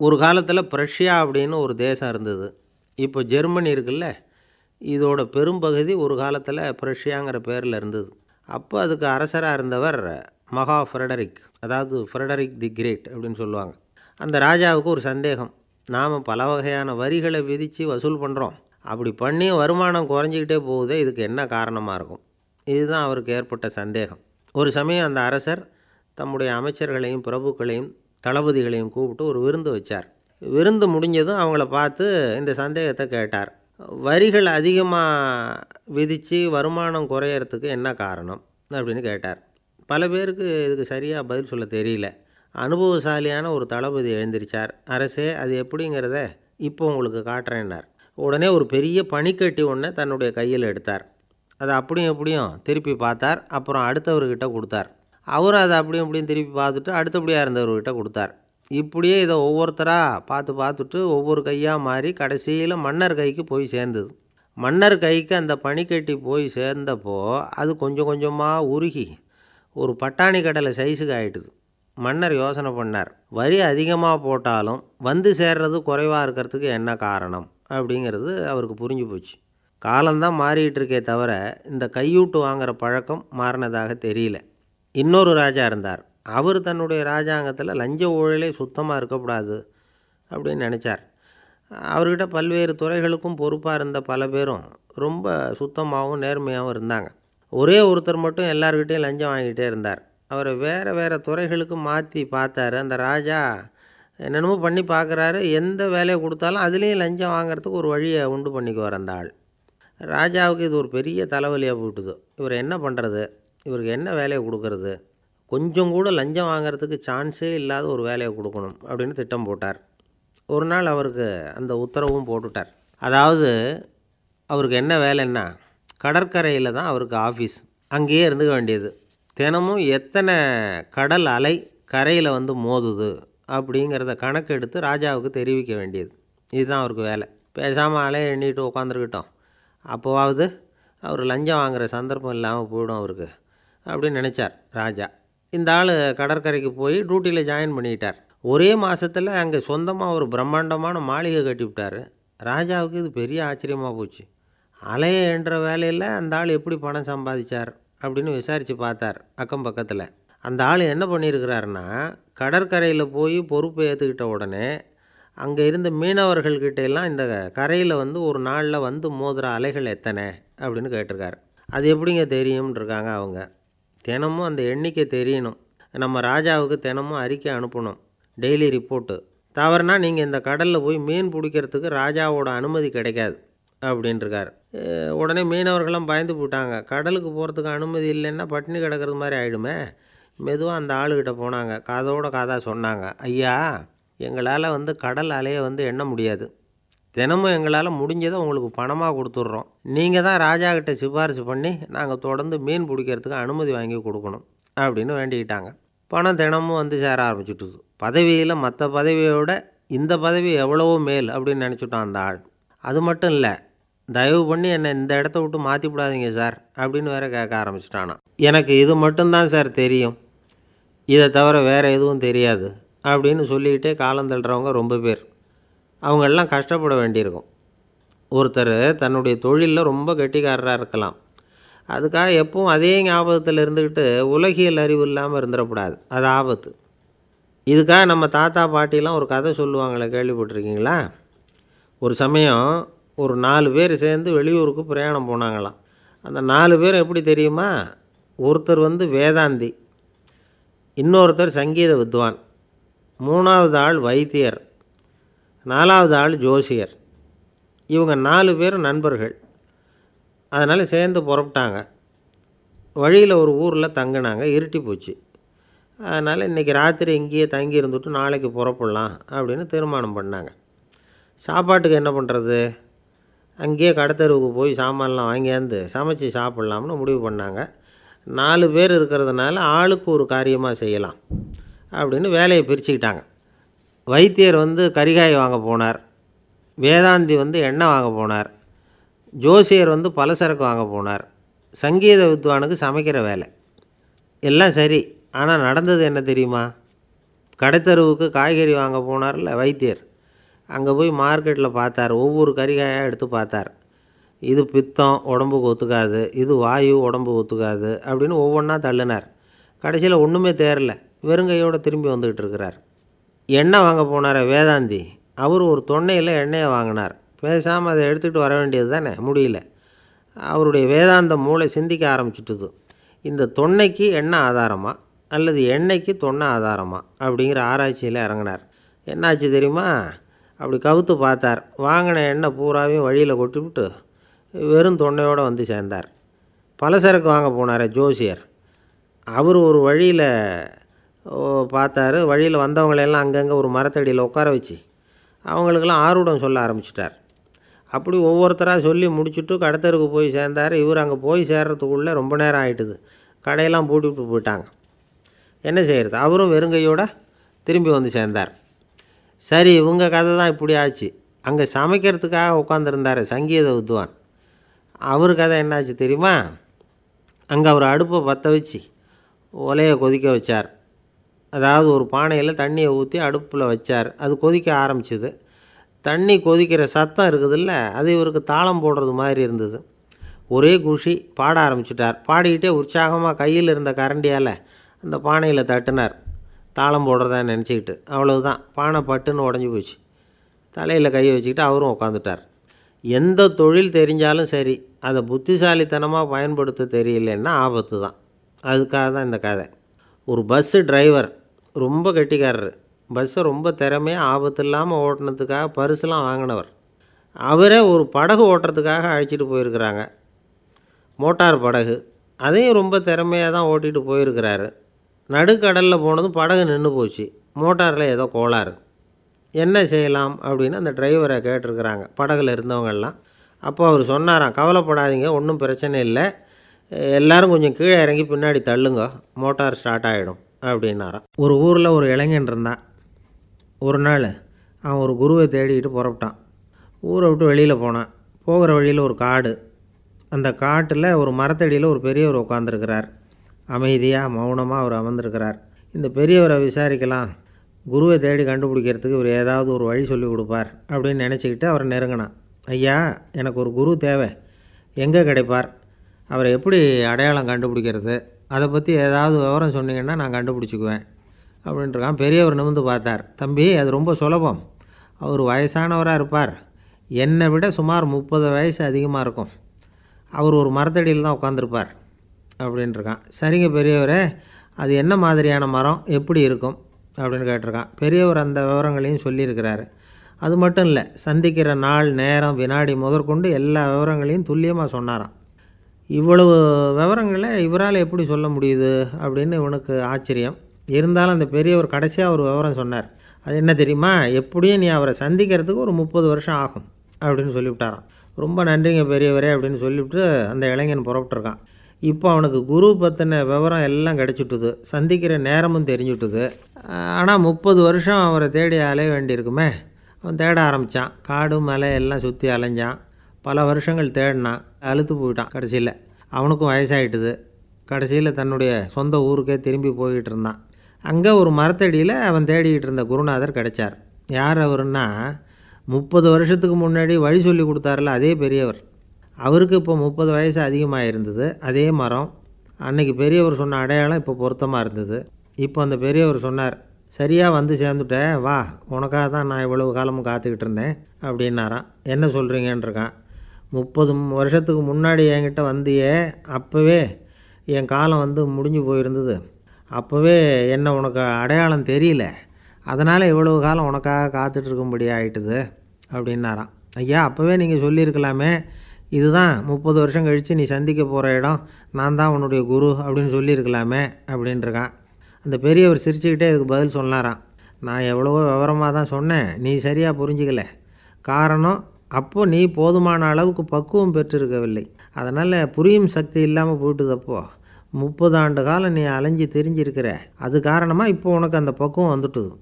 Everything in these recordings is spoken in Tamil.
ஒரு காலத்தில் பிரஷ்யா அப்படின்னு ஒரு தேசம் இருந்தது. இப்போ ஜெர்மனி இருக்குல்ல இதோட பெரும்பகுதி ஒரு காலத்தில் பிரஷ்யாங்கிற பேரில் இருந்தது. அப்போ அதுக்கு அரசராக இருந்தவர் மகா ஃப்ரெடரிக் அதாவது ஃப்ரெடரிக் தி கிரேட் அப்படின்னு சொல்லுவாங்க. அந்த ராஜாவுக்கு ஒரு சந்தேகம் நாம் பல வகையான வரிகளை விதித்து வசூல் பண்ணுறோம் அப்படி பண்ணி வருமானம் குறைஞ்சிக்கிட்டே போகுதே இதுக்கு என்ன காரணமாக இருக்கும்? இதுதான் அவருக்கு ஏற்பட்ட சந்தேகம். ஒரு சமயம் அந்த அரசர் தம்முடைய அமைச்சர்களையும் பிரபுக்களையும் தளபதிகளையும் கூப்பிட்டு ஒரு விருந்து வச்சார். விருந்து முடிஞ்சதும் அவங்கள பார்த்து இந்த சந்தேகத்தை கேட்டார். வரிகள் அதிகமாக விதித்து வருமானம் குறையறதுக்கு என்ன காரணம் அப்படின்னு கேட்டார். பல பேருக்கு இதுக்கு சரியாக பதில் சொல்ல தெரியல. அனுபவசாலியான ஒரு தளபதி எழுந்திருச்சார். அரசே அது எப்படிங்கிறத இப்போ உங்களுக்கு காட்டுறேன்னார். உடனே ஒரு பெரிய பனிக்கட்டி ஒன்றை தன்னுடைய கையில் எடுத்தார். அதை அப்படியும் எப்படியும் திருப்பி பார்த்தார். அப்புறம் அடுத்தவர்கிட்ட கொடுத்தார். அவர் அதை அப்படியும் அப்படியும் திருப்பி பார்த்துட்டு அடுத்தபடியாக இருந்தவர்கிட்ட கொடுத்தார். இப்படியே இதை ஒவ்வொருத்தராக பார்த்து பார்த்துட்டு ஒவ்வொரு கையாக மாறி கடைசியில் மன்னர் கைக்கு போய் சேர்ந்தது. மன்னர் கைக்கு அந்த பனிக்கட்டி போய் சேர்ந்தப்போ அது கொஞ்சம் கொஞ்சமாக உருகி ஒரு பட்டாணி கடலை சைஸுக்கு ஆயிட்டுது. மன்னர் யோசனை பண்ணார். வரி அதிகமாக போட்டாலும் வந்து சேர்றது குறைவாக இருக்கிறதுக்கு என்ன காரணம் அப்படிங்கிறது அவருக்கு புரிஞ்சு போச்சு. காலம்தான் மாறிட்டு இருக்கே தவிர இந்த கையூட்டு வாங்குகிற பழக்கம் மாறினதாக தெரியல. இன்னொரு ராஜா இருந்தார். அவர் தன்னுடைய ராஜாங்கத்தில் லஞ்ச ஊழலே சுத்தமாக இருக்கக்கூடாது அப்படின்னு நினச்சார். அவர்கிட்ட பல்வேறு துறைகளுக்கும் பொறுப்பாக இருந்த பல பேரும் ரொம்ப சுத்தமாகவும் நேர்மையாகவும் இருந்தாங்க. ஒரே ஒருத்தர் மட்டும் எல்லார்கிட்டையும் லஞ்சம் வாங்கிட்டே இருந்தார். அவரை வேறு வேறு துறைகளுக்கு மாற்றி பார்த்தாரு. அந்த ராஜா என்னென்னமோ பண்ணி பார்க்குறாரு. எந்த வேலையை கொடுத்தாலும் அதுலேயும் லஞ்சம் வாங்குறதுக்கு ஒரு வழியை உண்டு பண்ணிக்குவார் அந்த ஆள். ராஜாவுக்கு இது ஒரு பெரிய தலைவலியாக போட்டுது இவர் என்ன பண்ணுறது இவருக்கு என்ன வேலையை கொடுக்கறது? கொஞ்சம் கூட லஞ்சம் வாங்குறதுக்கு சான்ஸே இல்லாத ஒரு வேலையை கொடுக்கணும் அப்படின்னு திட்டம் போட்டார். ஒரு நாள் அவருக்கு அந்த உத்தரவும் போட்டுட்டார். அதாவது அவருக்கு என்ன வேலைன்னா கடற்கரையில் தான் அவருக்கு ஆஃபீஸ். அங்கேயே இருந்துக்க வேண்டியது. தினமும் எத்தனை கடல் அலை கரையில் வந்து மோதுது அப்படிங்கிறத கணக்கெடுத்து ராஜாவுக்கு தெரிவிக்க வேண்டியது. இதுதான் அவருக்கு வேலை. பேசாமல் அலையை எண்ணிட்டு உட்காந்துருக்கிட்டோம் அப்போவாவது அவர் லஞ்சம் வாங்குகிற சந்தர்ப்பம் இல்லாமல் போயிடும் அவருக்கு. அப்படின்னு நினச்சார் ராஜா. இந்த ஆள் கடற்கரைக்கு போய் டியூட்டியில் ஜாயின் பண்ணிக்கிட்டார் ஒரே மாதத்தில் அங்கே சொந்தமாக ஒரு பிரம்மாண்டமான மாளிகை கட்டிவிட்டார் ராஜாவுக்கு இது பெரிய ஆச்சரியமாக போச்சு. அலையை என்ற வேலையில் அந்த ஆள் எப்படி பணம் சம்பாதிச்சார் அப்படின்னு விசாரித்து பார்த்தார் அக்கம் பக்கத்தில். அந்த ஆள் என்ன பண்ணியிருக்கிறாருன்னா கடற்கரையில் போய் பொறுப்பு ஏற்றுக்கிட்ட உடனே அங்கே இருந்த மீனவர்கள்கிட்ட எல்லாம் இந்த கரையில் வந்து ஒரு நாளில் வந்து மோதுகிற அலைகள் எத்தனை அப்படின்னு கேட்டிருக்காரு. அது எப்படிங்க தெரியும்னு இருக்காங்க அவங்க. தினமும் அந்த எண்ணிக்கை தெரியணும். நம்ம ராஜாவுக்கு தினமும் அறிக்கை அனுப்பணும். Daily report. தவறுனா நீங்கள் இந்த கடலில் போய் மீன் பிடிக்கிறதுக்கு ராஜாவோட அனுமதி கிடைக்காது அப்படின்ட்டுருக்கார் உடனே மீனவர்கள்லாம் பயந்து போட்டாங்க கடலுக்கு போகிறதுக்கு அனுமதி இல்லைன்னா பட்டினி கிடக்கிறது மாதிரி ஆகிடுமே மெதுவாக அந்த ஆளுகிட்ட போனாங்க. காதோட காதாக சொன்னாங்க. ஐயா எங்களால் வந்து கடல் அலையை வந்து எண்ண முடியாது. தினமும் எங்களால் முடிஞ்சதை உங்களுக்கு பணமாக கொடுத்துட்றோம். நீங்கள் தான் ராஜா கிட்ட சிபாரிசு பண்ணி நாங்கள் தொடர்ந்து மீன் பிடிக்கிறதுக்கு அனுமதி வாங்கி கொடுக்கணும் அப்படின்னு வேண்டிக்கிட்டாங்க. பணம் தினமும் வந்து சேர ஆரம்பிச்சுட்டுது. பதவியில் மற்ற பதவியோட இந்த பதவி எவ்வளவோ மேல் அப்படின்னு நினச்சிட்டோம் அந்த ஆள். அது மட்டும் இல்லை தயவு பண்ணி என்னை இந்த இடத்த விட்டு மாற்றி விடாதீங்க சார் அப்படின்னு வேற கேட்க ஆரம்பிச்சிட்டானா. எனக்கு இது மட்டும்தான் சார் தெரியும். இதை தவிர வேறு எதுவும் தெரியாது அப்படின்னு சொல்லிக்கிட்டே காலம் தள்ளுறவங்க ரொம்ப பேர். அவங்கெல்லாம் கஷ்டப்பட வேண்டியிருக்கும். ஒருத்தர் தன்னுடைய தொழிலில் ரொம்ப கெட்டிக்காரராக இருக்கலாம். அதுக்காக எப்பவும் அதே ஞாபகத்தில் இருந்துக்கிட்டு உலகியல் அறிவு இல்லாமல் இருந்துடக்கூடாது அது ஆபத்து. இதுக்காக நம்ம தாத்தா பாட்டிலாம் ஒரு கதை சொல்லுவாங்களே கேள்விப்பட்டிருக்கீங்களா? ஒரு சமயம் ஒரு நாலு பேர் சேர்ந்து வெளியூருக்கு பிரயாணம் போனாங்களாம். அந்த நாலு பேர் எப்படி தெரியுமா? ஒருத்தர் வந்து வேதாந்தி இன்னொருத்தர் சங்கீத வித்வான் மூணாவது ஆள் வைத்தியர். நாலாவது ஆள் ஜோசியர். இவங்க நாலு பேரும் நண்பர்கள். அதனால் சேர்ந்து புறப்பட்டாங்க. வழியில் ஒரு ஊரில் தங்கினாங்க. இருட்டி போச்சு. அதனால் இன்றைக்கி ராத்திரி இங்கேயே தங்கி இருந்துட்டு நாளைக்கு புறப்படலாம் அப்படின்னு தீர்மானம் பண்ணாங்க. சாப்பாட்டுக்கு என்ன பண்ணுறது அங்கேயே கடத்தருவுக்கு போய் சாமான்லாம் வாங்கியாந்து சமைச்சு சாப்பிட்லாம்னு முடிவு பண்ணாங்க. நாலு பேர் இருக்கிறதுனால ஆளுக்கு ஒரு காரியமாக செய்யலாம் அப்படின்னு வேலையை பிரிச்சுக்கிட்டாங்க. வைத்தியர் வந்து கரிகாய் வாங்க போனார். வேதாந்தி வந்து எண்ணெய் வாங்க போனார். ஜோசியர் வந்து பலசரக்கு வாங்க போனார். சங்கீத வித்வானுக்கு சமைக்கிற வேலை. எல்லாம் சரி. ஆனால் நடந்தது என்ன தெரியுமா? கடைத்தருவுக்கு காய்கறி வாங்க போனார்ல வைத்தியர். அங்கே போய் மார்க்கெட்டில் பார்த்தார். ஒவ்வொரு கறிகாயாக எடுத்து பார்த்தார். இது பித்தம் உடம்புக்கு ஒத்துக்காது. இது வாயு உடம்பு ஒத்துக்காது. அப்படின்னு ஒவ்வொன்றா தள்ளினார். கடைசியில் ஒன்றுமே தேரல வெறுங்கையோடு திரும்பி வந்துக்கிட்டு இருக்கிறார். எண்ணெய் வாங்க போனார் வேதாந்தி. அவர் ஒரு தொன்னையில் எண்ணெயை வாங்கினார். பேசாமல் அதை எடுத்துகிட்டு வர வேண்டியது தானே? முடியல. அவருடைய வேதாந்த மூளை சிந்திக்க ஆரம்பிச்சுட்டுது. இந்த தொன்னைக்கு எண்ணெய் ஆதாரமா? அல்லது எண்ணெய்க்கு தொன்னை ஆதாரமா? அப்படிங்கிற ஆராய்ச்சியில் இறங்கினார். என்னாச்சு தெரியுமா? அப்படி கவுத்து பார்த்தார். வாங்கின எண்ணெய் பூராவையும் வழியில் கொட்டிவிட்டு வெறும் தொன்னையோடு வந்து சேர்ந்தார். பலசரக்கு வாங்க போனார் ஜோசியர். அவர் ஒரு வழியில் பார்த்தாரு. வழியில் வந்தவங்களெல்லாம் அங்கங்கே ஒரு மரத்தடியில் உட்கார வச்சு அவங்களுக்கெல்லாம் ஆர்வடம் சொல்ல ஆரம்பிச்சிட்டார். அப்படி ஒவ்வொருத்தராக சொல்லி முடிச்சுட்டு கடத்தருக்கு போய் சேர்ந்தார். இவர் அங்கே போய் சேர்றதுக்குள்ளே ரொம்ப நேரம் ஆகிட்டுது கடையெல்லாம் பூட்டிவிட்டு போயிட்டாங்க. என்ன செய்கிறது அவரும் வெறுங்கையோட திரும்பி வந்து சேர்ந்தார். சரி இவங்க கதை தான் இப்படி ஆச்சு. அங்கே சமைக்கிறதுக்காக உட்காந்துருந்தார் சங்கீத வித்வான். அவர் கதை என்னாச்சு தெரியுமா? அங்கே அவர் அடுப்பை பற்ற வச்சு ஒலையை கொதிக்க வச்சார். அதாவது ஒரு பானையில் தண்ணியை ஊற்றி அடுப்பில் வச்சார். அது கொதிக்க ஆரம்பிச்சிது. தண்ணி கொதிக்கிற சத்தம் இருக்குதுல்ல அது இவருக்கு தாளம் போடுறது மாதிரி இருந்தது. ஒரே குஷி பாட ஆரம்பிச்சிட்டார். பாடிக்கிட்டே உற்சாகமாக கையில் இருந்த கரண்டியால் அந்த பானையில் தட்டினார். தாளம் போடுறதா நினச்சிக்கிட்டு. அவ்வளவுதான். பானை பட்டுன்னு உடஞ்சி போச்சு. தலையில் கையை வச்சுக்கிட்டு அவரும் உட்காந்துட்டார் எந்த தொழில் தெரிஞ்சாலும் சரி அதை புத்திசாலித்தனமாக பயன்படுத்த தெரியலன்னா ஆபத்து தான் அதுக்காக தான் இந்த கதை. ஒரு பஸ்ஸு டிரைவர் ரொம்ப கெட்டிக்காரர். பஸ்ஸை ரொம்ப திறமையாக ஆபத்து இல்லாமல் ஓட்டினதுக்காக பரிசுலாம் வாங்கினவர். அவரே ஒரு படகு ஓட்டுறதுக்காக அழைச்சிட்டு போயிருக்கிறாங்க. மோட்டார் படகு. அதையும் ரொம்ப திறமையாக தான் ஓட்டிகிட்டு போயிருக்கிறாரு. நடுக்கடலில் போனதும் படகு நின்று போச்சு. மோட்டாரில் ஏதோ கோளாறு. என்ன செய்யலாம் அப்படின்னு அந்த டிரைவரை கேட்டிருக்கிறாங்க. படகுல இருந்தவங்கெல்லாம் அப்போ அவர் சொன்னாராம் கவலைப்படாதீங்க ஒன்றும் பிரச்சனை இல்லை. எல்லோரும் கொஞ்சம் கீழே இறங்கி பின்னாடி தள்ளுங்க. மோட்டார் ஸ்டார்ட் ஆகிடும் அப்படின்னாராம். ஒரு ஊரில் ஒரு இளைஞன் இருந்தான். ஒரு நாள் அவன் ஒரு குருவை தேடிக்கிட்டு புறப்பட்டான். ஊரை விட்டு வெளியில் போனான். போகிற வழியில் ஒரு காடு. அந்த காட்டில் ஒரு மரத்தடியில் ஒரு பெரியவர் உட்காந்துருக்கிறார் அமைதியாக மௌனமாக அவர் அமர்ந்திருக்கிறார். இந்த பெரியவரை விசாரிக்கலாம். குருவை தேடி கண்டுபிடிக்கிறதுக்கு இவர் ஏதாவது ஒரு வழி சொல்லி கொடுப்பார் அப்படின்னு நினச்சிக்கிட்டு அவரை நெருங்கினான். ஐயா எனக்கு ஒரு குரு தேவை. எங்கே கிடைப்பார்? அவரை எப்படி அடையாளம் கண்டுபிடிக்கிறது? அதை பற்றி ஏதாவது விவரம் சொன்னீங்கன்னா நான் கண்டுபிடிச்சிக்குவேன் அப்படின்ட்டுருக்கான் பெரியவர் நிமிந்து பார்த்தார். தம்பி அது ரொம்ப சுலபம். அவர் வயசானவராக இருப்பார். என்னை விட சுமார் முப்பது வயசு அதிகமாக இருக்கும். அவர் ஒரு மரத்தடியில் தான் உட்காந்துருப்பார் அப்படின்ட்டுருக்கான் சரிங்க பெரியவரே அது என்ன மாதிரியான மரம்? எப்படி இருக்கும்? அப்படின்னு கேட்டிருக்கான். பெரியவர் அந்த விவரங்களையும் சொல்லியிருக்கிறாரு. அது மட்டும் இல்லை சந்திக்கிற நாள் நேரம் வினாடி முதற்கொண்டு எல்லா விவரங்களையும் துல்லியமாக சொன்னாராம். இவ்வளவு விவரங்களை இவரால் எப்படி சொல்ல முடியுது அப்படின்னு இவனுக்கு ஆச்சரியம். இருந்தாலும் அந்த பெரியவர் கடைசியாக ஒரு விவரம் சொன்னார். அது என்ன தெரியுமா? எப்படியும் நீ அவரை சந்திக்கிறதுக்கு ஒரு முப்பது வருஷம் ஆகும் அப்படின்னு சொல்லிவிட்டாராம். ரொம்ப நன்றிங்க பெரியவரே அப்படின்னு சொல்லிவிட்டு அந்த இளைஞன் புறப்பட்டுருக்கான். இப்போ அவனுக்கு குரு பற்றின விவரம் எல்லாம் கிடச்சிட்டுது. சந்திக்கிற நேரமும் தெரிஞ்சுட்டுது. ஆனால் முப்பது வருஷம் அவரை தேடி அலைய வேண்டியிருக்குமே. அவன் தேட ஆரம்பித்தான் காடு மலை எல்லாம் சுற்றி அலைஞ்சான். பல வருஷங்கள் தேடினான். அழுத்து போயிட்டான் கடைசியில். அவனுக்கும் வயசாகிட்டுது கடைசியில் தன்னுடைய சொந்த ஊருக்கே திரும்பி போய்கிட்டு இருந்தான். அங்கே ஒரு மரத்தடியில் அவன் தேடிக்கிட்டு இருந்த குருநாதர் கிடைச்சார். யார் அவருன்னா முப்பது வருஷத்துக்கு முன்னாடி வழி சொல்லி கொடுத்தாரில்ல அதே பெரியவர். அவருக்கு இப்போ முப்பது வயசு அதிகமாக இருந்தது அதே மரம். அன்னைக்கு பெரியவர் சொன்ன அடையாளம் இப்போ பொருத்தமாக இருந்தது. இப்போ அந்த பெரியவர் சொன்னார் சரியாக வந்து சேர்ந்துட்டேன் வா உனக்காக தான் நான் இவ்வளவு காலமும் காத்துக்கிட்டு இருந்தேன் அப்படின்னாராம். என்ன சொல்கிறீங்கன்றிருக்கான் முப்பது வருஷத்துக்கு முன்னாடி என்கிட்ட வந்தியே அப்போவே என் காலம் வந்து முடிஞ்சு போயிருந்தது. அப்போவே என்ன உனக்கு அடையாளம் தெரியல. அதனால் இவ்வளவு காலம் உனக்காக காத்துட்ருக்கும்படி ஆகிட்டுது அப்படின்னாராம். ஐயா அப்போவே நீங்கள் சொல்லியிருக்கலாமே இதுதான் முப்பது வருஷம் கழித்து நீ சந்திக்க போகிற இடம் நான் தான் உன்னுடைய குரு அப்படின்னு சொல்லியிருக்கலாமே அப்படின்ட்டுருக்கான் அந்த பெரியவர் சிரிச்சுக்கிட்டே இதுக்கு பதில் சொன்னாராம். நான் எவ்வளவோ விவரமாக தான் சொன்னேன் நீ சரியாக புரிஞ்சிக்கல. காரணம் அப்போது நீ போதுமான அளவுக்கு பக்குவம் பெற்றிருக்கவில்லை. அதனால் புரியும் சக்தி இல்லாமல் போயிட்டுதப்போ. முப்பது ஆண்டு காலம் நீ அலைஞ்சு தெரிஞ்சிருக்கிற. அது காரணமாக இப்போ உனக்கு அந்த பக்குவம் வந்துட்டுது.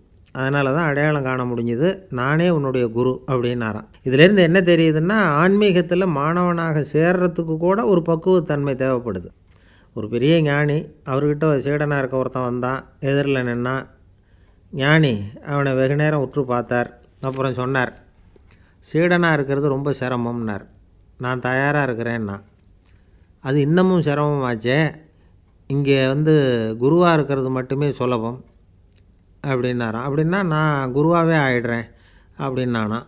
அதனால தான் அடையாளம் காண முடிஞ்சுது. நானே உன்னுடைய குரு அப்படின்னாராம். இதிலேருந்து என்ன தெரியுதுன்னா ஆன்மீகத்தில் மாணவனாக சேர்றதுக்கு கூட ஒரு பக்குவத்தன்மை தேவைப்படுது. ஒரு பெரிய ஞானி அவர்கிட்ட ஒரு சீடனாக இருக்க ஒருத்தன் வந்தான் எதிரில் நின்னான். ஞானி அவனை வெகு நேரம் உற்று பார்த்தார். அப்புறம் சொன்னார் சீடனாக இருக்கிறது ரொம்ப சிரமம்னார். நான் தயாராக இருக்கிறேன்னா. அது இன்னமும் சிரமமாச்சே. இங்கே வந்து குருவாக இருக்கிறது மட்டுமே சுலபம். அப்படின்னாராம் அப்படின்னா நான் குருவாகவே ஆயிடுறேன் அப்படின்னானா.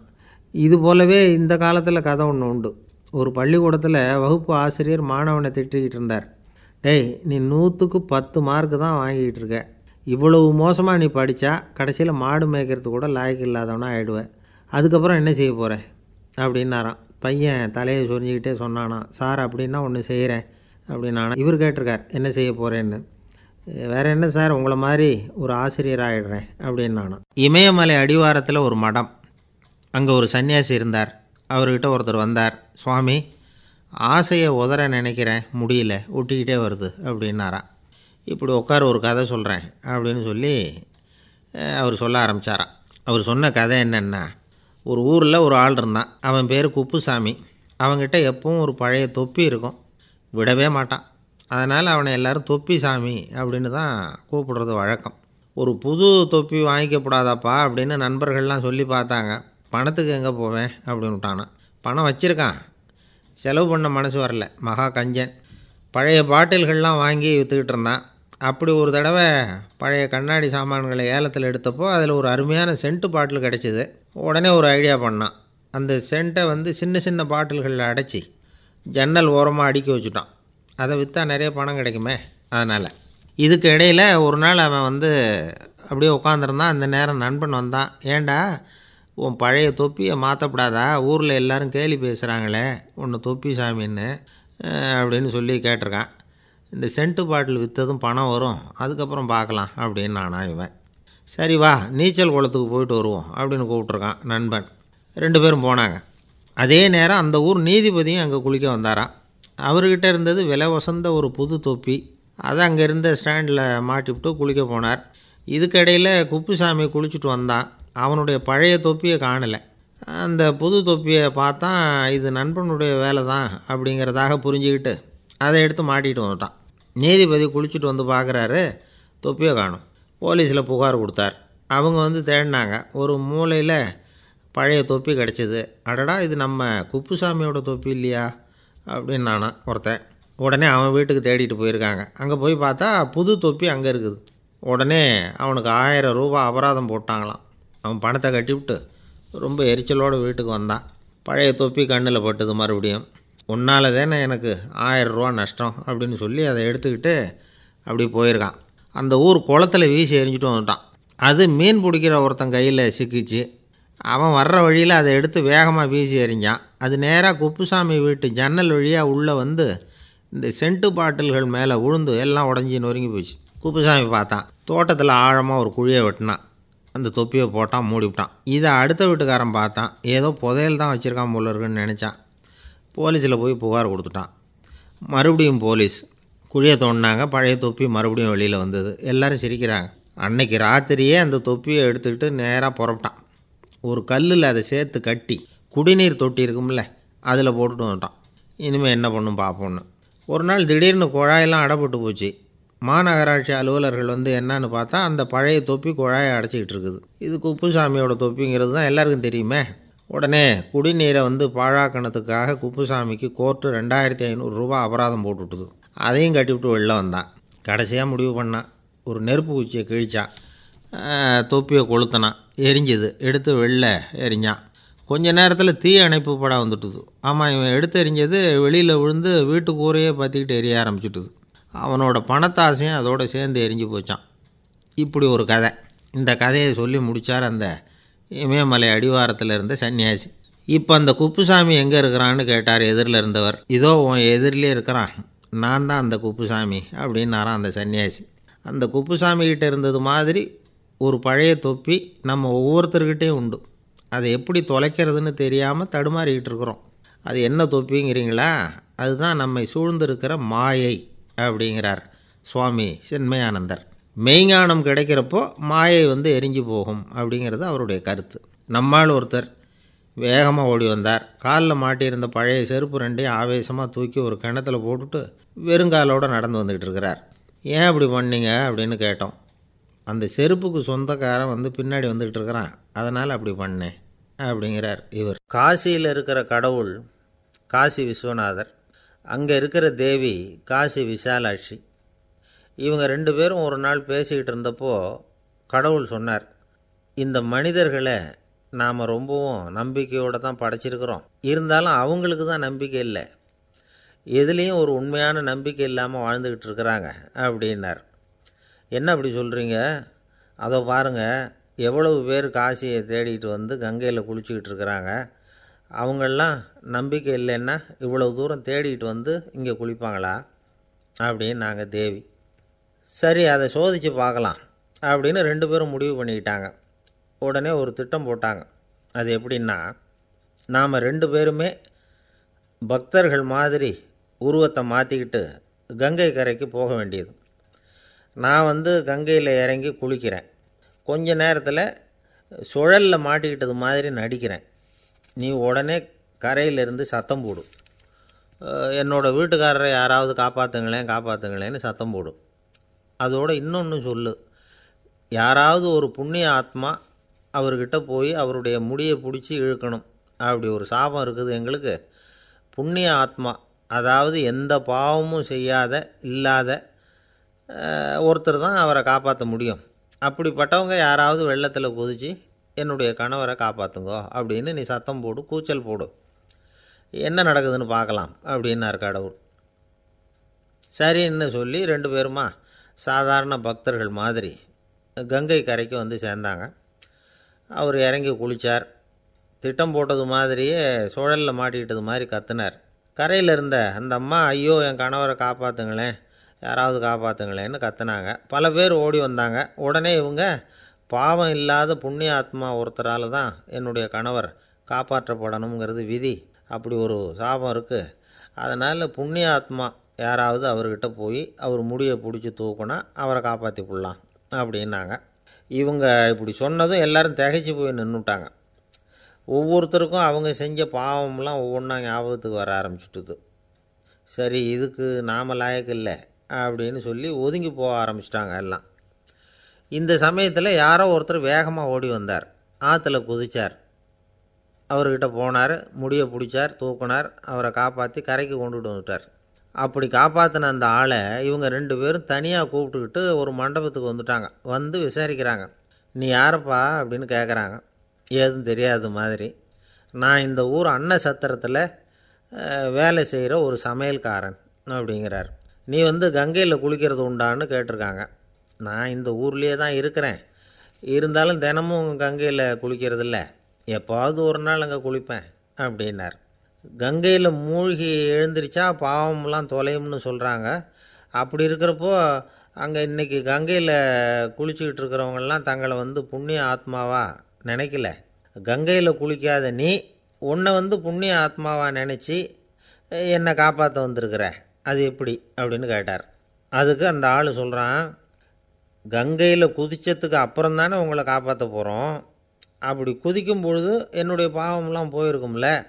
இது போலவே இந்த காலத்தில் கதை ஒன்று உண்டு. ஒரு பள்ளிக்கூடத்தில் வகுப்பு ஆசிரியர் மாணவனை திட்டிக்கிட்டு இருந்தார். டேய் நீ நூற்றுக்கு பத்து மார்க்கு தான் வாங்கிக்கிட்டு இருக்க. இவ்வளவு மோசமாக நீ படித்தா கடைசியில் மாடு மேய்க்கிறது கூட லாய்க்கு இல்லாதவனா ஆகிடுவேன் அதுக்கப்புறம் என்ன செய்ய போகிற அப்படின்னாராம். பையன் தலையை சொரிஞ்சிக்கிட்டே சொன்னானா சார் அப்படின்னா ஒன்று செய்கிறேன் அப்படின்னானா. இவர் கேட்டிருக்கார் என்ன செய்ய போகிறேன்னு வேறு என்ன சார்? உங்களை மாதிரி ஒரு ஆசிரியர் ஆகிடுறேன் அப்படின்னானா. இமயமலை அடிவாரத்தில் ஒரு மடம். அங்கே ஒரு சன்னியாசி இருந்தார். அவர்கிட்ட ஒருத்தர் வந்தார் சுவாமி ஆசையை உதற நினைக்கிறேன் முடியல ஒட்டிக்கிட்டே வருது அப்படின்னாராம். இப்படி உட்கார ஒரு கதை சொல்கிறேன் அப்படின்னு சொல்லி அவர் சொல்ல ஆரம்பித்தாராம் அவர் சொன்ன கதை என்னென்னா ஒரு ஊரில் ஒரு ஆள் இருந்தான். அவன் பேர் குப்புசாமி. அவன்கிட்ட எப்பவும் ஒரு பழைய தொப்பி இருக்கும். விடவே மாட்டான். அதனால் அவனை எல்லாரும் தொப்பி சாமி அப்படின்னு தான் கூப்பிடுறது வழக்கம். ஒரு புது தொப்பி வாங்கிக்கப்படாதாப்பா அப்படின்னு நண்பர்கள்லாம் சொல்லி பார்த்தாங்க. பணத்துக்கு எங்கே போவேன்? அப்படின்னு பணம் வச்சுருக்கான். செலவு பண்ண மனசு வரல. மகா கஞ்சன். பழைய பாட்டில்கள்லாம் வாங்கி விற்றுக்கிட்டு இருந்தான். அப்படி ஒரு தடவை பழைய கண்ணாடி சாமான்களை ஏலத்தில் எடுத்தப்போ அதில் ஒரு அருமையான சென்ட்டு பாட்டில் கிடச்சிது. உடனே ஒரு ஐடியா பண்ணான். அந்த சென்ட்டை வந்து சின்ன சின்ன பாட்டில்களில் அடைச்சி ஜன்னல் ஓரமாக அடுக்கி வச்சுட்டான். அதை விற்றா நிறைய பணம் கிடைக்குமே அதனால். இதுக்கு இடையில் ஒரு நாள் அவன் வந்து அப்படியே உட்காந்துருந்தான். அந்த நேரம் நண்பன் வந்தான். ஏன்டா உன் பழைய தொப்பியை மாற்றப்படாதா ஊரில் எல்லாரும் கேலி பேசுகிறாங்களே உன்னை தொப்பி சாமின்னு அப்படின்னு சொல்லி கேட்டிருக்கான். இந்த சென்ட்டு பாட்டில் விற்றதும் பணம் வரும் அதுக்கப்புறம் பார்க்கலாம் அப்படின்னு நானா இவன். சரி வா நீச்சல் குளத்துக்கு போயிட்டு வருவோம் அப்படின்னு கூப்பிட்ருக்கான் நண்பன். ரெண்டு பேரும் போனாங்க. அதே நேரம் அந்த ஊர் நீதிபதியும் அங்கே குளிக்க வந்தாராம். அவர்கிட்ட இருந்தது விலை வசந்த ஒரு புது தொப்பி. அதை அங்கே இருந்த ஸ்டாண்டில் மாட்டிவிட்டு குளிக்க போனார். இதுக்கிடையில் குப்புசாமி குளிச்சுட்டு வந்தான். அவனுடைய பழைய தொப்பியை காணலை. அந்த புது தொப்பியை பார்த்தா இது நண்பனுடைய வேலை தான் அப்படிங்கிறதாக புரிஞ்சுக்கிட்டு அதை எடுத்து மாட்டிகிட்டு வந்துட்டான். நீதிபதி குளிச்சுட்டு வந்து பார்க்குறாரு தொப்பியை காணும். போலீஸில் புகார் கொடுத்தார். அவங்க வந்து தேடினாங்க ஒரு மூலையில் பழைய தொப்பி கிடச்சிது. அடடா இது நம்ம குப்புசாமியோட தொப்பி இல்லையா? அப்படின்னு நானா ஒருத்தன். உடனே அவன் வீட்டுக்கு தேடிட்டு போயிருக்காங்க. அங்கே போய் பார்த்தா புது தொப்பி அங்கே இருக்குது. உடனே அவனுக்கு ஆயிரம் ரூபா அபராதம் போட்டாங்களாம். அவன் பணத்தை கட்டிவிட்டு ரொம்ப எரிச்சலோடு வீட்டுக்கு வந்தான். பழைய தொப்பி கண்ணில் பட்டது மறுபடியும். உன்னால் தானே எனக்கு ஆயிரம் நஷ்டம் அப்படின்னு சொல்லி அதை எடுத்துக்கிட்டு அப்படி போயிருக்கான். அந்த ஊர் குளத்துல வீசி எரிஞ்சிட்டு வந்துட்டான். அது மீன் பிடிக்கிற ஒருத்தன் கையில் சிக்கிச்சு. அவன் வர்ற வழியில் அதை எடுத்து வேகமாக வீசி எறிஞ்சான். அது நேராக குப்புசாமி வீட்டு ஜன்னல் வழியாக உள்ளே வந்து இந்த சென்ட்டு பாட்டில்கள் மேலே விழுந்து எல்லாம் உடஞ்சி நொறுங்கி போச்சு. குப்புசாமி பார்த்தான். தோட்டத்தில் ஆழமாக ஒரு குழியை வெட்டினான். அந்த தொப்பியை போட்டான் மூடிவிட்டான். இதை அடுத்த வீட்டுக்காரன் பார்த்தான். ஏதோ புதையல் தான் வச்சுருக்கான் போல இருக்குன்னு நினச்சான். போலீஸில் போய் புகார் கொடுத்துட்டான். மறுபடியும் போலீஸ் குழியை தோண்டினாங்க. பழைய தொப்பி மறுபடியும் வெளியில் வந்தது. எல்லோரும் சிரிக்கிறாங்க. அன்னைக்கு ராத்திரியே அந்த தொப்பியை எடுத்துக்கிட்டு நேராக புறப்பட்டான். ஒரு கல்லில் அதை சேர்த்து கட்டி குடிநீர் தொட்டி இருக்கும்ல அதில் போட்டுட்டு வந்துட்டான். இனிமேல் என்ன பண்ணும் பார்ப்போன்னு ஒரு நாள் திடீர்னு குழாயெல்லாம் அடைப்பட்டு போச்சு. மாநகராட்சி அலுவலர்கள் வந்து என்னன்னு பார்த்தா அந்த பழைய தொப்பி குழாயை அடைச்சிக்கிட்டு இருக்குது. இது குப்புசாமியோட தொப்பிங்கிறது தான் எல்லாருக்கும் தெரியுமே. உடனே குடிநீரை வந்து பாழாக்கணத்துக்காக குப்புசாமிக்கு கோர்ட்டு ரெண்டாயிரத்தி ஐநூறுரூவா அபராதம் போட்டுவிட்டுது. அதையும் கட்டிவிட்டு வெளில வந்தான். கடைசியாக முடிவு பண்ணான் ஒரு நெருப்பு குச்சியை கிழிச்சான் தொப்பியை கொளுத்தினான் எரிஞ்சுது. எடுத்து வெளில எரிஞ்சான். கொஞ்ச நேரத்தில் தீ அணைப்பு படம் வந்துட்டுது. ஆமாம் இவன் எடுத்து எரிஞ்சது வெளியில் விழுந்து வீட்டு கூரையே பற்றிக்கிட்டு எரிய ஆரம்பிச்சுட்டுது. அவனோட பணத்தாசையும் அதோடு சேர்ந்து எரிஞ்சு போச்சான். இப்படி ஒரு கதை. இந்த கதையை சொல்லி முடித்தார் அந்த இமயமலை அடிவாரத்தில் இருந்த சன்னியாசி. இப்போ அந்த குப்புசாமி எங்கே இருக்கிறான்னு கேட்டார் எதிரில் இருந்தவர். இதோ உன் எதிரிலே இருக்கிறான். நான் தான் அந்த குப்புசாமி அப்படின்னாரான் அந்த சன்னியாசி. அந்த குப்புசாமிகிட்ட இருந்தது மாதிரி ஒரு பழைய தொப்பி நம்ம ஒவ்வொருத்தர்கிட்டையும் உண்டு. அதை எப்படி தொலைக்கிறதுன்னு தெரியாமல் தடுமாறிக்கிட்டு இருக்கிறோம். அது என்ன தொப்பிங்கிறீங்களா? அதுதான் நம்மை சூழ்ந்திருக்கிற மாயை அப்படிங்கிறார் சுவாமி சென்மயானந்தர். மெய்ஞானம் கிடைக்கிறப்போ மாயை வந்து எரிஞ்சு போகும் அப்படிங்கிறது அவருடைய கருத்து. நம்மால் ஒருத்தர் வேகமாக ஓடி வந்தார். காலில் மாட்டியிருந்த பழைய செருப்பு ரெண்டையும் ஆவேசமாக தூக்கி ஒரு கிணத்துல போட்டுட்டு வெறுங்காலோடு நடந்து வந்துக்கிட்டு இருக்கிறார். ஏன் அப்படி பண்ணீங்க? அப்படின்னு கேட்டோம். அந்த செருப்புக்கு சொந்தக்காரன் வந்து பின்னாடி வந்துக்கிட்டு இருக்கிறான். அதனால் அப்படி பண்ணேன் அப்படிங்கிறார் இவர். காசியில் இருக்கிற கடவுள் காசி விஸ்வநாதர். அங்கே இருக்கிற தேவி காசி விசாலாட்சி. இவங்க ரெண்டு பேரும் ஒரு நாள் பேசிக்கிட்டு இருந்தப்போ கடவுள் சொன்னார் இந்த மனிதர்களை நாம் ரொம்பவும் நம்பிக்கையோடு தான் படைச்சிருக்கிறோம். இருந்தாலும் அவங்களுக்கு தான் நம்பிக்கை இல்லை. எதுலேயும் ஒரு உண்மையான நம்பிக்கை இல்லாமல் வாழ்ந்துக்கிட்டு இருக்கிறாங்க அப்படின்னார். என்ன அப்படி சொல்கிறீங்க அதை பாருங்கள் எவ்வளவு பேர் காசியை தேடிட்டு வந்து கங்கையில் குளிச்சுக்கிட்டு இருக்கிறாங்க. அவங்கெல்லாம் நம்பிக்கை இல்லைன்னா இவ்வளவு தூரம் தேடிட்டு வந்து இங்கே குளிப்பாங்களா? அப்படின்னு நாங்கள் தேவி சரி அதை சோதித்து பார்க்கலாம் அப்படின்னு ரெண்டு பேரும் முடிவு பண்ணிக்கிட்டாங்க. உடனே ஒரு திட்டம் போட்டாங்க. அது எப்படின்னா நாம் ரெண்டு பேருமே பக்தர்கள் மாதிரி உருவத்தை மாற்றிக்கிட்டு கங்கை கரைக்கு போக வேண்டியது. நான் வந்து கங்கையில் இறங்கி குளிக்கிறேன். கொஞ்ச நேரத்தில் சுழலில் மாட்டிக்கிட்டது மாதிரி நடிக்கிறேன். நீ உடனே கரையிலிருந்து சத்தம் போடும் என்னோடய வீட்டுக்காரரை யாராவது காப்பாற்றுங்களேன் காப்பாற்றுங்களேன்னு சத்தம் போடும் அதோட இன்னொன்று சொல்லு. யாராவது ஒரு புண்ணிய ஆத்மா அவர்கிட்ட போய் அவருடைய முடியை பிடிச்சி இழுக்கணும். அப்படி ஒரு சாபம் இருக்குது எங்களுக்கு. புண்ணிய ஆத்மா அதாவது எந்த பாவமும் செய்யாத இல்லாத ஒருத்தர் தான் அவரை காப்பாற்ற முடியும். அப்படிப்பட்டவங்க யாராவது வெள்ளத்தில் குதித்து என்னுடைய கணவரை காப்பாற்றுங்கோ அப்படின்னு நீ சத்தம் போடு கூச்சல் போடு. என்ன நடக்குதுன்னு பார்க்கலாம் அப்படின்னார் கடவுள். சரின்னு சொல்லி ரெண்டு பேருமா சாதாரண பக்தர்கள் மாதிரி கங்கை கரைக்கு வந்து சேர்ந்தாங்க. அவர் இறங்கி குளித்தார் திட்டம் போட்டது மாதிரியே சுழலில் மாட்டிக்கிட்டது மாதிரி கத்துனார். கரையில் இருந்த அந்த அம்மா ஐயோ என் கணவரை காப்பாற்றுங்களேன் யாராவது காப்பாற்றுங்களேன்னு கத்துனாங்க. பல பேர் ஓடி வந்தாங்க. உடனே இவங்க பாவம் இல்லாத புண்ணிய ஆத்மா ஒருத்தரால் தான் என்னுடைய கணவர் காப்பாற்றப்படணுங்கிறது விதி. அப்படி ஒரு சாபம் இருக்குது அதனால் புண்ணிய ஆத்மா யாராவது அவர்கிட்ட போய் அவர் முடியை பிடிச்சி தூக்குனா அவரை காப்பாற்றி விடலாம் அப்படின்னாங்க. இவங்க இப்படி சொன்னதும் எல்லோரும் திகைச்சு போய் நின்றுட்டாங்க ஒவ்வொருத்தருக்கும் அவங்க செஞ்ச பாவம்லாம் ஒவ்வொன்றா ஞாபகத்துக்கு வர ஆரம்பிச்சுட்டுது. சரி இதுக்கு நாம லாயக்கு இல்லை அப்படின்னு சொல்லி ஒதுங்கி போக ஆரம்பிச்சிட்டாங்க எல்லாம். இந்த சமயத்தில் யாரோ ஒருத்தர் வேகமாக ஓடி வந்தார். ஆற்றுல குதிச்சார். அவர்கிட்ட போனார் முடியை பிடிச்சார் தூக்குனார் அவரை காப்பாற்றி கரைக்கு கொண்டுட்டு வந்துட்டார். அப்படி காப்பாற்றின அந்த ஆளை இவங்க ரெண்டு பேரும் தனியாக கூப்பிட்டுக்கிட்டு ஒரு மண்டபத்துக்கு வந்துட்டாங்க. வந்து விசாரிக்கிறாங்க. நீ யாரப்பா அப்படின்னு கேட்குறாங்க ஏதும் தெரியாத மாதிரி. நான் இந்த ஊர் அன்ன சத்திரத்தில் வேலை செய்கிற ஒரு சமையல்காரன் அப்படிங்கிறார். நீ வந்து கங்கையில் குளிக்கிறது உண்டான்னு கேட்டிருக்காங்க. நான் இந்த ஊர்லேயே தான் இருக்கிறேன். இருந்தாலும் தினமும் கங்கையில் குளிக்கிறதில்ல. எப்போவாவது ஒரு நாள் அங்கே குளிப்பேன் அப்படின்னார். கங்கையில் மூழ்கி எழுந்திரிச்சா பாவம்லாம் தொலையும்னு சொல்கிறாங்க அப்படி இருக்கிறப்போ அங்கே இன்றைக்கி கங்கையில் குளிச்சுக்கிட்டு இருக்கிறவங்கெல்லாம் தங்களை வந்து புண்ணிய ஆத்மாவா நினைக்கல. கங்கையில் குளிக்காத நீ உன்னை வந்து புண்ணிய ஆத்மாவா நினச்சி என்னை காப்பாற்ற வந்திருக்கிற. அது எப்படி? அப்படின்னு கேட்டார். அதுக்கு அந்த ஆள் சொல்கிறான் கங்கையில் குதித்ததுக்கு அப்புறம் தானே உங்களை காப்பாற்ற போகிறோம் அப்படி குதிக்கும் பொழுது என்னுடைய பாவம்லாம் போயிருக்கும்ல.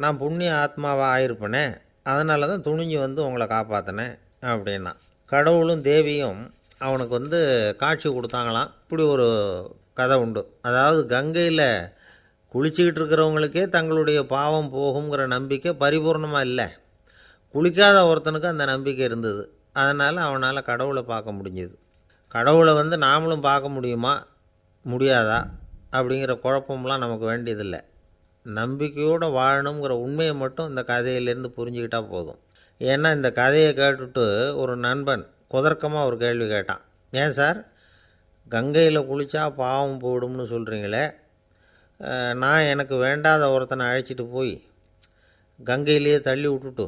நான் புண்ணிய ஆத்மாவாக ஆயிருப்பேனே அதனால தான் துணிஞ்சு வந்து உங்களை காப்பாற்றினேன் அப்படின்னா. கடவுளும் தேவியும் அவனுக்கு வந்து காட்சி கொடுத்தாங்களாம். இப்படி ஒரு கதை உண்டு. அதாவது கங்கையில் குளிச்சுக்கிட்டு இருக்கிறவங்களுக்கே தங்களுடைய பாவம் போகுங்கிற நம்பிக்கை பரிபூர்ணமாக இல்லை. குளிக்காத ஒருத்தனுக்கு அந்த நம்பிக்கை இருந்தது. அதனால் அவனால் கடவுளை பார்க்க முடிஞ்சது. கடவுளை வந்து நாமளும் பார்க்க முடியுமா? முடியாதா? அப்படிங்கிற குழப்பம்லாம் நமக்கு வேண்டியதில்லை. நம்பிக்கையோடு வாழணுங்கிற உண்மையை மட்டும் இந்த கதையிலேருந்து புரிஞ்சுக்கிட்டால் போதும். ஏன்னா இந்த கதையை கேட்டுட்டு ஒரு நண்பன் குதர்க்கமாக ஒரு கேள்வி கேட்டான். ஏன் சார்? கங்கையில் குளித்தா பாவம் போயிடும்னு சொல்கிறீங்களே நான் எனக்கு வேண்டாத ஒருத்தனை அழைச்சிட்டு போய் கங்கையிலேயே தள்ளி விட்டுட்டு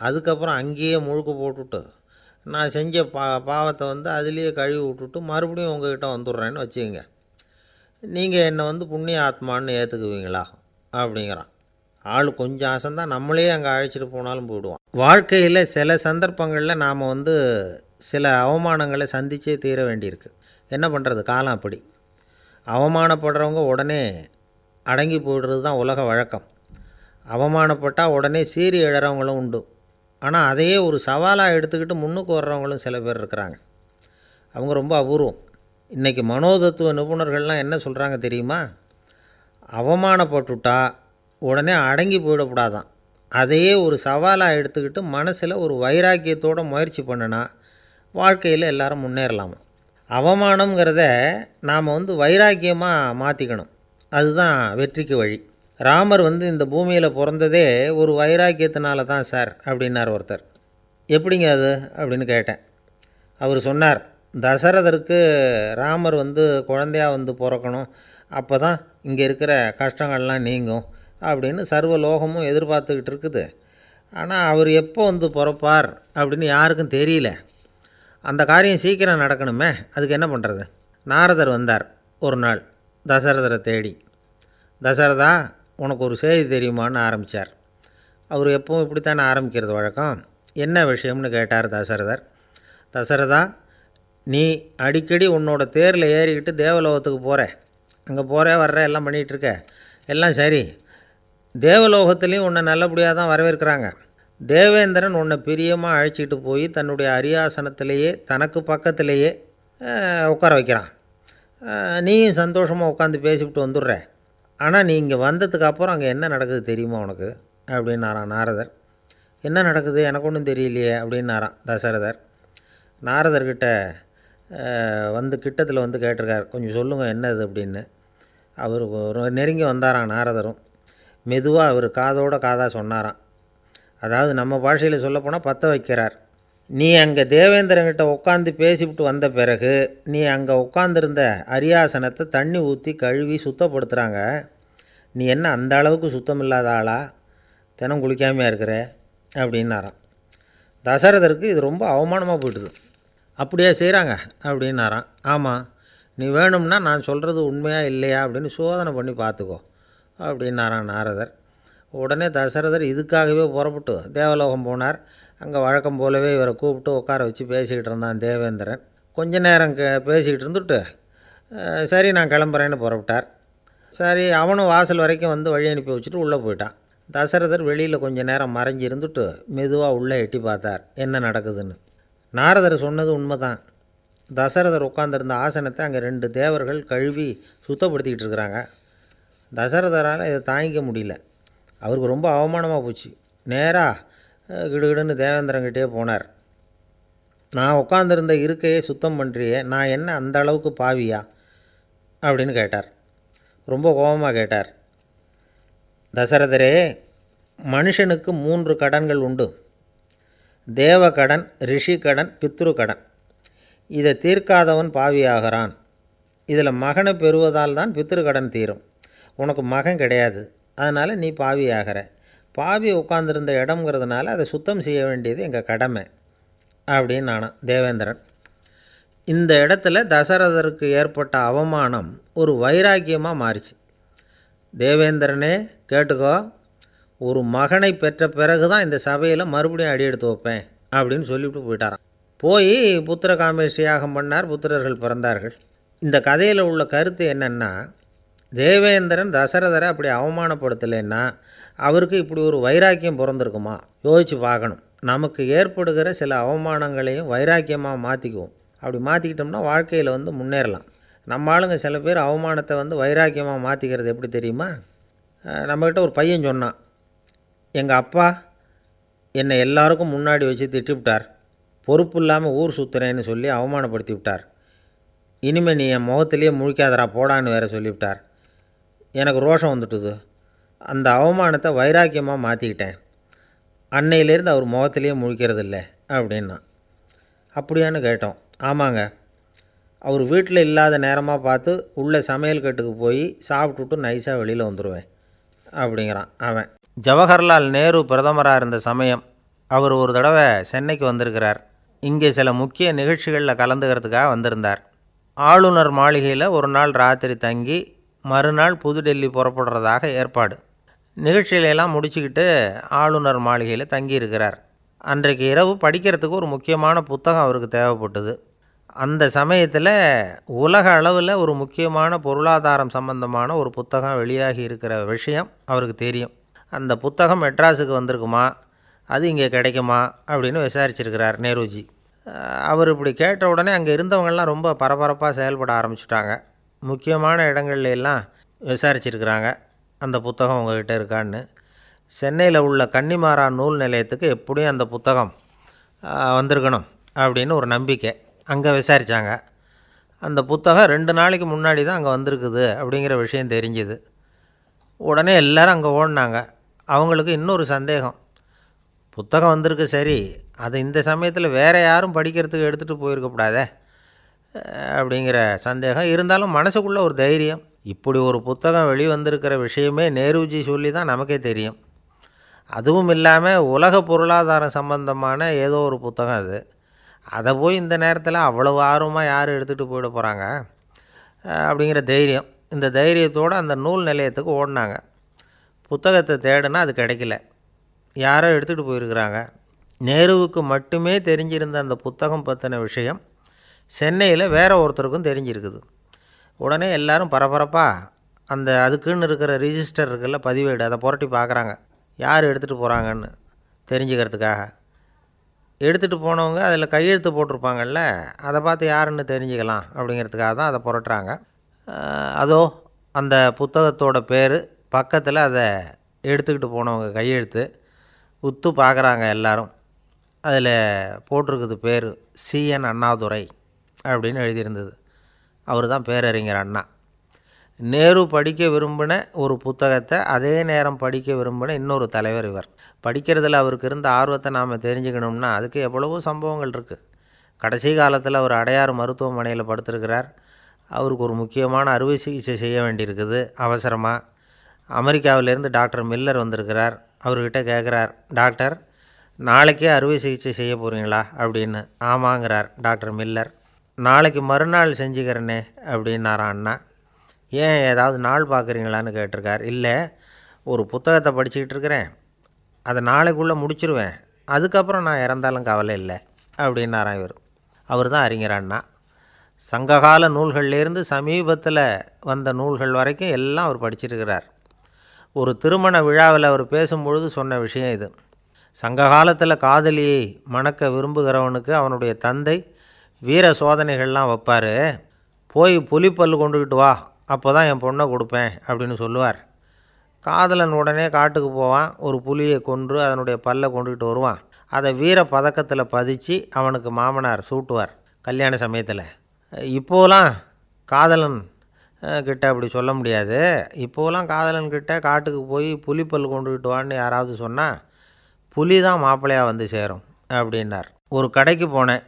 அதுக்கப்புறம் அங்கேயே முழுக்க போட்டுட்டு நான் செஞ்ச பா பாவத்தை வந்து அதுலேயே கழுவி விட்டுட்டு மறுபடியும் உங்ககிட்ட வந்துடுறேன்னு வச்சுக்கோங்க. நீங்கள் என்னை வந்து புண்ணிய ஆத்மான்னு ஏற்றுக்குவீங்களா அப்படிங்கிறான். ஆள் கொஞ்சம் ஆசைந்தான் நம்மளே அங்கே அழைச்சிட்டு போனாலும் போயிடுவான். வாழ்க்கையில் சில சந்தர்ப்பங்களில் நாம் வந்து சில அவமானங்களை சந்தித்தே தீர வேண்டியிருக்கு. என்ன பண்ணுறது காலம் அப்படி. அவமானப்படுறவங்க உடனே அடங்கி போயிடுறது தான் உலக வழக்கம். அவமானப்பட்டால் உடனே சீறி எழுறவங்களும் உண்டு. ஆனால் அதையே ஒரு சவாலாக எடுத்துக்கிட்டு முன்னுக்கு வர்றவங்களும் சில பேர் இருக்கிறாங்க. அவங்க ரொம்ப அபூர்வம். இன்றைக்கி மனோதத்துவ நிபுணர்கள்லாம் என்ன சொல்கிறாங்க தெரியுமா? அவமானப்பட்டுட்டா உடனே அடங்கி போயிடக்கூடாதான். அதையே ஒரு சவாலாக எடுத்துக்கிட்டு மனசில் ஒரு வைராக்கியத்தோட முயற்சி பண்ணினா வாழ்க்கையில் எல்லாரும் முன்னேறலாமா? அவமானங்கிறத நாம் வந்து வைராக்கியமாக மாற்றிக்கணும் அதுதான் வெற்றிக்கு வழி. ராமர் வந்து இந்த பூமியில் பிறந்ததே ஒரு வைராக்கியத்தினால தான் சார் அப்படின்னார் ஒருத்தர். எப்படிங்க அது? அப்படின்னு கேட்டேன். அவர் சொன்னார் தசரதருக்கு ராமர் வந்து குழந்தையா வந்து பிறக்கணும். அப்போ தான் இங்கே இருக்கிற கஷ்டங்கள்லாம் நீங்கும் அப்படின்னு சர்வ லோகமும் எதிர்பார்த்துக்கிட்டு இருக்குது. ஆனால் அவர் எப்போ வந்து பிறப்பார் அப்படின்னு யாருக்கும் தெரியல. அந்த காரியம் சீக்கிரம் நடக்கணுமே அதுக்கு என்ன பண்ணுறது நாரதர் வந்தார் ஒரு நாள் தசரதரை தேடி. தசரதா உனக்கு ஒரு செய்தி தெரியுமான்னு ஆரம்பித்தார் அவர் எப்பவும் இப்படித்தானே ஆரம்பிக்கிறது வழக்கம்? என்ன விஷயம்னு கேட்டார் தசரதர். தசரதா நீ அடிக்கடி உன்னோட தேரில் ஏறிக்கிட்டு தேவலோகத்துக்கு போகிற அங்கே போகிற வர்ற எல்லாம் பண்ணிகிட்ருக்க. எல்லாம் சரி. தேவலோகத்துலேயும் உன்னை நல்லபடியாக தான் வரவேற்கிறாங்க. தேவேந்திரன் உன்னை பிரியமாக அழைச்சிட்டு போய் தன்னுடைய அரியாசனத்திலேயே தனக்கு பக்கத்திலேயே உட்கார வைக்கிறான். நீயும் சந்தோஷமாக உட்காந்து பேசிவிட்டு வந்துடுற. ஆனால் நீ இங்கே வந்ததுக்கு அப்புறம் அங்கே என்ன நடக்குது தெரியுமா உனக்கு? அப்படின்னாரான் நாரதர். என்ன நடக்குது? எனக்கு ஒன்றும் தெரியலையே அப்படின்னாரான் தசரதர். நாரதர்கிட்ட வந்து கிட்டத்தில் வந்து கேட்டிருக்கார். கொஞ்சம் சொல்லுங்கள் என்னது அப்படின்னு. அவர் ஒரு நெருங்கி வந்தாராம் நாரதரும். மெதுவாக அவர் காதோட காதாக சொன்னாராம். அதாவது நம்ம பாஷையில் சொல்லப்போனால் பற்ற வைக்கிறார். நீ அங்கே தேவேந்திரங்கிட்ட உட்காந்து பேசிவிட்டு வந்த பிறகு நீ அங்கே உட்காந்துருந்த அரியாசனத்தை தண்ணி ஊற்றி கழுவி சுத்தப்படுத்துகிறாங்க நீ என்ன அந்த அளவுக்கு சுத்தம் இல்லாத ஆளா? தினம் குளிக்காமையாக இருக்கிற? அப்படின்னாராம். தசரதருக்கு இது ரொம்ப அவமானமாக போயிட்டுது. அப்படியே செய்கிறாங்க அப்படின்னாராம். ஆமாம் நீ வேணும்னா நான் சொல்கிறது உண்மையா இல்லையா அப்படின்னு சோதனை பண்ணி பார்த்துக்கோ அப்படின்னாராம் நாரதர். உடனே தசரதர் இதுக்காகவே புறப்பட்டு தேவலோகம் போனார். அங்கே வழக்கம் போலவே இவரை கூப்பிட்டு உட்கார வச்சு பேசிக்கிட்டு இருந்தான் தேவேந்திரன். கொஞ்ச நேரம் கே பேசிக்கிட்டு இருந்துட்டு சரி நான் கிளம்புறேன்னு புறப்பட்டார். சரி அவனும் வாசல் வரைக்கும் வந்து வழி அனுப்பி வச்சுட்டு உள்ளே போயிட்டான். தசரதர் வெளியில் கொஞ்ச நேரம் மறைஞ்சு இருந்துட்டு மெதுவாக உள்ளே எட்டி பார்த்தார் என்ன நடக்குதுன்னு. நாரதர் சொன்னது உண்மைதான். தசரதர் உட்காந்துருந்த ஆசனத்தை அங்கே ரெண்டு தேவர்கள் கழுவி சுத்தப்படுத்திக்கிட்டு இருக்கிறாங்க. தசரதரால் இதை தாங்கிக்க முடியல. அவருக்கு ரொம்ப அவமானமாக போச்சு. நேராக கிடுகிடுன்னு தேவேந்திரங்கிட்டே போனார். நான் உட்காந்துருந்த இருக்கையே சுத்தம் பண்ணுறியே நான் என்ன அந்த அளவுக்கு பாவியா? அப்படின்னு கேட்டார். ரொம்ப கோபமாக கேட்டார். தசரதரே மனுஷனுக்கு மூன்று கடன்கள் உண்டு. தேவ கடன் ரிஷி கடன் பித்ரு கடன் இதை தீர்க்காதவன் பாவியாகிறான். இதில் மகனை பெறுவதால் தான் பித்திருக்கடன் கடன் தீரும். உனக்கு மகன் கிடையாது. அதனால் நீ பாவியாகிற. பாவி உட்காந்துருந்த இடம்ங்கிறதுனால அதை சுத்தம் செய்ய வேண்டியது எங்கள் கடமை. அப்படின்னு நானும் தேவேந்திரன். இந்த இடத்துல தசரதருக்கு ஏற்பட்ட அவமானம் ஒரு வைராக்கியமாக மாறிச்சு. தேவேந்திரனே கேட்டுக்கோ ஒரு மகனை பெற்ற பிறகு தான் இந்த சபையில் மறுபடியும் அடி எடுத்து வைப்பேன் அப்படின்னு சொல்லிவிட்டு போயிட்டாரான் போய் புத்திர காமேஷ் யாகம் பண்ணார் புத்திரர்கள் பிறந்தார்கள். இந்த கதையில் உள்ள கருத்து என்னென்னா தேவேந்திரன் தசரதரை அப்படி அவமானப்படுத்தலைன்னா அவருக்கு இப்படி ஒரு வைராக்கியம் பிறந்திருக்குமா? யோசித்து பார்க்கணும். நமக்கு ஏற்படுகிற சில அவமானங்களையும் வைராக்கியமாக மாற்றிக்குவோம் அப்படி மாற்றிக்கிட்டோம்னா வாழ்க்கையில் வந்து முன்னேறலாம். நம்ம ஆளுங்க சில பேர் அவமானத்தை வந்து வைராக்கியமாக மாற்றிக்கிறது எப்படி தெரியுமா? நம்மக்கிட்ட ஒரு பையன் சொன்னான் எங்கள் அப்பா என்னை எல்லாருக்கும் முன்னாடி வச்சு திட்டிவிட்டார். பொறுப்பு இல்லாமல் ஊர் சுற்றுறேன்னு சொல்லி அவமானப்படுத்தி விட்டார். இனிமேல் நீ என் முகத்திலேயே முழிக்காதடா போடான்னு வேற சொல்லிவிட்டார் எனக்கு ரோஷம் வந்துட்டுது. அந்த அவமானத்தை வைராக்கியமாக மாற்றிக்கிட்டேன் அன்னையிலேருந்து அவர் முகத்திலேயே முழிக்கிறது இல்லை அப்படின்னா. அப்படியான்னு கேட்டோம். ஆமாங்க. அவர் வீட்டில் இல்லாத நேரமாக பார்த்து உள்ளே சமையல் கட்டுக்கு போய் சாப்பிட்டுட்டு நைஸாக வெளியில் வந்துடுவேன் அப்படிங்கிறான் அவன். ஜவஹர்லால் நேரு பிரதமராக இருந்த சமயம் அவர் ஒரு தடவை சென்னைக்கு வந்திருக்கிறார். இங்கே சில முக்கிய நிகழ்ச்சிகளில் கலந்துக்கிறதுக்காக வந்திருந்தார். ஆளுநர் மாளிகையில் ஒரு நாள் ராத்திரி தங்கி மறுநாள் புதுடெல்லி புறப்படுறதாக ஏற்பாடு. நிகழ்ச்சியிலெல்லாம் முடிச்சுக்கிட்டு ஆளுநர் மாளிகையில் தங்கியிருக்கிறார். அன்றைக்கு இரவு படிக்கிறதுக்கு ஒரு முக்கியமான புத்தகம் அவருக்கு தேவைப்பட்டது. அந்த சமயத்தில் உலக அளவில் ஒரு முக்கியமான பொருளாதாரம் சம்பந்தமான ஒரு புத்தகம் வெளியாகி இருக்கிற விஷயம் அவருக்கு தெரியும். அந்த புத்தகம் மெட்ராஸுக்கு வந்திருக்குமா? அது இங்கே கிடைக்குமா அப்படின்னு விசாரிச்சிருக்கிறார் நேருஜி. அவர் இப்படி கேட்ட உடனே அங்கே இருந்தவங்கள்லாம் ரொம்ப பரபரப்பாக செயல்பட ஆரம்பிச்சிட்டாங்க. முக்கியமான இடங்கள்ல எல்லாம் விசாரிச்சிருக்கிறாங்க. அந்த புத்தகம் உங்ககிட்ட இருக்கான்னு. சென்னையில் உள்ள கன்னிமாரா நூல் நிலையத்துக்கு எப்படியும் அந்த புத்தகம் வந்திருக்கணும் அப்படின்னு ஒரு நம்பிக்கை அங்கே விசாரித்தாங்க அந்த புத்தகம் ரெண்டு நாளைக்கு முன்னாடி தான் அங்கே வந்திருக்குது அப்படிங்கிற விஷயம் தெரிஞ்சுது. உடனே எல்லாரும் அங்கே ஓடினாங்க. அவங்களுக்கு இன்னொரு சந்தேகம். புத்தகம் வந்திருக்கு சரி. அது இந்த சமயத்தில் வேறு யாரும் படிக்கிறதுக்கு எடுத்துகிட்டு போயிருக்கக்கூடாதே அப்படிங்கிற சந்தேகம். இருந்தாலும் மனசுக்குள்ளே ஒரு தைரியம். இப்படி ஒரு புத்தகம் வெளிவந்திருக்கிற விஷயமே நேருஜி சொல்லி தான் நமக்கே தெரியும். அதுவும் இல்லாமல் உலக பொருளாதாரம் சம்பந்தமான ஏதோ ஒரு புத்தகம் அது. அதை போய் இந்த நேரத்தில் அவ்வளவு ஆர்வமாக யார் எடுத்துகிட்டு போயிட போகிறாங்க அப்படிங்கிற தைரியம். இந்த தைரியத்தோடு அந்த நூல் நிலையத்துக்கு ஓடினாங்க. புத்தகத்தை தேடினா அது கிடைக்கல. யாரோ எடுத்துகிட்டு போயிருக்கிறாங்க. நேருவுக்கு மட்டுமே தெரிஞ்சிருந்த அந்த புத்தகம் பற்றின விஷயம் சென்னையில் வேற ஒருத்தருக்கும் தெரிஞ்சிருக்குது. உடனே எல்லாரும் பரபரப்பாக அந்த அதுக்குன்னு இருக்கிற ரிஜிஸ்டர் இருக்குல்ல பதிவேடு அதை புரட்டி பார்க்குறாங்க. யார் எடுத்துகிட்டு போகிறாங்கன்னு தெரிஞ்சுக்கிறதுக்காக. எடுத்துகிட்டு போனவங்க அதில் கையெழுத்து போட்டிருப்பாங்கல்ல அதை பார்த்து யாருன்னு தெரிஞ்சுக்கலாம் அப்படிங்கிறதுக்காக தான் அதை புரட்டுறாங்க. அதோ அந்த புத்தகத்தோட பேர் பக்கத்தில் அதை எடுத்துக்கிட்டு போனவங்க கையெழுத்து. உத்து பார்க்குறாங்க எல்லாரும். அதில் போட்டிருக்குது பேர் சிஎன் அண்ணாதுரை அப்படின்னு எழுதியிருந்தது. அவர் தான் பேரறிஞர் அண்ணா. நேரு படிக்க விரும்பின ஒரு புத்தகத்தை அதே நேரம் படிக்க விரும்பின இன்னொரு தலைவர் இவர். படிக்கிறதுல அவருக்கு இருந்த ஆர்வத்தை நாம் தெரிஞ்சுக்கணும்னா அதுக்கு எவ்வளவோ சம்பவங்கள் இருக்குது கடைசி காலத்தில் அவர் அடையாறு மருத்துவமனையில் படுத்திருக்கிறார். அவருக்கு ஒரு முக்கியமான அறுவை சிகிச்சை செய்ய வேண்டியிருக்குது. அவசரமாக அமெரிக்காவிலேருந்து டாக்டர் மில்லர் வந்திருக்கிறார். அவர்கிட்ட கேட்குறார் டாக்டர் நாளைக்கே அறுவை சிகிச்சை செய்ய போகிறீங்களா அப்படின்னு. ஆமாங்கிறார் டாக்டர் மில்லர். நாளைக்கு மறுநாள் செஞ்சுக்கிறேனே அப்படின்னாரா அண்ணா. ஏன் ஏதாவது நாள் பார்க்குறீங்களான்னு கேட்டிருக்கார். இல்லை ஒரு புத்தகத்தை படிச்சுக்கிட்டு இருக்கிறேன். அதை நாளைக்குள்ளே முடிச்சிருவேன். அதுக்கப்புறம் நான் இறந்தாலும் கவலை இல்லை அப்படின்னாரா இவர். அவர் தான் அறிஞர் அண்ணா. சங்ககால நூல்கள்லேருந்து சமீபத்தில் வந்த நூல்கள் வரைக்கும் எல்லாம் அவர் படிச்சிருக்கிறார். ஒரு திருமண விழாவில் அவர் பேசும்பொழுது சொன்ன விஷயம் இது. சங்க காலத்தில் காதலியை மணக்க விரும்புகிறவனுக்கு அவனுடைய தந்தை வீர சோதனைகள்லாம் வைப்பார். போய் புலிப்பல் கொண்டுக்கிட்டு வா அப்போ தான் என் பொண்ணை கொடுப்பேன் அப்படின்னு சொல்லுவார். காதலன் உடனே காட்டுக்கு போவான் ஒரு புலியை கொன்று அதனுடைய பல்லை கொண்டுக்கிட்டு வருவான். அதை வீர பதக்கத்தில் பதிச்சு அவனுக்கு மாமனார் சூட்டுவார் கல்யாண சமயத்தில். இப்போலாம் காதலன் கிட்ட அப்படி சொல்ல முடியாது. இப்போலாம் காதலன்கிட்ட காட்டுக்கு போய் புலிப்பல் கொண்டுக்கிட்டு வான்னு யாராவது சொன்னால் புலி தான் மாப்பிள்ளையாக வந்து சேரும் அப்படின்னார். ஒரு கடைக்கு போனேன்.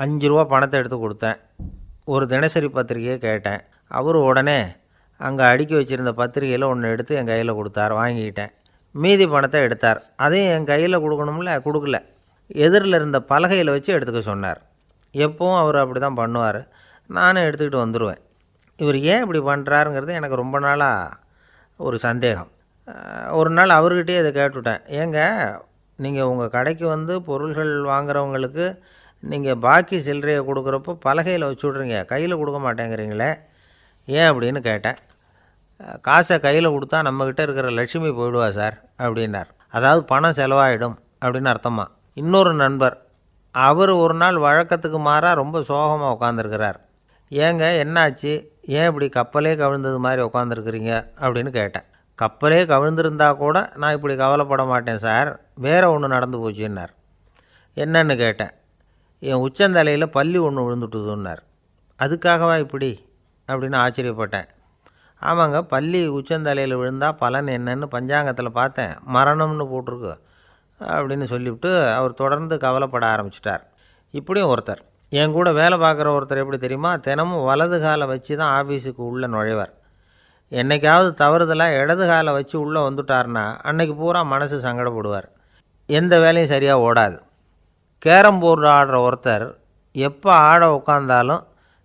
அஞ்சு ரூபா பணத்தை எடுத்து கொடுத்தேன். ஒரு தினசரி பத்திரிக்கையை கேட்டேன். அவர் உடனே அங்கே அடுக்கி வச்சுருந்த பத்திரிக்கையில் ஒன்று எடுத்து என் கையில் கொடுத்தார். வாங்கிக்கிட்டேன். மீதி பணத்தை எடுத்தார். அதையும் என் கையில் கொடுக்கணும்ல? கொடுக்கல. எதிரில் இருந்த பலகையில் வச்சு எடுத்துக்க சொன்னார். எப்பவும் அவர் அப்படி தான் பண்ணுவார். நானும் எடுத்துக்கிட்டு வந்துடுவேன் இவர் ஏன் இப்படி பண்ணுறாருங்கிறது எனக்கு ரொம்ப நாளாக ஒரு சந்தேகம். ஒரு நாள் அவர்கிட்டயே இதை கேட்டுவிட்டேன் ஏங்க நீங்கள் உங்கள் கடைக்கு வந்து பொருள்கள் வாங்குறவங்களுக்கு நீங்கள் பாக்கி சில்லறையை கொடுக்குறப்போ பலகையில் வச்சு விட்றீங்க. கையில் கொடுக்க மாட்டேங்கிறீங்களே. ஏன் அப்படின்னு கேட்டேன். காசை கையில் கொடுத்தா நம்மக்கிட்ட இருக்கிற லட்சுமி போயிடுவா சார் அப்படின்னார். அதாவது பணம் செலவாயிடும் அப்படின்னு அர்த்தமா? இன்னொரு நண்பர் அவர் ஒரு நாள் வழக்கத்துக்கு மாறாக ரொம்ப சோகமாக உட்காந்துருக்கிறார் ஏங்க என்னாச்சு? ஏன் இப்படி கப்பலே கவிழ்ந்தது மாதிரி உட்காந்துருக்குறீங்க அப்படின்னு கேட்டேன். கப்பலே கவிழ்ந்திருந்தா கூட நான் இப்படி கவலைப்பட மாட்டேன் சார். வேறு ஒன்று நடந்து போச்சுன்னார். என்னன்னு கேட்டேன். என் உச்சந்தலையில் பள்ளி ஒன்று விழுந்துட்டுதுன்னார். அதுக்காகவா இப்படி? அப்படின்னு ஆச்சரியப்பட்டேன். ஆமாங்க பள்ளி உச்சந்தலையில் விழுந்தால் பலன் என்னன்னு பஞ்சாங்கத்தில் பார்த்தேன். மரணம்னு போட்டிருக்கு அப்படின்னு சொல்லிவிட்டு அவர் தொடர்ந்து கவலைப்பட ஆரம்பிச்சிட்டார். இப்படியும் ஒருத்தர். என் கூட வேலை பார்க்குற ஒருத்தர் எப்படி தெரியுமா? தினமும் வலது காலை வச்சு தான் ஆஃபீஸுக்கு உள்ளே நுழைவார். என்னைக்காவது தவறுதலாக இடது காலை வச்சு உள்ளே வந்துட்டார்னா அன்னைக்கு பூரா மனசு சங்கடப்படுவார். எந்த வேலையும் சரியாக ஓடாது. கேரம் போர்டு ஆடுற ஒருத்தர் எப்போ ஆட உட்காந்தாலும்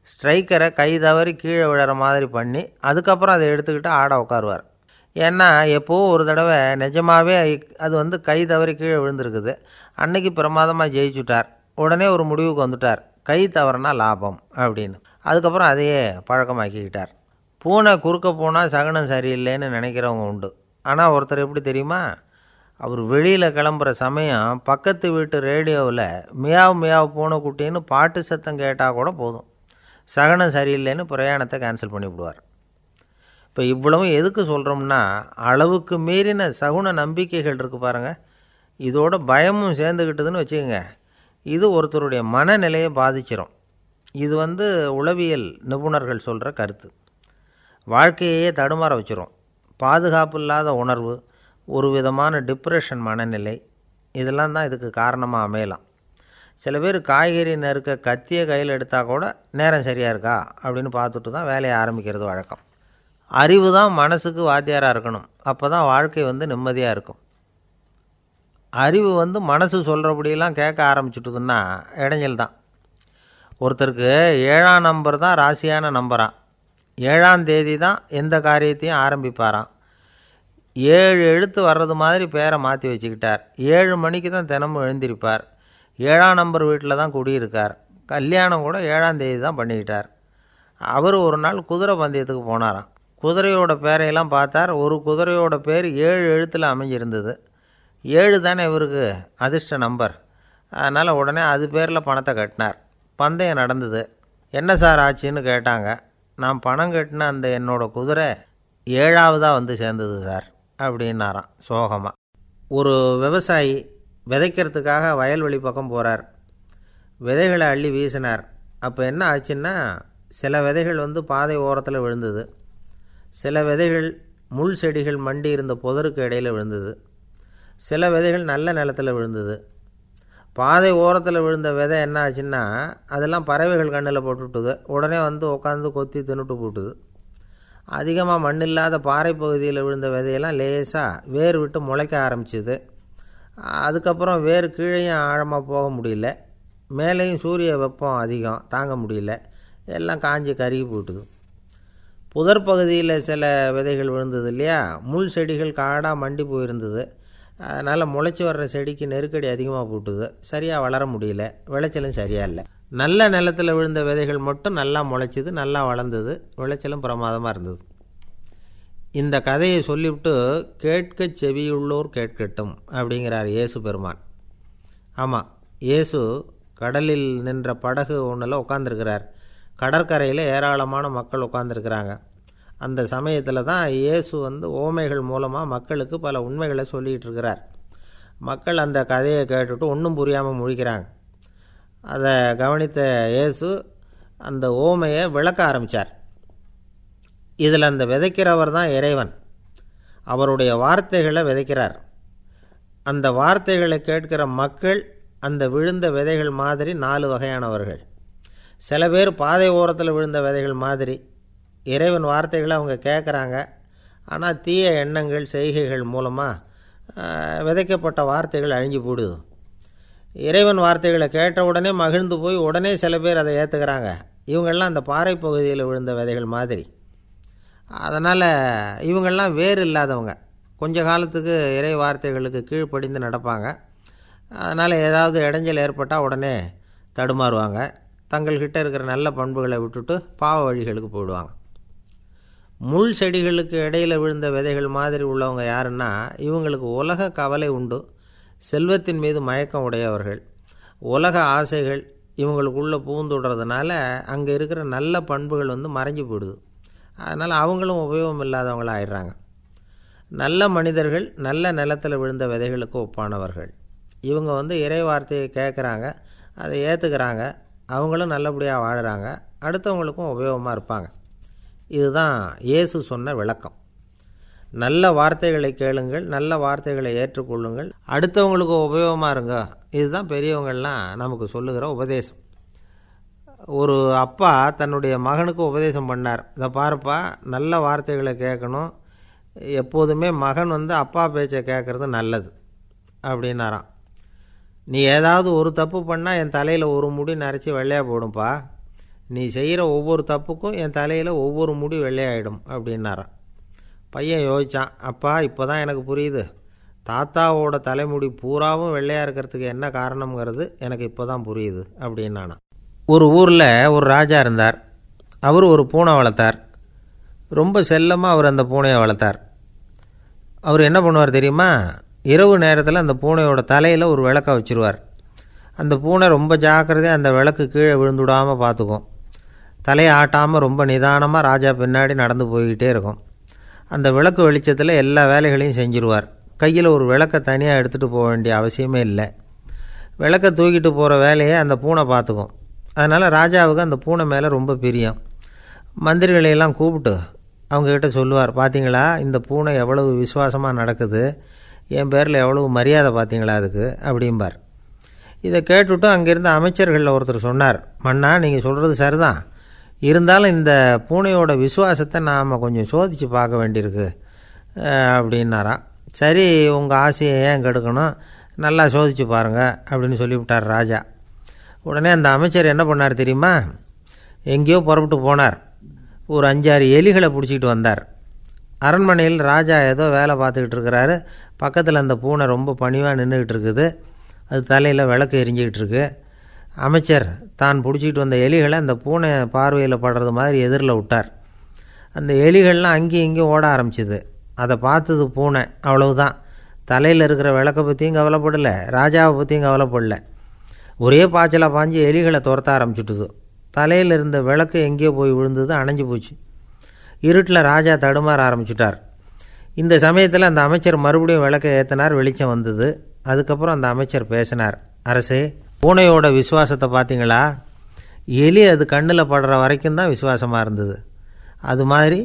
ஸ்ட்ரைக்கரை கை தவறி கீழே விழுற மாதிரி பண்ணி அதுக்கப்புறம் அதை எடுத்துக்கிட்டு ஆட உட்காருவார் ஏன்னா எப்போவும் ஒரு தடவை நிஜமாகவே அது வந்து கை தவறி கீழே விழுந்திருக்குது. அன்னைக்கு பிரமாதமாக ஜெயிச்சுட்டார். உடனே ஒரு முடிவுக்கு வந்துட்டார். கை தவறுனா லாபம் அப்படின்னு. அதுக்கப்புறம் அதையே பழக்கமாக்கிக்கிட்டார். பூனை குறுக்க போனால் சகனம் சரியில்லைன்னு நினைக்கிறவங்க உண்டு. ஆனால் ஒருத்தர் எப்படி தெரியுமா? அவர் வெளியில் கிளம்புற சமயம் பக்கத்து வீட்டு ரேடியோவில் மியாவ் மியாவ் பூனைக்குட்டின்னு பாட்டு சத்தம் கேட்டால் கூட போதும். சகனம் சரியில்லைன்னு பிரயாணத்தை கேன்சல் பண்ணிவிடுவார் இப்போ இவ்வளவும் எதுக்கு சொல்கிறோம்னா அளவுக்கு மீறின சகுன நம்பிக்கைகள் இருக்குது பாருங்கள் இதோட பயமும் சேர்ந்துக்கிட்டதுன்னு வச்சுக்கோங்க. இது ஒருத்தருடைய மனநிலையை பாதிச்சிடும் இது வந்து உளவியல் நிபுணர்கள் சொல்கிற கருத்து. வாழ்க்கையே தடுமாற வச்சிரும். பாதுகாப்பு இல்லாத உணர்வு ஒரு விதமான டிப்ரெஷன் மனநிலை இதெல்லாம் தான் இதுக்கு காரணமாக அமையலாம். சில பேர் காய்கறி நறுக்க கத்தியை கையில் எடுத்தால் கூட நேரம் சரியாக இருக்கா? அப்படின்னு பார்த்துட்டு தான் வேலையை ஆரம்பிக்கிறது வழக்கம். அறிவு தான் மனசுக்கு வாத்தியாராக இருக்கணும். அப்போ தான் வாழ்க்கை வந்து நிம்மதியாக இருக்கும். அறிவு வந்து மனசு சொல்கிறபடியெல்லாம் கேட்க ஆரம்பிச்சுட்டுதுன்னா இடைஞ்சல் தான். ஒருத்தருக்கு ஏழாம் நம்பர் தான் ராசியான நம்பரான் ஏழாம் தேதி தான் எந்த காரியத்தையும் ஆரம்பிப்பாராம். ஏழு எழுத்து வர்றது மாதிரி பேரை மாற்றி வச்சுக்கிட்டார். ஏழு மணிக்கு தான் தினமும் எழுந்திருப்பார். ஏழாம் நம்பர் வீட்டில் தான் குடியிருக்கார். கல்யாணம் கூட ஏழாம் தேதி தான் பண்ணிக்கிட்டார். அவர் ஒரு நாள் குதிரை பந்தயத்துக்கு போனாராம். குதிரையோட பேரையெல்லாம் பார்த்தார். ஒரு குதிரையோட பேர் ஏழு எழுத்தில் அமைஞ்சிருந்தது. ஏழு தானே இவருக்கு அதிர்ஷ்ட நம்பர். அதனால் உடனே அது பேரில் பணத்தை கட்டினார். பந்தயம் நடந்தது. என்ன சார் ஆச்சுன்னு கேட்டாங்க. நான் பணம் கட்டின அந்த என்னோடய குதிரை ஏழாவதாக வந்து சேர்ந்தது சார் அப்படின்னாராம் சோகமாக ஒரு விவசாயி விதைக்கிறதுக்காக வயல்வெளி பக்கம் போகிறார் விதைகளை அள்ளி வீசினார். அப்போ என்ன ஆச்சுன்னா சில விதைகள் வந்து பாதை ஓரத்தில் விழுந்தது. சில விதைகள் முள் செடிகள் மண்டி இருந்த புதருக்கு இடையில் விழுந்தது. சில விதைகள் நல்ல நிலத்தில் விழுந்தது. பாதை ஓரத்தில் விழுந்த விதை என்ன ஆச்சுன்னா அதெல்லாம் பறவைகள் கண்ணில் போட்டுவிட்டுது உடனே வந்து உட்காந்து கொத்தி தின்னுட்டு போட்டுது. அதிகமாக மண் இல்லாத பாறை பகுதியில் விழுந்த விதையெல்லாம் லேசாக வேர் விட்டு முளைக்க ஆரம்பிச்சிது. அதுக்கப்புறம் வேர் கீழேயும் ஆழமாக போக முடியல. மேலேயும் சூரிய வெப்பம் அதிகம் தாங்க முடியல. எல்லாம் காஞ்சி கருகி போட்டுது. புதர் பகுதியில் சில விதைகள் விழுந்தது இல்லையா? முள் செடிகள் காடாக மண்டி போயிருந்தது. அதனால் முளைச்சி வர்ற செடிக்கு நெருக்கடி அதிகமாக போட்டுது. சரியாக வளர முடியல. விளைச்சலும் சரியாக இல்லை. நல்ல நிலத்தில் விழுந்த விதைகள் மட்டும் நல்லா முளைச்சிது நல்லா வளர்ந்தது. விளைச்சலும் பிரமாதமாக இருந்தது. இந்த கதையை சொல்லிவிட்டு கேட்க செவியுள்ளோர் கேட்கட்டும் அப்படிங்கிறார் இயேசு பெருமான். ஆமாம் இயேசு கடலில் நின்ற படகு ஒன்றில் உட்காந்துருக்கிறார் கடற்கரையில் ஏராளமான மக்கள் உட்காந்துருக்கிறாங்க அந்த சமயத்தில் தான் இயேசு வந்து ஓமைகள் மூலமாக மக்களுக்கு பல உண்மைகளை சொல்லிகிட்டு இருக்கிறார். மக்கள் அந்த கதையை கேட்டுட்டு ஒன்றும் புரியாமல் முழிக்கிறாங்க. அதை கவனித்த இயேசு அந்த ஓமையை விளக்க ஆரம்பித்தார் இதில் அந்த விதைக்கிறவர் தான் இறைவன். அவருடைய வார்த்தைகளை விதைக்கிறார். அந்த வார்த்தைகளை கேட்கிற மக்கள் அந்த விழுந்த விதைகள் மாதிரி நாலு வகையானவர்கள். சில பேர் பாதை ஓரத்தில் விழுந்த விதைகள் மாதிரி இறைவன் வார்த்தைகளை அவங்க கேட்குறாங்க ஆனால் தீய எண்ணங்கள் செய்கைகள் மூலமாக விதைக்கப்பட்ட வார்த்தைகள் அழிஞ்சு போடுது. இறைவன் வார்த்தைகளை கேட்ட உடனே மகிழ்ந்து போய் உடனே சில பேர் அதை ஏற்றுக்கிறாங்க இவங்கெல்லாம் அந்த பாறை பகுதியில் விழுந்த விதைகள் மாதிரி. அதனால் இவங்கெல்லாம் வேறு இல்லாதவங்க. கொஞ்ச காலத்துக்கு இறை வார்த்தைகளுக்கு கீழ்ப்படிந்து நடப்பாங்க. அதனால் ஏதாவது இடைஞ்சல் ஏற்பட்டால் உடனே தடுமாறுவாங்க. தங்கள்கிட்ட இருக்கிற நல்ல பண்புகளை விட்டுட்டு பாவ வழிகளுக்கு போயிடுவாங்க. முள் செடிகளுக்கு இடையில் விழுந்த விதைகள் மாதிரி உள்ளவங்க யாருன்னா இவங்களுக்கு உலக கவலை உண்டு. செல்வத்தின் மீது மயக்கம் உடையவர்கள். உலக ஆசைகள் இவங்களுக்குள்ளே பூந்துடுறதுனால அங்கே இருக்கிற நல்ல பண்புகள் வந்து மறைஞ்சு போயிடுது. அதனால் அவங்களும் உபயோகம் இல்லாதவங்களாக ஆயிடுறாங்க. நல்ல மனிதர்கள் நல்ல நிலத்தில் விழுந்த விதைகளுக்கு ஒப்பானவர்கள். இவங்க வந்து இறை வார்த்தையை கேட்குறாங்க அதை ஏற்றுக்கிறாங்க அவங்களும் நல்லபடியாக வாழுறாங்க அடுத்தவங்களுக்கும் உபயோகமாக இருப்பாங்க. இதுதான் இயேசு சொன்ன விளக்கம். நல்ல வார்த்தைகளை கேளுங்கள் நல்ல வார்த்தைகளை ஏற்றுக்கொள்ளுங்கள். அடுத்தவங்களுக்கு உபயோகமாக இருங்க. இதுதான் பெரியவங்கள்லாம் நமக்கு சொல்லுகிற உபதேசம். ஒரு அப்பா தன்னுடைய மகனுக்கு உபதேசம் பண்ணார். இதை பாருப்பா நல்ல வார்த்தைகளை கேட்கணும். எப்போதுமே மகன் வந்து அப்பா பேச்சை கேட்குறது நல்லது அப்படின்னாராம். நீ ஏதாவது ஒரு தப்பு பண்ணால் என் தலையில் ஒரு முடி நரைச்சி வெள்ளையாக போடும்பா. நீ செய்கிற ஒவ்வொரு தப்புக்கும் என் தலையில் ஒவ்வொரு முடி வெள்ளையாயிடும் அப்படின்னாராம். பையன் யோசித்தான் அப்பா இப்போ தான் எனக்கு புரியுது. தாத்தாவோட தலைமுடி பூராவும் வெள்ளையாக இருக்கிறதுக்கு என்ன காரணம்ங்கிறது எனக்கு இப்போ தான் புரியுது அப்படின்னானா ஒரு ஊரில் ஒரு ராஜா இருந்தார். அவர் ஒரு பூனை வளர்த்தார். ரொம்ப செல்லமாக அவர் அந்த பூனையை வளர்த்தார். அவர் என்ன பண்ணுவார் தெரியுமா? இரவு நேரத்தில் அந்த பூனையோட தலையில் ஒரு விளக்க வச்சுருவார். அந்த பூனை ரொம்ப ஜாக்கிரதையாக அந்த விளக்கு கீழே விழுந்துடாமல் பார்த்துக்கும் தலையை ஆட்டாமல் ரொம்ப நிதானமாக ராஜா பின்னாடி நடந்து போய்கிட்டே இருக்கும். அந்த விளக்கு வெளிச்சத்தில் எல்லா வேலைகளையும் செஞ்சுருவார். கையில் ஒரு விளக்கை தனியாக எடுத்துகிட்டு போக வேண்டிய அவசியமே இல்லை. விளக்கை தூக்கிட்டு போகிற வேலையை அந்த பூனை பார்த்துக்கும் அதனால் ராஜாவுக்கு அந்த பூனை மேலே ரொம்ப பிரியம். மந்திரிகளையெல்லாம் கூப்பிட்டு அவங்கக்கிட்ட சொல்லுவார் பார்த்தீங்களா இந்த பூனை எவ்வளவு விசுவாசமாக நடக்குது? என் பேரில் எவ்வளவு மரியாதை பார்த்தீங்களா அதுக்கு? அப்படிம்பார். இதை கேட்டுவிட்டு அங்கேருந்து அமைச்சர்களில் ஒருத்தர் சொன்னார் மன்னா நீங்கள் சொல்கிறது சரிதான். இருந்தாலும் இந்த பூனையோட விசுவாசத்தை நாம் கொஞ்சம் சோதித்து பார்க்க வேண்டியிருக்கு அப்படின்னாராம். சரி உங்கள் ஆசையை ஏன் கெடுக்கணும்? நல்லா சோதித்து பாருங்கள் அப்படின்னு சொல்லிவிட்டார் ராஜா. உடனே அந்த அமைச்சர் என்ன பண்ணார் தெரியுமா? எங்கேயோ புறப்பட்டு போனார். ஒரு அஞ்சாறு எலிகளை பிடிச்சிக்கிட்டு வந்தார். அரண்மனையில் ராஜா ஏதோ வேலை பார்த்துக்கிட்டு இருக்கிறாரு. பக்கத்தில் அந்த பூனை ரொம்ப பணிவாக நின்றுக்கிட்டு இருக்குது. அது தலையில் விளக்கு எரிஞ்சிக்கிட்டு இருக்குது அமைச்சர் தான் பிடிச்சிக்கிட்டு வந்த எலிகளை அந்த பூனை பார்வையில் படுறது மாதிரி எதிரில் விட்டார். அந்த எலிகள்லாம் அங்கேயும் இங்கேயும் ஓட ஆரம்பிச்சிது. அதை பார்த்தது பூனை. அவ்வளவுதான். தலையில் இருக்கிற விளக்கை பற்றியும் கவலைப்படலை. ராஜாவை பற்றியும் கவலைப்படல. ஒரே பாய்ச்சலாக பாஞ்சு எலிகளை துரத்த ஆரம்பிச்சுட்டுது. தலையில் இருந்த விளக்கு எங்கேயோ போய் விழுந்தது அணைஞ்சு போச்சு. இருட்டில் ராஜா தடுமாற ஆரம்பிச்சுட்டார். இந்த சமயத்தில் அந்த அமைச்சர் மறுபடியும் விளக்கை ஏற்றினார் வெளிச்சம் வந்தது. அதுக்கப்புறம் அந்த அமைச்சர் பேசினார். அரசே பூனையோட விசுவாசத்தை பார்த்தீங்களா? எலி அது கண்ணில் படுற வரைக்கும் தான் விசுவாசமாக இருந்தது. அது மாதிரி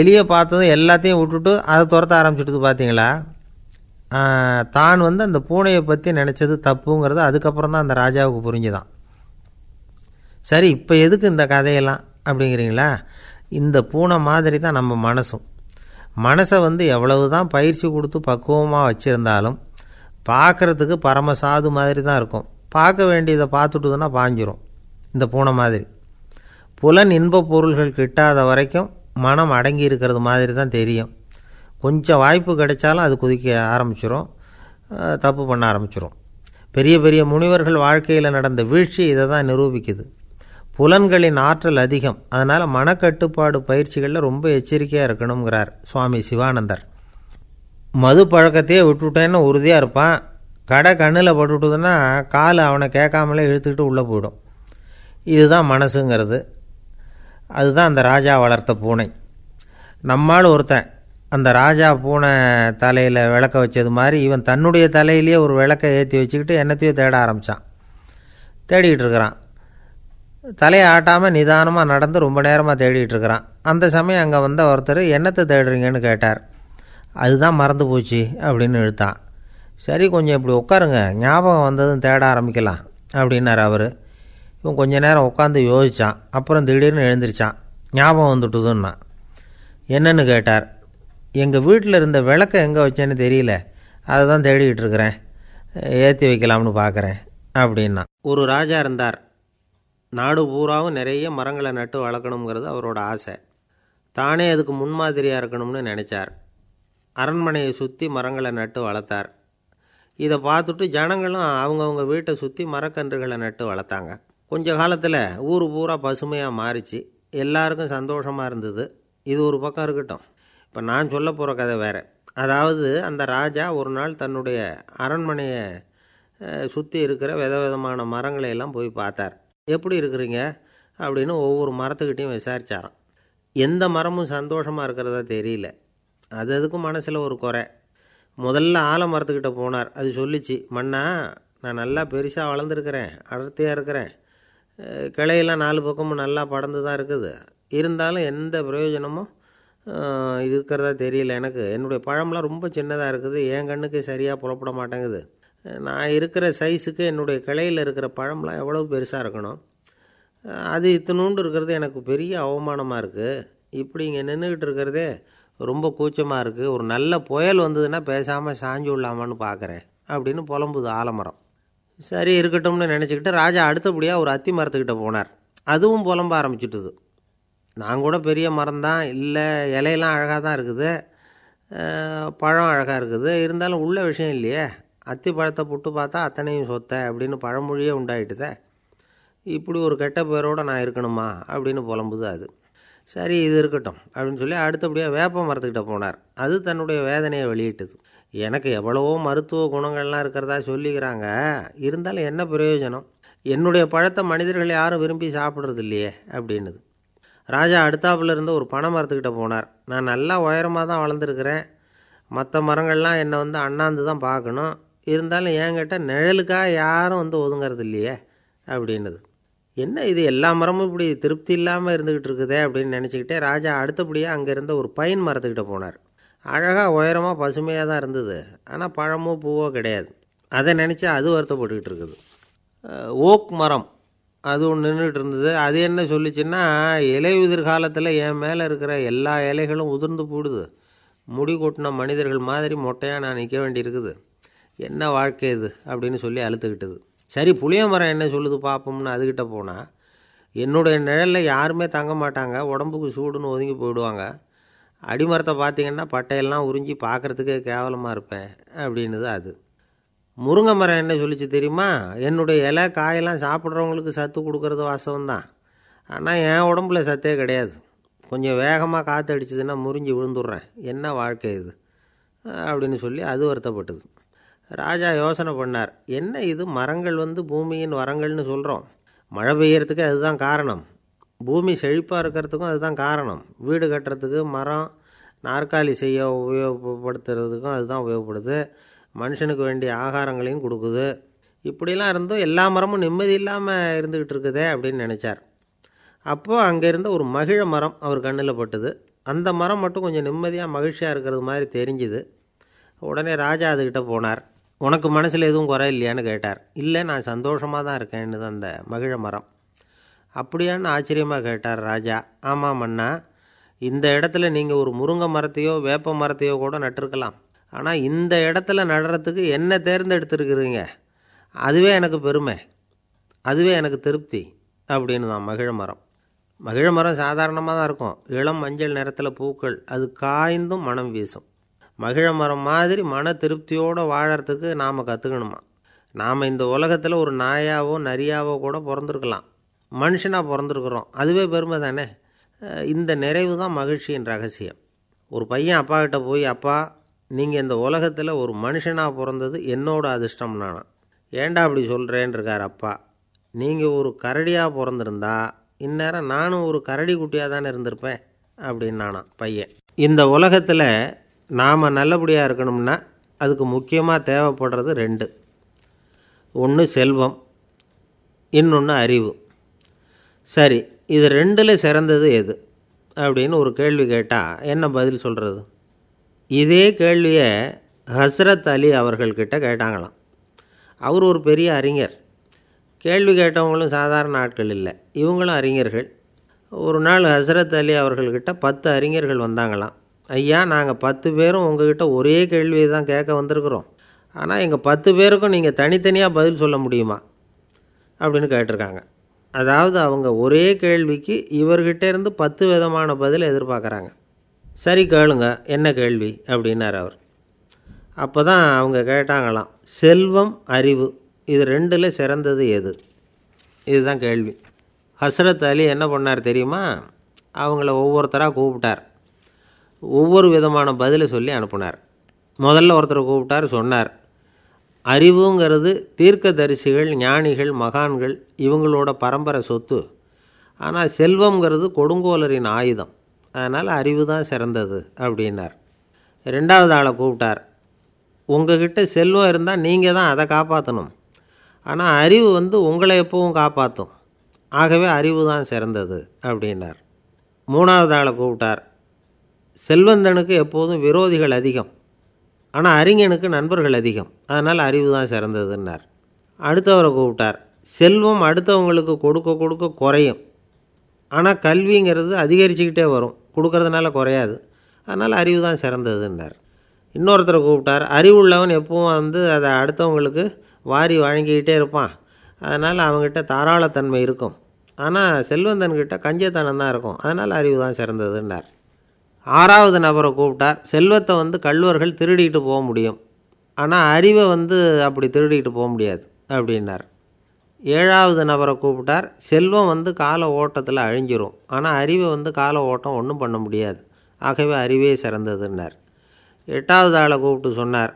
எலியை பார்த்ததும் எல்லாத்தையும் விட்டுட்டு அதை துரத்த ஆரம்பிச்சுட்டு பார்த்தீங்களா? தான் வந்து அந்த பூனையை பற்றி நினச்சது தப்புங்கிறது அதுக்கப்புறம் தான் அந்த ராஜாவுக்கு புரிஞ்சுதான். சரி இப்போ எதுக்கு இந்த கதையெல்லாம் அப்படிங்கிறீங்களா? இந்த பூனை மாதிரி தான் நம்ம மனசும். மனசை வந்து எவ்வளவு தான் பயிற்சி கொடுத்து பக்குவமாக வச்சுருந்தாலும் பார்க்குறதுக்கு பரமசாது மாதிரி தான் இருக்கும். பார்க்க வேண்டியதை பார்த்துட்டுதுன்னா பாஞ்சிரும். இந்த பூனை மாதிரி. புலன் இன்பப் பொருள்கள் கிட்டாத வரைக்கும் மனம் அடங்கி இருக்கிறது மாதிரி தான் தெரியும். கொஞ்சம் வாய்ப்பு கிடைச்சாலும் அது குதிக்க ஆரம்பிச்சிரும். தப்பு பண்ண ஆரம்பிச்சிரும். பெரிய பெரிய முனிவர்கள் வாழ்க்கையில் நடந்த வீழ்ச்சி இதை தான் நிரூபிக்குது. புலன்களின் ஆற்றல் அதிகம். அதனால் மனக்கட்டுப்பாடு பயிற்சிகளில் ரொம்ப எச்சரிக்கையாக இருக்கணுங்கிறார் சுவாமி சிவானந்தர். மது பழக்கத்தையே விட்டுவிட்டேன்னு உறுதியாக இருப்பான். கடை கண்ணில் பட்டுவிட்டதுன்னா கால் அவனை கேட்காமலே இழுத்துக்கிட்டு உள்ளே போயிடும். இதுதான் மனசுங்கிறது. அதுதான் அந்த ராஜா வளர்த்த பூனை. நம்மால் ஒருத்தன் அந்த ராஜா பூனை தலையில் விளக்க வச்சது மாதிரி இவன் தன்னுடைய தலையிலேயே ஒரு விளக்கை ஏற்றி வச்சுக்கிட்டு என்னத்தையோ தேட ஆரம்பித்தான் தேடிக்கிட்டு இருக்கிறான். தலையை ஆட்டாமல் நிதானமாக நடந்து ரொம்ப நேரமாக தேடிகிட்டு இருக்கிறான். அந்த சமயம் அங்கே வந்த ஒருத்தர் என்னத்தை தேடுறீங்கன்னு கேட்டார். அதுதான் மறந்து போச்சு அப்படின்னு இழுத்தான் சரி கொஞ்சம் இப்படி உட்காருங்க. ஞாபகம் வந்ததும் தேட ஆரம்பிக்கலாம் அப்படின்னார் அவர். இவன் கொஞ்ச நேரம் உட்காந்து யோசித்தான் அப்புறம் திடீர்னு எழுந்திரிச்சான். ஞாபகம் வந்துட்டுதுன்னா. என்னன்னு கேட்டார். எங்கள் வீட்டில் இருந்த விளக்கை எங்கே வச்சேன்னு தெரியல. அதை தான் தேடிக்கிட்டு இருக்கிறேன். ஏற்றி வைக்கலாம்னு பார்க்குறேன் அப்படின்னா. ஒரு ராஜா இருந்தார். நாடு பூராவும் நிறைய மரங்களை நட்டு வளர்க்கணுங்கிறது அவரோட ஆசை. தானே அதுக்கு முன்மாதிரியாக இருக்கணும்னு நினச்சார். அரண்மனையை சுற்றி மரங்களை நட்டு வளர்த்தார். இதை பார்த்துட்டு ஜனங்களும் அவங்கவுங்க வீட்டை சுற்றி மரக்கன்றுகளை நட்டு வளர்த்தாங்க. கொஞ்ச காலத்தில் ஊர் பூரா பசுமையாக மாறிச்சு. எல்லாருக்கும் சந்தோஷமாக இருந்தது. இது ஒரு பக்கம் இருக்கட்டும். இப்போ நான் சொல்ல போகிற கதை வேறு. அதாவது அந்த ராஜா ஒரு நாள் தன்னுடைய அரண்மனையை சுற்றி இருக்கிற வித விதமான மரங்களை எல்லாம் போய் பார்த்தார். எப்படி இருக்கிறீங்க? அப்படின்னு ஒவ்வொரு மரத்துக்கிட்டையும் விசாரிச்சாராம். எந்த மரமும் சந்தோஷமாக இருக்கிறதா தெரியல. அது அதுக்கும் மனசில் ஒரு குறை. முதல்ல ஆலமரத்துக்கிட்ட போனார். அது சொல்லிச்சு மண்ணா நான் நல்லா பெருசாக வளர்ந்துருக்கிறேன் அடர்த்தியாக இருக்கிறேன். கிளையெல்லாம் நாலு பக்கமும் நல்லா படர்ந்து தான் இருக்குது. இருந்தாலும் எந்த பிரயோஜனமும் இருக்கிறதா தெரியல எனக்கு. என்னுடைய பழம்லாம் ரொம்ப சின்னதாக இருக்குது. என் கண்ணுக்கு சரியாக புலப்பட மாட்டேங்குது. நான் இருக்கிற சைஸுக்கு என்னுடைய கிளையில் இருக்கிற பழம்லாம் எவ்வளோ பெருசாக இருக்கணும்? அது இத்தினூண்டு இருக்கிறது எனக்கு பெரிய அவமானமாக இருக்குது இப்படி இங்கே நின்றுக்கிட்டு இருக்கிறதே ரொம்ப கூச்சமாக இருக்குது ஒரு நல்ல புயல் வந்ததுன்னா பேசாமல் சாஞ்சு விடலாமான்னு பார்க்குறேன் அப்படின்னு புலம்புது ஆலமரம். சரி இருக்கட்டும்னு நினச்சிக்கிட்டு ராஜா அடுத்தபடியாக ஒரு அத்தி மரத்துக்கிட்ட போனார். அதுவும் புலம்ப ஆரம்பிச்சிட்டுது. நான் கூட பெரிய மரம் தான். இல்லை இலையெல்லாம் அழகாக தான் இருக்குது. பழம் அழகாக இருக்குது. இருந்தாலும் உள்ள விஷயம் இல்லையே. அத்தி பழத்தை புட்டு பார்த்தா அத்தனையும் சொத்தை அப்படின்னு பழமொழியே உண்டாயிட்டுதே. இப்படி ஒரு கெட்ட பேரோடு நான் இருக்கணுமா அப்படின்னு புலம்புது அது. சரி இது இருக்கட்டும் அப்படின்னு சொல்லி அடுத்தபடியாக வேப்ப மரத்துக்கிட்ட போனார். அது தன்னுடைய வேதனையை வெளியிட்டது. எனக்கு எவ்வளவோ மருத்துவ குணங்கள்லாம் இருக்கிறதா சொல்லிக்கிறாங்க. இருந்தாலும் என்ன பிரயோஜனம்? என்னுடைய பழத்தை மனிதர்கள் யாரும் விரும்பி சாப்பிட்றது இல்லையே அப்படின்னுது. ராஜா அடுத்தாப்புல இருந்து ஒரு பனை மரத்துக்கிட்ட போனார். நான் நல்லா உயரமாக தான் வளர்ந்துருக்கிறேன். மற்ற மரங்கள்லாம் என்னை வந்து அண்ணாந்து தான் பார்க்கணும். இருந்தாலும் என்கிட்ட நிழலுக்காக யாரும் வந்து ஒதுங்கிறது இல்லையே அப்படின்னுது. என்ன இது எல்லா மரமும் இப்படி திருப்தி இல்லாமல் இருந்துக்கிட்டு இருக்குதே அப்படின்னு நினச்சிக்கிட்டே ராஜா அடுத்தபடியாக அங்கே இருந்த ஒரு பைன் மரத்துக்கிட்ட போனார். அழகாக உயரமாக பசுமையாக தான் இருந்தது. ஆனால் பழமோ பூவோ கிடையாது. அதை நினச்சி அது வருத்தப்பட்டுக்கிட்டு இருக்குது. ஓக் மரம். அது ஒன்று நின்றுட்டு இருந்தது. அது என்ன சொல்லிச்சுன்னா இலை உதிர் காலத்தில் என் மேலே இருக்கிற எல்லா இலைகளும் உதிர்ந்து போடுது. முடி கொட்டின மனிதர்கள் மாதிரி மொட்டையாக நான் நிற்க வேண்டியிருக்குது. என்ன வாழ்க்கை இது? அப்படின்னு சொல்லி அழுத்துக்கிட்டது. சரி புளிய மரம் என்ன சொல்லுது பார்ப்போம்னு அதுக்கிட்ட போனால் என்னுடைய நிழலில் யாருமே தங்க மாட்டாங்க உடம்புக்கு சூடுன்னு ஒதுங்கி போயிடுவாங்க. அடிமரத்தை பார்த்தீங்கன்னா பட்டையெல்லாம் உறிஞ்சி பார்க்குறதுக்கே கேவலமாக இருப்பேன் அப்படின்னுது அது. முருங்கை மரம் என்ன சொல்லிச்சு தெரியுமா? என்னுடைய இலை காயெல்லாம் சாப்பிட்றவங்களுக்கு சத்து கொடுக்கறது வாசவம் ஆனால் என் உடம்புல சத்தே கிடையாது. கொஞ்சம் வேகமாக காற்று அடிச்சதுன்னா முறிஞ்சு விழுந்துடுறேன். என்ன வாழ்க்கை இது? அப்படின்னு சொல்லி அது வருத்தப்பட்டது. ராஜா யோசனை பண்ணார். என்ன இது? மரங்கள் வந்து பூமியின் வரங்கள்னு சொல்கிறோம் மழை பெய்யறதுக்கு அதுதான் காரணம். பூமி செழிப்பாக இருக்கிறதுக்கும் அதுதான் காரணம். வீடு கட்டுறதுக்கு மரம் நாற்காலி செய்ய உபயோகப்படுத்துறதுக்கும் அதுதான் உபயோகப்படுது. மனுஷனுக்கு வேண்டிய ஆகாரங்களையும் கொடுக்குது. இப்படிலாம் இருந்தும் எல்லா மரமும் நிம்மதி இல்லாமல் இருந்துக்கிட்டு இருக்குதே அப்படின்னு நினச்சார். அப்போது அங்கே இருந்த ஒரு மகிழ மரம் அவர் கண்ணில் பட்டுது. அந்த மரம் மட்டும் கொஞ்சம் நிம்மதியாக மகிழ்ச்சியாக இருக்கிறது மாதிரி தெரிஞ்சுது. உடனே ராஜா அதுக்கிட்ட போனார். உனக்கு மனசில் எதுவும் குறை இல்லையான்னு கேட்டார். இல்லை நான் சந்தோஷமாக தான் இருக்கேன்னு அந்த மகிழ மரம். அப்படியான்னு ஆச்சரியமாக கேட்டார் ராஜா. ஆமாம் அண்ணா இந்த இடத்துல நீங்கள் ஒரு முருங்கை மரத்தையோ வேப்ப மரத்தையோ கூட நட்டிருக்கலாம். ஆனால் இந்த இடத்துல நடுறதுக்கு என்ன தேர்ந்தெடுத்துருக்குறீங்க அதுவே எனக்கு பெருமை. அதுவே எனக்கு திருப்தி அப்படின்னு தான் மகிழ மரம். மகிழ மரம் சாதாரணமாக தான் இருக்கும். இளம் மஞ்சள் நிறத்தில் பூக்கள் அது காய்ந்தும் மனம் வீசும். மகிழ மரம் மாதிரி மன திருப்தியோடு வாழறதுக்கு நாம் கற்றுக்கணுமா நாம் இந்த உலகத்தில் ஒரு நாயாவோ நரியாவோ கூட பிறந்திருக்கலாம். மனுஷனாக பிறந்திருக்கிறோம். அதுவே பெருமை தானே? இந்த நிறைவு தான் மகிழ்ச்சியின் ரகசியம். ஒரு பையன் அப்பா கிட்ட போய் அப்பா நீங்கள் இந்த உலகத்தில் ஒரு மனுஷனாக பிறந்தது என்னோட அதிர்ஷ்டம் நானா? ஏன்டா அப்படி சொல்கிறேன்னு இருக்கார் அப்பா. நீங்கள் ஒரு கரடியாக பிறந்திருந்தா இந்நேரம் நானும் ஒரு கரடி குட்டியாக தானே இருந்திருப்பேன்? அப்படின்னு நானா பையன். இந்த உலகத்தில் நாம் நல்லபடியாக இருக்கணும்னா அதுக்கு முக்கியமாக தேவைப்படுறது ரெண்டு. ஒன்று செல்வம் இன்னொன்று அறிவு. சரி இது ரெண்டில் சிறந்தது எது? அப்படின்னு ஒரு கேள்வி கேட்டால் என்ன பதில் சொல்கிறது இதே கேள்வியை ஹஸ்ரத் அலி அவர்கள்கிட்ட கேட்டாங்களாம். அவர் ஒரு பெரிய அறிஞர். கேள்வி கேட்டவங்களும் சாதாரண ஆட்கள் இல்லை. இவங்களும் அறிஞர்கள். ஒரு நாள் ஹஸ்ரத் அலி அவர்கள்கிட்ட பத்து அறிஞர்கள் வந்தாங்களாம். ஐயா நாங்கள் பத்து பேரும் உங்ககிட்ட ஒரே கேள்வியை தான் கேட்க வந்திருக்கிறோம். ஆனால் எங்கள் பத்து பேருக்கும் நீங்கள் தனித்தனியாக பதில் சொல்ல முடியுமா? அப்படின்னு கேட்டிருக்காங்க. அதாவது அவங்க ஒரே கேள்விக்கு இவர்கிட்ட இருந்து பத்து விதமான பதில் எதிர்பார்க்குறாங்க. சரி கேளுங்க என்ன கேள்வி? அப்படின்னார் அவர். அப்போ தான் அவங்க கேட்டாங்களாம் செல்வம் அறிவு இது ரெண்டில் சிறந்தது எது? இதுதான் கேள்வி. ஹஸ்ரத் அலி என்ன பண்ணார் தெரியுமா? அவங்கள ஒவ்வொருத்தராக கூப்பிட்டார். ஒவ்வொரு விதமான பதிலை சொல்லி அனுப்புனார். முதல்ல ஒருத்தரை கூப்பிட்டார் சொன்னார். அறிவுங்கிறது தீர்க்கதரிசிகள் ஞானிகள் மகான்கள் இவங்களோட பரம்பரை சொத்து. ஆனால் செல்வம்ங்கிறது கொடுங்கோலரின் ஆயுதம். அதனால் அறிவு தான் சிறந்தது அப்படின்னார். ரெண்டாவது ஆளை கூப்பிட்டார். உங்ககிட்ட செல்வம் இருந்தால் நீங்கள் தான் அதை காப்பாற்றணும் ஆனால் அறிவு வந்து உங்களை எப்பவும் காப்பாற்றும் ஆகவே அறிவு தான் சிறந்தது அப்படின்னார். மூணாவது ஆளை கூப்பிட்டார். செல்வந்தனுக்கு எப்போதும் விரோதிகள் அதிகம். ஆனால் அறிஞனுக்கு நண்பர்கள் அதிகம். அதனால் அறிவு தான் சிறந்ததுன்னார். அடுத்தவரை கூப்பிட்டார். செல்வம் அடுத்தவங்களுக்கு கொடுக்க கொடுக்க குறையும். ஆனால் கல்விங்கிறது அதிகரிச்சுக்கிட்டே வரும். கொடுக்கறதுனால குறையாது. அதனால் அறிவு தான் சிறந்ததுன்னார். இன்னொருத்தரை கூப்பிட்டார். அறிவுள்ளவன் எப்பவும் வந்து அதை அடுத்தவங்களுக்கு வாரி வழங்கிக்கிட்டே இருப்பான். அதனால் அவங்ககிட்ட தாராளத்தன்மை இருக்கும். ஆனால் செல்வந்தன்கிட்ட கஞ்சத்தனம் தான் இருக்கும். அதனால் அறிவு தான் சிறந்ததுன்னார். ஆறாவது நபரை கூப்பிட்டார். செல்வத்தை வந்து கல்லூர்கள் திருடிட்டு போக முடியும். ஆனால் அறிவை வந்து அப்படி திருடிட்டு போக முடியாது அப்படின்னார். ஏழாவது நபரை கூப்பிட்டார். செல்வம் வந்து கால ஓட்டத்தில் அழிஞ்சிரும். ஆனால் அறிவை வந்து கால ஓட்டம் ஒன்றும் பண்ண முடியாது. ஆகவே அறிவே சிறந்ததுன்னார். எட்டாவது ஆளை கூப்பிட்டு சொன்னார்.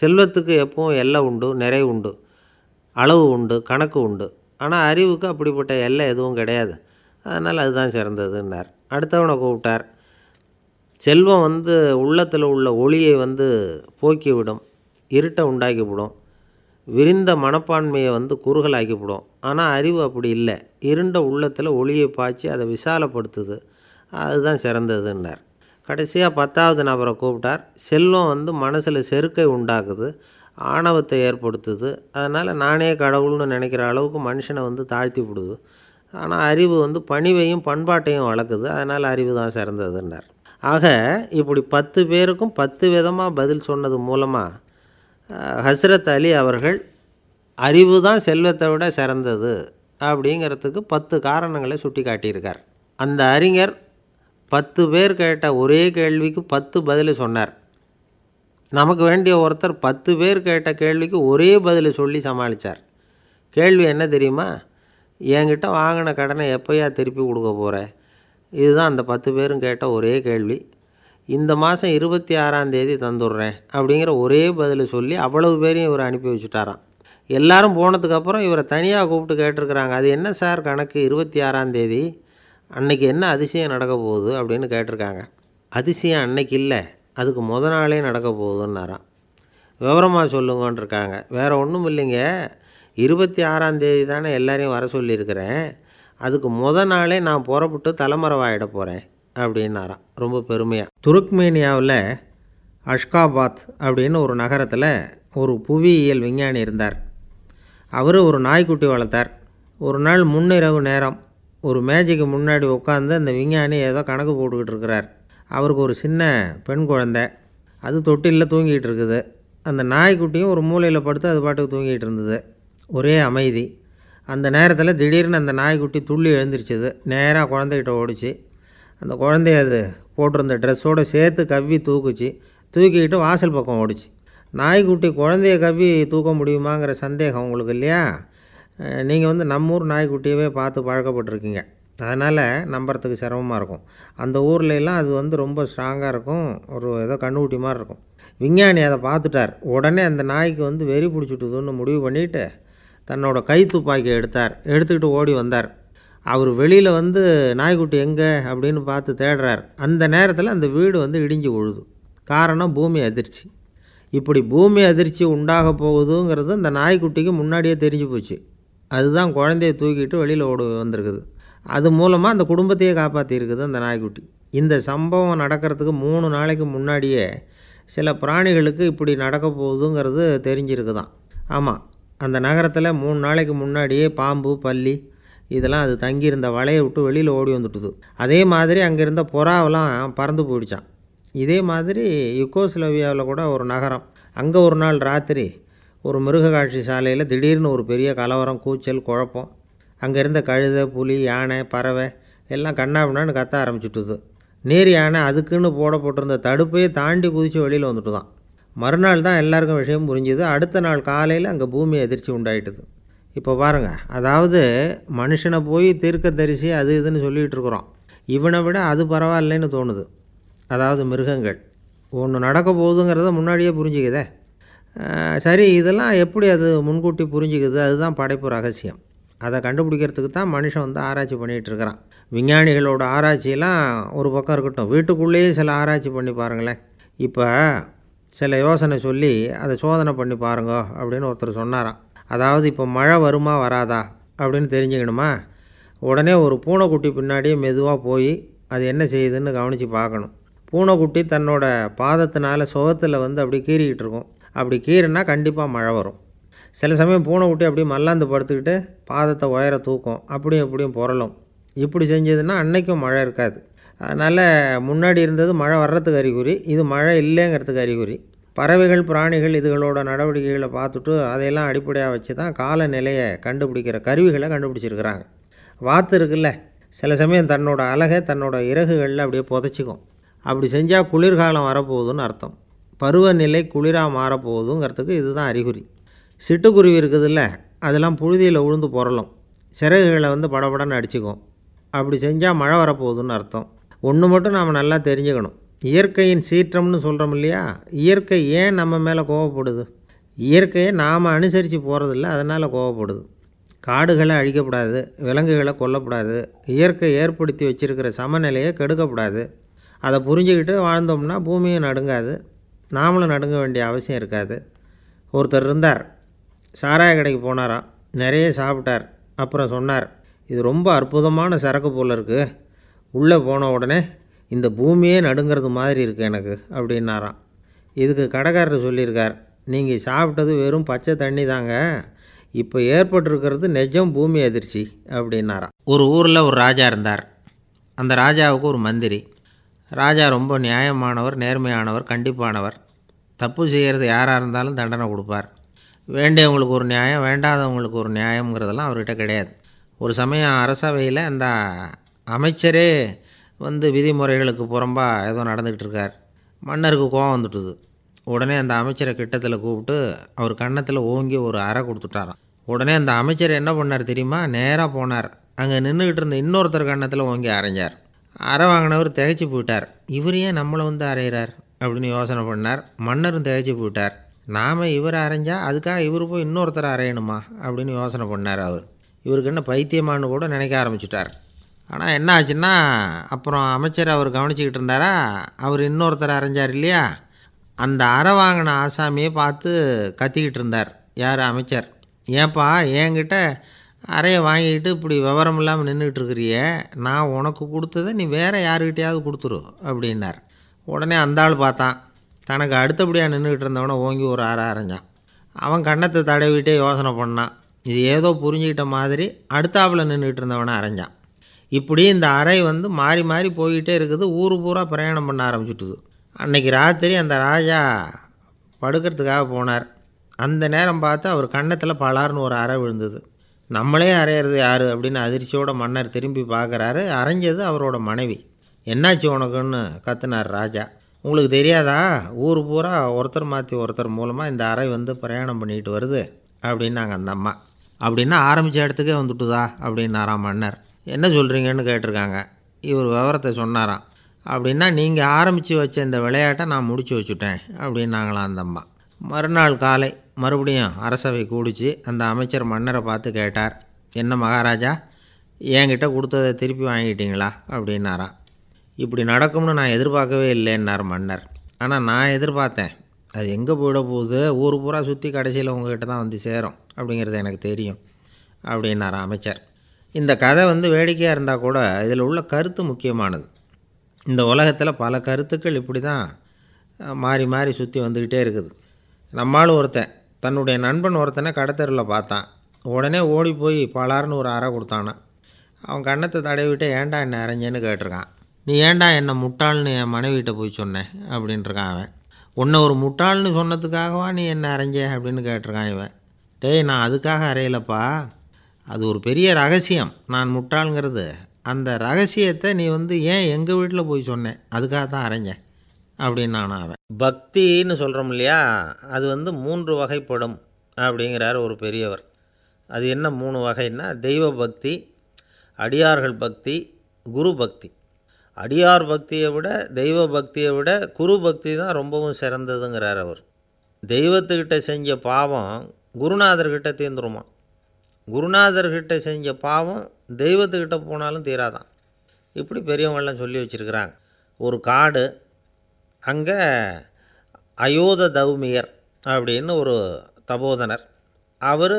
செல்வத்துக்கு எப்பவும் எல்லை உண்டு நிறை உண்டு அளவு உண்டு கணக்கு உண்டு. ஆனால் அறிவுக்கு அப்படிப்பட்ட எல்லை எதுவும் கிடையாது. அதனால் அதுதான் சிறந்ததுன்னார். அடுத்தவனை கூப்பிட்டார். செல்வம் வந்து உள்ளத்தில் உள்ள ஒளியை வந்து போக்கிவிடும் இருட்டை உண்டாக்கிவிடும் விரிந்த மனப்பான்மையை வந்து குறுகலாக்கிவிடும். ஆனால் அறிவு அப்படி இல்லை. இருண்ட உள்ளத்தில் ஒளியை பாய்ச்சி அதை விசாலப்படுத்துது. அதுதான் சிறந்ததுன்னார். கடைசியாக பத்தாவது நபரை கூப்பிட்டார். செல்வம் வந்து மனசில் செருக்கை உண்டாக்குது ஆணவத்தை ஏற்படுத்துது. அதனால் நானே கடவுள்னு நினைக்கிற அளவுக்கு மனுஷனை வந்து தாழ்த்தி விடுது. ஆனால் அறிவு வந்து பணிவையும் பண்பாட்டையும் வளர்க்குது. அதனால் அறிவு தான் சிறந்ததுன்னார். ஆக இப்படி பத்து பேருக்கும் பத்து விதமாக பதில் சொன்னது மூலமாக ஹஸ்ரத் அலி அவர்கள் அறிவு தான் செல்வத்தை விட சிறந்தது அப்படிங்கிறதுக்கு பத்து காரணங்களை சுட்டி காட்டியிருக்கார் அந்த அறிஞர் பத்து பேர் கேட்ட ஒரே கேள்விக்கு பத்து பதில் சொன்னார். நமக்கு வேண்டிய ஒருத்தர் பத்து பேர் கேட்ட கேள்விக்கு ஒரே பதில் சொல்லி சமாளித்தார் கேள்வி என்ன தெரியுமா? என்கிட்ட வாங்கின கடனை எப்போயா திருப்பி கொடுக்க போகிறேன் இதுதான் அந்த பத்து பேரும் கேட்ட ஒரே கேள்வி. இந்த மாதம் இருபத்தி ஆறாம் தேதி தந்துடுறேன் அப்படிங்கிற ஒரே பதில் சொல்லி அவ்வளவு பேரையும் இவர் அனுப்பி வச்சுட்டாராம். எல்லாரும் போனதுக்கப்புறம் இவரை தனியாக கூப்பிட்டு கேட்டிருக்கிறாங்க. அது என்ன சார் கணக்கு இருபத்தி ஆறாம் தேதி? அன்னைக்கு என்ன அதிசயம் நடக்க போகுது அப்படின்னு கேட்டிருக்காங்க. அதிசயம் அன்னைக்கு இல்லை அதுக்கு முத நாளே நடக்க போகுதுன்னாராம். விவரமாக சொல்லுங்கன்னு இருக்காங்க வேறு ஒன்றும் இல்லைங்க. இருபத்தி ஆறாம் தேதி தானே எல்லாரையும் வர சொல்லியிருக்கிறேன். அதுக்கு முத நாளே நான் புறப்பட்டு தலைமறைவாயிட போகிறேன் அப்படின்னாராம். ரொம்ப பெருமையாக துருக்மேனியாவில் அஷ்காபாத் அப்படின்னு ஒரு நகரத்தில் ஒரு புவியியல் விஞ்ஞானி இருந்தார். அவர் ஒரு நாய்க்குட்டி வளர்த்தார். ஒரு நாள் முன்னிரவு நேரம் ஒரு மேஜைக்கு முன்னாடி உட்காந்து அந்த விஞ்ஞானி ஏதோ கணக்கு போட்டுக்கிட்டு இருக்கிறார். அவருக்கு ஒரு சின்ன பெண் குழந்தை. அது தொட்டிலில் தூங்கிட்டு இருக்குது. அந்த நாய்க்குட்டியும் ஒரு மூலையில் படுத்து அது பாட்டுக்கு தூங்கிட்டு இருந்தது. ஒரே அமைதி. அந்த நேரத்தில் திடீர்னு அந்த நாய்க்குட்டி துள்ளி எழுந்திரிச்சது. நேராக குழந்தைகிட்ட ஓடிச்சு. அந்த குழந்தைய அது போட்டிருந்த ட்ரெஸ்ஸோடு சேர்த்து கவ்வி தூக்குச்சு. தூக்கிக்கிட்டு வாசல் பக்கம் ஓடிச்சு. நாய்க்குட்டி குழந்தைய கவ்வி தூக்க முடியுமாங்கிற சந்தேகம் உங்களுக்கு இல்லையா? நீங்கள் வந்து நம்ம ஊர் நாய்க்குட்டியவே பார்த்து பழக்கப்பட்டிருக்கீங்க. அதனால் நம்புறதுக்கு சிரமமாக இருக்கும். அந்த ஊர்ல எல்லாம் அது வந்து ரொம்ப ஸ்ட்ராங்காக இருக்கும். ஒரு ஏதோ கண்ணுக்குட்டி மாதிரி இருக்கும். விஞ்ஞானி அதை பார்த்துட்டார். உடனே அந்த நாய்க்கு வந்து வெறி பிடிச்சிட்டுதுன்னு முடிவு பண்ணிவிட்டு தன்னோட கை துப்பாக்கி எடுத்தார். எடுத்துக்கிட்டு ஓடி வந்தார். அவர் வெளியில் வந்து நாய்க்குட்டி எங்கே? அப்படின்னு பார்த்து தேடுறார். அந்த நேரத்தில் அந்த வீடு வந்து இடிஞ்சு விழுது காரணம் பூமி அதிர்ச்சி. இப்படி பூமி அதிர்ச்சி உண்டாக போகுதுங்கிறது அந்த நாய்க்குட்டிக்கு முன்னாடியே தெரிஞ்சு போச்சு. அதுதான் குழந்தைய தூக்கிட்டு வெளியில் ஓடு வந்திருக்குது. அது மூலமாக அந்த குடும்பத்தையே காப்பாற்றிருக்குது அந்த நாய்க்குட்டி. இந்த சம்பவம் நடக்கிறதுக்கு மூணு நாளைக்கு முன்னாடியே சில பிராணிகளுக்கு இப்படி நடக்க போகுதுங்கிறது தெரிஞ்சிருக்குதான். ஆமாம் அந்த நகரத்தில் மூணு நாளைக்கு முன்னாடியே பாம்பு பல்லி இதெல்லாம் அது தங்கியிருந்த வலையை விட்டு வெளியில் ஓடி வந்துட்டுது. அதே மாதிரி அங்கே இருந்த புறாவெல்லாம் பறந்து போயிடுச்சான் இதே மாதிரி யுகோஸ்லோவியாவில் கூட ஒரு நகரம். அங்கே ஒரு நாள் ராத்திரி ஒரு மிருக காட்சி சாலையில் திடீர்னு ஒரு பெரிய கலவரம் கூச்சல் குழப்பம். அங்கே இருந்த கழுதை புலி யானை பறவை எல்லாம் கண்ணாபின்னான்னு கத்த ஆரம்பிச்சுட்டுது. நேர் யானை அதுக்குன்னு போடப்பட்டிருந்த தடுப்பையே தாண்டி குதித்து வெளியில் வந்துட்டு தான் மறுநாள் தான் எல்லாருக்கும் விஷயம் புரிஞ்சுது. அடுத்த நாள் காலையில் அங்கே பூமி அதிர்ச்சி உண்டாயிட்டுது. இப்போ பாருங்கள் அதாவது மனுஷனை போய் தீர்க்க தரிசி அது இதுன்னு சொல்லிகிட்டு இருக்கிறோம். இவனை விட அது பரவாயில்லைன்னு தோணுது. அதாவது மிருகங்கள். ஒன்று நடக்க போகுதுங்கிறத முன்னாடியே புரிஞ்சுக்குதே. சரி இதெல்லாம் எப்படி அது முன்கூட்டி புரிஞ்சுக்குது? அதுதான் படைப்பு ரகசியம். அதை கண்டுபிடிக்கிறதுக்கு தான் மனுஷன் வந்து ஆராய்ச்சி பண்ணிகிட்டு இருக்கிறான். விஞ்ஞானிகளோட ஆராய்ச்சியெல்லாம் ஒரு பக்கம் இருக்கட்டும். வீட்டுக்குள்ளேயே சில ஆராய்ச்சி பண்ணி பாருங்களேன். இப்போ சில யோசனை சொல்லி அதை சோதனை பண்ணி பாருங்க அப்படின்னு ஒருத்தர் சொன்னாராம். அதாவது இப்போ மழை வருமா வராதா? அப்படின்னு தெரிஞ்சுக்கணுமா? உடனே ஒரு பூனைக்குட்டி பின்னாடியே மெதுவாக போய் அது என்ன செய்யுதுன்னு கவனித்து பார்க்கணும். பூனைக்குட்டி தன்னோட பாதத்தினால சுகத்தில் வந்து அப்படி கீறிக்கிட்டு இருக்கும். அப்படி கீறினா கண்டிப்பாக மழை வரும். சில சமயம் பூனைக்குட்டி அப்படியே மல்லாந்து படுத்துக்கிட்டு பாதத்தை உயர தூக்கும். அப்படியும் இப்படியும் புரளும் இப்படி செஞ்சதுன்னா அன்னைக்கும் மழை இருக்காது. அதனால் முன்னாடி இருந்தது மழை வர்றதுக்கு அறிகுறி இது மழை இல்லைங்கிறதுக்கு அறிகுறி. பறவைகள் பிராணிகள் இதுகளோட நடவடிக்கைகளை பார்த்துட்டு அதையெல்லாம் அடிப்படையாக வச்சு தான் காலநிலையை கண்டுபிடிக்கிற கருவிகளை கண்டுபிடிச்சிருக்கிறாங்க. வாத்து இருக்குல்ல சில சமயம் தன்னோட அழகை தன்னோட இறகுகளில் அப்படியே புதைச்சிக்கும். அப்படி செஞ்சால் குளிர்காலம் வரப்போகுதுன்னு அர்த்தம். பருவநிலை குளிராக மாறப்போகுதுங்கிறதுக்கு இதுதான் அறிகுறி. சிட்டுக்குருவி இருக்குதுல்ல அதெல்லாம் புழுதியில் உழுந்து புரளும் சிறகுகளை வந்து படபடன்னு அடிச்சுக்கும். அப்படி செஞ்சால் மழை வரப்போகுதுன்னு அர்த்தம். ஒன்று மட்டும் நாம் நல்லா தெரிஞ்சுக்கணும். இயற்கையின் சீற்றம்னு சொல்கிறோம் இல்லையா? இயற்கை ஏன் நம்ம மேலே கோவப்படுது? இயற்கையை நாம் அனுசரித்து போகிறதில்ல அதனால் கோவப்படுது. காடுகளை அழிக்கக்கூடாது விலங்குகளை கொல்லக்கூடாது இயற்கை ஏற்படுத்தி வச்சுருக்கிற சமநிலையை கெடுக்கக்கூடாது அதை புரிஞ்சுக்கிட்டு வாழ்ந்தோம்னா பூமியும் நடுங்காது நாமளும் நடுங்க வேண்டிய அவசியம் இருக்காது. ஒருத்தர் இருந்தார் சாராய கடைக்கு போனாராம் நிறைய சாப்பிட்டார் அப்புறம் சொன்னார் இது ரொம்ப அற்புதமான சரக்கு போல் இருக்குது உள்ளே போன உடனே இந்த பூமியே நடுங்கிறது மாதிரி இருக்குது எனக்கு அப்படின்னாராம். இதுக்கு கடைக்காரர் சொல்லியிருக்கார் நீங்கள் சாப்பிட்டது வெறும் பச்சை தண்ணி தாங்க இப்போ ஏற்பட்டிருக்கிறது நிஜம் பூமி அதிர்ச்சி அப்படின்னாராம். ஒரு ஊரில் ஒரு ராஜா இருந்தார். அந்த ராஜாவுக்கு ஒரு மந்திரி. ராஜா ரொம்ப நியாயமானவர் நேர்மையானவர் கண்டிப்பானவர். தப்பு செய்கிறது யாராக இருந்தாலும் தண்டனை கொடுப்பார். வேண்டியவங்களுக்கு ஒரு நியாயம் வேண்டாதவங்களுக்கு ஒரு நியாயங்கிறதெல்லாம் அவர்கிட்ட கிடையாது. ஒரு சமயம் அரசவையில் அந்த அமைச்சரே வந்து விதிமுறைகளுக்கு புறம்பாக ஏதோ நடந்துக்கிட்டு இருக்கார் மன்னருக்கு கோவம் வந்துட்டுது. உடனே அந்த அமைச்சரை கிட்டத்தில் கூப்பிட்டு அவர் கன்னத்தில் ஓங்கி ஒரு அறை கொடுத்துட்டாராம். உடனே அந்த அமைச்சர் என்ன பண்ணார் தெரியுமா? நேராக போனார். அங்கே நின்றுக்கிட்டு இருந்த இன்னொருத்தர் கன்னத்தில் ஓங்கி அரைஞ்சார் அறை வாங்கினவர் திகைச்சு போயிட்டார். இவர் ஏன் நம்மளை வந்து அரைகிறார் அப்படின்னு யோசனை பண்ணார். மன்னரும் திகைச்சு போயிட்டார். நாம் இவர் அரைஞ்சா அதுக்காக இவர் போய் இன்னொருத்தர் அரையணுமா அப்படின்னு யோசனை பண்ணார் அவர். இவருக்கு என்ன பைத்தியமானு கூட நினைக்க ஆரம்பிச்சிட்டார். ஆனால் என்ன ஆச்சுன்னா அப்புறம் அமைச்சர் அவர் கவனிச்சிக்கிட்டு இருந்தாரா? அவர் இன்னொருத்தர் அரைஞ்சார் இல்லையா? அந்த அறை வாங்கின ஆசாமியை பார்த்து கத்திக்கிட்டு இருந்தார். யார்? அமைச்சர். ஏன்ப்பா என்கிட்ட அறையை வாங்கிக்கிட்டு இப்படி விவரம் இல்லாமல் நின்றுட்டு இருக்கிறிய. நான் உனக்கு கொடுத்ததை நீ வேறு யாருக்கிட்டையாவது கொடுத்துரு அப்படின்னார். உடனே அந்த ஆள் பார்த்தான். தனக்கு அடுத்தபடியாக நின்றுக்கிட்டு இருந்தவனை ஓங்கி ஒரு அறை அரைஞ்சான். அவன் கண்ணத்தை தடவிட்டே யோசனை பண்ணான். இது ஏதோ புரிஞ்சுக்கிட்ட மாதிரி அடுத்தாப்பில் நின்றுக்கிட்டு இருந்தவனை அரைஞ்சான். இப்படி இந்த அறை வந்து மாறி மாறி போய்கிட்டே இருக்குது. ஊர் பூரா பிரயாணம் பண்ண ஆரம்பிச்சுட்டுது. அன்றைக்கி ராத்திரி அந்த ராஜா படுக்கிறதுக்காக போனார். அந்த நேரம் பார்த்து அவர் கன்னத்தில் பலார்னு ஒரு அறை விழுந்தது. நம்மளே அறையிறது யார் அப்படின்னு அதிர்ச்சியோட மன்னர் திரும்பி பார்க்குறாரு. அரைஞ்சது அவரோட மனைவி. என்னாச்சு உனக்குன்னு? கத்துனார் ராஜா. உங்களுக்கு தெரியாதா? ஊர் பூரா ஒருத்தர் மாற்றி ஒருத்தர் மூலமாக இந்த அறை வந்து பிரயாணம் பண்ணிட்டு வருது. அப்படின்னாங்க அந்த அம்மா. அப்படின்னா ஆரம்பித்த இடத்துக்கே வந்துட்டுதா? அப்படின்னாராம் மன்னர். என்ன சொல்கிறீங்கன்னு கேட்டிருக்காங்க. இவர் விவரத்தை சொன்னாராம். அப்படின்னா நீங்கள் ஆரம்பித்து வச்ச இந்த விளையாட்டை நான் முடிச்சு வச்சுட்டேன் அப்படின்னாங்களாம் அந்த அம்மா. மறுநாள் காலை மறுபடியும் அரசவை கூடிச்சு அந்த அமைச்சர் மன்னரை பார்த்து கேட்டார் என்ன மகாராஜா என்கிட்ட கொடுத்ததை திருப்பி வாங்கிட்டீங்களா? அப்படின்னாராம். இப்படி நடக்கும்னு நான் எதிர்பார்க்கவே இல்லைன்னார் மன்னர். ஆனால் நான் எதிர்பார்த்தேன். அது எங்கே போயிட போகுது? ஊர் பூரா சுற்றி கடைசியில் உங்ககிட்ட தான் வந்து சேரும் அப்படிங்கிறது எனக்கு தெரியும் அப்படின்னார் அமைச்சர். இந்த கதை வந்து வேடிக்கையாக இருந்தால் கூட இதில் உள்ள கருத்து முக்கியமானது. இந்த உலகத்தில் பல கருத்துக்கள் இப்படி தான் மாறி மாறி சுற்றி வந்துக்கிட்டே இருக்குது. நம்மளும் ஒருத்தன் தன்னுடைய நண்பன் ஒருத்தனை கடத்தரில் பார்த்தான். உடனே ஓடி போய் பலாருன்னு ஒரு அறை கொடுத்தானான் அவன் கண்ணத்தை தடவிட்டு ஏன்டா என்ன அரைஞ்சேன்னு கேட்டிருக்கான். நீ ஏன்டா என்னை முட்டாள்னு என் மனைவிட்ட போய் சொன்னேன் அப்படின்ட்டுருக்கான் அவன். உன்னை ஒரு முட்டாள்னு சொன்னதுக்காகவா நீ என்ன அரைஞ்ச? அப்படின்னு கேட்டிருக்கான் இவன். டேய் நான் அதுக்காக அறையலப்பா. அது ஒரு பெரிய ரகசியம். நான் முட்டாளுங்கிறது. அந்த ரகசியத்தை நீ வந்து ஏன் எங்கள் வீட்டில் போய் சொன்னேன் அதுக்காக தான் அரைஞ்சேன் அப்படின்னு நான் அவன் பக்தின்னு சொல்கிறோம் இல்லையா? அது வந்து மூன்று வகைப்படும் அப்படிங்கிறார் ஒரு பெரியவர். அது என்ன மூணு வகைன்னா தெய்வ பக்தி அடியார்கள் பக்தி குரு பக்தி. அடியார் பக்தியை விட தெய்வ பக்தியை விட குரு பக்தி தான் ரொம்பவும் சிறந்ததுங்கிறார் அவர். தெய்வத்துக்கிட்ட செஞ்ச பாவம் குருநாதர்கிட்ட தீர்ந்துருமா? குருநாதர்கிட்ட செஞ்ச பாவம் தெய்வத்துக்கிட்ட போனாலும் தீராதான். இப்படி பெரியவங்கள்லாம் சொல்லி வச்சுருக்கிறாங்க. ஒரு காடு அங்கே அயோத தௌமியர் அப்படின்னு ஒரு தபோதனர். அவர்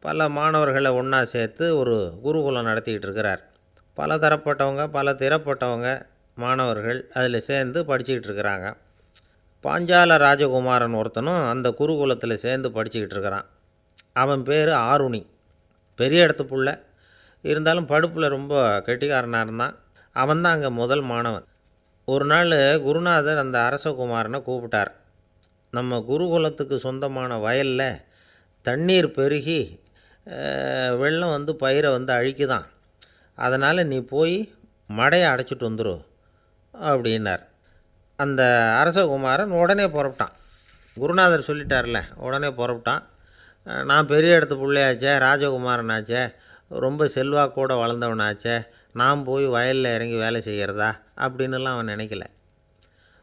பல மாணவர்களை ஒன்றா சேர்த்து ஒரு குருகுலம் நடத்திக்கிட்டு இருக்கிறார். பல தரப்பட்டவங்க பல திறப்பட்டவங்க மாணவர்கள் அதில் சேர்ந்து படிச்சுக்கிட்டு இருக்கிறாங்க. பாஞ்சால ராஜகுமாரன் ஒருத்தனும் அந்த குருகுலத்தில் சேர்ந்து படிச்சுக்கிட்டு இருக்கிறான். அவன் பேர் ஆருணி. பெரிய இடத்து புள்ள. இருந்தாலும் படுப்பில் ரொம்ப கெட்டிக்காரனாக இருந்தான். அவன் தான் அங்கே முதல் மாணவன். ஒரு நாள் குருநாதர் அந்த அரசகுமாரனை கூப்பிட்டார். நம்ம குருகுலத்துக்கு சொந்தமான வயலில் தண்ணீர் பெருகி வெள்ளம் வந்து பயிரை வந்து அழிக்குதான். அதனால் நீ போய் மடையை அடைச்சிட்டு வந்துடு அப்படின்னார். அந்த அரசகுமாரன் உடனே புறப்பட்டான். குருநாதர் சொல்லிட்டார்ல உடனே புறப்பட்டான். நான் பெரிய இடத்து பிள்ளையாச்சே ராஜகுமாரனாச்சே ரொம்ப செல்வாக்கூட வளர்ந்தவனாச்சே நான் போய் வயலில் இறங்கி வேலை செய்கிறதா? அப்படின்னுலாம் அவன் நினைக்கல.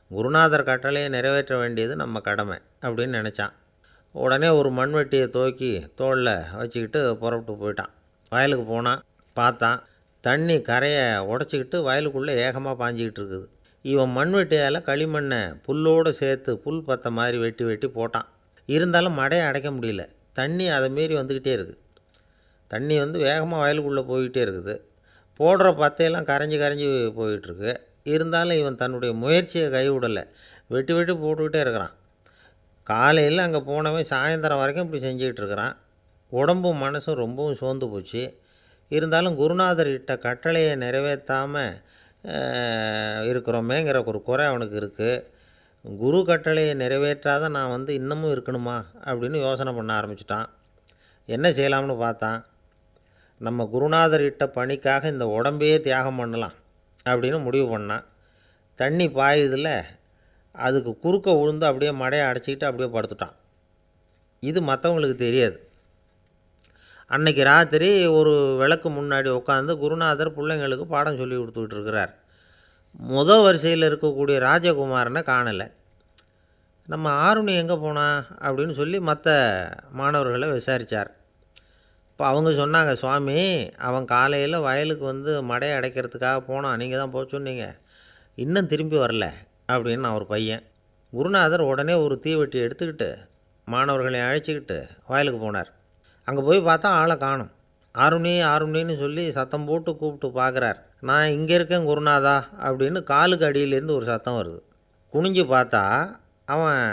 குருநாதர் கட்டளையை நிறைவேற்ற வேண்டியது நம்ம கடமை அப்படின்னு நினச்சான். உடனே ஒரு மண்வெட்டியை தூக்கி தோளில் வச்சுக்கிட்டு புறப்பட்டு போயிட்டான். வயலுக்கு போனான் பார்த்தான். தண்ணி கரையை உடச்சிக்கிட்டு வயலுக்குள்ளே ஏகமாக பாஞ்சிக்கிட்டு இருக்குது. இவன் மண்வெட்டியால் களிமண்ணை புல்லோடு சேர்த்து புல் பத்த மாதிரி வெட்டி வெட்டி போட்டான். இருந்தாலும் மடையை அடைக்க முடியல. தண்ணி அதை மீறி வந்துக்கிட்டே இருக்குது. தண்ணி வந்து வேகமாக வயலுக்குள்ளே போய்கிட்டே இருக்குது. போடுற பத்தையெல்லாம் கரைஞ்சி கரைஞ்சி போயிட்டுருக்கு. இருந்தாலும் இவன் தன்னுடைய முயற்சியை கைவிடலை. வெட்டி வெட்டி போட்டுக்கிட்டே இருக்கிறான். காலையில் அங்கே போனவன் சாயந்தரம் வரைக்கும் இப்படி செஞ்சுக்கிட்டு இருக்கிறான். உடம்பும் மனசும் ரொம்பவும் சோர்ந்து போச்சு. இருந்தாலும் குருநாதர் இட்ட கட்டளையை நிறைவேற்றாமல் இருக்கிறோமேங்கிற ஒரு குறை அவனுக்கு இருக்குது குரு கட்டளையை நிறைவேற்றாத நான் வந்து இன்னமும் இருக்கணுமா அப்படின்னு யோசனை பண்ண ஆரம்பிச்சிட்டான். என்ன செய்யலாம்னு பார்த்தான். நம்ம குருநாதர் இட்ட பணிக்காக இந்த உடம்பையே தியாகம் பண்ணலாம் அப்படின்னு முடிவு பண்ணான். தண்ணி பாயுதில்ல அதுக்கு குறுக்க விழுந்து அப்படியே மடையை அடைச்சிக்கிட்டு அப்படியே படுத்துட்டான். இது மற்றவங்களுக்கு தெரியாது. அன்னைக்கு ராத்திரி ஒரு விளக்கு முன்னாடி உட்காந்து குருநாதர் பிள்ளைங்களுக்கு பாடம் சொல்லி கொடுத்துக்கிட்டு இருக்கிறார். முதல் வரிசையில் இருக்கக்கூடிய ராஜகுமாரனை காணலை. நம்ம ஆருணி எங்கே போனா அப்படின்னு சொல்லி மற்ற மாணவர்களை விசாரித்தார் இப்போ அவங்க சொன்னாங்க சுவாமி அவன் காலையில் வயலுக்கு வந்து மடையை அடைக்கிறதுக்காக போனான் நீங்கள் தான் போக சொன்னீங்க. இன்னும் திரும்பி வரல அப்படின்னு அவர் பையன். குருநாதர் உடனே ஒரு தீவெட்டி எடுத்துக்கிட்டு மாணவர்களை அழைச்சிக்கிட்டு வயலுக்கு போனார். அங்கே போய் பார்த்தா ஆளை காணும். ஆருணி ஆருணின்னு சொல்லி சத்தம் போட்டு கூப்பிட்டு பார்க்குறார் நான் இங்கே இருக்கேன் குருநாதா அப்படின்னு காலுக்கு அடியிலேருந்து ஒரு சத்தம் வருது. குனிஞ்சு பார்த்தா அவன்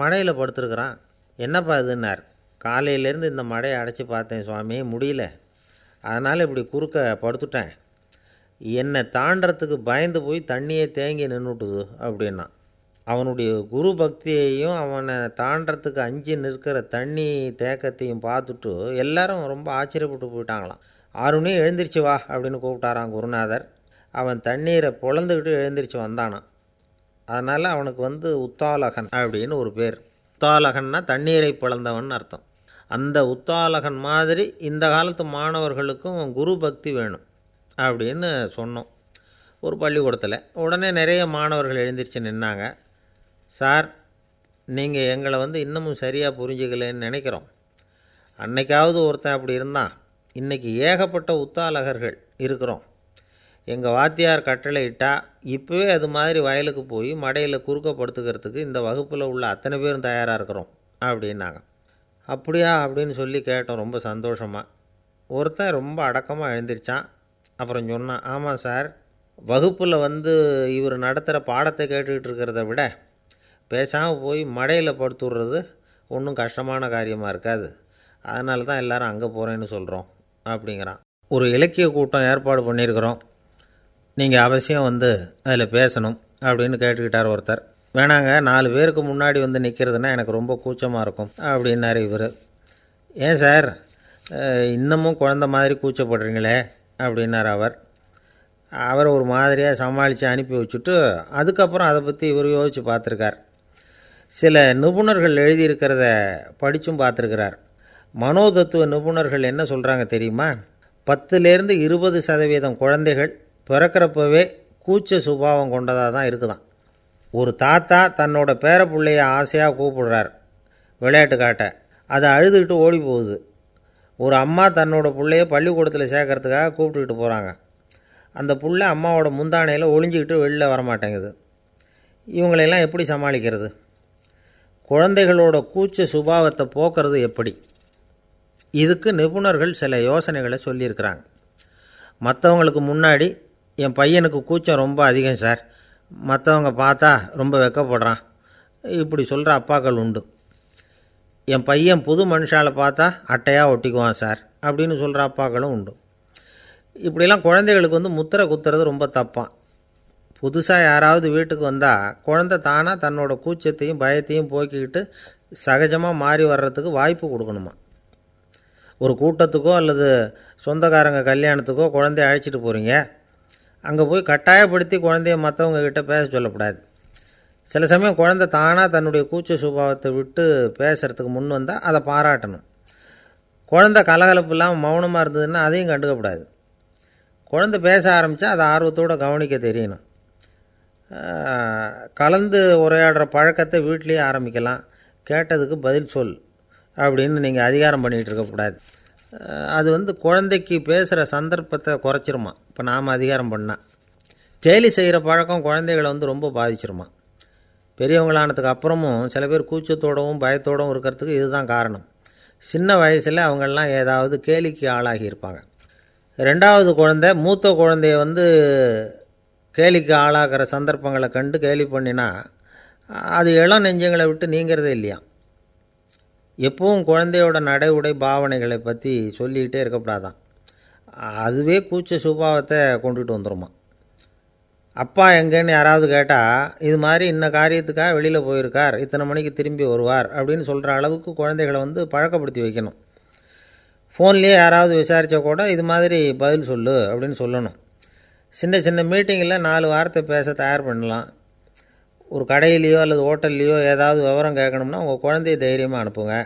மழையில் படுத்துருக்குறான். என்னப்பா இதுன்னார்? காலையிலேருந்து இந்த மழையை அடைச்சி பார்த்தேன் சுவாமி முடியல. அதனால் இப்படி குறுக்க படுத்துட்டேன். என்னை தாண்டறதுக்கு பயந்து போய் தண்ணியே தேங்கி நின்றுட்டுது அப்படின்னா அவனுடைய குரு பக்தியையும் அவனை தாண்டறதுக்கு அஞ்சு நிற்கிற தண்ணி தேக்கத்தையும் பார்த்துட்டு எல்லாரும் ரொம்ப ஆச்சரியப்பட்டு போயிட்டாங்களாம். ஆறுனே எழுந்திரிச்சு வா அப்படின்னு கூப்பிட்டாரான் குருநாதர். அவன் தண்ணீரை பொழந்துக்கிட்டு எழுந்திரிச்சு வந்தானான் அதனால் அவனுக்கு வந்து உத்தாலகன் அப்படின்னு ஒரு பேர். உத்தாலகன்னா தண்ணீரை பிளந்தவன் அர்த்தம். அந்த உத்தாலகன் மாதிரி இந்த காலத்து மாணவர்களுக்கும் குரு பக்தி வேணும் அப்படின்னு சொன்னோம். ஒரு பள்ளிக்கூடத்தில். உடனே நிறைய மாணவர்கள் எழுந்திரிச்சு நின்னாங்க. சார் நீங்கள் எங்களை வந்து இன்னமும் சரியாக புரிஞ்சுக்கலன்னு நினைக்கிறோம். அன்னைக்காவது ஒருத்தன் அப்படி இருந்தான். இன்றைக்கி ஏகப்பட்ட உத்தாலகர்கள் இருக்கிறோம். எங்கள் வாத்தியார் கட்டளை இட்டால் இப்போவே அது மாதிரி வயலுக்கு போய் மடையில் குறுக்கப்படுத்துக்கிறதுக்கு இந்த வகுப்பில் உள்ள அத்தனை பேரும் தயாராக இருக்கிறோம் அப்படின்னாங்க. அப்படியா அப்படின்னு சொல்லி கேட்டோம் ரொம்ப சந்தோஷமாக ஒருத்தன் ரொம்ப அடக்கமாக எழுந்திரிச்சான். அப்புறம் சொன்னான் ஆமாம் சார் வகுப்பில் வந்து இவர் நடத்துகிற பாடத்தை கேட்டுக்கிட்டு இருக்கிறத விட பேசாமல் போய் மடையில் படுத்துடுறது ஒன்றும் கஷ்டமான காரியமாக இருக்காது. அதனால தான் எல்லோரும் அங்கே போகிறேன்னு சொல்கிறோம் அப்படிங்கிறான். ஒரு இலக்கிய கூட்டம் ஏற்பாடு பண்ணியிருக்கிறோம். நீங்கள் அவசியம் வந்து அதில் பேசணும் அப்படின்னு கேட்டுக்கிட்டார் ஒருத்தர். வேணாங்க நாலு பேருக்கு முன்னாடி வந்து நிற்கிறதுனா எனக்கு ரொம்ப கூச்சமாக இருக்கும் அப்படின்னாரு இவர். ஏன் சார்? இன்னமும் குழந்த மாதிரி கூச்சப்படுறீங்களே அப்படின்னார் அவர். அவரை ஒரு மாதிரியாக சமாளித்து அனுப்பி வச்சுட்டு அதுக்கப்புறம் அதை பற்றி இவர் யோசித்து பார்த்துருக்கார். சில நிபுணர்கள் எழுதியிருக்கிறத படித்தும் பார்த்துருக்கிறார். மனோதத்துவ நிபுணர்கள் என்ன சொல்கிறாங்க தெரியுமா? பத்துலேருந்து இருபது சதவீதம் குழந்தைகள் பிறக்கிறப்பவே கூச்ச சுபாவம் கொண்டதாக தான் இருக்குதான். ஒரு தாத்தா தன்னோட பேர பிள்ளைய ஆசையாக கூப்பிடுறார் விளையாட்டு காட்ட. அதை அழுதுகிட்டு ஓடி போகுது. ஒரு அம்மா தன்னோட பிள்ளைய பள்ளிக்கூடத்தில் சேர்க்கறதுக்காக கூப்பிட்டுக்கிட்டு போகிறாங்க அந்த புள்ள அம்மாவோட முந்தானையில் ஒளிஞ்சிக்கிட்டு வெளில வரமாட்டேங்குது. இவங்களையெல்லாம் எப்படி சமாளிக்கிறது? குழந்தைகளோட கூச்ச சுபாவத்தை போக்குறது எப்படி? இதுக்கு நிபுணர்கள் சில யோசனைகளை சொல்லியிருக்கிறாங்க. மற்றவங்களுக்கு முன்னாடி என் பையனுக்கு கூச்சம் ரொம்ப அதிகம் சார். மற்றவங்க பார்த்தா ரொம்ப வெக்கப்படுறான். இப்படி சொல்கிற அப்பாக்கள் உண்டு. என் பையன் புது மனுஷால பார்த்தா அட்டையாக ஒட்டிக்குவான் சார் அப்படின்னு சொல்கிற அப்பாக்களும் உண்டு. இப்படிலாம் குழந்தைகளுக்கு வந்து முத்திரை குத்துறது ரொம்ப தப்பான் புதுசாக யாராவது வீட்டுக்கு வந்தால் குழந்தை தானாக தன்னோட கூச்சத்தையும் பயத்தையும் போக்கிக்கிட்டு சகஜமாக மாறி வர்றதுக்கு வாய்ப்பு கொடுக்கணுமா? ஒரு கூட்டத்துக்கோ அல்லது சொந்தக்காரங்க கல்யாணத்துக்கோ குழந்தைய அழைச்சிட்டு போகிறீங்க அங்கே போய் கட்டாயப்படுத்தி குழந்தைய மற்றவங்கக்கிட்ட பேச சொல்லக்கூடாது சில சமயம் குழந்தை தானாக தன்னுடைய கூச்ச சுபாவத்தை விட்டு பேசுகிறதுக்கு முன் வந்தால் அதை பாராட்டணும். குழந்தை கலகலப்பு இல்லாமல் மௌனமாக இருந்ததுன்னா அதையும் கண்டுக்கக்கூடாது குழந்தை பேச ஆரம்பித்தா அதை ஆர்வத்தோடு கவனிக்க தெரியணும். கலந்து உரையாடுற பழக்கத்தை வீட்லேயே ஆரம்பிக்கலாம். கேட்டதுக்கு பதில் சொல். அப்படின்னு நீங்கள் அதிகாரம் பண்ணிகிட்டு இருக்கக்கூடாது அது வந்து குழந்தைக்கு பேசுகிற சந்தர்ப்பத்தை குறைச்சிருமா? இப்போ நாம் அதிகாரம் பண்ணால் கேலி செய்கிற பழக்கம் குழந்தைகளை வந்து ரொம்ப பாதிச்சிருமா? பெரியவங்களானதுக்கு அப்புறமும் சில பேர் கூச்சத்தோடவும் பயத்தோடவும் இருக்கிறதுக்கு இதுதான் காரணம். சின்ன வயசில் அவங்கெல்லாம் ஏதாவது கேலிக்கு ஆளாகி இருப்பாங்க. ரெண்டாவது குழந்தை மூத்த குழந்தைய வந்து கேலிக்கு ஆளாகிற சந்தர்ப்பங்களை கண்டு கேலி பண்ணினா அது இளம் நெஞ்சங்களை விட்டு நீங்கிறதே இல்லையா? எப்பவும் குழந்தையோட நடை உடை பாவனைகளை பற்றி சொல்லிக்கிட்டே இருக்கக்கூடாதான். அதுவே கூச்ச சுபாவத்தை கொண்டுகிட்டு வந்துருமா. அப்பா எங்கேன்னு யாராவது கேட்டால் இது மாதிரி இன்ன காரியத்துக்காக வெளியில் போயிருக்கார் இத்தனை மணிக்கு திரும்பி வருவார் அப்படின்னு சொல்கிற அளவுக்கு குழந்தைகளை வந்து பழக்கப்படுத்தி வைக்கணும். ஃபோன்லேயே யாராவது விசாரித்தா கூட இது மாதிரி பதில் சொல்லு அப்படின்னு சொல்லணும். சின்ன சின்ன மீட்டிங்கில் நாலு வார்த்தை பேச தயார் பண்ணலாம். ஒரு கடையிலையோ அல்லது ஹோட்டல்லையோ ஏதாவது விவரம் கேட்கணும்னா உங்கள் குழந்தைய தைரியமாக அனுப்புங்க.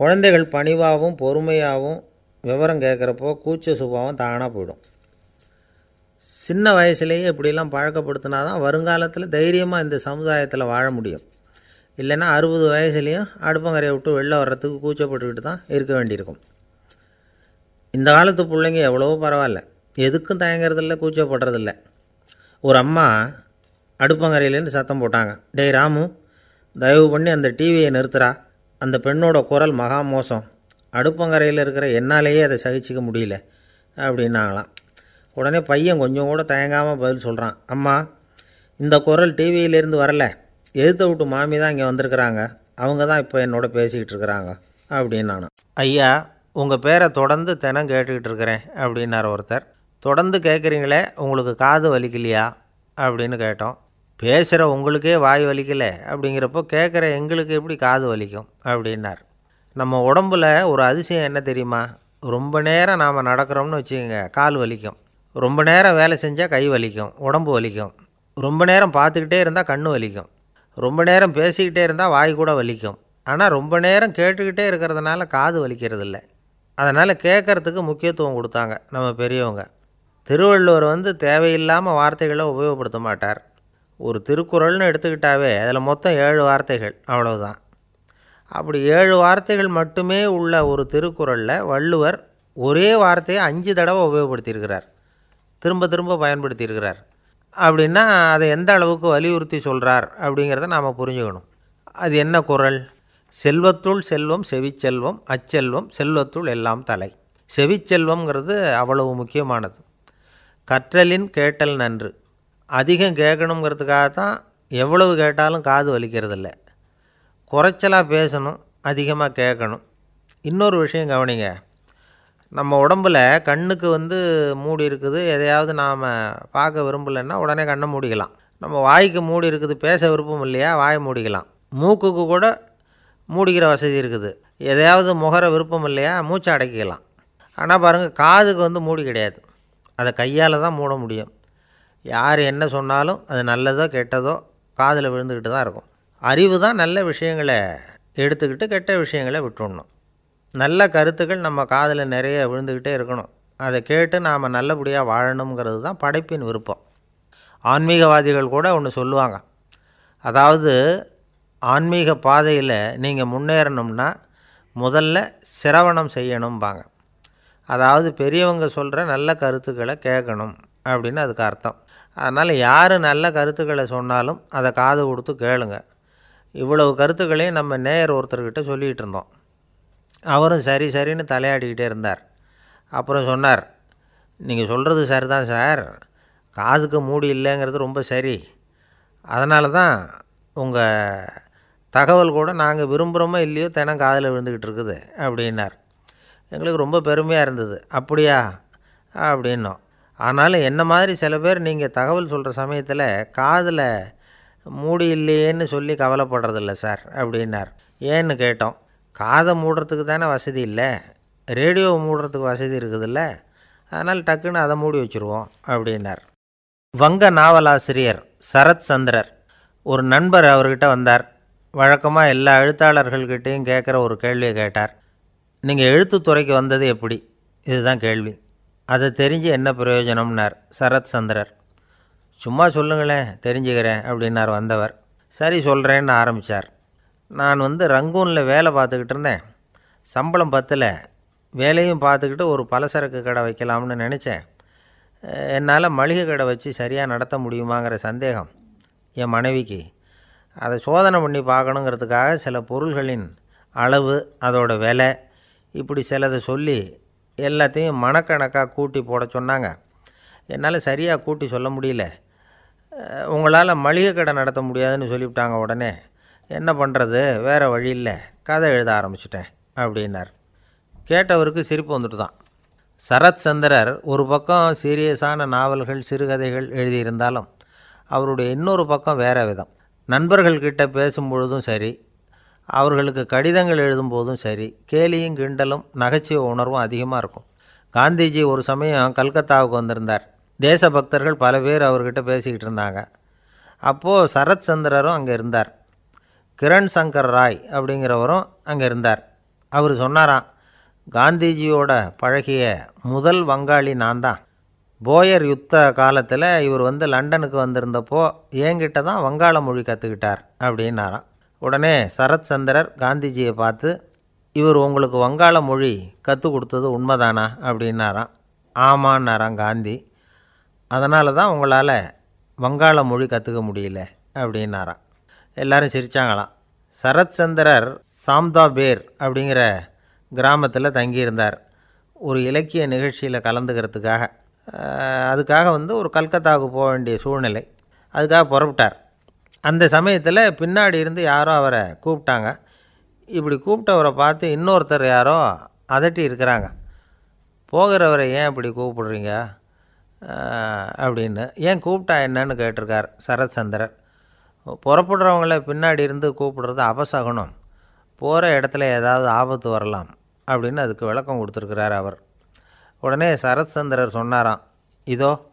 குழந்தைகள் பணிவாகவும் பொறுமையாகவும் விவரம் கேட்குறப்போ கூச்ச சுபாவம் தானாக போயிடும். சின்ன வயசுலேயே இப்படிலாம் பழக்கப்படுத்தினா தான் வருங்காலத்தில் தைரியமாக இந்த சமுதாயத்தில் வாழ முடியும். இல்லைன்னா அறுபது வயசுலேயும் அடுப்பங்கரையை விட்டு வெளில வர்றதுக்கு கூச்சப்பட்டுக்கிட்டு தான் இருக்க வேண்டியிருக்கும். இந்த காலத்து பிள்ளைங்க எவ்வளவோ பரவாயில்ல. எதுக்கும் தயங்குறதில்ல கூச்சப்படுறதில்ல. ஒரு அம்மா அடுப்பங்கரையிலேருந்து சத்தம் போட்டாங்க. டேய் ராமு தயவு பண்ணி அந்த டிவியை நிறுத்துறா. அந்த பெண்ணோட குரல் மகா மோசம். அடுப்பங்கரையில் இருக்கிற என்னாலேயே அதை சகிச்சிக்க முடியல அப்படின்னாங்களாம். உடனே பையன் கொஞ்சம் கூட தயங்காமல் பதில் சொல்கிறான் அம்மா இந்த குரல் டிவியிலேருந்து வரல. எதிர்த்த விட்டு மாமி தான் இங்கே வந்திருக்கிறாங்க. அவங்க தான் இப்போ என்னோட பேசிக்கிட்டு இருக்கிறாங்க அப்படின்னு ஐயா உங்கள் பேரை தொடர்ந்து தினம் கேட்டுக்கிட்டு இருக்கிறேன் அப்படின்னார் ஒருத்தர். தொடர்ந்து கேட்குறீங்களே உங்களுக்கு காது வலிக்கலையா? அப்படின்னு கேட்டோம். பேசுகிற உங்களுக்கே வாய் வலிக்கலை அப்படிங்கிறப்போ கேட்குற எங்களுக்கு எப்படி காது வலிக்கும் அப்படின்னார். நம்ம உடம்புல ஒரு அதிசயம் என்ன தெரியுமா? ரொம்ப நேரம் நாம் நடக்கிறோம்னு வச்சுக்கோங்க கால் வலிக்கும். ரொம்ப நேரம் வேலை செஞ்சால் கை வலிக்கும் உடம்பு வலிக்கும். ரொம்ப நேரம் பார்த்துக்கிட்டே இருந்தால் கண் வலிக்கும். ரொம்ப நேரம் பேசிக்கிட்டே இருந்தால் வாய் கூட வலிக்கும். ஆனால் ரொம்ப நேரம் கேட்டுக்கிட்டே இருக்கிறதுனால காது வலிக்கிறது இல்லை அதனால் கேட்குறதுக்கு முக்கியத்துவம் கொடுத்தாங்க நம்ம பெரியவங்க. திருவள்ளுவர் வந்து தேவையில்லாமல் வார்த்தைகளை உபயோகப்படுத்த மாட்டார். ஒரு திருக்குறள்னு எடுத்துக்கிட்டாவே அதில் மொத்தம் ஏழு வார்த்தைகள் அவ்வளவுதான். அப்படி ஏழு வார்த்தைகள் மட்டுமே உள்ள ஒரு திருக்குறளில் வள்ளுவர் ஒரே வார்த்தையை அஞ்சு தடவை உபயோகப்படுத்தியிருக்கிறார். திரும்ப திரும்ப பயன்படுத்தியிருக்கிறார். அப்படின்னா அதை எந்த அளவுக்கு வலியுறுத்தி சொல்கிறார் அப்படிங்கிறத நாம் புரிஞ்சுக்கணும். அது என்ன குறள்? செல்வத்துள் செல்வம் செவிச்செல்வம் அச்செல்வம் செல்வத்துள் எல்லாம் தலை. செவிச்செல்வம்ங்கிறது அவ்வளவு முக்கியமானது. கற்றலின் கேட்டல் நன்று. அதிகம் கேட்கணுங்கிறதுக்காக தான் எவ்வளவு கேட்டாலும் காது வலிக்கிறதில்ல. குறைச்சலாக பேசணும் அதிகமாக கேட்கணும். இன்னொரு விஷயம் கவனிங்க. நம்ம உடம்பில் கண்ணுக்கு வந்து மூடி இருக்குது. எதையாவது நாம் பார்க்க விரும்பலைன்னா உடனே கண்ணை மூடிக்கலாம். நம்ம வாய்க்கு மூடி இருக்குது பேச விருப்பம் இல்லையா வாயை மூடிக்கலாம். மூக்குக்கு கூட மூடிக்கிற வசதி இருக்குது. எதையாவது முகர விருப்பம் இல்லையா மூச்சை அடக்கிக்கலாம். ஆனால் பாருங்கள் காதுக்கு வந்து மூடி கிடையாது. அதை கையால் தான் மூட முடியும். யார் என்ன சொன்னாலும் அது நல்லதோ கெட்டதோ காதில் விழுந்துக்கிட்டு தான் இருக்கும். அறிவு தான் நல்ல விஷயங்களை எடுத்துக்கிட்டு கெட்ட விஷயங்களை விட்டுடணும் நல்ல கருத்துக்கள் நம்ம காதில் நிறைய விழுந்துக்கிட்டே இருக்கணும். அதை கேட்டு நாம் நல்லபடியாக வாழணுங்கிறது தான் படைப்பின் விருப்பம். ஆன்மீகவாதிகள் கூட ஒன்று சொல்லுவாங்க. அதாவது ஆன்மீக பாதையில் நீங்கள் முன்னேறணும்னா முதல்ல சிரவணம் செய்யணும்பாங்க. அதாவது பெரியவங்க சொல்கிற நல்ல கருத்துக்களை கேட்கணும் அப்படின்னு அதுக்கு அர்த்தம். அதனால் யார் நல்ல கருத்துக்களை சொன்னாலும் அதை காது கொடுத்து கேளுங்க. இவ்வளவு கருத்துக்களையும் நம்ம நேயர் ஒருத்தர்கிட்ட சொல்லிகிட்டு இருந்தோம். அவரும் சரி சரின்னு தலையாடிக்கிட்டே இருந்தார். அப்புறம் சொன்னார் நீங்கள் சொல்கிறது சரிதான் சார். காதுக்கு மூடி இல்லைங்கிறது ரொம்ப சரி. அதனால தான் உங்கள் தகவல் கூட நாங்கள் விரும்புகிறோமோ இல்லையோ தினம் காதில் விழுந்துக்கிட்டு இருக்குது அப்படின்னார். எங்களுக்கு ரொம்ப பெருமையாக இருந்தது. அப்படியா? அப்படின்னோம். ஆனாலும் என்ன மாதிரி சில பேர் நீங்கள் தகவல் சொல்கிற சமயத்தில் காதில் மூடி இல்லையேன்னு சொல்லி கவலைப்படுறதில்ல சார் அப்படின்னார். ஏன்னு கேட்டோம். காதை மூடுறதுக்கு தானே வசதி இல்லை. ரேடியோ மூடுறதுக்கு வசதி இருக்குதுல்ல. அதனால் டக்குன்னு அதை மூடி வச்சுருவோம் அப்படின்னார். வங்க நாவலாசிரியர் சரத் சந்திரர் ஒரு நண்பர் அவர்கிட்ட வந்தார். வழக்கமாக எல்லா எழுத்தாளர்கள்கிட்டையும் கேட்குற ஒரு கேள்வியை கேட்டார். நீங்கள் எழுத்துத்துறைக்கு வந்தது எப்படி? இதுதான் கேள்வி. அதை தெரிஞ்சு என்ன பிரயோஜனம்னார்? சரத் சந்திரர். சும்மா சொல்லுங்களேன் தெரிஞ்சுக்கிறேன் அப்படின்னார் வந்தவர். சரி சொல்கிறேன்னு ஆரம்பித்தார் நான் வந்து ரங்கூனில் வேலை பார்த்துக்கிட்டு இருந்தேன். சம்பளம் பத்தில். வேலையும் பார்த்துக்கிட்டு ஒரு பலசரக்கு கடை வைக்கலாம்னு நினச்சேன். என்னால் மளிகை கடை வச்சு சரியாக நடத்த முடியுமாங்கிற சந்தேகம் என் மனைவிக்கு. அதை சோதனை பண்ணி பார்க்கணுங்கிறதுக்காக சில பொருள்களின் அளவு அதோட விலை இப்படி சிலதை சொல்லி எல்லாத்தையும் மனக்கணக்காக கூட்டி போட சொன்னாங்க. என்னால் சரியாக கூட்டி சொல்ல முடியல. உங்களால் மளிகை கடை நடத்த முடியாதுன்னு சொல்லிவிட்டாங்க உடனே. என்ன பண்ணுறது வேறு வழி இல்லை. கதை எழுத ஆரம்பிச்சிட்டேன் அப்படின்னார். கேட்டவருக்கு சிரிப்பு வந்துட்டு தான் சரத் சந்திரர் ஒரு பக்கம் சீரியஸான நாவல்கள் சிறுகதைகள் எழுதியிருந்தாலும் அவருடைய இன்னொரு பக்கம் வேறு விதம். நண்பர்கள்கிட்ட பேசும்பொழுதும் சரி அவர்களுக்கு கடிதங்கள் எழுதும்போதும் சரி கேலியும் கிண்டலும் நகைச்சுவை உணர்வும் அதிகமாக இருக்கும். காந்திஜி ஒரு சமயம் கல்கத்தாவுக்கு வந்திருந்தார். தேசபக்தர்கள் பல பேர் அவர்கிட்ட பேசிக்கிட்டு இருந்தாங்க. அப்போது சரத் சந்திரரும் அங்கே இருந்தார். கிரண் சங்கர் ராய் அப்படிங்கிறவரும் அங்கே இருந்தார். அவர் சொன்னாராம் காந்திஜியோட பழகிய முதல் வங்காளி நான் தான். போயர் யுத்த காலத்தில் இவர் வந்து லண்டனுக்கு வந்திருந்தப்போ என்கிட்ட தான் வங்காள மொழி கற்றுக்கிட்டார் அப்படின்னாராம். உடனே சரத் சந்திரர் காந்திஜியை பார்த்து இவர் உங்களுக்கு வங்காள மொழி கற்றுக் கொடுத்தது உண்மைதானா? அப்படின்னாராம். ஆமான்னாராம் காந்தி. அதனால தான் உங்களால் வங்காள மொழி கற்றுக்க முடியல அப்படின்னாராம். எல்லாரும் சிரித்தாங்களாம் சரத் சந்திரர் சாம்தாபேர் அப்படிங்கிற கிராமத்தில் தங்கியிருந்தார். ஒரு இலக்கிய நிகழ்ச்சியில் கலந்துக்கிறதுக்காக. அதுக்காக வந்து ஒரு கல்கத்தாவுக்கு போக வேண்டிய சூழ்நிலை. அதுக்காக புறப்பட்டார். அந்த சமயத்தில் பின்னாடி இருந்து யாரோ அவரை கூப்பிட்டாங்க. இப்படி கூப்பிட்டவரை பார்த்து இன்னொருத்தர் யாரோ அதட்டி இருக்கிறாங்க. போகிறவரை ஏன் இப்படி கூப்பிடுறீங்க? அப்படின்னு. ஏன் கூப்பிட்டா என்னன்னு கேட்டிருக்கார் சரத்சந்திரர். புறப்படுறவங்கள பின்னாடி இருந்து கூப்பிடுறது அபசகுணம். போகிற இடத்துல ஏதாவது ஆபத்து வரலாம் அப்படின்னு அதுக்கு விளக்கம் கொடுத்துருக்கிறார் அவர். உடனே சரத்சந்திரர் சொன்னாராம் இதோ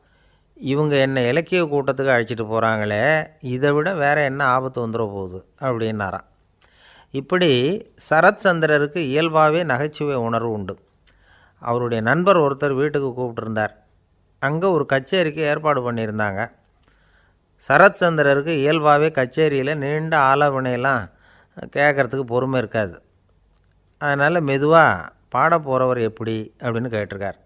இவங்க என்னை இலக்கிய கூட்டத்துக்கு அழைச்சிட்டு போகிறாங்களே இதை விட வேறு என்ன ஆபத்து வந்துட போகுது அப்படின்னாராம். இப்படி சரத் சந்திரருக்கு இயல்பாகவே நகைச்சுவை உணர்வு உண்டு. அவருடைய நண்பர் ஒருத்தர் வீட்டுக்கு கூப்பிட்டுருந்தார். அங்கே ஒரு கச்சேரிக்கு ஏற்பாடு பண்ணியிருந்தாங்க. சரத் சந்திரருக்கு இயல்பாகவே கச்சேரியில் நீண்ட ஆலோசனையெல்லாம் கேட்குறதுக்கு பொறுமை இருக்காது. அதனால் மெதுவாக பாட போகிறவர் எப்படி அப்படின்னு கேட்டிருக்கார்.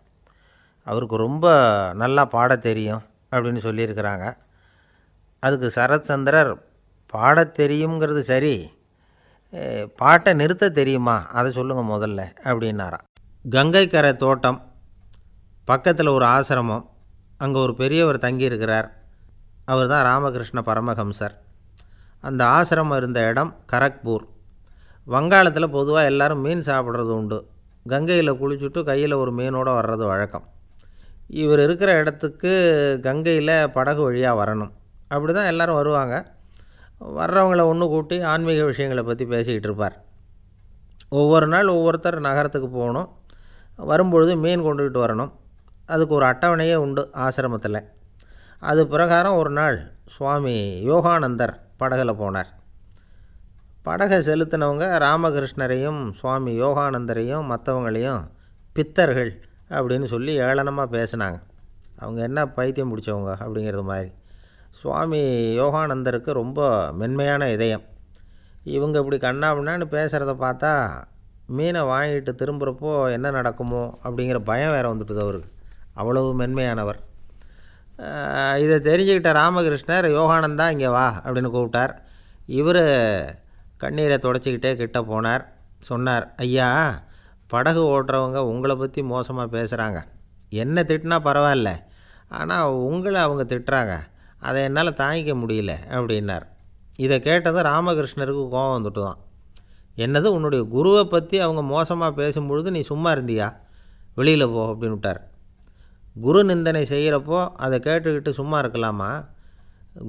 அவருக்கு ரொம்ப நல்லா பாட தெரியும் அப்படின்னு சொல்லியிருக்கிறாங்க. அதுக்கு சரத் சந்திரர் பாட தெரியுங்கிறது சரி பாட்டை நிறுத்த தெரியுமா? அதை சொல்லுங்கள் முதல்ல அப்படின்னாராம் கங்கைக்கரை தோட்டம் பக்கத்தில் ஒரு ஆசிரமம் அங்கே ஒரு பெரியவர் தங்கியிருக்கிறார். அவர் தான் ராமகிருஷ்ண பரமஹம்சர். அந்த ஆசிரமம் இருந்த இடம் கரக்பூர். வங்காளத்தில் பொதுவாக எல்லோரும் மீன் சாப்பிட்றது உண்டு. கங்கையில் குளிச்சுட்டு கையில் ஒரு மீனோடு வர்றது வழக்கம். இவர் இருக்கிற இடத்துக்கு கங்கையில் படகு வழியாக வரணும். அப்படி தான் எல்லோரும் வருவாங்க. வர்றவங்கள ஒன்று கூட்டி ஆன்மீக விஷயங்களை பற்றி பேசிக்கிட்டு இருப்பார். ஒவ்வொரு நாள் ஒவ்வொருத்தர் நகரத்துக்கு போகணும். வரும்பொழுது மீன் கொண்டுக்கிட்டு வரணும். அதுக்கு ஒரு அட்டவணையே உண்டு ஆசிரமத்தில். அது பிரகாரம் ஒரு நாள் சுவாமி யோகானந்தர் படகில் போனார். படகை செலுத்தினவங்க ராமகிருஷ்ணரையும் சுவாமி யோகானந்தரையும் மற்றவங்களையும் பித்தர்கள் அப்படின்னு சொல்லி ஏளனமாக பேசினாங்க. அவங்க என்ன பைத்தியம் பிடிச்சவங்க அப்படிங்கிறது மாதிரி. சுவாமி யோகானந்தருக்கு ரொம்ப மென்மையான இதயம். இவங்க இப்படி கண்ணாபின்னான்னு பேசுகிறத பார்த்தா மீனை வாங்கிட்டு திரும்புகிறப்போ என்ன நடக்குமோ அப்படிங்கிற பயம் வேறு வந்துட்டுது அவருக்கு. அவ்வளவு மென்மையானவர். இதை தெரிஞ்சுக்கிட்ட ராமகிருஷ்ணர் யோகானந்தா இங்கே வா அப்படின்னு கூப்பிட்டார். இவர் கண்ணீரை தொடச்சிக்கிட்டே கிட்ட போனார். சொன்னார் ஐயா படகு ஓட்டுறவங்க உங்களை பற்றி மோசமாக பேசுகிறாங்க என்ன திட்டினா பரவாயில்ல. ஆனால் உங்களை அவங்க திட்டுறாங்க. அதை என்னால் தாங்கிக்க முடியல அப்படின்னார். இதை கேட்டதும் ராமகிருஷ்ணருக்கு கோபம் வந்துட்டு தான் என்னது உன்னுடைய குருவை பற்றி அவங்க மோசமாக பேசும்பொழுது நீ சும்மா இருந்தியா? வெளியில் போ அப்படின்னு விட்டார். குரு நிந்தனை செய்கிறப்போ அதை கேட்டுக்கிட்டு சும்மா இருக்கலாமா?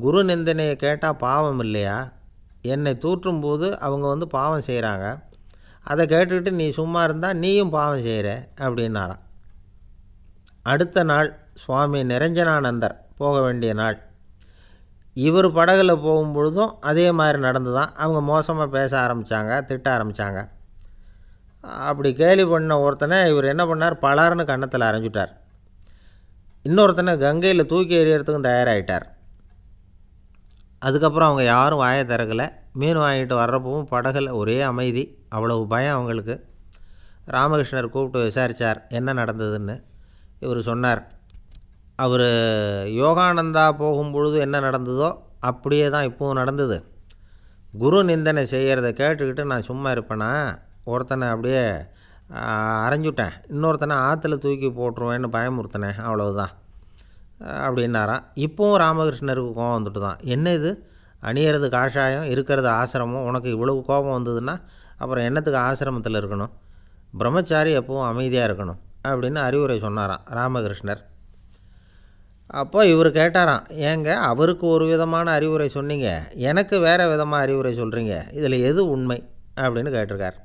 குரு நிந்தனையை கேட்டால் பாவம் இல்லையா? என்னை தூற்றும் போது அவங்க வந்து பாவம் செய்கிறாங்க அதை கேட்டுக்கிட்டு நீ சும்மா இருந்தால் நீயும் பாவம் செய்கிற அப்படின்னாராம். அடுத்த நாள் சுவாமி நிரஞ்சனானந்தர் போக வேண்டிய நாள். இவர் படகுல போகும்பொழுதும் அதே மாதிரி நடந்து தான் அவங்க மோசமாக பேச ஆரம்பித்தாங்க திட்ட ஆரம்பித்தாங்க அப்படி கேலி பண்ண ஒருத்தனை இவர் என்ன பண்ணார்? பலார்னு கன்னத்தில் அரைஞ்சிட்டார். இன்னொருத்தனை கங்கையில் தூக்கி எறியறதுக்கும் தயாராகிட்டார் அதுக்கப்புறம் அவங்க யாரும் வாயை திறக்கலை. மீன் வாங்கிட்டு வர்றப்பவும் படகுல ஒரே அமைதி. அவ்வளவு பயம் அவங்களுக்கு. ராமகிருஷ்ணர் கூப்பிட்டு விசாரித்தார் என்ன நடந்ததுன்னு. இவர் சொன்னார் அவர் யோகானந்தா போகும்பொழுது என்ன நடந்ததோ அப்படியே தான் இப்போவும் நடந்தது. குரு நிந்தனை செய்கிறத கேட்டுக்கிட்டு நான் சும்மா இருப்பேனா? ஒருத்தனை அப்படியே அரைஞ்சுட்டேன். இன்னொருத்தனை ஆற்றுல தூக்கி போட்டுருவேன்னு பயமுறுத்தினேன். அவ்வளவுதான். அப்படின்னாராம். இப்போவும் ராமகிருஷ்ணருக்கு கோபம் வந்துட்டு தான் என்ன இது? அணியறது காஷாயம் இருக்கிறது ஆசிரமம். உனக்கு இவ்வளவு கோபம் வந்ததுன்னா அப்புறம் என்னத்துக்கு ஆசிரமத்தில் இருக்கணும்? பிரம்மச்சாரி எப்பவும் அமைதியாக இருக்கணும் அப்படின்னு அறிவுரை சொன்னாராம் ராமகிருஷ்ணர். அப்போ இவர் கேட்டாராம் ஏங்க அவருக்கு ஒரு விதமான அறிவுரை சொன்னீங்க. எனக்கு வேறு விதமாக அறிவுரை சொல்கிறீங்க இதில் எது உண்மை? அப்படின்னு கேட்டிருக்கார்.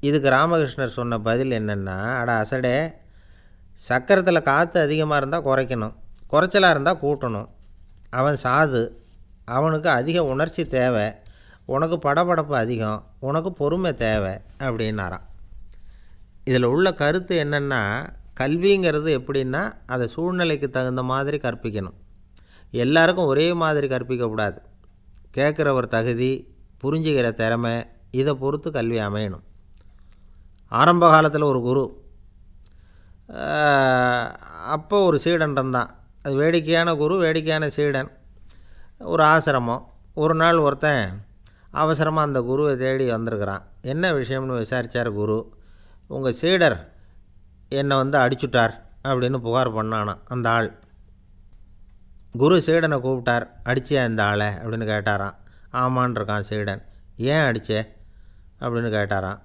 இதுக்கு ராமகிருஷ்ணர் சொன்ன பதில் என்னென்னா அட அசடே சக்கரத்தில் காற்று அதிகமாக இருந்தால் குறைக்கணும். குறைச்சலாக இருந்தால் கூட்டணும். அவன் சாது. அவனுக்கு அதிக உணர்ச்சி தேவை. உனக்கு படபடப்பு அதிகம். உனக்கு பொறுமை தேவை அப்படின்னாராம். இதில் உள்ள கருத்து என்னென்னா கல்விங்கிறது எப்படின்னா அதை சூழ்நிலைக்கு தகுந்த மாதிரி கற்பிக்கணும். எல்லாருக்கும் ஒரே மாதிரி கற்பிக்கக்கூடாது கேட்குறவர் தகுதி புரிஞ்சுக்கிற திறமை இதை பொறுத்து கல்வி அமையணும். ஆரம்ப காலத்தில் ஒரு குரு அப்போ ஒரு சீடன் இருந்தான். அது வேடிக்கையான குரு வேடிக்கையான சீடன். ஒரு ஆசிரமம். ஒரு நாள் ஒருத்தன் அவசரமாக அந்த குருவை தேடி வந்திருக்கிறான். என்ன விஷயம்னு விசாரித்தார் குரு. உங்கள் சீடர் என்னை வந்து அடிச்சுட்டார் அப்படின்னு புகார் பண்ணானா அந்த ஆள். குரு சீடனை கூப்பிட்டார். அடிச்சியா இந்த ஆளை? அப்படின்னு கேட்டாராம். ஆமான் இருக்கான் சீடன். ஏன் அடிச்சே? அப்படின்னு கேட்டாராம்.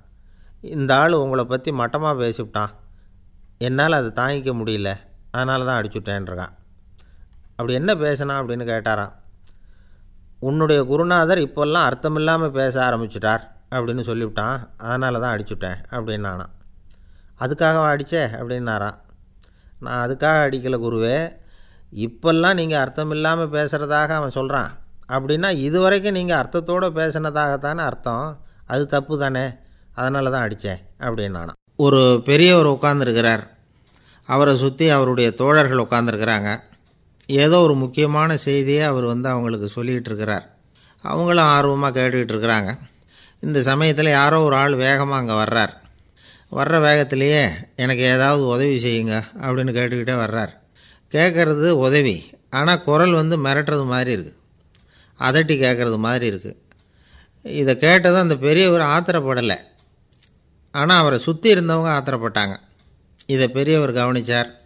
இந்த ஆள் உங்களை பற்றி மட்டமாக பேசிவிட்டான். என்னால் அதை தாங்கிக்க முடியல அதனால தான் அடிச்சுட்டேன்ருக்கான். அப்படி என்ன பேசினா அப்படின்னு கேட்டாராம். உன்னுடைய குருநாதர் இப்போல்லாம் அர்த்தமில்லாமல் பேச ஆரம்பிச்சிட்டார் அப்படின்னு சொல்லிவிட்டான் அதனால தான் அடிச்சுட்டேன் அப்படின்னு நானான் அதுக்காக அடித்தே அப்படின்னாரான் நான் அதுக்காக அடிக்கலை குருவே இப்போல்லாம் நீங்கள் அர்த்தம் இல்லாமல் பேசுகிறதாக அவன் சொல்கிறான் அப்படின்னா இது வரைக்கும் நீங்கள் அர்த்தத்தோடு பேசினதாகத்தானே அர்த்தம். அது தப்பு தானே அதனால தான் அடித்தேன் அப்படின்னானா ஒரு பெரியவர் உட்காந்துருக்கிறார் அவரை சுற்றி அவருடைய தோழர்கள் உட்காந்துருக்கிறாங்க ஏதோ ஒரு முக்கியமான செய்தியை அவர் வந்து அவங்களுக்கு சொல்லிகிட்டு இருக்கிறார். அவங்களும் ஆர்வமாக கேட்டுக்கிட்டு இருக்கிறாங்க. இந்த சமயத்தில் யாரோ ஒரு ஆள் வேகமாக அங்கே வர்றார். வர்ற வேகத்திலேயே எனக்கு ஏதாவது உதவி செய்யுங்க அப்படின்னு கேட்டுக்கிட்டே வர்றார். கேட்குறது உதவி ஆனால் குரல் வந்து மிரட்டுறது மாதிரி இருக்குது அதட்டி கேட்குறது மாதிரி இருக்குது இதை கேட்டதும் அந்த பெரியவர் ஆத்திரப்படலை. ஆனால் அவரை சுற்றி இருந்தவங்க ஆத்திரப்பட்டாங்க. இதை பெரியவர் கவனித்தார்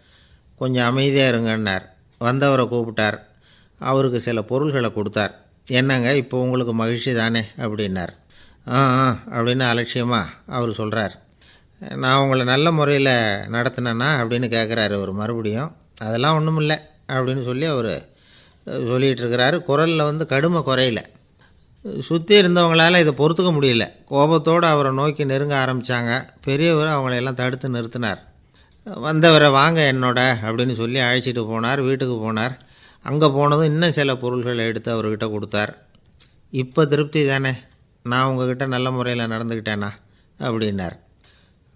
கொஞ்சம் அமைதியாக இருங்கன்னார். வந்தவரை கூப்பிட்டார். அவருக்கு சில பொருள்களை கொடுத்தார். என்னங்க இப்போ உங்களுக்கு மகிழ்ச்சி தானே? அப்படின்னார். ஆ ஆ அப்படின்னு அலட்சியமாக அவர் சொல்கிறார் நான் உங்களை நல்ல முறையில் நடத்தினேன்னா அப்படின்னு கேட்குறாரு அவர் மறுபடியும். அதெல்லாம் ஒன்றும் இல்லை அப்படின்னு சொல்லி அவர் சொல்லிகிட்டு இருக்கிறாரு குரலில் வந்து கடுமை குறையில. சுற்றி இருந்தவங்களால் இதை பொறுத்துக்க முடியல. கோபத்தோடு அவரை நோக்கி நெருங்க ஆரம்பித்தாங்க பெரியவர் அவங்களையெல்லாம் தடுத்து நிறுத்தினார். வந்தவரை வாங்க என்னோட அப்படின்னு சொல்லி அழைச்சிட்டு போனார் வீட்டுக்கு போனார். அங்கே போனதும் இன்னும் சில பொருள்களை எடுத்து அவர்கிட்ட கொடுத்தார். இப்போ திருப்தி தானே? நான் உங்ககிட்ட நல்ல முறையில் நடந்துக்கிட்டேனா? அப்படின்னார்.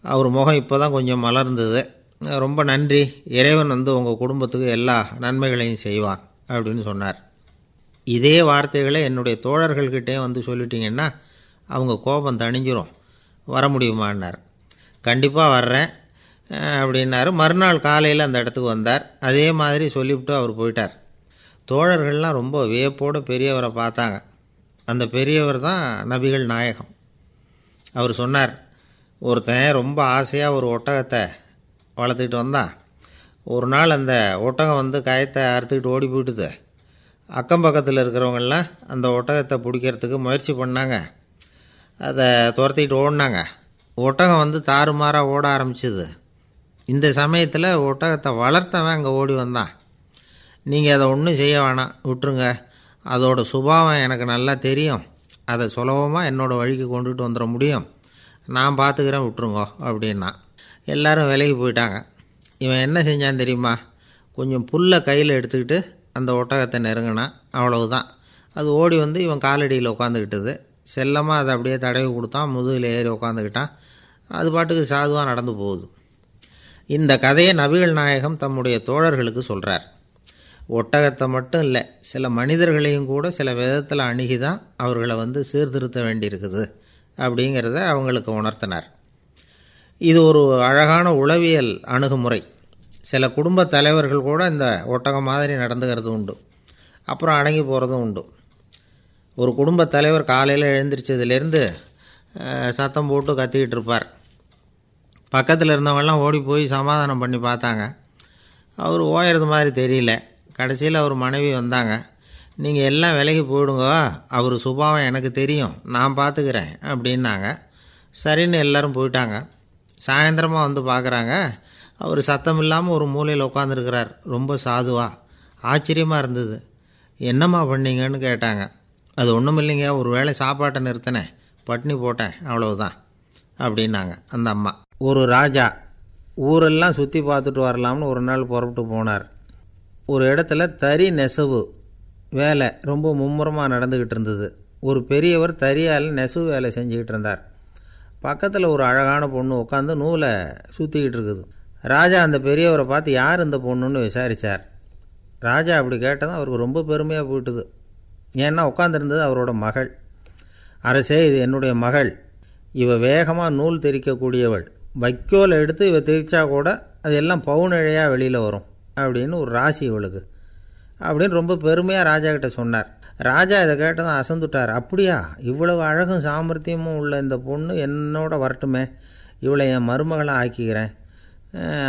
அவர் முகம் இப்போ தான் கொஞ்சம் மலர்ந்தது. ரொம்ப நன்றி. இறைவன் வந்து உங்கள் குடும்பத்துக்கு எல்லா நன்மைகளையும் செய்வான் அப்படின்னு சொன்னார். இதே வார்த்தைகளை என்னுடைய தோழர்கள்கிட்டே வந்து சொல்லிட்டீங்கன்னா அவங்க கோபம் தணிஞ்சிரும். வர முடியுமான்னார். கண்டிப்பாக வர்றேன். அப்படின்னாரு. மறுநாள் காலையில் அந்த இடத்துக்கு வந்தார். அதே மாதிரி சொல்லிவிட்டு அவர் போயிட்டார். தோழர்கள்லாம் ரொம்ப வியப்போடு பெரியவரை பார்த்தாங்க. அந்த பெரியவர் தான் நபிகள் நாயகம். அவர் சொன்னார் ஒருத்தன் ரொம்ப ஆசையாக ஒரு ஒட்டகத்தை வளர்த்துக்கிட்டு வந்தான். ஒரு நாள் அந்த ஒட்டகம் வந்து கயத்தை அறுத்துக்கிட்டு ஓடி போயிட்டுது. அக்கம் பக்கத்தில் இருக்கிறவங்கெல்லாம் அந்த ஒட்டகத்தை பிடிக்கிறதுக்கு முயற்சி பண்ணாங்க. அதை துரத்திக்கிட்டு ஓடினாங்க. ஒட்டகம் வந்து தாறுமாறாக ஓட ஆரம்பிச்சிது. இந்த சமயத்தில் ஒட்டகத்தை வளர்த்தவன் அங்கே ஓடி வந்தான். நீங்கள் அதை ஒன்றும் செய்ய வேணாம் விட்டுருங்க. அதோட சுபாவம் எனக்கு நல்லா தெரியும். அதை சுலபமாக என்னோடய வழிக்கு கொண்டுகிட்டு வந்துட முடியும். நான் பார்த்துக்கிறேன் விட்டுருங்கோ அப்படின்னா. எல்லோரும் விலைக்கு போயிட்டாங்க. இவன் என்ன செஞ்சான் தெரியுமா? கொஞ்சம் புல்லை கையில் எடுத்துக்கிட்டு அந்த ஒட்டகத்தை நெருங்கினான். அவ்வளவுதான். அது ஓடி வந்து இவன் காலடியில் உட்காந்துக்கிட்டது செல்லமாக அதை அப்படியே தடவி கொடுத்தான். முதுகில் ஏறி உட்காந்துக்கிட்டான் அது பாட்டுக்கு சாதுவாக நடந்து போகுது. இந்த கதையை நபிகள் நாயகம் தம்முடைய தோழர்களுக்கு சொல்கிறார் ஒட்டகத்தை மட்டும் இல்லை சில மனிதர்களையும் கூட சில விதத்தில் அணுகி தான் அவர்களை வந்து சீர்திருத்த வேண்டியிருக்குது அப்படிங்கிறத அவங்களுக்கு உணர்த்தினார். இது ஒரு அழகான உளவியல் அணுகுமுறை. சில குடும்ப தலைவர்கள் கூட இந்த ஒட்டகம் மாதிரி நடந்துக்கிறது உண்டு. அப்புறம் அடங்கி போகிறதும் உண்டு. ஒரு குடும்ப தலைவர் காலையில் எழுந்திரிச்சதுலேருந்து சத்தம் போட்டு கத்திக்கிட்டு இருப்பார். பக்கத்தில் இருந்தவங்கெல்லாம் ஓடி போய் சமாதானம் பண்ணி பார்த்தாங்க. அவர் ஓயறது மாதிரி தெரியல. கடைசியில் அவர் மனைவி வந்தாங்க. நீங்கள் எல்லாம் விலகி போயிடுங்க. அவர் சுபாவம் எனக்கு தெரியும். நான் பார்த்துக்கிறேன் அப்படின்னாங்க. சரின்னு எல்லோரும் போயிட்டாங்க. சாயந்தரமாக வந்து பார்க்குறாங்க அவர் சத்தம் இல்லாமல் ஒரு மூலையில் உட்காந்துருக்கிறார் ரொம்ப சாதுவாக ஆச்சரியமாக இருந்தது. என்னம்மா பண்ணீங்கன்னு கேட்டாங்க. அது ஒன்றும் இல்லைங்க. ஒரு வேளை சாப்பாட்டை நிறுத்தினேன். பட்னி போட்டேன். அவ்வளவுதான் அப்படின்னாங்க அந்த அம்மா. ஒரு ராஜா ஊரெல்லாம் சுற்றி பார்த்துட்டு வரலாம்னு ஒரு நாள் புறப்பட்டு போனார். ஒரு இடத்துல தறி நெசவு வேலை ரொம்ப மும்முரமாக நடந்துக்கிட்டு இருந்தது. ஒரு பெரியவர் தறியால் நெசவு வேலை செஞ்சுக்கிட்டு இருந்தார். பக்கத்தில் ஒரு அழகான பொண்ணு உட்காந்து நூலை சுற்றிக்கிட்டு இருக்குது. ராஜா அந்த பெரியவரை பார்த்து யார் இந்த பொண்ணுன்னு விசாரித்தார் ராஜா அப்படி கேட்டதும் அவருக்கு ரொம்ப பெருமையாக போயிட்டுது. ஏன்னா உட்காந்துருந்தது அவரோட மகள். அரசே இது என்னுடைய மகள். இவ வேகமாக நூல் தெரிக்கக்கூடியவள் வைக்கோலை எடுத்து இவ தெரிச்சா கூட அது எல்லாம் பவுனிழையாக வெளியில் வரும் அப்படின்னு ஒரு ராசி இவளுக்கு. அப்படின்னு ரொம்ப பெருமையாக ராஜா கிட்ட சொன்னார். ராஜா இதை கேட்டதும் அசந்துட்டார். அப்படியா? இவ்வளவு அழகும் சாமர்த்தியமும் உள்ள இந்த பொண்ணு என்னோட வரட்டுமே. இவளை என் மருமகளாக ஆக்கிக்கிறேன்.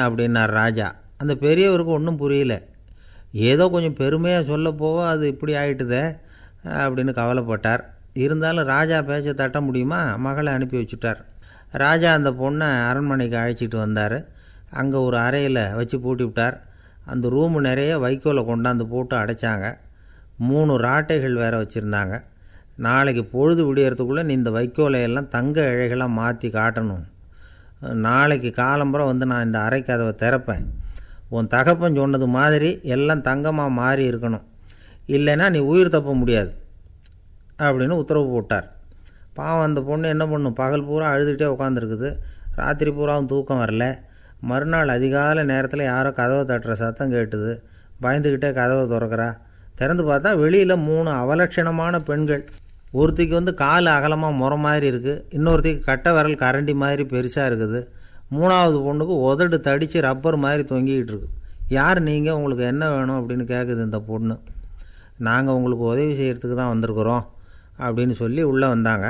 அப்படின்னார் ராஜா. அந்த பெரியவருக்கு ஒன்றும் புரியல. ஏதோ கொஞ்சம் பெருமையாக சொல்ல அது இப்படி ஆயிட்டுதே அப்படின்னு கவலைப்பட்டார். இருந்தாலும் ராஜா பேச்ச தட்ட முடியுமா? மகளை அனுப்பி வச்சுட்டார். ராஜா அந்த பொண்ணை அரண்மனைக்கு அழைச்சிட்டு வந்தார். அங்கே ஒரு அறையில் வச்சு பூட்டி விட்டார். அந்த ரூமு நிறைய வைக்கோலை கொண்டாந்து போட்டு அடைச்சாங்க. மூணு ராட்டைகள் வேற வச்சுருந்தாங்க. நாளைக்கு பொழுது விடியறதுக்குள்ளே நீ இந்த வைக்கோலை எல்லாம் தங்க இழைகளாக மாற்றி காட்டணும். நாளைக்கு காலம்புறம் வந்து நான் இந்த அறை கதவை திறப்பேன். உன் தகப்பன் சொன்னது மாதிரி எல்லாம் தங்கமாக மாறி இருக்கணும். இல்லைன்னா நீ உயிர் தப்ப முடியாது. அப்படின்னு உத்தரவு போட்டார். பாவம் அந்த பொண்ணு என்ன பண்ணும்? பகல் பூரா அழுதுகிட்டே உட்காந்துருக்குது ராத்திரி பூராவும் தூக்கம் வரல. மறுநாள் அதிகாலை நேரத்தில் யாரோ கதவை தட்டுற சத்தம் கேட்டுது. பயந்துக்கிட்டே கதவை திறக்கிறா. திறந்து பார்த்தா வெளியில் மூணு அவலட்சணமான பெண்கள். ஒருத்திக்கு வந்து கால் அகலமாக முறை மாதிரி இருக்குது இன்னொருத்திக்கு கட்டை விரல் கரண்டி மாதிரி பெருசாக இருக்குது. மூணாவது பொண்ணுக்கு உதடு தடித்து ரப்பர் மாதிரி தொங்கிக்கிட்டு இருக்கு. யார் நீங்கள் உங்களுக்கு என்ன வேணும் அப்படின்னு கேட்குது இந்த பொண்ணு. நாங்கள் உங்களுக்கு உதவி செய்கிறதுக்கு தான் வந்திருக்கிறோம். அப்படின்னு சொல்லி உள்ளே வந்தாங்க.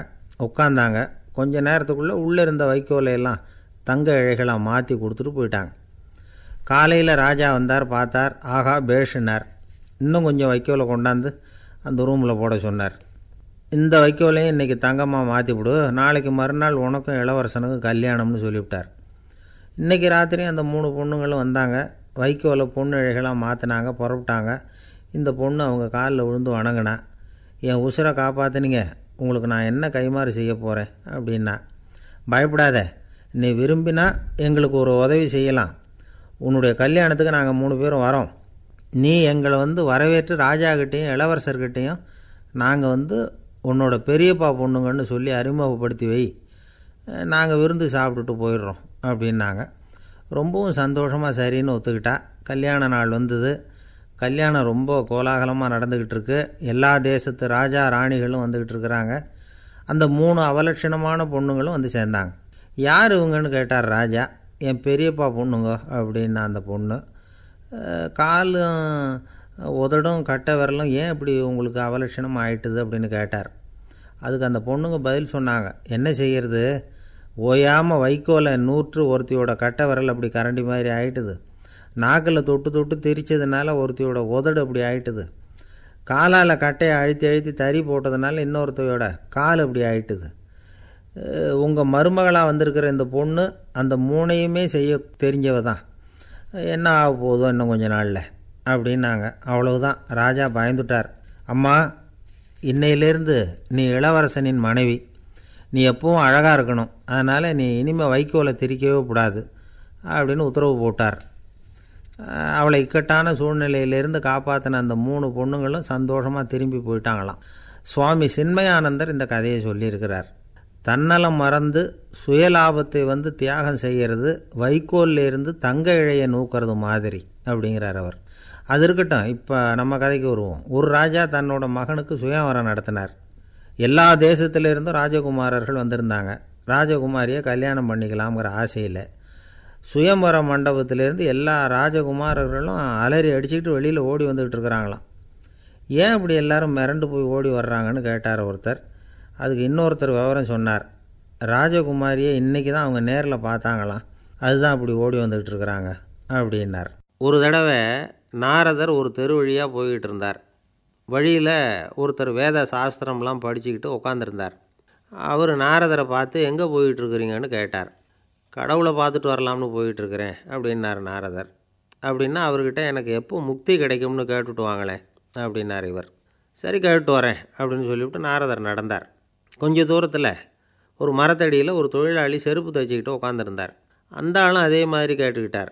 உட்காந்தாங்க கொஞ்ச நேரத்துக்குள்ளே உள்ளே இருந்த வைக்கோலையெல்லாம் தங்க இழைகளாக மாற்றி கொடுத்துட்டு போயிட்டாங்க. காலையில் ராஜா வந்தார் பார்த்தார். ஆகா பேஷினார். இன்னும் கொஞ்சம் வைக்கோலை கொண்டாந்து அந்த ரூமில் போட சொன்னார். இந்த வைக்கோலையும் இன்றைக்கி தங்கமாக மாற்றி விடு. நாளைக்கு மறுநாள் உனக்கும் இளவரசனுக்கும் கல்யாணம்னு சொல்லிவிட்டார். இன்றைக்கி ராத்திரி அந்த மூணு பொண்ணுங்களும் வந்தாங்க. வைக்கோலை பொண்ணு இழைகளாக மாற்றினாங்க புறப்பட்டாங்க இந்த பொண்ணு அவங்க காலில் விழுந்து வணங்கினா. என் உசுரை காப்பாற்றுனீங்க உங்களுக்கு நான் என்ன கைமாறு செய்ய போகிறேன் அப்படின்னா பயப்படாத. நீ விரும்பினா எங்களுக்கு ஒரு உதவி செய்யலாம். உன்னுடைய கல்யாணத்துக்கு நாங்கள் மூணு பேரும் வரோம். நீ எங்களை வந்து வரவேற்று ராஜாக்கிட்டேயும் இளவரசர்கிட்டையும் நாங்கள் வந்து உன்னோட பெரியப்பா பொண்ணுங்கன்னு சொல்லி அறிமுகப்படுத்தி வை. நாங்கள் விருந்து சாப்பிட்டுட்டு போயிடுறோம் அப்படின்னாங்க. ரொம்பவும் சந்தோஷமாக சரின்னு ஒத்துக்கிட்டா. கல்யாண நாள் வந்தது. கல்யாணம் ரொம்ப கோலாகலமாக நடந்துக்கிட்டு இருக்கு எல்லா தேசத்து ராஜா ராணிகளும் வந்துக்கிட்டு இருக்கிறாங்க. அந்த மூணு அவலட்சணமான பொண்ணுங்களும் வந்து சேர்ந்தாங்க. யார் இவங்கன்னு கேட்டார் ராஜா. என் பெரியப்பா பொண்ணுங்க அப்படின்னா அந்த பொண்ணு. காலும் உதடும் கட்டை விரலும் ஏன் இப்படி உங்களுக்கு அவலட்சணம் ஆயிட்டுது அப்படின்னு கேட்டார். அதுக்கு அந்த பொண்ணுங்க பதில் சொன்னாங்க. என்ன செய்யறது? ஓயாமல் வைக்கோலை நூற்று ஒருத்தியோட கட்டை விரல் அப்படி கரண்டி மாதிரி ஆயிட்டுது. நாக்கில் தொட்டு தொட்டு திரிச்சதுனால ஒருத்தையோட உதடு அப்படி ஆயிட்டுது. காலால் கட்டையை அழுத்தி அழுத்தி தறி போட்டதுனால இன்னொருத்தையோட கால் அப்படி ஆயிட்டுது. உங்கள் மருமகளாக வந்திருக்கிற இந்த பொண்ணு அந்த மூணையுமே செய்ய தெரிஞ்சவ தான் என்ன ஆக போதும் இன்னும் கொஞ்ச நாளில் அப்படின்னாங்க. அவ்வளவுதான். ராஜா பயந்துட்டார். அம்மா இன்னையிலேருந்து நீ இளவரசனின் மனைவி. நீ எப்பவும் அழகாக இருக்கணும். அதனால் நீ இனிமேல் வைக்கோலை திரிக்கவே கூடாது அப்படின்னு உத்தரவு போட்டார். அவளை இக்கட்டான சூழ்நிலையிலேருந்து காப்பாற்றின அந்த மூணு பொண்ணுங்களும் சந்தோஷமாக திரும்பி போயிட்டாங்களாம். சுவாமி சின்மயானந்தர் இந்த கதையை சொல்லியிருக்கிறார். தன்னலம் மறந்து சுயலாபத்தை வந்து தியாகம் செய்கிறது வைக்கோல்ல இருந்து தங்க இழையை நூக்கிறது மாதிரி அப்படிங்கிறார் அவர். அது இருக்கட்டும் இப்போ நம்ம கதைக்கு வருவோம். ஒரு ராஜா தன்னோட மகனுக்கு சுயவரம் நடத்தினார். எல்லா தேசத்திலிருந்தும் ராஜகுமாரர்கள் வந்திருந்தாங்க. ராஜகுமாரியை கல்யாணம் பண்ணிக்கலாம்ங்கிற ஆசையில் சுயம்பர மண்டபத்திலேருந்து எல்லா ராஜகுமாரர்களும் அலறி அடிச்சுக்கிட்டு வெளியில் ஓடி வந்துக்கிட்டு இருக்கிறாங்களாம். ஏன் இப்படி எல்லாரும் மிரண்டு போய் ஓடி வர்றாங்கன்னு கேட்டார் ஒருத்தர். அதுக்கு இன்னொருத்தர் விவரம் சொன்னார். ராஜகுமாரியை இன்றைக்கி தான் அவங்க நேரில் பார்த்தாங்களாம். அதுதான் அப்படி ஓடி வந்துக்கிட்டு இருக்கிறாங்க அப்படின்னார். ஒரு தடவை நாரதர் ஒரு தெரு வழியாக போய்கிட்டு இருந்தார். வழியில் ஒருத்தர் வேத சாஸ்திரம்லாம் படிச்சுக்கிட்டு உட்காந்துருந்தார் அவர் நாரதரை பார்த்து எங்கே போயிட்டுருக்குறீங்கன்னு கேட்டார். கடவுளை பார்த்துட்டு வரலாம்னு போயிட்டுருக்கிறேன் அப்படின்னார் நாரதர். அப்படின்னா அவர்கிட்ட எனக்கு எப்போ முக்தி கிடைக்கும்னு கேட்டுட்டு வாங்களேன் அப்படின்னார் இவர். சரி கேட்டு வரேன் அப்படின்னு சொல்லிவிட்டு நாரதர் நடந்தார். கொஞ்சம் தூரத்தில் ஒரு மரத்தடியில் ஒரு தொழிலாளி செருப்பு தைச்சிக்கிட்டு உட்காந்துருந்தார் அந்த ஆளும் அதே மாதிரி கேட்டுக்கிட்டார்.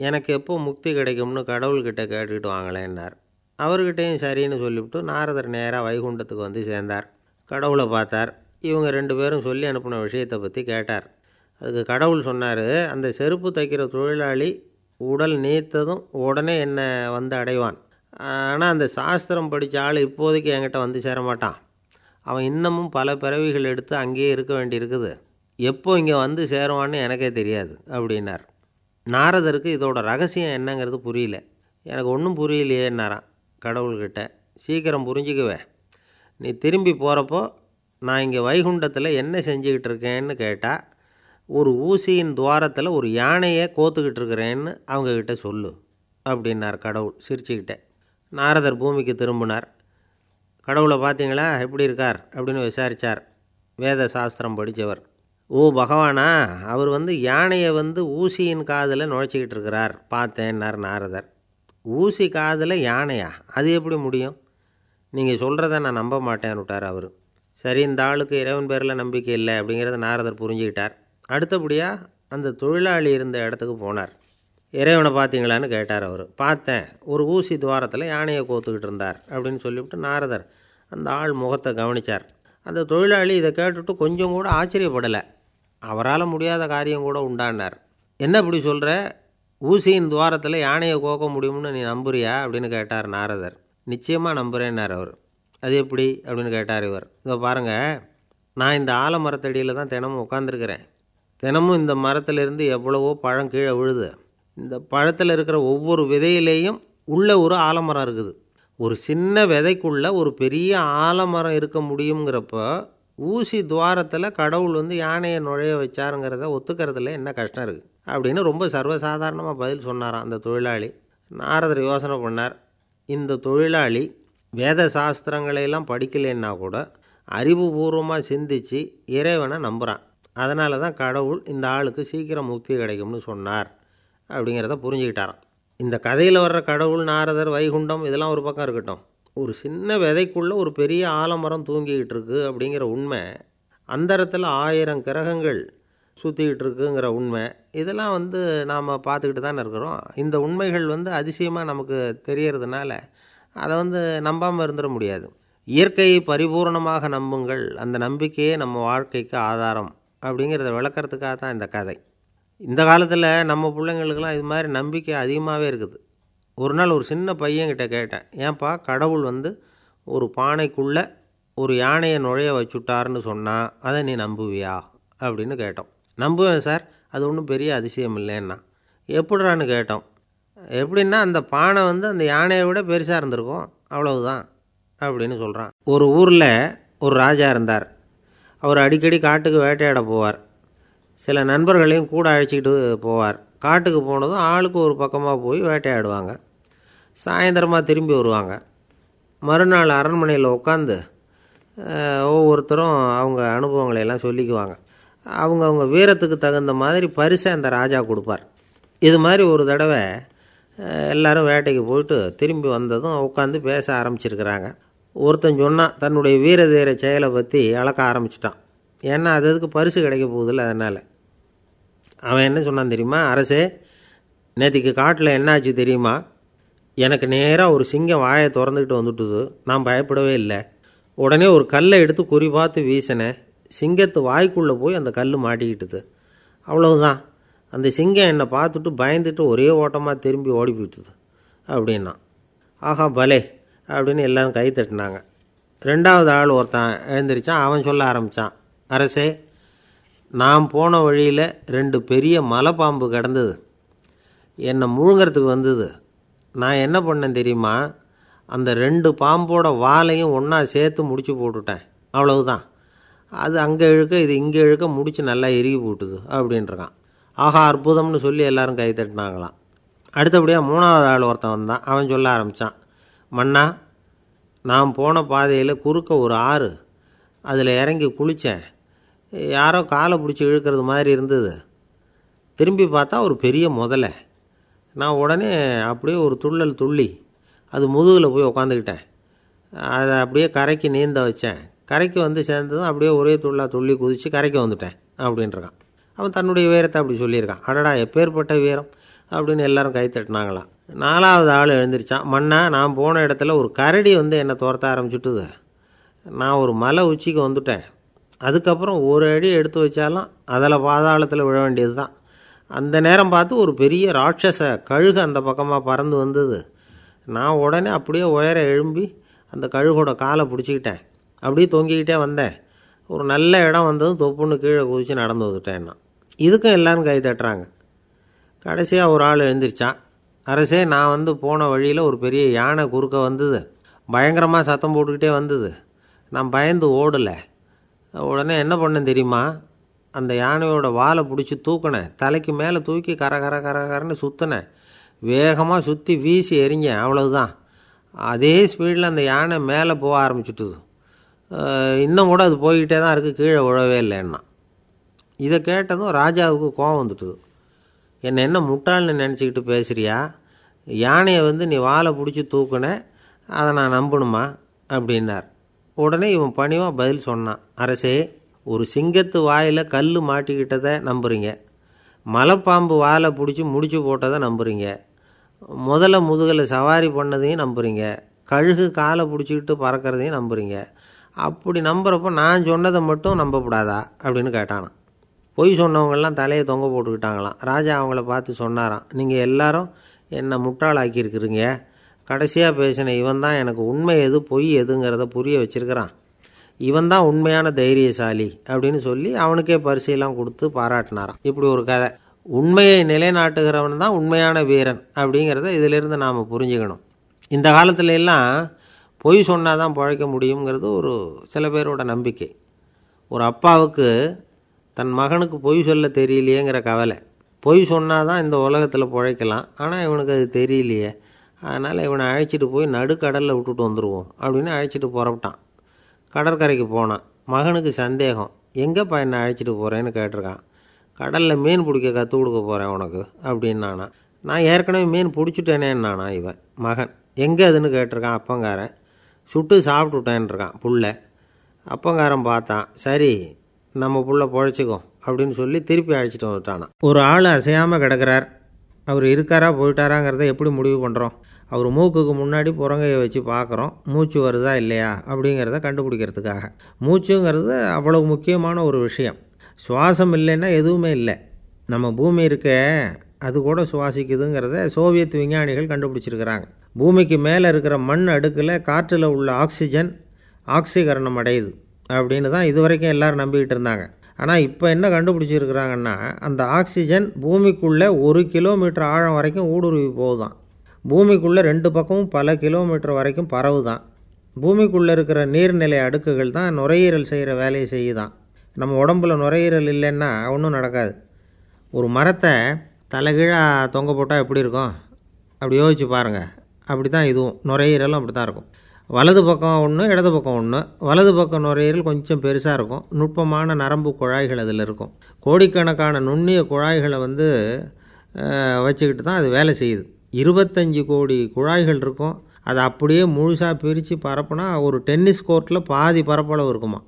எனக்கு எப்போ முக்தி கிடைக்கும்னு கடவுள்கிட்ட கேட்டுக்கிட்டு வாங்களேன்னார். அவர்கிட்டையும் சரின்னு சொல்லிவிட்டு நாரதர் நேராக வைகுண்டத்துக்கு வந்து சேர்ந்தார். கடவுளை பார்த்தார். இவங்க ரெண்டு பேரும் சொல்லி அனுப்பின விஷயத்தை பற்றி கேட்டார். அதுக்கு கடவுள் சொன்னார் அந்த செருப்பு தைக்கிற தொழிலாளி உடல் நீத்ததும் உடனே என்னை வந்து அடைவான். ஆனால் அந்த சாஸ்திரம் படித்த ஆள் இப்போதைக்கு என்கிட்ட வந்து சேர மாட்டான். அவன் இன்னமும் பல பிறவிகள் எடுத்து அங்கேயே இருக்க வேண்டியிருக்குது. எப்போ இங்கே வந்து சேருவான்னு எனக்கே தெரியாது அப்படின்னார். நாரதருக்கு இதோட ரகசியம் என்னங்கிறது புரியல. எனக்கு ஒன்றும் புரியலையேன்னாரான் கடவுள்கிட்ட. சீக்கிரம் புரிஞ்சுக்குவேன். நீ திரும்பி போகிறப்போ நான் இங்கே வைகுண்டத்தில் என்ன செஞ்சுக்கிட்டு இருக்கேன்னு கேட்டால் ஒரு ஊசியின் துவாரத்தில் ஒரு யானையை கோத்துக்கிட்டு இருக்கிறேன்னு அவங்கக்கிட்ட சொல்லு அப்படின்னார் கடவுள் சிரிச்சுக்கிட்டே. நாரதர் பூமிக்கு திரும்பினார். கடவுளை பார்த்தீங்களா? எப்படி இருக்கார்? அப்படின்னு விசாரித்தார் வேத சாஸ்திரம் படித்தவர் ஓ பகவானா அவர் வந்து யானையை வந்து ஊசியின் காதில் நுழைச்சிக்கிட்டு இருக்கிறார் பார்த்தேன்னார் நாரதர். ஊசி காதில் யானையா? அது எப்படி முடியும்? நீங்கள் சொல்கிறத நான் நம்ப மாட்டேன்னு விட்டார் அவர். சரி இந்த ஆளுக்கு இறைவன் பேரில் நம்பிக்கை இல்லை அப்படிங்கிறத நாரதர் புரிஞ்சுக்கிட்டார். அடுத்தபடியாக அந்த தொழிலாளி இருந்த இடத்துக்கு போனார். இறைவனை பார்த்தீங்களான்னு கேட்டார் அவர். பார்த்தேன். ஒரு ஊசி துவாரத்தில் யானையை கோத்துக்கிட்டு இருந்தார் அப்படின்னு சொல்லிவிட்டு நாரதர் அந்த ஆள் முகத்தை கவனித்தார் அந்த தொழிலாளி இதை கேட்டுட்டு கொஞ்சம் கூட ஆச்சரியப்படலை. அவரால் முடியாத காரியம் கூட உண்டானார். என்ன இப்படி சொல்கிற ஊசியின் துவாரத்தில் யானையை கோக்க முடியும்னு நீ நம்புறியா? அப்படின்னு கேட்டார் நாரதர். நிச்சயமாக நம்புகிறேன்னார் அவர். அது எப்படி? அப்படின்னு கேட்டார் இவர். இதை பாருங்கள் நான் இந்த ஆலமரத்தடியில் தான் தினமும் உட்காந்துருக்கிறேன் தினமும் இந்த மரத்திலிருந்து எவ்வளவோ பழம் கீழே விழுது. இந்த பழத்தில் இருக்கிற ஒவ்வொரு விதையிலேயும் உள்ள ஒரு ஆலமரம் இருக்குது. ஒரு சின்ன விதைக்குள்ளே ஒரு பெரிய ஆலமரம் இருக்க முடியுங்கிறப்ப ஊசி துவாரத்தில் கடவுள் வந்து யானையை நுழைய வச்சாருங்கிறத ஒத்துக்கிறதுல என்ன கஷ்டம் இருக்குது அப்படின்னு ரொம்ப சர்வசாதாரணமாக பதில் சொன்னாராம் அந்த தொழிலாளி. நாரதர் யோசனை பண்ணார். இந்த தொழிலாளி வேத சாஸ்திரங்களையெல்லாம் படிக்கலைன்னா கூட அறிவுபூர்வமாக சிந்தித்து இறைவனை நம்புகிறான் அதனால தான் கடவுள் இந்த ஆளுக்கு சீக்கிரம் முக்தி கிடைக்கும்னு சொன்னார் அப்படிங்கிறத புரிஞ்சுக்கிட்டாராம். இந்த கதையில் வர்ற கடவுள் நாரதர் வைகுண்டம் இதெல்லாம் ஒரு பக்கம் இருக்கட்டும். ஒரு சின்ன விதைக்குள்ளே ஒரு பெரிய ஆலமரம் தூங்கிக்கிட்டு இருக்கு அப்படிங்கிற உண்மை அந்தரத்தில் ஆயிரம் கிரகங்கள் சுற்றிக்கிட்டு இருக்குங்கிற உண்மை இதெல்லாம் வந்து நாம் பார்த்துக்கிட்டு தானே இருக்கிறோம். இந்த உண்மைகள் வந்து அதிசயமாக நமக்கு தெரியறதுனால அதை வந்து நம்பாமல் இருந்துட முடியாது. இயற்கையை பரிபூர்ணமாக நம்புங்கள். அந்த நம்பிக்கையே நம்ம வாழ்க்கைக்கு ஆதாரம். அப்படிங்கிறத விளக்கிறதுக்காக தான் இந்த கதை. இந்த காலத்தில் நம்ம பிள்ளைங்களுக்கெல்லாம் இது மாதிரி நம்பிக்கை அதிகமாகவே இருக்குது. ஒரு நாள் ஒரு சின்ன பையன்கிட்ட கேட்டேன் ஏன்பா கடவுள் வந்து ஒரு பானைக்குள்ளே ஒரு யானையை நுழைய வச்சுட்டாருன்னு சொன்னால் அதை நீ நம்புவியா? அப்படின்னு கேட்டோம். நம்புவேன் சார் அது ஒன்றும் பெரிய அதிசயம் இல்லைன்னா. எப்படிறான்னு கேட்டோம். எப்படின்னா அந்த பானை வந்து அந்த யானையை விட பெருசாக இருந்திருக்கும். அவ்வளவுதான். அப்படின்னு சொல்கிறான் ஒரு ஊரில் ஒரு ராஜா இருந்தார். அவர் அடிக்கடி காட்டுக்கு வேட்டையாட போவார். சில நண்பர்களையும் கூட அழைச்சிக்கிட்டு போவார். காட்டுக்கு போனதும் ஆளுக்கு ஒரு பக்கமாக போய் வேட்டையாடுவாங்க. சாயந்தரமாக திரும்பி வருவாங்க. மறுநாள் அரண்மனையில் உட்காந்து ஒவ்வொருத்தரும் அவங்க அனுபவங்களை எல்லாம் சொல்லிக்குவாங்க. அவங்க அவங்க வீரத்துக்கு தகுந்த மாதிரி பரிசை அந்த ராஜா கொடுப்பார். இது மாதிரி ஒரு தடவை எல்லோரும் வேட்டைக்கு போயிட்டு திரும்பி வந்ததும் உட்காந்து பேச ஆரம்பிச்சிருக்கிறாங்க. ஒருத்தன் சொன்னான் தன்னுடைய வீர தீர செயலை பற்றி அளக்க ஆரம்பிச்சிட்டான். ஏன்னா அது அதுக்கு பரிசு கிடைக்க போகுதில்ல அதனால். அவன் என்ன சொன்னான் தெரியுமா? அரசே நேற்றுக்கு காட்டில் என்னாச்சு தெரியுமா? எனக்கு நேராக ஒரு சிங்கம் வாயை திறந்துக்கிட்டு வந்துட்டுது. நான் பயப்படவே இல்லை. உடனே ஒரு கல்லை எடுத்து குறி பார்த்து வீசினேன். சிங்கத்து வாய்க்குள்ளே போய் அந்த கல் மாட்டிக்கிட்டுது. அவ்வளவுதான். அந்த சிங்கம் என்னை பார்த்துட்டு பயந்துட்டு ஒரே ஓட்டமாக திரும்பி ஓடி போயிட்டுது. அப்படின்னா ஆஹா பலே அப்படின்னு எல்லாரும் கை தட்டினாங்க. ரெண்டாவது ஆள் ஒருத்தன் எழுந்திரிச்சான் அவன் சொல்ல ஆரம்பித்தான் அரசே நான் போன வழியில் ரெண்டு பெரிய மலைப்பாம்பு கிடந்தது. என்னை முழுங்கிறதுக்கு வந்தது. நான் என்ன பண்ணேன் தெரியுமா? அந்த ரெண்டு பாம்போட வாலையும் ஒன்றா சேர்த்து முடிச்சு போட்டுட்டேன். அவ்வளவுதான். அது அங்கே இழுக்க இது இங்கே இழுக்க முடிச்சு நல்லா இறுகி போட்டுது அப்படின்றான் ஆஹா அற்புதம்னு சொல்லி எல்லாரும் கை தட்டினாங்களாம். அடுத்தபடியாக மூணாவது ஆள் ஒருத்தன் வந்தான் அவன் சொல்ல ஆரம்பித்தான் மன்னா நான் போன பாதையில் குறுக்க ஒரு ஆறு. அதில் இறங்கி குளித்தேன் யாரோ காலை பிடிச்சி இழுக்கிறது மாதிரி இருந்தது. திரும்பி பார்த்தா ஒரு பெரிய முதலை. நான் உடனே அப்படியே ஒரு துள்ளல் துள்ளி அது முதுகில் போய் உக்காந்துக்கிட்டேன். அதை அப்படியே கரைக்கு நீந்த வச்சேன். கரைக்கு வந்து சேர்ந்ததும் அப்படியே ஒரே துள்ளா துள்ளி குதித்து கரைக்கு வந்துட்டேன் அப்படின்றான். அவன் தன்னுடைய வீரத்தை அப்படி சொல்லியிருக்கான். அடடா எப்பேற்பட்ட வீரம் அப்படின்னு எல்லாரும் கை தட்டினாங்களாம். நாலாவது ஆள் எழுந்திரிச்சான். மன்னா நான் போன இடத்துல ஒரு கரடி வந்து என்னை துரத்த ஆரம்பிச்சுட்டுது. நான் ஒரு மலை உச்சிக்கு வந்துட்டேன். அதுக்கப்புறம் ஒரு அடி எடுத்து வச்சாலும் அதில் பாதாளத்தில் விழ வேண்டியது தான் அந்த நேரம் பார்த்து ஒரு பெரிய ராட்சச கழுகு அந்த பக்கமாக பறந்து வந்தது. நான் உடனே அப்படியே உயர எழும்பி அந்த கழுகோட காலை பிடிச்சிக்கிட்டேன். அப்படியே தொங்கிக்கிட்டே வந்தேன். ஒரு நல்ல இடம் வந்ததும் தொப்புன்னு கீழே குதித்து நடந்து வந்துட்டேன் நான். இதுக்கும் எல்லாரும் கை தட்டுறாங்க. கடைசியாக ஒரு ஆள் எழுந்திரிச்சான். அரசே நான் வந்து போன வழியில் ஒரு பெரிய யானை குறுக்க வந்தது. பயங்கரமாக சத்தம் போட்டுக்கிட்டே வந்தது. நான் பயந்து ஓடலை. உடனே என்ன பண்ணேன் தெரியுமா? அந்த யானையோட வாலை பிடிச்சி தூக்கினேன். தலைக்கு மேலே தூக்கி கர கர கர கரன்னு சுற்றினேன் வேகமாக சுற்றி வீசி எரிஞ்சேன் அவ்வளவுதான். அதே ஸ்பீடில் அந்த யானை மேலே போக ஆரம்பிச்சுட்டுது. இன்னும் கூட அது போய்கிட்டே தான் இருக்குது கீழே விழவே இல்லைன்னா. இதை கேட்டதும் ராஜாவுக்கு கோவம் வந்துட்டுது. என்னை என்ன முட்டாள்னு நினச்சிக்கிட்டு பேசுகிறியா யானையை வந்து நீ வாலை பிடிச்சி தூக்குன அதை நான் நம்பணுமா? அப்படின்னார். உடனே இவன் பணிவாக பதில் சொன்னான். அரசே ஒரு சிங்கத்து வாயில் கல் மாட்டிக்கிட்டதை நம்புறீங்க. மலைப்பாம்பு வாலை பிடிச்சி முடிச்சு போட்டதை நம்புறீங்க. முதல்ல முதுகில் சவாரி பண்ணதையும் நம்புறீங்க. கழுகு காலை பிடிச்சிக்கிட்டு பறக்கிறதையும் நம்புறீங்க. அப்படி நம்புறப்போ நான் சொன்னதை மட்டும் நம்பக்கூடாதா அப்படின்னு கேட்டானான் பொய் சொன்னவங்கெல்லாம் தலையை தொங்க போட்டுக்கிட்டாங்களாம். ராஜா அவங்கள பார்த்து சொன்னாராம் நீங்கள் எல்லாரும் என்னை முட்டாளாக்கியிருக்கிறீங்க. கடைசியாக பேசின இவன் தான் எனக்கு உண்மை எது பொய் எதுங்கிறத புரிய வச்சிருக்கிறான். இவன் தான் உண்மையான தைரியசாலி அப்படின்னு சொல்லி அவனுக்கே பரிசையெல்லாம் கொடுத்து பாராட்டினாராம். இப்படி ஒரு கதை. உண்மையை நிலைநாட்டுகிறவன் தான் உண்மையான வீரன் அப்படிங்கிறத இதிலிருந்து நாம் புரிஞ்சுக்கணும். இந்த காலத்துல எல்லாம் பொய் சொன்னால் தான் பழைக்க முடியுங்கிறது ஒரு சில பேரோட நம்பிக்கை. ஒரு அப்பாவுக்கு தன் மகனுக்கு பொய் சொல்ல தெரியலையேங்கிற கவலை. பொய் சொன்னால் தான் இந்த உலகத்தில் பிழைக்கலாம். ஆனால் இவனுக்கு அது தெரியலையே. அதனால் இவனை அழைச்சிட்டு போய் நடுக்கடலில் விட்டுட்டு வந்துடுவோம் அப்படின்னு அழைச்சிட்டு புறப்பட்டான். கடற்கரைக்கு போனான். மகனுக்கு சந்தேகம். எங்கேப்பா என்னை அழைச்சிட்டு போகிறேன்னு கேட்டிருக்கான். கடலில் மீன் பிடிக்க கற்றுக் கொடுக்க போகிறேன் உனக்கு அப்படின்னானா. நான் ஏற்கனவே மீன் பிடிச்சிட்டேனேன்னானா இவன் மகன். எங்கே அதுன்னு கேட்டிருக்கான் அப்பங்காரன். சுட்டு சாப்பிட்டுட்டேன்ருக்கான் புள்ள. அப்பங்காரன் பார்த்தான். சரி நம்ம புள்ள பொழைச்சிக்கோ அப்படின்னு சொல்லி திருப்பி அழைச்சிட்டு வந்துட்டானா. ஒரு ஆள் அசையாமல் கிடக்கிறார். அவர் இருக்காரா போயிட்டாராங்கிறத எப்படி முடிவு பண்ணுறோம் அவர் மூக்குக்கு முன்னாடி புறங்கையை வச்சு பார்க்குறோம். மூச்சு வருதா இல்லையா அப்படிங்கிறத கண்டுபிடிக்கிறதுக்காக. மூச்சுங்கிறது அவ்வளவு முக்கியமான ஒரு விஷயம். சுவாசம் இல்லைன்னா எதுவுமே இல்லை. நம்ம பூமி இருக்க அது கூட சுவாசிக்குதுங்கிறத சோவியத் விஞ்ஞானிகள் கண்டுபிடிச்சிருக்கிறாங்க. பூமிக்கு மேலே இருக்கிற மண் அடுக்கில் காற்றில் உள்ள ஆக்சிஜன் ஆக்சிகரணம் அடையுது. அப்படின்னு தான் இது வரைக்கும் எல்லோரும் நம்பிக்கிட்டு இருந்தாங்க. ஆனால் இப்போ என்ன கண்டுபிடிச்சிருக்கிறாங்கன்னா அந்த ஆக்சிஜன் பூமிக்குள்ளே ஒரு கிலோமீட்டர் ஆழம் வரைக்கும் ஊடுருவி போகுதான். பூமிக்குள்ளே ரெண்டு பக்கமும் பல கிலோமீட்டர் வரைக்கும் பரவுதான். பூமிக்குள்ளே இருக்கிற நீர்நிலை அடுக்குகள் தான் நுரையீரல் செய்கிற வேலையை செய்யுதான். நம்ம உடம்புல நுரையீரல் இல்லைன்னா ஒன்றும் நடக்காது. ஒரு மரத்தை தலைகீழாக தொங்க போட்டால் எப்படி இருக்கும்? அப்படி யோசிச்சு பாருங்கள் அப்படி தான் இதுவும். நுரையீரலும் அப்படி தான் இருக்கும். வலது பக்கம் ஒன்று இடது பக்கம் ஒன்று வலது பக்கம் நுரையீரல் கொஞ்சம் பெருசாக இருக்கும். நுட்பமான நரம்பு குழாய்கள் அதில் இருக்கும். கோடிக்கணக்கான நுண்ணிய குழாய்களை வந்து வச்சுக்கிட்டு தான் அது வேலை செய்யுது. இருபத்தஞ்சி கோடி குழாய்கள் இருக்கும். அதை அப்படியே முழுசாக பிரித்து பரப்புனா ஒரு டென்னிஸ் கோர்ட்டில் பாதி பரப்பளவு இருக்குமா?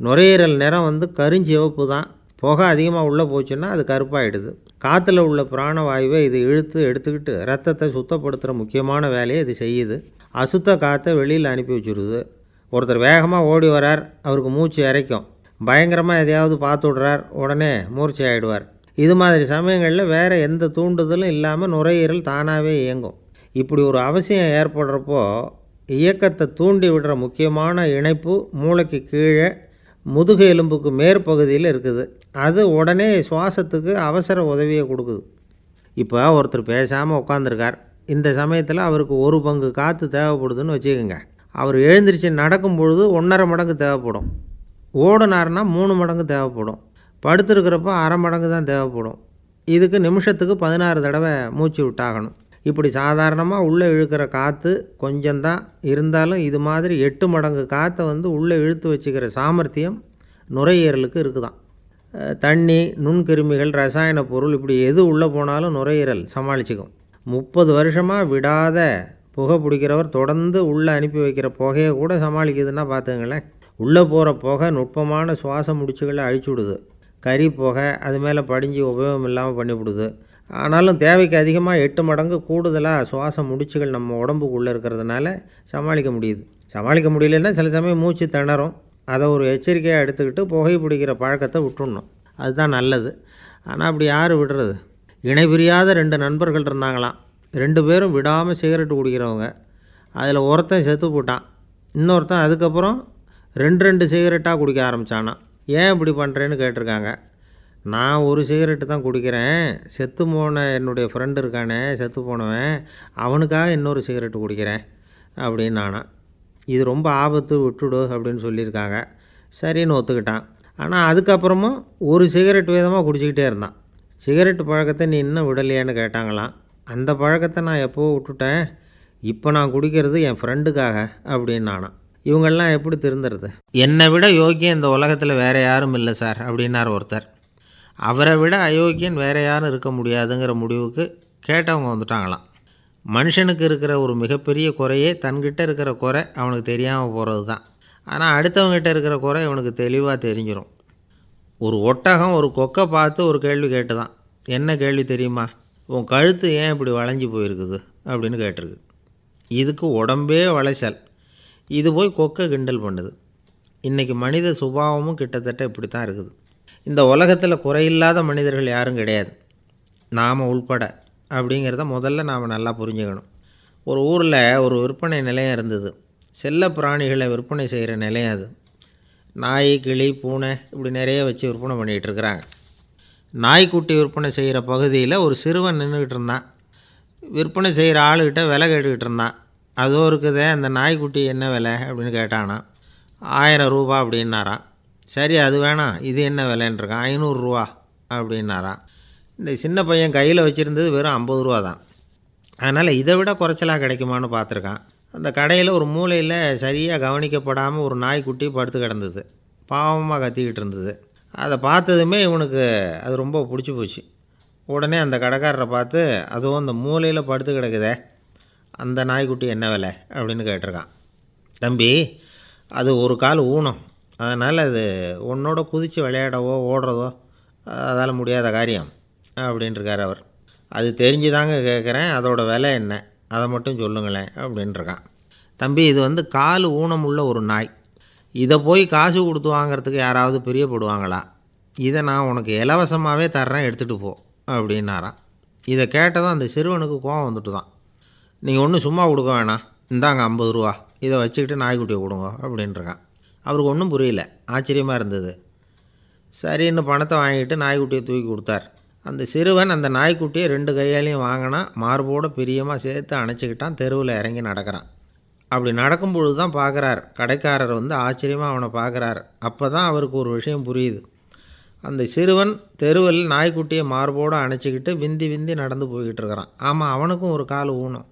நுரையீரல் நிறம் வந்து கருஞ்சிவப்பு தான். புகை அதிகமாக உள்ளே போச்சுன்னா அது கருப்பாயிடுது. காற்றுல உள்ள பிராணவாயுவை இது இழுத்து எடுத்துக்கிட்டு ரத்தத்தை சுத்தப்படுத்துகிற முக்கியமான வேலையை இது செய்யுது. அசுத்த காற்றை வெளியில் அனுப்பி வச்சுருது ஒருத்தர் வேகமாக ஓடி வரார் அவருக்கு மூச்சு இறைக்கும் பயங்கரமாக எதையாவது பார்த்து விடுறார் உடனே மூர்ச்சி ஆகிடுவார் இது மாதிரி சமயங்களில் வேறு எந்த தூண்டுதலும் இல்லாமல் நுரையீரல் தானாகவே இயங்கும். இப்படி ஒரு அவசியம் ஏற்படுறப்போ இயக்கத்தை தூண்டி விடுற முக்கியமான இணைப்பு மூளைக்கு கீழே முதுகு எலும்புக்கு மேற்பகுதியில் இருக்குது. அது உடனே சுவாசத்துக்கு அவசர உதவியை கொடுக்குது. இப்போ ஒருத்தர் பேசாமல் உட்காந்துருக்கார் இந்த சமயத்தில் அவருக்கு ஒரு பங்கு காற்று தேவைப்படுதுன்னு வச்சுக்கோங்க. அவர் எழுந்திரிச்சு நடக்கும் பொழுது ஒன்றரை மடங்கு தேவைப்படும். ஓடினார்னா மூணு மடங்கு தேவைப்படும். படுத்துருக்கிறப்ப அரை மடங்கு தான் தேவைப்படும். இதுக்கு நிமிஷத்துக்கு பதினாறு தடவை மூச்சு விட்டாகணும். இப்படி சாதாரணமாக உள்ளே இழுக்கிற காற்று கொஞ்சம்தான் இருந்தாலும் இது மாதிரி எட்டு மடங்கு காற்றை வந்து உள்ளே இழுத்து வச்சுக்கிற சாமர்த்தியம் நுரையீரலுக்கு இருக்குதான். தண்ணி நுண்கிருமிகள் ரசாயன பொருள் இப்படி எது உள்ளே போனாலும் நுரையீரல் சமாளிச்சுக்கும். முப்பது வருஷமாக விடாத புகை பிடிக்கிறவர் தொடர்ந்து உள்ளே அனுப்பி வைக்கிற புகையை கூட சமாளிக்குதுன்னா பார்த்துங்களேன். உள்ளே போகிற புகை நுட்பமான சுவாச முடிச்சுகளை அழிச்சு விடுது. கறி புகை அது மேலே படிஞ்சு உபயோகம் இல்லாமல் பண்ணிவிடுது ஆனாலும் தேவைக்கு அதிகமாக எட்டு மடங்கு கூடுதலாக சுவாச முடிச்சுகள் நம்ம உடம்புக்குள்ளே இருக்கிறதுனால சமாளிக்க முடியுது. சமாளிக்க முடியலன்னா சில சமயம் மூச்சு திணறும். அதை ஒரு எச்சரிக்கையாக எடுத்துக்கிட்டு புகை பிடிக்கிற பழக்கத்தை விட்டுடணும் அதுதான் நல்லது. ஆனால் அப்படி யார் விடுறது? இணைபிரியாத ரெண்டு நண்பர்கள் இருந்தாங்களாம். ரெண்டு பேரும் விடாமல் சிகரெட் குடிக்கிறவங்க. அதில் ஒருத்தன் செத்து போட்டான். இன்னொருத்தன் அதுக்கப்புறம் ரெண்டு ரெண்டு சிகரெட்டாக குடிக்க ஆரம்பித்தானான் ஏன் இப்படி பண்ணுறேன்னு கேட்டிருக்காங்க. நான் ஒரு சிகரெட்டு தான் குடிக்கிறேன். செத்து போன என்னுடைய ஃப்ரெண்டு இருக்கானே செத்து போனவன் அவனுக்காக இன்னொரு சிகரெட்டு குடிக்கிறேன் அப்படின்னு நானா இது ரொம்ப ஆபத்து விட்டுடு அப்படின்னு சொல்லியிருக்காங்க. சரின்னு ஒத்துக்கிட்டான். ஆனால் அதுக்கப்புறமும் ஒரு சிகரெட் விதமாக குடிச்சிக்கிட்டே இருந்தான். சிகரெட் பழக்கத்தை நீ இன்னும் விடலையான்னு கேட்டாங்களாம். அந்த பழக்கத்தை நான் எப்போ விட்டுட்டேன். இப்போ நான் குடிக்கிறது என் ஃப்ரெண்டுக்காக அப்படின்னு நானான் இவங்கெல்லாம் எப்படி திருந்துறது? என்னை விட யோக்கியம் இந்த உலகத்தில் வேறு யாரும் இல்லை சார் அப்படின்னார் ஒருத்தர். அவரை விட அயோக்கியன் வேறு யாரும் இருக்க முடியாதுங்கிற முடிவுக்கு கேட்டவங்க வந்துட்டாங்களாம். மனுஷனுக்கு இருக்கிற ஒரு மிகப்பெரிய குறையே தன்கிட்ட இருக்கிற குறை அவனுக்கு தெரியாமல் போகிறது தான் ஆனால் அடுத்தவங்ககிட்ட இருக்கிற குறை இவனுக்கு தெளிவாக தெரிஞ்சிடும் ஒரு ஒட்டகம் ஒரு கொக்கை பார்த்து ஒரு கேள்வி கேட்டு தான் என்ன கேள்வி தெரியுமா? உன் கழுத்து ஏன் இப்படி வளைஞ்சு போயிருக்குது? அப்படின்னு கேட்டிருக்கு. இதுக்கு உடம்பே வளைச்சல். இது போய் கொக்கை கிண்டல் பண்ணுது. இன்றைக்கி மனித சுபாவமும் கிட்டத்தட்ட இப்படி தான் இருக்குது. இந்த உலகத்தில் குறையில்லாத மனிதர்கள் யாரும் கிடையாது. நாம் உள்பட. அப்படிங்கிறத முதல்ல நாம் நல்லா புரிஞ்சுக்கணும். ஒரு ஊரில் ஒரு விற்பனை நிலையம் இருந்தது. செல்ல பிராணிகளை விற்பனை செய்கிற நிலையம் அது. நாய் கிளி பூனை இப்படி நிறைய வச்சு விற்பனை பண்ணிகிட்ருக்குறாங்க நாய்க்குட்டி விற்பனை செய்கிற பகுதியில் ஒரு சிறுவன் நின்றுக்கிட்டு இருந்தான். விற்பனை செய்கிற ஆளுகிட்ட விலை கேட்டுக்கிட்டு இருந்தான். அதோ இருக்குதே அந்த நாய்க்குட்டி என்ன விலை அப்படின்னு கேட்டானா. ஆயிரம் ரூபா அப்படின்னாரான் சரி அது வேணாம். இது என்ன விலைன்றிருக்கான் ஐநூறுரூவா அப்படின்னாரான் இந்த சின்ன பையன் கையில் வச்சுருந்தது வெறும் ஐம்பது ரூபா தான். அதனால் இதை விட குறைச்சலாக கிடைக்குமான்னு பார்த்துருக்கான். அந்த கடையில் ஒரு மூலையில் சரியாக கவனிக்கப்படாமல் ஒரு நாய்க்குட்டி படுத்து கிடந்தது. பாவமாக கத்திக்கிட்டு இருந்தது. அதை பார்த்ததுமே இவனுக்கு அது ரொம்ப பிடிச்சி போச்சு. உடனே அந்த கடைக்காரரை பார்த்து அதுவும் அந்த மூலையில் படுத்து கிடக்குதே. அந்த நாய்க்குட்டி என்ன விலை? அப்படின்னு கேட்டிருக்கான். தம்பி அது ஒரு கால் ஊனம். அதனால் அது உன்னோட குதித்து விளையாடவோ ஓடுறதோ அதால் முடியாத காரியம். அப்படின்ட்டுருக்கார் அவர். அது தெரிஞ்சுதாங்க கேட்குறேன் அதோடய விலை என்ன? அதை மட்டும் சொல்லுங்களேன் அப்படின்ட்டுருக்கான் தம்பி இது வந்து கால் ஊனம் உள்ள ஒரு நாய். இதை போய் காசு கொடுத்து வாங்கிறதுக்கு யாராவது பிரியப்படுவாங்களா? இதை நான் உனக்கு இலவசமாகவே தர்றேன் எடுத்துகிட்டு போ அப்படின்னாராம். இதை கேட்டதும் அந்த சிறுவனுக்கு கோவம் வந்துட்டு தான் நீங்கள் ஒன்றும் சும்மா கொடுக்க வேணாம். இந்தாங்க ஐம்பது ரூபா. இதை வச்சுக்கிட்டு நாய்க்குட்டியை கொடுங்க அப்படின்ட்டுருக்கான் அவருக்கு ஒன்றும் புரியல. ஆச்சரியமாக இருந்தது. சரின்னு பணத்தை வாங்கிட்டு நாய்க்குட்டியை தூக்கி கொடுத்தார். அந்த சிறுவன் அந்த நாய்க்குட்டியை ரெண்டு கையாலையும் வாங்கினா மார்போடு பிரியமாக சேர்த்து அணைச்சிக்கிட்டான் தெருவில் இறங்கி நடக்கிறான். அப்படி நடக்கும் பொழுது தான் பார்க்குறார் கடைக்காரர் வந்து ஆச்சரியமாக அவனை பார்க்குறார் அப்போ தான் அவருக்கு ஒரு விஷயம் புரியுது. அந்த சிறுவன் தெருவில் நாய்க்குட்டியை மார்போடு அணைச்சிக்கிட்டு விந்தி விந்தி நடந்து போய்கிட்டு இருக்கிறான். ஆமாம் அவனுக்கும் ஒரு கால் ஊனம்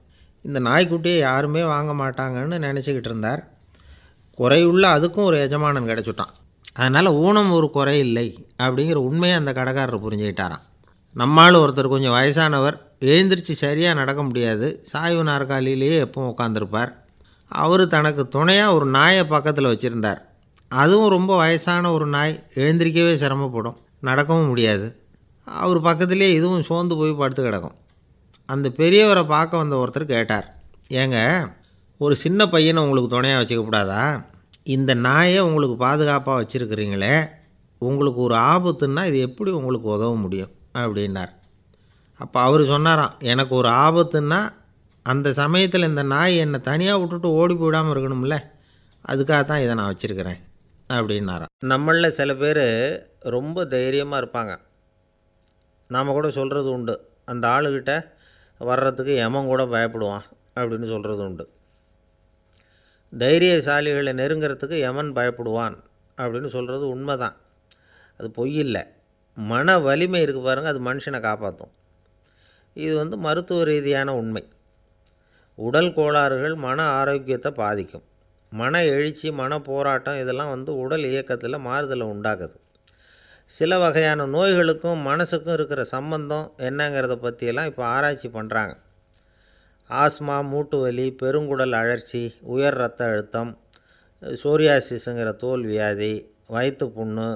இந்த நாய்க்குட்டியை யாருமே வாங்க மாட்டாங்கன்னு நினச்சிக்கிட்டு இருந்தார். குறையுள்ள அதுக்கும் ஒரு எஜமானன் கிடச்சிட்டான். அதனால் ஊனம் ஒரு குறை இல்லை அப்படிங்கிற உண்மையை அந்த கடைக்காரர் புரிஞ்சுக்கிட்டாரான் நம்மால் ஒருத்தர் கொஞ்சம் வயசானவர் எழுந்திரிச்சு சரியாக நடக்க முடியாது. சாய்வு நாற்காலியிலேயே எப்பவும் உட்காந்துருப்பார் அவர் தனக்கு துணையாக ஒரு நாயை பக்கத்தில் வச்சுருந்தார். அதுவும் ரொம்ப வயசான ஒரு நாய் எழுந்திரிக்கவே சிரமப்படும். நடக்கவும் முடியாது. அவர் பக்கத்துலேயே இதுவும் சோர்ந்து போய் படுத்து கிடக்கும். அந்த பெரியவரை பார்க்க வந்த ஒருத்தர் கேட்டார் ஏங்க ஒரு சின்ன பையனை உங்களுக்கு துணையாக வச்சுக்கப்படாதா? இந்த நாயை உங்களுக்கு பாதுகாப்பாக வச்சுருக்கிறீங்களே. உங்களுக்கு ஒரு ஆபத்துன்னா இது எப்படி உங்களுக்கு உதவ முடியும்? அப்படின்னார். அப்போ அவர் சொன்னாராம் எனக்கு ஒரு ஆபத்துன்னா அந்த சமயத்தில் இந்த நாய் என்னை தனியாக விட்டுட்டு ஓடி போயிடாமல் இருக்கணும்ல அதுக்காக தான் இதை நான் வச்சுருக்கிறேன் அப்படின்னாராம். நம்மளில் சில பேர் ரொம்ப தைரியமாக இருப்பாங்க. நாம் கூட சொல்கிறது உண்டு. அந்த ஆளுகிட்ட வர்றதுக்கு எமன் கூட பயப்படுவான் அப்படின்னு சொல்கிறது உண்டு. தைரியசாலிகளை நெருங்கிறதுக்கு யமன் பயப்படுவான் அப்படின்னு சொல்கிறது உண்மை தான் அது பொய் இல்லை. மன வலிமை இருக்குது பாருங்கள் அது மனுஷனை காப்பாற்றும் இது வந்து மருத்துவ ரீதியான உண்மை. உடல் கோளாறுகள் மன ஆரோக்கியத்தை பாதிக்கும். மன எழுச்சி மன போராட்டம் இதெல்லாம் வந்து உடல் இயக்கத்தில் மாறுதலை உண்டாக்குது. சில வகையான நோய்களுக்கும் மனசுக்கும் இருக்கிற சம்பந்தம் என்னங்கிறத பற்றியெல்லாம் இப்போ ஆராய்ச்சி பண்ணுறாங்க ஆஸ்மா மூட்டு வலி பெருங்குடல் அழற்சி உயர் ரத்த அழுத்தம் சோரியாசிஸுங்கிற தோல் வியாதி வயிற்று புண்ணு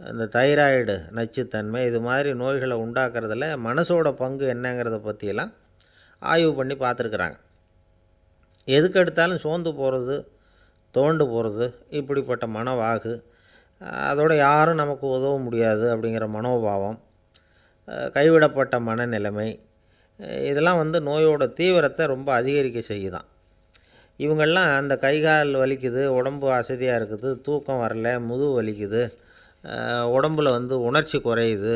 இந்த தைராய்டு நச்சுத்தன்மை இது மாதிரி நோய்களை உண்டாக்குறதுல மனசோட பங்கு என்னங்கிறத பற்றியெல்லாம் ஆய்வு பண்ணி பார்த்துருக்குறாங்க. எதுக்கு எடுத்தாலும் சோர்ந்து போகிறது தோண்டு போகிறது இப்படிப்பட்ட மனவாகு அதோட யாரும் நமக்கு உதவ முடியாது அப்படிங்கிற மனோபாவம் கைவிடப்பட்ட மனநிலைமை இதெல்லாம் வந்து நோயோட தீவிரத்தை ரொம்ப அதிகரிக்க செய்யுதான். இவங்கெல்லாம் அந்த கை கால் வலிக்குது உடம்பு அசதியாக இருக்குது தூக்கம் வரல முதுகு வலிக்குது உடம்பில் வந்து உணர்ச்சி குறையுது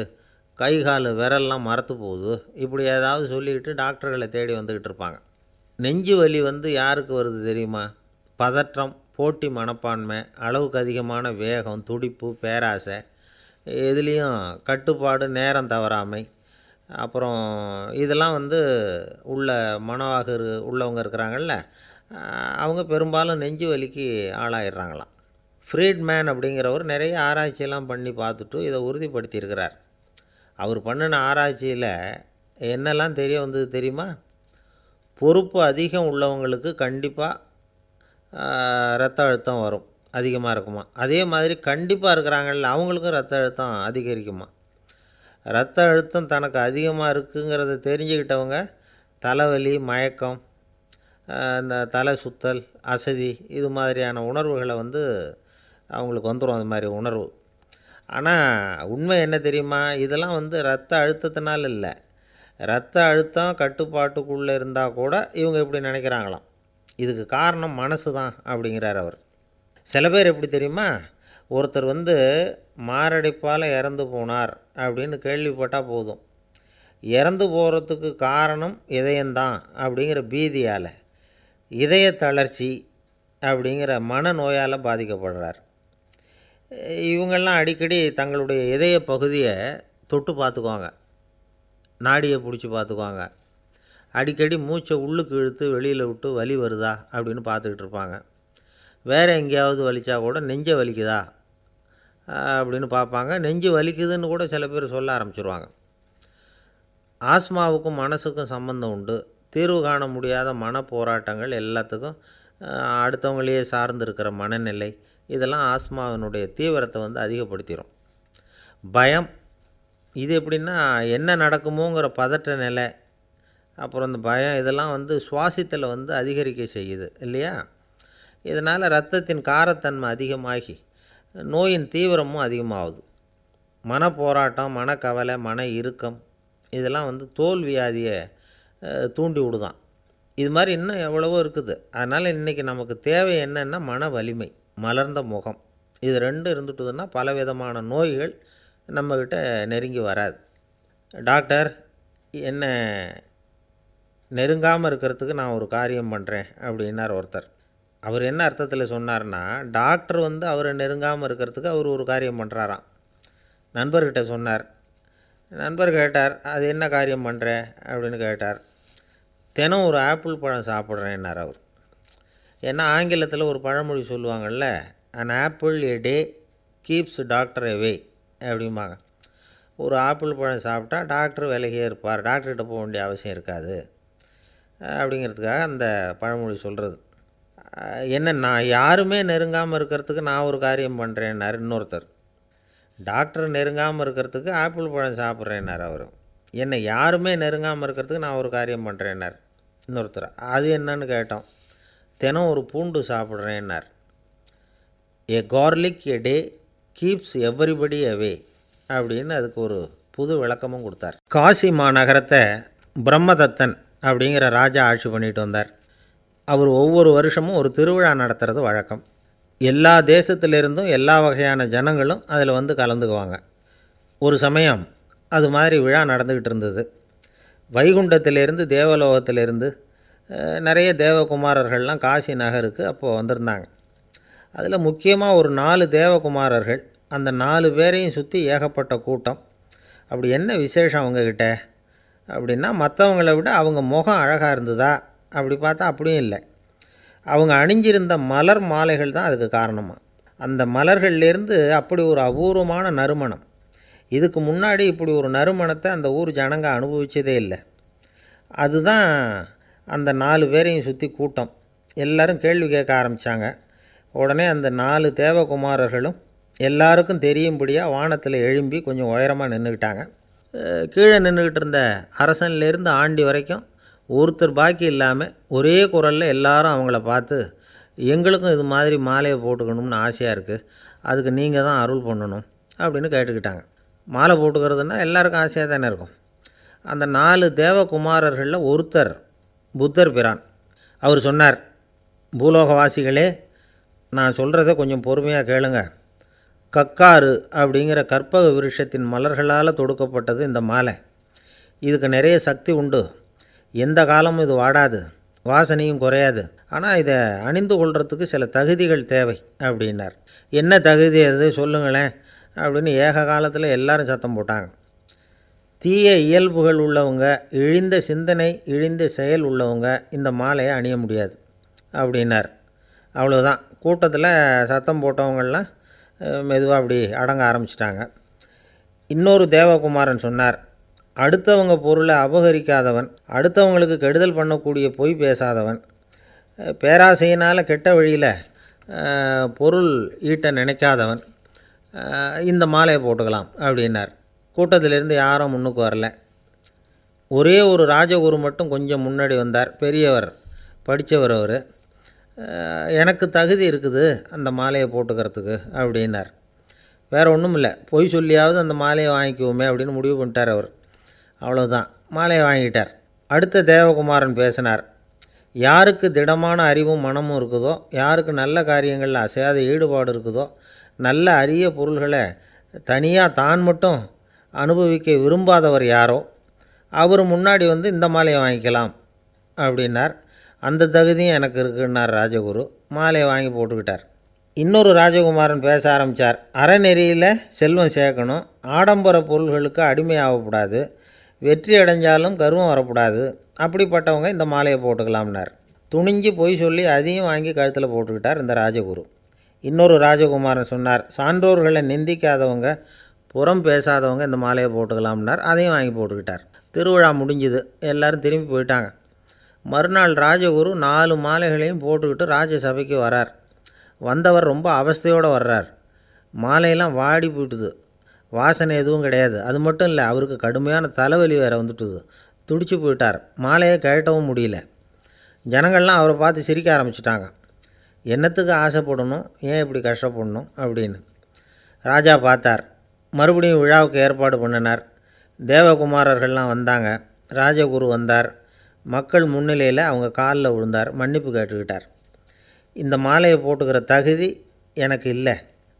கை கால் விரல்லாம் மரத்து போகுது இப்படி ஏதாவது சொல்லிக்கிட்டு டாக்டர்களை தேடி வந்துக்கிட்டு இருப்பாங்க. நெஞ்சு வலி வந்து யாருக்கு வருது தெரியுமா? பதற்றம் போட்டி மனப்பான்மை அளவுக்கு அதிகமான வேகம் துடிப்பு பேராசை இதுலேயும் கட்டுப்பாடு நேரம் தவறாமை அப்புறம் இதெல்லாம் வந்து உள்ள மனவாக உள்ளவங்க இருக்கிறாங்கல்ல அவங்க பெரும்பாலும் நெஞ்சு வலிக்கு ஆளாயிடுறாங்களாம். ஃப்ரீட்மேன் அப்படிங்கிறவர் நிறைய ஆராய்ச்சியெல்லாம் பண்ணி பார்த்துட்டு இதை உறுதிப்படுத்தியிருக்கிறார். அவர் பண்ணின ஆராய்ச்சியில் என்னெல்லாம் தெரிய வந்தது தெரியுமா? பொறுப்பு அதிகம் உள்ளவங்களுக்கு கண்டிப்பாக ரத்த அழுத்தம் வரும். அதிகமாக இருக்குமா? அதே மாதிரி கண்டிப்பாக இருக்கிறாங்கல்ல அவங்களுக்கும் ரத்த அழுத்தம் அதிகரிக்குமா? ரத்த அழுத்தம் தனக்கு அதிகமாக இருக்குங்கிறத தெரிஞ்சுக்கிட்டவங்க தலைவலி மயக்கம் இந்த தலை சுத்தல் அசதி இது மாதிரியான உணர்வுகளை வந்து அவங்களுக்கு வந்துடும் அது மாதிரி உணர்வு. ஆனால் உண்மை என்ன தெரியுமா? இதெல்லாம் வந்து ரத்த அழுத்தத்தினால இல்லை. ரத்த அழுத்தம் கட்டுப்பாட்டுக்குள்ளே இருந்தால் கூட இவங்க இப்படி நினைக்கிறாங்களாம். இதுக்கு காரணம் மனசு தான் அப்படிங்கிறார் அவர். சில பேர் எப்படி தெரியுமா? ஒருத்தர் வந்து மாரடைப்பால் இறந்து போனார் அப்படின்னு கேள்விப்பட்டால் போதும். இறந்து போகிறதுக்கு காரணம் இதயம்தான் அப்படிங்கிற பீதியால். இதய தளர்ச்சி அப்படிங்கிற மனநோயால் பாதிக்கப்படுறார். இவங்கெல்லாம் அடிக்கடி தங்களுடைய இதய பகுதியை தொட்டு பார்த்துக்குவாங்க. நாடியை பிடிச்சி பார்த்துக்குவாங்க. அடிக்கடி மூச்சை உள்ளுக்கு இழுத்து வெளியில் விட்டு வலி வருதா அப்படின்னு பார்த்துக்கிட்டு இருப்பாங்க. வேறு எங்கேயாவது வலிச்சா கூட நெஞ்சை வலிக்குதா? அப்படின்னு பார்ப்பாங்க. நெஞ்சு வலிக்குதுன்னு கூட சில பேர் சொல்ல ஆரம்பிச்சிருவாங்க. ஆஸ்மாவுக்கும் மனசுக்கும் சம்மந்தம் உண்டு. தீர்வு காண முடியாத மன போராட்டங்கள் எல்லாத்துக்கும் அடுத்தவங்களையே சார்ந்து இருக்கிற மனநிலை இதெல்லாம் ஆஸ்மாவினுடைய தீவிரத்தை வந்து அதிகப்படுத்திடும் பயம் இது எப்படின்னா என்ன நடக்குமோங்கிற பதட்ட நிலை அப்புறம் இந்த பயம் இதெல்லாம் வந்து சுவாசித்தலை வந்து அதிகரிக்க செய்யுது இல்லையா? இதனால் இரத்தத்தின் காரத்தன்மை அதிகமாகி நோயின் தீவிரமும் அதிகமாகுது. மன போராட்டம் மனக்கவலை மன இறுக்கம் இதெல்லாம் வந்து தோல் வியாதியை தூண்டி விடுதான். இது மாதிரி இன்னும் எவ்வளவோ இருக்குது. அதனால் இன்றைக்கி நமக்கு தேவை என்னென்னா மன வலிமை. மலர்ந்த முகம். இது ரெண்டு இருந்துட்டுதுன்னா பலவிதமான நோய்கள் நம்மக்கிட்ட நெருங்கி வராது. டாக்டர் என்ன நெருங்காமல் இருக்கிறதுக்கு நான் ஒரு காரியம் பண்ணுறேன் அப்படின்னார் ஒருத்தர். அவர் என்ன அர்த்தத்தில் சொன்னார்னா டாக்டர் வந்து அவரை நெருங்காமல் இருக்கிறதுக்கு அவர் ஒரு காரியம் பண்ணுறாராம் நண்பர்கிட்ட சொன்னார். நண்பர் கேட்டார் அது என்ன காரியம் பண்ணுற அப்படின்னு கேட்டார். தினம் ஒரு ஆப்பிள் பழம் சாப்பிட்றேன்னார் அவர். ஏன்னா ஆங்கிலத்தில் ஒரு பழமொழி சொல்லுவாங்கள்ல an apple a day keeps doctor away அப்படிம்பாங்க. ஒரு ஆப்பிள் பழம் சாப்பிட்டா டாக்டர் விலகியே இருப்பார் டாக்டர்கிட்ட போக வேண்டிய அவசியம் இருக்காது அப்படிங்கிறதுக்காக அந்த பழமொழி சொல்கிறது என்ன நான் யாருமே நெருங்காமல் இருக்கிறதுக்கு நான் ஒரு காரியம் பண்ணுறேன்னார் இன்னொருத்தர். டாக்டர் நெருங்காமல் இருக்கிறதுக்கு ஆப்பிள் பழம் சாப்பிட்றேன்னார் அவர். என்னை யாருமே நெருங்காமல் இருக்கிறதுக்கு நான் ஒரு காரியம் பண்ணுறேன்னார் இன்னொருத்தர். அது என்னன்னு கேட்டோம். தினம் ஒரு பூண்டு சாப்பிட்றேன்னார். A garlic a day keeps everybody away அப்படின்னு அதுக்கு ஒரு புது விளக்கமும் கொடுத்தார். காசி மாநகரத்தை பிரம்மதத்தன் அப்படிங்கிற ராஜா ஆட்சி பண்ணிட்டு வந்தார். அவர் ஒவ்வொரு வருஷமும் ஒரு திருவிழா நடத்துறது வழக்கம். எல்லா தேசத்திலிருந்தும் எல்லா வகையான ஜனங்களும் அதில் வந்து கலந்துக்குவாங்க. ஒரு சமயம் அது மாதிரி விழா நடந்துக்கிட்டு இருந்தது. வைகுண்டத்திலிருந்து தேவலோகத்திலிருந்து நிறைய தேவகுமாரர்கள்லாம் காசி நகருக்கு அப்போது வந்திருந்தாங்க. அதில் முக்கியமாக ஒரு நாலு தேவகுமாரர்கள் அந்த நாலு பேரையும் சுற்றி ஏகப்பட்ட கூட்டம். அப்படி என்ன விசேஷம் அவங்கக்கிட்ட அப்படின்னா மற்றவங்களை விட அவங்க முகம் அழகாக இருந்ததா? அப்படி பார்த்தா அப்படியும் இல்லை. அவங்க அணிஞ்சிருந்த மலர் மாலைகள் தான் அதுக்கு காரணமாக அந்த மலர்கள்லேருந்து அப்படி ஒரு அபூர்வமான நறுமணம். இதுக்கு முன்னாடி இப்படி ஒரு நறுமணத்தை அந்த ஊர் ஜனங்க அனுபவித்ததே இல்லை. அதுதான் அந்த நாலு பேரையும் சுற்றி கூட்டம். எல்லாரும் கேள்வி கேட்க ஆரம்பித்தாங்க உடனே அந்த நாலு தேவகுமாரர்களும் எல்லாருக்கும் தெரியும்படியாக வானத்தில் எழும்பி கொஞ்சம் உயரமாக நின்றுக்கிட்டாங்க கீழே நின்றுக்கிட்டு இருந்த அரசன்லேருந்து ஆண்டி வரைக்கும் ஒருத்தர் பாக்கி இல்லாமல் ஒரே குரலில் எல்லாரும் அவங்கள பார்த்து எங்களுக்கும் இது மாதிரி மாலையை போட்டுக்கணும்னு ஆசையாக இருக்குது அதுக்கு நீங்கள் தான் அருள் பண்ணணும். அப்படின்னு கேட்டுக்கிட்டாங்க. மாலை போட்டுக்கிறதுனா எல்லாருக்கும் ஆசையாக தானே இருக்கும். அந்த நாலு தேவகுமாரர்களில் ஒருத்தர் புத்தர் பிரான். அவர் சொன்னார் பூலோகவாசிகளே நான் சொல்கிறத கொஞ்சம் பொறுமையாக கேளுங்க. கக்காறு அப்படிங்கிற கற்பக விருஷத்தின் மலர்களால் தொடுக்கப்பட்டது இந்த மாலை. இதுக்கு நிறைய சக்தி உண்டு. எந்த காலமும் இது வாடாது. வாசனையும் குறையாது. ஆனால் இதை அணிந்து கொள்கிறதுக்கு சில தகுதிகள் தேவை அப்படின்னார். என்ன தகுதி அது? சொல்லுங்களேன் அப்படின்னு ஏக காலத்தில் எல்லாரும் சத்தம் போட்டாங்க. தீய இயல்புகள் உள்ளவங்க இழிந்த சிந்தனை இழிந்த செயல் உள்ளவங்க இந்த மாலையை அணிய முடியாது அப்படின்னார். அவ்வளோதான் கூட்டத்தில் சத்தம் போட்டவங்கள்லாம் மெதுவாக அப்படி அடங்க ஆரம்பிச்சிட்டாங்க. இன்னொரு தேவகுமாரன் சொன்னார் அடுத்தவங்க பொருளை அபகரிக்காதவன் அடுத்தவங்களுக்கு கெடுதல் பண்ணக்கூடிய பொய் பேசாதவன் பேராசையினால் கெட்ட வழியில் பொருள் ஈட்ட நினைக்காதவன் இந்த மாலையை போட்டுக்கலாம் அப்படின்னார். கூட்டத்திலிருந்து யாரும் முன்னுக்கு வரல. ஒரே ஒரு ராஜகுரு மட்டும் கொஞ்சம் முன்னாடி வந்தார். பெரியவர் படித்தவர் அவர். எனக்கு தகுதி இருக்குது அந்த மாலையை போட்டுக்கிறதுக்கு அப்படின்னார். வேறு ஒன்றும் இல்லை பொய் சொல்லியாவது அந்த மாலையை வாங்கிக்குவோமே அப்படின்னு முடிவு பண்ணிட்டார் அவர். அவ்வளோதான் மாலையை வாங்கிட்டார். அடுத்த தேவகுமாரன் பேசினார். யாருக்கு திடமான அறிவும் மனமும் இருக்குதோ யாருக்கு நல்ல காரியங்களில் அசையாத ஈடுபாடு இருக்குதோ நல்ல அரிய பொருள்களை தனியாக தான் மட்டும் அனுபவிக்க விரும்பாதவர் யாரோ அவர் முன்னாடி வந்து இந்த மாலையை வாங்கிக்கலாம் அப்படின்னார். அந்த தகுதியும் எனக்கு இருக்குன்னார் ராஜகுரு. மாலையை வாங்கி போட்டுக்கிட்டார். இன்னொரு ராஜகுமாரன் பேச ஆரம்பித்தார் அறநெறியில் செல்வம் சேர்க்கணும். ஆடம்பர பொருள்களுக்கு அடிமையாகக்கூடாது வெற்றி அடைஞ்சாலும் கர்வம் வரக்கூடாது. அப்படிப்பட்டவங்க இந்த மாலையை போட்டுக்கலாம்னார். துணிஞ்சு பொய் சொல்லி அதையும் வாங்கி கழுத்தில் போட்டுக்கிட்டார் இந்த ராஜகுரு. இன்னொரு ராஜகுமாரன் சொன்னார் சான்றோர்களை நிந்திக்காதவங்க புறம் பேசாதவங்க இந்த மாலையை போட்டுக்கலாம்னார். அதையும் வாங்கி போட்டுக்கிட்டார். திருவிழா முடிஞ்சுது. எல்லோரும் திரும்பி போயிட்டாங்க. மறுநாள் ராஜகுரு நாலு மாலைகளையும் போட்டுக்கிட்டு ராஜசபைக்கு வரார். வந்தவர் ரொம்ப அவஸ்தையோடு வர்றார். மாலையெல்லாம் வாடி போயிட்டுது. வாசனை எதுவும் கிடையாது. அது மட்டும் இல்லை அவருக்கு கடுமையான தலைவலி வேறு வந்துட்டுது. துடிச்சு போயிட்டார். மாலையை கழட்டவும் முடியல. ஜனங்கள்லாம் அவரை பார்த்து சிரிக்க ஆரம்பிச்சிட்டாங்க. என்னத்துக்கு ஆசைப்படணும்? ஏன் இப்படி கஷ்டப்படணும்? அப்படின்னு. ராஜா பார்த்தார். மறுபடியும் விழாவுக்கு ஏற்பாடு பண்ணினார். தேவகுமாரர்கள்லாம் வந்தாங்க. ராஜகுரு வந்தார். மக்கள் முன்னிலையில் அவங்க காலில் விழுந்தார். மன்னிப்பு கேட்டுக்கிட்டார். இந்த மாலையை போட்டுக்கிற தகுதி எனக்கு இல்லை.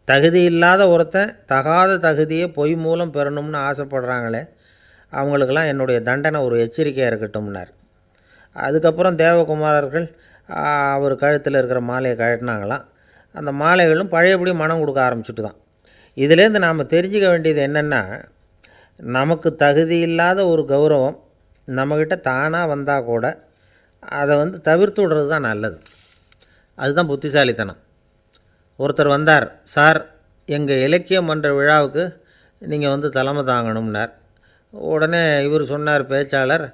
தகுதி இல்லாத ஒருத்தன் தகாத தகுதியை பொய் மூலம் பெறணும்னு ஆசைப்படுறாங்களே அவங்களுக்கெல்லாம் என்னுடைய தண்டனை ஒரு எச்சரிக்கையாக இருக்கட்டும்னார். அதுக்கப்புறம் தேவகுமாரர்கள் அவர் கழுத்தில் இருக்கிற மாலையை கழட்டினாங்களாம். அந்த மாலைகளும் பழையபடி மனம் கொடுக்க ஆரம்பிச்சுட்டு தான் இதுலேருந்து நாம் தெரிஞ்சுக்க வேண்டியது என்னென்னா நமக்கு தகுதி இல்லாத ஒரு கௌரவம் நம்மக்கிட்ட தானாக வந்தால் கூட அதை வந்து தவிர்த்து விடுறது தான் நல்லது. அதுதான் புத்திசாலித்தனம். ஒருத்தர் வந்தார் சார் எங்கள் இலக்கியம் மன்ற விழாவுக்கு நீங்கள் வந்து தலைமை தாங்கணும்னார். உடனே இவர் சொன்னார் பேச்சாளர்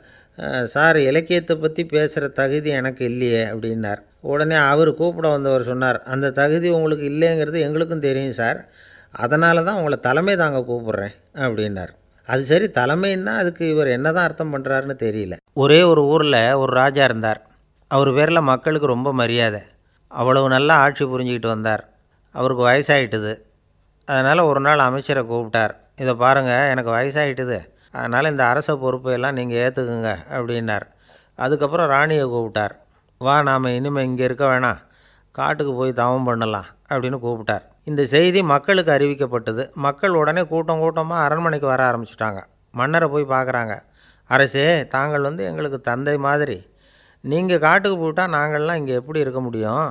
சார் இலக்கியத்தை பற்றி பேசுகிற தகுதி எனக்கு இல்லையே அப்படின்னார். உடனே அவர் கூப்பிட வந்தவர் சொன்னார் அந்த தகுதி உங்களுக்கு இல்லைங்கிறது எங்களுக்கும் தெரியும் சார். அதனால தான் உங்களை தலைமை தாங்க கூப்பிட்றேன் அப்படின்னார். அது சரி தலைமைன்னா அதுக்கு இவர் என்ன தான் அர்த்தம் பண்ணுறாருன்னு தெரியல. ஒரே ஒரு ஊரில் ஒரு ராஜா இருந்தார். அவர் பேரில் மக்களுக்கு ரொம்ப மரியாதை. அவ்வளவு நல்லா ஆட்சி புரிஞ்சுக்கிட்டு வந்தார். அவருக்கு வயசாயிட்டுது. அதனால் ஒரு நாள் அமைச்சரை கூப்பிட்டார். இதை பாருங்கள் எனக்கு வயசாயிட்டுது. அதனால் இந்த அரச பொறுப்பையெல்லாம் நீங்கள் ஏற்றுக்குங்க அப்படின்னார். அதுக்கப்புறம் ராணியை கூப்பிட்டார். வா நாம் இனிமேல் இங்கே இருக்க வேணாம். காட்டுக்கு போய் தவம் பண்ணலாம் அப்படின்னு கூப்பிட்டார். இந்த செய்தி மக்களுக்கு அறிவிக்கப்பட்டது. மக்கள் உடனே கூட்டம் கூட்டமாக அரண்மனைக்கு வர ஆரம்பிச்சிட்டாங்க. மன்னரை போய் பார்க்குறாங்க. அரசே தாங்கள் வந்து எங்களுக்கு தந்தை மாதிரி. நீங்கள் காட்டுக்கு போயிட்டால் நாங்கள்லாம் இங்கே எப்படி இருக்க முடியும்?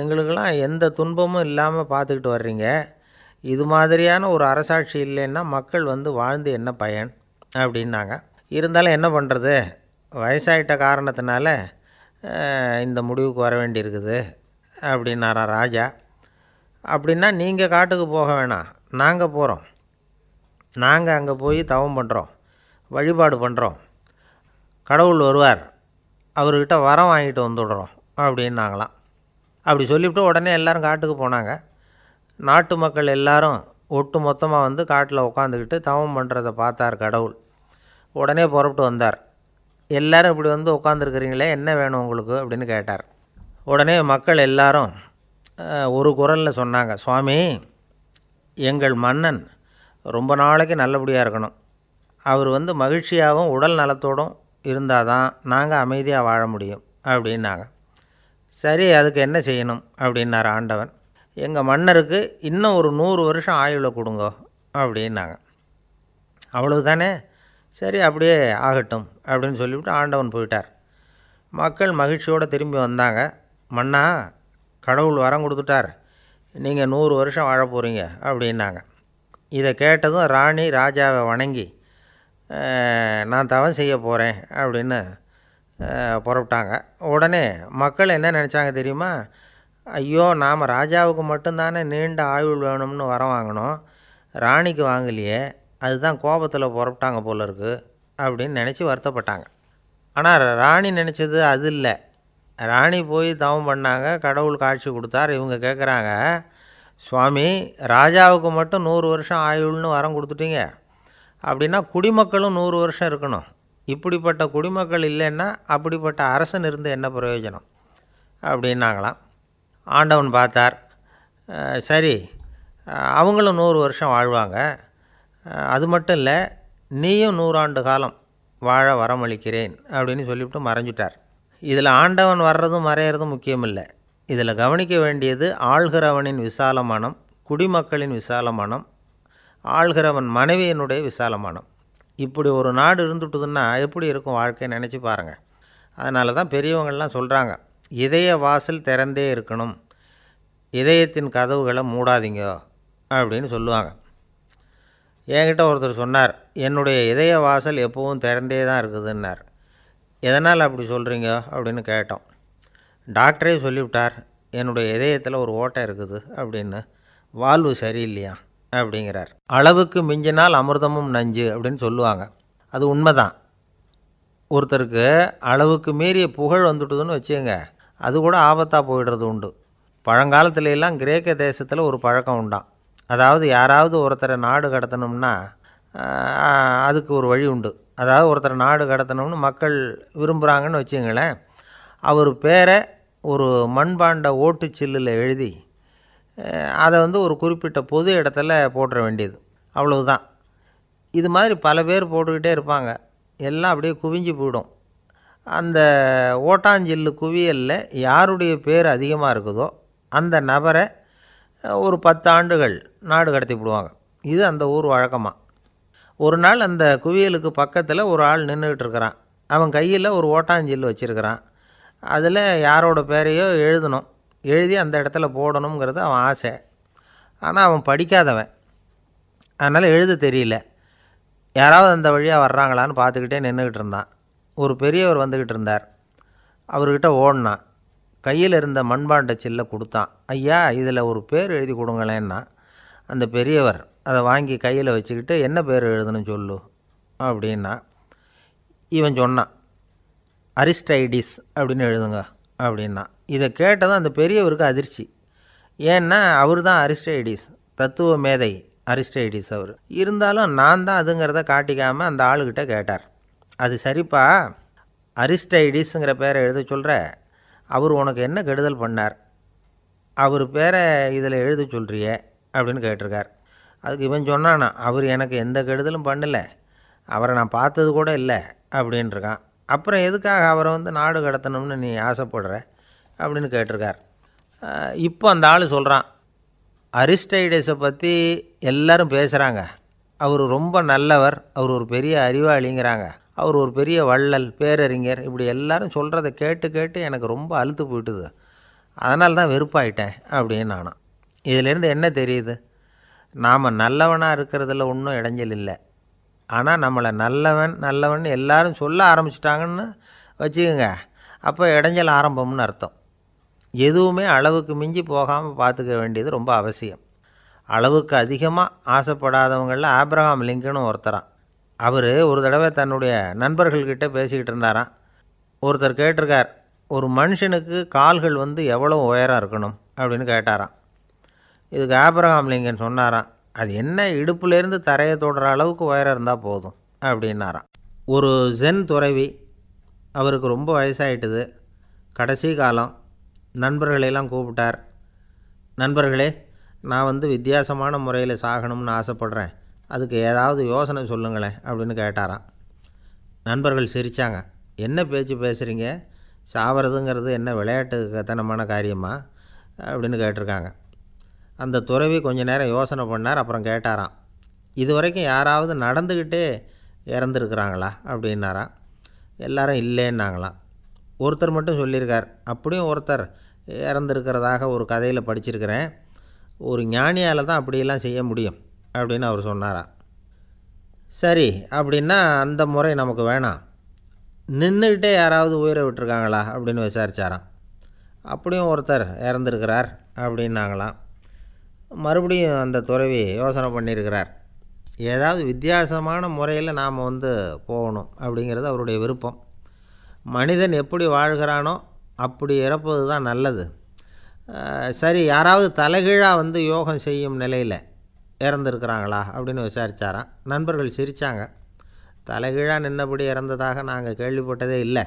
எங்களுக்கெல்லாம் எந்த துன்பமும் இல்லாமல் பார்த்துக்கிட்டு வர்றீங்க. இது மாதிரியான ஒரு அரசாட்சி இல்லைன்னா மக்கள் வந்து வாழ்ந்து என்ன பயன்? அப்படின்னாங்க. இருந்தாலும் என்ன பண்ணுறது வயசாயிட்ட காரணத்தினால இந்த முடிவுக்கு வர வேண்டியிருக்குது. அப்படின்னாரா ராஜா. அப்படின்னா நீங்கள் காட்டுக்கு போக வேணாம். நாங்கள் போகிறோம் நாங்கள் அங்கே போய் தவம் பண்ணுறோம் வழிபாடு பண்ணுறோம் கடவுள் வருவார். அவர்கிட்ட வரம் வாங்கிட்டு வந்துடுறோம் அப்படின்னாங்களாம். அப்படி சொல்லிவிட்டு உடனே எல்லாரும் காட்டுக்கு போனாங்க. நாட்டு மக்கள் எல்லாரும் ஒட்டு மொத்தமாக வந்து காட்டில் உட்காந்துக்கிட்டு தவம் பண்ணுறதை பார்த்தார் கடவுள். உடனே புறப்பட்டு வந்தார். எல்லோரும் இப்படி வந்து உட்காந்துருக்குறீங்களே என்ன வேணும் உங்களுக்கு? அப்படின்னு கேட்டார். உடனே மக்கள் எல்லாரும் ஒரு குரலில் சொன்னாங்க சுவாமி எங்கள் மன்னன் ரொம்ப நாளைக்கு நல்லபடியாக இருக்கணும். அவர் வந்து மகிழ்ச்சியாகவும் உடல் நலத்தோடும் இருந்தால் தான் நாங்கள் அமைதியாக வாழ முடியும் அப்படின்னாங்க. சரி அதுக்கு என்ன செய்யணும்? அப்படின்னார் ஆண்டவன். எங்கள் மன்னருக்கு இன்னும் ஒரு நூறு வருஷம் ஆயுளை கொடுங்க அப்படின்னாங்க. அவ்வளவுதானே? சரி அப்படியே ஆகட்டும் அப்படின்னு சொல்லிவிட்டு ஆண்டவன் போயிட்டார். மக்கள் மகிழ்ச்சியோடு திரும்பி வந்தாங்க. மன்னா கடவுள் வரம் கொடுத்துட்டார். நீங்கள் நூறு வருஷம் வாழ போகிறீங்க அப்படின்னாங்க. இதை கேட்டதும் ராணி ராஜாவை வணங்கி நான் தவம் செய்ய போகிறேன் அப்படின்னு புறப்பட்டாங்க. உடனே மக்கள் என்ன நினச்சாங்க தெரியுமா? ஐயோ நாம் ராஜாவுக்கு மட்டும்தானே நீண்ட ஆயுள் வேணும்னு வரம் வாங்கினோம். ராணிக்கு வாங்கலையே. அதுதான் கோபத்தில் புறப்பட்டாங்க போல இருக்குது அப்படின்னு நினச்சி வருத்தப்பட்டாங்க. ஆனால் ராணி நினச்சது அது இல்லை. ராணி போய் தவம் பண்ணாங்க கடவுள் காட்சி கொடுத்தார் இவங்க கேட்குறாங்க சுவாமி ராஜாவுக்கு மட்டும் நூறு வருஷம் ஆயுள்னு வரம் கொடுத்துட்டீங்க. அப்படின்னா குடிமக்களும் நூறு வருஷம் இருக்கணும். இப்படிப்பட்ட குடிமக்கள் இல்லைன்னா அப்படிப்பட்ட அரசன் இருந்து என்ன பிரயோஜனம்? அப்படின்னாங்களாம். ஆண்டவன் பார்த்தார் சரி அவங்களும் நூறு வருஷம் வாழ்வாங்க. அது மட்டும் இல்லை நீயும் நூறாண்டு காலம் வாழ வரமளிக்கிறேன். அப்படின்னு சொல்லிவிட்டு மறைஞ்சிட்டார். இதில் ஆண்டவன் வர்றதும் மறையிறதும் முக்கியமில்லை. இதில் கவனிக்க வேண்டியது ஆள்கிறவனின் விசால மனம் குடிமக்களின் விசால மனம் ஆள்கிறவன் மனைவியினுடைய விசால மனம். இப்படி ஒரு நாடு இருந்துட்டுதுன்னா எப்படி இருக்கும் வாழ்க்கை நினச்சி பாருங்கள் அதனால தான் பெரியவங்கள்லாம் சொல்கிறாங்க இதய வாசல் திறந்தே இருக்கணும். இதயத்தின் கதவுகளை மூடாதீங்க அப்படின்னு சொல்லுவாங்க. என்கிட்ட ஒருத்தர் சொன்னார் என்னுடைய இதய வாசல் எப்பவும் திறந்தே தான் இருக்குதுன்னார். எதனால் அப்படி சொல்கிறீங்க அப்படின்னு கேட்டோம். டாக்டரே சொல்லிவிட்டார் என்னுடைய இதயத்தில் ஒரு ஓட்டை இருக்குது அப்படின்னு. வாழ்வு சரியில்லையா? அப்படிங்கிறார். அளவுக்கு மிஞ்சினால் அமிர்தமும் நஞ்சு அப்படின்னு சொல்லுவாங்க. அது உண்மைதான். ஒருத்தருக்கு அளவுக்கு மீறிய புகழ் வந்துட்டுதுன்னு வச்சுங்க அது கூட ஆபத்தாக போயிடுறது உண்டு. பழங்காலத்துல எல்லாம் கிரேக்க தேசத்தில் ஒரு பழக்கம் உண்டாம். அதாவது யாராவது ஒருத்தரை நாடு கடத்தணும்னா அதுக்கு ஒரு வழி உண்டு. அதாவது ஒருத்தரை நாடு கடத்தணும்னு மக்கள் விரும்புகிறாங்கன்னு வச்சுங்களேன் அவர் பேரை ஒரு மண்பாண்ட ஓட்டு சில்லில் எழுதி அதை வந்து ஒரு குறிப்பிட்ட பொது இடத்துல போட்டுற வேண்டியது. அவ்வளவுதான். இது மாதிரி பல பேர் போட்டுக்கிட்டே இருப்பாங்க. எல்லாம் அப்படியே குவிஞ்சு போயிடும். அந்த ஓட்டாஞ்சில்லு குவியலில் யாருடைய பேர் அதிகமாக இருக்குதோ அந்த நபரை ஒரு பத்து ஆண்டுகள் நாடு கடத்தி விடுவாங்க இது அந்த ஊர் வழக்கமாக ஒரு நாள் அந்த குவியலுக்கு பக்கத்தில் ஒரு ஆள் நின்றுக்கிட்டு இருக்கிறான் அவன் கையில் ஒரு ஓட்டாஞ்சில்லு வச்சுருக்கிறான். அதில் யாரோட பேரையோ எழுதணும். எழுதி அந்த இடத்துல போடணுங்கிறது அவன் ஆசை. ஆனால் அவன் படிக்காதவன். அதனால் எழுத தெரியல. யாராவது அந்த வழியாக வர்றாங்களான்னு பார்த்துக்கிட்டே நின்றுக்கிட்டு இருந்தான். ஒரு பெரியவர் வந்துக்கிட்டு இருந்தார். அவர்கிட்ட ஓடினான். கையில் இருந்த மண்பாண்ட சில்லை கொடுத்தான். ஐயா இதில் ஒரு பேர் எழுதி கொடுங்களேன்னா அந்த பெரியவர் அதை வாங்கி கையில் வச்சுக்கிட்டு என்ன பேர் எழுதணும் சொல்லு அப்படின்னா இவன் சொன்னான் அரிஸ்டைடிஸ் அப்படின்னு எழுதுங்க அப்படின்னா. இதை கேட்டதும் அந்த பெரியவருக்கு அதிர்ச்சி. ஏன்னா அவர் தான் அரிஸ்டைடிஸ் தத்துவ மேதை அரிஸ்டைடிஸ் அவர். இருந்தாலும் நான் தான் அதுங்கிறத காட்டிக்காமல் அந்த ஆளுகிட்ட கேட்டார். அது சரிப்பா அரிஸ்டைடிஸுங்கிற பேரை எழுத சொல்கிற அவர் உனக்கு என்ன கெடுதல் பண்ணார்? அவர் பேரை இதில் எழுத சொல்கிறியே அப்படின்னு கேட்டிருக்கார். அதுக்கு இவன் சொன்னானா அவர் எனக்கு எந்த கெடுதலும் பண்ணலை. அவரை நான் பார்த்தது கூட இல்லை அப்படின்ட்டுருக்கான் அப்புறம் எதுக்காக அவரை வந்து நாடு கடத்தணும்னு நீ ஆசைப்படுற? அப்படின்னு கேட்டிருக்கார். இப்போ அந்த ஆள் சொல்கிறான் அரிஸ்டைடஸை பற்றி எல்லோரும் பேசுகிறாங்க அவர் ரொம்ப நல்லவர். அவர் ஒரு பெரிய அறிவாளிங்கிறாங்க. அவர் ஒரு பெரிய வள்ளல் பேரறிஞர். இப்படி எல்லாரும் சொல்கிறத கேட்டு கேட்டு எனக்கு ரொம்ப அழுத்து போயிட்டுது. அதனால தான் வெறுப்பாயிட்டேன் அப்படின்னு நானும் இதிலேருந்து என்ன தெரியுது? நாம் நல்லவனாக இருக்கிறதுல ஒன்றும் இடைஞ்சல் இல்லை. ஆனால் நம்மளை நல்லவன் நல்லவன் எல்லாரும் சொல்ல ஆரம்பிச்சிட்டாங்கன்னு வச்சுக்கோங்க. அப்போ இடைஞ்சல் ஆரம்பம்னு அர்த்தம். எதுவுமே அளவுக்கு மிஞ்சி போகாமல் பார்த்துக்க வேண்டியது ரொம்ப அவசியம். அளவுக்கு அதிகமாக ஆசைப்படாதவங்களில் ஆப்ரஹாம் லிங்கனும் ஒருத்தரான் அவர் ஒரு தடவை தன்னுடைய நண்பர்கள்கிட்ட பேசிக்கிட்டு இருந்தாராம். ஒருத்தர் கேட்டிருக்கார் ஒரு மனுஷனுக்கு கால்கள் வந்து எவ்வளோ உயரம் இருக்கணும்? அப்படின்னு கேட்டாராம். இதுக்கு ஆபரகாம் லிங்கன் சொன்னாராம் அது என்ன இடுப்புலேருந்து தரையை தொடுற அளவுக்கு உயரம் இருந்தால் போதும் அப்படின்னாராம். ஒரு ஜென் துறவி அவருக்கு ரொம்ப வயசாயிட்டுது. கடைசி காலம் நண்பர்களையெல்லாம் கூப்பிட்டார். நண்பர்களே நான் வந்து வித்தியாசமான முறையில் சாகணும்னு ஆசைப்பட்றேன். அதுக்கு ஏதாவது யோசனை சொல்லுங்களேன் அப்படின்னு கேட்டாராம். நண்பர்கள் சிரித்தாங்க என்ன பேச்சு பேசுகிறீங்க சாவறதுங்கிறது என்ன விளையாட்டு கத்தனமான காரியமா? அப்படின்னு கேட்டிருக்காங்க. அந்த துறவி கொஞ்ச நேரம் யோசனை பண்ணார் அப்புறம் கேட்டாராம் இது வரைக்கும் யாராவது நடந்துக்கிட்டே இறந்துருக்குறாங்களா? அப்படின்னாராம். எல்லாரும் இல்லைன்னாங்களாம். ஒருத்தர் மட்டும் சொல்லியிருக்கார். அப்படியும் ஒருத்தர் இறந்துருக்கிறதாக ஒரு கதையில் படிச்சிருக்கிறேன். ஒரு ஞானியால் தான் அப்படியெல்லாம் செய்ய முடியும் அப்படின்னு அவர் சொன்னாராம். சரி அப்படின்னா அந்த முறை நமக்கு வேணாம். நின்றுக்கிட்டே யாராவது உயிரை விட்டுருக்காங்களா? அப்படின்னு விசாரிச்சாராம். அப்படியும் ஒருத்தர் இறந்துருக்கிறார் அப்படின்னாங்களாம். மறுபடியும் அந்த துறவி யோசனை பண்ணியிருக்கிறார். ஏதாவது வித்தியாசமான முறையில் நாம் வந்து போகணும் அப்படிங்கிறது அவருடைய விருப்பம். மனிதன் எப்படி வாழ்கிறானோ அப்படி இறப்பது தான் நல்லது. சரி யாராவது தலைகீழாக வந்து யோகம் செய்யும் நிலையில் இறந்துருக்குறாங்களா அப்படின்னு விசாரிச்சாராம். நண்பர்கள் சிரித்தாங்க தலைகீழாக நின்னபடி இறந்ததாக நாங்கள் கேள்விப்பட்டதே இல்லை.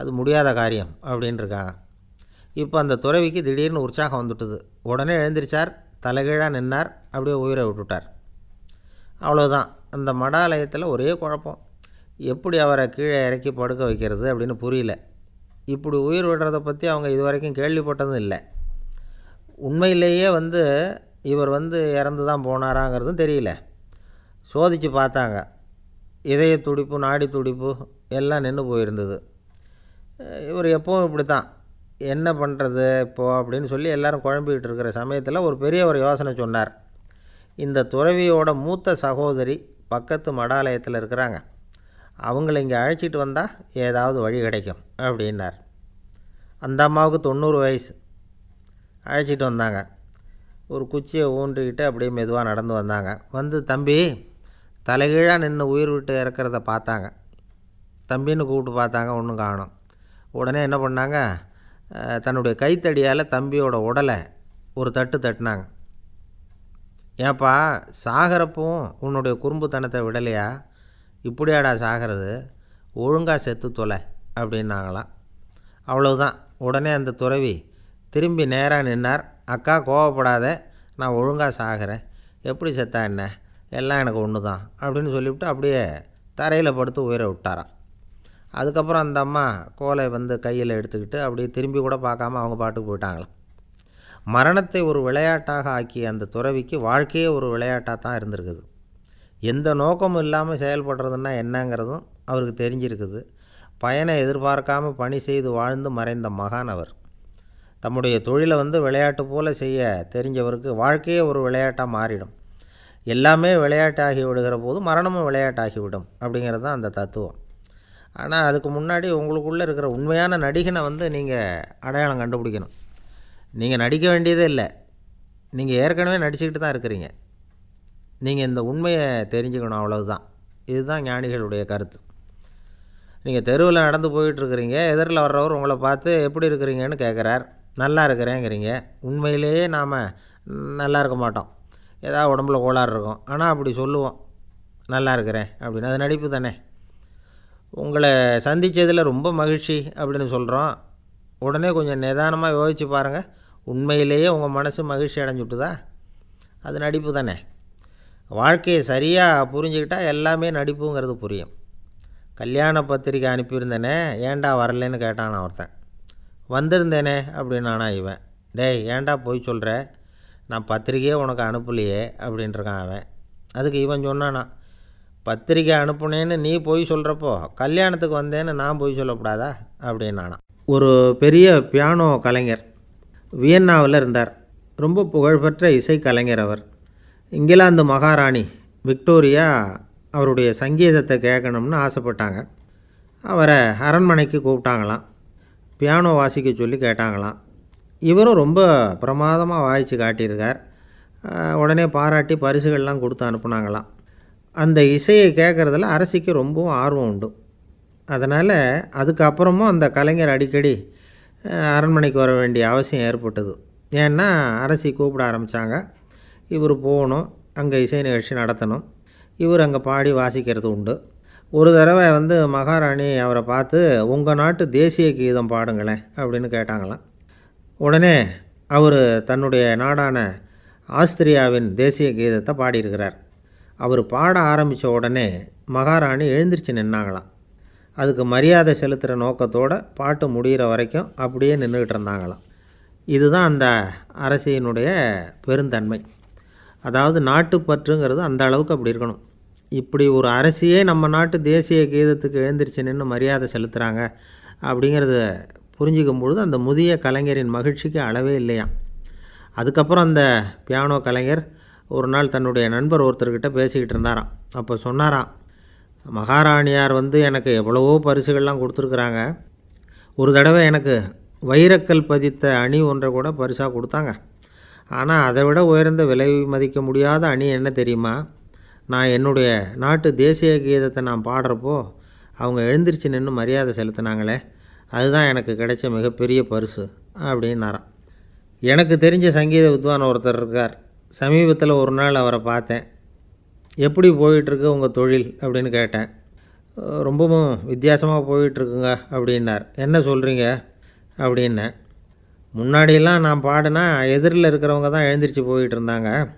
அது முடியாத காரியம் அப்படின்ருக்காங்க இப்போ அந்த துறவிக்கு திடீர்னு உற்சாகம் வந்துட்டுது. உடனே எழுந்திரிச்சார். தலைகீழாக நின்னார் அப்படியே உயிரை விட்டுட்டார். அவ்வளோதான் அந்த மடாலயத்தில் ஒரே குழப்பம். எப்படி அவரை கீழே இறக்கி படுக்க வைக்கிறது அப்படின்னு புரியல. இப்படி உயிர் விடுறதை பற்றி அவங்க இது வரைக்கும் கேள்விப்பட்டதும் இல்லை. உண்மையிலேயே வந்து இவர் வந்து இறந்து தான் போனாராங்கிறதும் தெரியல. சோதித்து பார்த்தாங்க. இதய துடிப்பு நாடி துடிப்பு எல்லாம் நின்று போயிருந்தது. இவர் எப்பவும் இப்படி தான் என்ன பண்ணுறது இப்போது அப்படின்னு சொல்லி எல்லாரும் குழம்பிக்கிட்டு இருக்கிற சமயத்தில் ஒரு பெரிய ஒரு யோசனை சொன்னார். இந்த துறவியோட மூத்த சகோதரி பக்கத்து மடாலயத்தில் இருக்கிறாங்க. அவங்கள இங்கே அழைச்சிட்டு வந்தால் ஏதாவது வழி கிடைக்கும் அப்படின்னார். அந்த அம்மாவுக்கு தொண்ணூறு வயசு. அழைச்சிட்டு வந்தாங்க. ஒரு குச்சியை ஊன்றிக்கிட்டு அப்படியே மெதுவாக நடந்து வந்தாங்க. வந்து தம்பி தலைகீழாக நின்று உயிர் விட்டு இறக்கிறத பார்த்தாங்க. தம்பின்னு கூப்பிட்டு பார்த்தாங்க ஒன்றும் காணோம். உடனே என்ன பண்ணாங்க? தன்னுடைய கைத்தடியால் தம்பியோட உடலை ஒரு தட்டு தட்டினாங்க. ஏப்பா சாகிறப்பவும் உன்னுடைய குறும்புத்தனத்தை விடலையா? இப்படியாடா சாகிறது? ஒழுங்காக செத்து தொலை அப்படின்னாங்களாம். அவ்வளவுதான். உடனே அந்த துறவி திரும்பி நேராக நின்னார். அக்கா கோவப்படாத நான் ஒழுங்காக சாகிறேன். எப்படி செத்தா என்ன? எல்லாம் எனக்கு ஒன்று தான் அப்படின்னு சொல்லிவிட்டு அப்படியே தரையில் படுத்து உயிரை விட்டாரான் அதுக்கப்புறம் அந்த அம்மா கோலை வந்து கையில் எடுத்துக்கிட்டு அப்படியே திரும்பி கூட பார்க்காம அவங்க பாட்டுக்கு போயிட்டாங்களாம். மரணத்தை ஒரு விளையாட்டாக ஆக்கிய அந்த துறவிக்கு வாழ்க்கையே ஒரு விளையாட்டாக தான் இருந்திருக்குது. எந்த நோக்கமும் இல்லாமல் செயல்படுறதுன்னா என்னங்கிறதும் அவருக்கு தெரிஞ்சிருக்குது. பயனை எதிர்பார்க்காம பணி செய்து வாழ்ந்து மறைந்த மகான் அவர். தம்முடைய தொழிலை வந்து விளையாட்டு போல் செய்ய தெரிஞ்சவருக்கு வாழ்க்கையே ஒரு விளையாட்டாக மாறிடும். எல்லாமே விளையாட்டாகி விடுகிற போது மரணமும் விளையாட்டாகிவிடும் அப்படிங்கிறது தான் அந்த தத்துவம். ஆனால் அதுக்கு முன்னாடி உங்களுக்குள்ளே இருக்கிற உண்மையான நடிகனை வந்து நீங்கள் அடையாளம் கண்டுபிடிக்கணும். நீங்கள் நடிக்க வேண்டியதே இல்லை. நீங்கள் ஏற்கனவே நடிச்சுக்கிட்டு தான் இருக்கிறீங்க. நீங்கள் இந்த உண்மையை தெரிஞ்சுக்கணும் அவ்வளவுதான். இதுதான் ஞானிகளுடைய கருத்து. நீங்கள் தெருவில் நடந்து போயிட்டுருக்கிறீங்க எதிரில் வர்றவர் உங்களை பார்த்து எப்படி இருக்கிறீங்கன்னு கேட்குறார் நல்லா இருக்கிறேங்கிறீங்க. உண்மையிலேயே நாம் நல்லா இருக்க மாட்டோம். ஏதாவது உடம்புல கோளாறு இருக்கும். ஆனால் அப்படி சொல்லுவோம். நல்லா இருக்கிறேன் அப்படின்னு. அது நடிப்பு தானே. உங்களை சந்தித்ததில் ரொம்ப மகிழ்ச்சி அப்படின்னு சொல்கிறோம். உடனே கொஞ்சம் நிதானமாக யோசித்து பாருங்கள் உண்மையிலேயே உங்கள் மனசு மகிழ்ச்சி அடைஞ்சுட்டுதா? அது நடிப்பு தானே. வாழ்க்கையை சரியாக புரிஞ்சுக்கிட்டால் எல்லாமே நடிப்புங்கிறது புரியும். கல்யாண பத்திரிக்கை அனுப்பியிருந்தேனே ஏன்டா வரலன்னு கேட்டான் ஒருத்தன். வந்திருந்தேனே அப்படின்னானா இவன். டேய் ஏன்டா போய் சொல்கிற நான் பத்திரிக்கையே உனக்கு அனுப்பலையே அப்படின்ட்டுருக்கான் அவன். அதுக்கு இவன் சொன்னானா பத்திரிக்கை அனுப்புனேன்னு நீ போய் சொல்கிறப்போ கல்யாணத்துக்கு வந்தேன்னு நான் போய் சொல்லக்கூடாதா? அப்படின்னானா. ஒரு பெரிய பியானோ கலைஞர் வியன்னாவில் இருந்தார். ரொம்ப புகழ்பெற்ற இசை கலைஞர் அவர். இங்கிலாந்து மகாராணி விக்டோரியா அவருடைய சங்கீதத்தை கேட்கணும்னு ஆசைப்பட்டாங்க. அவரை அரண்மனைக்கு கூப்பிட்டாங்களாம். பியானோ வாசிக்க சொல்லி கேட்டாங்களாம். இவரும் ரொம்ப பிரமாதமாக வாய்ச்சி காட்டியிருக்கார். உடனே பாராட்டி பரிசுகள்லாம் கொடுத்து அனுப்புனாங்களாம். அந்த இசையை கேட்குறதுல அரசிக்கு ரொம்பவும் ஆர்வம் உண்டு. அதனால் அதுக்கப்புறமும் அந்த கலைஞர் அடிக்கடி அரண்மனைக்கு வர வேண்டிய அவசியம் ஏற்பட்டது. ஏன்னா அரசி கூப்பிட ஆரம்பித்தாங்க இவர் போகணும் அங்கே இசை நிகழ்ச்சி நடத்தணும். இவர் அங்கே பாடி வாசிக்கிறது உண்டு. ஒரு தடவை வந்து மகாராணி அவரை பார்த்து உங்கள் நாட்டு தேசிய கீதம் பாடுங்களேன் அப்படின்னு கேட்டாங்களாம். உடனே அவர் தன்னுடைய நாடான ஆஸ்திரியாவின் தேசிய கீதத்தை பாடியிருக்கிறார். அவர் பாட ஆரம்பித்த உடனே மகாராணி எழுந்திருச்சு நின்னாங்களாம். அதுக்கு மரியாதை செலுத்துகிற நோக்கத்தோடு பாட்டு முடிகிற வரைக்கும் அப்படியே நின்றுக்கிட்டு இருந்தாங்களாம். இதுதான் அந்த அரசியினுடைய பெருந்தன்மை. அதாவது நாட்டுப்பற்றுங்கிறது அந்த அளவுக்கு அப்படி இருக்கணும். இப்படி ஒரு அரசியே நம்ம நாட்டு தேசிய கீதத்துக்கு எழுந்திருச்சு நின்று மரியாதை செலுத்துகிறாங்க அப்படிங்கிறத புரிஞ்சிக்கும் பொழுது அந்த முதிய கலைஞரின் மகிழ்ச்சிக்கு அளவே இல்லையாம். அதுக்கப்புறம் அந்த பியானோ கலைஞர் ஒரு நாள் தன்னுடைய நண்பர் ஒருத்தர்கிட்ட பேசிக்கிட்டு இருந்தாராம். அப்போ சொன்னாராம் மகாராணியார் வந்து எனக்கு எவ்வளவோ பரிசுகள்லாம் கொடுத்துருக்குறாங்க. ஒரு தடவை எனக்கு வைரக்கல் பதித்த அணி ஒன்றை கூட பரிசாக கொடுத்தாங்க. ஆனால் அதை விட உயர்ந்த விலை மதிக்க முடியாத அணி என்ன தெரியுமா? நான் என்னுடைய நாட்டு தேசிய கீதத்தை நான் பாடுறப்போ அவங்க எழுந்திரிச்சு நின்று மரியாதை செலுத்தினாங்களே. அதுதான் எனக்கு கிடைச்ச மிகப்பெரிய பரிசு அப்படின்னாராம். எனக்கு தெரிஞ்ச சங்கீத வித்வான் ஒருத்தர் இருக்கார். சமீபத்தில் ஒரு நாள் அவரை பார்த்தேன். எப்படி போயிட்டுருக்கு உங்கள் தொழில்? அப்படின்னு கேட்டேன். ரொம்பவும் வித்தியாசமாக போயிட்டுருக்குங்க அப்படின்னார். என்ன சொல்கிறீங்க அப்படின்னேன். முன்னாடியெல்லாம் நான் பாடினா எதிரில் இருக்கிறவங்க தான் எழுந்திரிச்சு போயிட்டு இருந்தாங்க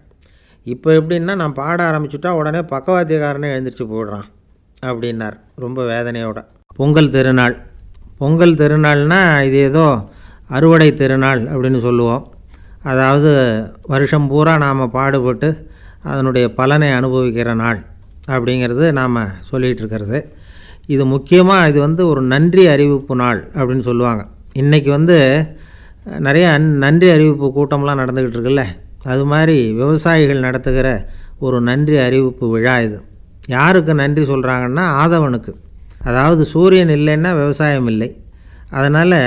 இப்போ எப்படின்னா நான் பாட ஆரம்பிச்சுட்டா உடனே பக்கவாத்தியக்காரனே எழுந்திரிச்சு போயிடுறான் அப்படின்னார். ரொம்ப வேதனையோட. பொங்கல் திருநாள். பொங்கல் திருநாள்னால் இது ஏதோ அறுவடை திருநாள் அப்படின்னு சொல்லுவோம். அதாவது வருஷம் பூரா நாம் பாடுபட்டு அதனுடைய பலனை அனுபவிக்கிற நாள் அப்படிங்கிறது நாம் சொல்லிகிட்டு இருக்கிறது இது முக்கியமாக இது வந்து ஒரு நன்றி அறிவிப்பு நாள் அப்படின்னு சொல்லுவாங்க. இன்றைக்கி வந்து நிறைய நன்றி அறிவிப்பு கூட்டம்லாம் நடந்துக்கிட்டு இருக்குல்ல அது மாதிரி விவசாயிகள் நடத்துகிற ஒரு நன்றி அறிவிப்பு விழா இது. யாருக்கு நன்றி சொல்கிறாங்கன்னா ஆதவனுக்கு. அதாவது சூரியன் இல்லைன்னா விவசாயம் இல்லை. அதனால்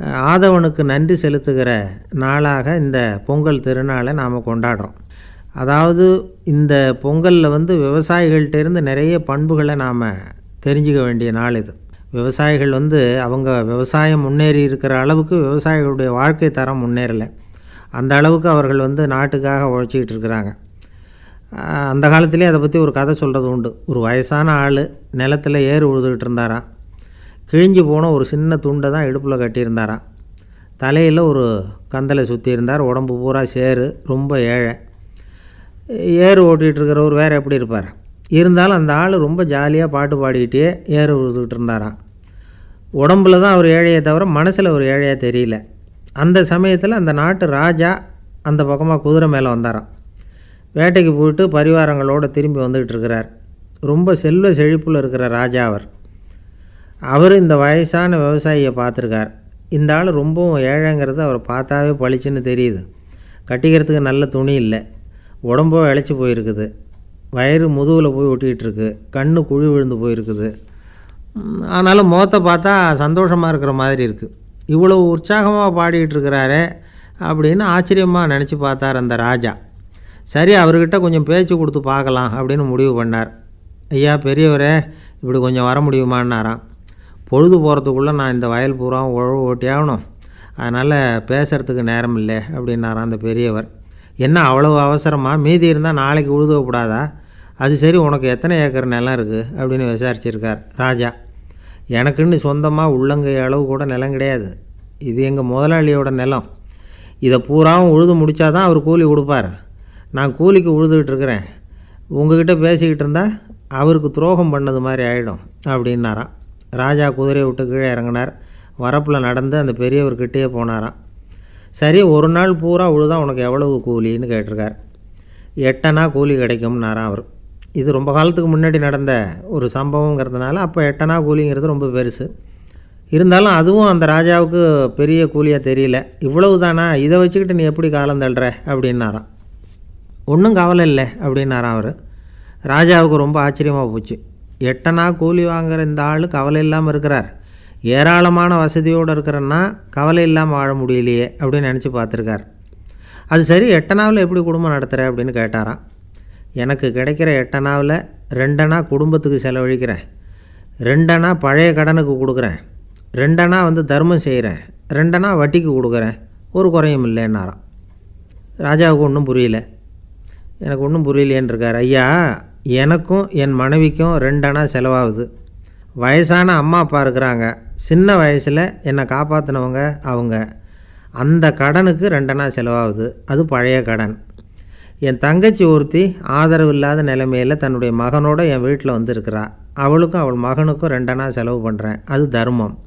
ஆதவனுக்கு நன்றி செலுத்துகிற நாளாக இந்த பொங்கல் திருநாளை நாம் கொண்டாடுறோம். அதாவது இந்த பொங்கலில் வந்து விவசாயிகள்கிட்டேருந்து நிறைய பண்புகளை நாம் தெரிஞ்சுக்க வேண்டிய நாள் இது. விவசாயிகள் வந்து அவங்க விவசாயம் முன்னேறி இருக்கிற அளவுக்கு விவசாயிகளுடைய வாழ்க்கை தரம் முன்னேறலை. அந்த அளவுக்கு அவர்கள் வந்து நாட்டுக்காக உழைச்சிக்கிட்டு இருக்கிறாங்க. அந்த காலத்திலே அதை பற்றி ஒரு கதை சொல்கிறது உண்டு. ஒரு வயசான ஆள் நிலத்தில் ஏறு உழுதுகிட்டு இருந்தாராம். கிழிஞ்சு போன ஒரு சின்ன துண்டை தான் இடுப்பில் கட்டியிருந்தாராம். தலையில் ஒரு கந்தலை சுற்றி இருந்தார் உடம்பு பூரா சேரு ரொம்ப ஏழை. ஏறு ஓட்டிகிட்டு இருக்கிறவர் வேறு எப்படி இருப்பார்? இருந்தாலும் அந்த ஆள் ரொம்ப ஜாலியாக பாட்டு பாடிக்கிட்டே ஏறு உழுதுகிட்டு இருந்தாராம் உடம்புல தான் அவர் ஏழையை தவிர மனசில் ஒரு ஏழையாக தெரியல. அந்த சமயத்தில் அந்த நாட்டு ராஜா அந்த பக்கமாக குதிரை மேலே வந்தாராம். வேட்டைக்கு போயிட்டு பரிவாரங்களோடு திரும்பி வந்துக்கிட்டு இருக்கிறார் ரொம்ப செல்வ செழிப்பில் இருக்கிற ராஜா அவர். அவர் இந்த வயசான விவசாயியை பார்த்துருக்கார். இந்த ஆள் ரொம்பவும் ஏழைங்கிறது அவர் பார்த்தாவே பளிச்சுன்னு தெரியுது. கட்டிக்கிறதுக்கு நல்ல துணி இல்லை. உடம்போ இழைச்சி போயிருக்குது. வயிறு முதுகில் போய் ஒட்டிக்கிட்டு கண்ணு குழி விழுந்து போயிருக்குது. ஆனாலும் முகத்தை பார்த்தா சந்தோஷமாக இருக்கிற மாதிரி இருக்குது இவ்வளோ உற்சாகமாக பாடிக்கிட்டு இருக்கிறாரே அப்படின்னு ஆச்சரியமாக நினச்சி பார்த்தார் அந்த ராஜா. சரி அவர்கிட்ட கொஞ்சம் பேச்சு கொடுத்து பார்க்கலாம் அப்படின்னு முடிவு பண்ணார். ஐயா பெரியவரே இப்படி கொஞ்சம் வர முடியுமான்னாராம். பொழுது போகிறதுக்குள்ளே நான் இந்த வயல் பூரா உழவு ஓட்டி ஆகணும். அதனால் பேசுகிறதுக்கு நேரம் இல்லை அப்படின்னாராம் அந்த பெரியவர். என்ன அவ்வளவு அவசரமாக மீதி இருந்தால் நாளைக்கு உழுதக்கூடாதா அது சரி உனக்கு எத்தனை ஏக்கர் நிலம் இருக்குது அப்படின்னு விசாரிச்சிருக்கார் ராஜா. எனக்குன்னு சொந்தமாக உள்ளங்கை அளவு கூட நிலம் கிடையாது. இது எங்கள் முதலாளியோட நிலம். இதை பூராவும் உழுது முடித்தா தான் அவர் கூலி கொடுப்பார் நான் கூலிக்கு உழுதுகிட்டு இருக்கிறேன். உங்ககிட்ட பேசிக்கிட்டு இருந்தால் அவருக்கு துரோகம் பண்ணது மாதிரி ஆகிடும் அப்படின்னாராம். ராஜா குதிரையை விட்டு கீழே இறங்கினார். வரப்பில் நடந்து அந்த பெரியவர்கிட்டயே போனாராம். சரி ஒரு நாள் பூரா உழுதா உனக்கு எவ்வளவு கூலின்னு கேட்டிருக்கார். எட்டனா கூலி கிடைக்கும்னாராம் அவர். இது ரொம்ப காலத்துக்கு முன்னாடி நடந்த ஒரு சம்பவங்கிறதுனால அப்போ எட்டனா கூலிங்கிறது ரொம்ப பெருசு. இருந்தாலும் அதுவும் அந்த ராஜாவுக்கு பெரிய கூலியாக தெரியல. இவ்வளவு தானா இதை வச்சுக்கிட்டு நீ எப்படி காலம் தள்ளுற? அப்படின்னாராம். ஒன்றும் கவலை இல்லை அப்படின்னாராம் அவர். ராஜாவுக்கு ரொம்ப ஆச்சரியமாக போச்சு. எட்டனா கூலி வாங்குகிற இந்த ஆள் கவலை இல்லாமல் இருக்கிறார். ஏராளமான வசதியோடு இருக்கிறன்னா கவலை இல்லாமல் வாழ முடியலையே அப்படின்னு நினச்சி பார்த்துருக்கார். அது சரி எட்டனாவில் எப்படி குடும்பம் நடத்துகிற அப்படின்னு கேட்டாராம். எனக்கு கிடைக்கிற எட்டனாவில் ரெண்டனா குடும்பத்துக்கு செலவழிக்கிறேன். ரெண்டனா பழைய கடனுக்கு கொடுக்குறேன். ரெண்டனா வந்து தர்மம் செய்கிறேன் ரெண்டனா வட்டிக்கு கொடுக்குறேன். ஒரு குறையும் இல்லைன்னாராம். ராஜாவுக்கு ஒன்றும் புரியல. எனக்கு ஒன்றும் புரியலேன்னு இருக்கார். ஐயா எனக்கும் என் மனைவிக்கும் ரெண்டனா செலவாகுது. வயசான அம்மா அப்பா இருக்கிறாங்க. சின்ன வயசில் என்னை காப்பாற்றினவங்க அவங்க. அந்த கடனுக்கு ரெண்டனா செலவாகுது. அது பழைய கடன். என் தங்கச்சி ஒருத்தி ஆதரவு இல்லாத நிலைமையில் தன்னுடைய மகனோட என் வீட்டில் வந்திருக்கிறா. அவளுக்கும் அவள் மகனுக்கும் ரெண்டனா செலவு பண்ணுறேன் அது தர்மம்.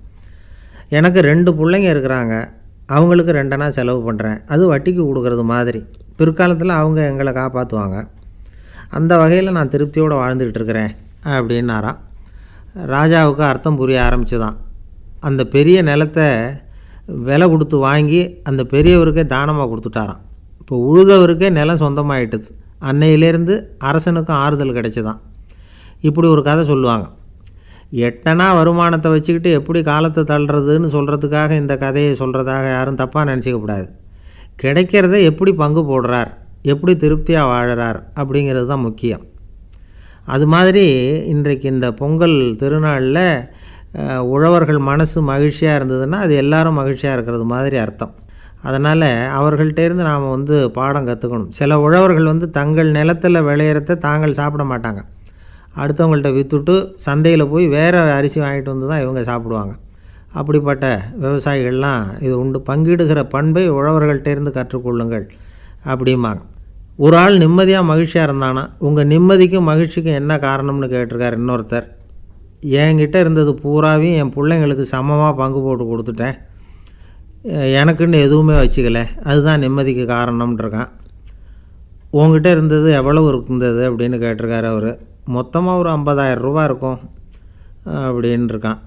எனக்கு ரெண்டு பிள்ளைங்க இருக்கிறாங்க. அவங்களுக்கு ரெண்டனா செலவு பண்ணுறேன் அது வட்டிக்கு கொடுக்குறது மாதிரி. பிற்காலத்தில் அவங்க எங்களை காப்பாற்றுவாங்க அந்த வகையில் நான் திருப்தியோடு வாழ்ந்துக்கிட்டு இருக்கிறேன் அப்படின்னாராம் ராஜாவுக்கு அர்த்தம் புரிய ஆரம்பிச்சுதான். அந்த பெரிய நிலத்தை விலை கொடுத்து வாங்கி அந்த பெரியவருக்கே தானமாக கொடுத்துட்டாராம். இப்போ உழுதவருக்கே நிலம் சொந்தமாயிட்டுது. அன்னையிலேருந்து அரசனுக்கும் ஆறுதல் கிடைச்சிதான். இப்படி ஒரு கதை சொல்லுவாங்க. எட்டனா வருமானத்தை வச்சுக்கிட்டு எப்படி காலத்தை தள்ளுறதுன்னு சொல்கிறதுக்காக இந்த கதையை சொல்கிறதாக யாரும் தப்பாக நினச்சிக்க கூடாது. கிடைக்கிறத எப்படி பங்கு போடுறார்? எப்படி திருப்தியாக வாழறார் அப்படிங்கிறது தான் முக்கியம். அது மாதிரி இன்றைக்கு இந்த பொங்கல் திருநாளில் உழவர்கள் மனசு மகிழ்ச்சியாக இருந்ததுன்னா அது எல்லாரும் மகிழ்ச்சியாக இருக்கிறது மாதிரி அர்த்தம். அதனால் அவர்கள்ட்டேருந்து நாம் வந்து பாடம் கற்றுக்கணும் சில உழவர்கள் வந்து தங்கள் நிலத்தில் விளையிறத தாங்கள் சாப்பிட மாட்டாங்க. அடுத்தவங்கள்ட்ட விற்றுட்டு சந்தையில் போய் வேறு அரிசி வாங்கிட்டு வந்து தான் இவங்க சாப்பிடுவாங்க. அப்படிப்பட்ட விவசாயிகள்லாம் இது உண்டு. பங்கிடுகிற பண்பை உழவர்கள்ட்டேருந்து கற்றுக்கொள்ளுங்கள் அப்படிம்பாங்க. ஒரு ஆள் நிம்மதியாக மகிழ்ச்சியாக இருந்தானா? உங்கள் நிம்மதிக்கும் மகிழ்ச்சிக்கும் என்ன காரணம்னு கேட்டிருக்கார் இன்னொருத்தர். என்கிட்ட இருந்தது பூராவையும் என் பிள்ளைங்களுக்கு சமமாக பங்கு போட்டு கொடுத்துட்டேன். எனக்குன்னு எதுவுமே வச்சுக்கல. அதுதான் நிம்மதிக்கு காரணம்ன்றிருக்கான். உங்ககிட்ட இருந்தது எவ்வளவு இருந்தது அப்படின்னு கேட்டிருக்காரு அவர். மொத்தமாக ஒரு 50000 ரூபா இருக்கும் அப்படின்ருக்கான்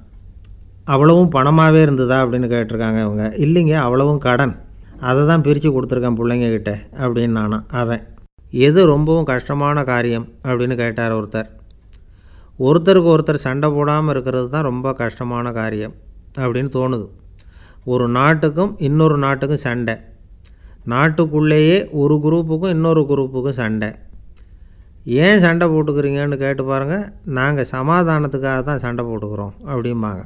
அவ்வளவும் பணமாகவே இருந்ததா அப்படின்னு கேட்டிருக்காங்க இவங்க. இல்லைங்க அவ்வளவும் கடன். அதை தான் பிரித்து கொடுத்துருக்கேன் பிள்ளைங்கக்கிட்ட அப்படின்னு நானும் அவன் எது ரொம்பவும் கஷ்டமான காரியம்? அப்படின்னு கேட்டார் ஒருத்தர். ஒருத்தருக்கு ஒருத்தர் சண்டை போடாமல் இருக்கிறது தான் ரொம்ப கஷ்டமான காரியம் அப்படின்னு தோணுது. ஒரு நாட்டுக்கும் இன்னொரு நாட்டுக்கும் சண்டை. நாட்டுக்குள்ளேயே ஒரு குரூப்புக்கும் இன்னொரு குரூப்புக்கும் சண்டை. ஏன் சண்டை போட்டுக்கிறீங்கன்னு கேட்டு பாருங்கள் நாங்கள் சமாதானத்துக்காக தான் சண்டை போட்டுக்கிறோம் அப்படிம்பாங்க.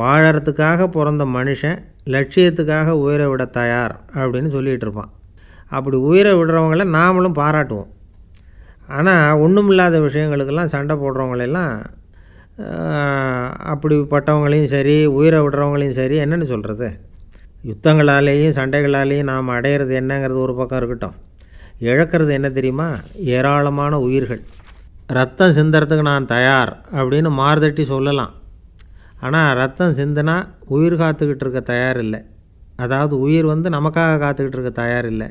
வாழறதுக்காக பிறந்த மனுஷன் லட்சியத்துக்காக உயிரை விட தயார் அப்படின்னு சொல்லிகிட்டு இருப்பான். அப்படி உயிரை விடுறவங்கள நாமளும் பாராட்டுவோம். ஆனால் ஒன்றுமில்லாத விஷயங்களுக்கெல்லாம் சண்டை போடுறவங்களெல்லாம் அப்படிப்பட்டவங்களையும் சரி உயிரை விடுறவங்களையும் சரி என்னென்னு சொல்கிறது யுத்தங்களாலேயும் சண்டைகளாலேயும் நாம் அடையிறது என்னங்கிறது ஒரு பக்கம் இருக்கட்டும். இழக்கிறது என்ன தெரியுமா? ஏராளமான உயிர்கள். ரத்தம் சிந்தறதுக்கு நான் தயார் அப்படின்னு மாறுதட்டி சொல்லலாம். ஆனால் ரத்தம் சிந்தினா உயிர் காத்துக்கிட்டு இருக்க தயார் இல்லை அதாவது உயிர் வந்து நமக்காக காத்துக்கிட்டு இருக்க தயார் இல்லை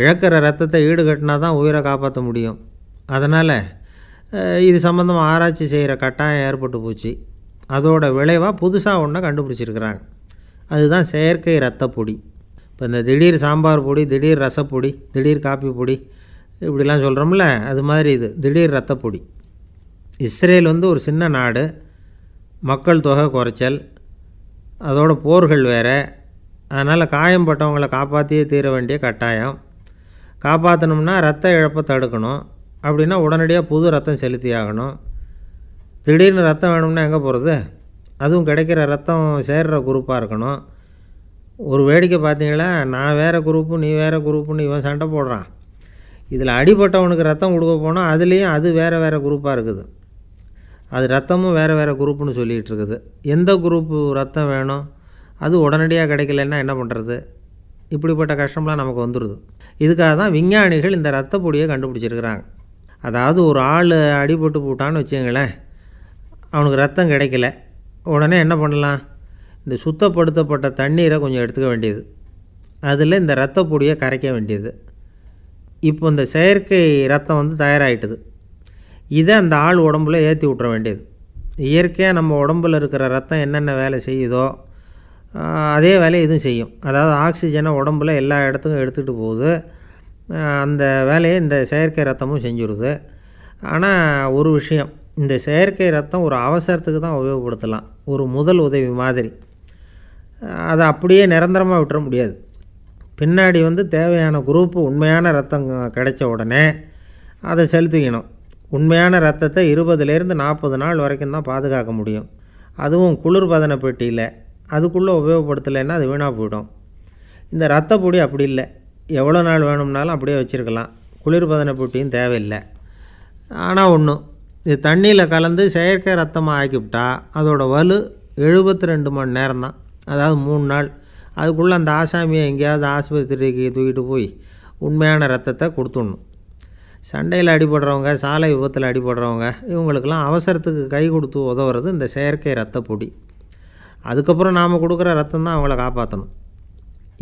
இழக்கிற ரத்தத்தை ஈடுகட்டினா தான் உயிரை காப்பாற்ற முடியும். அதனால் இது சம்மந்தமாக ஆராய்ச்சி செய்கிற கட்டாயம் ஏற்பட்டு போச்சு. அதோட விளைவாக புதுசாக ஒன்றை கண்டுபிடிச்சிருக்கிறாங்க. அதுதான் செயற்கை ரத்தப்பொடி. இப்போ இந்த திடீர் சாம்பார் பொடி திடீர் ரசப்பொடி திடீர் காப்பி பொடி இப்படிலாம் சொல்கிறோம்ல அது மாதிரி இது திடீர் ரத்தப்பொடி. இஸ்ரேல் வந்து ஒரு சின்ன நாடு. மக்கள் தொகை குறைச்சல் அதோட போர்கள் வேறு. அதனால் காயம்பட்டவங்களை காப்பாற்றியே தீர வேண்டிய கட்டாயம். காப்பாற்றணும்னா ரத்த இழப்பை தடுக்கணும். அப்படின்னா உடனடியாக புது ரத்தம் செலுத்தி ஆகணும். திடீர்னு ரத்தம் வேணும்னா எங்கே போகிறது அதுவும் கிடைக்கிற ரத்தம் சேர்கிற குரூப்பாக இருக்கணும். ஒரு வேடிக்கை பார்த்தீங்களா? நான் வேறு குரூப்பு நீ வேறு குரூப்புன்னு இவன் சண்டை போடுறான். இதில் அடிபட்டவனுக்கு ரத்தம் கொடுக்க போனால் அதுலேயும் அது வேறு வேறு குரூப்பாக இருக்குது. அது ரத்தமும் வேறு வேறு குரூப்புன்னு சொல்லிகிட்டு இருக்குது எந்த குரூப்பு ரத்தம் வேணும்? அது உடனடியாக கிடைக்கலன்னா என்ன பண்ணுறது? இப்படிப்பட்ட கஷ்டம்லாம் நமக்கு வந்துடுது. இதுக்காக தான் விஞ்ஞானிகள் இந்த ரத்த பொடியை கண்டுபிடிச்சிருக்கிறாங்க. அதாவது ஒரு ஆள் அடிபட்டு போட்டான்னு வச்சுங்களேன் அவனுக்கு ரத்தம் கிடைக்கல. உடனே என்ன பண்ணலாம்? இந்த சுத்தப்படுத்தப்பட்ட தண்ணீரை கொஞ்சம் எடுத்துக்க வேண்டியது. அதில் இந்த ரத்த பொடியை கரைக்க வேண்டியது. இப்போ இந்த செயற்கை ரத்தம் வந்து தயாராகிட்டுது. இதை அந்த ஆள் உடம்புல ஏற்றி விட்ற வேண்டியது. இயற்கையாக நம்ம உடம்புல இருக்கிற ரத்தம் என்னென்ன வேலை செய்யுதோ அதே வேலையை இதுவும் செய்யும். அதாவது ஆக்சிஜனை உடம்புல எல்லா இடத்துக்கும் எடுத்துகிட்டு போகுது. அந்த வேலையை இந்த செயற்கை ரத்தமும் செஞ்சுருது. ஆனால் ஒரு விஷயம் இந்த செயற்கை ரத்தம் ஒரு அவசரத்துக்கு தான் உபயோகப்படுத்தலாம். ஒரு முதல் உதவி மாதிரி. அதை அப்படியே நிரந்தரமாக விட்டுற முடியாது. பின்னாடி வந்து தேவையான குரூப்பு உண்மையான ரத்தம் கிடைச்ச உடனே அதை செலுத்திக்கணும். உண்மையான ரத்தத்தை இருபதுலேருந்து நாற்பது நாள் வரைக்கும் தான் பாதுகாக்க முடியும். அதுவும் குளிர்பதன பெட்டியில். அதுக்குள்ளே உபயோகப்படுத்தலைன்னா அது வீணாக போயிடும். இந்த ரத்த பொடி அப்படி இல்லை. எவ்வளோ நாள் வேணும்னாலும் அப்படியே வச்சுருக்கலாம். குளிர்பதன பெட்டியும் தேவையில்லை. ஆனால் ஒன்று இது தண்ணியில் கலந்து செயற்கை ரத்தமாக ஆக்கிவிட்டா அதோட வலு எழுபத்தி ரெண்டு மணி நேரம் தான். அதாவது மூணு நாள். அதுக்குள்ளே அந்த ஆசாமியை எங்கேயாவது ஆஸ்பத்திரிக்கு தூக்கிட்டு போய் உண்மையான ரத்தத்தை கொடுத்துடணும். சண்டையில் அடிபடுறவங்க சாலை விபத்தில் அடிபடுறவங்க இவங்களுக்கெல்லாம் அவசரத்துக்கு கை கொடுத்து உதவுறது இந்த செயற்கை ரத்த பொடி. அதுக்கப்புறம் நாம் கொடுக்குற ரத்தம் தான் அவங்கள காப்பாற்றணும்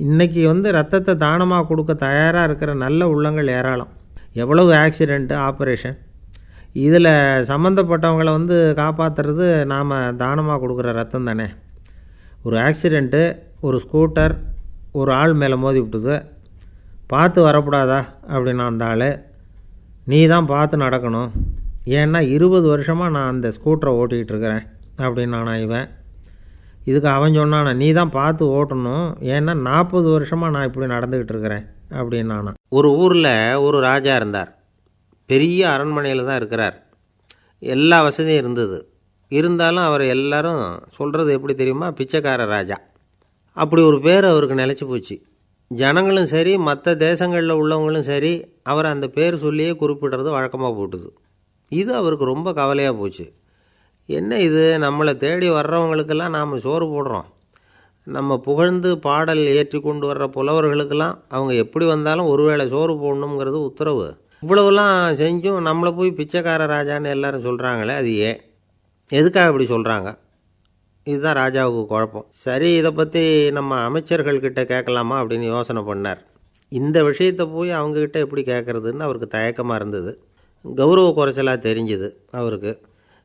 இன்றைக்கி வந்து ரத்தத்தை தானமாக கொடுக்க தயாராக இருக்கிற நல்ல உள்ளங்கள் ஏராளம். எவ்வளவு ஆக்சிடெண்ட்டு ஆப்ரேஷன் இதில் சம்மந்தப்பட்டவங்கள வந்து காப்பாற்றுறது நாம் தானமாக கொடுக்குற ரத்தம் தானே? ஒரு ஆக்சிடெண்ட்டு ஒரு ஸ்கூட்டர் ஒரு ஆள் மேலே மோதி விட்டுது. பார்த்து வரக்கூடாதா? அப்படின்னா அந்த ஆள். நீ தான் பார்த்து நடக்கணும். ஏன்னா இருபது வருஷமாக நான் அந்த ஸ்கூட்டரை ஓட்டிகிட்டு இருக்கிறேன் அப்படின்னானா இவன். இதுக்கு அவன் சொன்னானா நீ தான் பார்த்து ஓட்டணும். ஏன்னா நாற்பது வருஷமாக நான் இப்படி நடந்துக்கிட்டு இருக்கிறேன் அப்படின்னானா ஒரு ஊரில் ஒரு ராஜா இருந்தார். பெரிய அரண்மனையில் தான் இருக்கிறார். எல்லா வசதியும் இருந்தது. இருந்தாலும் அவர் எல்லாரும் சொல்கிறது எப்படி தெரியுமா? பிச்சைக்கார ராஜா. அப்படி ஒரு பேர் அவருக்கு நிலச்சி போச்சு. ஜனங்களும் சரி மற்ற தேசங்களில் உள்ளவங்களும் சரி அவர் அந்த பேர் சொல்லியே குறிப்பிடுறது வழக்கமாக போட்டுது. இது அவருக்கு ரொம்ப கவலையாக போச்சு. என்ன இது? நம்மளை தேடி வர்றவங்களுக்கெல்லாம் நாம் சோறு போடுறோம். நம்ம புகழ்ந்து பாடல் ஏற்றி கொண்டு வர்ற புலவர்களுக்கெல்லாம் அவங்க எப்படி வந்தாலும் ஒருவேளை சோறு போடணுங்கிறது உத்தரவு. இவ்வளவுலாம் செஞ்சும் நம்மளை போய் பிச்சைக்கார ராஜான்னு எல்லாரும் சொல்கிறாங்களே அது ஏன்? எதுக்காக இப்படி சொல்கிறாங்க இதுதான் ராஜாவுக்கு குழப்பம். சரி இதை பற்றி நம்ம அமைச்சர்கள்கிட்ட கேட்கலாமா அப்படின்னு யோசனை பண்ணார். இந்த விஷயத்தை போய் அவங்கக்கிட்ட எப்படி கேட்குறதுன்னு அவருக்கு தயக்கமாக இருந்தது. கௌரவ குறைச்சலாக தெரிஞ்சுது அவருக்கு.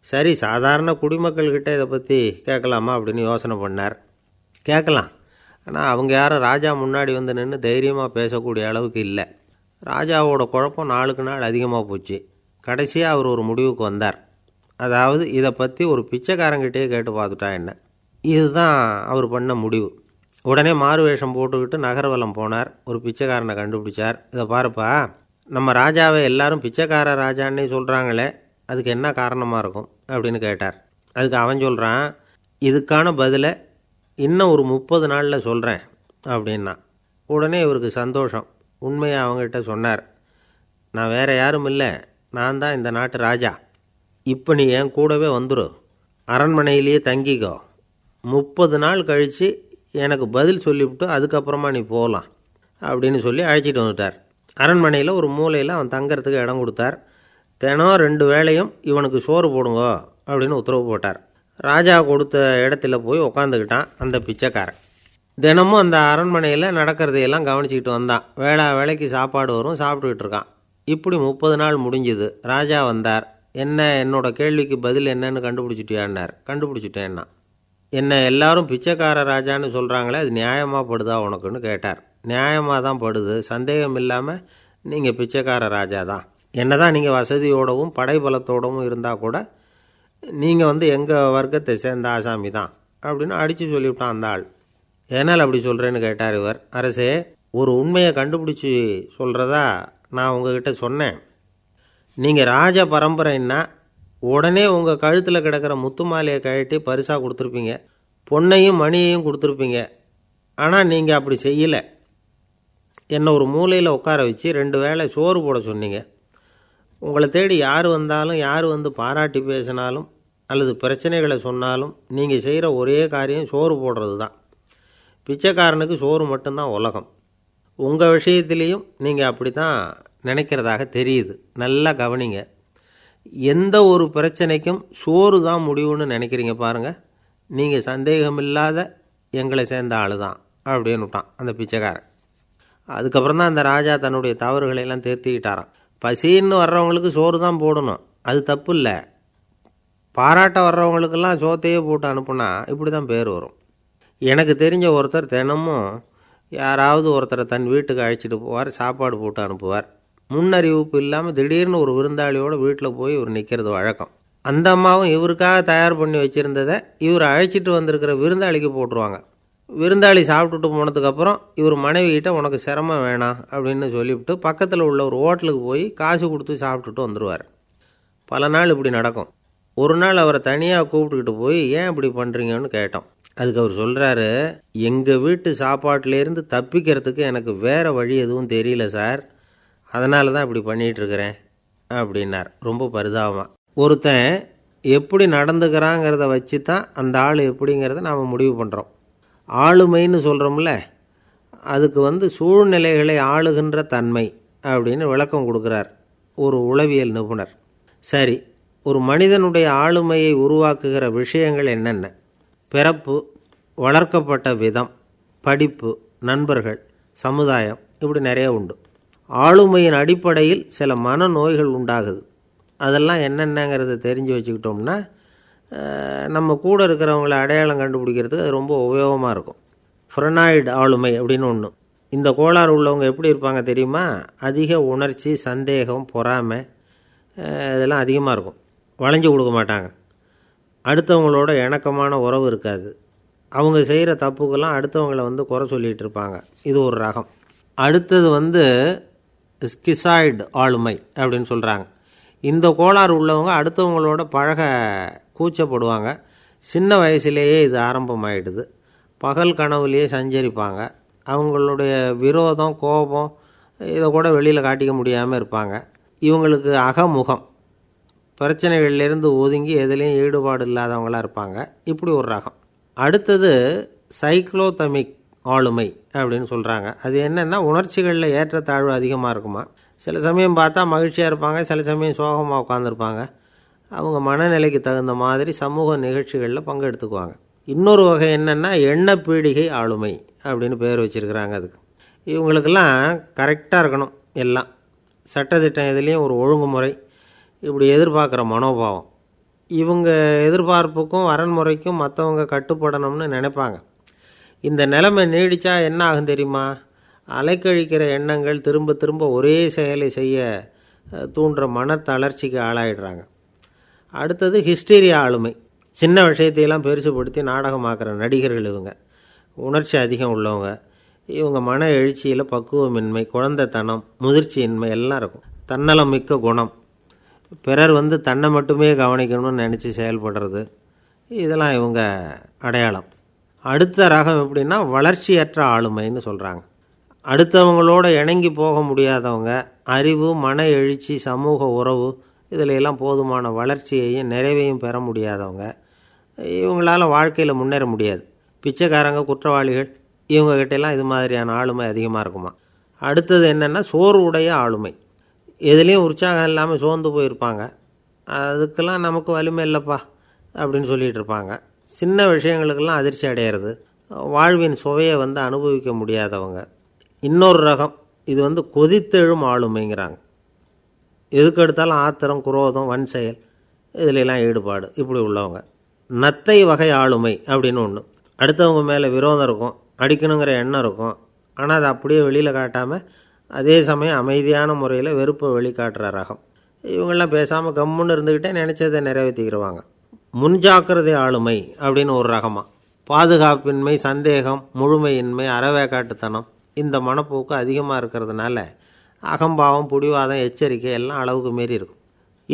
சரி சாதாரண குடிமக்கள்கிட்ட இதை பற்றி கேட்கலாமா அப்படின்னு யோசனை பண்ணார். கேட்கலாம். ஆனால் அவங்க யாரும் ராஜா முன்னாடி வந்து நின்று தைரியமாக பேசக்கூடிய அளவுக்கு இல்லை. ராஜாவோட குழப்பம் நாளுக்கு நாள் அதிகமாக போச்சு. கடைசியாக அவர் ஒரு முடிவுக்கு வந்தார். அதாவது இதை பற்றி ஒரு பிச்சைக்காரங்கிட்டே கேட்டு பார்த்துட்டா என்ன? இதுதான் அவர் பண்ண முடிவு. உடனே மாறு வேஷம் போட்டுக்கிட்டு நகர்வலம் போனார். ஒரு பிச்சைக்காரனை கண்டுபிடிச்சார். இதை பாருப்பா நம்ம ராஜாவை எல்லாரும் பிச்சைக்கார ராஜான்னே சொல்கிறாங்களே அதுக்கு என்ன காரணமாக இருக்கும் அப்படின்னு கேட்டார். அதுக்கு அவன் சொல்கிறான் இதுக்கான பதிலை இன்னும் ஒரு முப்பது நாளில் சொல்கிறேன் அப்படின்னா. உடனே இவருக்கு சந்தோஷம். உண்மையை அவங்ககிட்ட சொன்னார். நான் வேறு யாரும் இல்லை. நான் தான் இந்த நாட்டு ராஜா. இப்போ நீ என் கூடவே வந்துடு அரண்மனையிலேயே தங்கிக்கோ. முப்பது நாள் கழித்து எனக்கு பதில் சொல்லிவிட்டு அதுக்கப்புறமா நீ போகலாம் அப்படின்னு சொல்லி அழைச்சிட்டு வந்துட்டார். அரண்மனையில் ஒரு மூலையில் அவன் தங்கறதுக்கு இடம் கொடுத்தார். தினம் ரெண்டு வேளையும் இவனுக்கு சோறு போடுங்க அப்படின்னு உத்தரவு போட்டார். ராஜா கொடுத்த இடத்துல போய் உக்காந்துக்கிட்டான் அந்த பிச்சைக்காரன். தினமும் அந்த அரண்மனையில் நடக்கிறதையெல்லாம் கவனிச்சிக்கிட்டு வந்தான். வேளா வேலைக்கு சாப்பாடு வரும் சாப்பிட்டுக்கிட்டு இருக்கான். இப்படி முப்பது நாள் முடிஞ்சுது. ராஜா வந்தார். என்ன என்னோட கேள்விக்கு பதில் என்னன்னு கண்டுபிடிச்சிட்டியான்னார். கண்டுபிடிச்சிட்டேன்னா. என்ன எல்லாரும் பிச்சைக்கார ராஜான்னு சொல்கிறாங்களே அது நியாயமாக படுதா உனக்குன்னு கேட்டார். நியாயமாக தான் படுது. சந்தேகம் இல்லாமல் நீங்கள் பிச்சைக்கார ராஜா தான். என்ன தான் நீங்கள் வசதியோடவும் படைபலத்தோடவும் இருந்தால் கூட நீங்கள் வந்து எங்கள் வர்க்கத்தை சேர்ந்த ஆசாமி தான் அப்படின்னு அடித்து சொல்லிவிட்டான் அந்த ஆள். ஏனால் அப்படி சொல்கிறேன்னு கேட்டார் இவர். அரசே ஒரு உண்மையை கண்டுபிடிச்சி சொல்கிறதா நான் உங்ககிட்ட சொன்னேன். நீங்கள் ராஜ பரம்பரைன்னா உடனே உங்கள் கழுத்தில் கிடக்கிற முத்து மாலையை கழட்டி பரிசாக கொடுத்துருப்பீங்க. பொண்ணையும் மணியையும் கொடுத்துருப்பீங்க. ஆனால் நீங்கள் அப்படி செய்யலை. என்னை ஒரு மூலையில் உட்கார வச்சு ரெண்டு வேளை சோறு போட சொன்னீங்க. உங்களை தேடி யார் வந்தாலும் யார் வந்து பாராட்டி பேசினாலும் அல்லது பிரச்சனைகளை சொன்னாலும் நீங்கள் செய்கிற ஒரே காரியம் சோறு போடுறது தான். பிச்சைக்காரனுக்கு சோறு மட்டும்தான் உலகம். உங்கள் விஷயத்திலையும் நீங்கள் அப்படி தான் நினைக்கிறதாக தெரியுது. நல்லா கவனிங்க. எந்த ஒரு பிரச்சனைக்கும் சோறு தான் முடிவுன்னு நினைக்கிறீங்க பாருங்கள் நீங்கள் சந்தேகமில்லாத எங்களை சேர்ந்த ஆள் தான் அப்படின்னு விட்டான் அந்த பிச்சைக்காரன். அதுக்கப்புறம் தான் அந்த ராஜா தன்னுடைய தவறுகளை எல்லாம் திருத்திக்கிட்டாராம். பசின்னு வர்றவங்களுக்கு சோறு தான் போடணும். அது தப்பு இல்லை. பாராட்ட வர்றவங்களுக்கெல்லாம் சோத்தையே போட்டு அனுப்புனா இப்படி தான் பேர் வரும். எனக்கு தெரிஞ்ச ஒருத்தர் தினமும் யாராவது ஒருத்தரை தன் வீட்டுக்கு அழைச்சிட்டு போவார் சாப்பாடு போட்டு அனுப்புவார். முன்னறிவிப்பு இல்லாமல் திடீர்னு ஒரு விருந்தாளியோட வீட்டில் போய் இவர் நிற்கிறது வழக்கம். அந்த அம்மாவும் இவருக்காக தயார் பண்ணி வச்சுருந்ததை இவர் அழைச்சிட்டு வந்திருக்கிற விருந்தாளிக்கு போட்டுருவாங்க. விருந்தாளி சாப்பிட்டுட்டு போனதுக்கப்புறம் இவர் மனைவிகிட்ட உனக்கு சிரமம் வேணாம் அப்படின்னு சொல்லிவிட்டு பக்கத்தில் உள்ள ஒரு ஹோட்டலுக்கு போய் காசு கொடுத்து சாப்பிட்டுட்டு வந்துடுவார் பல நாள் இப்படி நடக்கும். ஒரு நாள் அவரை தனியாக கூப்பிட்டுக்கிட்டு போய் ஏன் இப்படி பண்ணுறீங்கன்னு கேட்டோம் அதுக்கு அவர் சொல்கிறாரு எங்கள் வீட்டு சாப்பாட்டிலேருந்து தப்பிக்கிறதுக்கு எனக்கு வேறு வழி எதுவும் தெரியல சார். அதனால தான் இப்படி பண்ணிகிட்ருக்கிறேன் அப்படின்னார். ரொம்ப பரிதாபமாக ஒருத்தன் எப்படி நடந்துக்கிறாங்கிறத வச்சு தான் அந்த ஆள் எப்படிங்கிறத நாம் முடிவு பண்ணுறோம் ஆளுமைன்னு சொல்கிறோம்ல அதுக்கு வந்து சூழ்நிலைகளை ஆளுகின்ற தன்மை அப்படின்னு விளக்கம் கொடுக்குறார் ஒரு உளவியல் நிபுணர். சரி ஒரு மனிதனுடைய ஆளுமையை உருவாக்குகிற விஷயங்கள் என்னென்ன? பிறப்பு வளர்க்கப்பட்ட விதம் படிப்பு நண்பர்கள் சமுதாயம் இப்படி நிறைய உண்டு. ஆளுமையின் அடிப்படையில் சில மனநோய்கள் உண்டாகுது. அதெல்லாம் என்னென்னங்கிறத தெரிஞ்சு வச்சுக்கிட்டோம்னா நம்ம கூட இருக்கிறவங்கள அடையாளம் கண்டுபிடிக்கிறதுக்கு அது ரொம்ப உபயோகமாக இருக்கும். ஃப்ரெனாய்டு ஆளுமை அப்படின்னு ஒன்று இந்த கோளாறு உள்ளவங்க எப்படி இருப்பாங்க தெரியுமா? அதிக உணர்ச்சி சந்தேகம் பொறாமை இதெல்லாம் அதிகமாக இருக்கும். வளைஞ்சு கொடுக்க மாட்டாங்க. அடுத்தவங்களோட இணக்கமான உறவு இருக்காது. அவங்க செய்கிற தப்புக்கெல்லாம் அடுத்தவங்கள வந்து குறை சொல்லிகிட்டு இருப்பாங்க. இது ஒரு ரகம். அடுத்தது வந்து ஸ்கிசாய்டு ஆளுமை அப்படின்னு சொல்கிறாங்க இந்த கோளாறு உள்ளவங்க அடுத்தவங்களோட பழக கூச்சப்படுவாங்க. சின்ன வயசுலேயே இது ஆரம்பமாயிடுது. பகல் கனவுலேயே சஞ்சரிப்பாங்க. அவங்களுடைய விரோதம் கோபம் இதை கூட வெளியில் காட்டிக்க முடியாமல் இருப்பாங்க. இவங்களுக்கு அகமுகம். பிரச்சனைகள்லேருந்து ஒதுங்கி எதுலேயும் ஈடுபாடு இல்லாதவங்களாக இருப்பாங்க. இப்படி ஒரு ரகம். அடுத்தது சைக்ளோதமிக் ஆளுமை அப்படின்னு சொல்கிறாங்க அது என்னென்னா உணர்ச்சிகளில் ஏற்றத்தாழ்வு அதிகமாக இருக்குமா? சில சமயம் பார்த்தா மகிழ்ச்சியாக இருப்பாங்க சில சமயம் சோகமாக உட்காந்துருப்பாங்க அவங்க மனநிலைக்கு தகுந்த மாதிரி சமூக நிகழ்ச்சிகளில் பங்கெடுத்துக்குவாங்க இன்னொரு வகை என்னென்னா எண்ண பீடிகை ஆளுமை அப்படின்னு பேர் வச்சுருக்கிறாங்க அதுக்கு. இவங்களுக்கெல்லாம் கரெக்டாக இருக்கணும் எல்லாம். சட்டத்திட்டம் இதுலேயும் ஒரு ஒழுங்குமுறை இப்படி எதிர்பார்க்குற மனோபாவம். இவங்க எதிர்பார்ப்புக்கும் வரன்முறைக்கும் மற்றவங்க கட்டுப்படணும்னு நினைப்பாங்க. இந்த நிலைமை நீடித்தா என்ன ஆகும் தெரியுமா? அலைக்கழிக்கிற எண்ணங்கள் திரும்ப திரும்ப ஒரே செயலை செய்ய தூண்டுற மன தளர்ச்சிக்கு ஆளாயிடுறாங்க. அடுத்தது ஹிஸ்டீரியா ஆளுமை. சின்ன விஷயத்தையெல்லாம் பெருசுப்படுத்தி நாடகமாக்குற நடிகர்கள் இவங்க. உணர்ச்சி அதிகம் உள்ளவங்க. இவங்க மன எழுச்சியில் பக்குவமின்மை குழந்தைத்தனம் முதிர்ச்சியின்மை எல்லாம் இருக்கும். தன்னலம் மிக்க குணம். பிறர் வந்து தன்னை மட்டுமே கவனிக்கணும்னு நினச்சி செயல்படுறது. இதெல்லாம் இவங்க அடையாளம். அடுத்த ரகம் எப்படின்னா வளர்ச்சியற்ற ஆளுமைன்னு சொல்கிறாங்க அடுத்தவங்களோட இணங்கி போக முடியாதவங்க அறிவு மன எழுச்சி சமூக உறவு இதில் எல்லாம் போதுமான வளர்ச்சியையும் நிறைவையும் பெற முடியாதவங்க இவங்களால் வாழ்க்கையில் முன்னேற முடியாது. பிச்சைக்காரங்க குற்றவாளிகள் இவங்ககிட்டெல்லாம் இது மாதிரியான ஆளுமை அதிகமாக இருக்குமா? அடுத்தது என்னென்னா சோறு உடைய ஆளுமை. எதுலேயும் உற்சாகம் இல்லாமல் சோர்ந்து போயிருப்பாங்க. அதுக்கெல்லாம் நமக்கு வலிமை இல்லைப்பா அப்படின்னு சொல்லிகிட்டு இருப்பாங்க. சின்ன விஷயங்களுக்கெல்லாம் அதிர்ச்சி அடையிறது. வாழ்வின் சுவையை வந்து அனுபவிக்க முடியாதவங்க. இன்னொரு ரகம் இது வந்து கொதித்தெழும் ஆளுமைங்கிறாங்க. எதுக்கு எடுத்தாலும் ஆத்திரம் குரோதம் வன் செயல் இதிலெல்லாம் ஈடுபாடு இப்படி உள்ளவங்க. நத்தை வகை ஆளுமை அப்படின்னு ஒன்று அடுத்தவங்க மேலே விரோதம் இருக்கும் அடிக்கணுங்கிற எண்ணம் இருக்கும். ஆனால் அதை அப்படியே வெளியில் காட்டாமல் அதே சமயம் அமைதியான முறையில் வெறுப்பை வெளிக்காட்டுற ரகம். இவங்கெல்லாம் பேசாமல் கம்முன்னு இருந்துக்கிட்டே நினச்சதை நிறைவேற்றிக்கிடுவாங்க முன்ஜாக்கிரதை ஆளுமை அப்படின்னு ஒரு ரகமாக பாதுகாப்பின்மை சந்தேகம் முழுமையின்மை அறவேக்காட்டுத்தனம் இந்த மனப்போக்கு அதிகமாக இருக்கிறதுனால அகம்பாவம் புடிவாதம் எச்சரிக்கை எல்லாம் அளவுக்கு மீறி இருக்கும்.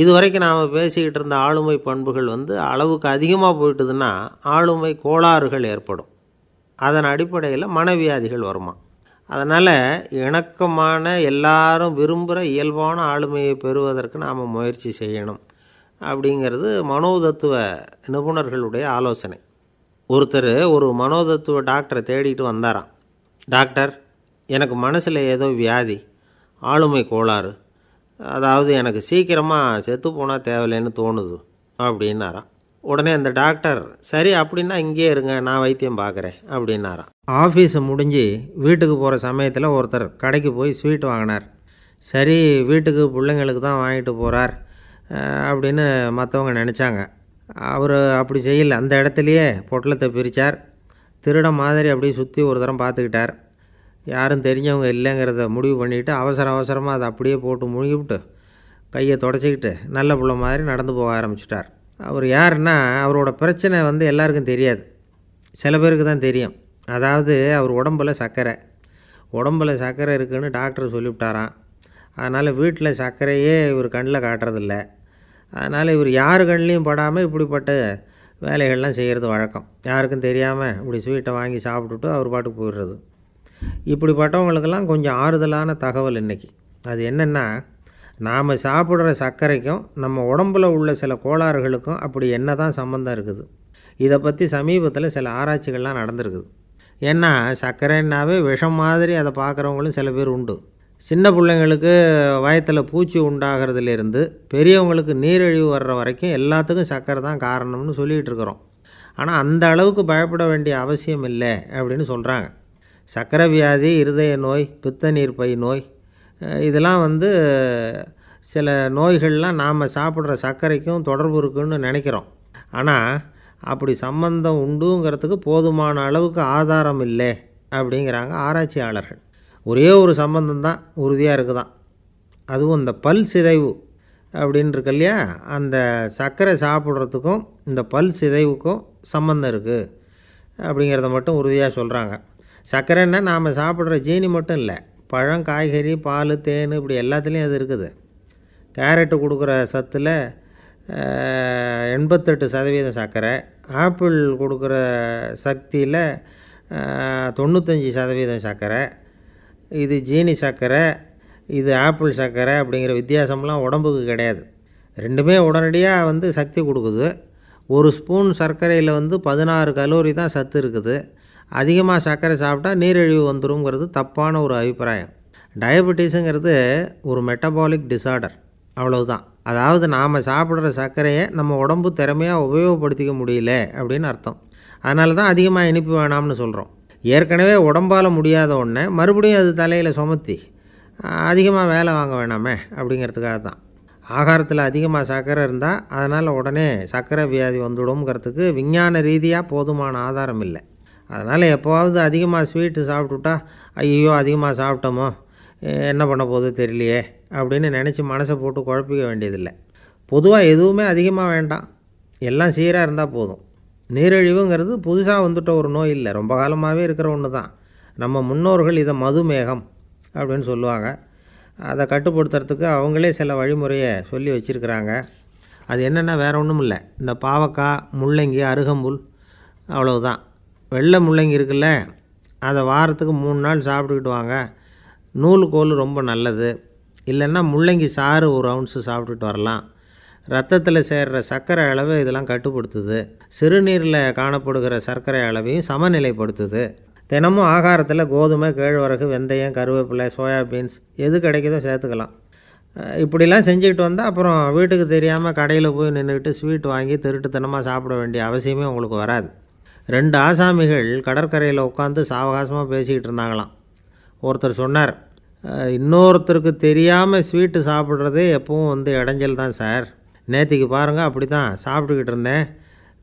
இது வரைக்கும் நாம் பேசிக்கிட்டு இருந்த ஆளுமை பண்புகள் வந்து அளவுக்கு அதிகமாக போயிட்டுதுன்னா ஆளுமை கோளாறுகள் ஏற்படும். அதன் அடிப்படையில் மனவியாதிகள் வருமா. அதனால் இணக்கமான எல்லாரும் விரும்புகிற இயல்பான ஆளுமையை பெறுவதற்கு நாம் முயற்சி செய்யணும். அப்படிங்கிறது மனோதத்துவ நிபுணர்களுடைய ஆலோசனை. ஒருத்தர் ஒரு மனோதத்துவ டாக்டரை தேடிட்டு வந்தாராம். டாக்டர் எனக்கு மனசில் ஏதோ வியாதி ஆளுமை கோளாறு அதாவது எனக்கு சீக்கிரமாக செத்து போனால் தேவையில்லைன்னு தோணுது அப்படின்னாராம். உடனே அந்த டாக்டர் சரி அப்படின்னா இங்கேயே இருங்க நான் வைத்தியம் பார்க்குறேன் அப்படின்னாராம். ஆஃபீஸை முடிஞ்சு வீட்டுக்கு போகிற சமயத்தில் ஒருத்தர் கடைக்கு போய் ஸ்வீட் வாங்கினார். சரி வீட்டுக்கு பிள்ளைங்களுக்கு தான் வாங்கிட்டு போகிறார் அப்படின்னு மற்றவங்க நினச்சாங்க. அவர் அப்படி செய்யல. அந்த இடத்துலையே பொட்டலத்தை பிரித்தார் திருட மாதிரி அப்படியே சுற்றி ஒரு தரம் பார்த்துக்கிட்டார். யாரும் தெரிஞ்சவங்க இல்லைங்கிறத முடிவு பண்ணிவிட்டு அவசர அவசரமாக அதை அப்படியே போட்டு முழுகிவிட்டு கையை தொடச்சிக்கிட்டு நல்ல பிள்ளை மாதிரி நடந்து போக ஆரம்பிச்சிட்டார். அவர் யாருன்னா அவரோட பிரச்சனை வந்து எல்லாருக்கும் தெரியாது. சில பேருக்கு தான் தெரியும். அதாவது அவர் உடம்பில் சர்க்கரை. உடம்பில் சர்க்கரை இருக்குதுன்னு டாக்டர் சொல்லிவிட்டாராம். அதனால் வீட்டில் சர்க்கரையே இவர் கண்ணில் காட்டுறதில்ல. அதனால் இவர் யார் கண்ணிலையும் படாமல் இப்படிப்பட்ட வேலைகள்லாம் செய்கிறது வழக்கம். யாருக்கும் தெரியாமல் இப்படி ஸ்வீட்டை வாங்கி சாப்பிட்டுட்டு அவர் பாட்டுக்கு போயிடுறது. இப்படிப்பட்டவங்களுக்கெல்லாம் கொஞ்சம் ஆறுதலான தகவல் இன்றைக்கி அது என்னென்னா நாம் சாப்பிட்ற சர்க்கரைக்கும் நம்ம உடம்பில் உள்ள சில கோளாறுகளுக்கும் அப்படி என்ன தான் சம்மந்தம் இருக்குது. இதை பற்றி சமீபத்தில் சில ஆராய்ச்சிகள்லாம் நடந்திருக்குது. ஏன்னா சர்க்கரைன்னாவே விஷம் மாதிரி அதை பார்க்குறவங்களும் சில பேர் உண்டு. சின்ன பிள்ளைங்களுக்கு வயத்தில் பூச்சி உண்டாகிறதுலேருந்து பெரியவங்களுக்கு நீரிழிவு வர்ற வரைக்கும் எல்லாத்துக்கும் சர்க்கரை தான் காரணம்னு சொல்லிகிட்டு இருக்கிறோம். ஆனால் அந்த அளவுக்கு பயப்பட வேண்டிய அவசியம் இல்லை அப்படின்னு சொல்கிறாங்க சர்க்கரை வியாதி இருதய நோய் பித்த பை நோய் இதெல்லாம் வந்து சில நோய்கள்லாம் நாம் சாப்பிட்ற சர்க்கரைக்கும் தொடர்பு இருக்குன்னு நினைக்கிறோம். ஆனால் அப்படி சம்பந்தம் உண்டுங்கிறதுக்கு போதுமான அளவுக்கு ஆதாரம் இல்லை அப்படிங்கிறாங்க ஆராய்ச்சியாளர்கள். ஒரே ஒரு சம்பந்தம் தான் உறுதியாக இருக்குதான். அதுவும் இந்த பல் சிதைவு அப்படின்னு இருக்கு இல்லையா? அந்த சர்க்கரை சாப்பிட்றதுக்கும் இந்த பல் சிதைவுக்கும் சம்மந்தம் இருக்குது அப்படிங்கிறத மட்டும் உறுதியாக சொல்கிறாங்க சர்க்கரைன்னா நாம் சாப்பிட்ற ஜீனி மட்டும் இல்லை பழம் காய்கறி பால் தேன் இப்படி எல்லாத்துலேயும் அது இருக்குது. கேரட்டு கொடுக்குற சத்தில் எண்பத்தெட்டு சதவீதம் சர்க்கரை ஆப்பிள் கொடுக்குற சக்தியில் தொண்ணூத்தஞ்சு சதவீதம் சர்க்கரை இது ஜீனி சர்க்கரை இது ஆப்பிள் சர்க்கரை அப்படிங்கிற வித்தியாசம்லாம் உடம்புக்கு கிடையாது. ரெண்டுமே உடனடியாக வந்து சக்தி கொடுக்குது. ஒரு ஸ்பூன் சர்க்கரையில் வந்து பதினாறு கலோரி தான் சத்து இருக்குது. அதிகமாக சர்க்கரை சாப்பிட்டா நீரிழிவு வந்துருங்கிறது தப்பான ஒரு அபிப்பிராயம். டயபெட்டிஸுங்கிறது ஒரு மெட்டபாலிக் டிசார்டர். அவ்வளவுதான். அதாவது நாம் சாப்பிட்ற சர்க்கரையை நம்ம உடம்பு திறமையாக உபயோகப்படுத்திக்க முடியல அப்படின்னு அர்த்தம். அதனால தான் அதிகமாக இனிப்பு வேணாம்னு சொல்கிறோம் ஏற்கனவே உடம்பால் முடியாத ஒன்றை மறுபடியும் அது தலையில் சுமத்தி அதிகமாக வேலை வாங்க வேணாமே அப்படிங்கிறதுக்காக தான். ஆகாரத்தில் அதிகமாக சர்க்கரை இருந்தால் அதனால் உடனே சர்க்கரை வியாதி வந்துடும்ங்கிறதுக்கு விஞ்ஞான ரீதியாக போதுமான ஆதாரம் இல்லை. அதனால் எப்போவாவது அதிகமாக ஸ்வீட்டு சாப்பிட்டுட்டா ஐயோ அதிகமாக சாப்பிட்டோமோ என்ன பண்ண போகுது தெரியலையே அப்படின்னு நினச்சி மனசை போட்டு குழப்பிக்க வேண்டியதில்லை. பொதுவாக எதுவுமே அதிகமாக வேண்டாம். எல்லாம் சீராக இருந்தால் போதும். நீரிழிவுங்கிறது புதுசாக வந்துட்ட ஒரு நோய் இல்லை. ரொம்ப காலமாகவே இருக்கிற ஒன்று தான் நம்ம முன்னோர்கள் இதை மதுமேகம் அப்படின்னு சொல்லுவாங்க. அதை கட்டுப்படுத்துறதுக்கு அவங்களே சில வழிமுறையை சொல்லி வச்சுருக்கிறாங்க. அது என்னென்னா வேறு ஒன்றும் இல்லை. இந்த பாவக்காய் முள்ளங்கி அருகம்புல் அவ்வளவுதான். வெள்ளை முள்ளங்கி இருக்குல்ல அதை வாரத்துக்கு மூணு நாள் சாப்பிட்டுக்கிட்டு வாங்க. நூலுக்கோல் ரொம்ப நல்லது. இல்லைன்னா முள்ளங்கி சாறு ஒரு அவுன்ஸு சாப்பிட்டுட்டு வரலாம். ரத்தத்தில் சேர்கிற சர்க்கரை அளவு இதெல்லாம் கட்டுப்படுத்துது. சிறுநீரில் காணப்படுகிற சர்க்கரை அளவையும் சமநிலைப்படுத்துது. தினமும் ஆகாரத்தில் கோதுமை கேழ்வரகு வெந்தயம் கருவேப்பிலை சோயாபீன்ஸ் எது கிடைக்குதோ சேர்த்துக்கலாம். இப்படிலாம் செஞ்சுக்கிட்டு வந்தால் அப்புறம் வீட்டுக்கு தெரியாமல் கடையில் போய் நின்றுக்கிட்டு ஸ்வீட் வாங்கி திருட்டுத்தனமாக சாப்பிட வேண்டிய அவசியமே உங்களுக்கு வராது. ரெண்டு ஆசாமிகள் கடற்கரையில் உட்காந்து சாவகாசமாக பேசிக்கிட்டு இருந்தாங்களாம். ஒருத்தர் சொன்னார் இன்னொருத்தருக்கு தெரியாமல் ஸ்வீட்டு சாப்பிட்றதே எப்பவும் வந்து இடைஞ்சல் தான் சார். நேற்றுக்கு பாருங்கள் அப்படி தான் சாப்பிட்டுக்கிட்டு இருந்தேன்.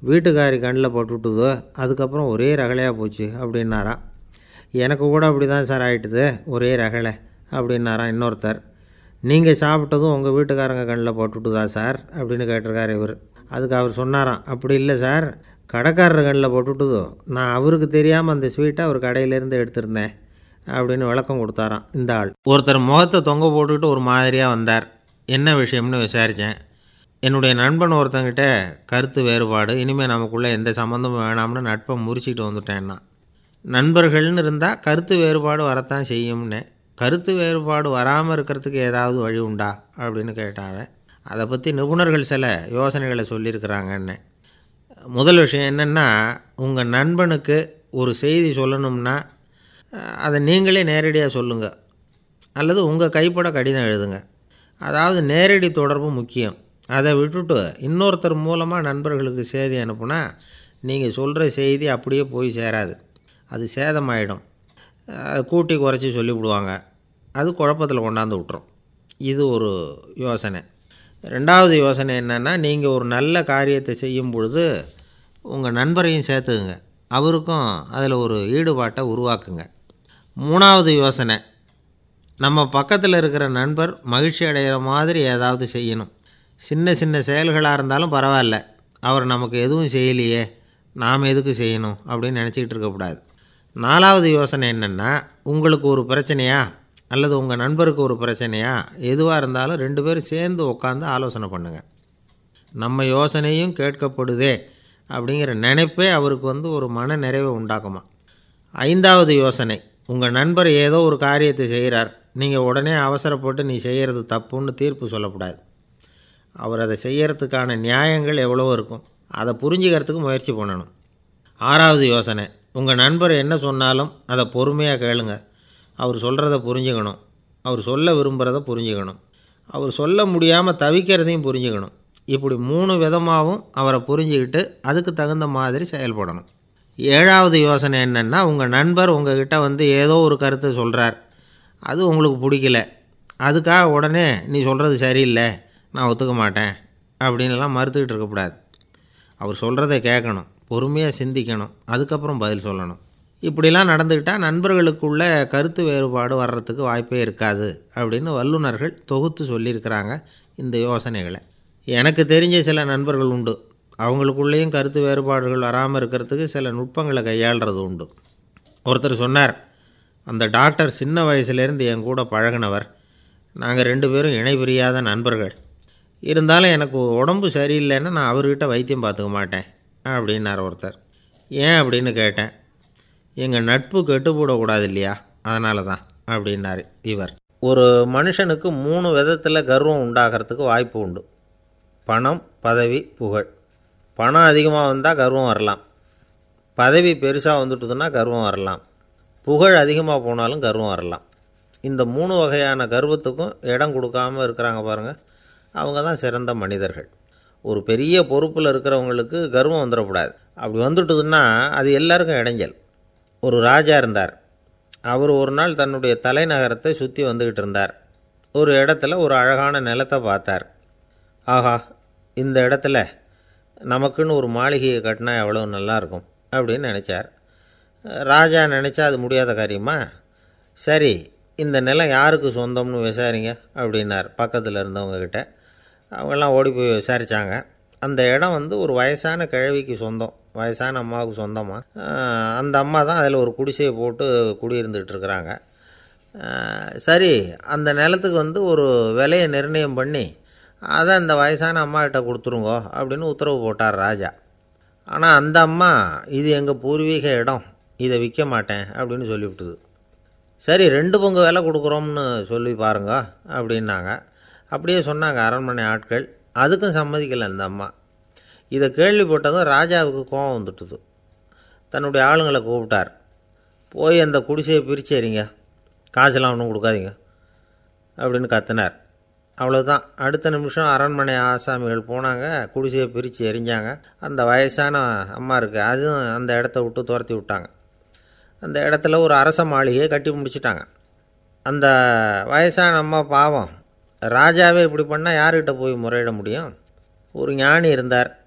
வீட்டுக்காரி கண்ணில் போட்டுவிட்டுது அதுக்கப்புறம் ஒரே ரகலையாக போச்சு அப்படின்னாராம் எனக்கு கூட அப்படி தான் சார் ஆகிட்டுது ஒரே ரகலை அப்படின்னாராம் இன்னொருத்தர். நீங்கள் சாப்பிட்டதும் உங்கள் வீட்டுக்காரங்க கண்ணில் போட்டுவிட்டுதா சார் அப்படின்னு கேட்டிருக்காரு இவர். அதுக்கு அவர் சொன்னாராம் அப்படி இல்லை சார். கடைக்காரர் கண்ணில் போட்டுவிட்டுதோ நான் அவருக்கு தெரியாமல் அந்த ஸ்வீட்டை அவர் கடையிலேருந்து எடுத்திருந்தேன் அப்படின்னு விளக்கம் கொடுத்தாராம் இந்த ஆள். ஒருத்தர் முகத்தை தொங்க போட்டுக்கிட்டு ஒரு மாதிரியாக வந்தார். என்ன விஷயம்னு விசாரித்தேன் என்னுடைய நண்பன் ஒருத்தங்கிட்ட கருத்து வேறுபாடு இனிமேல் நமக்குள்ளே எந்த சம்மந்தமும் வேணாம்னு நட்பை முறிச்சிட்டு வந்துட்டேன்னா நண்பர்கள்னு இருந்தால் கருத்து வேறுபாடு வரத்தான் செய்யும்னு கருத்து வேறுபாடு வராமல் இருக்கிறதுக்கு ஏதாவது வழி உண்டா அப்படின்னு கேட்டாவே அதை பற்றி நிபுணர்கள் சில யோசனைகளை சொல்லியிருக்கிறாங்கன்னு. முதல் விஷயம் என்னென்னா உங்கள் நண்பனுக்கு ஒரு செய்தி சொல்லணும்னா அதை நீங்களே நேரடியாக சொல்லுங்கள் அல்லது உங்கள் கைப்பட கடிதம் எழுதுங்க. அதாவது நேரடி தொடர்பு முக்கியம். அதை விட்டுட்டு இன்னொருத்தர் மூலமாக நண்பர்களுக்கு செய்தி அனுப்புனா நீங்கள் சொல்கிற செய்தி அப்படியே போய் சேராது. அது சேதமாயிடும். அதை கூட்டி குறைச்சி சொல்லிவிடுவாங்க. அது குழப்பத்தில் கொண்டாந்து விட்டுரும். இது ஒரு யோசனை. ரெண்டாவது யோசனை என்னென்னா நீங்கள் ஒரு நல்ல காரியத்தை செய்யும் பொழுது உங்கள் நண்பரையும் சேர்த்துக்குங்க. அவருக்கும் அதில் ஒரு ஈடுபாட்டை உருவாக்குங்க. மூணாவது யோசனை நம்ம பக்கத்தில் இருக்கிற நண்பர் மகிழ்ச்சி அடைகிற மாதிரி ஏதாவது செய்யணும். சின்ன சின்ன செயல்களாக இருந்தாலும் பரவாயில்ல. அவர் நமக்கு எதுவும் செய்யலையே நாம் எதுக்கு செய்யணும் அப்படின்னு நினச்சிக்கிட்டு இருக்கக்கூடாது. நாலாவது யோசனை என்னென்னா உங்களுக்கு ஒரு பிரச்சனையா அல்லது உங்கள் நண்பருக்கு ஒரு பிரச்சனையா எதுவாக இருந்தாலும் ரெண்டு பேரும் சேர்ந்து உட்காந்து ஆலோசனை பண்ணுங்கள் நம்ம யோசனையும் கேட்கப்படுதே அப்படிங்கிற நினைப்பே அவருக்கு வந்து ஒரு மன நிறைவை உண்டாக்குமா? ஐந்தாவது யோசனை உங்கள் நண்பர் ஏதோ ஒரு காரியத்தை செய்கிறார். நீங்கள் உடனே அவசரப்பட்டு நீ செய்கிறது தப்புன்னு தீர்ப்பு சொல்லக்கூடாது. அவர் அதை செய்யறதுக்கான நியாயங்கள் எவ்வளோ இருக்கும். அதை புரிஞ்சுக்கிறதுக்கு முயற்சி பண்ணணும். ஆறாவது யோசனை உங்கள் நண்பர் என்ன சொன்னாலும் அதை பொறுமையாக கேளுங்க. அவர் சொல்கிறத புரிஞ்சுக்கணும். அவர் சொல்ல விரும்புகிறத புரிஞ்சுக்கணும். அவர் சொல்ல முடியாமல் தவிக்கிறதையும் புரிஞ்சுக்கணும். இப்படி மூணு விதமாகவும் அவரை புரிஞ்சுக்கிட்டு அதுக்கு தகுந்த மாதிரி செயல்படணும். ஏழாவது யோசனை என்னென்னா உங்கள் நண்பர் உங்ககிட்ட வந்து ஏதோ ஒரு கருத்தை சொல்கிறார் அது உங்களுக்கு பிடிக்கல. அதுக்காக உடனே நீ சொல்கிறது சரியில்லை. நான் ஒத்துக்க மாட்டேன் அப்படின்லாம் மறுத்துக்கிட்டு இருக்கக்கூடாது. அவர் சொல்கிறத கேட்கணும் பொறுமையாக சிந்திக்கணும் அதுக்கப்புறம் பதில் சொல்லணும். இப்படிலாம் நடந்துக்கிட்டால் நண்பர்களுக்குள்ள கருத்து வேறுபாடு வர்றதுக்கு வாய்ப்பே இருக்காது அப்படின்னு வல்லுநர்கள் தொகுத்து சொல்லியிருக்கிறாங்க இந்த யோசனைகளை. எனக்கு தெரிஞ்ச சில நண்பர்கள் உண்டு. அவங்களுக்குள்ளேயும் கருத்து வேறுபாடுகள் வராமல் இருக்கிறதுக்கு சில நுட்பங்களை கையாளுறது உண்டு. ஒருத்தர் சொன்னார் அந்த டாக்டர் சின்ன வயசுலேருந்து என் கூட பழகினவர். நாங்கள் ரெண்டு பேரும் இணை பிரியாத நண்பர்கள். இருந்தாலும் எனக்கு உடம்பு சரியில்லைன்னா நான் அவர்கிட்ட வைத்தியம் பார்த்துக்க மாட்டேன் அப்படின்னார் ஒருத்தர். ஏன் அப்படின்னு கேட்டேன். எங்கள் நட்பு கெட்டு போடக்கூடாது இல்லையா? அதனால தான் அப்படின்னார் இவர். ஒரு மனுஷனுக்கு மூணு விதத்தில் கர்வம் உண்டாகிறதுக்கு வாய்ப்பு உண்டு. பணம் பதவி புகழ். பணம் அதிகமாக வந்தால் கர்வம் வரலாம். பதவி பெருசாக வந்துட்டுதுன்னா கர்வம் வரலாம். புகழ் அதிகமாக போனாலும் கர்வம் வரலாம். இந்த மூணு வகையான கர்வத்துக்கும் இடம் கொடுக்காம இருக்கிறாங்க பாருங்கள் அவங்க தான் சிறந்த மனிதர்கள். ஒரு பெரிய பொறுப்பில் இருக்கிறவங்களுக்கு கர்வம் வந்துடக்கூடாது. அப்படி வந்துட்டுதுன்னா அது எல்லாருக்கும் இடைஞ்சல். ஒரு ராஜா இருந்தார். அவர் ஒரு நாள் தன்னுடைய தலைநகரத்தை சுற்றி வந்துக்கிட்டு இருந்தார். ஒரு இடத்துல ஒரு அழகான நிலத்தை பார்த்தார். ஆஹா இந்த இடத்துல நமக்குன்னு ஒரு மாளிகையை கட்டினா எவ்வளோ நல்லாயிருக்கும் அப்படின்னு நினச்சார். ராஜா நினச்சா அது முடியாத காரியமா? சரி இந்த நிலம் யாருக்கு சொந்தம்னு விசாரிங்க அப்படின்னார் பக்கத்தில் இருந்தவங்கக்கிட்ட அவங்கெல்லாம் ஓடி போய் விசாரித்தாங்க அந்த இடம் வந்து ஒரு வயசான கிழவிக்கு சொந்தம். வயசான அம்மாவுக்கு சொந்தமாக அந்த அம்மா தான் அதில் ஒரு குடிசையை போட்டு குடியிருந்துகிட்டு இருக்கிறாங்க. சரி அந்த நிலத்துக்கு வந்து ஒரு விலையை நிர்ணயம் பண்ணி அதை அந்த வயசான அம்மாக்கிட்ட கொடுத்துருங்கோ அப்படின்னு உத்தரவு போட்டார் ராஜா. ஆனால் அந்த அம்மா இது எங்கள் பூர்வீக இடம். இதை விற்க மாட்டேன் அப்படின்னு சொல்லிவிட்டுது. சரி ரெண்டு பங்கு விலை கொடுக்குறோம்னு சொல்லி பாருங்க அப்படின்னாங்க. அப்படியே சொன்னாங்க அரண்மனை ஆட்கள். அதுக்கும் சம்மதிக்கலை அந்த அம்மா. இதை கேள்விப்பட்டதும் ராஜாவுக்கு கோபம் வந்துட்டுது. தன்னுடைய ஆளுங்களை கூப்பிட்டார். போய் அந்த குடிசையை பிரிச்சேறிங்க காசுலாம் ஒன்றும் கொடுக்காதீங்க. அப்படின்னு கத்தினார். அவ்வளோதான் அடுத்த நிமிஷம் அரண்மனை ஆசாமிகள் போனாங்க. குடிசையை பிரித்து எரிஞ்சாங்க அந்த வயசான அம்மா இருக்குது அதுவும் அந்த இடத்த விட்டு துரத்தி விட்டாங்க. அந்த இடத்துல ஒரு அரச மாளிகையை கட்டி முடிச்சிட்டாங்க. அந்த வயசான அம்மா பாவம். ராஜாவே இப்படி பண்ணால் யார்கிட்ட போய் முறையிட முடியும்? ஒரு ஞானி இருந்தார்.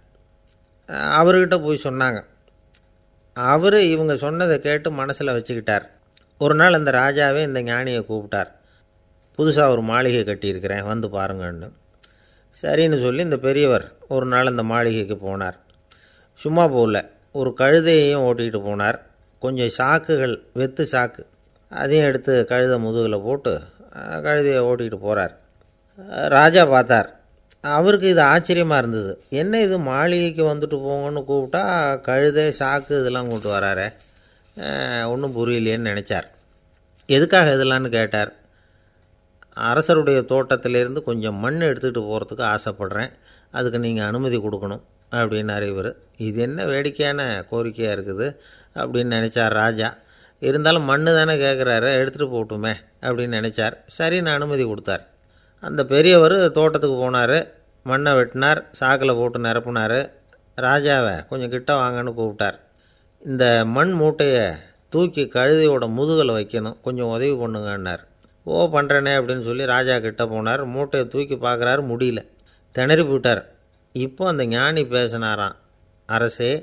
அவர்கிட்ட போய் சொன்னாங்க. அவர் இவங்க சொன்னதை கேட்டு மனசில் வச்சுக்கிட்டார். ஒரு நாள் அந்த ராஜாவே இந்த ஞானியை கூப்பிட்டார். புதுசாக ஒரு மாளிகை கட்டியிருக்கிறேன் வந்து பாருங்கன்னு. சரின்னு சொல்லி இந்த பெரியவர் ஒரு நாள் அந்த மாளிகைக்கு போனார். சும்மா போகல ஒரு கழுதையையும் ஓட்டிகிட்டு போனார். கொஞ்சம் சாக்குகள் வெத்து சாக்கு அதையும் எடுத்து கழுதை முதுகில் போட்டு கழுதையை ஓட்டிகிட்டு போகிறார் ராஜா பார்த்தார். அவருக்கு இது ஆச்சரியமாக இருந்தது. என்ன இது மாளிகைக்கு வந்துட்டு போங்கன்னு கூப்பிட்டா கழுதை சாக்கு இதெல்லாம் கொண்டு வராரு. ஒன்றும் புரியலையேன்னு நினச்சார். எதுக்காக இதெல்லாம்னு கேட்டார். அரசருடைய தோட்டத்திலேருந்து கொஞ்சம் மண் எடுத்துகிட்டு போகிறதுக்கு ஆசைப்பட்றேன். அதுக்கு நீங்கள் அனுமதி கொடுக்கணும் அப்படின்னாரு இவர். இது என்ன வேடிக்கையான கோரிக்கையாக இருக்குது? அப்படின்னு நினச்சார் ராஜா. இருந்தாலும் மண்ணு தானே கேட்குறாரு எடுத்துகிட்டு போகட்டுமே அப்படின்னு நினச்சார். சரின்னு அனுமதி கொடுத்தார். அந்த பெரியவர் தோட்டத்துக்கு போனார். மண்ணை வெட்டினார் சாக்கில் போட்டு நிரப்புனார். ராஜாவை கொஞ்சம் கிட்ட வாங்கன்னு கூப்பிட்டார். இந்த மண் மூட்டையை தூக்கி கழுதியோட முதுகில் வைக்கணும் கொஞ்சம் உதவி பண்ணுங்கன்னார். ஓ பண்ணுறேனே அப்படின்னு சொல்லி ராஜா கிட்ட போனார். மூட்டையை தூக்கி பார்க்குறாரு முடியல. திணறி போயிட்டார். இப்போ அந்த ஞானி பேசினாராம் அரசே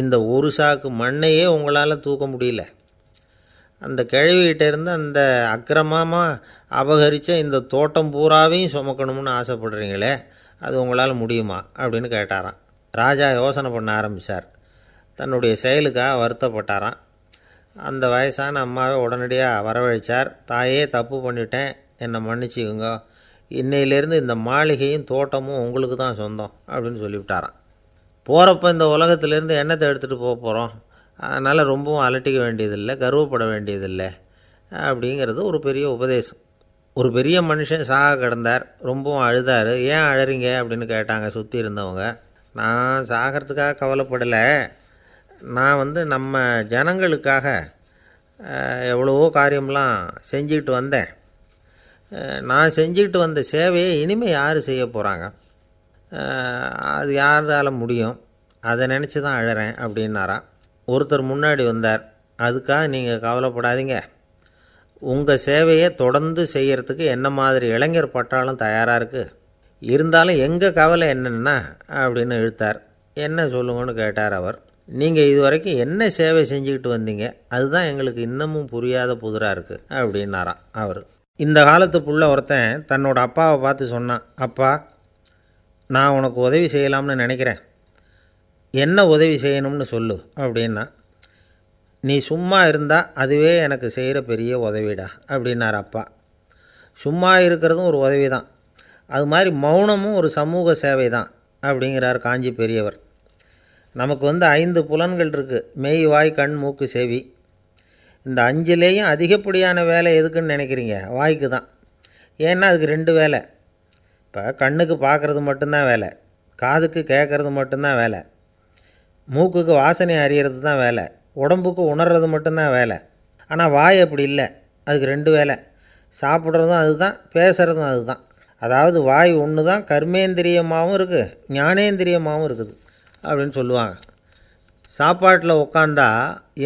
இந்த ஒரு சாக்கு மண்ணையே உங்களால் தூக்க முடியல. அந்த கிழவிகிட்ட இருந்து அந்த அக்கிரமமாக அபகரித்த இந்த தோட்டம் பூராவையும் சுமக்கணும்னு ஆசைப்படுறீங்களே அது உங்களால் முடியுமா? அப்படின்னு கேட்டாராம். ராஜா யோசனை பண்ண ஆரம்பித்தார் தன்னுடைய செயலுக்காக வருத்தப்பட்டாராம். அந்த வயசான அம்மாவை உடனடியாக வரவழைச்சார். தாயே தப்பு பண்ணிட்டேன். என்னை மன்னிச்சுக்குங்க. இன்னையிலேருந்து இந்த மாளிகையும் தோட்டமும் உங்களுக்கு தான் சொந்தம் அப்படின்னு சொல்லிவிட்டாராம். போகிறப்ப இந்த உலகத்திலேருந்து எண்ணத்தை எடுத்துகிட்டு போக போகிறோம் அதனால் ரொம்பவும் அலட்டிக்க வேண்டியதில்லை கர்வப்பட வேண்டியதில்லை அப்படிங்கிறது ஒரு பெரிய உபதேசம். ஒரு பெரிய மனுஷன் சாக கிடந்தார் ரொம்பவும் அழுதார். ஏன் அழறீங்க? அப்படின்னு கேட்டாங்க சுற்றி இருந்தவங்க. நான் சாகிறதுக்காக கவலைப்படலை. நான் வந்து நம்ம ஜனங்களுக்காக எவ்வளவோ காரியம்லாம் செஞ்சுக்கிட்டு வந்தேன். நான் செஞ்சுக்கிட்டு வந்த சேவையை இனிமேல் யார் செய்ய போகிறாங்க அது யாரால் முடியும்? அதை நினச்சி தான் அழகிறேன் அப்படின்னாராம். ஒருத்தர் முன்னாடி வந்தார். அதுக்காக நீங்கள் கவலைப்படாதீங்க. உங்கள் சேவையை தொடர்ந்து செய்கிறதுக்கு என்ன மாதிரி இளைஞர் பட்டாலும் தயாராக இருக்குது இருந்தாலும் எங்கள் கவலை என்னென்னா அப்படின்னு இழுத்தார். என்ன சொல்லுங்கன்னு கேட்டார் அவர். நீங்கள் இது வரைக்கும் என்ன சேவை செஞ்சுக்கிட்டு வந்தீங்க? அதுதான் எங்களுக்கு இன்னமும் புரியாத புதிராக இருக்குது அப்படின்னாராம் அவர். இந்த காலத்து புள்ள ஒருத்தன் தன்னோட அப்பாவை பார்த்து சொன்னான் அப்பா நான் உனக்கு உதவி செய்யலாம்னு நினைக்கிறேன். என்ன உதவி செய்யணும்னு சொல்லு அப்படின்னா நீ சும்மா இருந்தால் அதுவே எனக்கு செய்கிற பெரிய உதவிடா அப்படின்னார் அப்பா. சும்மா இருக்கிறதும் ஒரு உதவி தான் அது மாதிரி மௌனமும் ஒரு சமூக சேவை தான் அப்படிங்கிறார் காஞ்சி பெரியவர். நமக்கு வந்து ஐந்து புலன்கள் இருக்குது மெய் வாய் கண் மூக்கு செவி. இந்த அஞ்சுலேயும் அதிகப்படியான வேலை எதுக்குன்னு நினைக்கிறீங்க? வாய்க்கு தான் ஏன்னா அதுக்கு ரெண்டு வேலை. இப்போ கண்ணுக்கு பார்க்குறது மட்டும்தான் வேலை காதுக்கு கேட்குறது மட்டும்தான் வேலை மூக்குக்கு வாசனை அறியறது தான் வேலை. உடம்புக்கு உணர்றது மட்டும்தான் வேலை. ஆனால் வாய் அப்படி இல்லை. அதுக்கு ரெண்டு வேலை. சாப்பிட்றதும் அதுதான் பேசுகிறதும் அதுதான். அதாவது வாய் ஒன்று தான் கர்மேந்திரியமாகவும் இருக்குது ஞானேந்திரியமாகவும் இருக்குது அப்படின்னு சொல்லுவாங்க. சாப்பாட்டில் உட்காந்தா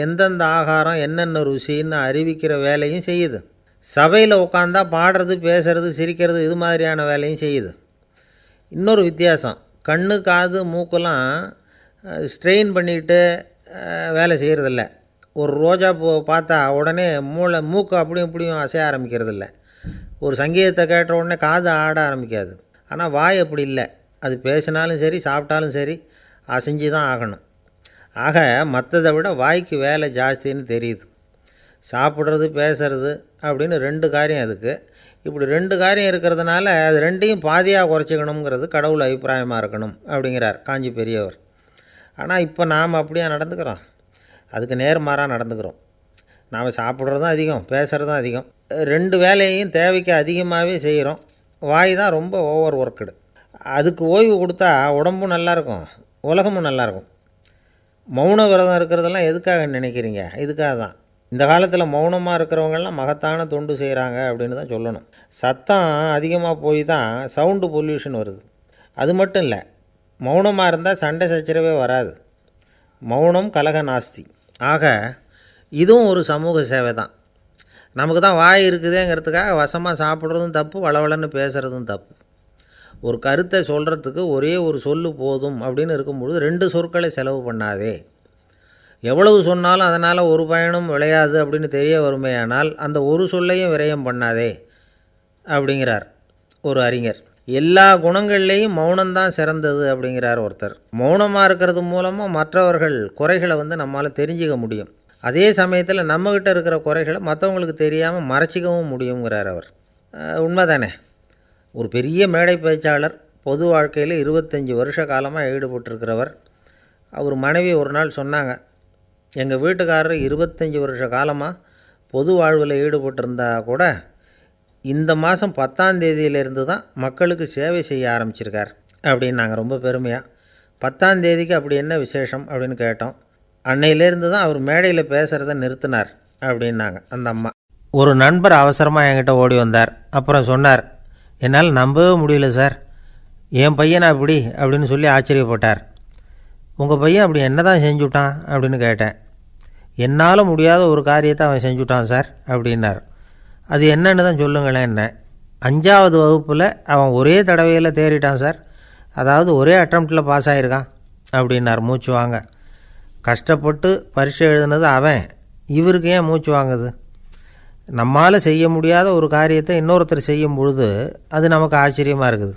எந்தெந்த ஆகாரம் என்னென்ன ருசின்னு அறிவிக்கிற வேலையும் செய்யுது. சபையில் உட்காந்தா பாடுறது பேசுறது சிரிக்கிறது இது மாதிரியான வேலையும் செய்யுது. இன்னொரு வித்தியாசம். கண்ணு காது மூக்கெல்லாம் ஸ்ட்ரெயின் பண்ணிக்கிட்டு வேலை செய்கிறதில்ல ஒரு ரோஜா பூ பார்த்தா உடனே மூளை மூக்கு அப்படியும் இப்படியும் அசைய ஆரம்பிக்கிறதில்ல. ஒரு சங்கீதத்தை கேட்ட உடனே காது ஆட ஆரம்பிக்காது. ஆனால் வாய் அப்படி இல்லை. அது பேசினாலும் சரி சாப்பிட்டாலும் சரி அசைஞ்சு தான் ஆகணும். ஆக மற்றதை விட வாய்க்கு வேலை ஜாஸ்தின்னு தெரியுது. சாப்பிட்றது பேசுறது அப்படின்னு ரெண்டு காரியம் அதுக்கு இப்படி ரெண்டு காரியம் இருக்கிறதுனால அது ரெண்டையும் பாதியாக குறைச்சிக்கணுங்கிறது கடவுள் அபிப்பிராயமாக இருக்கணும் அப்படிங்கிறார் காஞ்சி பெரியவர் ஆனால் இப்போ நாம் அப்படியே நடந்துக்கிறோம்? அதுக்கு நேர்மாறாக நடந்துக்கிறோம். நாம் சாப்பிட்றதும் அதிகம் பேசுகிறதும் அதிகம். ரெண்டு வேலையையும் தேவைக்கு அதிகமாகவே செய்கிறோம். வாய் தான் ரொம்ப ஓவர் ஒர்க்குடு அதுக்கு ஓய்வு கொடுத்தா உடம்பும் நல்லாயிருக்கும் உலகமும் நல்லாயிருக்கும் மௌன விரதம் இருக்கிறதெல்லாம் எதுக்காக நினைக்கிறீங்க? இதுக்காக தான். இந்த காலத்தில் மௌனமாக இருக்கிறவங்கெல்லாம் மகத்தான தொண்டு செய்கிறாங்க அப்படின்னு தான் சொல்லணும். சத்தம் அதிகமாக போய் தான் சவுண்டு பொல்யூஷன் வருது. அது மட்டும் இல்லை மௌனமாக இருந்தால் சண்டை சச்சரவே வராது. மௌனம் கலக நாஸ்தி. ஆக இதுவும் ஒரு சமூக சேவை தான். நமக்கு தான் வாய் இருக்குதேங்கிறதுக்காக வசமாக சாப்பிட்றதும் தப்பு வளவளன்னு பேசுகிறதும் தப்பு. ஒரு கருத்தை சொல்கிறதுக்கு ஒரே ஒரு சொல்லு போதும் அப்படின்னு இருக்கும்பொழுது ரெண்டு சொற்களை செலவு பண்ணாதே. எவ்வளவு சொன்னாலும் அதனால் ஒரு பயனும் விளையாது அப்படின்னு தெரிய வருமேயானால் அந்த ஒரு சொல்லையும் விரயம் பண்ணாதே அப்படிங்கிறார் ஒரு அறிஞர். எல்லா குணங்கள்லேயும் மௌனம்தான் சிறந்தது அப்படிங்கிறார் ஒருத்தர். மௌனமாக இருக்கிறது மூலமாக மற்றவர்கள் குறைகளை வந்து நம்மளால் தெரிஞ்சிக்க முடியும். அதே சமயத்தில் நம்மக்கிட்ட இருக்கிற குறைகளை மற்றவங்களுக்கு தெரியாமல் மறைச்சிக்கவும் முடியுங்கிறார் அவர். உண்மைதானே? ஒரு பெரிய மேடை பேச்சாளர் பொது வாழ்க்கையில் இருபத்தஞ்சி வருஷ காலமாக ஈடுபட்டிருக்கிறவர். அவர் மனைவி ஒரு நாள் சொன்னாங்க எங்கள் வீட்டுக்காரர் இருபத்தஞ்சி வருஷ காலமாக பொது வாழ்வில் ஈடுபட்டிருந்தா கூட இந்த மாதம் பத்தாம் தேதியிலிருந்து தான் மக்களுக்கு சேவை செய்ய ஆரம்பிச்சிருக்கார் அப்படின்னு நாங்கள் ரொம்ப பெருமையாக பத்தாம் தேதிக்கு அப்படி என்ன விசேஷம் அப்படின்னு கேட்டோம். அன்னையிலேருந்து தான் அவர் மேடையில் பேசுகிறத நிறுத்தினார் அப்படின்னாங்க அந்த அம்மா. ஒரு நண்பர் அவசரமாக என்கிட்ட ஓடி வந்தார். அப்புறம் சொன்னார் என்னால் நம்பவே முடியல சார். என் பையனா அப்படி அப்படின்னு சொல்லி ஆச்சரியப்பட்டார். உங்கள் பையன் அப்படி என்ன தான் செஞ்சுட்டான்? அப்படின்னு கேட்டேன். என்னால் முடியாத ஒரு காரியத்தை அவன் செஞ்சுட்டான் சார் அப்படின்னார். அது என்னன்னு தான் சொல்லுங்களேன் என்ன. அஞ்சாவது வகுப்பில் அவன் ஒரே தடவையில் தேறிட்டான் சார். அதாவது ஒரே அட்டம்ப்டில் பாஸ் ஆகிருக்கான் அப்படின்னார். மூச்சு வாங்க. கஷ்டப்பட்டு பரீட்சை எழுதுனது அவன். இவருக்கு ஏன் மூச்சு வாங்குது? நம்மால் செய்ய முடியாத ஒரு காரியத்தை இன்னொருத்தர் செய்யும் பொழுது அது நமக்கு ஆச்சரியமாக இருக்குது.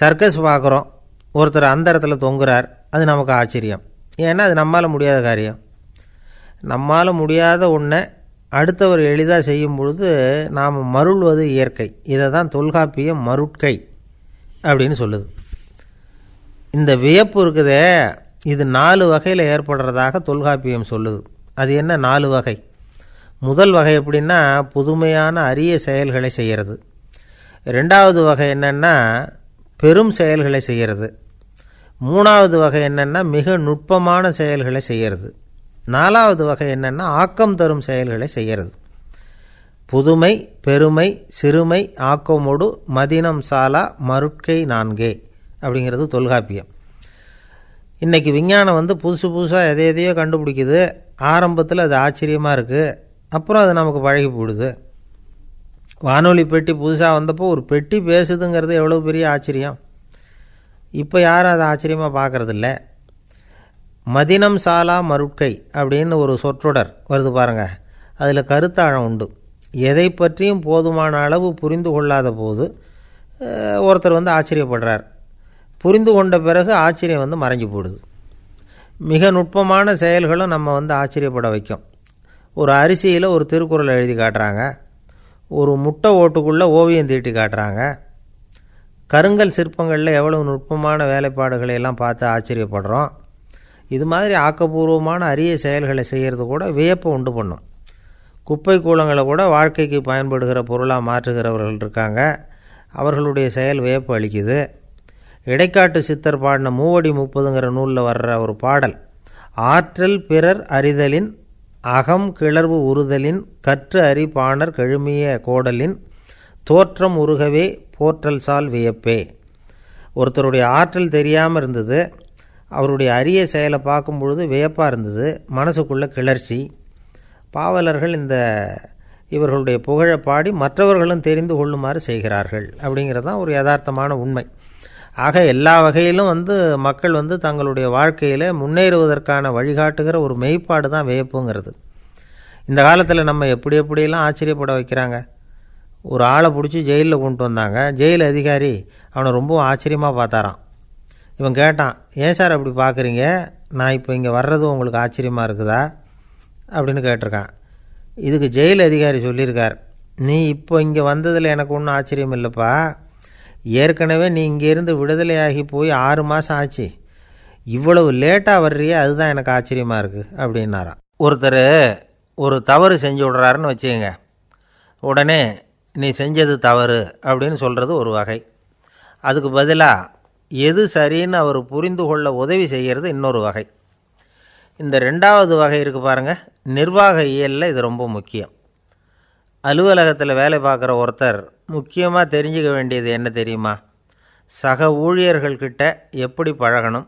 சர்க்கஸ் பார்க்குறோம் ஒருத்தர் அந்த இடத்துல தொங்குறார். அது நமக்கு ஆச்சரியம். ஏன்னா அது நம்மால் முடியாத காரியம். நம்மால் முடியாத ஒன்றை அடுத்தவர் எளிதாக செய்யும் பொழுது நாம் மருள்வது இயற்கை. இதை தான் தொல்காப்பியம் மருட்கை அப்படின்னு சொல்லுது. இந்த வியப்பு இருக்குதே இது நாலு வகையில் ஏற்படுறதாக தொல்காப்பியம் சொல்லுது. அது என்ன நாலு வகை? முதல் வகை எப்படின்னா புதுமையான அரிய செயல்களை செய்கிறது ரெண்டாவது வகை என்னென்னா பெரும் செயல்களை செய்கிறது மூணாவது வகை என்னென்னா மிக நுட்பமான செயல்களை செய்கிறது நாலாவது வகை என்னென்னா ஆக்கம் தரும் செயல்களை செய்கிறது புதுமை பெருமை சிறுமை ஆக்கமொடு மதினம் சாலா மருட்கை நான்கே அப்படிங்கிறது தொல்காப்பியம். இன்றைக்கி விஞ்ஞானம் வந்து புதுசு புதுசாக எதை எதையோ கண்டுபிடிக்குது. ஆரம்பத்தில் அது ஆச்சரியமாக இருக்குது அப்புறம் அது நமக்கு பழகி போடுது வானொலி பெட்டி புதுசாக வந்தப்போ ஒரு பெட்டி பேசுதுங்கிறது எவ்வளோ பெரிய ஆச்சரியம். இப்போ யாரும் அதை ஆச்சரியமாக பார்க்குறதில்ல. மதினம் சாலா மருட்கை அப்படின்னு ஒரு சொற்றொடர் வருது பாருங்க. அதில் கருத்தாழம் உண்டு. எதை பற்றியும் போதுமான அளவு புரிந்து கொள்ளாத போது ஒருத்தர் வந்து ஆச்சரியப்படுறார். புரிந்து கொண்ட பிறகு ஆச்சரியம் வந்து மறைஞ்சு போடுது மிக நுட்பமான செயல்களும் நம்ம வந்து ஆச்சரியப்பட வைக்கும். ஒரு அரிசியில் ஒரு திருக்குறள் எழுதி காட்டுறாங்க. ஒரு முட்டை ஓட்டுக்குள்ளே ஓவியம் தீட்டி காட்டுறாங்க. கருங்கல் சிற்பங்களில் எவ்வளவு நுட்பமான வேலைப்பாடுகளை எல்லாம் பார்த்து ஆச்சரியப்படுறோம். இது மாதிரி ஆக்கப்பூர்வமான அரிய செயல்களை செய்கிறது கூட வியப்பை உண்டு பண்ணும். குப்பை கூலங்களை கூட வாழ்க்கைக்கு பயன்படுகிற பொருளாக மாற்றுகிறவர்கள் இருக்காங்க. அவர்களுடைய செயல் வியப்பு அளிக்குது. இடைக்காட்டு சித்தர் பாடின மூவடி முப்பதுங்கிற நூலில் வர்ற ஒரு பாடல் ஆற்றல் பிறர் அறிதலின் அகம் கிளர்வு உறுதலின் கற்று அறி பாணர் கெழுமிய கோடலின் தோற்றம் உருகவே போற்றல் சால் வியப்பே. ஒருத்தருடைய ஆற்றல் தெரியாமல் இருந்தது. அவருடைய அரிய செயலை பார்க்கும் பொழுது வியப்பாக இருந்தது. மனசுக்குள்ள கிளர்ச்சி. பாவலர்கள் இந்த இவர்களுடைய புகழை பாடி மற்றவர்களும் தெரிந்து கொள்ளுமாறு செய்கிறார்கள் அப்படிங்கிறது தான் ஒரு யதார்த்தமான உண்மை. ஆக எல்லா வகையிலும் வந்து மக்கள் வந்து தங்களுடைய வாழ்க்கையில் முன்னேறுவதற்கான வழிகாட்டுகிற ஒரு மெய்ப்பாடு தான் வியப்புங்கிறது. இந்த காலத்தில் நம்ம எப்படி எப்படியெல்லாம் ஆச்சரியப்பட வைக்கிறாங்க? ஒரு ஆளை பிடிச்சி ஜெயிலில் கொண்டு வந்தாங்க. ஜெயில் அதிகாரி அவனை ரொம்ப ஆச்சரியமாக பார்த்தாரான் இவன் கேட்டான் ஏன் சார் அப்படி பார்க்குறீங்க நான் இப்போ இங்கே வர்றது உங்களுக்கு ஆச்சரியமாக இருக்குதா? அப்படின்னு கேட்டிருக்கான். இதுக்கு ஜெயில் அதிகாரி சொல்லியிருக்கார். நீ இப்போ இங்கே வந்ததில் எனக்கு ஒன்றும் ஆச்சரியம் இல்லைப்பா. ஏற்கனவே நீ இங்கேருந்து விடுதலையாகி போய் ஆறு மாதம் ஆச்சு. இவ்வளவு லேட்டாக வர்றியே அதுதான் எனக்கு ஆச்சரியமாக இருக்குது அப்படின்னாராம். ஒருத்தர் ஒரு தவறு செஞ்சு விட்றாருன்னு வச்சுக்கோங்க. உடனே நீ செஞ்சது தவறு அப்படின்னு சொல்கிறது ஒரு வகை. அதுக்கு பதிலாக எது சரின்னு அவர் புரிந்து கொள்ள உதவி செய்கிறது இன்னொரு வகை. இந்த ரெண்டாவது வகை இருக்குது பாருங்கள் நிர்வாக இயலில் இது ரொம்ப முக்கியம். அலுவலகத்தில் வேலை பார்க்குற ஒருத்தர் முக்கியமாக தெரிஞ்சுக்க வேண்டியது என்ன தெரியுமா? சக ஊழியர்கள்கிட்ட எப்படி பழகணும்?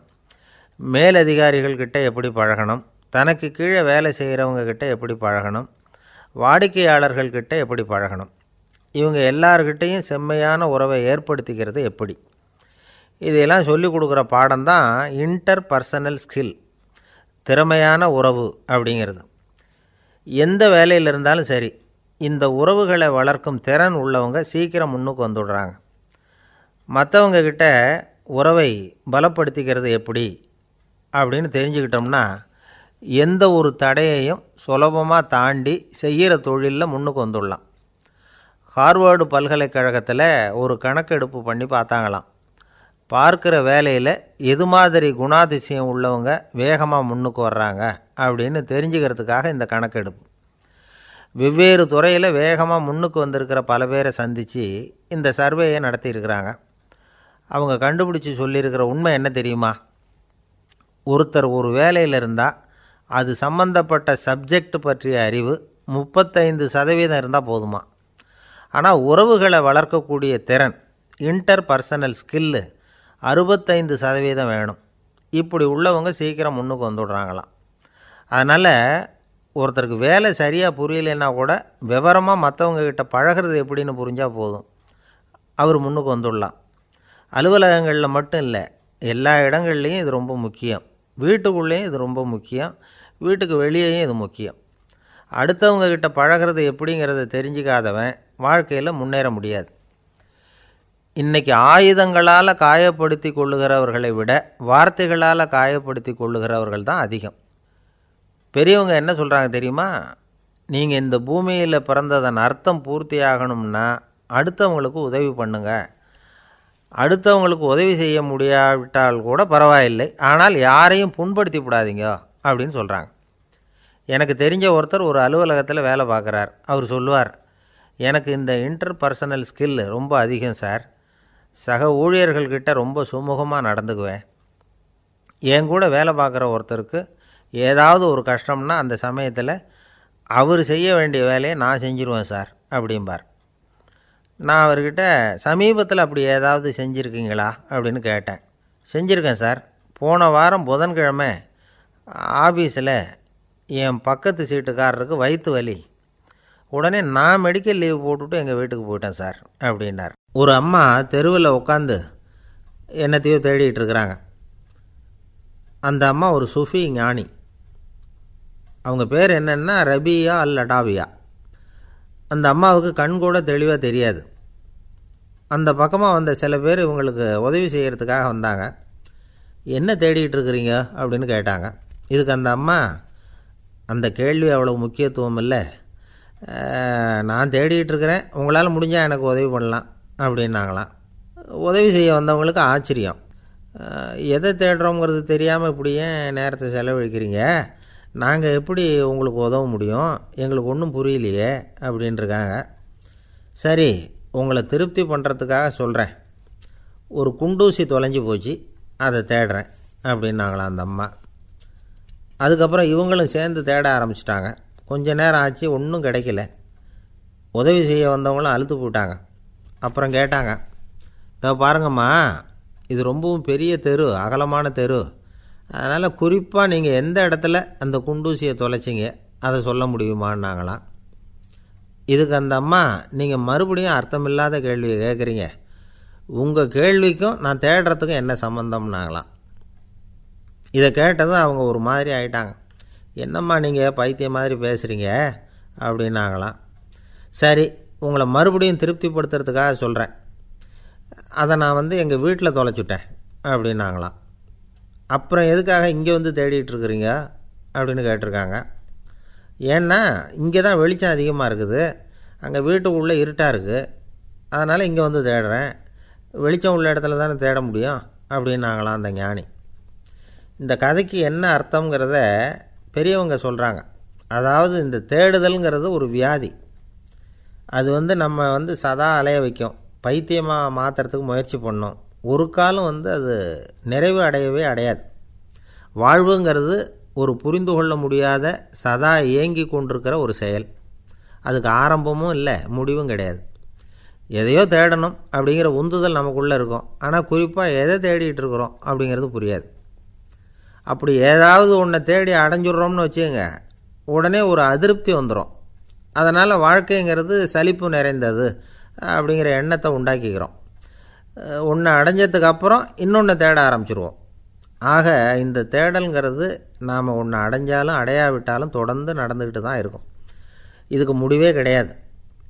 மேலதிகாரிகள்கிட்ட எப்படி பழகணும்? தனக்கு கீழே வேலை செய்கிறவங்கக்கிட்ட எப்படி பழகணும்? வாடிக்கையாளர்கள்கிட்ட எப்படி பழகணும்? இவங்க எல்லார்கிட்டேயும் செம்மையான உறவை ஏற்படுத்திக்கிறது எப்படி? இதையெல்லாம் சொல்லிக் கொடுக்குற பாடம் தான் இன்டர் பர்சனல் ஸ்கில் திறமையான உறவு அப்படிங்கிறது. எந்த வேலையில் இருந்தாலும் சரி இந்த உறவுகளை வளர்க்கும் திறன் உள்ளவங்க சீக்கிரம் முன்னுக்கு வந்துடுறாங்க. மற்றவங்க கிட்ட உறவை பலப்படுத்திக்கிறது எப்படி அப்படின்னு தெரிஞ்சுக்கிட்டோம்னா எந்த ஒரு தடையையும் சுலபமாக தாண்டி செய்கிற தொழிலில் முன்னுக்கு வந்துடலாம். ஹார்வர்டு பல்கலைக்கழகத்தில் ஒரு கணக்கெடுப்பு பண்ணி பார்த்தாங்களாம். பார்க்குற வேலையில் எது மாதிரி குணாதிசயம் உள்ளவங்க வேகமாக முன்னுக்கு வர்றாங்க அப்படின்னு தெரிஞ்சுக்கிறதுக்காக இந்த கணக்கெடுப்பு வெவ்வேறு துறையில் வேகமாக முன்னுக்கு வந்திருக்கிற பல பேரை சந்தித்து இந்த சர்வேயை நடத்தியிருக்கிறாங்க. அவங்க கண்டுபிடிச்சி சொல்லியிருக்கிற உண்மை என்ன தெரியுமா? ஒருத்தர் ஒரு வேலையில் இருந்தால் அது சம்பந்தப்பட்ட சப்ஜெக்ட் பற்றிய அறிவு முப்பத்தைந்து சதவீதம் இருந்தால் போதுமா? ஆனால் உறவுகளை வளர்க்கக்கூடிய திறன் இன்டர் பர்சனல் ஸ்கில்லு அறுபத்தைந்து சதவீதம் வேணும். இப்படி உள்ளவங்க சீக்கிரம் முன்னுக்கு வந்துடுறாங்களாம். அதனால் ஒருத்தருக்கு வேலை சரியாக புரியலைன்னா கூட விவரமாக மற்றவங்கக்கிட்ட பழகிறது எப்படின்னு புரிஞ்சால் போதும். அவர் முன்னுக்கு வந்துடலாம். அலுவலகங்களில் மட்டும் இல்லை எல்லா இடங்கள்லையும் இது ரொம்ப முக்கியம். வீட்டுக்குள்ளேயும் இது ரொம்ப முக்கியம். வீட்டுக்கு வெளியேயும் இது முக்கியம். அடுத்தவங்கக்கிட்ட பழகிறது எப்படிங்கிறத தெரிஞ்சிக்காதவன் வாழ்க்கையில் முன்னேற முடியாது. இன்றைக்கி ஆயுதங்களால் காயப்படுத்தி கொள்ளுகிறவர்களை விட வார்த்தைகளால் காயப்படுத்தி கொள்ளுகிறவர்கள் தான் அதிகம். பெரியவங்க என்ன சொல்கிறாங்க தெரியுமா? நீங்கள் இந்த பூமியில் பிறந்ததன் அர்த்தம் பூர்த்தி ஆகணும்னா அடுத்தவங்களுக்கு உதவி பண்ணுங்க. அடுத்தவங்களுக்கு உதவி செய்ய முடியாவிட்டால் கூட பரவாயில்லை. ஆனால் யாரையும் புண்படுத்தி விடாதீங்க அப்படின்னு சொல்கிறாங்க எனக்கு தெரிஞ்ச ஒருத்தர் ஒரு அலுவலகத்தில் வேலை பார்க்குறார். அவர் சொல்லுவார் எனக்கு இந்த இன்டர் பர்சனல் ஸ்கில் ரொம்ப அதிகம் சார். சக ஊழியர்கள்கிட்ட ரொம்ப சுமூகமாக நடந்துக்குவேன். என் கூட வேலை பார்க்குற ஒருத்தருக்கு ஏதாவது ஒரு கஷ்டம்னா அந்த சமயத்தில் அவர் செய்ய வேண்டிய வேலையை நான் செஞ்சுருவேன் சார் அப்படிம்பார். நான் அவர்கிட்ட சமீபத்தில் அப்படி ஏதாவது செஞ்சுருக்கீங்களா? அப்படின்னு கேட்டேன். செஞ்சுருக்கேன் சார். போன வாரம் புதன்கிழமை ஆஃபீஸில் என் பக்கத்து சீட்டுக்காரருக்கு வயிற்று வலி. உடனே நான் மெடிக்கல் லீவ் போட்டுவிட்டு எங்கள் வீட்டுக்கு போயிட்டேன் சார் அப்படின்னார். ஒரு அம்மா தெருவில் உட்காந்து என்னத்தையோ தேடிட்டு இருக்கிறாங்க. அந்த அம்மா ஒரு சுஃபி ஞானி. அவங்க பேர் என்னென்னா ரபியா அல் அடாவியா. அந்த அம்மாவுக்கு கண் கூட தெளிவாக தெரியாது. அந்த பக்கமாக வந்த சில பேர் இவங்களுக்கு உதவி செய்கிறதுக்காக வந்தாங்க. என்ன தேடிட்டு இருக்கிறீங்க? அப்படின்னு கேட்டாங்க. இதுக்கு அந்த அம்மா அந்த கேள்வி அவ்வளோ முக்கியத்துவம் இல்லை. நான் தேடிகிட்டு இருக்கிறேன் உங்களால் முடிஞ்சால் எனக்கு உதவி பண்ணலாம் அப்படின்னாங்களாம். உதவி செய்ய வந்தவங்களுக்கு ஆச்சரியம். எதை தேடுறோங்கிறது தெரியாமல் இப்படி ஏன் நேரத்தை செலவழிக்கிறீங்க? நாங்கள் எப்படி உங்களுக்கு உதவ முடியும்? எங்களுக்கு ஒன்றும் புரியலையே அப்படின்ட்டுருக்காங்க சரி உங்களை திருப்தி பண்ணுறதுக்காக சொல்கிறேன் ஒரு குண்டூசி தொலைஞ்சி போச்சு அதை தேடுறேன் அப்படின்னாங்களாம் அந்த அம்மா. அதுக்கப்புறம் இவங்களும் சேர்ந்து தேட ஆரம்பிச்சிட்டாங்க. கொஞ்ச நேரம் ஆச்சு ஒன்றும் கிடைக்கல. உதவி செய்ய வந்தவங்களும் அழுத்து போட்டாங்க அப்புறம் கேட்டாங்க இதை பாருங்கம்மா இது ரொம்பவும் பெரிய தெரு அகலமான தெரு. அதனால் குறிப்பாக நீங்கள் எந்த இடத்துல அந்த குண்டூசியை தொலைச்சிங்க அதை சொல்ல முடியுமான்னாங்களாம். இதுக்கு அந்த அம்மா நீங்கள் மறுபடியும் அர்த்தமில்லாத கேள்வியை கேட்குறீங்க உங்கள் கேள்விக்கும் நான் தேடுறதுக்கும் என்ன சம்மந்தம்னாங்களாம் இதை கேட்டதும் அவங்க ஒரு மாதிரி ஆயிட்டாங்க. என்னம்மா நீங்கள் பைத்தியம் மாதிரி பேசுகிறீங்க அப்படின்னாங்களாம். சரி உங்களை மறுபடியும் திருப்திப்படுத்துறதுக்காக சொல்கிறேன் அதை நான் வந்து எங்கள் வீட்டில் தொலைச்சுட்டேன் அப்படின்னாங்களாம். அப்புறம் எதுக்காக இங்கே வந்து தேடிட்டுருக்குறீங்க அப்படின்னு கேட்டிருக்காங்க. ஏன்னா இங்கே தான் வெளிச்சம் அதிகமாக இருக்குது. அங்கே வீட்டுக்குள்ளே இருட்டாக இருக்குது அதனால் இங்கே வந்து தேடுறேன். வெளிச்சம் உள்ள இடத்துல தானே தேட முடியும்? அப்படின்னாங்களாம் அந்த ஞானி. இந்த கதைக்கு என்ன அர்த்தங்கிறத பெரியவங்க சொல்கிறாங்க அதாவது இந்த தேடுதல்ங்கிறது ஒரு வியாதி. அது வந்து நம்ம வந்து சதா அலைய வைக்கும். பைத்தியமாக மாற்றுறதுக்கு முயற்சி பண்ணோம். ஒரு காலம் வந்து அது நிறைவு அடையவே அடையாது. வாழ்வுங்கிறது ஒரு புரிந்து கொள்ள முடியாத சதா இயங்கி கொண்டிருக்கிற ஒரு செயல். அதுக்கு ஆரம்பமும் இல்லை முடிவும் கிடையாது. எதையோ தேடணும் அப்படிங்கிற உந்துதல் நமக்குள்ளே இருக்கும். ஆனால் குறிப்பாக எதை தேடிட்டு இருக்கிறோம் அப்படிங்கிறது புரியாது. அப்படி ஏதாவது ஒன்றை தேடி அடைஞ்சிடுறோம்னு வச்சுக்கோங்க உடனே ஒரு அதிருப்தி வந்துடும் அதனால் வாழ்க்கைங்கிறது சலிப்பு நிறைந்தது அப்படிங்கிற எண்ணத்தை உண்டாக்கிக்கிறோம். ஒன்று அடைஞ்சதுக்கப்புறம் இன்னொன்று தேட ஆரம்பிச்சிருவோம். ஆக இந்த தேடல்ங்கிறது நாம் ஒன்று அடைஞ்சாலும் அடையாவிட்டாலும் தொடர்ந்து நடந்துக்கிட்டு தான் இருக்கும். இதுக்கு முடிவே கிடையாது.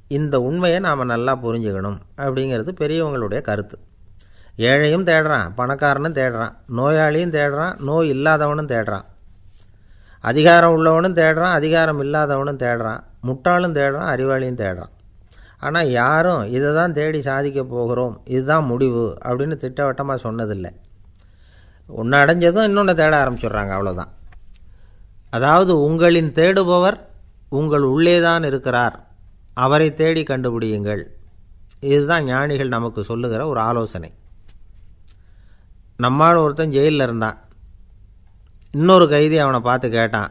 இந்த உண்மையை நாம் நல்லா புரிஞ்சுக்கணும் அப்படிங்கிறது பெரியவங்களுடைய கருத்து. ஏழையும் தேடுறான் பணக்காரனும் தேடுறான் நோயாளியும் தேடுறான் நோய் இல்லாதவனும் தேடுறான். அதிகாரம் உள்ளவனும் தேடுறான் அதிகாரம் இல்லாதவனும் தேடுறான் முட்டாளும் தேடுறான் அறிவாளியும் தேடுறான். ஆனால் யாரும் இதை தான் தேடி சாதிக்க போகிறோம் இதுதான் முடிவு அப்படின்னு திட்டவட்டமாக சொன்னதில்லை. ஒன்று அடைஞ்சதும் இன்னொன்று தேட ஆரம்பிச்சிடுறாங்க அவ்வளோதான் அதாவது உங்களின் தேடுபவர் உங்கள் உள்ளே தான் இருக்கிறார் அவரை தேடி கண்டுபிடியுங்கள். இதுதான் ஞானிகள் நமக்கு சொல்லுகிற ஒரு ஆலோசனை. நம்மால் ஒருத்தன் ஜெயிலில் இருந்தான். இன்னொரு கைதி அவனை பார்த்து கேட்டான்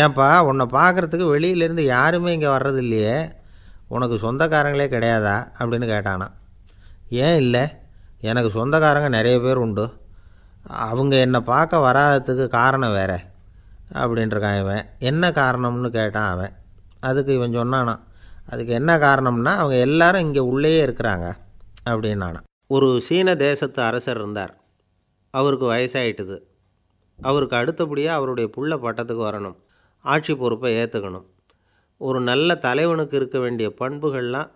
ஏன்பா உன்னை பார்க்குறதுக்கு வெளியிலேருந்து யாருமே இங்கே வர்றது இல்லையே உனக்கு சொந்தக்காரங்களே கிடையாதா? அப்படின்னு கேட்டானா ஏன் இல்லை எனக்கு சொந்தக்காரங்க நிறைய பேர் உண்டு. அவங்க என்னை பார்க்க வராததுக்கு காரணம் வேற அப்படின்ட்டுருக்கான் இவன். என்ன காரணம்னு கேட்டான் அவன். அதுக்கு இவன் சொன்னானா அதுக்கு என்ன காரணம்னா அவங்க எல்லாரும் இங்கே உள்ளேயே இருக்கிறாங்க அப்படின்னானா ஒரு சீன தேசத்து அரசர் இருந்தார். அவருக்கு வயசாயிட்டுது. அவருக்கு அடுத்தபடியாக அவருடைய புள்ள பட்டத்துக்கு வரணும். ஆட்சி பொறுப்பை ஏற்றுக்கணும் ஒரு நல்ல தலைவனுக்கு இருக்க வேண்டிய பண்புகள்லாம்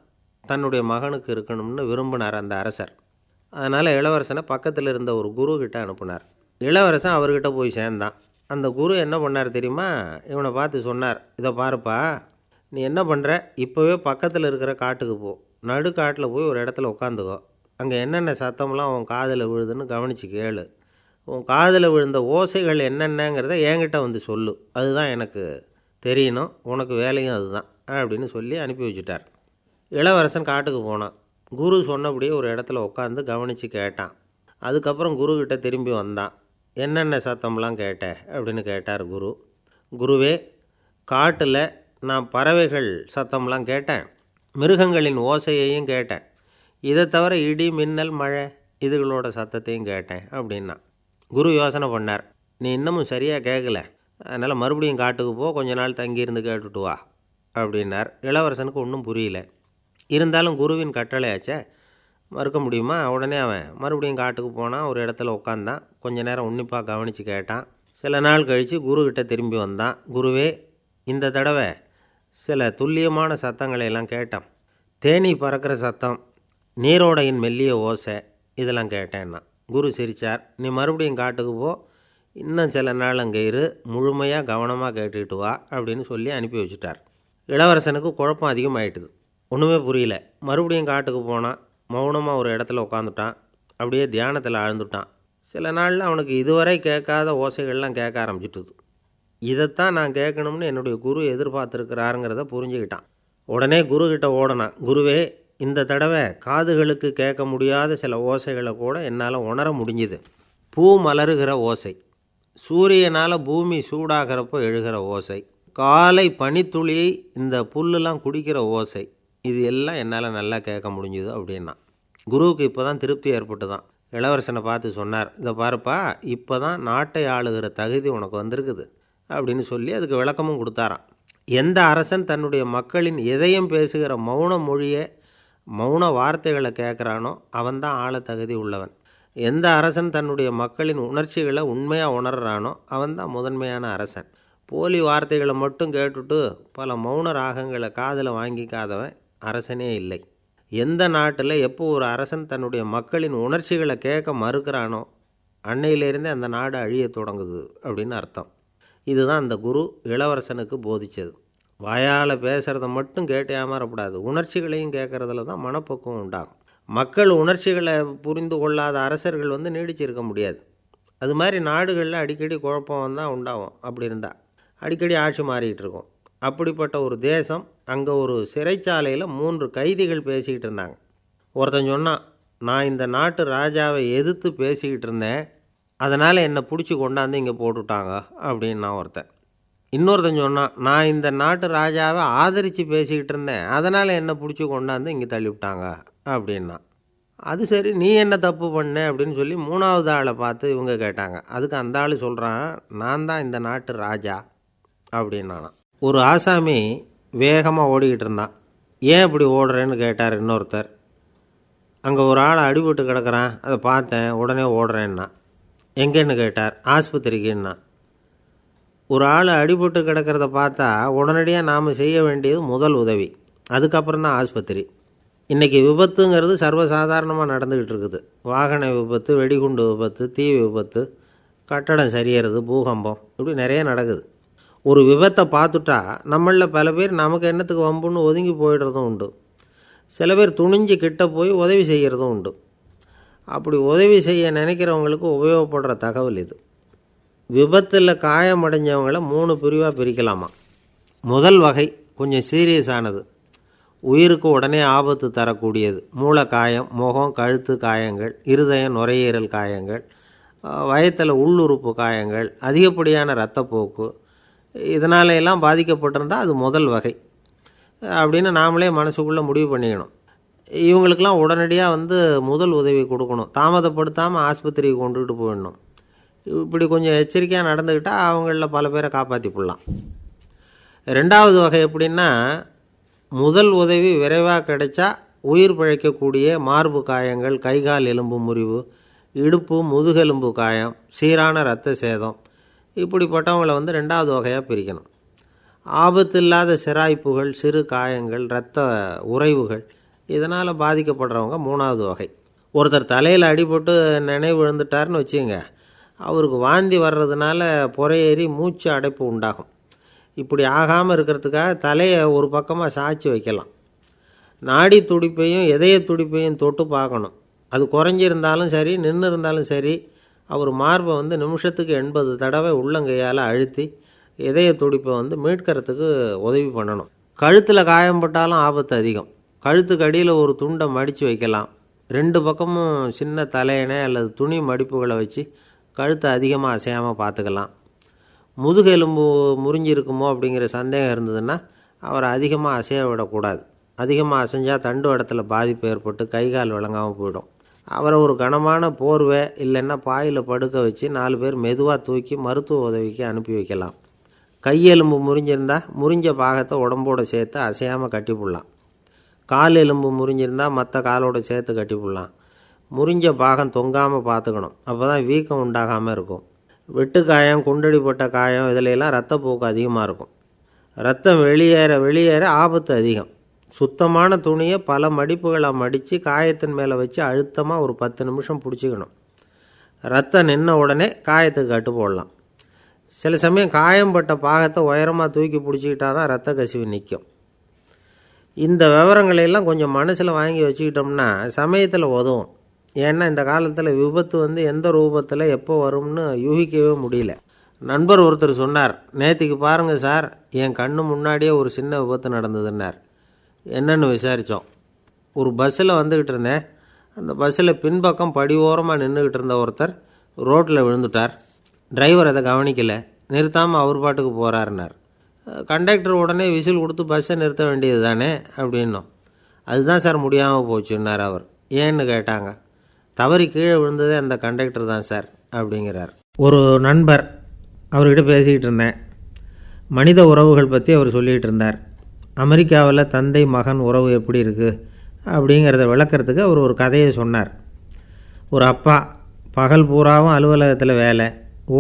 தன்னுடைய மகனுக்கு இருக்கணும்னு விரும்பினார் அந்த அரசர். அதனால் இளவரசனை பக்கத்தில் இருந்த ஒரு குரு கிட்ட அனுப்புனார். இளவரசன் அவர்கிட்ட போய் சேர்ந்தான். அந்த குரு என்ன பண்ணார் தெரியுமா? இவனை பார்த்து சொன்னார் இதை பாருப்பா நீ என்ன பண்ணுற இப்போவே பக்கத்தில் இருக்கிற காட்டுக்கு போ. நடு காட்டில் போய் ஒரு இடத்துல உட்காந்துக்கோ அங்கே என்னென்ன சத்தம்லாம் உன் காதில் விழுதுன்னு கவனித்து கேளு. உன் காதில் விழுந்த ஓசைகள் என்னென்னங்கிறத என்கிட்ட வந்து சொல்லு. அதுதான் எனக்கு தெரியணும். உனக்கு வேலையும் அதுதான் அப்படின்னு சொல்லி அனுப்பி வச்சுட்டார். இளவரசன் காட்டுக்கு போனான். குரு சொன்னபடியே ஒரு இடத்துல உட்காந்து கவனித்து கேட்டான். அதுக்கப்புறம் குருக்கிட்ட திரும்பி வந்தான். என்னென்ன சத்தம்லாம் கேட்ட அப்படின்னு கேட்டார் குரு. குருவே காட்டில் நான் பறவைகள் சத்தம்லாம் கேட்டேன். மிருகங்களின் ஓசையையும் கேட்டேன். இதை தவிர இடி மின்னல் மழை இதுகளோட சத்தத்தையும் கேட்டேன் அப்படின்னா. குரு யோசனை பண்ணார். நீ இன்னமும் சரியாக கேட்கல அதனால் மறுபடியும் காட்டுக்கு போ. கொஞ்ச நாள் தங்கியிருந்து கேட்டுட்டு வா. அப்படின்னார். இளவரசனுக்கு ஒன்றும் புரியல. இருந்தாலும் குருவின் கட்டளையாச்சே. மறுக்க முடியுமா? உடனே அவன் மறுபடியும் காட்டுக்கு போனான் ஒரு இடத்துல உட்காந்தான் கொஞ்ச நேரம் உன்னிப்பாக கவனித்து கேட்டான். சில நாள் கழித்து குருக்கிட்ட திரும்பி வந்தான். குருவே இந்த தடவை சில துல்லியமான சத்தங்களை எல்லாம் கேட்டான். தேனி பறக்கிற சத்தம் நீரோடையின் மெல்லிய ஓசை இதெல்லாம் கேட்டேன்னா. குரு சிரித்தார் நீ மறுபடியும் காட்டுக்கு போ. இன்னும் சில நாள் அங்கே இரு. முழுமையாக கவனமாக கேட்டுக்கிட்டு வா அப்படின்னு சொல்லி அனுப்பி வச்சுட்டார். இளவரசனுக்கு குழப்பம் அதிகமாயிட்டுது. ஒன்றுமே புரியல. மறுபடியும் காட்டுக்கு போனான் மௌனமாக ஒரு இடத்துல உட்காந்துட்டான் அப்படியே தியானத்தில் ஆழ்ந்துட்டான். சில நாளில் அவனுக்கு இதுவரை கேட்காத ஓசைகள்லாம் கேட்க ஆரம்பிச்சிட்டுது. இதைத்தான் நான் கேட்கணும்னு என்னுடைய குரு எதிர்பார்த்துருக்கிறாருங்கிறத புரிஞ்சுக்கிட்டான். உடனே குரு ஓடனான். குருவே இந்த தடவை காதுகளுக்கு கேட்க முடியாத சில ஓசைகளை கூட என்னால் உணர முடிஞ்சுது. பூ மலருகிற ஓசை. சூரியனால் பூமி சூடாகிறப்போ எழுகிற ஓசை. காலை பனித்துளி இந்த புல்லுலாம் குடிக்கிற ஓசை. இது எல்லாம் என்னால் நல்லா கேட்க முடிஞ்சுது அப்படின்னா. குருவுக்கு இப்போ தான் திருப்தி ஏற்பட்டு தான் இளவரசனை பார்த்து சொன்னார் இதை பாருப்பா இப்போ தான் நாட்டை ஆளுகிற தகுதி உனக்கு வந்திருக்குது அப்படின்னு சொல்லி அதுக்கு விளக்கமும் கொடுத்தாராம். எந்த அரசன் தன்னுடைய மக்களின் எதையும் பேசுகிற மௌன மொழியை மௌன வார்த்தைகளை கேட்குறானோ அவன்தான் ஆள தகுதி உள்ளவன். எந்த அரசன் தன்னுடைய மக்களின் உணர்ச்சிகளை உண்மையாக உணர்றானோ அவன்தான் முதன்மையான அரசன். போலி வார்த்தைகளை மட்டும் கேட்டுட்டு பல மௌன ராகங்களை காதில் வாங்கிக்காதவன் அரசனே இல்லை. எந்த நாட்டில் எப்போ ஒரு அரசன் தன்னுடைய மக்களின் உணர்ச்சிகளை கேட்க மறுக்கிறானோ அன்னையிலேருந்தே அந்த நாடு அழிய தொடங்குது அப்படின்னு அர்த்தம். இதுதான் அந்த குரு இளவரசனுக்கு போதித்தது வாயால் பேசுகிறத மட்டும் கேட்டு ஏமாறக்கூடாது உணர்ச்சிகளையும் கேட்குறதுல தான் மனப்பக்குவம் உண்டாகும். மக்கள் உணர்ச்சிகளை புரிந்து கொள்ளாத அரசர்கள் வந்து நீடிச்சிருக்க முடியாது. அது மாதிரி நாடுகளில் அடிக்கடி குழப்பம் தான் உண்டாகும். அப்படி இருந்தால் அடிக்கடி ஆட்சி மாறிக்கிட்டு இருக்கும். அப்படிப்பட்ட ஒரு தேசம் அங்கே ஒரு சிறைச்சாலையில் மூன்று கைதிகள் பேசிக்கிட்டு இருந்தாங்க. ஒருத்தன் சொன்னான் நான் இந்த நாட்டு ராஜாவை எதிர்த்து பேசிக்கிட்டு இருந்தேன். அதனால் என்னை பிடிச்சி கொண்டாந்து இங்கே போட்டுட்டாங்க. அப்படின்னு நான் ஒருத்தன். இன்னொருத்தன் சொன்னான் நான் இந்த நாட்டு ராஜாவை ஆதரித்து பேசிக்கிட்டு இருந்தேன். அதனால் என்னை பிடிச்சி கொண்டாந்து இங்கே தள்ளிவிட்டாங்க அப்படின்னா அது சரி நீ என்ன தப்பு பண்ண? அப்படின்னு சொல்லி மூணாவது ஆளை பார்த்து இவங்க கேட்டாங்க. அதுக்கு அந்த ஆள் சொல்கிறான் நான் தான் இந்த நாட்டு ராஜா. அப்படின்னானா ஒரு ஆசாமி வேகமாக ஓடிக்கிட்டு இருந்தான். ஏன் இப்படி ஓடுறேன்னு? கேட்டார் இன்னொருத்தர். அங்கே ஒரு ஆள் அடிபட்டு கிடக்கிறான். அதை பார்த்தேன். உடனே ஓடுறேன்னா எங்கேன்னு கேட்டார். ஆஸ்பத்திரிக்குன்னா ஒரு ஆள் அடிபட்டு கிடக்கிறத பார்த்தா உடனடியாக நாம் செய்ய வேண்டியது முதல் உதவி. அதுக்கப்புறம் தான் ஆஸ்பத்திரி. இன்றைக்கி விபத்துங்கிறது சர்வசாதாரணமாக நடந்துக்கிட்டு இருக்குது. வாகன விபத்து வெடிகுண்டு விபத்து தீ விபத்து கட்டடம் சரியறது பூகம்பம் இப்படி நிறைய நடக்குது. ஒரு விபத்தை பார்த்துட்டா நம்மளில் பல பேர் நமக்கு என்னத்துக்கு வம்புன்னு ஒதுங்கி போயிடுறதும் உண்டு. சில பேர் துணிஞ்சு கிட்ட போய் உதவி செய்கிறதும் உண்டு. அப்படி உதவி செய்ய நினைக்கிறவங்களுக்கு உபயோகப்படுற தகவல் இது. விபத்தில் காயமடைஞ்சவங்கள மூணு பிரிவாக பிரிக்கலாமா? முதல் வகை கொஞ்சம் சீரியஸானது உயிருக்கு உடனே ஆபத்து தரக்கூடியது. மூளை காயம் முகம் கழுத்து காயங்கள் இருதயம் நுரையீரல் காயங்கள் வயத்தில் உள்ளுறுப்பு காயங்கள் அதிகப்படியான இரத்தப்போக்கு இதனால எல்லாம் பாதிக்கப்பட்டிருந்தால் அது முதல் வகை. அப்படின்னு நாமளே மனசுக்குள்ளே முடிவு பண்ணிக்கணும். இவங்களுக்கெல்லாம் உடனடியாக வந்து முதல் உதவி கொடுக்கணும். தாமதப்படுத்தாமல் ஆஸ்பத்திரிக்கு கொண்டுகிட்டு போயிடணும். இப்படி கொஞ்சம் எச்சரிக்கையாக நடந்துக்கிட்டால் அவங்களில் பல பேரை காப்பாற்றி போடலாம். ரெண்டாவது வகை எப்படின்னா முதல் உதவி விரைவாக கிடைச்சா உயிர் பிழைக்கக்கூடிய மார்பு காயங்கள் கைகால் எலும்பு முறிவு இடுப்பு முதுகெலும்பு காயம் சீரான இரத்த சேதம். இப்படிப்பட்டவங்களை வந்து ரெண்டாவது வகையாக பிரிக்கணும். ஆபத்து இல்லாத சிராய்ப்புகள் சிறு காயங்கள் இரத்த உறைவுகள் இதனால் பாதிக்கப்படுறவங்க மூணாவது வகை. ஒருத்தர் தலையில் அடிபட்டு நினைவு விழுந்துட்டார்னு வச்சுங்க அவருக்கு வாந்தி வர்றதுனால புறையேறி மூச்சு அடைப்பு உண்டாகும். இப்படி ஆகாமல் இருக்கிறதுக்காக தலையை ஒரு பக்கமாக சாய்ச்சி வைக்கலாம். நாடி துடிப்பையும் இதய துடிப்பையும் தொட்டு பார்க்கணும். அது குறைஞ்சிருந்தாலும் சரி நின்று இருந்தாலும் சரி அவர் மார்பை வந்து நிமிஷத்துக்கு எண்பது தடவை உள்ளங்கையால் அழுத்தி இதய துடிப்பை வந்து மீட்கிறதுக்கு உதவி பண்ணணும். கழுத்தில் காயம்பட்டாலும் ஆபத்து அதிகம். கழுத்துக்கு அடியில் ஒரு துண்டை மடித்து வைக்கலாம். ரெண்டு பக்கமும் சின்ன தலையணை அல்லது துணி மடிப்புகளை வச்சு கழுத்தை அதிகமாக அசையாமல் பார்த்துக்கலாம். முதுகெலும்பு முறிஞ்சிருக்குமோ அப்படிங்கிற சந்தேகம் இருந்ததுன்னா அவரை அதிகமாக அசைய விடக்கூடாது. அதிகமாக அசைஞ்சால் தண்டு இடத்துல பாதிப்பு ஏற்பட்டு கை கால் விளங்காமல் போயிடும். அவரை ஒரு கனமான போர்வை இல்லைன்னா பாயில் படுக்க வச்சு நாலு பேர் மெதுவாக தூக்கி மருத்துவ உதவிக்கு அனுப்பி வைக்கலாம். கையெலும்பு முறிஞ்சிருந்தால் முறிஞ்ச பாகத்தை உடம்போட சேர்த்து அசையாமல் கட்டிப்புடலாம். கால் எலும்பு முறிஞ்சிருந்தால் மற்ற காலோட சேர்த்து கட்டிப்புடலாம். முறிஞ்ச பாகம் தொங்காமல் பார்த்துக்கணும். அப்போ தான் வீக்கம் உண்டாகாமல் இருக்கும். வெட்டு காயம் குண்டடிப்பட்ட காயம் இதிலெல்லாம் ரத்தப்போக்கு அதிகமாக இருக்கும். ரத்தம் வெளியேற வெளியேற ஆபத்து அதிகம். சுத்தமான துணியை பல மடிப்புகளை மடித்து காயத்தின் மேலே வச்சு அழுத்தமாக ஒரு பத்து நிமிஷம் பிடிச்சிக்கணும். ரத்தம் நின்ன உடனே காயத்துக்கு கட்டு போடலாம். சில சமயம் காயம்பட்ட பாகத்தை உயரமாக தூக்கி பிடிச்சிக்கிட்டா தான் ரத்த கசிவு நிற்கும் இந்த விவரங்களையெல்லாம் கொஞ்சம் மனசில் வாங்கி வச்சுக்கிட்டோம்னா சமயத்தில் உதவும். ஏன்னா இந்த காலத்தில் விபத்து வந்து எந்த ரூபத்தில் எப்போ வரும்னு யூகிக்கவே முடியல. நண்பர் ஒருத்தர் சொன்னார் நேற்றுக்கு பாருங்கள் சார் என் கண்ணு முன்னாடியே ஒரு சின்ன விபத்து நடந்ததுன்னார். என்னன்னு விசாரித்தோம் ஒரு பஸ்ஸில் வந்துக்கிட்டு இருந்தேன். அந்த பஸ்ஸில் பின்பக்கம் படி ஓரமாக நின்றுக்கிட்டு இருந்த ஒருத்தர் ரோட்டில் விழுந்துட்டார். டிரைவர் அதை கவனிக்கலை. நிறுத்தாமல் அவர் பாட்டுக்கு போகிறாருனார் கண்டக்டர் உடனே விசில் கொடுத்து பஸ்ஸை நிறுத்த வேண்டியது தானே அப்படின்னோம். அதுதான் சார் முடியாமல் போச்சுன்னார் அவர். ஏன்னு கேட்டாங்க. தவறி கீழே விழுந்ததே அந்த கண்டக்டர் தான் சார் அப்படிங்கிறார். ஒரு நண்பர் அவர்கிட்ட பேசிக்கிட்டு இருந்தேன். மனித உறவுகள் பற்றி அவர் சொல்லிகிட்டு இருந்தார். அமெரிக்காவில் தந்தை மகன் உறவு எப்படி இருக்குது அப்படிங்கிறத விளக்கறதுக்கு அவர் ஒரு கதையை சொன்னார். ஒரு அப்பா பகல் பூராவும் அலுவலகத்தில் வேலை.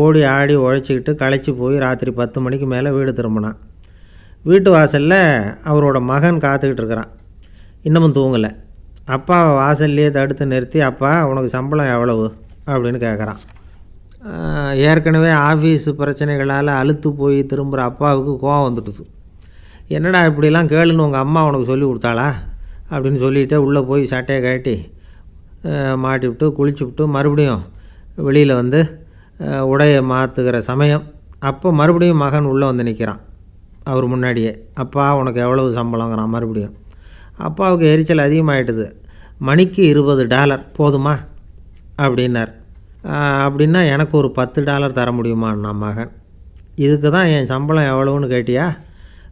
ஓடி ஆடி உழைச்சிக்கிட்டு களைச்சி போய் ராத்திரி பத்து மணிக்கு மேலே வீடு திரும்பினான். வீட்டு வாசலில் அவரோட மகன் காத்துக்கிட்டு இருக்கிறான். இன்னமும் தூங்கலை. அப்பாவை வாசல்லையே தடுத்து நிறுத்தி அப்பா உனக்கு சம்பளம் எவ்வளவு? அப்படின்னு கேட்குறான் ஏற்கனவே ஆஃபீஸ் பிரச்சனைகளால் அழுத்து போய் திரும்புகிற அப்பாவுக்கு கோவம் வந்துட்டுது. என்னடா இப்படிலாம் கேளுன்னு உங்கள் அம்மா உனக்கு சொல்லி கொடுத்தாளா? அப்படின்னு சொல்லிவிட்டு உள்ளே போய் சட்டையை கட்டி மாட்டிவிட்டு குளிச்சுவிட்டு மறுபடியும் வெளியில் வந்து உடையை மாற்றுகிற சமயம். அப்போ மறுபடியும் மகன் உள்ளே வந்து நிற்கிறான் அவர் முன்னாடியே அப்பா உனக்கு எவ்வளவு சம்பளங்கிறான் மறுபடியும். அப்பாவுக்கு எரிச்சல் அதிகமாகிட்டுது மணிக்கு இருபது டாலர் போதுமா? அப்படின்னார். அப்படின்னா எனக்கு ஒரு பத்து டாலர் தர முடியுமான்னா மகன்? இதுக்கு தான் என் சம்பளம் எவ்வளவுன்னு கேட்டியா?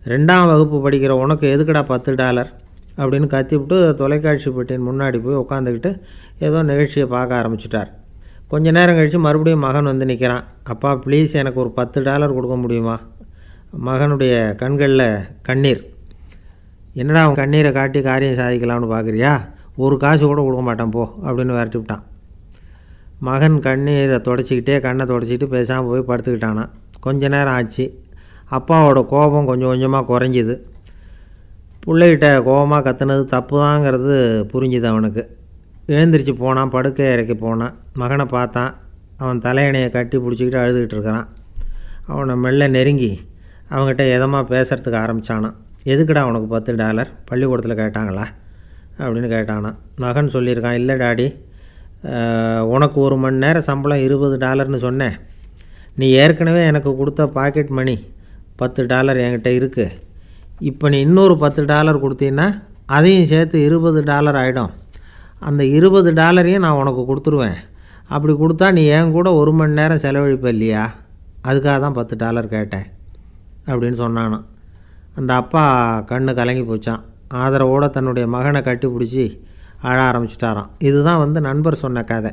ரெண்டாம் வகுப்பு படிக்கிற உனக்கு எதுக்குடா பத்து டாலர்? அப்படின்னு கத்திவிட்டு தொலைக்காட்சி பெட்டியின் முன்னாடி போய் உட்காந்துக்கிட்டு ஏதோ நிகழ்ச்சியை பார்க்க ஆரம்பிச்சிட்டார். கொஞ்ச நேரம் கழித்து மறுபடியும் மகன் வந்து நிற்கிறான் அப்பா ப்ளீஸ் எனக்கு ஒரு பத்து டாலர் கொடுக்க முடியுமா? மகனுடைய கண்களில் கண்ணீர். என்னடா அவன் கண்ணீரை காட்டி காரியம் சாதிக்கலாம்னு பார்க்குறியா ஒரு காசு கூட கொடுக்க மாட்டான் போ அப்படின்னு விரட்டி விட்டான். மகன் கண்ணீரை தொடச்சிக்கிட்டே கண்ணை தொடச்சிக்கிட்டு பேசாமல் போய் படுத்துக்கிட்டானான் கொஞ்ச நேரம் ஆச்சு. அப்பாவோட கோபம் கொஞ்சம் கொஞ்சமாக குறைஞ்சிது. பிள்ளைகிட்ட கோபமாக கத்துனது தப்பு தாங்கிறது புரிஞ்சுது அவனுக்கு. எழுந்திரிச்சு போனான் படுக்கை இறக்கி போனான். மகனை பார்த்தான். அவன் தலையணையை கட்டி பிடிச்சிக்கிட்டு அழுதுகிட்டு இருக்கிறான். அவனை மெல்ல நெருங்கி அவங்ககிட்ட எதமாக பேசுகிறதுக்கு ஆரம்பித்தானான் எதுக்குடா உனக்கு பத்து டாலர்? பள்ளிக்கூடத்தில் கேட்டாங்களா? அப்படின்னு கேட்டானா மகன் சொல்லியிருக்கான் இல்லை டாடி உனக்கு ஒரு மணி நேரம் சம்பளம் இருபது டாலர்னு சொன்னேன். நீ ஏற்கனவே எனக்கு கொடுத்த பாக்கெட் மணி பத்து டாலர் என்கிட்ட இருக்குது இப்போ நீ இன்னொரு பத்து டாலர் கொடுத்தீங்கன்னா அதையும் சேர்த்து இருபது டாலர் ஆகிடும் அந்த இருபது டாலரையும் நான் உனக்கு கொடுத்துருவேன். அப்படி கொடுத்தா நீ என் கூட ஒரு மணி நேரம் செலவழிப்ப இல்லையா? அதுக்காக தான் பத்து டாலர் கேட்டேன் அப்படின்னு சொன்னானான் அந்த அப்பா கண்ணு கலங்கி போச்சான் ஆதரவோடு தன்னுடைய மகனை கட்டி பிடிச்சி அழ ஆரம்பிச்சிட்டாராம். இதுதான் வந்து நண்பர் சொன்ன கதை.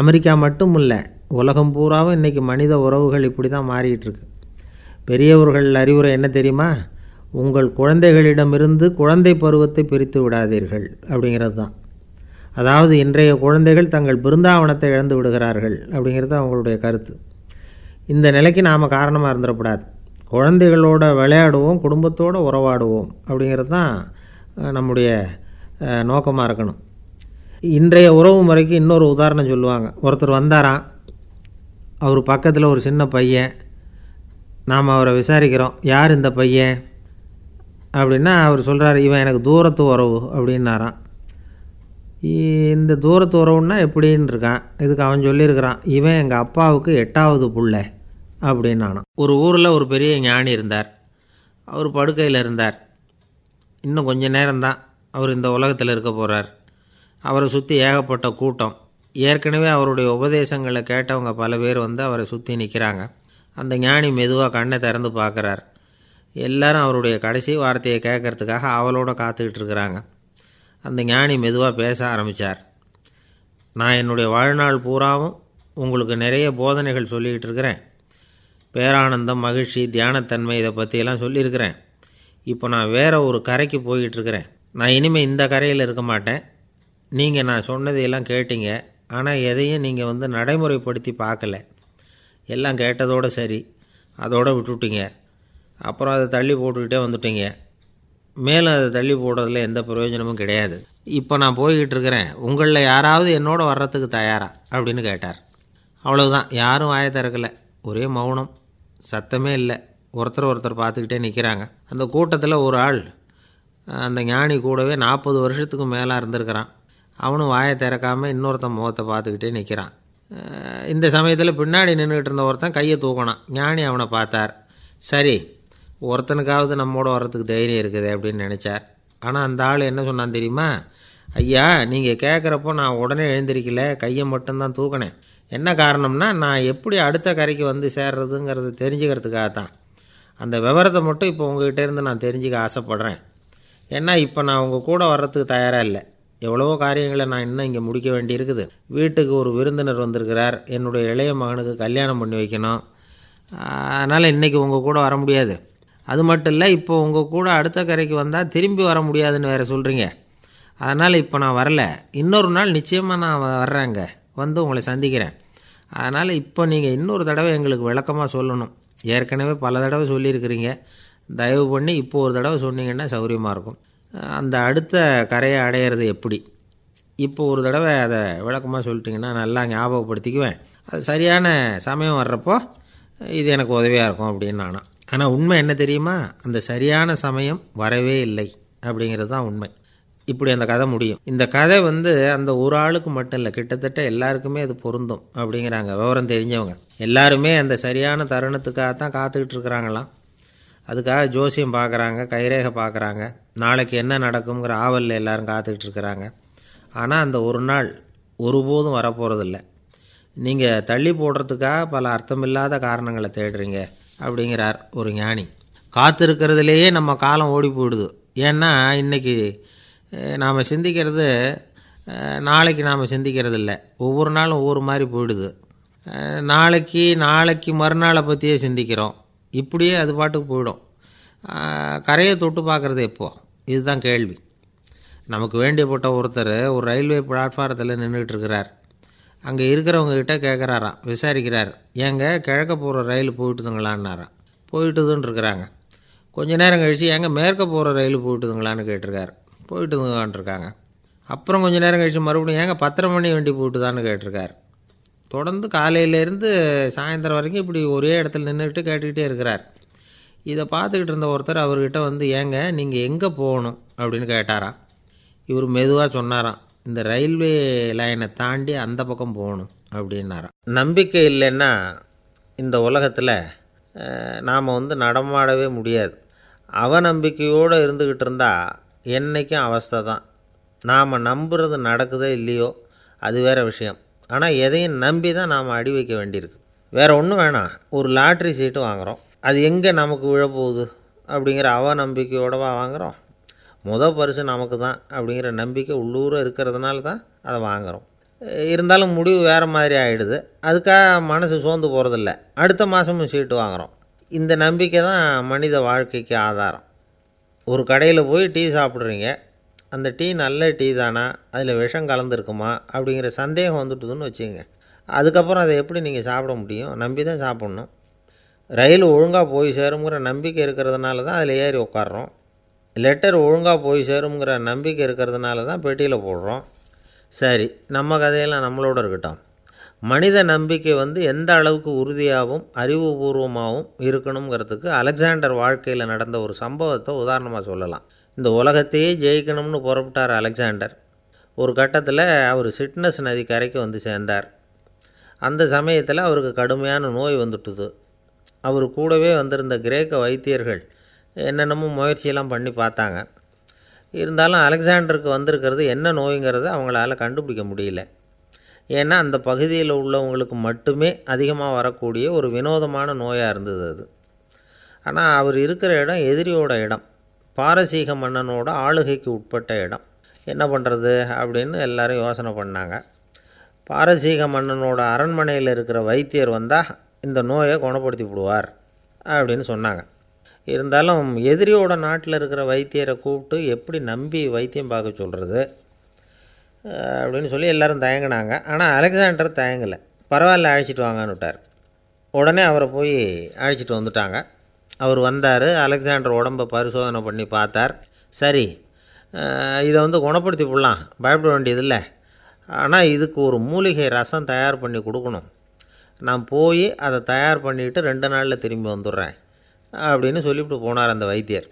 அமெரிக்கா மட்டும் இல்லை உலகம் பூராவும் இன்றைக்கி மனித உறவுகள் இப்படி தான் மாறிட்டு பெரியவர்கள் அறிவுரை என்ன தெரியுமா? உங்கள் குழந்தைகளிடமிருந்து குழந்தை பருவத்தை பிரித்து விடாதீர்கள் அப்படிங்கிறது தான் அதாவது இன்றைய குழந்தைகள் தங்கள் பிருந்தாவனத்தை இழந்து விடுகிறார்கள் அப்படிங்கிறது அவங்களுடைய கருத்து. இந்த நிலைக்கு நாம் காரணமாக இருந்துடக்கூடாது. குழந்தைகளோட விளையாடுவோம் குடும்பத்தோடு உறவாடுவோம் அப்படிங்கிறது தான் நம்முடைய நோக்கமாக இருக்கணும். இன்றைய உறவு முறைக்கு இன்னொரு உதாரணம் சொல்லுவாங்க. ஒருத்தர் வந்தாராம். அவர் பக்கத்தில் ஒரு சின்ன பையன். நாம் அவரை விசாரிக்கிறோம். யார் இந்த பையன்? அப்படின்னா அவர் சொல்கிறார் இவன் எனக்கு தூரத்து உறவு அப்படின்னாராம். இந்த தூரத்து உறவுன்னா எப்படின்னு இருக்கான் இதுக்கு அவன் சொல்லியிருக்கிறான் இவன் எங்கள் அப்பாவுக்கு எட்டாவது புள்ள. அப்படின்னானான் ஒரு ஊரில் ஒரு பெரிய ஞானி இருந்தார். அவர் படுக்கையில் இருந்தார். இன்னும் கொஞ்ச நேரம்தான் அவர் இந்த உலகத்தில் இருக்க போகிறார் அவரை சுற்றி ஏகப்பட்ட கூட்டம். ஏற்கனவே அவருடைய உபதேசங்களை கேட்டவங்க பல பேர் வந்து அவரை சுற்றி நிற்கிறாங்க அந்த ஞானி மெதுவாக கண்ணை திறந்து பார்க்குறார். எல்லாரும் அவருடைய கடைசி வார்த்தையை கேட்கறதுக்காக அவளோட காத்துக்கிட்டு இருக்கிறாங்க. அந்த ஞானி மெதுவாக பேச ஆரம்பித்தார் நான் என்னுடைய வாழ்நாள் பூராவும் உங்களுக்கு நிறைய போதனைகள் சொல்லிக்கிட்டு இருக்கிறேன். பேரானந்தம் மகிழ்ச்சி தியானத்தன்மை இதை பற்றியெல்லாம் சொல்லியிருக்கிறேன். இப்போ நான் வேறு ஒரு கரைக்கு போய்கிட்டு இருக்கிறேன் நான் இனிமேல் இந்த கரையில் இருக்க மாட்டேன். நீங்கள் நான் சொன்னதையெல்லாம் கேட்டீங்க. ஆனால் எதையும் நீங்கள் வந்து நடைமுறைப்படுத்தி பார்க்கல. எல்லாம் கேட்டதோட சரி. அதோடு விட்டுட்டீங்க. அப்புறம் அதை தள்ளி போட்டுக்கிட்டே வந்துட்டீங்க. மேலும் அதை தள்ளி போடுறதுல எந்த பிரயோஜனமும் கிடையாது. இப்போ நான் போய்கிட்டு இருக்கிறேன் உங்களில் யாராவது என்னோட வர்றதுக்கு தயாரா? அப்படின்னு கேட்டார். அவ்வளவுதான். யாரும் வாய திறக்கல. ஒரே மௌனம். சத்தமே இல்லை. ஒருத்தர் ஒருத்தர் பார்த்துக்கிட்டே நிற்கிறாங்க அந்த கூட்டத்தில் ஒரு ஆள் அந்த ஞானி கூடவே நாற்பது வருஷத்துக்கு மேலே இருந்திருக்கிறான். அவனும் வாயை திறக்காமல் இன்னொருத்தன் முகத்தை பார்த்துக்கிட்டே நிற்கிறான் இந்த சமயத்தில் பின்னாடி நின்றுக்கிட்டு இருந்த ஒருத்தன் கையை தூக்கினான். ஞானி அவனை பார்த்தார். சரி ஒருத்தனுக்காவது நம்மோட வர்றதுக்கு தைரியம் இருக்குது அப்படின்னு நினச்சார். ஆனால் அந்த ஆள் என்ன சொன்னான் தெரியுமா? ஐயா நீங்கள் கேட்குறப்போ நான் உடனே எழுந்திருக்கல கையை மட்டும்தான் தூக்கினேன். என்ன காரணம்னா நான் எப்படி அடுத்த கரைக்கு வந்து சேர்றதுங்கிறத தெரிஞ்சுக்கிறதுக்காக தான் அந்த விவரத்தை மட்டும் இப்போ உங்ககிட்டேருந்து நான் தெரிஞ்சுக்க ஆசைப்பட்றேன். ஏன்னா இப்போ நான் உங்கள் கூட வர்றதுக்கு தயாராக இல்லை. எவ்வளவோ காரியங்களை நான் இன்னும் இங்கே முடிக்க வேண்டியிருக்குது. வீட்டுக்கு ஒரு விருந்தினர் வந்திருக்கிறார். என்னுடைய இளைய மகனுக்கு கல்யாணம் பண்ணி வைக்கணும். அதனால் இன்றைக்கி உங்கள் கூட வர முடியாது. அது மட்டும் இல்லை இப்போ உங்கள் கூட அடுத்த கரைக்கு வந்தால் திரும்பி வர முடியாதுன்னு வேறு சொல்கிறீங்க அதனால் இப்போ நான் வரல. இன்னொரு நாள் நிச்சயமாக நான் வர்றேங்க. வந்து உங்களை சந்திக்கிறேன். அதனால் இப்போ நீங்கள் இன்னொரு தடவை எங்களுக்கு விளக்கமாக சொல்லணும். ஏற்கனவே பல தடவை சொல்லியிருக்கிறீங்க. தயவு பண்ணி இப்போ ஒரு தடவை சொன்னீங்கன்னா சௌகரியமாக இருக்கும். அந்த அடுத்த கரையை அடையிறது எப்படி? இப்போ ஒரு தடவை அதை விளக்கமாக சொல்லிட்டிங்கன்னா நல்லா ஞாபகப்படுத்திக்குவேன். அது சரியான சமயம் வர்றப்போ இது எனக்கு உதவியாக இருக்கும் அப்படின்னு நானா. ஆனால் உண்மை என்ன தெரியுமா? அந்த சரியான சமயம் வரவே இல்லை அப்படிங்கிறது தான் உண்மை. இப்படி அந்த கதை முடியும். இந்த கதை வந்து அந்த ஒரு ஆளுக்கு மட்டும் இல்லை கிட்டத்தட்ட எல்லாருக்குமே அது பொருந்தும் அப்படிங்கிறாங்க விவரம் தெரிஞ்சவங்க. எல்லாருமே அந்த சரியான தருணத்துக்காக தான் காத்துக்கிட்டு இருக்கிறாங்களாம். அதுக்காக ஜோசியம் பார்க்குறாங்க கைரேகை பார்க்குறாங்க நாளைக்கு என்ன நடக்குங்கிற ஆவலில் எல்லாரும் காத்துக்கிட்டு இருக்கிறாங்க. ஆனால் அந்த ஒரு நாள் ஒருபோதும் வரப்போகிறதில்ல நீங்கள் தள்ளி போடுறதுக்காக பல அர்த்தமில்லாத காரணங்களை தேடுறீங்க அப்படிங்கிறார் ஒரு ஞானி. காத்திருக்கிறதுலேயே நம்ம காலம் ஓடி போயிடுது. ஏன்னா இன்றைக்கி நாம் சிந்திக்கிறது நாளைக்கு நாம் சிந்திக்கிறது இல்லை ஒவ்வொரு நாளும் ஒவ்வொரு மாதிரி போயிடுது. நாளைக்கு நாளைக்கு மறுநாளை பற்றியே சிந்திக்கிறோம். இப்படியே அது பாட்டுக்கு போயிடும். கரையை தொட்டு பார்க்குறது எப்போ? இதுதான் கேள்வி. நமக்கு வேண்டியப்பட்ட ஒருத்தர் ஒரு ரயில்வே பிளாட்ஃபாரத்தில் நின்றுட்டு இருக்கிறார் அங்கே இருக்கிறவங்கக்கிட்ட கேட்குறாராம் விசாரிக்கிறார். ஏங்க கிழக்க போகிற ரயில் போயிட்டுதுங்களான்னாராம். போயிட்டுதுன்னு இருக்கிறாங்க கொஞ்ச நேரம் கழித்து ஏங்க மேற்க போகிற ரயில் போயிட்டுதுங்களான்னு கேட்டிருக்காரு. போயிட்டு இருக்காங்க அப்புறம் கொஞ்ச நேரம் கழித்து மறுபடியும் ஏங்க பத்தரை மணி வண்டி போட்டுதான்னு கேட்டிருக்கார். தொடர்ந்து காலையிலேருந்து சாயந்தரம் வரைக்கும் இப்படி ஒரே இடத்துல நின்றுக்கிட்டு கேட்டுக்கிட்டே இருக்கிறார். இதை பார்த்துக்கிட்டு இருந்த ஒருத்தர் அவர்கிட்ட வந்து ஏங்க நீங்கள் எங்கே போகணும்? அப்படின்னு கேட்டாராம். இவர் மெதுவாக சொன்னாராம் இந்த ரயில்வே லைனை தாண்டி அந்த பக்கம் போகணும் அப்படின்னாராம். நம்பிக்கை இல்லைன்னா இந்த உலகத்தில் நாம் வந்து நடமாடவே முடியாது. அவநம்பிக்கையோடு இருந்துக்கிட்டு இருந்தால் என்றைக்கும் அவஸ்தை தான். நாம் நம்புறது நடக்குதோ இல்லையோ அது வேறு விஷயம். ஆனால் எதையும் நம்பி தான் நாம் அடி வைக்க வேண்டியிருக்கு. வேறு ஒன்றும் வேணாம். ஒரு லாட்ரி சீட்டு வாங்குகிறோம் அது எங்கே நமக்கு விழப்போகுது அப்படிங்கிற அவ நம்பிக்கையோடவா வாங்குகிறோம் முத பரிசு நமக்கு தான் அப்படிங்கிற நம்பிக்கை உள்ளூர இருக்கிறதுனால தான் அதை வாங்குகிறோம் இருந்தாலும் முடிவு வேறு மாதிரி ஆகிடுது அதுக்காக மனசு சோர்ந்து போகிறதில்ல அடுத்த மாதமும் சீட்டு வாங்குகிறோம் இந்த நம்பிக்கை தான் மனித வாழ்க்கைக்கு ஆதாரம். ஒரு கடையில் போய் டீ சாப்பிட்றீங்க அந்த டீ நல்ல டீ தானா அதில் விஷம் கலந்துருக்குமா அப்படிங்கிற சந்தேகம் வந்துட்டுதுன்னு வச்சுங்க அதுக்கப்புறம் அதை எப்படி நீங்கள் சாப்பிட முடியும்? நம்பி தான் சாப்பிட்ணும். ரயில் ஒழுங்காக போய் சேருங்கிற நம்பிக்கை இருக்கிறதுனால தான் அதில் ஏறி உட்காடுறோம் லெட்டர் ஒழுங்காக போய் சேருங்கிற நம்பிக்கை இருக்கிறதுனால தான் பெட்டியில் போடுறோம். சரி நம்ம கதையெல்லாம் நம்மளோட இருக்கட்டும். மனித நம்பிக்கை வந்து எந்த அளவுக்கு உறுதியாகவும் அறிவுபூர்வமாகவும் இருக்கணுங்கிறதுக்கு அலெக்சாண்டர் வாழ்க்கையில் நடந்த ஒரு சம்பவத்தை உதாரணமாக சொல்லலாம். இந்த உலகத்தையே ஜெயிக்கணும்னு புறப்பட்டார் அலெக்சாண்டர். ஒரு கட்டத்தில் அவர் சிட்னஸ் நதி கரைக்கு வந்து சேர்ந்தார். அந்த சமயத்தில் அவருக்கு கடுமையான நோய் வந்துட்டுது. அவர் கூடவே வந்திருந்த கிரேக்க வைத்தியர்கள் என்னென்னமோ முயற்சியெல்லாம் பண்ணி பார்த்தாங்க. இருந்தாலும் அலெக்சாண்டருக்கு வந்திருக்கிறது என்ன நோய்ங்கிறத அவங்களால கண்டுபிடிக்க முடியல. ஏன்னா அந்த பகுதியில் உள்ளவங்களுக்கு மட்டுமே அதிகமாக வரக்கூடிய ஒரு வினோதமான நோயாக இருந்தது அது. ஆனால் அவர் இருக்கிற இடம் எதிரியோட இடம். பாரசீக மன்னனோட ஆளுகைக்கு உட்பட்ட இடம். என்ன பண்ணுறது அப்படின்னு எல்லாரும் யோசனை பண்ணாங்க. பாரசீக மன்னனோட அரண்மனையில் இருக்கிற வைத்தியர் வந்தால் இந்த நோயை குணப்படுத்தி விடுவார் அப்படின்னு சொன்னாங்க. இருந்தாலும் எதிரியோட நாட்டில் இருக்கிற வைத்தியரை கூப்பிட்டு எப்படி நம்பி வைத்தியம் பார்க்க சொல்கிறது அப்படின்னு சொல்லி எல்லோரும் தயங்கினாங்க. ஆனால் அலெக்சாண்டர் தயங்கலை. பரவாயில்ல அழைச்சிட்டு வாங்கன்னு விட்டார். உடனே அவரை போய் அழைச்சிட்டு வந்துட்டாங்க. அவர் வந்தார் அலெக்சாண்டர் உடம்பை பரிசோதனை பண்ணி பார்த்தார். சரி இதை வந்து குணப்படுத்தி விடலாம் பயப்பட வேண்டியதில்லை. ஆனால் இதுக்கு ஒரு மூலிகை ரசம் தயார் பண்ணி கொடுக்கணும். நான் போய் அதை தயார் பண்ணிவிட்டு ரெண்டு நாளில் திரும்பி வந்துடுறேன் அப்படின்னு சொல்லிவிட்டு போனார் அந்த வைத்தியர்.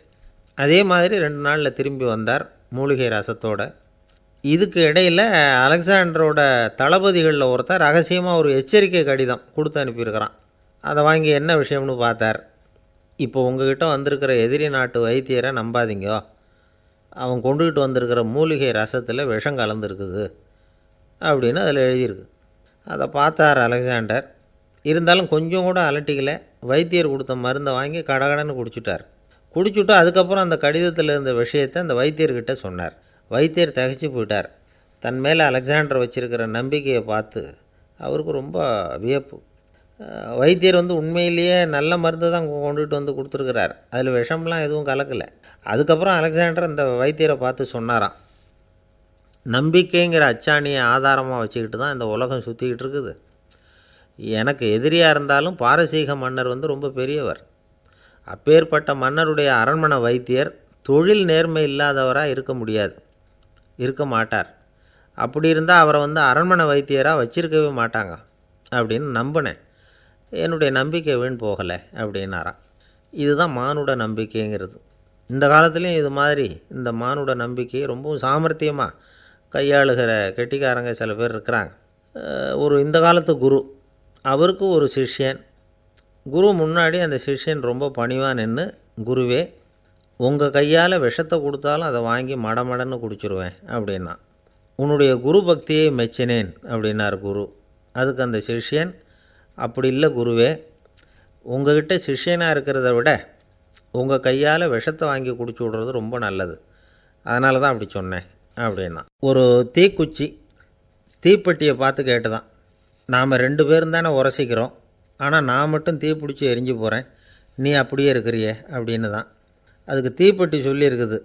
அதே மாதிரி ரெண்டு நாளில் திரும்பி வந்தார் மூலிகை ரசத்தோடு. இதுக்கு இடையில் அலெக்சாண்டரோட தளபதிகளில் ஒருத்தர் ரகசியமாக ஒரு எச்சரிக்கை கடிதம் கொடுத்து அனுப்பியிருக்கிறான். அதை வாங்கி என்ன விஷயம்னு பார்த்தார். இப்போ உங்ககிட்ட வந்திருக்கிற எதிரி நாட்டு வைத்தியரை நம்பாதீங்கோ. அவன் கொண்டுகிட்டு வந்திருக்கிற மூலிகை ரசத்தில் விஷம் கலந்துருக்குது அப்படின்னு அதில் எழுதியிருக்கு. அதை பார்த்தார் அலெக்சாண்டர். இருந்தாலும் கொஞ்சம் கூட அலட்டிக்கல. வைத்தியர் கொடுத்த மருந்தை வாங்கி கடகடன்னு குடிச்சிட்டார். குடிச்சுட்டு அதுக்கப்புறம் அந்த கடிதத்தில் இருந்த விஷயத்தை அந்த வைத்தியர்கிட்ட சொன்னார். வைத்தியர் தகச்சு போயிட்டார். தன் மேலே அலெக்சாண்டர் வச்சுருக்கிற நம்பிக்கையை பார்த்து அவருக்கு ரொம்ப வியப்பு. வைத்தியர் வந்து உண்மையிலேயே நல்ல மருந்து தான் கொண்டுகிட்டு வந்து கொடுத்துருக்கிறார். அதில் விஷம்லாம் எதுவும் கலக்கலை. அதுக்கப்புறம் அலெக்சாண்டர் அந்த வைத்தியரை பார்த்து சொன்னாராம். நம்பிக்கைங்கிற அச்சாணியை ஆதாரமாக வச்சுக்கிட்டு தான் இந்த உலகம் சுற்றிக்கிட்டு இருக்குது. எனக்கு எதிரியாக இருந்தாலும் பாரசீக மன்னர் வந்து ரொம்ப பெரியவர். அப்பேற்பட்ட மன்னருடைய அரண்மனை வைத்தியர் தொழில் நேர்மை இல்லாதவராக இருக்க முடியாது. இருக்க மாட்டார். அப்படி இருந்தால் அவரை வந்து அரண்மனை வைத்தியராக வச்சிருக்கவே மாட்டாங்க அப்படின்னு நம்பினேன். என்னுடைய நம்பிக்கை வீண் போகலை அப்படின்னாராம். இதுதான் மானுட நம்பிக்கைங்கிறது. இந்த காலத்துலேயும் இது மாதிரி இந்த மானுட நம்பிக்கையை ரொம்பவும் சாமர்த்தியமாக கையாளுகிற கெட்டிக்காரங்க சில பேர் இருக்கிறாங்க. ஒரு இந்த காலத்து குரு அவருக்கு ஒரு சிஷ்யன். குரு முன்னாடி அந்த சிஷ்யன் ரொம்ப பணிவாக நின்று குருவே உங்கள் கையால் விஷத்தை கொடுத்தாலும் அதை வாங்கி மடமடன்னு குடிச்சிருவேன் அப்படின்னா. உன்னுடைய குரு பக்தியை மெச்சினேன் அப்படின்னார் குரு. அதுக்கு அந்த சிஷ்யன் அப்படி இல்லை குருவே உங்ககிட்ட சிஷ்யனாக இருக்கிறத விட உங்கள் கையால் விஷத்தை வாங்கி குடிச்சு விட்றது ரொம்ப நல்லது. அதனால தான் அப்படி சொன்னேன் அப்படின்னா. ஒரு தீக்குச்சி தீப்பெட்டியை பார்த்து கேட்டு தான் நாம் ரெண்டு பேரும் தானே உரசிக்கிறோம். ஆனால் நான் மட்டும் தீ பிடிச்சி எரிஞ்சு போகிறேன் நீ அப்படியே இருக்கிறியே அப்படின்னு தான் அதுக்கு தீப்பெட்டி சொல்லியிருக்குது.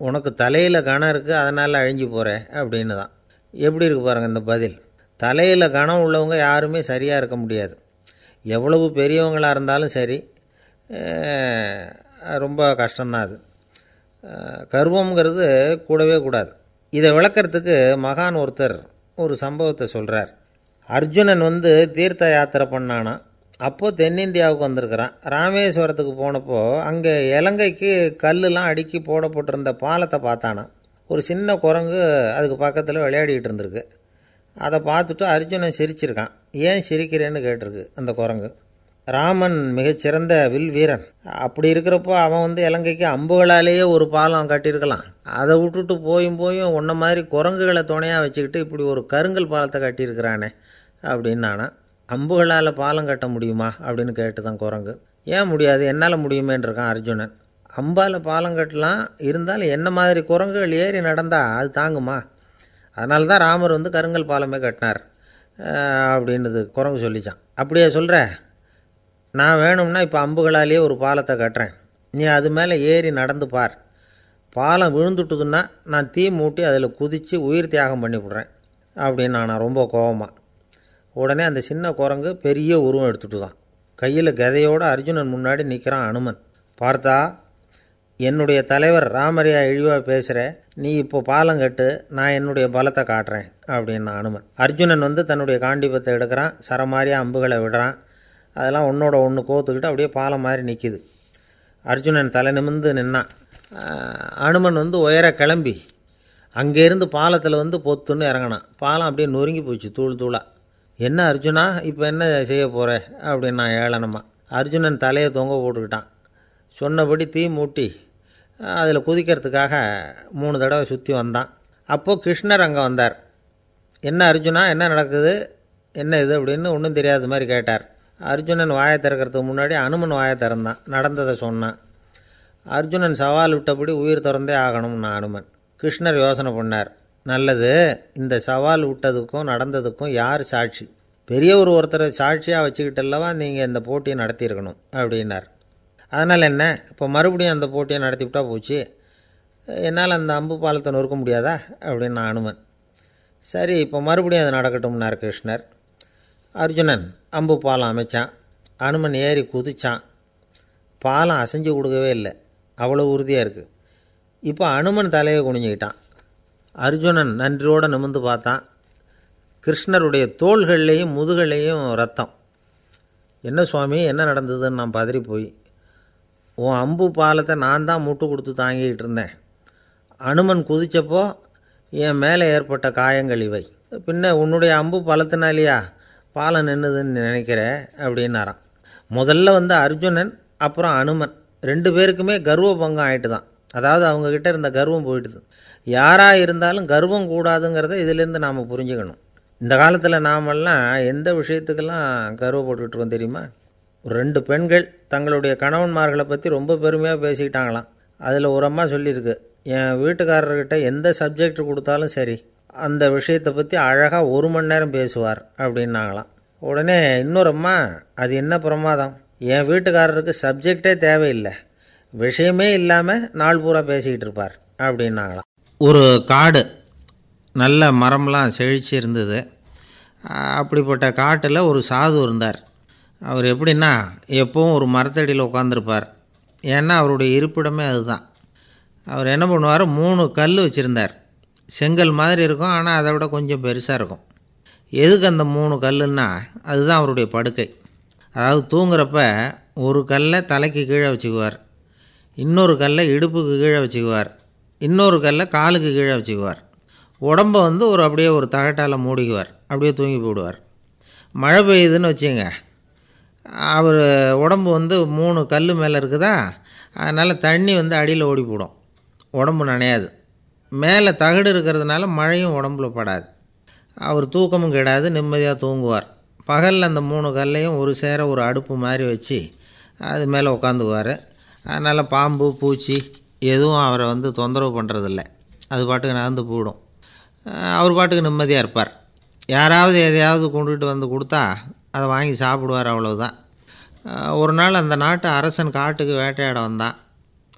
உனக்கு தலையில் கணம் இருக்குது அதனால் அழிஞ்சு போகிற அப்படின்னு தான் எப்படி இருக்கு பாருங்கள் இந்த பதில். தலையில் கணம் உள்ளவங்க யாருமே சரியாக இருக்க முடியாது. எவ்வளவு பெரியவங்களாக இருந்தாலும் சரி ரொம்ப கஷ்டம்தான் அது. கர்வங்கிறது கூடவே கூடாது. இதை விளக்கிறதுக்கு மகான் ஒருத்தர் ஒரு சம்பவத்தை சொல்கிறார் அர்ஜுனன் வந்து தீர்த்த யாத்திரை பண்ணானா அப்போது தென்னிந்தியாவுக்கு வந்திருக்கிறான். ராமேஸ்வரத்துக்கு போனப்போ அங்கே இலங்கைக்கு கல்லுலாம் அடுக்கி போடப்பட்டிருந்த பாலத்தை பார்த்தானா. ஒரு சின்ன குரங்கு அதுக்கு பக்கத்தில் விளையாடிக்கிட்டு இருந்திருக்கு. அதை பார்த்துட்டு அர்ஜுனன் சிரிச்சிருக்கான். ஏன் சிரிக்கிறேன்னு கேட்டிருக்கு அந்த குரங்கு. ராமன் மிகச்சிறந்த வில் வீரன். அப்படி இருக்கிறப்போ அவன் வந்து இலங்கைக்கு அம்புகளாலேயே ஒரு பாலம் கட்டியிருக்கலாம். அதை விட்டுட்டு போயும் போயும் உன்ன மாதிரி குரங்குகளை துணையாக வச்சுக்கிட்டு இப்படி ஒரு கருங்கல் பாலத்தை கட்டியிருக்கிறானே அப்படின்னானான் அம்புகளால் பாலம் கட்ட முடியுமா அப்படின்னு கேட்டு தான் குரங்கு. ஏன் முடியாது? என்னால் முடியுமேன்றிருக்கான் அர்ஜுனன். அம்பால் பாலம் கட்டலாம் இருந்தாலும் என்ன மாதிரி குரங்குகள் ஏறி நடந்தால் அது தாங்குமா? அதனால தான் ராமர் வந்து கருங்கல் பாலமே கட்டினார். அப்படின்றது குரங்கு சொல்லிச்சான். அப்படியே சொல்கிற நான் வேணும்னா இப்போ அம்புகளாலேயே ஒரு பாலத்தை கட்டுறேன். நீ அது மேலே ஏறி நடந்து பார். பாலம் விழுந்துட்டுதுன்னா நான் தீ மூட்டி அதில் குதித்து உயிர் தியாகம் பண்ணிவிட்றேன் அப்படின்னு நான் ரொம்ப கோவமாக உடனே அந்த சின்ன குரங்கு பெரிய உருவம் எடுத்துட்டு தான் கையில் கதையோடு அர்ஜுனன் முன்னாடி நிற்கிறான் அனுமன். பார்த்தா என்னுடைய தலைவர் ராமரியா இழிவாக பேசுகிற நீ இப்போ பாலம் கட்டு நான் என்னுடைய பலத்தை காட்டுறேன் அப்படின்னு அனுமன். அர்ஜுனன் வந்து தன்னுடைய காண்டிபத்தை எடுக்கிறான் சரமாரியாக அம்புகளை விடுறான். அதெல்லாம் ஒன்றோட ஒன்று கோத்துக்கிட்டு அப்படியே பாலம் மாதிரி நிற்கிது அர்ஜுனன் தலை நிமிர்ந்து நின்னான். அனுமன் வந்து உயர கிளம்பி அங்கேருந்து பாலத்தில் வந்து பொத்துன்னு இறங்கினான். பாலம் அப்படியே நொறுங்கி போச்சு தூள் தூளாக என்ன அர்ஜுனா இப்போ என்ன செய்ய போகிற அப்படின்னு நான் ஏளனமா. அர்ஜுனன் தலையை தொங்க போட்டுக்கிட்டான். சொன்னபடி தீ மூட்டி அதில் குதிக்கிறதுக்காக மூணு தடவை சுற்றி வந்தான். அப்போது கிருஷ்ணர் அங்கே வந்தார். என்ன அர்ஜுனா என்ன நடக்குது? என்ன இது அப்படின்னு ஒன்றும் தெரியாத மாதிரி கேட்டார். அர்ஜுனன் வாயை திறக்கிறதுக்கு முன்னாடி அனுமன் வாயை திறந்தான். நடந்ததை சொன்னான். அர்ஜுனன் சவால் விட்டபடி உயிர் திறந்தே ஆகணும்னா அனுமன். கிருஷ்ணர் யோசனை பண்ணார். நல்லது. இந்த சவால் விட்டதுக்கும் நடந்ததுக்கும் யார் சாட்சி? பெரியவர் ஒருத்தரை சாட்சியாக வச்சுக்கிட்டல்லவா நீங்கள் இந்த போட்டியை நடத்தியிருக்கணும் அப்படின்னார். அதனால் என்ன? இப்போ மறுபடியும் அந்த போட்டியை நடத்தி விட்டா போச்சு. என்னால் அந்த அம்பு பாலத்தை நொறுக்க முடியாதா? அப்படின்னு அனுமன். சரி இப்போ மறுபடியும் அது நடக்கட்டும்னார் கிருஷ்ணர். அர்ஜுனன் அம்பு பாலம் அமைச்சான். அனுமன் ஏறி குதிச்சான். பாலம் அசைஞ்சு கொடுக்கவே இல்லை. அவ்வளோ உறுதியாக இருக்குது இப்போ அனுமன் தலையை குனிஞ்சுக்கிட்டான். அர்ஜுனன் நன்றியோடு நிமிர்ந்து பார்த்தான். கிருஷ்ணருடைய தோள்கள்லேயும் முதுகள்லேயும் ரத்தம். என்ன சுவாமி என்ன நடந்ததுன்னு நான் பதறி போய் உன் அம்பு பாலத்தை நான் தான் முட்டு கொடுத்து தாங்கிக்கிட்டு இருந்தேன். அனுமன் குதித்தப்போ என் மேலே ஏற்பட்ட காயங்கள் இவை. பின்ன உன்னுடைய அம்பு பலத்தினாலேயா பாலம் நின்றுதுன்னு நினைக்கிறேன் அப்படின்னாராம். முதல்ல வந்து அர்ஜுனன் அப்புறம் அனுமன். ரெண்டு பேருக்குமே கர்வ பங்கம் ஆகிட்டு தான் அதாவது அவங்கக்கிட்ட இருந்த கர்வம் போயிட்டுது. யாராக இருந்தாலும் கர்வம் கூடாதுங்கிறத இதிலேருந்து நாம் புரிஞ்சுக்கணும். இந்த காலத்தில் நாமெல்லாம் எந்த விஷயத்துக்கெல்லாம் கர்வப்பட்டுக்கிட்டு தெரியுமா? ஒரு ரெண்டு பெண்கள் தங்களுடைய கணவன்மார்களை பற்றி ரொம்ப பெருமையாக பேசிக்கிட்டாங்களாம். அதில் ஒரு அம்மா சொல்லியிருக்கு என் வீட்டுக்காரர்கிட்ட எந்த சப்ஜெக்ட் கொடுத்தாலும் சரி அந்த விஷயத்தை பற்றி அழகாக ஒரு மணி நேரம் பேசுவார் அப்படின்னாங்களாம். உடனே இன்னொரு அம்மா அது என்ன பிரமாதம்? என் வீட்டுக்காரருக்கு சப்ஜெக்டே தேவையில்லை. விஷயமே இல்லாமல் நாள் பூரா பேசிக்கிட்டு இருப்பார் அப்படின்னாங்களாம். ஒரு காடு நல்ல மரம்லாம் செழிச்சு இருந்தது அப்படிப்பட்ட காட்டில் ஒரு சாது இருந்தார். அவர் எப்படின்னா எப்போவும் ஒரு மரத்தடியில் உட்காந்துருப்பார் ஏன்னா அவருடைய இருப்பிடமே அதுதான். அவர் என்ன பண்ணுவார்? மூணு கல் வச்சுருந்தார். செங்கல் மாதிரி இருக்கும் ஆனால் அதை விட கொஞ்சம் பெருசாக இருக்கும். எதுக்கு அந்த மூணு கல்லுன்னா அதுதான் அவருடைய படுக்கை. அதாவது தூங்குறப்ப ஒரு கல்லை தலைக்கு கீழே வச்சுக்குவார். இன்னொரு கல்லை இடுப்புக்கு கீழே வச்சுக்குவார். இன்னொரு கல்லை காலுக்கு கீழே வச்சுக்குவார். உடம்பை வந்து ஒரு அப்படியே ஒரு தகட்டால் மூடிக்குவார். அப்படியே தூங்கி போடுவார் மழை பெய்யுதுன்னு வச்சுங்க. அவர் உடம்பு வந்து மூணு கல் மேலே இருக்குதா? அதனால் தண்ணி வந்து அடியில் ஓடி போடும் உடம்பு நனையாது. மேலே தகடு இருக்கிறதுனால மழையும் உடம்புல படாது. அவர் தூக்கமும் கெடாது நிம்மதியாக தூங்குவார். பகலில் அந்த மூணு கல்லையும் ஒரு சேர ஒரு அடுப்பு மாதிரி வச்சு அது மேலே உட்காந்துக்குவார் அதனால் பாம்பு பூச்சி எதுவும் அவரை வந்து தொந்தரவு பண்ணுறதில்ல அது பாட்டுக்கு நடந்து போயிடும். அவர் பாட்டுக்கு நிம்மதியாக இருப்பார். யாராவது எதையாவது கொண்டுகிட்டு வந்து கொடுத்தா அதை வாங்கி சாப்பிடுவார் அவ்வளோதான் ஒரு நாள் அந்த நாட்டு அரசன் காட்டுக்கு வேட்டையாட வந்தான்.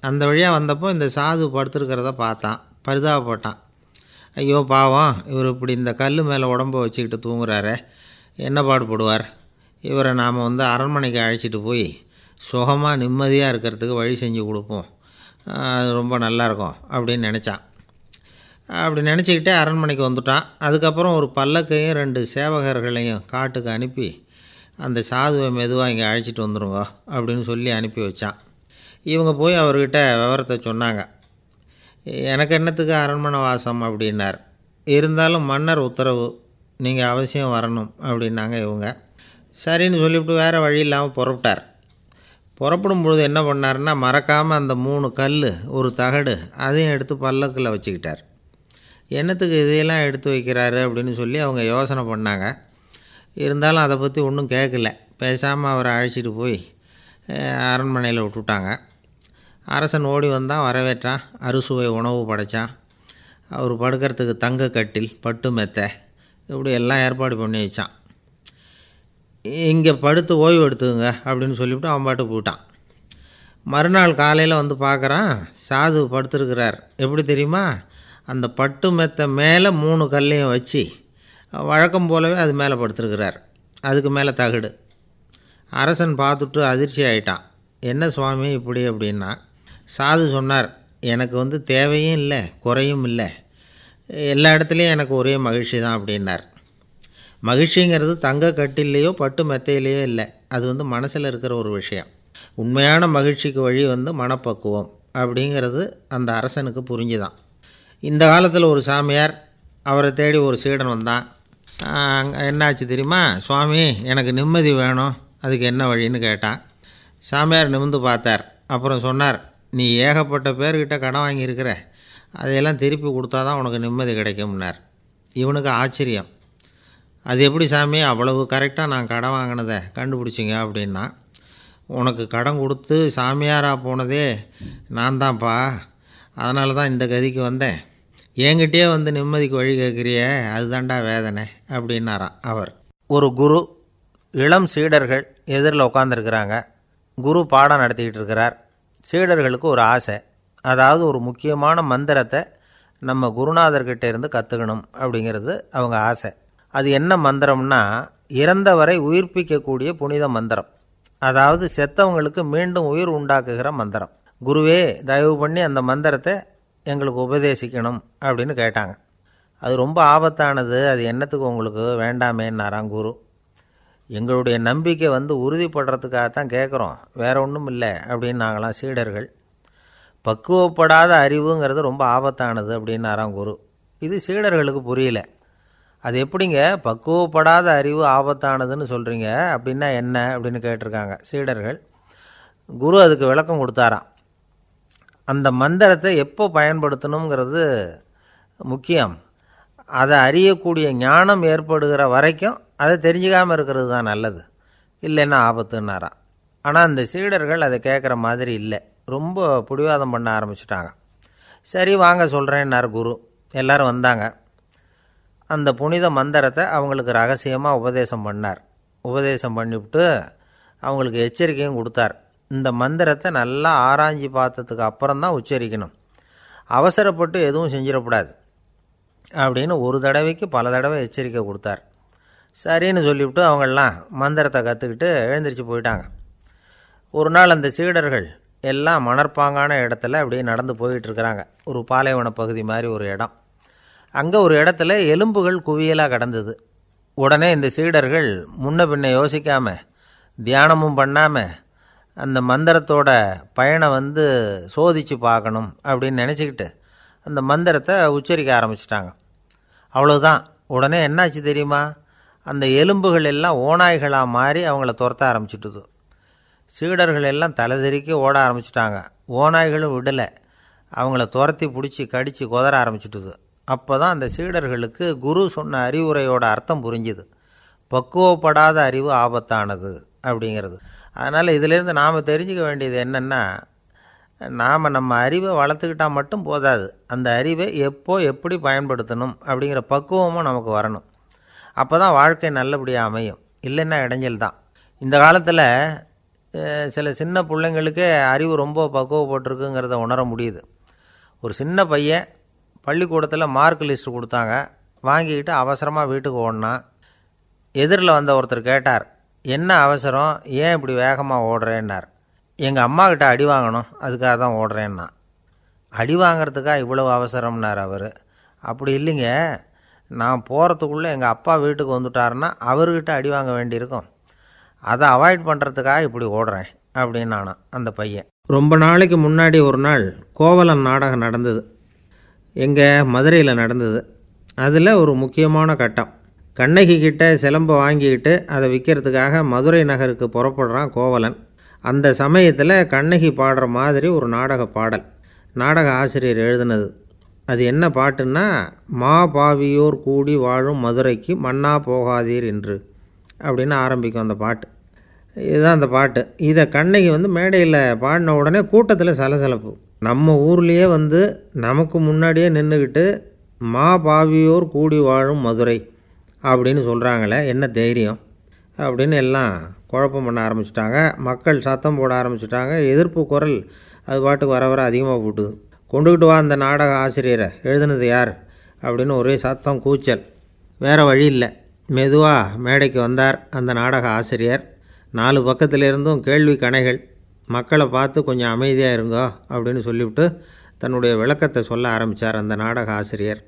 அந்த வழியாக வந்தப்போ இந்த சாது படுத்துருக்கிறத பார்த்தான். பரிதாபப்பட்டான். ஐயோ பாவம் இவர் இப்படி இந்த கல் மேலே உடம்ப வச்சுக்கிட்டு தூங்குறாரு. என்ன பாடுபடுவார்? இவரை நாம் வந்து அரண்மனைக்கு அழைச்சிட்டு போய் சுகமாக நிம்மதியாக இருக்கிறதுக்கு வழி செஞ்சு கொடுப்போம். அது ரொம்ப நல்லாயிருக்கும் அப்படின்னு நினச்சான். அப்படி நினச்சிக்கிட்டே அரண்மனைக்கு வந்துட்டான். அதுக்கப்புறம் ஒரு பல்லக்கையும் ரெண்டு சேவகர்களையும் காட்டுக்கு அனுப்பி அந்த சாதுவை மெதுவாக இங்கே அழைச்சிட்டு வந்துடுங்க அப்படின்னு சொல்லி அனுப்பி வச்சான். இவங்க போய் அவர்கிட்ட விவரத்தை சொன்னாங்க. எனக்கு என்னத்துக்கு அரண்மனை வாசம் அப்படின்னார். இருந்தாலும் மன்னர் உத்தரவு நீங்கள் அவசியம் வரணும் அப்படின்னாங்க இவங்க. சரின்னு சொல்லிவிட்டு வேறு வழி இல்லாமல் புறப்பட்டார். புறப்படும் பொழுது என்ன பண்ணார்னா மறக்காமல் அந்த மூணு கல் ஒரு தகடு அதையும் எடுத்து பல்லக்கில் வச்சுக்கிட்டார். என்னத்துக்கு இதையெல்லாம் எடுத்து வைக்கிறாரு அப்படின்னு சொல்லி அவங்க யோசனை பண்ணாங்க. இருந்தாலும் அதை பற்றி ஒன்றும் கேட்கல பேசாமல் அவரை அழைச்சிட்டு போய் அரண்மனையில் விட்டுட்டாங்க. அரசன் ஓடி வந்தான் வரவேற்றான். அறுசுவை உணவு படைத்தான் அவர் படுக்கிறதுக்கு தங்க கட்டில் பட்டு மெத்தை இப்படி எல்லாம் ஏற்பாடு பண்ணி வச்சான். இங்கே படுத்து ஓய்வு எடுத்துக்கோங்க அப்படின்னு சொல்லிவிட்டு அவன் பாட்டு போயிட்டான். மறுநாள் காலையில் வந்து பார்க்குறான் சாது படுத்துருக்கிறார். எப்படி தெரியுமா? அந்த பட்டு மெத்தை மேலே மூணு கல்லையும் வச்சு வழக்கம் போலவே அது மேலே படுத்துருக்கிறார். அதுக்கு மேலே தகடு. அரசன் பார்த்துட்டு அதிர்ச்சி ஆயிட்டான். என்ன சுவாமி இப்படி? அப்படின்னா சாது சொன்னார் எனக்கு வந்து தேவையும் இல்லை குறையும் இல்லை. எல்லா இடத்துலையும் எனக்கு ஒரே மகிழ்ச்சி தான் அப்படின்னார். மகிழ்ச்சிங்கிறது தங்க கட்டிலேயோ பட்டு மெத்தையிலேயோ இல்லை. அது வந்து மனசில் இருக்கிற ஒரு விஷயம். உண்மையான மகிழ்ச்சிக்கு வழி வந்து மனப்பக்குவம் அப்படிங்கிறது அந்த அரசனுக்கு புரிஞ்சுதான். இந்த காலத்தில் ஒரு சாமியார் அவரை தேடி ஒரு சீடன் வந்தான். என்னாச்சு தெரியுமா? சுவாமி எனக்கு நிம்மதி வேணும். அதுக்கு என்ன வழின்னு கேட்டான். சாமியார் நிமிந்து பார்த்தார். அப்புறம் சொன்னார் நீ ஏகப்பட்ட பேர்கிட்ட கடன் வாங்கியிருக்கிற. அதையெல்லாம் திருப்பி கொடுத்தா தான் உனக்கு நிம்மதி கிடைக்கும்னார். இவனுக்கு ஆச்சரியம். அது எப்படி சாமி? அவ்வளவு கரெக்டாக நான் கடன் வாங்கினதை கண்டுபிடிச்சிங்க அப்படின்னா உனக்கு கடன் கொடுத்து சாமியாராக போனதே நான் தான்ப்பா. அதனால தான் இந்த கதிக்கு வந்தேன். என்கிட்டயே வந்து நிம்மதிக்கு வழி கேட்குறியே அதுதான்டா வேதனை அப்படின்னாராம் அவர். ஒரு குரு இளம் சீடர்கள் எதிரில் உட்காந்துருக்கிறாங்க குரு பாடம் நடத்திக்கிட்டு இருக்கிறார். சீடர்களுக்கு ஒரு ஆசை. அதாவது ஒரு முக்கியமான மந்திரத்தை நம்ம குருநாதர்கிட்ட இருந்து கற்றுக்கணும் அப்படிங்கிறது அவங்க ஆசை. அது என்ன மந்திரம்னா இறந்தவரை உயிர்ப்பிக்கக்கூடிய புனித மந்திரம். அதாவது செத்தவங்களுக்கு மீண்டும் உயிர் உண்டாக்குகிற மந்திரம். குருவே தயவு பண்ணி அந்த மந்திரத்தை எங்களுக்கு உபதேசிக்கணும் அப்படின்னு கேட்டாங்க. அது ரொம்ப ஆபத்தானது. அது என்னத்துக்கு உங்களுக்கு வேண்டாமேன்னாராம் குரு. எங்களுடைய நம்பிக்கை வந்து உறுதிப்படுறதுக்காக தான் கேட்குறோம் வேற ஒன்றும் இல்லை அப்படின்னு நாங்களாம் சீடர்கள். பக்குவப்படாத அறிவுங்கிறது ரொம்ப ஆபத்தானது அப்படின்னாராம் குரு. இது சீடர்களுக்கு புரியல. அது எப்படிங்க? பக்குவப்படாத அறிவு ஆபத்தானதுன்னு சொல்கிறீங்க அப்படின்னா என்ன? அப்படின்னு கேட்டிருக்காங்க சீடர்கள். குரு அதுக்கு விளக்கம் கொடுத்தாராம். அந்த மந்திரத்தை எப்போ பயன்படுத்தணுங்கிறது முக்கியம். அதை அறியக்கூடிய ஞானம் ஏற்படுகிற வரைக்கும் அதை தெரிஞ்சுக்காமல் இருக்கிறது தான் நல்லது. இல்லைன்னா ஆபத்துன்னாராம். ஆனால் அந்த சீடர்கள் அதை கேட்குற மாதிரி இல்லை. ரொம்ப பிடிவாதம் பண்ண ஆரம்பிச்சிட்டாங்க. சரி வாங்க சொல்கிறேன்னார் குரு. எல்லாரும் வந்தாங்க. அந்த புனித மந்திரத்தை அவங்களுக்கு ரகசியமாக உபதேசம் பண்ணார். உபதேசம் பண்ணிவிட்டு அவங்களுக்கு எச்சரிக்கையும் கொடுத்தார். இந்த மந்திரத்தை நல்லா ஆராய்ஞ்சு பார்த்ததுக்கு அப்புறம் தான் உச்சரிக்கணும். அவசரப்பட்டு எதுவும் செஞ்சிடக்கூடாது. அப்படின்னு ஒரு தடவைக்கு பல தடவை எச்சரிக்கை கொடுத்தார். சரின்னு சொல்லிவிட்டு அவங்கெல்லாம் மந்திரத்தை கற்றுக்கிட்டு எழுந்திரிச்சு போயிட்டாங்க. ஒரு நாள் அந்த சீடர்கள் எல்லாம் மணற்பாங்கான இடத்துல அப்படியே நடந்து போயிட்டுருக்கிறாங்க ஒரு பாலைவன பகுதி மாதிரி ஒரு இடம். அங்கே ஒரு இடத்துல எலும்புகள் குவியலாக கிடந்தது. உடனே இந்த சீடர்கள் முன்ன பின்ன யோசிக்காம தியானமும் பண்ணாமல் அந்த மந்திரத்தோட பயனை வந்து சோதித்து பார்க்கணும் அப்படின்னு நினச்சிக்கிட்டு அந்த மந்திரத்தை உச்சரிக்க ஆரம்பிச்சிட்டாங்க. அவ்வளோதான் உடனே என்னாச்சு தெரியுமா? அந்த எலும்புகள் எல்லாம் ஓநாய்களாக மாறி அவங்கள துரத்த ஆரம்பிச்சிட்டுது. சீடர்கள் எல்லாம் தலைதெறிக்கி ஓட ஆரம்பிச்சிட்டாங்க. ஓநாய்களும் விடலை. அவங்கள துரத்தி பிடிச்சி கடித்து குதற ஆரம்பிச்சிட்டுது. அப்போ தான் அந்த சீடர்களுக்கு குரு சொன்ன அறிவுரையோட அர்த்தம் புரிஞ்சுது. பக்குவப்படாத அறிவு ஆபத்தானது அப்படிங்கிறது. அதனால் இதிலேருந்து நாம் தெரிஞ்சுக்க வேண்டியது என்னென்னா நாம் நம்ம அறிவை வளர்த்துக்கிட்டால் மட்டும் போதாது. அந்த அறிவை எப்போ எப்படி பயன்படுத்தணும் அப்படிங்கிற பக்குவமும் நமக்கு வரணும். அப்போ தான் வாழ்க்கை நல்லபடியாக அமையும். இல்லைன்னா இடைஞ்சல் தான். இந்த காலத்தில் சில சின்ன பிள்ளைங்களுக்கே அறிவு ரொம்ப பக்குவப்பட்டிருக்குங்கிறத உணர முடியுது. ஒரு சின்ன பையன் பள்ளிக்கூடத்தில் மார்க் லிஸ்ட் கொடுத்தாங்க. வாங்கிக்கிட்டு அவசரமாக வீட்டுக்கு ஓடினான் எதிரில் வந்த ஒருத்தர் கேட்டார் என்ன அவசரம்? ஏன் இப்படி வேகமாக ஓடுறேன்னார். எங்கள் அம்மாக்கிட்ட அடி வாங்கணும் அதுக்காக தான் ஓடுறேன்னா. அடி வாங்கிறதுக்காக இவ்வளவு அவசரம்னார் அவர். அப்படி இல்லைங்க. நான் போகிறதுக்குள்ளே எங்கள் அப்பா வீட்டுக்கு வந்துட்டாருன்னா அவர்கிட்ட அடி வாங்க வேண்டியிருக்கும். அதை அவாய்ட் பண்ணுறதுக்காக இப்படி ஓடுறேன் அப்படின்னு நானாம் அந்த பையன். ரொம்ப நாளைக்கு முன்னாடி ஒரு நாள் கோவலன் நாடகம் நடந்தது. எங்கள் மதுரையில் நடந்தது. அதில் ஒரு முக்கியமான கட்டம். கண்ணகி கிட்ட சிலம்பை வாங்கிக்கிட்டு அதை விற்கிறதுக்காக மதுரை நகருக்கு புறப்படுறான் கோவலன். அந்த சமயத்தில் கண்ணகி பாடுற மாதிரி ஒரு நாடக பாடல். நாடக ஆசிரியர் எழுதினது. அது என்ன பாட்டுன்னா மா பாவியோர் கூடி வாழும் மதுரைக்கு மன்னா போகாதீர் என்று அப்படின்னு ஆரம்பிக்கும் அந்த பாட்டு. இதுதான் அந்த பாட்டு. இதை கண்ணகி வந்து மேடையில் பாடின உடனே கூட்டத்தில் சலசலப்பு. நம்ம ஊர்லேயே வந்து நமக்கு முன்னாடியே நின்றுக்கிட்டு மா பாவியோர் கூடி வாழும் மதுரை அப்படின்னு சொல்கிறாங்களே என்ன தைரியம்? அப்படின்னு எல்லாம் குழப்பம் பண்ண ஆரம்பிச்சிட்டாங்க. மக்கள் சத்தம் போட ஆரம்பிச்சிட்டாங்க. எதிர்ப்பு குரல் அது பாட்டுக்கு வர வர அதிகமாக போட்டுது. கொண்டுக்கிட்டு வா அந்த நாடக ஆசிரியரை எழுதுனது யார்? அப்படின்னு ஒரே சத்தம் கூச்சல். வேறு வழி இல்லை. மெதுவாக மேடைக்கு வந்தார் அந்த நாடக ஆசிரியர். நாலு பக்கத்திலிருந்தும் கேள்வி கணைகள் மக்களை பார்த்து கொஞ்சம் அமைதியாக இருங்கோ அப்படின்னு சொல்லிவிட்டு தன்னுடைய விளக்கத்தை சொல்ல ஆரம்பித்தார் அந்த நாடக ஆசிரியர்.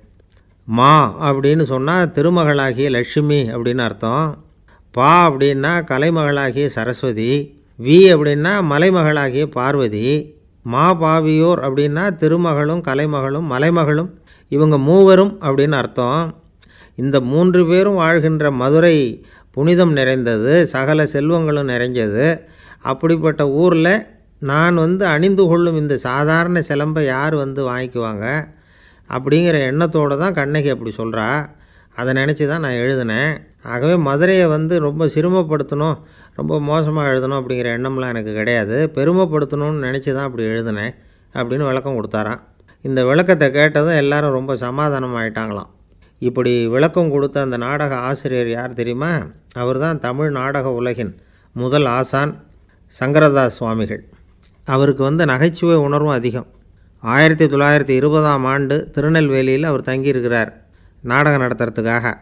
மா அப்படின்னு சொன்னால் திருமகளாகிய லட்சுமி அப்படின்னு அர்த்தம். பா அப்படின்னா கலைமகளாகிய சரஸ்வதி. வி அப்படின்னா மலைமகளாகிய பார்வதி. மா பாவியோர் அப்படின்னா திருமகளும் கலைமகளும் மலைமகளும். இவங்க மூவரும் அப்படின்னு அர்த்தம். இந்த மூன்று பேரும் வாழ்கின்ற மதுரை புனிதம் நிறைந்தது சகல செல்வங்களும் நிறைஞ்சது. அப்படிப்பட்ட ஊரில் நான் வந்து அணிந்து கொள்ளும் இந்த சாதாரண சிலம்பை யார் வந்து வாங்கிக்குவாங்க அப்படிங்கிற எண்ணத்தோடு தான் கண்ணகி அப்படி சொல்கிறா அதை நினச்சி தான் நான் எழுதினேன். ஆகவே மதுரையை வந்து ரொம்ப சிரமப்படுத்தணும் ரொம்ப மோசமாக எழுதணும் அப்படிங்கிற எண்ணம்லாம் எனக்கு கிடையாது. பெருமைப்படுத்தணும்னு நினச்சி தான் அப்படி எழுதினேன் அப்படின்னு விளக்கம் கொடுத்தாராம். இந்த விளக்கத்தை கேட்டதும் எல்லாரும் ரொம்ப சமாதானம் ஆயிட்டாங்களாம். இப்படி விளக்கம் கொடுத்த அந்த நாடக ஆசிரியர் யார் தெரியுமா? அவர் தான் தமிழ் நாடக உலகின் முதல் ஆசான். சங்கரதாஸ் சுவாமிகள். அவருக்கு வந்து நகைச்சுவை உணர்வும் அதிகம். ஆயிரத்தி தொள்ளாயிரத்தி இருபதாம் ஆண்டு திருநெல்வேலியில் அவர் தங்கியிருக்கிறார். நாடகம் நடத்துறதுக்காக.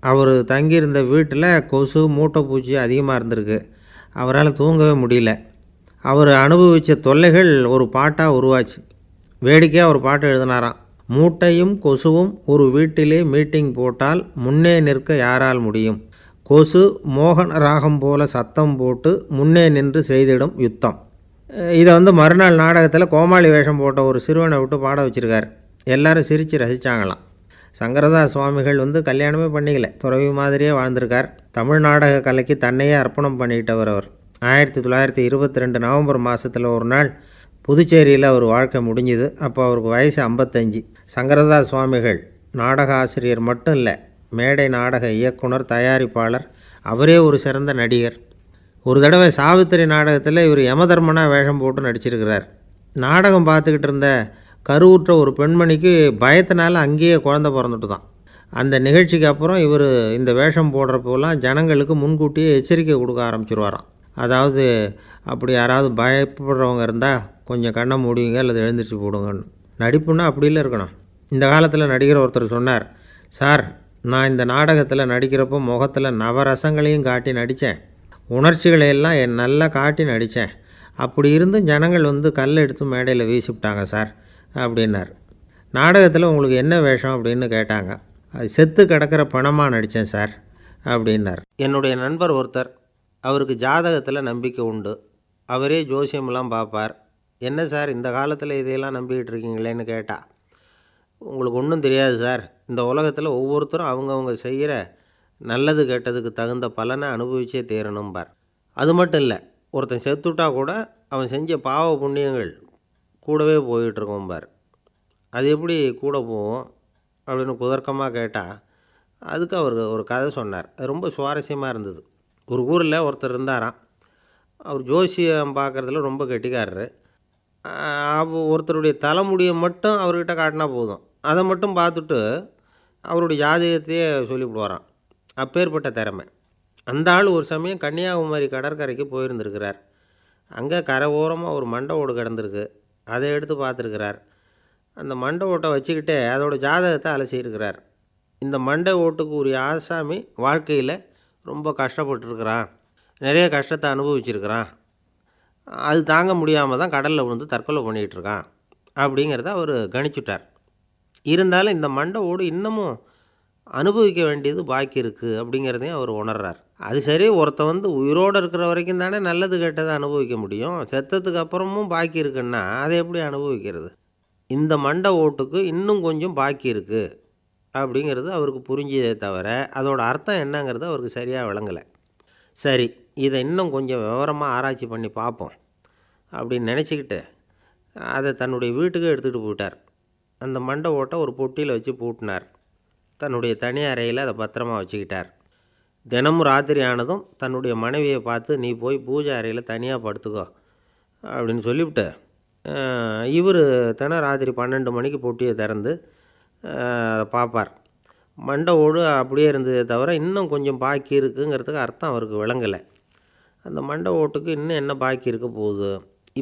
அவர் தங்கியிருந்த வீட்டில் கொசு மூட்டை பூச்சி அதிகமாக இருந்திருக்கு. அவரால் தூங்கவே முடியல. அவர் அனுபவித்த தொல்லைகள் ஒரு பாட்டாக உருவாச்சு. வேடிக்கையாக ஒரு பாட்டு எழுதினாராம். மூட்டையும் கொசுவும் ஒரு வீட்டிலே மீட்டிங் போட்டால் முன்னே நிற்க யாரால் முடியும்? கொசு மோகன ராகம் போல சத்தம் போட்டு முன்னே நின்று செய்திடும் யுத்தம். இதை வந்து மறுநாள் நாடகத்தில் கோமாளி வேஷம் போட்ட ஒரு சிறுவனை விட்டு பாட வச்சிருக்கார். எல்லாரும் சிரித்து ரசித்தாங்களாம் சங்கரதாஸ் சுவாமிகள் வந்து கல்யாணமே பண்ணிக்கல. துறவி மாதிரியே வாழ்ந்திருக்கார். தமிழ் நாடக கலைக்கு தன்னையே அர்ப்பணம் பண்ணிட்டவர் அவர். ஆயிரத்தி தொள்ளாயிரத்தி இருபத்தி ரெண்டு நவம்பர் மாதத்தில் ஒரு நாள் புதுச்சேரியில் அவர் வாழ்க்கை முடிஞ்சுது. அப்போ அவருக்கு வயசு ஐம்பத்தஞ்சு. சங்கரதாஸ் சுவாமிகள் நாடக ஆசிரியர் மட்டும் இல்லை மேடை நாடக இயக்குனர் தயாரிப்பாளர் அவரே ஒரு சிறந்த நடிகர். ஒரு தடவை சாவித்திரி நாடகத்தில் இவர் யமதர்மனா வேஷம் போட்டு நடிச்சிருக்கிறார். நாடகம் பார்த்துக்கிட்டு இருந்த கருவுற்ற ஒரு பெண்மணிக்கு பயத்தினால அங்கேயே குழந்தை பிறந்துட்டு தான் அந்த நிகழ்ச்சிக்கு அப்புறம் இவர் இந்த வேஷம் போடுறப்போலாம் ஜனங்களுக்கு முன்கூட்டியே எச்சரிக்கை கொடுக்க ஆரம்பிச்சிருவாராம். அதாவது அப்படி யாராவது பயப்படுறவங்க இருந்தால் கொஞ்சம் கண்ணை மூடிங்க அல்லது எழுந்திரிச்சு போடுங்கன்னு. நடிப்புன்னா அப்படிலாம் இருக்கணும். இந்த காலத்தில் நடிகர் ஒருத்தர் சொன்னார் சார் நான் இந்த நாடகத்தில் நடிக்கிறப்போ முகத்தில் நவரசங்களையும் காட்டி நடித்தேன் உணர்ச்சிகளை எல்லாம் என் நல்லா காட்டி நடித்தேன் அப்படி இருந்தும் ஜனங்கள் வந்து கல் எடுத்து மேடையில் வீசிவிட்டாங்க சார் அப்படின்னார். நாடகத்தில் உங்களுக்கு என்ன வேஷம் அப்படின்னு கேட்டாங்க. அது செத்து கிடக்கிற பணமாக நடித்தேன் சார் அப்படின்னார். என்னுடைய நண்பர் ஒருத்தர் அவருக்கு ஜாதகத்தில் நம்பிக்கை உண்டு. அவரே ஜோசியமெல்லாம் பார்ப்பார். என்ன சார் இந்த காலத்தில் இதையெல்லாம் நம்பிக்கிட்டு இருக்கீங்களேன்னு கேட்டால் உங்களுக்கு ஒன்றும் தெரியாது சார். இந்த உலகத்தில் ஒவ்வொருத்தரும் அவங்கவுங்க செய்கிற நல்லது கெட்டதுக்கு தகுந்த பலனை அனுபவிச்சே தீரணும்பார் அது மட்டும் இல்லை ஒருத்தன் செத்துட்டா கூட அவன் செஞ்ச பாவ புண்ணியங்கள் கூடவே போயிட்டுருக்கோம்பார் அது எப்படி கூட போகும் அப்படின்னு குதர்க்கமாக கேட்டால் அதுக்கு அவர் ஒரு கதை சொன்னார். அது ரொம்ப சுவாரஸ்யமாக இருந்தது. ஒரு ஊரில் ஒருத்தர் இருந்தாராம். அவர் ஜோசியம் பார்க்குறதுல ரொம்ப கெட்டிக்காரரு. அவ ஒருத்தருடைய தலைமுடியை மட்டும் அவர்கிட்ட காட்டினா போதும். அதை மட்டும் பார்த்துட்டு அவருடைய ஜாதகத்தையே சொல்லிவிடுவாராம். அப்பேற்பட்ட திறமை. அந்த ஆள் ஒரு சமயம் கன்னியாகுமரி கடற்கரைக்கு போயிருந்திருக்கிறார். அங்கே கரை ஓரமாக ஒரு மண்டை ஓடு கிடந்திருக்கு. அதை எடுத்து பார்த்துருக்கிறார். அந்த மண்டை ஓட்டை வச்சுக்கிட்டே அதோடய ஜாதகத்தை அலசியிருக்கிறார் இந்த மண்டை ஓட்டுக்கு உரிய ஆசாமி வாழ்க்கையில் ரொம்ப கஷ்டப்பட்டுருக்கிறான். நிறைய கஷ்டத்தை அனுபவிச்சிருக்கிறான். அது தாங்க முடியாமல் தான் கடலில் விழுந்து தற்கொலை பண்ணிகிட்டு இருக்கான். அப்படிங்கிறத அவர் கணிச்சுட்டார். இருந்தாலும் இந்த மண்டை ஓடு இன்னமும் அனுபவிக்க வேண்டியது பாக்கி இருக்குது அப்படிங்கிறதையும் அவர் உணர்றார். அது சரி ஒருத்தன் வந்து உயிரோடு இருக்கிற வரைக்கும் தானே நல்லது கெட்டதை அனுபவிக்க முடியும். செத்ததுக்கு அப்புறமும் பாக்கி இருக்குன்னா அதை எப்படி அனுபவிக்கிறது? இந்த மண்டை ஓட்டுக்கு இன்னும் கொஞ்சம் பாக்கி இருக்குது அப்படிங்கிறது அவருக்கு புரிஞ்சதே தவிர அதோட அர்த்தம் என்னங்கிறது அவருக்கு சரியாக விளங்கலை. சரி இதை இன்னும் கொஞ்சம் விவரமாக ஆராய்ச்சி பண்ணி பார்ப்போம் அப்படின்னு நினச்சிக்கிட்டு அதை தன்னுடைய வீட்டுக்கு எடுத்துகிட்டு போயிட்டார். அந்த மண்டை ஓட்டை ஒரு பொட்டியில் வச்சு பூட்டினார். தன்னுடைய தனி அறையில் அதை பத்திரமா வச்சுக்கிட்டார். தினமும் ராத்திரி ஆனதும் தன்னுடைய மனைவியை பார்த்து நீ போய் பூஜை அறையில் தனியாக படுத்துக்கோ அப்படின்னு சொல்லிவிட்டு இவர் தினம் ராத்திரி பன்னெண்டு மணிக்கு பொட்டியை திறந்து அதை பார்ப்பார். மண்டை ஓடு அப்படியே இருந்ததே தவிர இன்னும் கொஞ்சம் பாக்கி இருக்குங்கிறதுக்கு அர்த்தம் அவருக்கு விளங்கலை. அந்த மண்டை ஓட்டுக்கு இன்னும் என்ன பாக்கி இருக்க போகுது?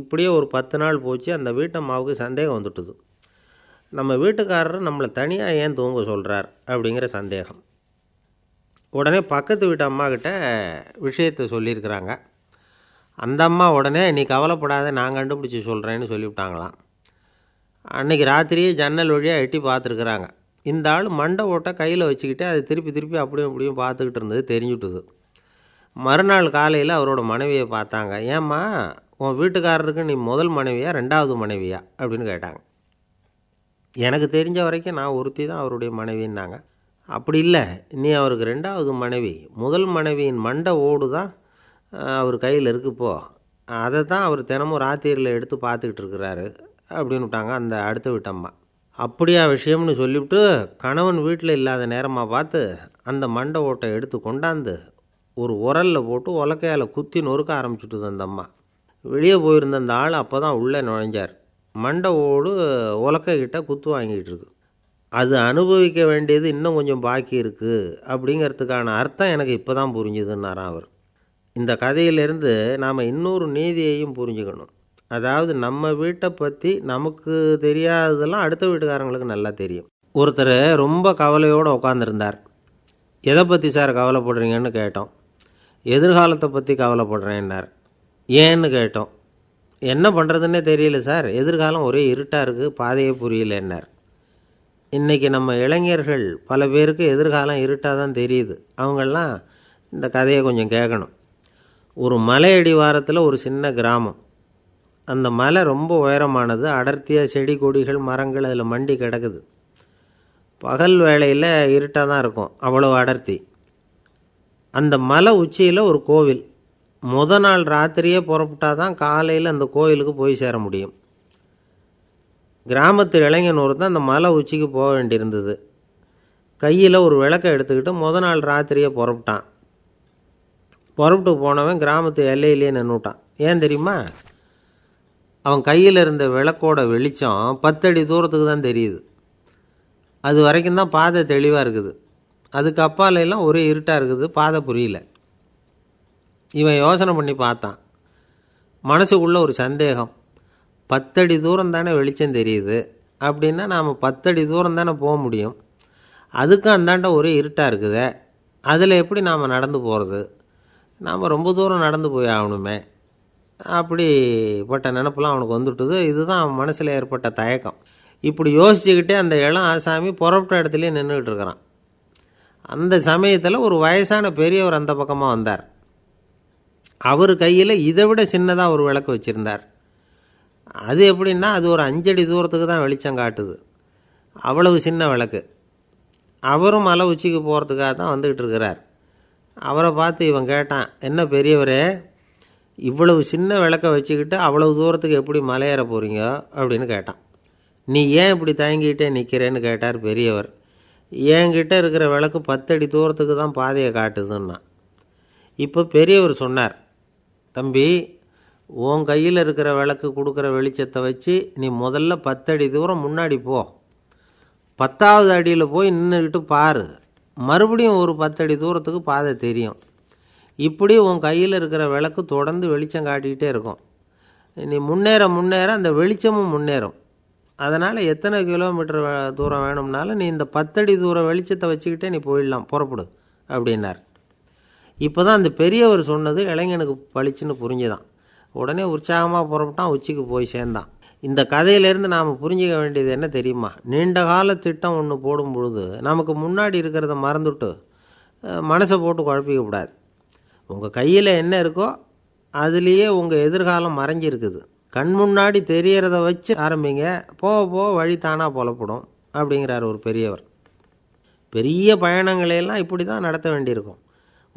இப்படியே ஒரு பத்து நாள் போச்சு அந்த வீட்டம்மாவுக்கு சந்தேகம் வந்துட்டுது. நம்ம வீட்டுக்காரர் நம்மளை தனியாக ஏன் தூங்க சொல்கிறார் அப்படிங்கிற சந்தேகம். உடனே பக்கத்து வீட்டு அம்மாக்கிட்ட விஷயத்தை சொல்லியிருக்கிறாங்க. அந்த அம்மா உடனே நீ கவலைப்படாத நான் கண்டுபிடிச்சி சொல்கிறேன்னு சொல்லிவிட்டாங்களாம். அன்னைக்கு ராத்திரியே ஜன்னல் வழியாக எட்டி பார்த்துருக்குறாங்க. இந்த ஆள் மண்டை ஓட்டை கையில் வச்சுக்கிட்டு அது திருப்பி திருப்பி அப்படியும் இப்படியும் பார்த்துக்கிட்டு இருந்தது தெரிஞ்சுட்டுது. மறுநாள் காலையில் அவரோட மனைவியை பார்த்தாங்க. ஏம்மா உன் வீட்டுக்காரருக்கு நீ முதல் மனைவியா ரெண்டாவது மனைவியா? அப்படின்னு கேட்டாங்க. எனக்கு தெரிஞ்ச வரைக்கும் நான் ஒருத்தி தான் அவருடைய மனைவின்னாங்க. அப்படி இல்லை. நீ அவருக்கு ரெண்டாவது மனைவி. முதல் மனைவியின் மண்டை ஓடு தான் அவர் கையில் இருக்குப்போ அதை தான் அவர் தினமும் ராத்திரியில் எடுத்து பார்த்துக்கிட்டு இருக்கிறாரு அப்படின்னு விட்டாங்க அந்த அடுத்த வீட்டம்மா அப்படியா விஷயம்னு சொல்லிவிட்டு கணவன் வீட்டில் இல்லாத நேரமாக பார்த்து அந்த மண்டை ஓட்டை எடுத்து கொண்டாந்து ஒரு உரலில் போட்டு உலக்கையால் குத்தி நொறுக்க ஆரம்பிச்சுட்டுது அந்த அம்மா. வெளியே போயிருந்த அந்த ஆள் அப்போ தான் உள்ளே நுழைஞ்சார். மண்டை ஓடு உலக்கை குத்து வாங்கிட்டு இருக்கு அது அனுபவிக்க வேண்டியது இன்னும் கொஞ்சம் பாக்கி இருக்குது அப்படிங்கிறதுக்கான அர்த்தம் எனக்கு இப்போ தான் புரிஞ்சுதுன்னாராம் அவர். இந்த கதையிலேருந்து நாம் இன்னொரு நீதியையும் புரிஞ்சுக்கணும். அதாவது நம்ம வீட்டை பற்றி நமக்கு தெரியாததெல்லாம் அடுத்த வீட்டுக்காரங்களுக்கு நல்லா தெரியும். ஒருத்தர் ரொம்ப கவலையோடு உட்காந்துருந்தார் எதை பற்றி சார் கவலைப்படுறீங்கன்னு கேட்டோம். எதிர்காலத்தை பற்றி கவலைப்படுறேன்னார். ஏன்னு கேட்டோம். என்ன பண்ணுறதுன்னே தெரியல சார். எதிர்காலம் ஒரே இருட்டாக இருக்குது பாதையே புரியலன்னார் இன்றைக்கி நம்ம இளைஞர்கள் பல பேருக்கு எதிர்காலம் இருட்டாக தான் தெரியுது. அவங்கெல்லாம் இந்த கதையை கொஞ்சம் கேட்கணும் ஒரு மலை அடிவாரத்தில் ஒரு சின்ன கிராமம். அந்த மலை ரொம்ப உயரமானது. அடர்த்தியாக செடி கொடிகள் மரங்கள் அதில் மண்டி கிடக்குது. பகல் வேளையில் இருட்டாக தான் இருக்கும். அவ்வளோ அடர்த்தி. அந்த மலை உச்சியில் ஒரு கோவில். முத நாள் ராத்திரியே புறப்பட்டால் தான் காலையில் அந்த கோயிலுக்கு போய் சேர முடியும். கிராமத்து இளைஞன் ஒருத்தன் அந்த மலை உச்சிக்கு போக வேண்டியிருந்தது. கையில் ஒரு விளக்கை எடுத்துக்கிட்டு முத நாள் ராத்திரியே புறப்பட்டான். புறப்பட்டு போனவன் கிராமத்து எல்லையிலேயே நின்றுட்டான் ஏன் தெரியுமா? அவன் கையில் இருந்த விளக்கோட வெளிச்சம் பத்தடி தூரத்துக்கு தான் தெரியுது. அது வரைக்கும் தான் பாதை தெளிவாக இருக்குது. அதுக்கு அப்பாலையெல்லாம் ஒரே இருட்டாக இருக்குது. பாதை புரியல. இவன் யோசனை பண்ணி பார்த்தான். மனசுக்குள்ள ஒரு சந்தேகம். பத்தடி தூரம் தானே வெளிச்சம் தெரியுது. அப்படின்னா நாம் பத்தடி தூரம் தானே போக முடியும். அதுக்கும் அந்தாண்ட ஒரே இருட்டாக இருக்குது. அதில் எப்படி நாம் நடந்து போகிறது நாம் ரொம்ப தூரம் நடந்து போய் ஆகணுமே. அப்படிப்பட்ட நினப்பெல்லாம் அவனுக்கு வந்துட்டுது. இதுதான் அவன் மனசில் ஏற்பட்ட தயக்கம். இப்படி யோசிச்சுக்கிட்டே அந்த இளம் ஆசாமி புறப்பட்ட இடத்துலேயே நின்றுக்கிட்டு இருக்கிறான். அந்த சமயத்தில் ஒரு வயசான பெரியவர் அந்த பக்கமாக வந்தார். அவர் கையில் இதை விட சின்னதாக ஒரு விளக்கு வச்சுருந்தார். அது எப்படின்னா அது ஒரு அஞ்சடி தூரத்துக்கு தான் வெளிச்சம் காட்டுது. அவ்வளவு சின்ன விளக்கு. அவரும் மலை உச்சிக்கு போகிறதுக்காக தான் வந்துக்கிட்டு இருக்கிறார். அவரை பார்த்து இவன் கேட்டான் என்ன பெரியவரே இவ்வளவு சின்ன விளக்கை வச்சுக்கிட்டு அவ்வளவு தூரத்துக்கு எப்படி மலையேற போகிறீங்க அப்படின்னு கேட்டான். நீ ஏன் இப்படி தயங்கிட்டே நிற்கிறேன்னு கேட்டார் பெரியவர். என்கிட்ட இருக்கிற விளக்கு பத்தடி தூரத்துக்கு தான் பாதையை காட்டுதுன்னா இப்போ பெரியவர் சொன்னார் தம்பி உன் கையில் இருக்கிற விளக்கு கொடுக்குற வெளிச்சத்தை வச்சு நீ முதல்ல பத்தடி தூரம் முன்னாடி போ. பத்தாவது அடியில் போய் நின்றுக்கிட்டு பாரு. மறுபடியும் ஒரு பத்தடி தூரத்துக்கு பாதை தெரியும். இப்படி உன் கையில் இருக்கிற விளக்கு தொடர்ந்து வெளிச்சம் காட்டிக்கிட்டே இருக்கும். நீ முன்னேற முன்னேற அந்த வெளிச்சமும் முன்னேறும். அதனால் எத்தனை கிலோமீட்டர் வே- தூரம் வேணும்னாலும் நீ இந்த பத்தடி தூரம் வெளிச்சத்தை வச்சுக்கிட்டே நீ போயிடலாம் புறப்படு அப்படின்னார். இப்போ தான் அந்த பெரியவர் சொன்னது இளைஞனுக்கு பளிச்சுன்னு புரிஞ்சுதான். உடனே உற்சாகமாக புறப்பட்டான் உச்சிக்கு போய் சேர்ந்தான். இந்த கதையிலேருந்து நாம் புரிஞ்சுக்க வேண்டியது என்ன தெரியுமா? நீண்ட கால திட்டம் ஒன்று போடும் பொழுது நமக்கு முன்னாடி இருக்கிறத மறந்துட்டு மனசை போட்டு குழப்பிக்க கூடாது. உங்கள் கையில் என்ன இருக்கோ அதுலேயே உங்கள் எதிர்காலம் மறைஞ்சிருக்குது. கண் முன்னாடி தெரியறத வச்சு ஆரம்பிங்க. போக போக வழி தானாக புலப்படும் அப்படிங்கிறார் ஒரு பெரியவர். பெரிய பயணங்களையெல்லாம் இப்படி தான் நடத்த வேண்டியிருக்கும்.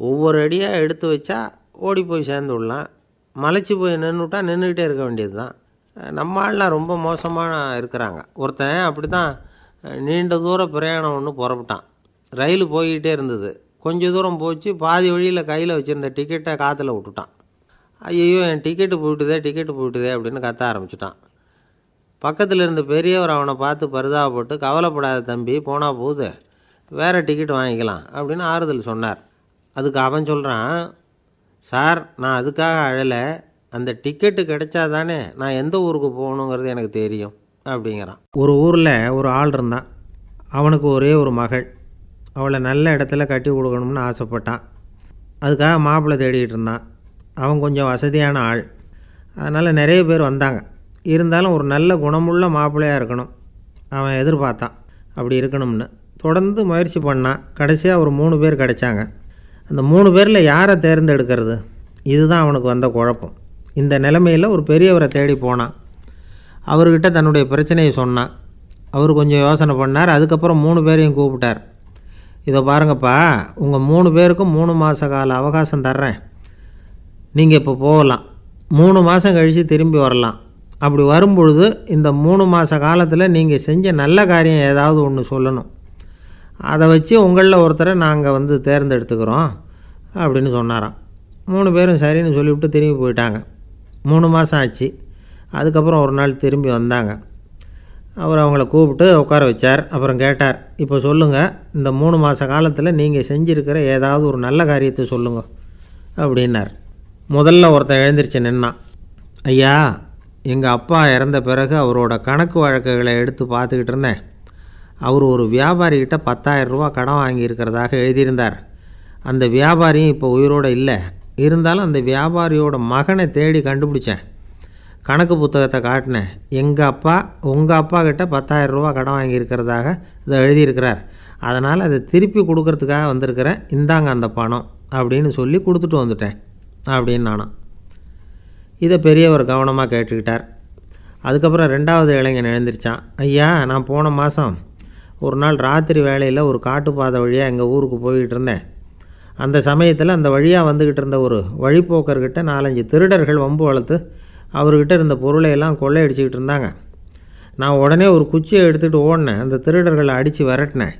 ஒவ்வொரு அடியாக எடுத்து வச்சா ஓடி போய் சேர்ந்து விடலாம். மலைச்சி போய் நின்றுட்டா நின்றுக்கிட்டே இருக்க வேண்டியது தான் நம்ம ஆள்லாம் ரொம்ப மோசமாக இருக்கிறாங்க. ஒருத்தன் அப்படி தான் நீண்ட தூர பிரயாணம் ஒன்று புறப்பட்டான். ரயில் போய்கிட்டே இருந்தது. கொஞ்ச தூரம் போச்சு பாதி வழியில் கையில் வச்சுருந்த டிக்கெட்டை காற்றுல விட்டுட்டான். ஐயோ என் டிக்கெட்டு போயிட்டுதே டிக்கெட்டு போயிட்டுதே அப்படின்னு கத்த ஆரம்பிச்சிட்டான். பக்கத்தில் இருந்த பெரியவர் அவனை பார்த்து பரிதாபப்பட்டு கவலைப்படாத தம்பி போனால் போகுது. வேறு டிக்கெட் வாங்கிக்கலாம் அப்படின்னு ஆறுதல் சொன்னார். அதுக்கு அவன் சொல்கிறான் சார் நான் அதுக்காக அழலை. அந்த டிக்கெட்டு கிடைச்சா தானே நான் எந்த ஊருக்கு போகணுங்கிறது எனக்கு தெரியும் அப்படிங்கிறான். ஒரு ஊரில் ஒரு ஆள் இருந்தான். அவனுக்கு ஒரே ஒரு மகள். அவளை நல்ல இடத்துல கட்டி கொடுக்கணும்னு ஆசைப்பட்டான். அதுக்காக மாப்பிள்ளை தேடிகிட்டு இருந்தான். அவன் கொஞ்சம் வசதியான ஆள். அதனால் நிறைய பேர் வந்தாங்க. இருந்தாலும் ஒரு நல்ல குணமுள்ள மாப்பிள்ளையாக இருக்கணும். அவன் எதிர்பார்த்தான். அப்படி இருக்கணும்னு. தொடர்ந்து முயற்சி பண்ணான். கடைசியாக ஒரு மூணு பேர் கிடைச்சாங்க. அந்த மூணு பேரில் யாரை தேர்ந்தெடுக்கிறது? இதுதான் அவனுக்கு வந்த குழப்பம். இந்த நிலைமையில் ஒரு பெரியவரை தேடி போனான் அவர்கிட்ட தன்னுடைய பிரச்சனையை சொன்னான் அவர் கொஞ்சம் யோசனை பண்ணார். அதுக்கப்புறம் மூணு பேரையும் கூப்பிட்டார். இதை பாருங்கப்பா உங்கள் மூணு பேருக்கும் மூணு மாத கால அவகாசம் தர்றேன். நீங்கள் இப்போ போகலாம். மூணு மாதம் கழித்து திரும்பி வரலாம். அப்படி வரும்பொழுது இந்த மூணு மாத காலத்தில் நீங்கள் செஞ்ச நல்ல காரியம் ஏதாவது ஒன்று சொல்லணும். அதை வச்சு உங்களில் ஒருத்தரை நாங்கள் வந்து தேர்ந்தெடுத்துக்கிறோம் அப்படின்னு சொன்னாராம். மூணு பேரும் சரின்னு சொல்லிவிட்டு திரும்பி போயிட்டாங்க. மூணு மாதம் ஆச்சு. அதுக்கப்புறம் ஒரு நாள் திரும்பி வந்தாங்க. அவர் அவங்கள கூப்பிட்டு உட்கார வச்சார். அப்புறம் கேட்டார் இப்போ சொல்லுங்கள் இந்த மூணு மாத காலத்தில் நீங்கள் செஞ்சுருக்கிற ஏதாவது ஒரு நல்ல காரியத்தை சொல்லுங்கள் அப்படின்னார். முதல்ல ஒருத்தன் எழுந்திரிச்சு நின்னான். ஐயா எங்கள் அப்பா இறந்த பிறகு அவரோட கணக்கு வழக்குகளை எடுத்து பார்த்துக்கிட்டு இருந்தேன். அவர் ஒரு வியாபாரிகிட்ட பத்தாயிரம் ரூபா கடன் வாங்கியிருக்கிறதாக எழுதியிருந்தார். அந்த வியாபாரியும் இப்போ உயிரோடு இல்லை. இருந்தாலும் அந்த வியாபாரியோட மகனை தேடி கண்டுபிடிச்சேன். கணக்கு புத்தகத்தை காட்டினேன். எங்கள் அப்பா உங்கள் அப்பா கிட்ட பத்தாயிரம் ரூபா கடன் வாங்கியிருக்கிறதாக இதை எழுதியிருக்கிறார். அதனால் அதை திருப்பி கொடுக்கறதுக்காக வந்திருக்கிறேன். இந்தாங்க அந்த பணம் அப்படின்னு சொல்லி கொடுத்துட்டு வந்துட்டேன் அப்படின்னு நானும். இதை பெரியவர் கவனமாக கேட்டுக்கிட்டார். அதுக்கப்புறம் ரெண்டாவது இளைஞன் எழுந்திரிச்சான். ஐயா நான் போன மாதம் ஒரு நாள் ராத்திரி வேளையில் ஒரு காட்டுப்பாதை வழியாக எங்கள் ஊருக்கு போய்கிட்டு இருந்தேன். அந்த சமயத்தில் அந்த வழியாக வந்துக்கிட்டு இருந்த ஒரு வழிபோக்கர்கிட்ட நாலஞ்சு திருடர்கள் வம்பு வளர்த்து அவர்கிட்ட இருந்த பொருளையெல்லாம் கொள்ளையடிச்சிக்கிட்டு இருந்தாங்க. நான் உடனே ஒரு குச்சியை எடுத்துகிட்டு ஓடினேன். அந்த திருடர்களை அடித்து விரட்டினேன்.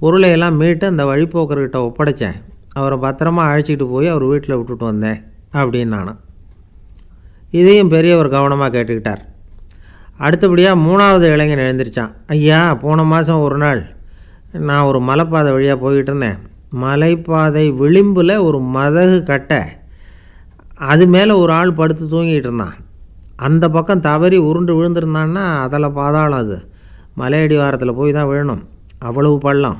பொருளையெல்லாம் மீட்டு அந்த வழிபோக்கர்கிட்ட ஒப்படைச்சேன். அவரை பத்திரமா அழைச்சிட்டு போய் அவர் வீட்டில் விட்டுட்டு வந்தேன் அப்படின்னு நானும் இதையும் பெரியவர் கவனமாக கேட்டுக்கிட்டார். அடுத்தபடியாக மூணாவது இளைஞன் எழுந்திரிச்சான். ஐயா போன மாதம் ஒரு நாள் நான் ஒரு மலைப்பாதை வழியாக போய்கிட்டு இருந்தேன். மலைப்பாதை விளிம்பில் ஒரு மதகு கட்டை அது மேலே ஒரு ஆள் படுத்து தூங்கிட்டு இருந்தான். அந்த பக்கம் தவறி உருண்டு விழுந்திருந்தான்னா அதில் பாதாளம் அது. மலையடி வாரத்தில் போய் தான் விழணும். அவ்வளவு பள்ளம்.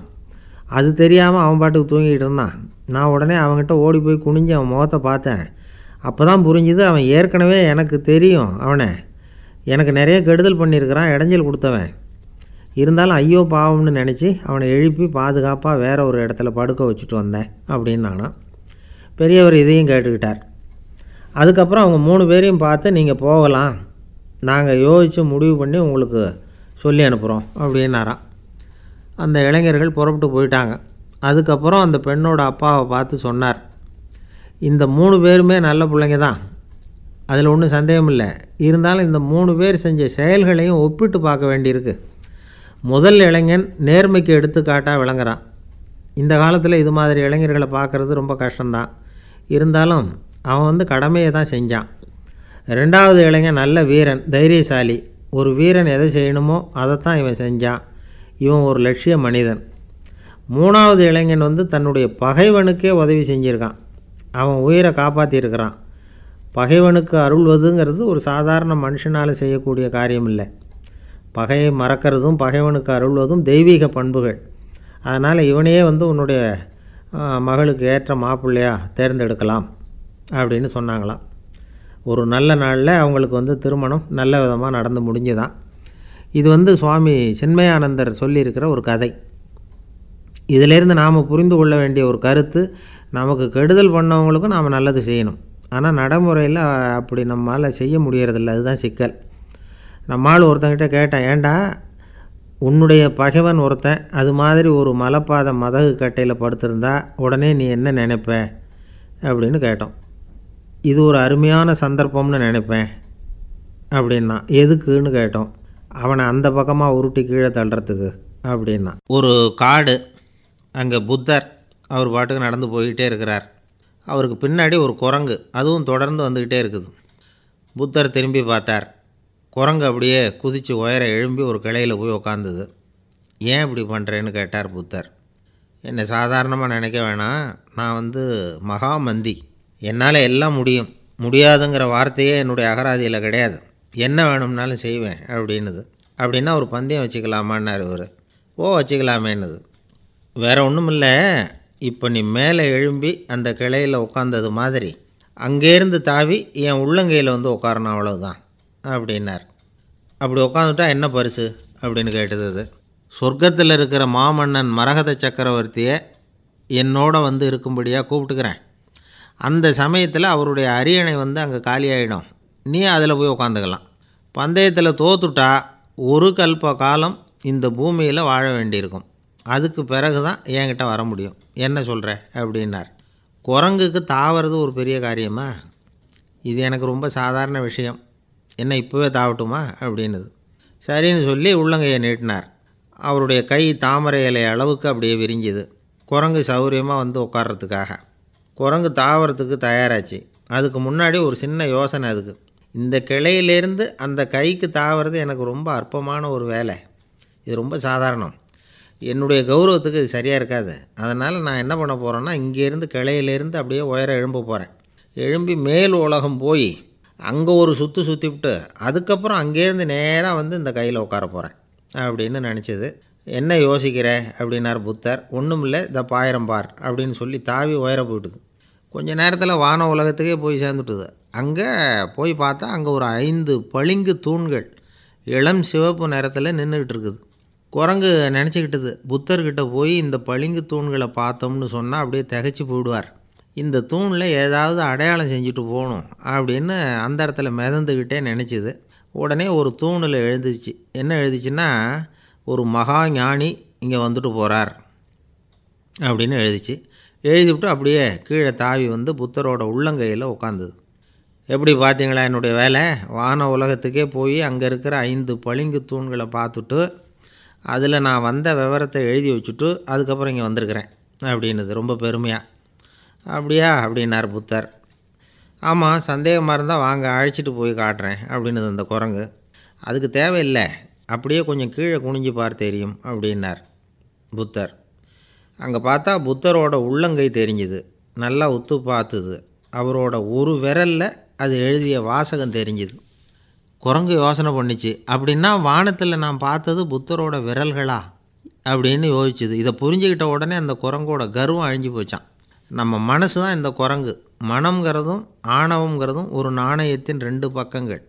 அது தெரியாமல் அவன் பாட்டுக்கு தூங்கிட்டு இருந்தான். நான் உடனே அவன்கிட்ட ஓடி போய் குனிஞ்சு அவன் முகத்தை பார்த்தேன். அப்போ தான் புரிஞ்சுது அவன் ஏற்கனவே எனக்கு தெரியும் அவனை. எனக்கு நிறைய கெடுதல் பண்ணியிருக்கிறான் இடைஞ்சல் கொடுத்தவன். இருந்தாலும் ஐயோ பாவம்னு நினச்சி அவனை எழுப்பி பாதுகாப்பாக வேற ஒரு இடத்துல படுக்க வச்சுட்டு வந்தேன் அப்படின்னு நானும் பெரியவர் இதையும் கேட்டுக்கிட்டார். அதுக்கப்புறம் அவங்க மூணு பேரையும் பார்த்து நீங்கள் போகலாம். நாங்கள் யோசித்து முடிவு பண்ணி உங்களுக்கு சொல்லி அனுப்புகிறோம் அப்படின்னாராம். அந்த இளைஞர்கள் புறப்பட்டு போயிட்டாங்க. அதுக்கப்புறம் அந்த பெண்ணோட அப்பாவை பார்த்து சொன்னார் இந்த மூணு பேருமே நல்ல பிள்ளைங்க தான். அதில் ஒன்றும் சந்தேகம் இல்லை இருந்தாலும் இந்த மூணு பேர் செஞ்ச செயல்களையும் ஒப்பிட்டு பார்க்க வேண்டியிருக்கு. முதல் இளைஞன் நேர்மைக்கு எடுத்துக்காட்டாக விளங்குறான். இந்த காலத்தில் இது மாதிரி இளைஞர்களை பார்க்குறது ரொம்ப கஷ்டம்தான். இருந்தாலும் அவன் வந்து கடமையை தான் செஞ்சான். ரெண்டாவது இளைஞன் நல்ல வீரன் தைரியசாலி. ஒரு வீரன் எதை செய்யணுமோ அதைத்தான் இவன் செஞ்சான். இவன் ஒரு லட்சிய மனிதன். மூணாவது இளைஞன் வந்து தன்னுடைய பகைவனுக்கே உதவி செஞ்சுருக்கான். அவன் உயிரை காப்பாற்றியிருக்கிறான் பகைவனுக்கு அருள்வதுங்கிறது ஒரு சாதாரண மனுஷனால் செய்யக்கூடிய காரியம் இல்லை பகையை மறக்கிறதும் பகைவனுக்கு அருள்வதும் தெய்வீக பண்புகள். அதனால் இவனையே வந்து உன்னுடைய மகளுக்கு ஏற்ற மாப்பிள்ளையாக தேர்ந்தெடுக்கலாம் அப்படின்னு சொன்னாங்களாம். ஒரு நல்ல நாளில் அவங்களுக்கு வந்து திருமணம் நல்ல விதமாக நடந்து முடிஞ்சுதான். இது வந்து சுவாமி சின்மயானந்தர் சொல்லியிருக்கிற ஒரு கதை. இதிலேருந்து நாம் புரிந்து கொள்ள வேண்டிய ஒரு கருத்து நமக்கு கெடுதல் பண்ணவங்களுக்கும் நாம் நல்லது செய்யணும். ஆனால் நடைமுறையில் அப்படி நம்மளால் செய்ய முடியறதில்ல. அதுதான் சிக்கல். நம்மால் ஒருத்தங்கிட்ட கேட்டேன் ஏண்டா உன்னுடைய பகைவன் ஒருத்தன் அது மாதிரி ஒரு மலைப்பாத மதகு கட்டையில் படுத்திருந்தா உடனே நீ என்ன நினைப்ப? அப்படின்னு கேட்டோம். இது ஒரு அருமையான சந்தர்ப்பம்னு நினைப்பேன் அப்படின்னா எதுக்குன்னு கேட்டோம். அவனை அந்த பக்கமாக உருட்டி கீழே தள்ளுறதுக்கு அப்படின்னா. ஒரு காடு அங்கே புத்தர் அவர் பாட்டுக்கு நடந்து போய்கிட்டே இருக்கிறார். அவருக்கு பின்னாடி ஒரு குரங்கு. அதுவும் தொடர்ந்து வந்துக்கிட்டே இருக்குது. புத்தர் திரும்பி பார்த்தார். குரங்கு அப்படியே குதித்து உயர எழும்பி ஒரு கிளையில் போய் உக்காந்தது. ஏன் இப்படி பண்ணுறேன்னு கேட்டார் புத்தர். என்னை சாதாரணமாக நினைக்க வேணாம். நான் வந்து மகாமந்தி. என்னால் எல்லாம் முடியும். முடியாதுங்கிற வார்த்தையே என்னுடைய அகராதியில் கிடையாது. என்ன வேணும்னாலும் செய்வேன் அப்படின்னுது. அப்படின்னா ஒரு பந்தயம் வச்சுக்கலாமான்னார் இவர். ஓ வச்சுக்கலாமேன்னுது. வேறு ஒன்றும் இல்லை இப்போ நீ மேலே எழும்பி அந்த கிளையில் உட்காந்தது மாதிரி. அங்கேருந்து தாவி என் உள்ளங்கையில் வந்து உட்காரணும் அவ்வளவுதான் அப்படின்னார். அப்படி உட்காந்துட்டா என்ன பரிசு? அப்படின்னு கேட்டது அது. சொர்க்கத்தில் இருக்கிற மாமன்னன் மரகத சக்கரவர்த்தியை என்னோட வந்து இருக்கும்படியாக கூப்பிட்டுக்கிறேன். அந்த சமயத்தில் அவருடைய அரியணை வந்து அங்கே காலியாகிடும் நீ அதில் போய் உட்காந்துக்கலாம் பந்தயத்தில் தோத்துட்டா ஒரு கல்ப காலம் இந்த பூமியில் வாழ வேண்டியிருக்கும். அதுக்கு பிறகு தான் என்கிட்ட வர முடியும். என்ன சொல்கிற அப்படின்னார். குரங்குக்கு தாவறது ஒரு பெரிய காரியமா? இது எனக்கு ரொம்ப சாதாரண விஷயம். என்ன இப்போவே தாவட்டுமா? அப்படின்னுது. சரின்னு சொல்லி உள்ளங்கையை நீட்டினார். அவருடைய கை தாமரை இலை அளவுக்கு அப்படியே விரிஞ்சுது. குரங்கு சௌகரியமாக வந்து உட்கார்றதுக்காக. குரங்கு தாவறதுக்கு தயாராச்சு. அதுக்கு முன்னாடி ஒரு சின்ன யோசனை அதுக்கு. இந்த கிளையிலேருந்து அந்த கைக்கு தாவறது எனக்கு ரொம்ப அற்பமான ஒரு வேலை. இது ரொம்ப சாதாரணம். என்னுடைய கௌரவத்துக்கு இது சரியாக இருக்காது. அதனால் நான் என்ன பண்ண போகிறேன்னா இங்கேருந்து கிளையிலேருந்து அப்படியே உயர எழும்ப போகிறேன் எழும்பி மேல் உலகம் போய் அங்கே ஒரு சுற்று சுற்றிவிட்டு அதுக்கப்புறம் அங்கேருந்து நேராக வந்து இந்த கையில் உட்கார போகிறேன் அப்படின்னு நினச்சது. என்ன யோசிக்கிற? அப்படின்னார் புத்தர். ஒன்றும் இல்லை இந்த பாயிரம் பார் அப்படின்னு சொல்லி தாவி உயர போயிட்டுது. கொஞ்ச நேரத்தில் வான உலகத்துக்கே போய் சேர்ந்துட்டுது. அங்கே போய் பார்த்தா அங்கே ஒரு ஐந்து பளிங்கு தூண்கள் இளம் சிவப்பு நிறத்தில் நின்றுக்கிட்டு இருக்குது. குரங்கு நினச்சிக்கிட்டது. புத்தர்கிட்ட போய் இந்த பளிங்கு தூண்களை பார்த்தோம்னு சொன்னால் அப்படியே திகச்சு போயிடுவார். இந்த தூணில் ஏதாவது அடையாளம் செஞ்சுட்டு போகணும் அப்படின்னு அந்த இடத்துல மிதந்துக்கிட்டே நினச்சிது. உடனே ஒரு தூணில் எழுந்துச்சு. என்ன எழுதிச்சுன்னா ஒரு மகா ஞானி இங்கே வந்துட்டு போகிறார் அப்படின்னு எழுதிச்சு. எழுதிவிட்டு அப்படியே கீழே தாவி வந்து புத்தரோட உள்ளங்கையில் உட்காந்துது எப்படி பார்த்தீங்களா என்னுடைய வேலை? வான உலகத்துக்கே போய் அங்கே இருக்கிற ஐந்து பளிங்கு தூண்களை பார்த்துட்டு அதில் நான் வந்த விவரத்தை எழுதி வச்சுட்டு அதுக்கப்புறம் இங்கே வந்திருக்கிறேன் அப்படின்னுது ரொம்ப பெருமையாக அப்படியா? அப்படின்னார் புத்தர். ஆமாம் சந்தேகமாக இருந்தால் வாங்க அழைச்சிட்டு போய் காட்டுறேன் அப்படின்னது அந்த குரங்கு. அதுக்கு தேவையில்லை அப்படியே கொஞ்சம் கீழே குனிஞ்சு பார் தெரியும் அப்படின்னார் புத்தர். அங்கே பார்த்தா புத்தரோட உள்ளங்கை தெரிஞ்சுது நல்லா உத்து பார்த்துது. அவரோட ஒரு விரலில் அது எழுதிய வாசகம் தெரிஞ்சுது. குரங்கு யோசனை பண்ணிச்சு. அப்படின்னா வானத்தில் நான் பார்த்தது புத்தரோட விரல்களா? அப்படின்னு யோசிச்சுது. இதை புரிஞ்சுக்கிட்ட உடனே அந்த குரங்கோட கர்வம் அழிஞ்சு போச்சான் நம்ம மனசு தான் இந்த குரங்கு. மனம்ங்கிறதும் ஆணவங்கிறதும் ஒரு நாணயத்தின் ரெண்டு பக்கங்கள்.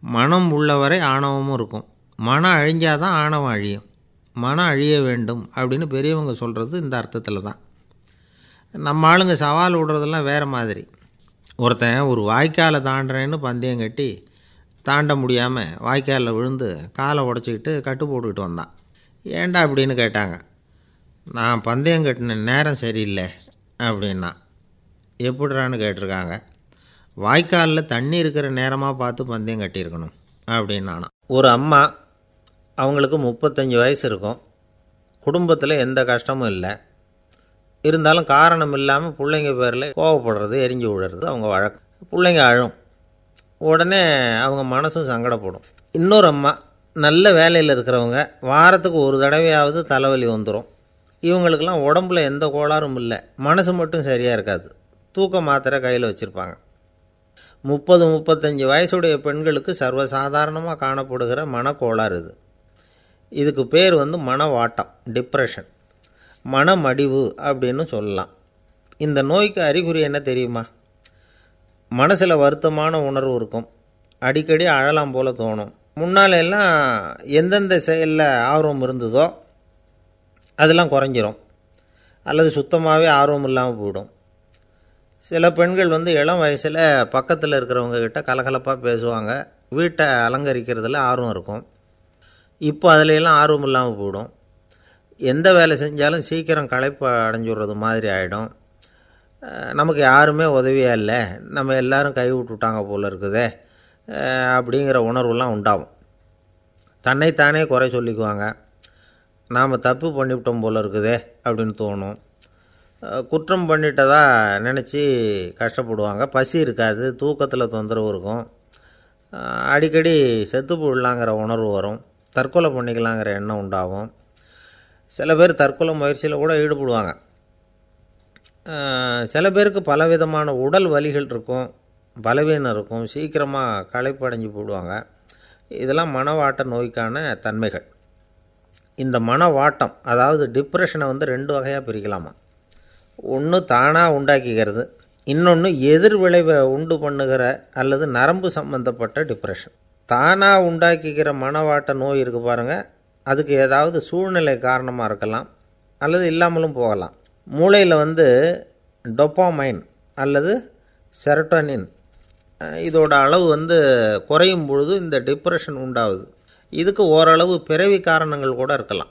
மனம் உள்ளவரை ஆணவமும் இருக்கும். மனம் அழிஞ்சாதான் ஆணவம் அழியும். மனம் அழிய வேண்டும் அப்படின்னு பெரியவங்க சொல்கிறது இந்த அர்த்தத்தில் தான். நம்ம ஆளுங்க சவால் விடுறதெல்லாம் வேறு மாதிரி. ஒருத்தன் ஒரு வாய்க்காலை தாண்டுறேன்னு பந்தயம் கட்டி தாண்ட முடியாமல் வாய்க்காலில் விழுந்து காலை உடச்சிக்கிட்டு கட்டு போட்டுக்கிட்டு வந்தான். ஏண்டா அப்படின்னு கேட்டாங்க. நான் பந்தயம் கட்டின நேரம் சரியில்லை அப்படின்னா. எப்படிறான்னு கேட்டிருக்காங்க. வாய்க்காலில் தண்ணி இருக்கிற நேரமாக பார்த்து பந்தயம் கட்டியிருக்கணும் அப்படின்னானா ஒரு அம்மா அவங்களுக்கு முப்பத்தஞ்சு வயசு இருக்கும். குடும்பத்தில் எந்த கஷ்டமும் இல்லை. இருந்தாலும் காரணம் இல்லாமல் பிள்ளைங்க பேரில் கோவப்படுறது எரிஞ்சு விடுறது அவங்க வழக்கம். பிள்ளைங்க அழும். உடனே அவங்க மனசும் சங்கடப்படும். இன்னொரு அம்மா நல்ல வேலையில் இருக்கிறவங்க வாரத்துக்கு ஒரு தடவையாவது தலைவலி வந்துடும் இவங்களுக்கெல்லாம் உடம்புல எந்த கோளாறும் இல்லை. மனசு மட்டும் சரியாக இருக்காது. தூக்க மாத்திரை கையில் வச்சுருப்பாங்க. முப்பது முப்பத்தஞ்சு வயசுடைய பெண்களுக்கு சர்வசாதாரணமாக காணப்படுகிற மனக்கோளாறு இது. இதுக்கு பேர் வந்து மனவாட்டம் டிப்ரெஷன் மனமடிவு அப்படின்னு சொல்லலாம். இந்த நோய்க்கு அறிகுறி என்ன தெரியுமா? மனசில் வருத்தமான உணர்வு இருக்கும். அடிக்கடி அழலாம் போல தோணும். முன்னால் எல்லாம் எந்தெந்த செயலில் ஆர்வம் இருந்ததோ அதெல்லாம் குறைஞ்சிரும். அல்லது சுத்தமாகவே ஆர்வம் இல்லாமல் போயிடும். சில பெண்கள் வந்து இளம் வயசில் பக்கத்தில் இருக்கிறவங்க கிட்ட கலகலப்பாக பேசுவாங்க. வீட்டை அலங்கரிக்கிறதுல ஆர்வம் இருக்கும். இப்போ அதுலெல்லாம் ஆர்வம் இல்லாமல் போயிடும். எந்த வேலை செஞ்சாலும் சீக்கிரம் களைப்பு அடைஞ்சுடுறது மாதிரி ஆகிடும் நமக்கு யாருமே உதவியாக இல்லை. நம்ம எல்லாரும் கை விட்டுட்டாங்க போல் இருக்குதே. அப்படிங்கிற உணர்வுலாம் உண்டாகும். தன்னைத்தானே குறை சொல்லிக்குவாங்க. நாம் தப்பு பண்ணிவிட்டோம் போல் இருக்குதே அப்படின்னு தோணும். குற்றம் பண்ணிட்டதா நினச்சி கஷ்டப்படுவாங்க. பசி இருக்காது தூக்கத்தில் தொந்தரவு இருக்கும். அடிக்கடி செத்து போடலாங்கிற உணர்வு வரும். தற்கொலை பண்ணிக்கலாங்கிற எண்ணம் உண்டாகும். சில பேர் தற்கொலை முயற்சியில் கூட ஈடுபடுவாங்க. சில பேருக்கு பலவிதமான உடல் வலிகள் இருக்கும் பலவீனம் இருக்கும் சீக்கிரமாக களைப்படைஞ்சு போடுவாங்க. இதெல்லாம் மனவாட்ட நோய்க்கான தன்மைகள். இந்த மனவாட்டம் அதாவது டிப்ரெஷனை வந்து ரெண்டு வகையாக பிரிக்கலாமா? ஒன்று தானாக உண்டாக்கிக்கிறது இன்னொன்று எதிர் விளைவை உண்டு பண்ணுகிற அல்லது நரம்பு சம்பந்தப்பட்ட டிப்ரெஷன் தானாக உண்டாக்கிக்கிற மனவாட்ட நோய் இருக்குது பாருங்கள் அதுக்கு ஏதாவது சூழ்நிலை காரணமாக இருக்கலாம் அல்லது இல்லாமலும் போகலாம். மூளையில் வந்து டொப்பாமைன் அல்லது செரட்டோனின் இதோட அளவு வந்து குறையும் பொழுது இந்த டிப்ரெஷன் உண்டாகுது. இதுக்கு ஓரளவு பிறவி காரணங்கள் கூட இருக்கலாம்.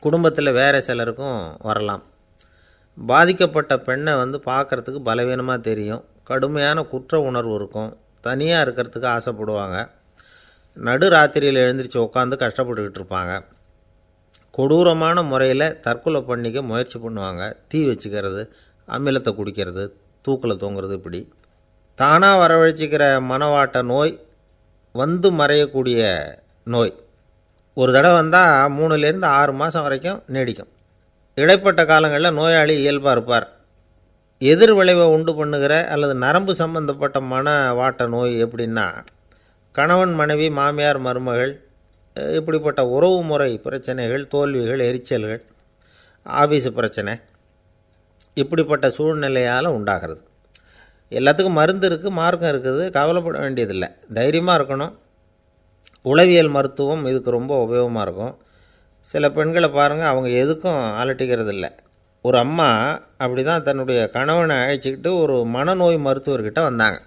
குடும்பத்தில் வேறு சிலருக்கும் வரலாம். பாதிக்கப்பட்ட பெண்ணை வந்து பார்க்குறதுக்கு பலவீனமாக தெரியும். கடுமையான குற்ற உணர்வு இருக்கும். தனியாக இருக்கிறதுக்கு ஆசைப்படுவாங்க. நடு ராத்திரியில் எழுந்திரிச்சு உட்காந்து கஷ்டப்பட்டுக்கிட்டு இருப்பாங்க. கொடூரமான முறையில் தற்கொலை பண்ணிக்க முயற்சி பண்ணுவாங்க. தீ வச்சுக்கிறது அமிலத்தை குடிக்கிறது தூக்கில் தூங்குறது இப்படி. தானாக வரவழைச்சிக்கிற மனவாட்ட நோய் வந்து மறையக்கூடிய நோய். ஒரு தடவை வந்தால் மூணுலேருந்து ஆறு மாதம் வரைக்கும் நீடிக்கும். இடைப்பட்ட காலங்களில் நோயாளி இயல்பாக இருப்பார். எதிர் விளைவை உண்டு பண்ணுகிற அல்லது நரம்பு சம்பந்தப்பட்ட மன வாட்ட நோய் எப்படின்னா கணவன் மனைவி மாமியார் மருமகள் இப்படிப்பட்ட உறவு முறை பிரச்சனைகள் தோல்விகள் எரிச்சல்கள் ஆஃபீஸு பிரச்சனை இப்படிப்பட்ட சூழ்நிலையால் உண்டாகிறது. எல்லாத்துக்கும் மருந்து இருக்குது மார்க்கம் இருக்குது கவலைப்பட வேண்டியதில்லை. தைரியமாக இருக்கணும். உளவியல் மருத்துவம் இதுக்கு ரொம்ப உபயோகமாக இருக்கும். சில பெண்களை பாருங்கள் அவங்க எதுக்கும் அலட்டிக்கிறது இல்லை ஒரு அம்மா அப்படி தான் தன்னுடைய கணவனை அழைச்சிக்கிட்டு ஒரு மனநோய் மருத்துவர்கிட்ட வந்தாங்க.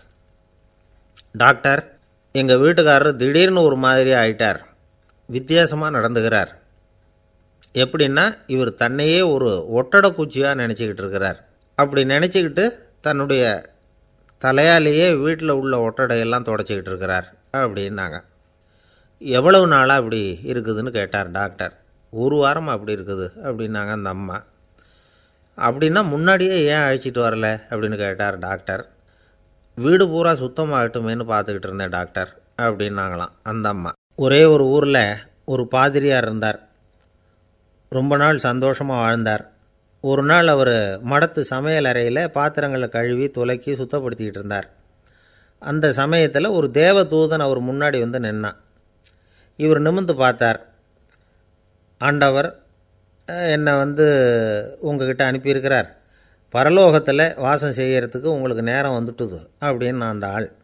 டாக்டர் எங்கள் வீட்டுக்காரர் திடீர்னு ஒரு மாதிரி ஆயிட்டார். வித்தியாசமாக நடந்துக்கிறார் எப்படின்னா இவர் தன்னையே ஒரு ஒட்டடை குச்சியாக நினச்சிக்கிட்டு இருக்கிறார். அப்படி நினச்சிக்கிட்டு தன்னுடைய தலையாலேயே வீட்டில் உள்ள ஒட்டடையெல்லாம் தொடச்சிக்கிட்டு இருக்கிறார் அப்படின்னாங்க. எவ்வளவு நாளாக அப்படி இருக்குதுன்னு கேட்டார் டாக்டர். ஒரு வாரமாக அப்படி இருக்குது அப்படின்னாங்க அந்த அம்மா. அப்படின்னா முன்னாடியே ஏன் அழைச்சிட்டு வரல அப்படின்னு கேட்டார் டாக்டர். வீடு பூரா சுத்தமாகட்டுமேனு பார்த்துக்கிட்டு இருந்தேன் டாக்டர் அப்படின்னாங்களாம் அந்த அம்மா. ஒரே ஒரு ஊரில் ஒரு பாதிரியார் இருந்தார். ரொம்ப நாள் சந்தோஷமாக வாழ்ந்தார். ஒரு நாள் அவர் மடத்து சமையல் அறையில் பாத்திரங்களை கழுவி துலக்கி சுத்தப்படுத்திக்கிட்டு இருந்தார். அந்த சமயத்தில் ஒரு தேவதூதன் அவர் முன்னாடி வந்து நின்னான். இவர் நிமிர்ந்து பார்த்தார். ஆண்டவர் என்னை வந்து உங்ககிட்ட அனுப்பியிருக்கிறார். பரலோகத்தில் வாசம் செய்கிறதுக்கு உங்களுக்கு நேரம் வந்துட்டுது அப்படின்னு நான் அந்த ஆள்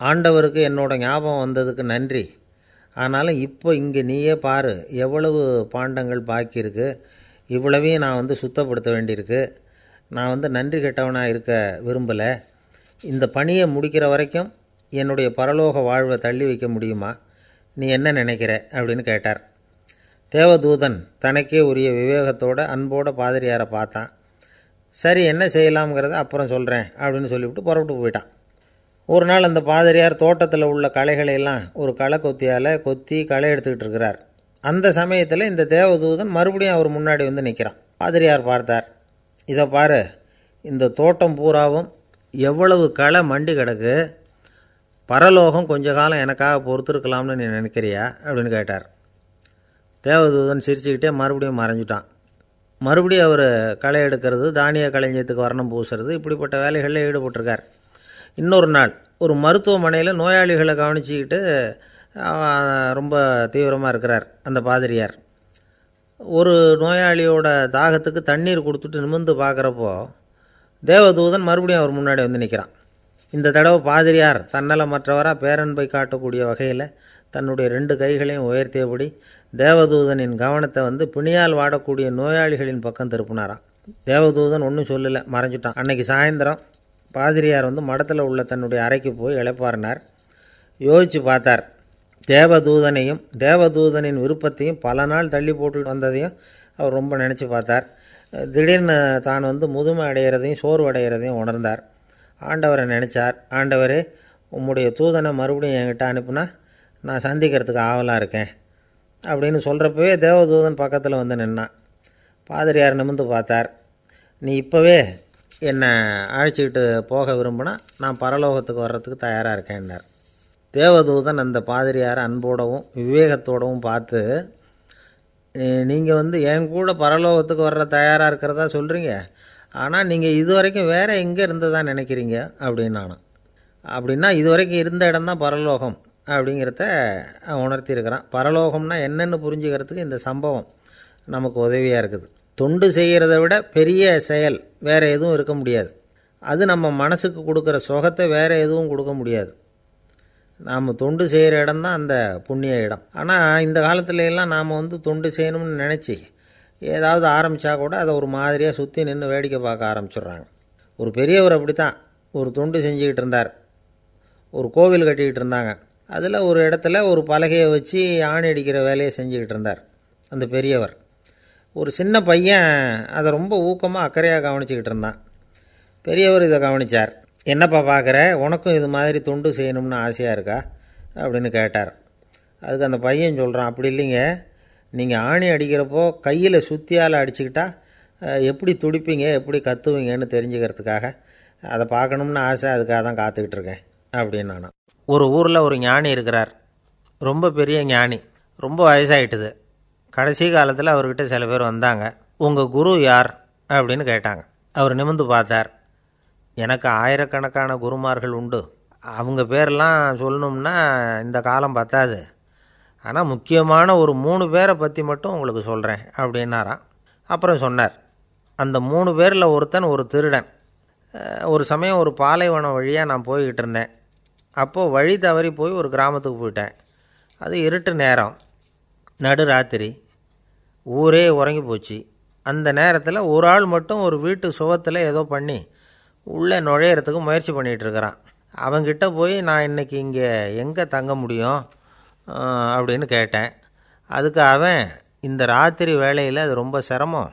ஆண்டவருக்கு என்னோட ஞாபகம் வந்ததுக்கு நன்றி. ஆனாலும் இப்போ இங்கே நீயே பாரு எவ்வளவு பாண்டங்கள் பாக்கி இருக்கு. இவ்வளவையும் நான் வந்து சுத்தப்படுத்த வேண்டியிருக்கு. நான் வந்து நன்றி கெட்டவனாக இருக்க விரும்பலை. இந்த பணியை முடிக்கிற வரைக்கும் என்னுடைய பரலோக வாழ்வை தள்ளி வைக்க முடியுமா? நீ என்ன நினைக்கிற? அப்படின்னு கேட்டார். தேவதூதன் தனக்கே உரிய விவேகத்தோட அன்போட பாதிரியாரை பார்த்தான். சரி என்ன செய்யலாம்ங்கிறத அப்புறம் சொல்கிறேன் அப்படின்னு சொல்லிவிட்டு புறப்பட்டு போயிட்டான். ஒரு நாள் அந்த பாதிரியார் தோட்டத்தில் உள்ள களைகளை எல்லாம் ஒரு களை கொத்தியால் கொத்தி களை எடுத்துக்கிட்டு இருக்கிறார். அந்த சமயத்தில் இந்த தேவதூதன் மறுபடியும் அவர் முன்னாடி வந்து நிற்கிறான் பாதிரியார் பார்த்தார் இதை பாரு இந்த தோட்டம் பூராவும் எவ்வளவு களை மண்டி கிடக்கு பரலோகம் கொஞ்ச காலம் எனக்காக பொறுத்திருக்கலாம்னு நீ நினைக்கிறியா? அப்படின்னு கேட்டார். தேவதூதன் சிரிச்சுக்கிட்டே மறுபடியும் மறைஞ்சிட்டான். மறுபடியும் அவர் களை எடுக்கிறது தானிய களஞ்சியத்துக்கு வர்ணம் பூசுறது இப்படிப்பட்ட வேலைகளில் ஈடுபட்டிருக்கார். இன்னொரு நாள். ஒரு மருத்துவமனையில் நோயாளிகளை கவனிச்சிக்கிட்டு ரொம்ப தீவிரமாக இருக்கிறார் அந்த பாதிரியார். ஒரு நோயாளியோட தாகத்துக்கு தண்ணீர் கொடுத்துட்டு நிமிர்ந்து பார்க்குறப்போ தேவதூதன் மறுபடியும் அவர் முன்னாடி வந்து நிற்கிறான் இந்த தடவை பாதிரியார் தன்னலமற்றவராக பேரன்பை காட்டக்கூடிய வகையில் தன்னுடைய ரெண்டு கைகளையும் உயர்த்தியபடி தேவதூதனின் கவனத்தை வந்து பிணியால் வாடக்கூடிய நோயாளிகளின் பக்கம் திருப்பினாராம். தேவதூதன் ஒன்றும் சொல்லலை மறைஞ்சிட்டான். அன்னைக்கு சாயந்தரம் பாதிரியார் வந்து மடத்தில் உள்ள தன்னுடைய அறைக்கு போய் இளைப்பாறினார். யோசித்து பார்த்தார். தேவதூதனையும் தேவதூதனின் விருப்பத்தையும் பல நாள் தள்ளி போட்டு வந்ததையும் அவர் ரொம்ப நினச்சி பார்த்தார். திடீர்னு தான் வந்து முதுமை அடைகிறதையும் சோர்வு அடைகிறதையும் உணர்ந்தார். ஆண்டவரை நினச்சார். ஆண்டவரே உம்முடைய தூதனை மறுபடியும் என்கிட்ட அனுப்புனா நான் சந்திக்கிறதுக்கு ஆவலாக இருக்கேன். அப்படின்னு சொல்கிறப்பவே தேவதூதன் பக்கத்தில் வந்து நின்னான். பாதிரியார் நிமிந்து பார்த்தார். நீ இப்போவே என்னை அழைச்சிக்கிட்டு போக விரும்பினா நான் பரலோகத்துக்கு வர்றதுக்கு தயாராக இருக்கேன்னார் தேவதூதன் அந்த பாதிரியாரை அன்போடவும் விவேகத்தோடவும் பார்த்து நீங்கள் வந்து என் கூட பரலோகத்துக்கு வர்ற தயாராக இருக்கிறதா சொல்கிறீங்க ஆனால் நீங்கள் இது வரைக்கும் வேறு எங்கே இருந்ததா நினைக்கிறீங்க? அப்படின்னு நான் அப்படின்னா இது வரைக்கும் இருந்த இடம்தான் பரலோகம் அப்படிங்கிறத உணர்த்தியிருக்கிறான். பரலோகம்னா என்னென்னு புரிஞ்சுக்கிறதுக்கு இந்த சம்பவம் நமக்கு உதவியாக இருக்குது. தொண்டு செய்கிறத விட பெரிய செயல் வேறு எதுவும் இருக்க முடியாது. அது நம்ம மனசுக்கு கொடுக்குற சுகத்தை வேறு எதுவும் கொடுக்க முடியாது. நாம் தொண்டு செய்கிற இடம் தான் அந்த புண்ணிய இடம். ஆனால் இந்த காலத்துல எல்லாம் நாம் வந்து தொண்டு செய்யணும்னு நினச்சி ஏதாவது ஆரம்பித்தா கூட அதை ஒரு மாதிரியாக சுற்றி நின்று வேடிக்கை பார்க்க ஆரம்பிச்சிடுறாங்க. ஒரு பெரியவர் அப்படி தான் ஒரு தொண்டு செஞ்சுக்கிட்டு இருந்தார். ஒரு கோவில் கட்டிக்கிட்டு இருந்தாங்க. அதில் ஒரு இடத்துல ஒரு பலகையை வச்சு ஆணி அடிக்கிற வேலையை செஞ்சுக்கிட்டு இருந்தார் அந்த பெரியவர். ஒரு சின்ன பையன் அதை ரொம்ப ஊக்கமாக அக்கறையாக கவனிச்சுக்கிட்டு இருந்தான். பெரியவர் இதை கவனித்தார் என்னப்பா பார்க்குற உனக்கும் இது மாதிரி தொண்டு செய்யணும்னு ஆசையாக இருக்கா? அப்படின்னு கேட்டார். அதுக்கு அந்த பையன் சொல்கிறான் அப்படி இல்லைங்க. நீங்கள் ஆணி அடிக்கிறப்போ கையில் சுத்தியால் அடிச்சுக்கிட்டா எப்படி துடிப்பீங்க எப்படி கத்துவீங்கன்னு தெரிஞ்சுக்கிறதுக்காக அதை பார்க்கணும்னு ஆசை அதுக்காக தான் காத்துக்கிட்டு இருக்கேன் அப்படின்னு நான் ஒரு ஊரில் ஒரு ஞானி இருக்கிறார். ரொம்ப பெரிய ஞானி. ரொம்ப வயசாயிட்டுது. கடைசி காலத்தில் அவர்கிட்ட சில பேர் வந்தாங்க. உங்கள் குரு யார்? அப்படின்னு கேட்டாங்க. அவர் நிமிந்து பார்த்தார். எனக்கு ஆயிரக்கணக்கான குருமார்கள் உண்டு. அவங்க பேரெல்லாம் சொல்லணும்னா இந்த காலம் பத்தாது. ஆனால் முக்கியமான ஒரு மூணு பேரை பற்றி மட்டும் உங்களுக்கு சொல்கிறேன் அப்படின்னாராம். அப்புறம் சொன்னார். அந்த மூணு பேரில் ஒருத்தன் ஒரு திருடன். ஒரு சமயம் ஒரு பாலைவனம் வழியாக நான் போய்கிட்டு இருந்தேன். அப்போது வழி தவறி போய் ஒரு கிராமத்துக்கு போயிட்டேன். அது இருட்டு நேரம். நடு ராத்திரி ஊரே உறங்கி போச்சு. அந்த நேரத்தில் ஒரு ஆள் மட்டும் ஒரு வீட்டு சுகத்தில் ஏதோ பண்ணி உள்ளே நுழையிறதுக்கு முயற்சி பண்ணிகிட்ருக்கிறான் அவங்கிட்ட போய் நான் இன்னைக்கு இங்கே எங்கே தங்க முடியும் அப்படின்னு கேட்டேன். அதுக்கு அவன் இந்த ராத்திரி வேலையில் அது ரொம்ப சிரமம்.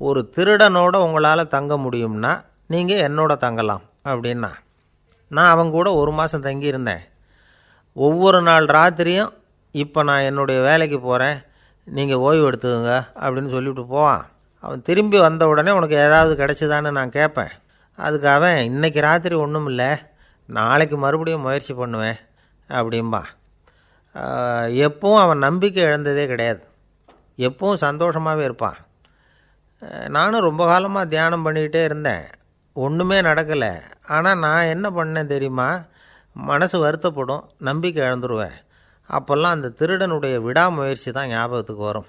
ஒரு திருடனோட உங்களால் தங்க முடியும்னா நீங்கள் என்னோட தங்கலாம் அப்படின்னா. நான் அவங்க கூட ஒரு மாதம் தங்கியிருந்தேன். ஒவ்வொரு நாள் ராத்திரியும் இப்போ நான் என்னுடைய வேலைக்கு போகிறேன் நீங்கள் ஓய்வு எடுத்துக்கோங்க அப்படின்னு சொல்லிவிட்டு போவான். அவன் திரும்பி வந்த உடனே உனக்கு ஏதாவது கிடைச்சிதான்னு நான் கேட்பேன். அதுக்கு அவன் இன்னைக்கு ராத்திரி ஒன்றும் இல்லை. நாளைக்கு மறுபடியும் முயற்சி பண்ணுவேன். அப்படிம்பான் எப்பவும் அவன் நம்பிக்கை இழந்ததே கிடையாது. எப்பவும் சந்தோஷமாகவே இருப்பான். நானும் ரொம்ப காலமாக தியானம் பண்ணிக்கிட்டே இருந்தேன். ஒன்றுமே நடக்கலை. ஆனால் நான் என்ன பண்ணேன் தெரியுமா? மனசு வருத்தப்படும் நம்பிக்கை இழந்துருவேன். அப்போல்லாம் அந்த திருடனுடைய விடாமுயற்சி தான் ஞாபகத்துக்கு வரும்.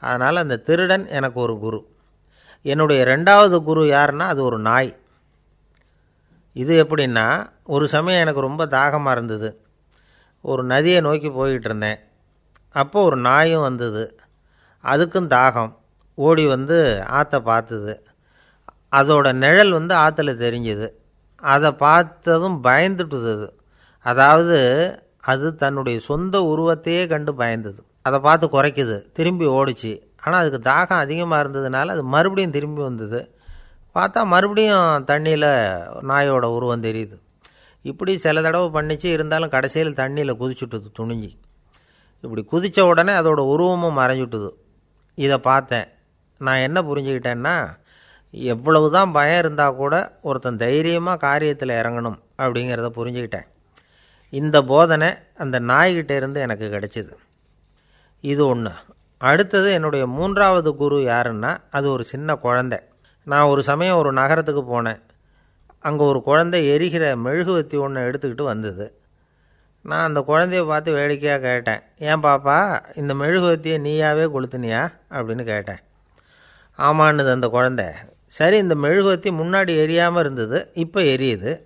அதனால் அந்த திருடன் எனக்கு ஒரு குரு. என்னுடைய ரெண்டாவது குரு யாருன்னா அது ஒரு நாய். இது எப்படின்னா ஒரு சமயம் எனக்கு ரொம்ப தாகமாக இருந்தது. ஒரு நதியை நோக்கி போய்கிட்டு இருந்தேன். அப்போ ஒரு நாயும் வந்தது. அதுக்கும் தாகம். ஓடி வந்து ஆற்றை பார்த்தது. அதோட நிழல் வந்து ஆற்றுல தெரிஞ்சுது. அதை பார்த்ததும் பயந்துட்டுது அதாவது அது தன்னுடைய சொந்த உருவத்தையே கண்டு பயந்தது. அதை பார்த்து குறைக்குது. திரும்பி ஓடிச்சு. ஆனால் அதுக்கு தாகம் அதிகமாக இருந்ததுனால அது மறுபடியும் திரும்பி வந்தது. பார்த்தா மறுபடியும் தண்ணியில் நாயோட உருவம் தெரியுது. இப்படி சில தடவை பண்ணிச்சு. இருந்தாலும் கடைசியில் தண்ணியில் குதிச்சுட்டுது துணிஞ்சி. இப்படி குதித்த உடனே அதோட உருவமும் மறைஞ்சுட்டுது. இதை பார்த்தேன். நான் என்ன புரிஞ்சுக்கிட்டேன்னா எவ்வளவு தான் பயம் இருந்தால் கூட ஒருத்தன் தைரியமாக காரியத்தில் இறங்கணும் அப்படிங்கிறத புரிஞ்சுக்கிட்டேன். இந்த போதனை அந்த நாய்கிட்ட இருந்து எனக்கு கிடைச்சிது. இது ஒன்று அடுத்தது என்னுடைய மூன்றாவது குரு யாருன்னா அது ஒரு சின்ன குழந்தை. நான் ஒரு சமயம் ஒரு நகரத்துக்கு போனேன். அங்கே ஒரு குழந்தை எரிகிற மெழுகுவத்தி ஒன்று எடுத்துக்கிட்டு வந்தது. நான் அந்த குழந்தைய பார்த்து வேடிக்கையாக கேட்டேன். ஏன் பாப்பா இந்த மெழுகுவத்தியை நீயாவே கொளுத்துனியா? அப்படின்னு கேட்டேன். ஆமான்னுது அந்த குழந்தை. சரி இந்த மெழுகுவத்தி முன்னாடி எரியாமல் இருந்தது இப்போ எரியுது.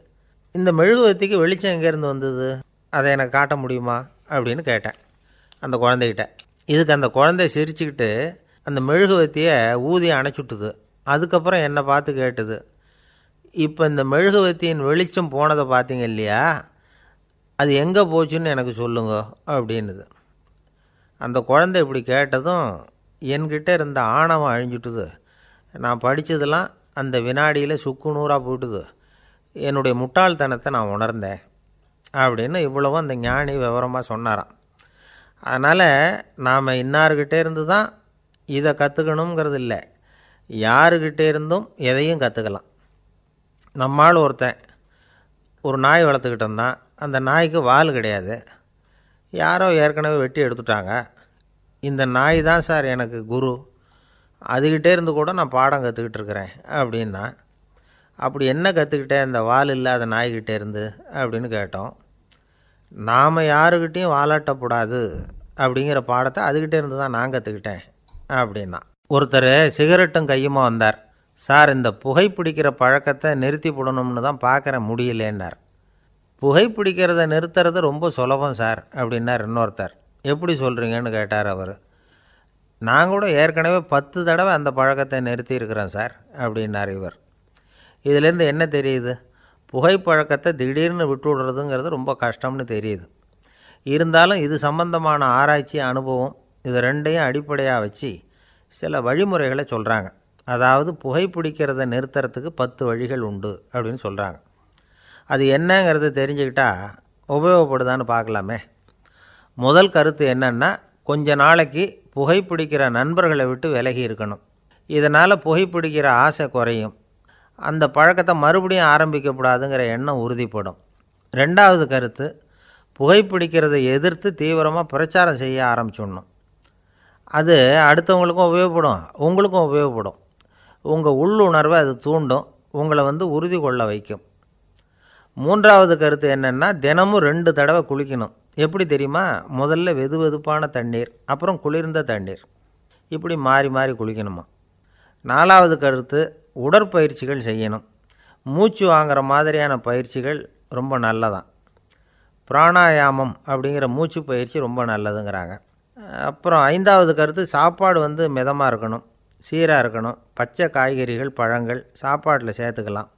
இந்த மெழுகுவத்திக்கு வெளிச்சம் எங்கேருந்து வந்தது? அதை எனக்கு காட்ட முடியுமா? அப்படின்னு கேட்டேன். அந்த குழந்தைகிட்ட. இதுக்கு அந்த குழந்தை சிரிச்சுக்கிட்டு அந்த மெழுகுவத்தியை ஊதி அணைச்சுட்டுது. அதுக்கப்புறம் என்னை பார்த்து கேட்டது. இப்போ இந்த மெழுகுவத்தியின் வெளிச்சம் போனதை பார்த்தீங்க இல்லையா? அது எங்கே போச்சுன்னு எனக்கு சொல்லுங்க அப்படின்னுது. அந்த குழந்தை இப்படி கேட்டதும் என்கிட்ட இருந்த ஆணவம் அழிஞ்சுட்டுது. நான் படித்ததெல்லாம் அந்த வினாடியில் சுக்கு நூறாக போட்டுது என்னுடைய முட்டாள்தனத்தை நான் உணர்ந்தேன். அப்படின்னு இவ்வளவும் அந்த ஞானி விவரமாக சொன்னாராம். அதனால் நாம் இன்னார்கிட்டே இருந்து தான் இதை கற்றுக்கணுங்கிறது இல்லை. யாருக்கிட்டே இருந்தும் எதையும் கற்றுக்கலாம் நம்மால் ஒருத்தன் ஒரு நாய் வளர்த்துக்கிட்டு இருந்தான். அந்த நாய்க்கு வால் கிடையாது. யாரோ ஏற்கனவே வெட்டி எடுத்துட்டாங்க. இந்த நாய் தான் சார் எனக்கு குரு. அதுக்கிட்டே இருந்து கூட நான் பாடம் கற்றுக்கிட்டு இருக்கிறேன் அப்படின்னா அப்படி என்ன கற்றுக்கிட்டேன் இந்த வால் இல்லாத நாய்கிட்டே இருந்து அப்படின்னு கேட்டோம். நாம் யாருக்கிட்டேயும் வாலாட்டக்கூடாது அப்படிங்கிற பாடத்தை அதுக்கிட்டே இருந்து தான் நான் கற்றுக்கிட்டேன் அப்படின்னா. ஒருத்தர் சிகரெட்டும் கையுமா வந்தார். சார் இந்த புகைப்பிடிக்கிற பழக்கத்தை நிறுத்தி போடணும்னு தான் பார்க்குறேன் முடியலேன்னார். புகைப்பிடிக்கிறத நிறுத்துறது ரொம்ப சுலபம் சார் அப்படின்னார் இன்னொருத்தர். எப்படி சொல்கிறீங்கன்னு கேட்டார் அவர். நான் கூட ஏற்கனவே பத்து தடவை அந்த பழக்கத்தை நிறுத்தி இருக்கிறேன் சார் அப்படின்னார் இவர். இதிலேருந்து என்ன தெரியுது? புகைப்பழக்கத்தை திடீர்னு விட்டுவிடுறதுங்கிறது ரொம்ப கஷ்டம்னு தெரியுது. இருந்தாலும் இது சம்பந்தமான ஆராய்ச்சி அனுபவம் இது ரெண்டையும் அடிப்படையாக வச்சு சில வழிமுறைகளை சொல்கிறாங்க அதாவது புகைப்பிடிக்கிறத நிறுத்துறதுக்கு பத்து வழிகள் உண்டு அப்படின்னு சொல்கிறாங்க அது என்னங்கிறது தெரிஞ்சுக்கிட்டா உபயோகப்படுதான்னு பார்க்கலாமே. முதல் கருத்து என்னென்னா கொஞ்ச நாளைக்கு புகைப்பிடிக்கிற நண்பர்களை விட்டு விலகி இருக்கணும். இதனால் புகைப்பிடிக்கிற ஆசை குறையும். அந்த பழக்கத்தை மறுபடியும் ஆரம்பிக்கக்கூடாதுங்கிற எண்ணம் உறுதிப்படும். ரெண்டாவது கருத்து புகைப்பிடிக்கிறதை எதிர்த்து தீவிரமாக பிரச்சாரம் செய்ய ஆரம்பிச்சிடணும். அது அடுத்தவங்களுக்கும் உபயோகப்படும் உங்களுக்கும் உபயோகப்படும். உங்கள் உள்ளுணர்வை அது தூண்டும் உங்களை வந்து உறுதி கொள்ள வைக்கும். மூன்றாவது கருத்து என்னென்னா தினமும் ரெண்டு தடவை குளிக்கணும். எப்படி தெரியுமா? முதல்ல வெது வெதுப்பான தண்ணீர் அப்புறம் குளிர்ந்த தண்ணீர். இப்படி மாறி மாறி குளிக்கணுமா? நாலாவது கருத்து உடற்பயிற்சிகள் செய்யணும். மூச்சு வாங்குற மாதிரியான பயிற்சிகள் ரொம்ப நல்லதான். பிராணாயாமம் அப்படிங்கிற மூச்சு பயிற்சி ரொம்ப நல்லதுங்கிறாங்க. அப்புறம் ஐந்தாவது கருத்து சாப்பாடு வந்து மிதமாக இருக்கணும் சீராக இருக்கணும். பச்சை காய்கறிகள் பழங்கள் சாப்பாட்டில் சேர்த்துக்கலாம்.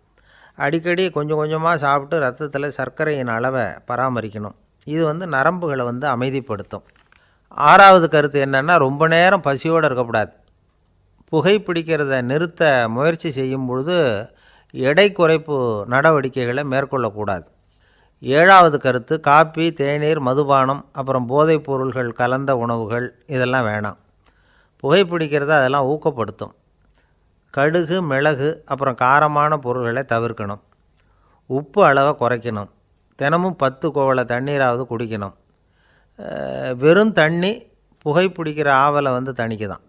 அடிக்கடி கொஞ்சம் கொஞ்சமாக சாப்பிட்டு ரத்தத்தில் சர்க்கரையின் அளவை பராமரிக்கணும். இது வந்து நரம்புகளை வந்து அமைதிப்படுத்தும். ஆறாவது கருத்து என்னென்னா ரொம்ப நேரம் பசியோடு இருக்கக்கூடாது. புகைப்பிடிக்கிறத நிறுத்த முயற்சி செய்யும் பொழுது எடை குறைப்பு நடவடிக்கைகளை மேற்கொள்ளக்கூடாது. ஏழாவது கருத்து காப்பி தேநீர் மதுபானம் அப்புறம் போதைப் பொருள்கள் கலந்த உணவுகள் இதெல்லாம் வேணாம். புகைப்பிடிக்கிறத அதெல்லாம் ஊக்கப்படுத்தும். கடுகு மிளகு அப்புறம் காரமான பொருள்களை தவிர்க்கணும். உப்பு அளவை குறைக்கணும். தினமும் பத்து கோவலை தண்ணீராவது குடிக்கணும். வெறும் தண்ணி புகைப்பிடிக்கிற ஆவலை வந்து தணிக்குதான்.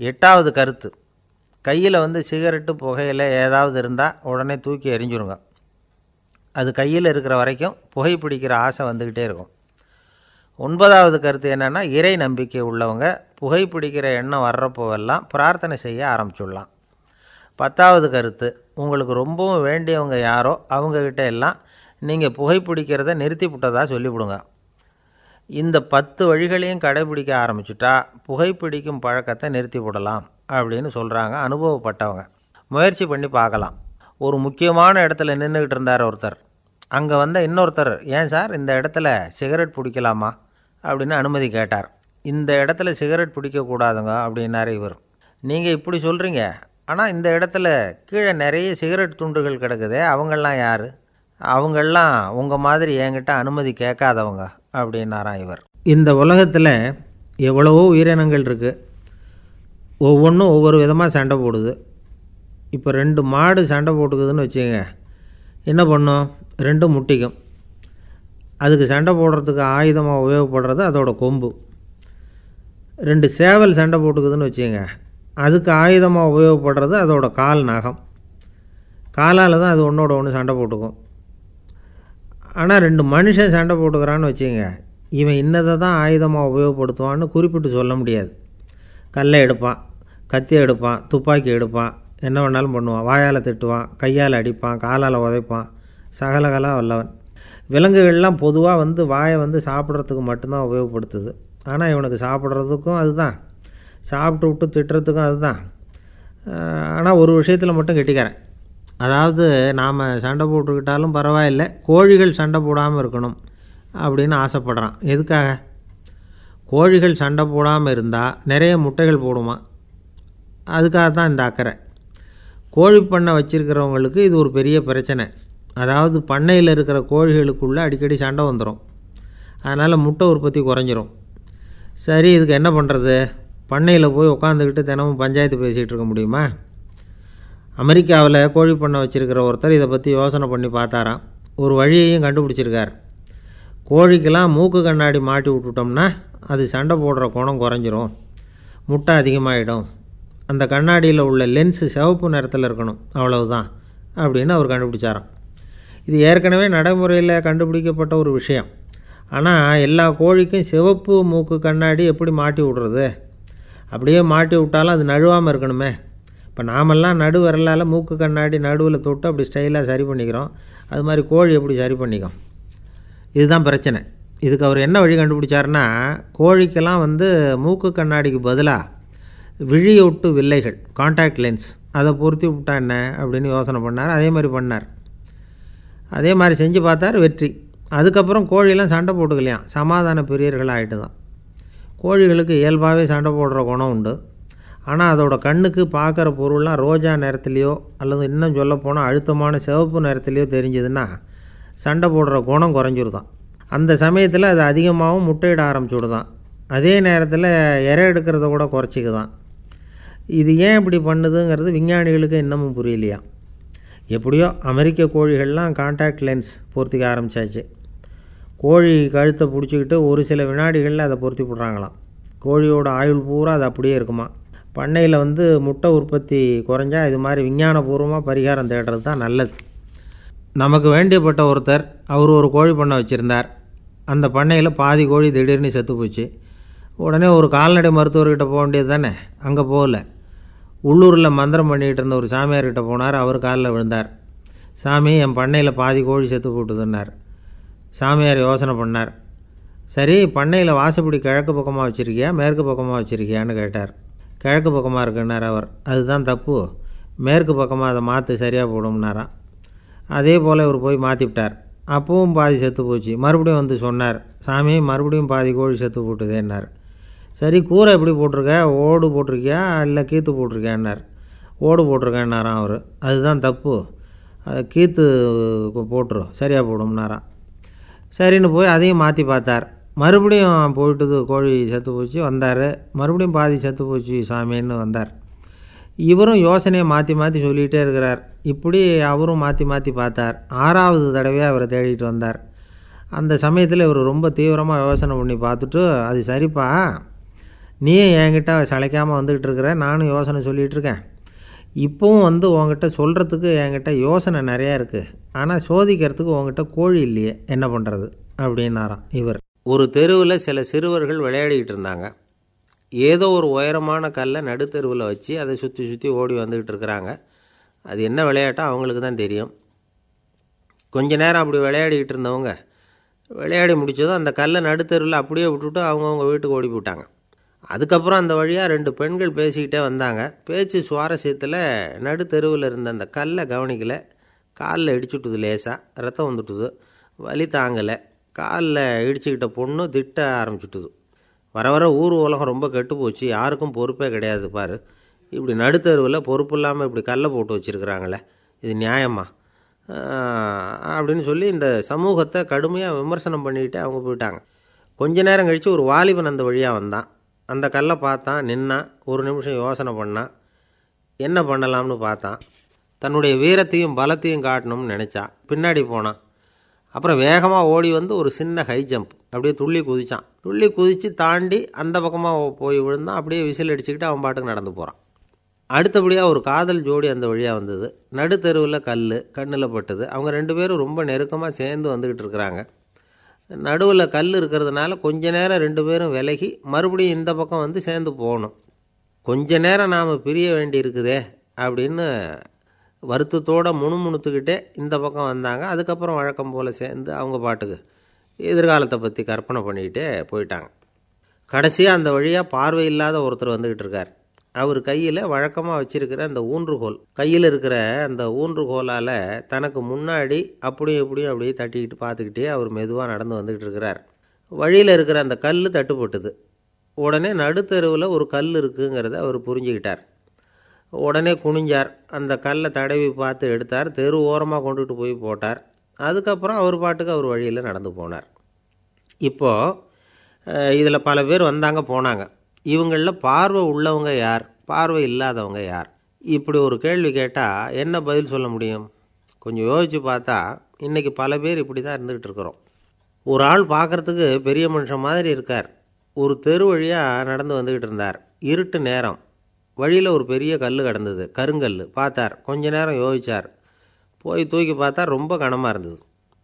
எட்டாவது கருத்து. கையில் வந்து சிகரெட்டு புகையில் ஏதாவது இருந்தால் உடனே தூக்கி எரிஞ்சிருங்க அது கையில் இருக்கிற வரைக்கும் புகை பிடிக்கிற ஆசை வந்துக்கிட்டே இருக்கும். ஒன்பதாவது கருத்து என்னென்னா இறை நம்பிக்கை உள்ளவங்க புகை பிடிக்கிற எண்ணம் வர்றப்போவெல்லாம் பிரார்த்தனை செய்ய ஆரம்பிச்சுடலாம். பத்தாவது கருத்து உங்களுக்கு ரொம்பவும் வேண்டியவங்க யாரோ அவங்கக்கிட்ட எல்லாம் நீங்கள் புகைப்பிடிக்கிறத நிறுத்தி விட்டதாக சொல்லிவிடுங்க. இந்த பத்து வழிகளையும் கடைபிடிக்க ஆரம்பிச்சுட்டா புகைப்பிடிக்கும் பழக்கத்தை நிறுத்தி விடலாம் அப்படின்னு சொல்கிறாங்க அனுபவப்பட்டவங்க. முயற்சி பண்ணி பார்க்கலாம். ஒரு முக்கியமான இடத்துல நின்றுக்கிட்டு இருந்தார் ஒருத்தர். அங்கே வந்த இன்னொருத்தர் ஏன் சார் இந்த இடத்துல சிகரெட் பிடிக்கலாமா? அப்படின்னு அனுமதி கேட்டார். இந்த இடத்துல சிகரெட் பிடிக்கக்கூடாதுங்க அப்படின்னாரு இவர். நீங்கள் இப்படி சொல்கிறீங்க ஆனால் இந்த இடத்துல கீழே நிறைய சிகரெட் துண்டுகள் கிடக்குதே அவங்கெல்லாம் யார்? அவங்கெல்லாம் உங்கள் மாதிரி என்கிட்ட அனுமதி கேட்காதவங்க. அப்படின்னாராம் இவர். இந்த உலகத்தில் எவ்வளவோ உயிரினங்கள் இருக்குது ஒவ்வொன்றும் ஒவ்வொரு விதமாக சண்டை போடுது. இப்போ ரெண்டு மாடு சண்டை போட்டுக்குதுன்னு வச்சுங்க என்ன பண்ணும்? ரெண்டும் முட்டிக்கும். அதுக்கு சண்டை போடுறதுக்கு ஆயுதமாக உபயோகப்படுறது அதோட கொம்பு. ரெண்டு சேவல் சண்டை போட்டுக்குதுன்னு வச்சுங்க அதுக்கு ஆயுதமாக உபயோகப்படுறது அதோட கால் நகம். காலால் தான் அது ஒன்றோட ஒன்று சண்டை போட்டுக்கும். ஆனால் ரெண்டு மனுஷன் சண்டை போட்டுக்கிறான்னு வச்சுங்க இவன் இன்னதை தான் ஆயுதமாக உபயோகப்படுத்துவான்னு குறிப்பிட்டு சொல்ல முடியாது. கல்லை எடுப்பான் கத்தி எடுப்பான் துப்பாக்கி எடுப்பான் என்ன வேணாலும் பண்ணுவான். வாயால் திட்டுவான் கையால் அடிப்பான் காலால் உதைப்பான். சகலகலா வல்லவன். விலங்குகள்லாம் பொதுவாக வந்து வாயை வந்து சாப்பிட்றதுக்கு மட்டும்தான் உபயோகப்படுத்துது. ஆனால் இவனுக்கு சாப்பிட்றதுக்கும் அதுதான். சாப்பிட்டு விட்டு திட்டுறதுக்கும் அதுதான். ஆனால் ஒரு விஷயத்தில் மட்டும் கெட்டிக்கிறேன் அதாவது நாம் சண்டை போட்டுக்கிட்டாலும் பரவாயில்லை கோழிகள் சண்டை போடாமல் இருக்கணும் அப்படின்னு ஆசைப்படுறான். எதுக்காக? கோழிகள் சண்டை போடாமல் இருந்தால் நிறைய முட்டைகள் போடுமா? அதுக்காக தான் இந்த அக்கறை. கோழி பண்ணை வச்சுருக்கிறவங்களுக்கு இது ஒரு பெரிய பிரச்சனை. அதாவது பண்ணையில் இருக்கிற கோழிகளுக்குள்ளே அடிக்கடி சண்டை வந்துடும் அதனால் முட்டை உற்பத்தி குறைஞ்சிரும். சரி இதுக்கு என்ன பண்ணுறது பண்ணையில் போய் உட்காந்துக்கிட்டு தினமும் பஞ்சாயத்து பேசிகிட்டு இருக்க முடியுமா? அமெரிக்காவில் கோழி பண்ணை வச்சுருக்கிற ஒருத்தர் இதை பற்றி யோசனை பண்ணி பார்த்தாராம். ஒரு வழியையும் கண்டுபிடிச்சிருக்கார். கோழிக்கெல்லாம் மூக்கு கண்ணாடி மாட்டி விட்டுட்டோம்னா அது சண்டை போடுற குணம் குறைஞ்சிரும். முட்டை அதிகமாகிடும் அந்த கண்ணாடியில் உள்ள லென்ஸு சிவப்பு நிறத்தில் இருக்கணும். அவ்வளவுதான் அப்படின்னு அவர் கண்டுபிடிச்சாராம். இது ஏற்கனவே நடைமுறையில் கண்டுபிடிக்கப்பட்ட ஒரு விஷயம். ஆனால் எல்லா கோழிக்கும் சிவப்பு மூக்கு கண்ணாடி எப்படி மாட்டி விடுறது? அப்படியே மாட்டி விட்டாலும் அது நழுவாமல் இருக்கணுமே. இப்போ நாமெல்லாம் நடு வரலால் மூக்கு கண்ணாடி நடுவில் தொட்டு அப்படி ஸ்டைலாக சரி பண்ணிக்கிறோம். அது மாதிரி கோழி எப்படி சரி பண்ணிக்கும்? இதுதான் பிரச்சனை. இதுக்கு அவர் என்ன வழி கண்டுபிடிச்சாருன்னா கோழிக்கெல்லாம் வந்து மூக்கு கண்ணாடிக்கு பதிலாக விழியொட்டு வில்லைகள் காண்டாக்ட் லென்ஸ் அதை பொருத்தி விட்டா என்ன அப்படின்னு யோசனை பண்ணார். அதே மாதிரி பண்ணார். அதே மாதிரி செஞ்சு பார்த்தார் வெற்றி. அதுக்கப்புறம் கோழியெல்லாம் சண்டை போட்டுக்கலையாம். சமாதான பிரியர்களாக ஆகிட்டு தான் கோழிகளுக்கு இயல்பாகவே சண்டை போடுற குணம் உண்டு. ஆனால் அதோடய கண்ணுக்கு பார்க்குற பொருள்லாம் ரோஜா நிறத்துலையோ அல்லது இன்னும் சொல்லப்போனால் அழுத்தமான சிவப்பு நிறத்துலையோ தெரிஞ்சதுன்னா சண்டை போடுற குணம் குறைஞ்சிருதான். அந்த சமயத்தில் அது அதிகமாகவும் முட்டையிட ஆரம்பிச்சுடுதான். அதே நேரத்தில் இறை எடுக்கிறத கூட குறைச்சிக்குதான். இது ஏன் இப்படி பண்ணுதுங்கிறது விஞ்ஞானிகளுக்கு இன்னமும் புரியலையா? எப்படியோ அமெரிக்க கோழிகள்லாம் காண்டாக்ட் லென்ஸ் பொருத்திக்க ஆரம்பித்தாச்சு கோழி கழுத்தை பிடிச்சிக்கிட்டு ஒரு சில வினாடிகளில் அதை பொருத்தி விட்றாங்களாம் கோழியோட ஆயுள் பூரா அது அப்படியே இருக்குமா? பண்ணையில் வந்து முட்டை உற்பத்தி குறைஞ்சா இது மாதிரி விஞ்ஞானபூர்வமாக பரிகாரம் தேடுறது தான் நல்லது. நமக்கு வேண்டியப்பட்ட ஒருத்தர் அவர் ஒரு கோழி பண்ணை வச்சுருந்தார். அந்த பண்ணையில் பாதி கோழி திடீர்னு செத்து போச்சு. உடனே ஒரு கால்நடை மருத்துவர்கிட்ட போக வேண்டியது தானே? அங்கே போகல. உள்ளூரில் மந்திரம் பண்ணிகிட்டு இருந்த ஒரு சாமியார்கிட்ட போனார். அவர் காலில் விழுந்தார். சாமி என் பண்ணையில் பாதி கோழி செத்து போட்டுதுன்னார். சாமியார் யோசனை பண்ணார். சரி பண்ணையில் வாசப்படி கிழக்கு பக்கமாக வச்சுருக்கியா மேற்கு பக்கமாக வச்சுருக்கியான்னு கேட்டார். கிழக்கு பக்கமாக இருக்குன்னார் அவர். அதுதான் தப்பு. மேற்கு பக்கமாக அதை மாற்று சரியாக போடும்னாராம். அதே போல் இவர் போய் மாற்றிவிட்டார் அப்பவும் பாதி செத்து போச்சு. மறுபடியும் வந்து சொன்னார் சாமி மறுபடியும் பாதி கோழி செத்து போட்டுதேன்னார். சரி கூரை எப்படி போட்டிருக்க? ஓடு போட்டிருக்கியா? இல்லை கீத்து போட்டிருக்கியான்னார். ஓடு போட்டிருக்கேன்னாராம் அவர். அதுதான் தப்பு. கீத்து போட்டுரும். சரியாக போடும்னாராம். சரின்னு போய் அதையும் மாற்றி பார்த்தார். மறுபடியும் போயிட்டுது கோழி செத்து போச்சு வந்தார். மறுபடியும் பாதி செத்து போச்சு சாமின்னு வந்தார். இவரும் யோசனையை மாற்றி மாற்றி சொல்லிகிட்டே இருக்கிறார். இப்படி அவரும் மாற்றி மாற்றி பார்த்தார். ஆறாவது தடவையாக அவரை தேடிட்டு வந்தார். அந்த சமயத்தில் இவர் ரொம்ப தீவிரமாக யோசனை பண்ணி பார்த்துட்டு அது சரிப்பா. நீயும் என்கிட்ட சளைக்காமல் வந்துக்கிட்டு இருக்கிற நானும் யோசனை சொல்லிகிட்ருக்கேன் இப்போவும் வந்து உங்ககிட்ட சொல்கிறதுக்கு என்கிட்ட யோசனை நிறையா இருக்குது ஆனால் சோதிக்கிறதுக்கு உங்ககிட்ட கோழி இல்லையே. என்ன பண்ணுறது அப்படின்னாராம் இவர். ஒரு தெருவில் சில சிறுவர்கள் விளையாடிக்கிட்டு இருந்தாங்க. ஏதோ ஒரு உயரமான கல்லை நடுத்தெருவில் வச்சு அதை சுற்றி சுற்றி ஓடி வந்துக்கிட்டு இருக்கிறாங்க. அது என்ன விளையாட்டோ அவங்களுக்கு தான் தெரியும். கொஞ்ச நேரம் அப்படி விளையாடிக்கிட்டு இருந்தவங்க விளையாடி முடிச்சதும் அந்த கல்லை நடுத்தெருவில் அப்படியே விட்டுட்டு அவங்கவுங்க வீட்டுக்கு ஓடி போட்டாங்க அதுக்கப்புறம் அந்த வழியாக ரெண்டு பெண்கள் பேசிக்கிட்டே வந்தாங்க. பேச்சு சுவாரஸ்யத்தில் நடுத்தெருவில் இருந்த அந்த கல்லை கவனிக்கலை. காலில் இடிச்சுட்டுது லேசாக ரத்தம் வந்துட்டுது. வலி தாங்கலை. காலில் இடிச்சுக்கிட்ட பொண்ணு திட்ட ஆரம்பிச்சுட்டுது. வர வர ஊர் உலகம் ரொம்ப கெட்டு போச்சு. யாருக்கும் பொறுப்பே கிடையாது பாரு. இப்படி நடுத்தருவில் பொறுப்பு இல்லாமல் இப்படி கல்லை போட்டு வச்சுருக்குறாங்களே. இது நியாயமா? அப்படின்னு சொல்லி இந்த சமூகத்தை கடுமையாக விமர்சனம் பண்ணிக்கிட்டு அவங்க போயிட்டாங்க. கொஞ்ச நேரம் கழித்து ஒரு வாலிபன் அந்த வழியாக வந்தான். அந்த கல்லை பார்த்தான் நின்னான் ஒரு நிமிஷம் யோசனை பண்ணான் என்ன பண்ணலாம்னு பார்த்தான் தன்னுடைய வீரத்தையும் பலத்தையும் காட்டணும்னு நினச்சான் பின்னாடி போனான் அப்புறம் வேகமாக ஓடி வந்து ஒரு சின்ன ஹை ஜம்ப் அப்படியே துள்ளி குதிச்சான். துள்ளி குதித்து தாண்டி அந்த பக்கமாக போய் விழுந்தான். அப்படியே விசில் அடிச்சுக்கிட்டு அவன் பாட்டுக்கு நடந்து போகிறான் அடுத்தபடியாக ஒரு காதல் ஜோடி அந்த வழியாக வந்தது. நடுத்தெருவில் கல் கண்ணில் பட்டது. அவங்க ரெண்டு பேரும் ரொம்ப நெருக்கமாக சேர்ந்து வந்துக்கிட்டு இருக்கிறாங்க. நடுவில் கல் இருக்கிறதுனால கொஞ்ச நேரம் ரெண்டு பேரும் விலகி மறுபடியும் இந்த பக்கம் வந்து சேர்ந்து போகணும். கொஞ்ச நேரம் நாம் பிரிய வேண்டி இருக்குதே அப்படின்னு வருத்தத்தோடு முணுமுணுத்துக்கிட்டே இந்த பக்கம் வந்தாங்க. அதுக்கப்புறம் வழக்கம் போல் சேர்ந்து அவங்க பாட்டுக்கு எதிர்காலத்தை பற்றி கற்பனை பண்ணிக்கிட்டே போயிட்டாங்க. கடைசியாக அந்த வழியாக பார்வை இல்லாத ஒருத்தர் வந்துக்கிட்டு இருக்கார். அவர் கையில் வழக்கமாக வச்சிருக்கிற அந்த ஊன்றுகோல் கையில் இருக்கிற அந்த ஊன்றுகோலால் தனக்கு முன்னாடி அப்படியும் இப்படியும் அப்படியே தட்டிக்கிட்டு பார்த்துக்கிட்டே அவர் மெதுவாக நடந்து வந்துக்கிட்டு இருக்கிறார். வழியில் இருக்கிற அந்த கல் தட்டுப்பட்டுது. உடனே நடுத்தெருவில் ஒரு கல் இருக்குங்கிறத அவர் புரிஞ்சுக்கிட்டார். உடனே குனிஞ்சார். அந்த கல்லை தடவி பார்த்து எடுத்தார். தெரு ஓரமாக கொண்டுகிட்டு போய் போட்டார். அதுக்கப்புறம் அவர் பாட்டுக்கு அவர் வழியில் நடந்து போனார். இப்போது இதில் பல பேர் வந்தாங்க போனாங்க. இவங்களில் பார்வை உள்ளவங்க யார்? பார்வை இல்லாதவங்க யார்? இப்படி ஒரு கேள்வி கேட்டால் என்ன பதில் சொல்ல முடியும்? கொஞ்சம் யோசித்து பார்த்தா இன்றைக்கி பல பேர் இப்படி தான் இருந்துக்கிட்டு இருக்கிறோம். ஒரு ஆள் பார்க்குறதுக்கு பெரிய மனுஷன் மாதிரி இருக்கார். ஒரு தெரு வழியாக நடந்து வந்துக்கிட்டு இருந்தார். இருட்டு நேரம். வழியில் ஒரு பெரிய கல் கிடந்தது. கருங்கல் பார்த்தார். கொஞ்ச நேரம் யோசிச்சார். போய் தூக்கி பார்த்தா ரொம்ப கனமாக இருந்தது.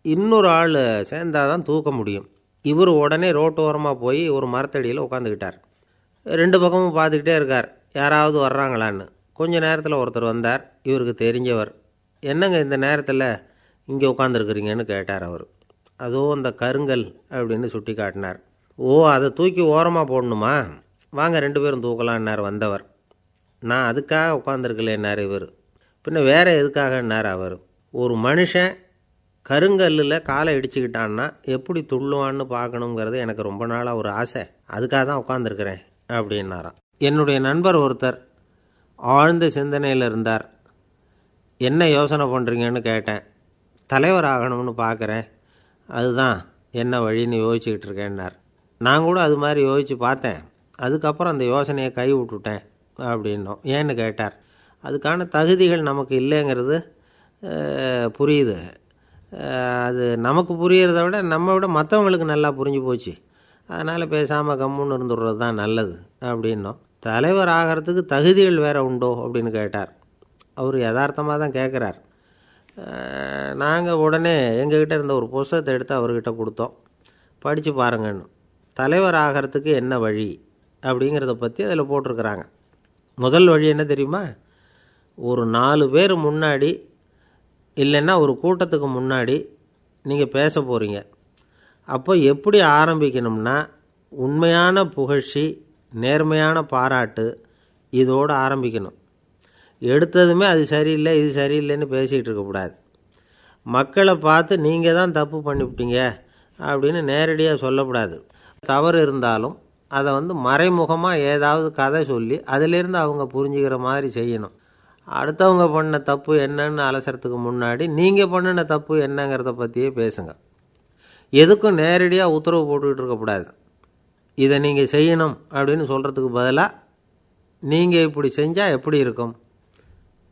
இன்னொரு ஆள் சேர்ந்தாதான் தான் தூக்க முடியும். இவர் உடனே ரோட்டோரமாக போய் ஒரு மரத்தடியில் உட்காந்துக்கிட்டார் ரெண்டு பக்கமும் பார்த்துக்கிட்டே இருக்கார். யாராவது வர்றாங்களான்னு. கொஞ்ச நேரத்தில் ஒருத்தர் வந்தார். இவருக்கு தெரிஞ்சவர். என்னங்க இந்த நேரத்தில் இங்கே உட்காந்துருக்குறீங்கன்னு கேட்டார் அவர். அதோ அந்த கருங்கல் அப்படின்னு சுட்டி காட்டினார் ஓ அதை தூக்கி ஓரமாக போடணுமா? வாங்க ரெண்டு பேரும் தூக்கலான்னார் வந்தவர். நான் அதுக்காக உட்காந்துருக்கலேன்னார் இவர். பின்ன வேறு எதுக்காகன்னார் அவர்? ஒரு மனுஷன் கருங்கல்லில் காலை இடிச்சுக்கிட்டான்னா எப்படி துள்ளுவான்னு பார்க்கணுங்கிறது எனக்கு ரொம்ப நாளாக ஒரு ஆசை. அதுக்காக தான் உட்காந்துருக்கிறேன் அப்படின்னாராம். என்னுடைய நண்பர் ஒருத்தர் ஆழ்ந்த சிந்தனையில் இருந்தார். என்ன யோசனை பண்ணுறீங்கன்னு கேட்டேன். தலைவர் ஆகணும்னு பார்க்குறேன். அதுதான் என்ன வழின்னு யோசிச்சுக்கிட்டு இருக்கேன்னார். நான் கூட அது மாதிரி யோசித்து பார்த்தேன். அதுக்கப்புறம் அந்த யோசனையை கை விட்டுட்டேன் அப்படின்னோம். ஏன்னு கேட்டார். அதுக்கான தகுதிகள் நமக்கு இல்லைங்கிறது புரியுது. அது நமக்கு புரியறத விட நம்ம விட மற்றவங்களுக்கு நல்லா புரிஞ்சு போச்சு. அதனால் பேசாமல் கம்முன்னு இருந்துடுறது தான் நல்லது அப்படின்னோம். தலைவர் ஆகிறதுக்கு தகுதிகள் வேறு உண்டோ அப்படின்னு கேட்டார். அவர் யதார்த்தமாக தான் கேட்குறார் நாங்கள் உடனே எங்ககிட்ட இருந்த ஒரு புஸ்தகத்தை எடுத்து அவர்கிட்ட கொடுத்தோம். படித்து பாருங்கன்னு. தலைவர் ஆகிறதுக்கு என்ன வழி அப்படிங்கிறத பற்றி அதில் போட்டிருக்கிறாங்க. முதல் வழி என்ன தெரியுமா? ஒரு நாலு பேர் முன்னாடி இல்லைன்னா ஒரு கூட்டத்துக்கு முன்னாடி நீங்கள் பேச போகிறீங்க அப்போ எப்படி ஆரம்பிக்கணும்னா உண்மையான புகழ்ச்சி நேர்மையான பாராட்டு இதோடு ஆரம்பிக்கணும். எடுத்ததுமே அது சரியில்லை இது சரியில்லைன்னு பேசிகிட்டு இருக்கக்கூடாது மக்களை பார்த்து நீங்கள் தான் தப்பு பண்ணிவிட்டீங்க அப்படின்னு நேரடியாக சொல்லக்கூடாது. தவறு இருந்தாலும் அதை வந்து மறைமுகமாக ஏதாவது கதை சொல்லி அதிலிருந்து அவங்க புரிஞ்சுக்கிற மாதிரி செய்யணும். அடுத்தவங்க பண்ண தப்பு என்னன்னு அலசறதுக்கு முன்னாடி நீங்கள் பண்ணின தப்பு என்னங்கிறத பற்றியே பேசுங்க. எதுக்கும் நேரடியாக உத்தரவு போட்டுக்கிட்டு இருக்கக்கூடாது இதை நீங்கள் செய்யணும் அப்படின்னு சொல்கிறதுக்கு பதிலாக நீங்கள் இப்படி செஞ்சால் எப்படி இருக்கும்?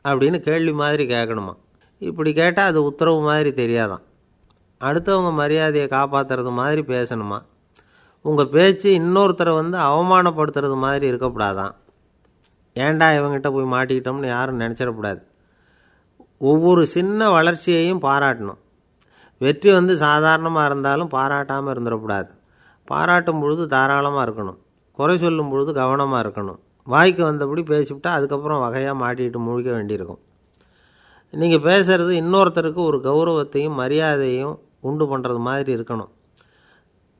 அப்படின்னு கேள்வி மாதிரி கேட்கணுமா? இப்படி கேட்டால் அது உத்தரவு மாதிரி தெரியாதான். அடுத்தவங்க மரியாதையை காப்பாற்றுறது மாதிரி பேசணுமா? உங்கள் பேச்சு இன்னொருத்தரை வந்து அவமானப்படுத்துறது மாதிரி இருக்கக்கூடாதான். ஏன்டா இவங்கிட்ட போய் மாட்டிக்கிட்டோம்னு யாரும் நினச்சிடக்கூடாது. ஒவ்வொரு சின்ன வளர்ச்சியையும் பாராட்டணும். வெற்றி வந்து சாதாரணமாக இருந்தாலும் பாராட்டாமல் இருந்துடக்கூடாது. பாராட்டும் பொழுது தாராளமாக இருக்கணும். குறை சொல்லும் பொழுது கவனமாக இருக்கணும். வாய்க்கு வந்தபடி பேசிவிட்டா அதுக்கப்புறம் வகையாக மாட்டிக்கிட்டு முழிக்க வேண்டியிருக்கும். நீங்கள் பேசுகிறது இன்னொருத்தருக்கு ஒரு கௌரவத்தையும் மரியாதையும் உண்டு பண்ணுறது மாதிரி இருக்கணும்.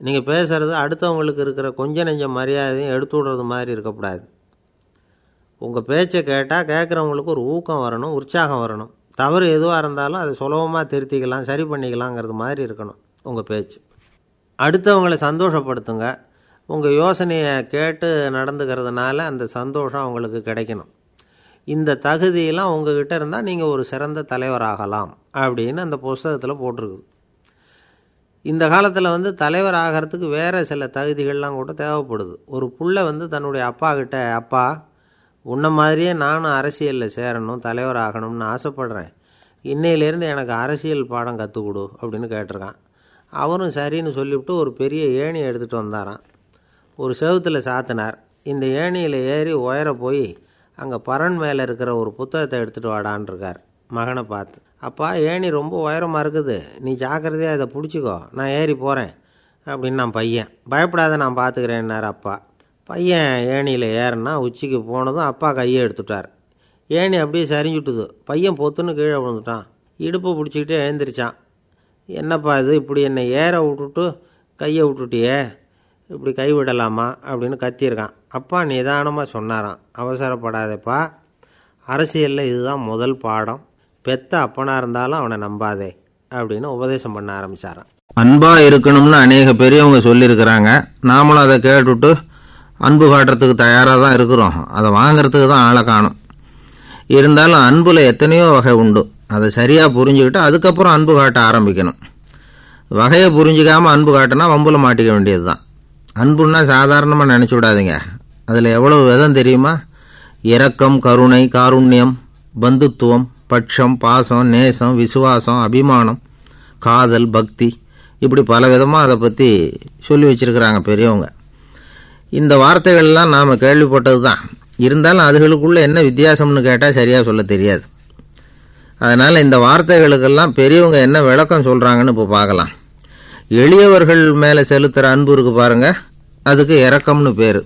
நீங்கள் பேசுகிறது அடுத்தவங்களுக்கு இருக்கிற கொஞ்ச நெஞ்ச மரியாதையும் எடுத்து விடுறது மாதிரி இருக்கக்கூடாது. உங்கள் பேச்சை கேட்டால் கேட்குறவங்களுக்கு ஒரு ஊக்கம் வரணும் உற்சாகம் வரணும். தவறு எதுவாக இருந்தாலும் அதை சுலபமாக திருத்திக்கலாம் சரி பண்ணிக்கலாங்கிறது மாதிரி இருக்கணும் உங்கள் பேச்சு. அடுத்தவங்களை சந்தோஷப்படுத்துங்க. உங்கள் யோசனையை கேட்டு நடந்துக்கிறதுனால அந்த சந்தோஷம் அவங்களுக்கு கிடைக்கணும். இந்த தகுதியெல்லாம் உங்ககிட்ட இருந்தால் நீங்கள் ஒரு சிறந்த தலைவராகலாம் அப்படின்னு அந்த புஸ்தகத்தில் போட்டிருக்குது. இந்த காலத்தில் வந்து தலைவர் ஆகிறதுக்கு வேறு சில தகுதிகள்லாம் கூட தேவைப்படுது. ஒரு புள்ள வந்து தன்னுடைய அப்பா கிட்ட அப்பா உன்ன மாதிரியே நானும் அரசியலில் சேரணும் தலைவர் ஆகணும்னு ஆசைப்படுறேன். இன்னையிலேருந்து எனக்கு அரசியல் பாடம் கற்றுக் கொடு அப்படின்னு கேட்டிருக்கான். அவரும் சரின்னு சொல்லிவிட்டு ஒரு பெரிய ஏணி எடுத்துகிட்டு வந்தாராம். ஒரு செவுத்தில் சாத்தினார். இந்த ஏணியில் ஏறி உயர போய் அங்கே பரன் மேலே இருக்கிற ஒரு புத்தகத்தை எடுத்துகிட்டு வாடான்னு இருக்கார் மகனை பார்த்து. அப்பா ஏணி ரொம்ப உயரமாக இருக்குது. நீ ஜாக்கிரதையாக இதை பிடிச்சிக்கோ. நான் ஏறி போகிறேன் அப்படின்னு நான் பையன். பயப்படாத நான் பார்த்துக்கிறேன்னார் அப்பா. பையன் ஏணியில் ஏறினா உச்சிக்கு போனதும் அப்பா கையை எடுத்துட்டார். ஏணி அப்படியே சரிஞ்சுட்டுது. பையன் பொத்துன்னு கீழே விழுந்துட்டான். இடுப்பு பிடிச்சிக்கிட்டே எழுந்திரிச்சான். என்னப்பா இது இப்படி என்னை ஏற விட்டுட்டு கையை விட்டுட்டியே? இப்படி கை விடலாமா? அப்படின்னு கத்தியிருக்கான். அப்பா நிதானமாக சொன்னாராம். அவசரப்படாதேப்பா. அரசியலில் இதுதான் முதல் பாடம். பெத்த அப்பனா இருந்தாலும் அவனை நம்பாதே அப்படின்னு உபதேசம் பண்ண ஆரம்பிச்சாராம். அன்பா இருக்கணும்னு அநேக பெரியவங்க சொல்லியிருக்கிறாங்க. நாமளும் அதை கேட்டுட்டு அன்பு காட்டுறதுக்கு தயாராக தான் இருக்கிறோம். அதை வாங்குறதுக்கு தான் ஆளை காணும். இருந்தாலும் அன்பில் எத்தனையோ வகை உண்டு. அதை சரியாக புரிஞ்சுக்கிட்டு அதுக்கப்புறம் அன்பு காட்ட ஆரம்பிக்கணும். வகையை புரிஞ்சிக்காமல் அன்பு காட்டினா வம்பில் மாட்டிக்க வேண்டியது தான் அன்புன்னா சாதாரணமாக நினச்சி விடாதீங்க. அதில் எவ்வளோ விதம் தெரியுமா? இரக்கம் கருணை காருண்யம் பந்துத்துவம் பட்சம் பாசம் நேசம் விசுவாசம் அபிமானம் காதல் பக்தி இப்படி பல விதமாக அதை பற்றி சொல்லி வச்சுருக்கிறாங்க பெரியவங்க. இந்த வார்த்தைகள்லாம் நாம் கேள்விப்பட்டது தான் இருந்தாலும் அதுகளுக்குள்ளே என்ன வித்தியாசம்னு கேட்டால் சரியாக சொல்ல தெரியாது. அதனால் இந்த வார்த்தைகளுக்கெல்லாம் பெரியவங்க என்ன விளக்கம் சொல்கிறாங்கன்னு இப்போ பார்க்கலாம். எளியவர்கள் மேலே செலுத்துகிற அன்பு இருக்கு பாருங்க. அதுக்கு இறக்கம்னு பேர்.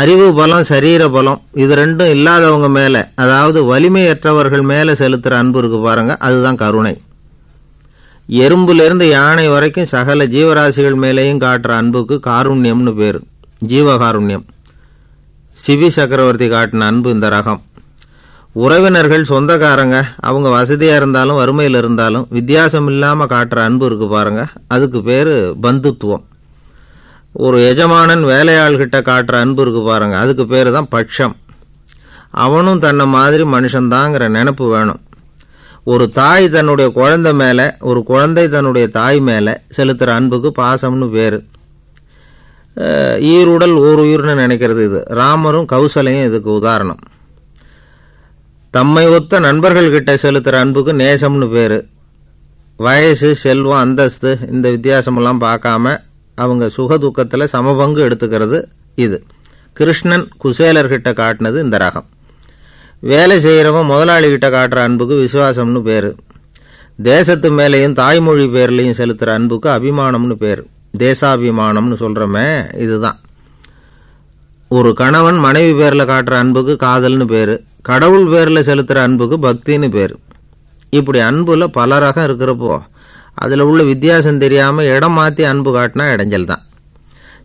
அறிவு பலம் சரீர பலம் இது ரெண்டும் இல்லாதவங்க மேலே அதாவது வலிமையற்றவர்கள் மேலே செலுத்துகிற அன்பு இருக்கு பாருங்கள் அதுதான் கருணை. எறும்புலேருந்து யானை வரைக்கும் சகல ஜீவராசிகள் மேலேயும் காட்டுற அன்புக்கு காருண்யம்னு பேர். ஜீவகாருண்யம். சிவி சக்கரவர்த்தி காட்டின அன்பு இந்த ரகம். உறவினர்கள் சொந்தக்காரங்க அவங்க வசதியாக இருந்தாலும் வறுமையில் இருந்தாலும் வித்தியாசம் இல்லாமல் காட்டுற அன்பு இருக்குது பாருங்கள் அதுக்கு பேர் பந்துத்துவம். ஒரு எஜமானன் வேலையாள்கிட்ட காட்டுற அன்பு இருக்கு பாருங்க. அதுக்கு பேர் தான் பட்சம். அவனும் தன்னை மாதிரி மனுஷன்தாங்கிற நினப்பு வேணும். ஒரு தாய் தன்னுடைய குழந்தை மேலே ஒரு குழந்தை தன்னுடைய தாய் மேலே செலுத்துகிற அன்புக்கு பாசம்னு பேர். ஈருடல் ஓர் உயிர்னு நினைக்கிறது இது. ராமரும் கௌசலையும் இதுக்கு உதாரணம். தம்மை ஒத்த நண்பர்கள்கிட்ட செலுத்துகிற அன்புக்கு நேசம்னு பேர். வயசு செல்வம் அந்தஸ்து இந்த வித்தியாசமெல்லாம் பார்க்காம அவங்க சுக துக்கத்தில் சமபங்கு எடுத்துக்கிறது இது. கிருஷ்ணன் குசேலர்கிட்ட காட்டினது இந்த ரகம். வேலை செய்கிறவன் முதலாளிகிட்ட காட்டுற அன்புக்கு விசுவாசம்னு பேர். தேசத்து மேலேயும் தாய்மொழி பேர்லேயும் செலுத்துகிற அன்புக்கு அபிமானம்னு பேர். தேசாபிமானம்னு சொல்கிறோமே இதுதான். ஒரு கணவன் மனைவி பேரில் காட்டுற அன்புக்கு காதல்னு பேர். கடவுள் பேரில் செலுத்துகிற அன்புக்கு பக்தின்னு பேர். இப்படி அன்புல பல ரகம் இருக்கிறப்போ அதில் உள்ள வித்தியாசம் தெரியாமல் இடம் மாற்றி அன்பு காட்டினா இடைஞ்சல் தான்.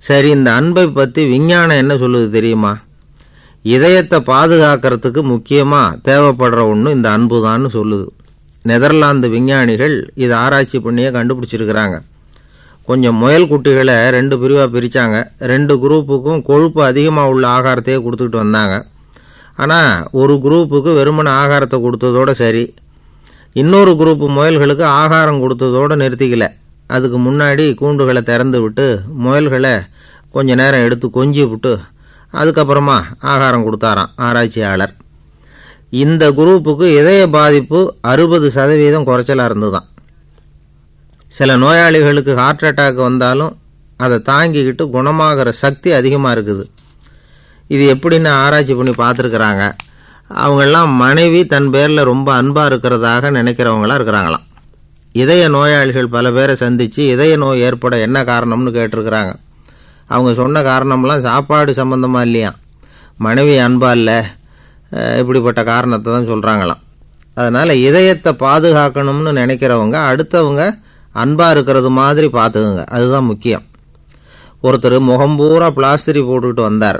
சரி இந்த அன்பை பற்றி விஞ்ஞானம் என்ன சொல்லுது தெரியுமா? இதயத்தை பாதுகாக்கிறதுக்கு முக்கியமாக தேவைப்படுற ஒன்று இந்த அன்பு தான்னு சொல்லுது. நெதர்லாந்து விஞ்ஞானிகள் இதை ஆராய்ச்சி பண்ணியே கண்டுபிடிச்சிருக்கிறாங்க. கொஞ்சம் முயல் குட்டிகளை ரெண்டு பிரிவாக பிரித்தாங்க ரெண்டு குரூப்புக்கும் கொழுப்பு அதிகமாக உள்ள ஆகாரத்தையே கொடுத்துக்கிட்டு வந்தாங்க. ஆனால் ஒரு குரூப்புக்கு வெறுமன ஆகாரத்தை கொடுத்ததோட சரி இன்னொரு குரூப் முயல்களுக்கு ஆகாரம் கொடுத்ததோடு நிறுத்திக்கல. அதுக்கு முன்னாடி கூண்டுகளை திறந்து விட்டு முயல்களை கொஞ்ச நேரம் எடுத்து கொஞ்சி விட்டு அதுக்கப்புறமா ஆகாரம் கொடுத்தாராம் ஆராய்ச்சியாளர். இந்த குரூப்புக்கு இதய பாதிப்பு அறுபது சதவீதம் குறைச்சலாக இருந்துதான் சில நோயாளிகளுக்கு ஹார்ட் அட்டாக் வந்தாலும் அதை தாங்கிக்கிட்டு குணமாகிற சக்தி அதிகமாக இருக்குது. இது எப்படின்னு ஆராய்ச்சி பண்ணி பார்த்துருக்குறாங்க. அவங்கெல்லாம் மனைவி தன் பேரில் ரொம்ப அன்பாக இருக்கிறதாக நினைக்கிறவங்களாம் இருக்கிறாங்களாம். இதய நோயாளிகள் பல பேரை சந்தித்து இதய நோய் ஏற்பட என்ன காரணம்னு கேட்டிருக்கிறாங்க. அவங்க சொன்ன காரணம்லாம் சாப்பாடு சம்மந்தமாக இல்லையா? மனைவி அன்பா இல்லை இப்படிப்பட்ட காரணத்தை தான் சொல்கிறாங்களாம் அதனால் இதயத்தை பாதுகாக்கணும்னு நினைக்கிறவங்க அடுத்தவங்க அன்பாக இருக்கிறது மாதிரி பார்த்துக்குங்க. அதுதான் முக்கியம். ஒருத்தர் முகம் பூரா பிளாஸ்டரி போட்டுக்கிட்டு வந்தார்.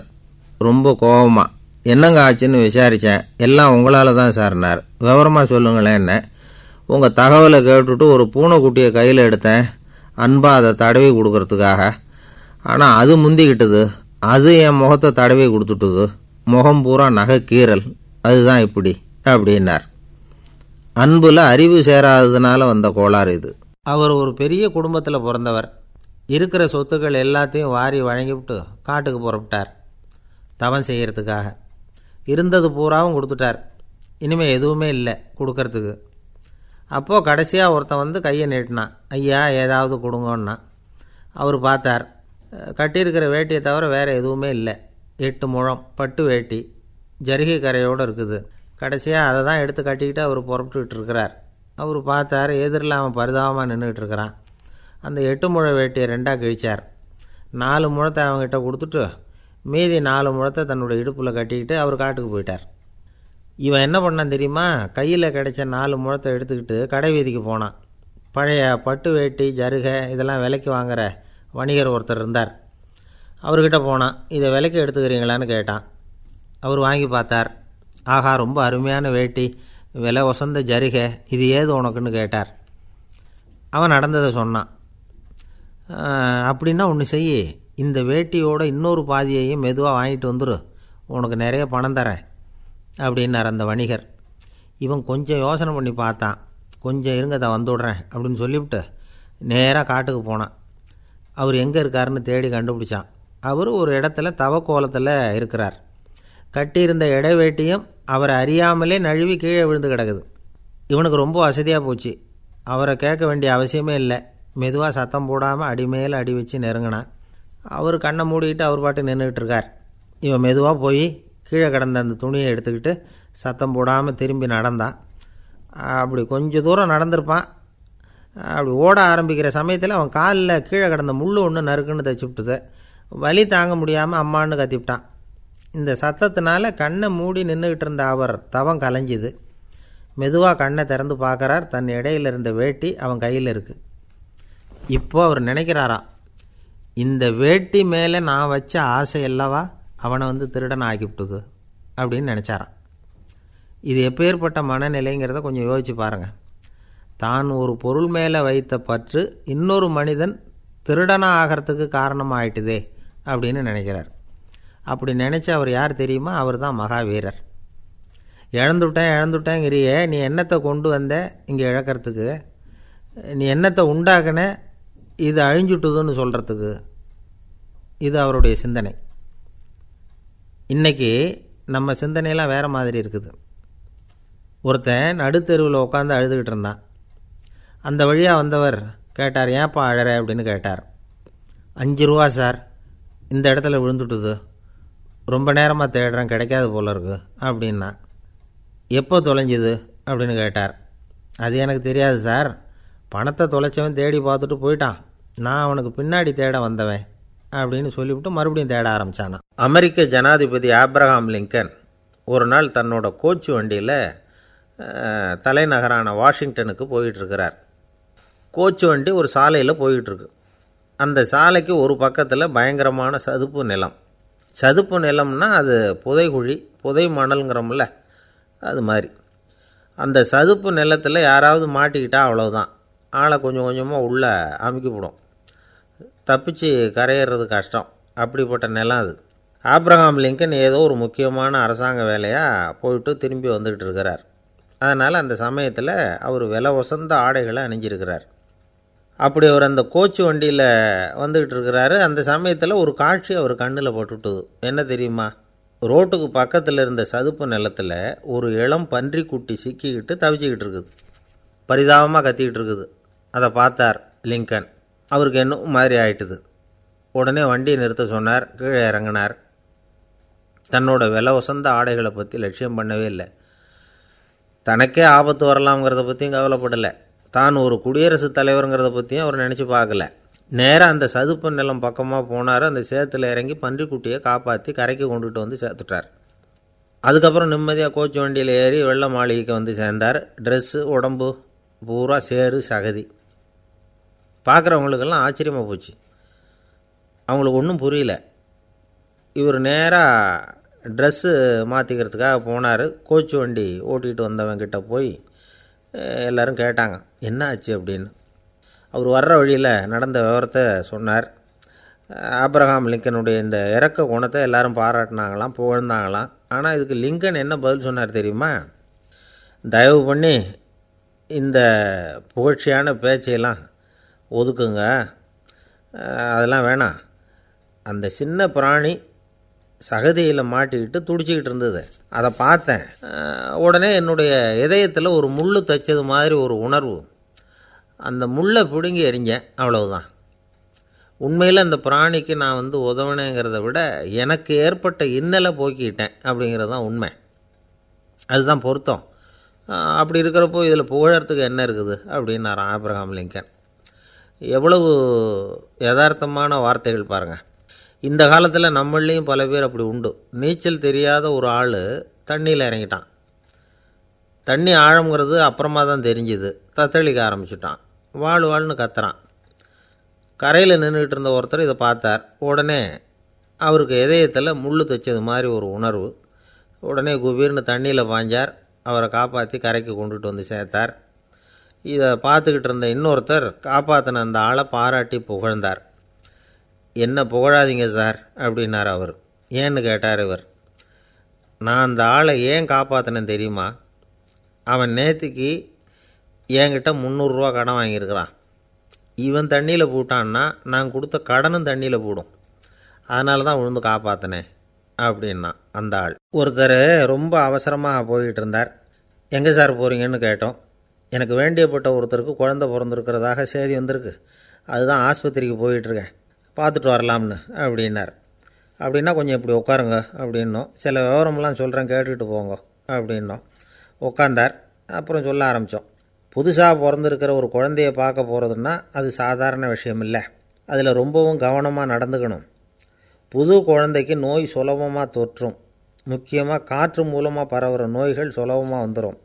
ரொம்ப கோபமாக என்னங்க ஆச்சுன்னு விசாரித்தேன் எல்லாம் உங்களால் தான் சார்னார் விவரமாக சொல்லுங்களேன் என்ன. உங்கள் தகவலை கேட்டுட்டு ஒரு பூனைக்குட்டியை கையில் எடுத்தேன். அன்பாக அதை தடவி கொடுக்கறதுக்காக. ஆனால் அது முந்திக்கிட்டது. அது என் முகத்தை தடவி கொடுத்துட்டுது. முகம் பூரா நகை கீறல். அதுதான் இப்படி அப்படின்னார். அன்பில் அறிவு சேராததுனால வந்த கோளாறு இது. அவர் ஒரு பெரிய குடும்பத்தில் பிறந்தவர். இருக்கிற சொத்துக்கள் எல்லாத்தையும் வாரி வழங்கிவிட்டு காட்டுக்கு புறப்பட்டார். தவம் செய்கிறதுக்காக இருந்தது பூராவும் கொடுத்துட்டார். இனிமேல் எதுவுமே இல்லை கொடுக்கறதுக்கு. அப்போது கடைசியாக ஒருத்தன் வந்து கையை நீட்டினான் ஐயா ஏதாவது கொடுங்கன்னா. அவர் பார்த்தார் கட்டியிருக்கிற வேட்டியை தவிர வேறு எதுவுமே இல்லை. எட்டு முழம் பட்டு வேட்டி ஜரிகை கரையோடு இருக்குது. கடைசியாக அதை தான் எடுத்து கட்டிக்கிட்டு அவர் புறப்பட்டுக்கிட்டு இருக்கிறார். அவர் பார்த்தார் எதிரில் அவன் பரிதாபமாக நின்றுக்கிட்டு இருக்கிறான். அந்த எட்டு முழ வேட்டியை ரெண்டாக கிழிச்சார். நாலு முழத்தை அவங்ககிட்ட கொடுத்துட்டு மீதி நாலு முழத்தை தன்னுடைய இடுப்பில் கட்டிக்கிட்டு அவர் காட்டுக்கு போயிட்டார். இவன் என்ன பண்ணான் தெரியுமா? கையில் கிடைச்ச நாலு முழத்தை எடுத்துக்கிட்டு கடை வீதிக்கு போனான். பழைய பட்டு வேட்டி ஜருகை இதெல்லாம் விலைக்கு வாங்குற வணிகர் ஒருத்தர் இருந்தார். அவர்கிட்ட போனான் இதை விலைக்கு எடுத்துக்கிறீங்களான்னு கேட்டான். அவர் வாங்கி பார்த்தார். ஆஹா ரொம்ப அருமையான வேட்டி விலை ஒசந்த ஜருகை இது ஏது உனக்குன்னு கேட்டார். அவன் நடந்ததை சொன்னான். அப்படின்னா ஒன்று செய் இந்த வேட்டியோட இன்னொரு பாதியையும் மெதுவாக வாங்கிட்டு வந்துடு உனக்கு நிறைய பணம் தரேன். அப்படின்னார் அந்த வணிகர். இவன் கொஞ்சம் யோசனை பண்ணி பார்த்தான். கொஞ்சம் இருங்க தான் வந்துவிட்றேன் அப்படின்னு சொல்லிவிட்டு நேராக காட்டுக்கு போனான். அவர் எங்கே இருக்காருன்னு தேடி கண்டுபிடிச்சான். அவர் ஒரு இடத்துல தவக்கோலத்தில் இருக்கிறார். கட்டியிருந்த இடைவேட்டியும் அவரை அறியாமலே நழுவி கீழே விழுந்து கிடக்குது. இவனுக்கு ரொம்ப வசதியாக போச்சு. அவரை கேட்க வேண்டிய அவசியமே இல்லை. மெதுவாக சத்தம் போடாமல் அடி மேலே அடி வச்சு நெருங்கினான். அவர் கண்ணை மூடிக்கிட்டு அவர் பாட்டு நின்றுக்கிட்டு இருக்கார். இவன் மெதுவாக போய் கீழே கிடந்த அந்த துணியை எடுத்துக்கிட்டு சத்தம் போடாமல் திரும்பி நடந்தான். அப்படி கொஞ்சம் தூரம் நடந்திருப்பான். அப்படி ஓட ஆரம்பிக்கிற சமயத்தில் அவன் காலில் கீழே கிடந்த முள் ஒன்று நறுக்குன்னு தச்சுவிட்டுது வலி தாங்க முடியாமல் அம்மான்னு கத்திவிட்டான். இந்த சத்தத்தினால கண்ணை மூடி நின்றுக்கிட்டு இருந்த அவர் தவம் கலைஞ்சிது. மெதுவாக கண்ணை திறந்து பார்க்குறார். தன் இடையில இருந்த வேட்டி அவன் கையில் இருக்குது இப்போ அவர் நினைக்கிறாராம் இந்த வேட்டி மேலே நான் வச்ச ஆசை அல்லவா? அவனை வந்து திருடன் ஆக்கிவிட்டுது அப்படின்னு நினச்சாரான் இது எப்பேற்பட்ட மனநிலைங்கிறத கொஞ்சம் யோசிச்சு பாருங்கள் தான் ஒரு பொருள் மேலே வைத்த பற்று இன்னொரு மனிதன் திருடனாக ஆகிறதுக்கு காரணமாயிட்டுதே அப்படின்னு நினைக்கிறார். அப்படி நினச்ச அவர் யார் தெரியுமா? அவர் தான் மகாவீரர். இழந்துவிட்டேன் இழந்துட்டேங்கிறியே நீ என்னத்தை கொண்டு வந்த இங்கே இழக்கிறதுக்கு? நீ என்னத்தை உண்டாக்குன? இது அழிஞ்சுட்டுதுன்னு சொல்கிறதுக்கு இது அவருடைய சிந்தனை. இன்றைக்கி நம்ம சிந்தனையெல்லாம் வேறு மாதிரி இருக்குது. ஒருத்தன் நடுத்தெருவில் உட்காந்து அழுதுகிட்டு இருந்தான். அந்த வழியாக வந்தவர் கேட்டார் ஏன்ப்பா அழற? அப்படின்னு கேட்டார். அஞ்சு ரூபா சார் இந்த இடத்துல விழுந்துட்டுது. ரொம்ப நேரமாக தேடுறேன் கிடைக்காது போல இருக்கு அப்படின்னா. எப்போ தொலைஞ்சுது? அப்படின்னு கேட்டார். அது எனக்கு தெரியாது சார். பணத்தை தொலைச்சவன் தேடி பார்த்துட்டு போயிட்டான். நான் அவனுக்கு பின்னாடி தேட வந்தவன் அப்படின்னு சொல்லிவிட்டு மறுபடியும் தேட ஆரம்பித்தானான் அமெரிக்க ஜனாதிபதி ஆப்ரஹாம் லிங்கன் ஒரு நாள் தன்னோட கோச்சு வண்டியில் தலைநகரான வாஷிங்டனுக்கு போயிட்டுருக்கிறார். கோச்சு வண்டி ஒரு சாலையில் போயிட்டுருக்கு. அந்த சாலைக்கு ஒரு பக்கத்தில் பயங்கரமான சதுப்பு நிலம். சதுப்பு நிலம்னா அது புதைகுழி புதை மணல்ங்கிறோம்ல அது மாதிரி. அந்த சதுப்பு நிலத்தில் யாராவது மாட்டிக்கிட்டால் அவ்வளோதான் ஆளை கொஞ்சம் கொஞ்சமாக உள்ளே அமுக்கிவிடும் தப்பிச்சு கரையிறது கஷ்டம். அப்படிப்பட்ட நிலம் அது. ஆப்ரஹாம் லிங்கன் ஏதோ ஒரு முக்கியமான அரசாங்க வேலையாக போயிட்டு திரும்பி வந்துக்கிட்டு இருக்கிறார். அதனால் அந்த சமயத்தில் அவர் விலை வசந்த ஆடைகளை அணிஞ்சிருக்கிறார். அப்படி அவர் அந்த கோச்சு வண்டியில் வந்துக்கிட்டு இருக்கிறாரு. அந்த சமயத்தில் ஒரு காட்சி அவர் கண்ணில் பட்டுட்டுது. என்ன தெரியுமா? ரோட்டுக்கு பக்கத்தில் இருந்த சதுப்பு நிலத்தில் ஒரு இளம் பன்றி குட்டி சிக்கிக்கிட்டு தவிச்சிக்கிட்டு இருக்குது. பரிதாபமாக கத்திக்கிட்டு இருக்குது. அதை பார்த்தார் லிங்கன். அவருக்கு இன்னும் மாதிரி ஆயிட்டுது? உடனே வண்டியை நிறுத்த சொன்னார் கீழே இறங்கினார். தன்னோட விலை வசந்த ஆடைகளை பற்றி லட்சியம் பண்ணவே இல்லை. தனக்கே ஆபத்து வரலாம்ங்கிறத பற்றியும் கவலைப்படலை. தான் ஒரு குடியரசுத் தலைவருங்கிறத பற்றியும் அவர் நினச்சி பார்க்கல. நேராக அந்த சதுப்பு நிலம் பக்கமாக போனார். அந்த சேத்துல இறங்கி பன்றிக்குட்டியை காப்பாற்றி கரைக்கு கொண்டுட்டு வந்து சேர்த்துட்டார். அதுக்கப்புறம் நிம்மதியாக கோச்சு வண்டியில் ஏறி வெள்ள மாளிகைக்கு வந்து சேர்ந்தார். ட்ரெஸ்ஸு உடம்பு பூரா சேரு சகதி. பார்க்குறவங்களுக்கெல்லாம் ஆச்சரியமாக போச்சு. அவங்களுக்கு ஒன்றும் புரியல. இவர் நேராக ட்ரெஸ்ஸு மாற்றிக்கிறதுக்காக போனார். கோச்சு வண்டி ஓட்டிகிட்டு வந்தவங்கிட்ட போய் எல்லோரும் கேட்டாங்க என்ன ஆச்சு? அப்படின்னு. அவர் வர்ற வழியில் நடந்த விவரத்தை சொன்னார். ஆப்ரஹாம் லிங்கனுடைய இந்த இறக்க குணத்தை எல்லாரும் பாராட்டினாங்களாம் புகழ்ந்தாங்களாம். ஆனால் இதுக்கு லிங்கன் என்ன பதில் சொன்னார் தெரியுமா? தயவு பண்ணி இந்த புகழ்ச்சியான பேச்சையெல்லாம் ஒதுக்குங்க. அதெல்லாம் வேணாம். அந்த சின்ன பிராணி சகதியில் மாட்டிக்கிட்டு துடிச்சிக்கிட்டு இருந்தது. அதை பார்த்தேன். உடனே என்னுடைய இதயத்தில் ஒரு முள் தைச்சது மாதிரி ஒரு உணர்வு. அந்த முள்ளை பிடுங்கி எரிஞ்சேன் அவ்வளவுதான். உண்மையில் அந்த பிராணிக்கு நான் வந்து உதவினேங்கிறத விட எனக்கு ஏற்பட்ட இன்னலை போக்கிட்டேன் அப்படிங்கிறது தான் உண்மை. அதுதான் பொருத்தம். அப்படி இருக்கிறப்போ இதில் புகழறதுக்கு என்ன இருக்குது? அப்படின்னார் ஆப்ரஹாம் லிங்கன் எவ்வளவு யதார்த்தமான வார்த்தைகள் பாருங்கள் இந்த காலத்தில் நம்மளையும் பல பேர் அப்படி உண்டு. நீச்சல் தெரியாத ஒரு ஆள் தண்ணியில் இறங்கிட்டான். தண்ணி ஆழங்கிறது அப்புறமா தான் தெரிஞ்சுது. தத்தளிக்க ஆரம்பிச்சிட்டான். வாழ் வாழ்னு கத்துறான். கரையில் நின்றுக்கிட்டு இருந்த ஒருத்தர் இதை பார்த்தார். உடனே அவருக்கு இதயத்தில் முள் தைச்சது மாதிரி ஒரு உணர்வு. உடனே குபீர்னு தண்ணியில் பாஞ்சார். அவரை காப்பாற்றி கரைக்கு கொண்டுட்டு வந்து சேர்த்தார். இதை பார்த்துக்கிட்டு இருந்த இன்னொருத்தர் காப்பாற்றின அந்த ஆளை பாராட்டி புகழ்ந்தார். என்ன புகழாதீங்க சார் அப்படின்னார் அவர். ஏன்னு கேட்டார் இவர். நான் அந்த ஆளை ஏன் காப்பாற்றினேன் தெரியுமா? அவன் நேற்றுக்கு என்கிட்ட முந்நூறுரூவா கடன் வாங்கியிருக்கிறான். இவன் தண்ணியில் போட்டான்னா நான் கொடுத்த கடனும் தண்ணியில் போடும். அதனால தான் விழுந்து காப்பாற்றினேன் அப்படின்னா அந்த ஆள். ஒருத்தர் ரொம்ப அவசரமாக போயிட்டு இருந்தார். எங்கே சார் போகிறீங்கன்னு கேட்டோம். எனக்கு வேண்டியப்பட்ட ஒருத்தருக்கு குழந்தை பிறந்திருக்கிறதாக செய்தி வந்திருக்கு. அதுதான் ஆஸ்பத்திரிக்கு போயிட்டுருக்கேன். பார்த்துட்டு வரலாம்னு அப்படின்னார். அப்படின்னா கொஞ்சம் இப்படி உட்காருங்க அப்படின்னோம். சில விவரம்லாம் சொல்கிறேன் கேட்டுக்கிட்டு போங்க அப்படின்னோம். உட்காந்தார் அப்புறம் சொல்ல ஆரம்பித்தோம் புதுசாக பிறந்திருக்கிற ஒரு குழந்தைய பார்க்க போகிறதுன்னா அது சாதாரண விஷயம் இல்லை அதில் ரொம்பவும் கவனமாக நடந்துக்கணும். புது குழந்தைக்கு நோய் சுலபமாக தொற்றும். முக்கியமாக காற்று மூலமாக பரவுகிற நோய்கள் சுலபமாக வந்துடும்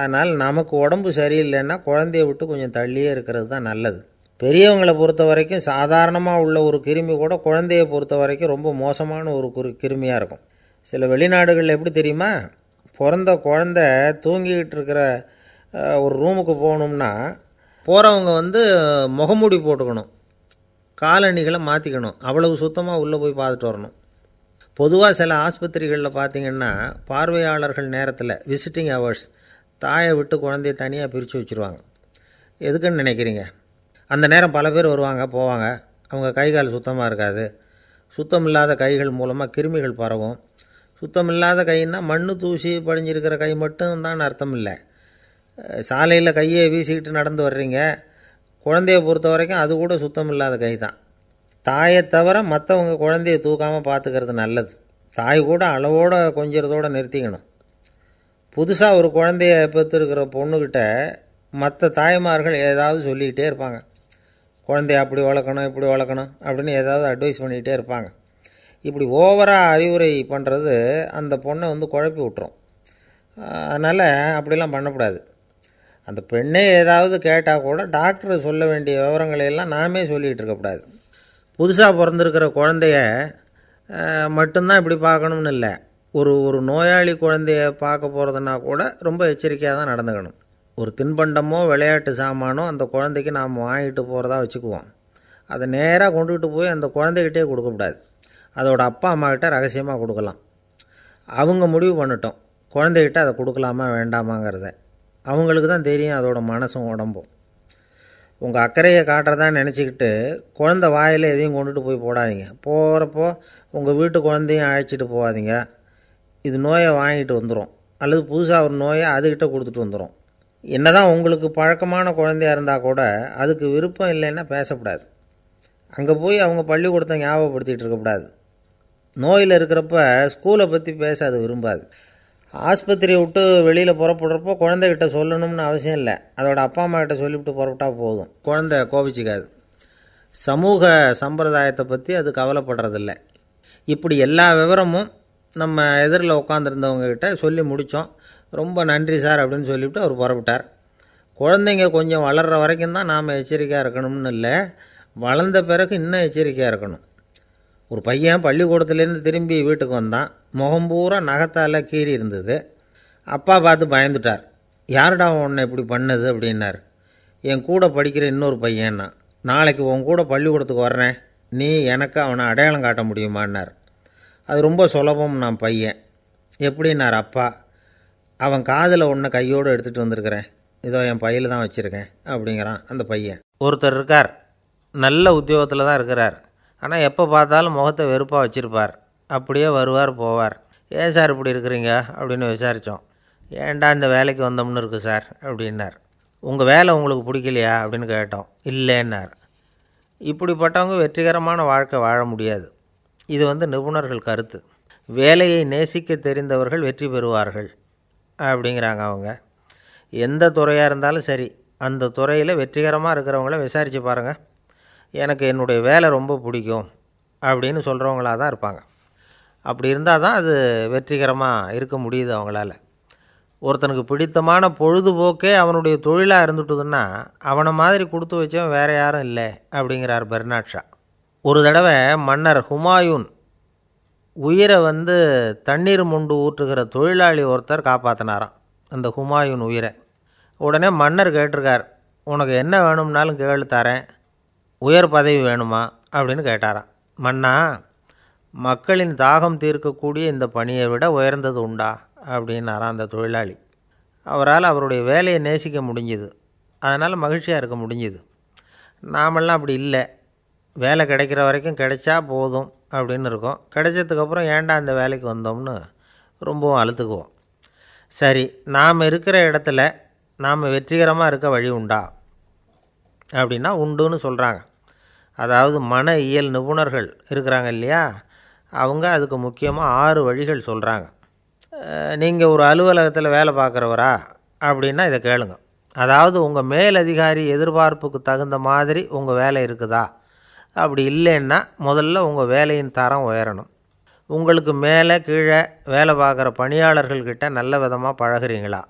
அதனால் நமக்கு உடம்பு சரியில்லைன்னா குழந்தைய விட்டு கொஞ்சம் தள்ளியே இருக்கிறது தான் நல்லது. பெரியவங்களை பொறுத்த வரைக்கும் சாதாரணமாக உள்ள ஒரு கிருமி கூட குழந்தைய பொறுத்த வரைக்கும் ரொம்ப மோசமான ஒரு குரு கிருமியாக இருக்கும். சில வெளிநாடுகளில் எப்படி தெரியுமா? பிறந்த குழந்த தூங்கிக்கிட்டு இருக்கிற ஒரு ரூமுக்கு போகணும்னா போகிறவங்க வந்து முகமூடி போட்டுக்கணும். காலணிகளை மாற்றிக்கணும் அவ்வளவு சுத்தமாக உள்ளே போய் பார்த்துட்டு வரணும். பொதுவாக சில ஆஸ்பத்திரிகளில் பார்த்திங்கன்னா பார்வையாளர்கள் நேரத்தில் விசிட்டிங் ஹவர்ஸ் தாயை விட்டு குழந்தைய தனியாக பிரித்து வச்சுருவாங்க. எதுக்குன்னு நினைக்கிறீங்க? அந்த நேரம் பல பேர் வருவாங்க போவாங்க. அவங்க கை கால் சுத்தமாக இருக்காது. சுத்தம் இல்லாத கைகள் மூலமாக கிருமிகள் பரவும். சுத்தம் இல்லாத கைன்னா மண் தூசி படிஞ்சிருக்கிற கை மட்டும் தான் அர்த்தம் இல்லை சாலையில் கையை வீசிக்கிட்டு நடந்து வர்றீங்க. குழந்தைய பொறுத்த வரைக்கும் அது கூட சுத்தம் இல்லாத கை தான் தாயை தவிர மற்றவங்க குழந்தைய தூக்காமல் பார்த்துக்கிறது நல்லது. தாய் கூட அளவோடு கொஞ்சிறதோட நிறுத்திக்கணும். புதுசாக ஒரு குழந்தைய பெற்றுருக்கிற பொண்ணுக்கிட்ட மற்ற தாய்மார்கள் ஏதாவது சொல்லிக்கிட்டே இருப்பாங்க. குழந்தைய அப்படி வளர்க்கணும் இப்படி வளர்க்கணும் அப்படின்னு ஏதாவது அட்வைஸ் பண்ணிக்கிட்டே இருப்பாங்க. இப்படி ஓவராக அறிவுரை பண்ணுறது அந்த பொண்ணை வந்து குழப்பி விட்டுரும். அதனால் அப்படிலாம் பண்ணக்கூடாது. அந்த பெண்ணே ஏதாவது கேட்டால் கூட டாக்டர் சொல்ல வேண்டிய விவரங்களை எல்லாம் நாமே சொல்லிகிட்டு இருக்கக்கூடாது புதுசாக பிறந்திருக்கிற குழந்தைய மட்டும்தான் இப்படி பார்க்கணும்னு இல்லை. ஒரு ஒரு நோயாளி குழந்தைய பார்க்க போகிறதுனா கூட ரொம்ப எச்சரிக்கையாக தான் நடந்துக்கணும். ஒரு தின்பண்டமோ விளையாட்டு சாமானோ அந்த குழந்தைக்கு நாம் வாங்கிட்டு போகிறதா வச்சுக்குவோம். அதை நேராக கொண்டுகிட்டு போய் அந்த குழந்தைகிட்டே கொடுக்கக்கூடாது. அதோட அப்பா அம்மாக்கிட்ட ரகசியமாக கொடுக்கலாம். அவங்க முடிவு பண்ணிட்டோம். குழந்தைகிட்ட அதை கொடுக்கலாமா வேண்டாமாங்கிறத. அவங்களுக்கு தான் தெரியும் அதோட மனசும் உடம்பும். உங்கள் அக்கறையை காட்டுறதா நினச்சிக்கிட்டு குழந்தை வாயில் எதையும் கொண்டுட்டு போய் போடாதீங்க. போகிறப்போ உங்கள் வீட்டு குழந்தையும் அழைச்சிட்டு போகாதீங்க. இது நோயை வாங்கிட்டு வந்துடும் அல்லது புதுசாக ஒரு நோயை அதுக்கிட்ட கொடுத்துட்டு வந்துடும் என்னதான் உங்களுக்கு பழக்கமான குழந்தையா இருந்தால் கூட அதுக்கு விருப்பம் இல்லைன்னா பேசக்கூடாது அங்கே போய் அவங்க பள்ளிக்கூடத்தை ஞாபகப்படுத்திகிட்டு இருக்கக்கூடாது. நோயில் இருக்கிறப்ப ஸ்கூலை பற்றி பேச அது விரும்பாது. ஆஸ்பத்திரியை விட்டு வெளியில் புறப்படுறப்போ குழந்தைகிட்ட சொல்லணும்னு அவசியம் இல்லை. அதோட அப்பா அம்மா கிட்ட சொல்லிவிட்டு புறப்பட்டா போதும். குழந்தை கோபிச்சிக்காது. சமூக சம்பிரதாயத்தை பற்றி அது கவலைப்படுறதில்ல. இப்படி எல்லா விவரமும் நம்ம எதிரில் உட்காந்துருந்தவங்கக்கிட்ட சொல்லி முடித்தோம் ரொம்ப நன்றி சார் அப்படின்னு சொல்லிவிட்டு அவர் புறப்பட்டார். குழந்தைங்க கொஞ்சம் வளர்கிற வரைக்கும் தான் நாம் எச்சரிக்கையாக இருக்கணும்னு இல்லை. வளர்ந்த பிறகு இன்னும் எச்சரிக்கையாக இருக்கணும். ஒரு பையன் பள்ளிக்கூடத்துலேருந்து திரும்பி வீட்டுக்கு வந்தான். முகம் பூரா நகத்தால் கீறி இருந்தது. அப்பா பார்த்து பயந்துட்டார். யாருடா உன்னை இப்படி பண்ணது? அப்படின்னார். என் கூட படிக்கிற இன்னொரு பையன்னா நாளைக்கு உன் கூட பள்ளிக்கூடத்துக்கு வர்றேன். நீ எனக்கு அவனை அடையாளம் காட்ட முடியுமான்னார். அது ரொம்ப சுலபம் நான் பையன். எப்படின்னார் அப்பா அவன் காதில் ஒன்று கையோடு எடுத்துகிட்டு வந்திருக்கிறேன். இதோ என் பையில் தான் வச்சுருக்கேன் அப்படிங்கிறான் அந்த பையன். ஒருத்தர் இருக்கார். நல்ல உத்தியோகத்தில் தான் இருக்கிறார். ஆனால் எப்போ பார்த்தாலும் முகத்தை வெறுப்பாக வச்சுருப்பார். அப்படியே வருவார் போவார். ஏன் சார் இப்படி இருக்கிறீங்க? அப்படின்னு விசாரித்தோம் ஏன்டா இந்த வேலைக்கு வந்தோம்னு இருக்குது சார் அப்படின்னார். உங்கள் வேலை உங்களுக்கு பிடிக்கலையா? அப்படின்னு கேட்டோம். இல்லைன்னார். இப்படிப்பட்டவங்க வெற்றிகரமான வாழ்க்கை வாழ முடியாது. இது வந்து நிபுணர்கள் கருத்து. வேலையை நேசிக்க தெரிந்தவர்கள் வெற்றி பெறுவார்கள் அப்படிங்கிறாங்க அவங்க. எந்த துறையாக இருந்தாலும் சரி அந்த துறையில் வெற்றிகரமாக இருக்கிறவங்கள விசாரித்து பாருங்கள் எனக்கு என்னுடைய வேலை ரொம்ப பிடிக்கும் அப்படின்னு சொல்கிறவங்களாக தான் இருப்பாங்க. அப்படி இருந்தால் தான் அது வெற்றிகரமாக இருக்க முடியுது அவங்களால. ஒருத்தனுக்கு பிடித்தமான பொழுதுபோக்கே அவனுடைய தொழிலாக இருந்துட்டுதுன்னா அவனை மாதிரி கொடுத்து வச்சவன் வேறு யாரும் இல்லை அப்படிங்கிறார் பெர்னாட் ஷா. ஒரு தடவை மன்னர் ஹுமாயூன் உயிரை வந்து தண்ணீர் முண்டு ஊற்றுகிற தொழிலாளி ஒருத்தர் காப்பாற்றினாராம் அந்த ஹுமாயூன் உயிரை. உடனே மன்னர் கேட்டிருக்கார் உனக்கு என்ன வேணும்னாலும் கேளு தரேன். உயர் பதவி வேணுமா? அப்படின்னு கேட்டாராம். மன்னா மக்களின் தாகம் தீர்க்கக்கூடிய இந்த பணியை விட உயர்ந்தது உண்டா? அப்படின்னாராம் அந்த தொழிலாளி. அவரால் அவருடைய வேலையை நேசிக்க முடிஞ்சுது. அதனால் மகிழ்ச்சியாக இருக்க முடிஞ்சுது. நாமெல்லாம் அப்படி இல்லை. வேலை கிடைக்கிற வரைக்கும் கிடைச்சா போதும் அப்படின்னு இருக்கும். கிடைச்சதுக்கப்புறம் ஏன்டா அந்த வேலைக்கு வந்தோம்னு ரொம்பவும் அழுத்துக்குவோம். சரி நாம் இருக்கிற இடத்துல நாம் வெற்றிகரமாக இருக்க வழி உண்டா? அப்படின்னா உண்டுன்னு சொல்கிறாங்க அதாவது மன இயல் நிபுணர்கள் இருக்கிறாங்க இல்லையா? அவங்க அதுக்கு முக்கியமாக ஆறு வழிகள் சொல்கிறாங்க நீங்கள் ஒரு அலுவலகத்தில் வேலை பார்க்குறவரா? அப்படின்னா இதை கேளுங்க. அதாவது உங்கள் மேலதிகாரி எதிர்பார்ப்புக்கு தகுந்த மாதிரி உங்கள் வேலை இருக்குதா? அப்படி இல்லைன்னா முதல்ல உங்கள் வேலையின் தரம் உயரணும். உங்களுக்கு மேலே கீழே வேலை பார்க்குற பணியாளர்கள்கிட்ட நல்ல விதமாக பழகுறீங்களா?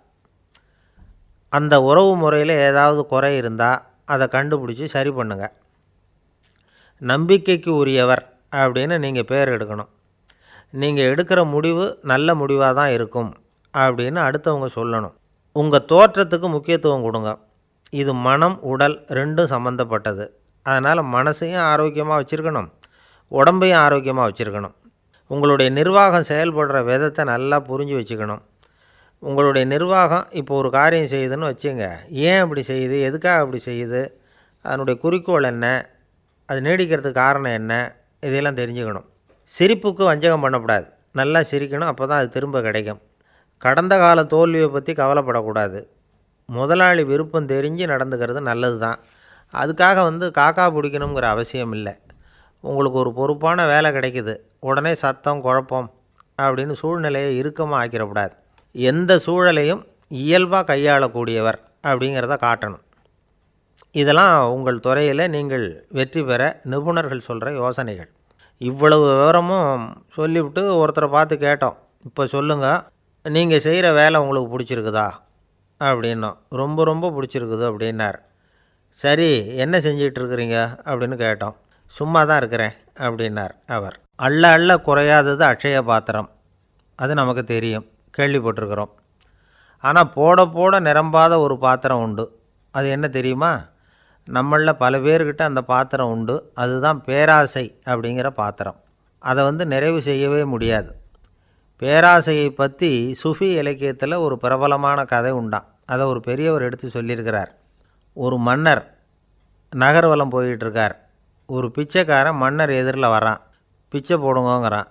அந்த உறவு முறையில் ஏதாவது குறை இருந்தால் அதை கண்டுபிடிச்சி சரி பண்ணுங்கள் நம்பிக்கைக்கு உரியவர் அப்படின்னு நீங்கள் பேர் எடுக்கணும். நீங்கள் எடுக்கிற முடிவு நல்ல முடிவாக தான் இருக்கும் அப்படின்னு அடுத்தவங்க சொல்லணும். உங்கள் தோற்றத்துக்கு முக்கியத்துவம் கொடுங்க. இது மனம் உடல் ரெண்டும் சம்மந்தப்பட்டது அதனால் மனசையும் ஆரோக்கியமாக வச்சுருக்கணும். உடம்பையும் ஆரோக்கியமாக வச்சுருக்கணும். உங்களுடைய நிர்வாகம் செயல்படுற விதத்தை நல்லா புரிஞ்சு வச்சுக்கணும். உங்களுடைய நிர்வாகம் இப்போ ஒரு காரியம் செய்யுதுன்னு வச்சுங்க. ஏன் அப்படி செய்யுது? எதுக்காக அப்படி செய்யுது? அதனுடைய குறிக்கோள் என்ன? அது நீடிக்கிறதுக்கு காரணம் என்ன? இதையெல்லாம் தெரிஞ்சுக்கணும். சிரிப்புக்கு வஞ்சகம் பண்ணக்கூடாது. நல்லா சிரிக்கணும் அப்போ தான் அது திரும்ப கிடைக்கும். கடந்த கால தோல்வியை பற்றி கவலைப்படக்கூடாது. முதலாளி விருப்பம் தெரிஞ்சு நடந்துக்கிறது நல்லது தான் அதுக்காக வந்து காக்கா பிடிக்கணுங்கிற அவசியம் இல்லை. உங்களுக்கு ஒரு பொறுப்பான வேலை கிடைக்குது. உடனே சத்தம் குழப்பம் அப்படின்னு சூழ்நிலையை இறுக்கமாக ஆக்கிடக்கூடாது. எந்த சூழலையும் இயல்பாக கையாளக்கூடியவர் அப்படிங்கிறத காட்டணும். இதெல்லாம் உங்கள் துறையில் நீங்கள் வெற்றி பெற நிபுணர்கள் சொல்கிற யோசனைகள். இவ்வளவு விவரமும் சொல்லிவிட்டு ஒருத்தரை பார்த்து கேட்டோம். இப்போ சொல்லுங்கள் நீங்கள் செய்கிற வேலை உங்களுக்கு பிடிச்சிருக்குதா? அப்படின்னோம். ரொம்ப ரொம்ப பிடிச்சிருக்குது அப்படின்னார். சரி என்ன செஞ்சிட்டு இருக்கிறீங்க அப்படின்னு கேட்டோம். சும்மா தான் இருக்கிறேன் அப்படின்னார் அவர். அள்ள அள்ள குறையாதது அக்ஷய பாத்திரம். அது நமக்கு தெரியும். கேள்விப்பட்டிருக்கிறோம். ஆனால் போட போட நிரம்பாத ஒரு பாத்திரம் உண்டு. அது என்ன தெரியுமா? நம்மளில் பல பேர்கிட்ட அந்த பாத்திரம் உண்டு. அதுதான் பேராசை அப்படிங்கிற பாத்திரம். அதை வந்து நிறைவு செய்யவே முடியாது. பேராசையை பற்றி சுஃபி இலக்கியத்தில் ஒரு பிரபலமான கதை உண்டான் அதை ஒரு பெரியவர் எடுத்து சொல்லியிருக்கிறார். ஒரு மன்னர் நகர்வலம் போயிட்டுருக்கார். ஒரு பிச்சைக்காரன் மன்னர் எதிரில் வரான். பிச்சை போடுங்கோங்கிறான்.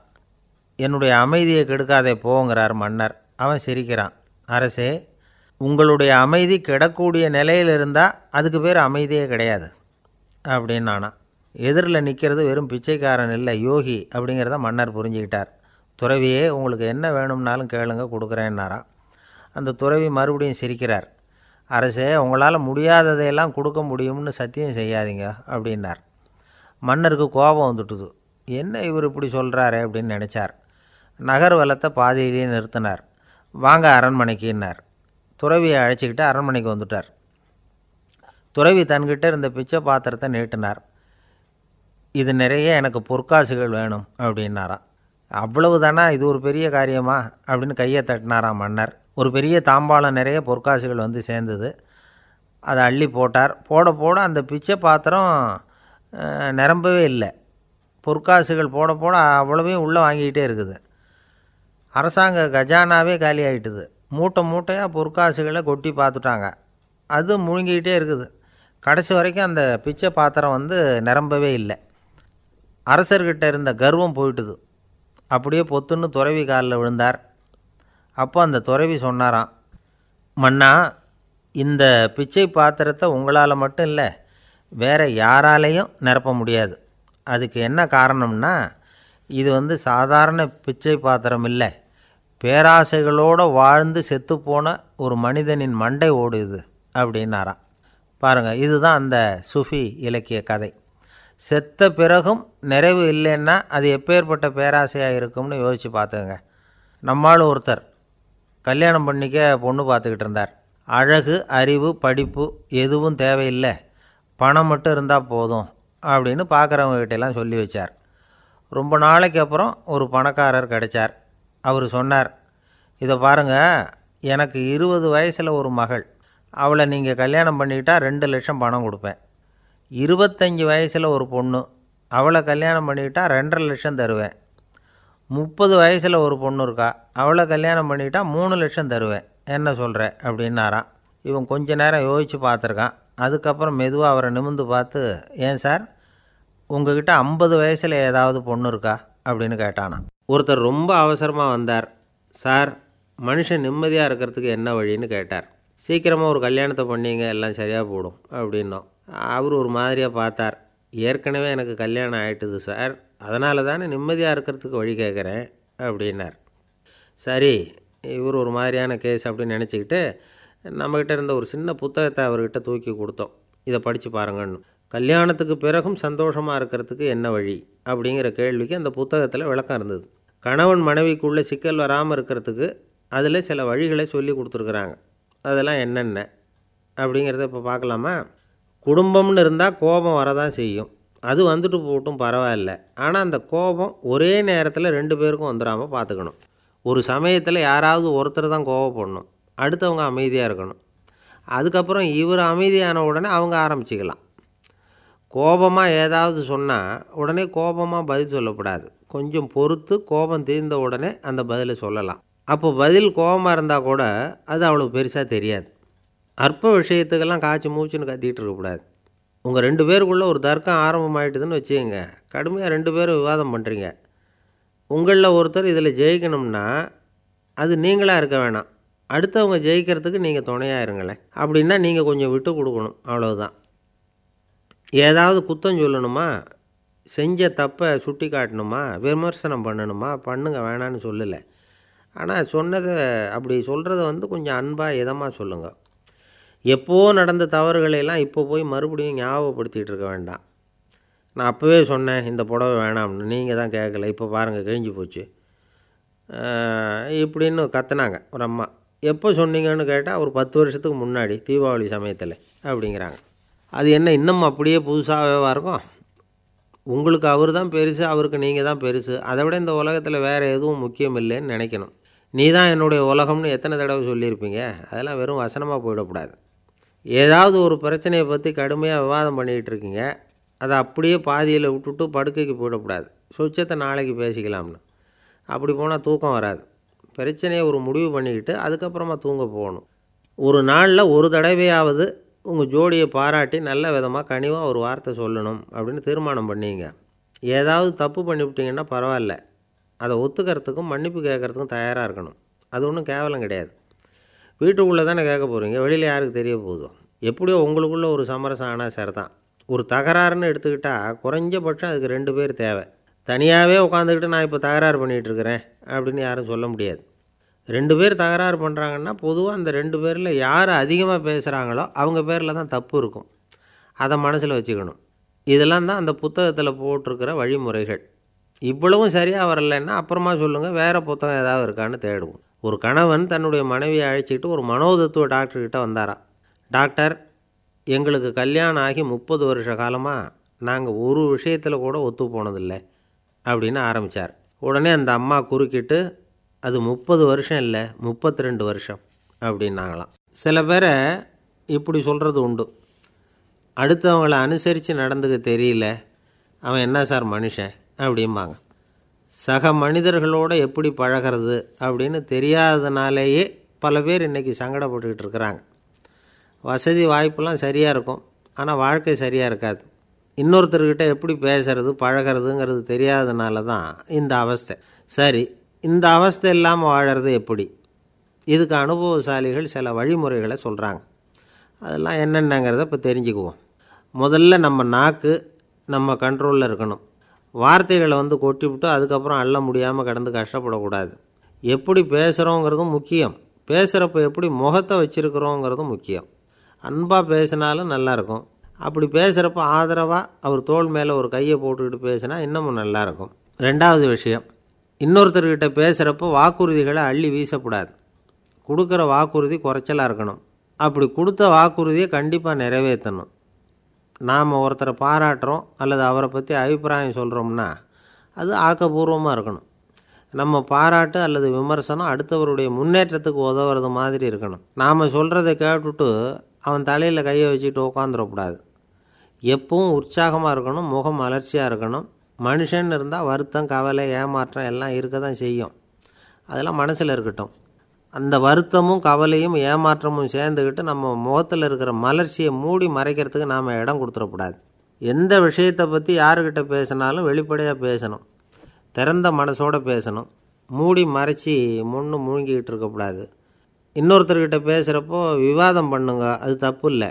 என்னுடைய அமைதியை கெடுக்காதே போங்கிறார் மன்னர். அவன் சிரிக்கிறான். அரசே உங்களுடைய அமைதி கிடக்கூடிய நிலையில் இருந்தால் அதுக்கு பேர் அமைதியே கிடையாது அப்படின்னு நானா எதிரில் நிற்கிறது வெறும் பிச்சைக்காரன் இல்லை யோகி அப்படிங்கிறத மன்னர் புரிஞ்சுக்கிட்டார். துறவியே உங்களுக்கு என்ன வேணும்னாலும் கேளுங்க கொடுக்குறேன்னாரான் அந்த துறவி மறுபடியும் சிரிக்கிறார். அரசே உங்களால் முடியாததையெல்லாம் கொடுக்க முடியும்னு சத்தியம் செய்யாதீங்க அப்படின்னார். மன்னருக்கு கோபம் வந்துட்டுது. என்ன இவர் இப்படி சொல்கிறாரு அப்படின்னு நினச்சார். நகர் வளத்தை பாதியிலேயே நிறுத்தினார். வாங்க அரண்மனைக்குன்னார். துறவியை அழைச்சிக்கிட்டு அரண்மனைக்கு வந்துட்டார். துறவி தன்கிட்ட இருந்த பிச்சை பாத்திரத்தை நீட்டினார். இது நிறைய எனக்கு பொற்காசுகள் வேணும் அப்படின்னாராம். அவ்வளவு தானா இது ஒரு பெரிய காரியமா? அப்படின்னு கையை தட்டினாராம் மன்னர். ஒரு பெரிய தாம்பாளம் நிறைய பொற்காசுகள் வந்து சேர்ந்தது. அதை அள்ளி போட்டார். போட போட அந்த பிச்சை பாத்திரம் நிரம்பவே இல்லை. பொற்காசுகள் போட போட அவ்வளவையும் உள்ளே வாங்கிக்கிட்டே இருக்குது. அரசாங்க கஜானாவே காலி ஆகிட்டுது மூட்டை மூட்டையாக பொற்காசுகளை கொட்டி பார்த்துட்டாங்க. அது முழுங்கிக்கிட்டே இருக்குது. கடைசி வரைக்கும் அந்த பிச்சை பாத்திரம் வந்து நிரம்பவே இல்லை. அரசர்கிட்ட இருந்த கர்வம் போயிட்டுது. அப்படியே பொத்துன்னு துறவி காலில் விழுந்தார். அப்போ அந்த துறவி சொன்னாராம் மன்னா இந்த பிச்சை பாத்திரத்தை உங்களால் மட்டும் இல்லை வேறு யாராலையும் நிரப்ப முடியாது. அதுக்கு என்ன காரணம்னா இது வந்து சாதாரண பிச்சை பாத்திரம் இல்லை. பேராசைகளோடு வாழ்ந்து செத்துப்போன ஒரு மனிதனின் மண்டை ஓடுது அப்படின்னாராம். பாருங்கள் இதுதான் அந்த சுஃபி இலக்கிய கதை. செத்த பிறகும் நிறைவு இல்லைன்னா அது எப்பேற்பட்ட பேராசையாக இருக்கும்னு யோசித்து பார்த்துங்க நம்மளும் ஒருத்தர் கல்யாணம் பண்ணிக்க பொண்ணு பார்த்துக்கிட்டு இருந்தார். அழகு அறிவு படிப்பு எதுவும் தேவையில்லை. பணம் மட்டும் இருந்தால் போதும் அப்படின்னு பார்க்குறவங்ககிட்டெல்லாம் சொல்லி வச்சார். ரொம்ப நாளைக்கு அப்புறம் ஒரு பணக்காரர் கிடைச்சார். அவர் சொன்னார் இதை பாருங்கள் எனக்கு இருபது வயசில் ஒரு மகள். அவளை நீங்கள் கல்யாணம் பண்ணிக்கிட்டால் ரெண்டு லட்சம் பணம் கொடுப்பேன். இருபத்தஞ்சி வயசில் ஒரு பொண்ணு. அவளை கல்யாணம் பண்ணிக்கிட்டால் ரெண்டரை லட்சம் தருவேன். முப்பது வயசில் ஒரு பொண்ணு இருக்கா. அவளை கல்யாணம் பண்ணிக்கிட்டா மூணு லட்சம் தருவேன். என்ன சொல்கிற அப்படின்னாராம். இவன் கொஞ்ச நேரம் யோசித்து பார்த்துருக்கான். அதுக்கப்புறம் மெதுவாக அவரை நிமிந்து பார்த்து ஏன் சார்? உங்ககிட்ட ஐம்பது வயசில் ஏதாவது பொண்ணு இருக்கா? அப்படின்னு கேட்டானா ஒருத்தர் ரொம்ப அவசரமாக வந்தார். சார் மனுஷன் நிம்மதியாக இருக்கிறதுக்கு என்ன வழின்னு கேட்டார். சீக்கிரமாக ஒரு கல்யாணத்தை பண்ணீங்க எல்லாம் சரியாக போடும். அப்படின்னோம். அவர் ஒரு மாதிரியாக பார்த்தார். ஏற்கனவே எனக்கு கல்யாணம் ஆயிட்டுது சார். அதனால தானே நிம்மதியாக இருக்கிறதுக்கு வழி கேட்குறேன் அப்படின்னார். சரி இவர் ஒரு மாதிரியான கேஸ் அப்படின்னு நினச்சிக்கிட்டு நம்மக்கிட்ட இருந்த ஒரு சின்ன புத்தகத்தை அவர்கிட்ட தூக்கி கொடுத்தோம். இதை படித்து பாருங்கன்னு. கல்யாணத்துக்கு பிறகும் சந்தோஷமாக இருக்கிறதுக்கு என்ன வழி? அப்படிங்கிற கேள்விக்கு அந்த புத்தகத்தில் விளக்கம் இருந்தது. கணவன் மனைவிக்குள்ளே சிக்கல் வராமல் இருக்கிறதுக்கு அதில் சில வழிகளை சொல்லி கொடுத்துருக்குறாங்க. அதெல்லாம் என்னென்ன? அப்படிங்கிறத இப்போ பார்க்கலாமா குடும்பம்னு இருந்தால் கோபம் வரதான் செய்யும். அது வந்துட்டு போட்டும் பரவாயில்ல. ஆனால் அந்த கோபம் ஒரே நேரத்தில் ரெண்டு பேருக்கும் வந்துடாமல் பார்த்துக்கணும் ஒரு சமயத்தில் யாராவது ஒருத்தர் தான் கோவப்படணும். அடுத்தவங்க அமைதியாக இருக்கணும். அதுக்கப்புறம் இவர் அமைதியான உடனே அவங்க ஆரம்பிச்சிக்கலாம். கோபமாக ஏதாவது சொன்னால் உடனே கோபமாக பதில் சொல்லக்கூடாது. கொஞ்சம் பொறுத்து கோபம் தீர்ந்த உடனே அந்த பதிலை சொல்லலாம். அப்போ பதில் கோபமாக இருந்தால் கூட அது அவ்வளோ பெருசாக தெரியாது. அற்ப விஷயத்துக்கெல்லாம் காய்ச்சி மூச்சுன்னு கத்திகிட்டு இருக்கக்கூடாது உங்கள் ரெண்டு பேருக்குள்ளே ஒரு தர்க்கம் ஆரம்பமாயிட்டுதுன்னு வச்சுக்கோங்க. கடுமையாக ரெண்டு பேரும் விவாதம் பண்ணுறீங்க உங்களில் ஒருத்தர் இதில் ஜெயிக்கணும்னா அது நீங்களாக இருக்க வேணாம். அடுத்தவங்க ஜெயிக்கிறதுக்கு நீங்கள் துணையாக இருங்களேன். அப்படின்னா நீங்கள் கொஞ்சம் விட்டு கொடுக்கணும். அவ்வளோதான் ஏதாவது குத்தம் சொல்லணுமா? செஞ்ச தப்பை சுட்டி காட்டணுமா? விமர்சனம் பண்ணணுமா? பண்ணுங்க வேணான்னு சொல்லலை. ஆனால் சொன்னதை அப்படி சொல்கிறத வந்து கொஞ்சம் அன்பாக இதமாக சொல்லுங்கள் எப்போ நடந்த தவறுகளையெல்லாம் இப்போ போய் மறுபடியும் ஞாபகப்படுத்திகிட்டு இருக்க வேண்டாம். நான் அப்போவே சொன்னேன் இந்த புடவை வேணாம்னு நீங்கள் தான் கேட்கல. இப்போ பாருங்கள் கிழிஞ்சு போச்சு. இப்படின்னு கத்துனாங்க ஒரு அம்மா. எப்போ சொன்னீங்கன்னு கேட்டால் ஒரு பத்து வருஷத்துக்கு முன்னாடி தீபாவளி சமயத்தில் அப்படிங்கிறாங்க. அது என்ன இன்னும் அப்படியே புதுசாகவே இருக்கும்? உங்களுக்கு அவர் தான் பெருசு அவருக்கு நீங்கள் தான் பெருசு. அதை விட இந்த உலகத்தில் வேறு எதுவும் முக்கியம் இல்லைன்னு நினைக்கணும். நீ தான் என்னுடைய உலகம்னு எத்தனை தடவை சொல்லியிருப்பீங்க? அதெல்லாம் வெறும் வசனமாக போயிடக்கூடாது. ஏதாவது ஒரு பிரச்சனையை பற்றி கடுமையாக விவாதம் பண்ணிக்கிட்டு இருக்கீங்க. அதை அப்படியே பாதியில் விட்டுட்டு படுக்கைக்கு போயிடக்கூடாது. சுச்சத்தை நாளைக்கு பேசிக்கலாம்னு. அப்படி போனால் தூக்கம் வராது. பிரச்சனையை ஒரு முடிவு பண்ணிக்கிட்டு அதுக்கப்புறமா தூங்க போகணும். ஒரு நாளில் ஒரு தடவையாவது உங்கள் ஜோடியை பாராட்டி நல்ல விதமாக கனிவாக ஒரு வார்த்தை சொல்லணும் அப்படின்னு தீர்மானம் பண்ணீங்க. ஏதாவது தப்பு பண்ணிவிட்டிங்கன்னா பரவாயில்ல. அதை ஒத்துக்கிறதுக்கும் மன்னிப்பு கேட்குறதுக்கும் தயாராக இருக்கணும். அது ஒன்றும் கேவலம் கிடையாது. வீட்டுக்குள்ளே தானே கேட்க போகிறீங்க வெளியில் யாருக்கு தெரிய போகுதோ? எப்படியோ உங்களுக்குள்ளே ஒரு சமரசம் ஆனால் சரிதான். ஒரு தகராறுன்னு எடுத்துக்கிட்டால் குறைஞ்சபட்சம் அதுக்கு ரெண்டு பேர் தேவை. தனியாகவே உட்காந்துக்கிட்டு நான் இப்போ தகராறு பண்ணிகிட்ருக்கிறேன் அப்படின்னு யாரும் சொல்ல முடியாது. ரெண்டு பேர் தகராறு பண்ணுறாங்கன்னா பொதுவாக அந்த ரெண்டு பேரில் யார் அதிகமாக பேசுகிறாங்களோ அவங்க பேரில் தான் தப்பு இருக்கும். அதை மனசில் வச்சுக்கணும். இதெல்லாம் தான் அந்த புத்தகத்தில் போட்டிருக்கிற வழிமுறைகள். இவ்வளவும் சரியாக வரலைன்னா அப்புறமா சொல்லுங்கள் வேறு புத்தகம் ஏதாவது இருக்கான்னு தேடுவோம். ஒரு கணவன் தன்னுடைய மனைவியை அழைச்சிக்கிட்டு ஒரு மனோதத்துவ டாக்டர்கிட்ட வந்தாராம். டாக்டர் எங்களுக்கு கல்யாணம் ஆகி முப்பது வருஷ காலமாக நாங்கள் ஒரு விஷயத்தில் கூட ஒத்து போனதில்லை அப்படின்னு ஆரம்பித்தார் உடனே அந்த அம்மா குறுக்கிட்டு அது முப்பது வருஷம் இல்லை முப்பத்தி ரெண்டு வருஷம் அப்படின்னாங்களாம். சில பேரை இப்படி சொல்கிறது உண்டு. அடுத்தவங்களை அனுசரித்து நடந்துக்க தெரியல அவன் என்ன சார் மனுஷன் அப்படிம்பாங்க. சக மனிதர்களோட எப்படி பழகிறது அப்படின்னு தெரியாததுனாலேயே பல பேர் இன்றைக்கி சங்கடப்பட்டுக்கிட்டு இருக்கிறாங்க. வசதி வாய்ப்பெல்லாம் சரியாக இருக்கும். ஆனால் வாழ்க்கை சரியாக இருக்காது. இன்னொருத்தர்கிட்ட எப்படி பேசுறது பழகிறதுங்கிறது தெரியாதனால தான் இந்த அவஸ்தை. சரி இந்த அவஸ்தை இல்லாமல் வாழறது எப்படி? இதுக்கு அனுபவசாலிகள் சில வழிமுறைகளை சொல்கிறாங்க அதெல்லாம் என்னென்னங்கிறத இப்போ தெரிஞ்சுக்குவோம். முதல்ல நம்ம நாக்கு நம்ம கண்ட்ரோலில் இருக்கணும். வார்த்தைகளை வந்து கொட்டிவிட்டு அதுக்கப்புறம் அள்ள முடியாமல் கடந்து கஷ்டப்படக்கூடாது. எப்படி பேசுகிறோங்கிறதும் முக்கியம். பேசுகிறப்ப எப்படி முகத்தை வச்சுருக்கிறோங்கிறதும் முக்கியம். அன்பாக பேசினாலும் நல்லாயிருக்கும். அப்படி பேசுகிறப்ப ஆதரவாக அவர் தோல் மேலே ஒரு கையை போட்டுக்கிட்டு பேசினா இன்னமும் நல்லாயிருக்கும். ரெண்டாவது விஷயம் இன்னொருத்தர்கிட்ட பேசுகிறப்ப வாக்குறுதிகளை அள்ளி வீசக்கூடாது. கொடுக்குற வாக்குறுதி குறைச்சலாக இருக்கணும். அப்படி கொடுத்த வாக்குறுதியை கண்டிப்பாக நிறைவேற்றணும். நாம் ஒருத்தரை பாராட்டுறோம் அல்லது அவரை பற்றி அபிப்பிராயம் சொல்கிறோம்னா அது ஆக்கப்பூர்வமாக இருக்கணும். நம்ம பாராட்டு அல்லது விமர்சனம் அடுத்தவருடைய முன்னேற்றத்துக்கு உதவுறது மாதிரி இருக்கணும். நாம் சொல்கிறத கேட்டுட்டு அவன் தலையில் கையை வச்சுட்டு உட்காந்துடக்கூடாது எப்பவும் உற்சாகமாக இருக்கணும் முகம் அலர்ச்சியாக இருக்கணும். மனுஷன் இருந்தால் வருத்தம் கவலை ஏமாற்றம் எல்லாம் இருக்க தான் செய்யும். அதெல்லாம் மனசில் இருக்கட்டும். அந்த வருத்தமும் கவலையும் ஏமாற்றமும் சேர்ந்துக்கிட்டு நம்ம முகத்தில் இருக்கிற மலர்ச்சியை மூடி மறைக்கிறதுக்கு நாம் இடம் கொடுத்துடக்கூடாது. எந்த விஷயத்தை பற்றி யாருக்கிட்ட பேசினாலும் வெளிப்படையாக பேசணும். திறந்த மனசோட பேசணும். மூடி மறைச்சி முன்னு முழுங்கிக்கிட்டு இருக்கக்கூடாது. இன்னொருத்தர்கிட்ட பேசுகிறப்போ விவாதம் பண்ணுங்க அது தப்பு இல்லை.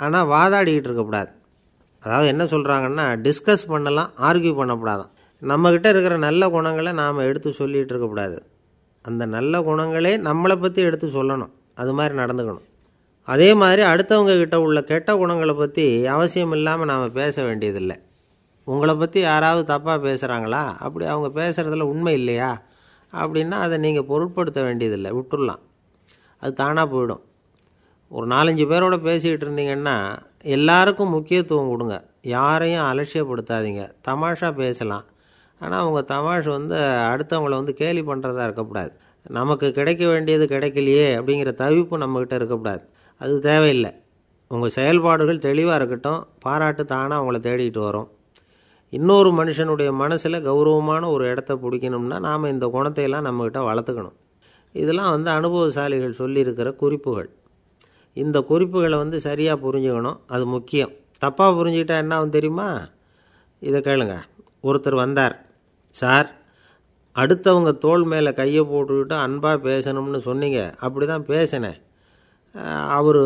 ஆனால் வாதாடிக்கிட்டு இருக்கக்கூடாது. அதாவது என்ன சொல்கிறாங்கன்னா டிஸ்கஸ் பண்ணலாம் ஆர்கியூ பண்ணக்கூடாதான். நம்மக்கிட்ட இருக்கிற நல்ல குணங்களை நாம் எடுத்து சொல்லிகிட்டு இருக்கக்கூடாது. அந்த நல்ல குணங்களே நம்மளை பற்றி எடுத்து சொல்லணும். அது மாதிரி நடந்துக்கணும். அதே மாதிரி அடுத்தவங்க கிட்ட உள்ள கெட்ட குணங்களை பற்றி அவசியம் இல்லாமல் நாம் பேச வேண்டியதில்லை. உங்களை பற்றி யாராவது தப்பாக பேசுகிறாங்களா அப்படி அவங்க பேசுகிறதுல உண்மை இல்லையா? அப்படின்னா அதை நீங்கள் பொருட்படுத்த வேண்டியதில்லை. விட்டுடலாம் அது தானாக போயிடும். ஒரு நாலஞ்சு பேரோட பேசிக்கிட்டு இருந்தீங்கன்னா எல்லாருக்கும் முக்கியத்துவம் கொடுங்க. யாரையும் அலட்சியப்படுத்தாதீங்க. தமாஷா பேசலாம். ஆனால் அவங்க தமாஷ் வந்து அடுத்தவங்கள வந்து கேலி பண்ணுறதா இருக்கக்கூடாது. நமக்கு கிடைக்க வேண்டியது கிடைக்கலையே அப்படிங்கிற தவிப்பு நம்மக்கிட்ட இருக்கக்கூடாது. அது தேவையில்லை. உங்கள் செயல்பாடுகள் தெளிவாக இருக்கட்டும். பாராட்டு தானாக அவங்கள தேடிட்டு வரும். இன்னொரு மனுஷனுடைய மனசில் கௌரவமான ஒரு இடத்த பிடிக்கணும்னா நாம் இந்த குணத்தையெல்லாம் நம்மக்கிட்ட வளர்த்துக்கணும். இதெல்லாம் வந்து அனுபவசாலிகள் சொல்லியிருக்கிற குறிப்புகள். இந்த குறிப்புகளை வந்து சரியாக புரிஞ்சுக்கணும். அது முக்கியம். தப்பாக புரிஞ்சுக்கிட்டா என்ன ஆகும் தெரியுமா? இதை கேளுங்க. ஒருத்தர் வந்தார். சார் அடுத்தவங்க தோள் மேலே கையை போட்டுக்கிட்டு அன்பாக பேசணும்னு சொன்னீங்க. அப்படி தான் பேசினேன் அவர்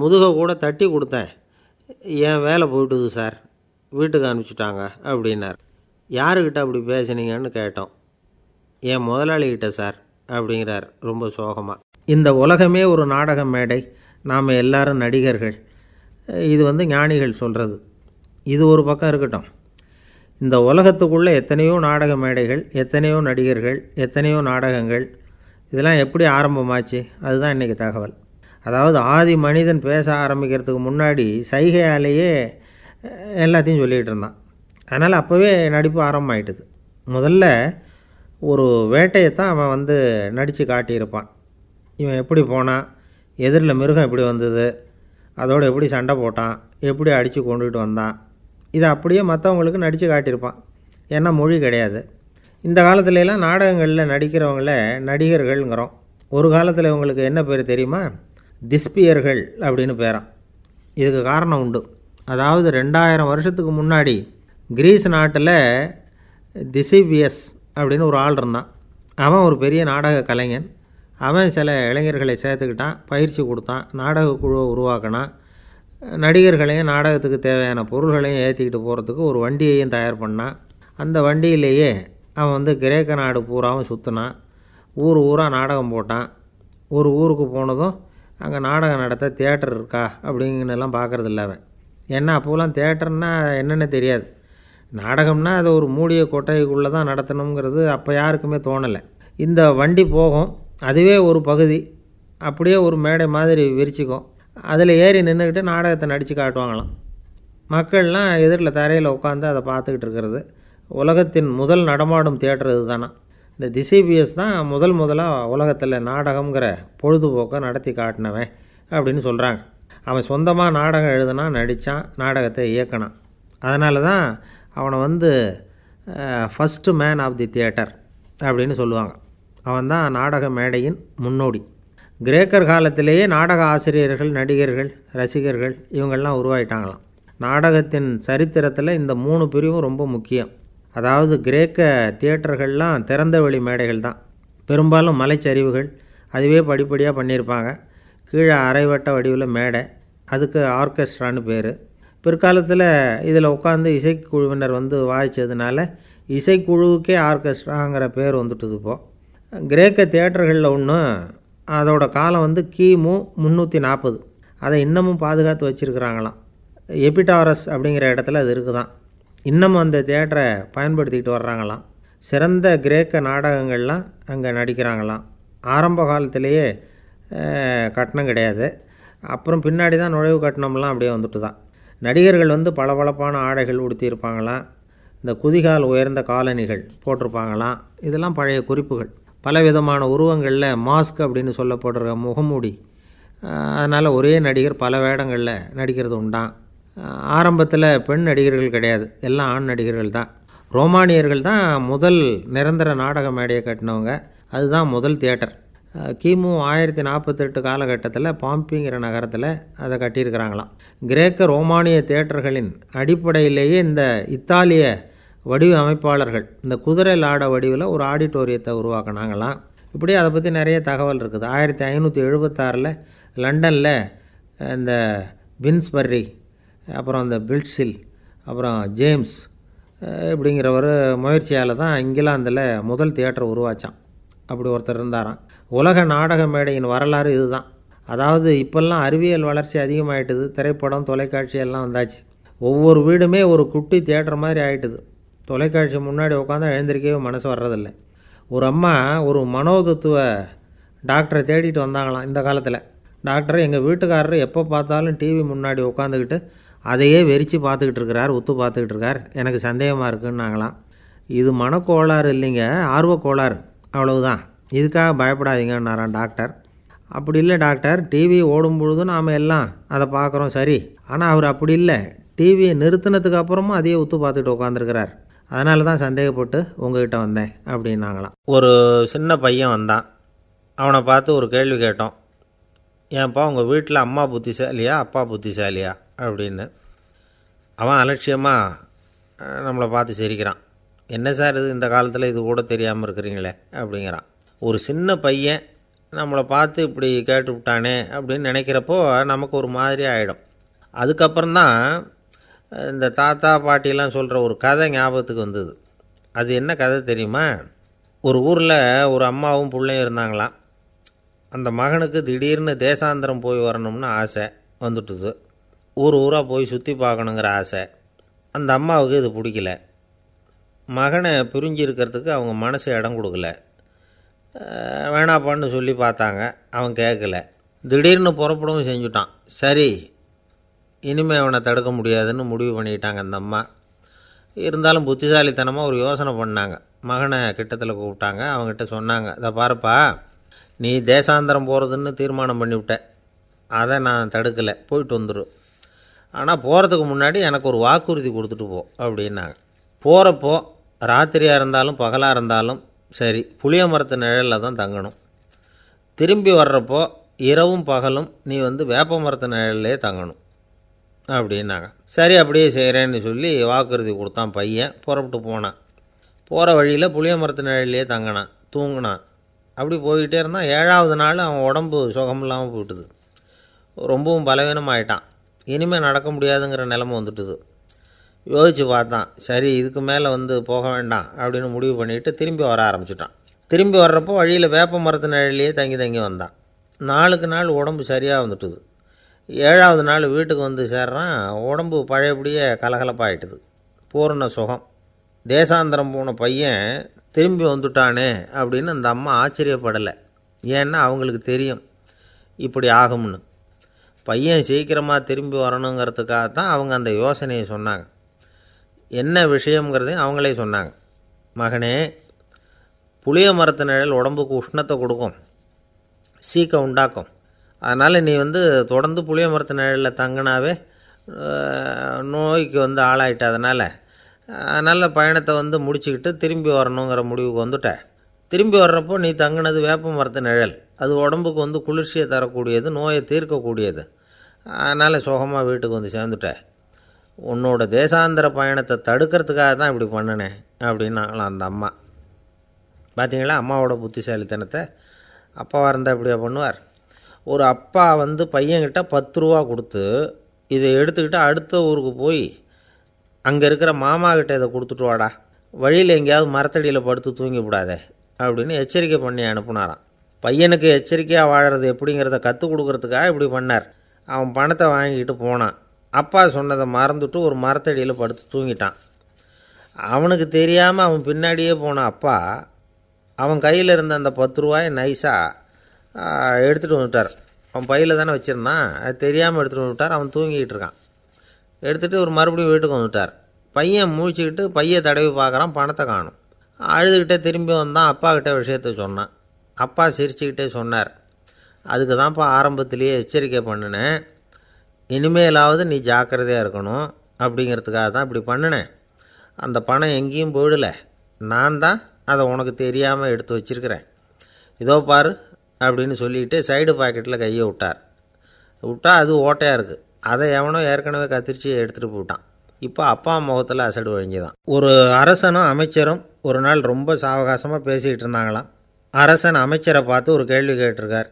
முதுகை கூட தட்டி கொடுத்தேன். என் வேலை போயிட்டுது சார். வீட்டுக்கு அனுப்பிச்சிட்டாங்க அப்படின்னார். யாருக்கிட்ட அப்படி பேசுனீங்கன்னு கேட்டோம். என் முதலாளிகிட்ட சார் அப்படிங்கிறார் ரொம்ப சோகமாக இந்த உலகமே ஒரு நாடக மேடை. நாம் எல்லாரும் நடிகர்கள். இது வந்து ஞானிகள் சொல்கிறது இது ஒரு பக்கம் இருக்கட்டும். இந்த உலகத்துக்குள்ளே எத்தனையோ நாடக மேடைகள் எத்தனையோ நடிகர்கள் எத்தனையோ நாடகங்கள். இதெல்லாம் எப்படி ஆரம்பமாச்சு? அதுதான் இன்றைக்கி தகவல். அதாவது ஆதி மனிதன் பேச ஆரம்பிக்கிறதுக்கு முன்னாடி சைகையாலேயே எல்லாத்தையும் சொல்லிகிட்டு இருந்தான். அதனால் அப்போவே நடிப்பு ஆரம்பமாயிட்டுது. முதல்ல ஒரு வேட்டையை தான் அவன் வந்து நடித்து காட்டியிருப்பான். இவன் எப்படி போனான்? எதிரில் மிருகம் எப்படி வந்தது? அதோடு எப்படி சண்டை போட்டான்? எப்படி அடித்து கொண்டுகிட்டு வந்தான்? இதை அப்படியே மற்றவங்களுக்கு நடித்து காட்டியிருப்பான். ஏன்னா மொழி கிடையாது. இந்த காலத்துலலாம் நாடகங்களில் நடிக்கிறவங்கள நடிகர்கள்ங்கிறோம். ஒரு காலத்தில் இவங்களுக்கு என்ன பேர் தெரியுமா? திஸ்பியர்கள் அப்படின்னு பேரான் இதுக்கு காரணம் உண்டு. அதாவது ரெண்டாயிரம் வருஷத்துக்கு முன்னாடி கிரீஸ் நாட்டில் திசிபியஸ் அப்படின்னு ஒரு ஆள் இருந்தான். அவன் ஒரு பெரிய நாடக கலைஞன். அவன் சில இளைஞர்களை சேர்த்துக்கிட்டான் பயிற்சி கொடுத்தான் நாடக குழுவை உருவாக்கினான். நடிகர்களையும் நாடகத்துக்கு தேவையான பொருள்களையும் ஏற்றிக்கிட்டு போகிறதுக்கு ஒரு வண்டியையும் தயார் பண்ணான் அந்த வண்டியிலேயே அவன் வந்து கிரேக்க நாடு பூராவும் சுற்றினான் ஊர் ஊராக நாடகம் போட்டான். ஒரு ஊருக்கு போனதும் அங்கே நாடகம் நடத்த தேட்டர் இருக்கா அப்படிங்கன்னெல்லாம் பார்க்குறதில்ல அவன். ஏன்னா அப்போலாம் தேட்டர்னால் என்னென்னு தெரியாது. நாடகம்னா அதை ஒரு மூடிய கொட்டைக்குள்ளே தான் நடத்தணுங்கிறது அப்போ யாருக்குமே தோணலை. இந்த வண்டி போகும். அதுவே ஒரு பகுதி. அப்படியே ஒரு மேடை மாதிரி விரிச்சிக்கும். அதில் ஏறி நின்றுக்கிட்டு நாடகத்தை நடித்து காட்டுவாங்களாம். மக்கள்லாம் எதிரில் தரையில் உட்காந்து அதை பார்த்துக்கிட்டு இருக்கிறது. உலகத்தின் முதல் நடமாடும் தியேட்டர் இது தானே இந்த திசிபிஎஸ் தான் முதல் முதலாக உலகத்தில் நாடகங்கிற பொழுதுபோக்கை நடத்தி காட்டினவன் அப்படின்னு சொல்கிறாங்க அவன் சொந்தமாக நாடகம் எழுதுனா நடித்தான் நாடகத்தை இயக்கினான். அதனால தான் அவனை வந்து first man of the theatre அப்படின்னு சொல்லுவாங்க. அவன் தான் நாடக மேடையின் முன்னோடி. கிரேக்கர் காலத்திலேயே நாடக ஆசிரியர்கள் நடிகர்கள் ரசிகர்கள் இவங்கெல்லாம் உருவாயிட்டாங்களாம். நாடகத்தின் சரித்திரத்தில் இந்த மூணு பிரிவும் ரொம்ப முக்கியம். அதாவது கிரேக்க தியேட்டர்கள்லாம் திறந்த வெளி மேடைகள் தான். பெரும்பாலும் மலைச்சரிவுகள் அதுவே படிப்படியாக பண்ணியிருப்பாங்க. கீழே அரைவட்ட வடிவில் மேடை அதுக்கு ஆர்கெஸ்ட்ரான்னு பேர். பிற்காலத்தில் இதில் உட்காந்து இசைக்குழுவினர் வந்து வாய்ச்சதுனால இசைக்குழுவுக்கே ஆர்கெஸ்ட்ராங்கிற பேர் வந்துட்டுது இப்போது கிரேக்க தியேட்டர்களில் ஒன்று அதோட காலம் வந்து கிமு முந்நூற்றி நாற்பது அதை இன்னமும் பாதுகாத்து வச்சுருக்கிறாங்களாம். எபிடாரஸ் அப்படிங்கிற இடத்துல அது இருக்குதான். இன்னமும் அந்த தேட்டரை பயன்படுத்திக்கிட்டு வர்றாங்களாம். சிறந்த கிரேக்க நாடகங்கள்லாம் அங்கே நடிக்கிறாங்களாம். ஆரம்ப காலத்திலேயே கட்டணம் கிடையாது. அப்புறம் பின்னாடி தான் நுழைவு கட்டணம்லாம் அப்படியே வந்துட்டு தான் நடிகர்கள் வந்து பளபளப்பான ஆடைகள் உடுத்தியிருப்பாங்களாம் இந்த குதிகால் உயர்ந்த காலணிகள் போட்டிருப்பாங்களாம். இதெல்லாம் பழைய குறிப்புகள். பலவிதமான உருவங்களில் மாஸ்க் அப்படின்னு சொல்லப்படுற முகமூடி. அதனால் ஒரே நடிகர் பல வேடங்களில் நடிக்கிறது உண்டான் ஆரம்பத்தில் பெண் நடிகர்கள் கிடையாது. எல்லாம் ஆண் நடிகர்கள் தான். ரோமானியர்கள் தான் முதல் நிரந்தர நாடக மேடையை கட்டினவங்க. அதுதான் முதல் தியேட்டர். கிமு ஆயிரத்தி நாற்பத்தெட்டு காலகட்டத்தில் பாம்பிங்கிற நகரத்தில் அதை கட்டியிருக்கிறாங்களாம். கிரேக்க ரோமானிய தேட்டர்களின் அடிப்படையிலேயே இந்த இத்தாலிய வடிவமைப்பாளர்கள். இந்த குதிரை லாட வடிவில் ஒரு ஆடிட்டோரியத்தை உருவாக்கினாங்களாம் இப்படி அதை பற்றி நிறைய தகவல் இருக்குது. ஆயிரத்தி ஐநூற்றி எழுபத்தாறில் லண்டனில் இந்த பின்ஸ்பர்ரி அப்புறம் இந்த பில்ட்ஸில் அப்புறம் ஜேம்ஸ் இப்படிங்கிற ஒரு முயற்சியால் தான் இங்கிலாந்தில் முதல் தியேட்டர் உருவாச்சான் அப்படி ஒருத்தர் இருந்தாராம். உலக நாடக மேடையின் வரலாறு இதுதான். அதாவது இப்போல்லாம் அறிவியல் வளர்ச்சி அதிகமாகிட்டுது திரைப்படம் தொலைக்காட்சி எல்லாம் வந்தாச்சு. ஒவ்வொரு வீடுமே ஒரு குட்டி தியேட்டர் மாதிரி ஆகிட்டுது தொலைக்காட்சி முன்னாடி உட்காந்து எழுந்திருக்கவே மனசு வர்றதில்லை. ஒரு அம்மா ஒரு மனோதத்துவ டாக்டரை தேடிட்டு வந்தாங்களாம் இந்த காலத்தில். டாக்டர் எங்கள் வீட்டுக்காரர் எப்போ பார்த்தாலும் டிவி முன்னாடி உட்காந்துக்கிட்டு அதையே வெறிச்சு பார்த்துக்கிட்டு இருக்கிறார் உத்து பார்த்துக்கிட்டு இருக்கார். எனக்கு சந்தேகமாக இருக்குன்னாங்களாம் இது மனக்கோளாறு இல்லைங்க ஆர்வக்கோளாறு அவ்வளவுதான். இதுக்காக பயப்படாதீங்கன்னாராம் டாக்டர். அப்படி இல்லை டாக்டர் டிவி ஓடும் பொழுது நாம் எல்லாம் அதை பார்க்குறோம் சரி. ஆனால் அவர் அப்படி இல்லை. டிவியை நிறுத்தினதுக்கு அப்புறமும் அதையே உத்து பார்த்துட்டு உட்காந்துருக்கிறார் அதனால தான் சந்தேகப்பட்டு உங்ககிட்ட வந்தேன் அப்படின்னாங்களாம். ஒரு சின்ன பையன் வந்தான். அவனை பார்த்து ஒரு கேள்வி கேட்டோம். ஏன்ப்பா உங்கள் வீட்டில் அம்மா புத்திசாலியா அப்பா புத்திசாலியா? அப்படின்னு. அவன் அலட்சியமாக நம்மளை பார்த்து சிரிக்கிறான். என்ன சார் இது? இந்த காலத்தில் இது கூட தெரியாமல் இருக்கிறீங்களே? அப்படிங்கிறான். ஒரு சின்ன பையன் நம்மளை பார்த்து இப்படி கேட்டு விட்டானே அப்படின்னு நினைக்கிறப்போ நமக்கு ஒரு மாதிரி ஆகிடும் அதுக்கப்புறம்தான் இந்த தாத்தா பாட்டிலாம் சொல்கிற ஒரு கதை ஞாபகத்துக்கு வந்தது. அது என்ன கதை தெரியுமா? ஒரு ஊரில் ஒரு அம்மாவும் பிள்ளையும் இருந்தாங்களாம். அந்த மகனுக்கு திடீர்னு தேசாந்திரம் போய் வரணும்னு ஆசை வந்துட்டுது. ஊர் ஊராக போய் சுற்றி பார்க்கணுங்கிற ஆசை. அந்த அம்மாவுக்கு இது பிடிக்கல. மகனை பிரிஞ்சு இருக்கிறதுக்கு அவங்க மனசு இடம் கொடுக்கல. வேணாப்பான்னு சொல்லி பார்த்தாங்க. அவன் கேட்கல. திடீர்னு புறப்படவும் செஞ்சுட்டான். சரி இனிமேல் அவனை தடுக்க முடியாதுன்னு முடிவு பண்ணிட்டாங்க அந்த அம்மா. இருந்தாலும் புத்திசாலித்தனமாக ஒரு யோசனை பண்ணாங்க. மகனை கிட்டத்தில் கூப்பிட்டாங்க. அவங்ககிட்ட சொன்னாங்க இதை பாருப்பா நீ தேசாந்திரம் போகிறதுன்னு தீர்மானம் பண்ணிவிட்ட. அதை நான் தடுக்கலை. போயிட்டு வந்துடு ஆனால் போகிறதுக்கு முன்னாடி எனக்கு ஒரு வாக்குறுதி கொடுத்துட்டு போ அப்படின்னாங்க. போகிறப்போ ராத்திரியாக இருந்தாலும் பகலாக இருந்தாலும் சரி புளிய மரத்து நிழலில் தான் தங்கணும். திரும்பி வர்றப்போ இரவும் பகலும் நீ வந்து வேப்ப மரத்து நிழல்லே தங்கணும். அப்படின்னாங்க. சரி அப்படியே செய்கிறேன்னு சொல்லி வாக்குறுதி கொடுத்தான் பையன். புறப்பட்டு போனான். போகிற வழியில் புளிய மரத்து நிழலையே தங்கினான். தூங்கினான். அப்படி போய்கிட்டே இருந்தான். ஏழாவது நாள் அவன் உடம்பு சுகமில்லாமல் போயிட்டுது. ரொம்பவும் பலவீனமாயிட்டான் இனிமேல் நடக்க முடியாதுங்கிற நிலமை வந்துட்டுது. யோசித்து பார்த்தான். சரி இதுக்கு மேலே வந்து போக வேண்டாம் அப்படின்னு முடிவு பண்ணிட்டு திரும்பி வர ஆரம்பிச்சிட்டான். திரும்பி வர்றப்போ வழியில் வேப்ப மரத்து நிழலையே தங்கி தங்கி வந்தான். நாளுக்கு நாள் உடம்பு சரியாக வந்துட்டுது. ஏழாவது நாள் வீட்டுக்கு வந்து சேர்றான். உடம்பு பழையபடியே கலகலப்பாயிட்டுது. பூரண சுகம். தேசாந்திரம் போன பையன் திரும்பி வந்துட்டானே அப்படின்னு அந்த அம்மா ஆச்சரியப்படலை. ஏன்னா அவங்களுக்கு தெரியும். இப்படி ஆகும்னு. பையன் சீக்கிரமாக திரும்பி வரணுங்கிறதுக்காக தான் அவங்க அந்த யோசனையை சொன்னாங்க. என்ன விஷயங்கிறதையும் அவங்களே சொன்னாங்க. மகனே புளிய மரத்து நிழல் உடம்புக்கு உஷ்ணத்தை கொடுக்கும். சீக்கம் உண்டாக்கும். அதனால் நீ வந்து தொடர்ந்து புளிய மரத்து நிழலில் தங்கினாவே நோய்க்கு வந்து ஆளாயிட்ட அதனால் நல்ல பயணத்தை வந்து முடிச்சுக்கிட்டு திரும்பி வரணுங்கிற முடிவுக்கு வந்துட்ட. திரும்பி வர்றப்போ நீ தங்கினது வேப்ப மரத்து நிழல். அது உடம்புக்கு வந்து குளிர்ச்சியை தரக்கூடியது நோயை தீர்க்கக்கூடியது. அதனால் சுகமாக வீட்டுக்கு வந்து சேர்ந்துட்ட. உன்னோட தேசாந்திர பயணத்தை தடுக்கிறதுக்காக தான் இப்படி பண்ணினேன் அப்படின்னாங்களாம் அந்த அம்மா. பார்த்தீங்களா அம்மாவோட புத்திசாலித்தனத்தை. அப்பாவாக இருந்தால் இப்படியா பண்ணுவார்? ஒரு அப்பா வந்து பையன்கிட்ட பத்து ரூபா கொடுத்து இதை எடுத்துக்கிட்டு அடுத்த ஊருக்கு போய் அங்கே இருக்கிற மாமா கிட்ட இதை கொடுத்துட்டு வாடா. வழியில் எங்கேயாவது மரத்தடியில் படுத்து தூங்கிவிடாதே அப்படின்னு எச்சரிக்கை பண்ணி அனுப்புனாராம். பையனுக்கு எச்சரிக்கையாக வாழறது எப்படிங்கிறத கற்றுக் கொடுக்கறதுக்காக இப்படி பண்ணார். அவன் பணத்தை வாங்கிக்கிட்டு போனான். அப்பா சொன்னதை மறந்துட்டு ஒரு மரத்தடியில் படுத்து தூங்கிட்டான். அவனுக்கு தெரியாமல் அவன் பின்னாடியே போன அப்பா அவன் கையில் இருந்த அந்த பத்து ரூபாயை நைஸாக எடுத்துகிட்டு வந்துட்டார். அவன் பையில் தானே வச்சுருந்தான். அது தெரியாமல் எடுத்துகிட்டு வந்துட்டார். அவன் தூங்கிக்கிட்டு இருக்கான். எடுத்துகிட்டு ஒரு மறுபடியும் வீட்டுக்கு வந்துட்டார். பையன் முழிச்சுக்கிட்டு பையன் தடவி பார்க்குறான் பணத்தை காணும். அழுதுகிட்டே திரும்பி வந்தான். அப்பாக்கிட்ட விஷயத்த சொன்னான். அப்பா சிரிச்சுக்கிட்டே சொன்னார். அதுக்கு தான்ப்பா ஆரம்பத்திலேயே எச்சரிக்கை பண்ணினேன். இனிமேலாவது நீ ஜாக்கிரதையாக இருக்கணும் அப்படிங்கிறதுக்காக தான் இப்படி பண்ணினேன். அந்த பணம் எங்கேயும் போயிடலை. நான் தான் அதை உனக்கு தெரியாமல் எடுத்து வச்சிருக்கிறேன். இதோ பாரு அப்படின்னு சொல்லிட்டு சைடு பாக்கெட்டில் கையை விட்டார். விட்டா அது ஓட்டையாக இருக்குது அதை எவனோ ஏற்கனவே கத்திரிச்சு எடுத்துகிட்டு போட்டான் இப்போ அப்பா முகத்தில் அசடு வழிஞ்சுதான் ஒரு அரசனும் அமைச்சரும் ஒரு நாள் ரொம்ப சாவகாசமாக பேசிக்கிட்டு இருந்தாங்களாம். அரசன் அமைச்சரை பார்த்து ஒரு கேள்வி கேட்டிருக்கார்.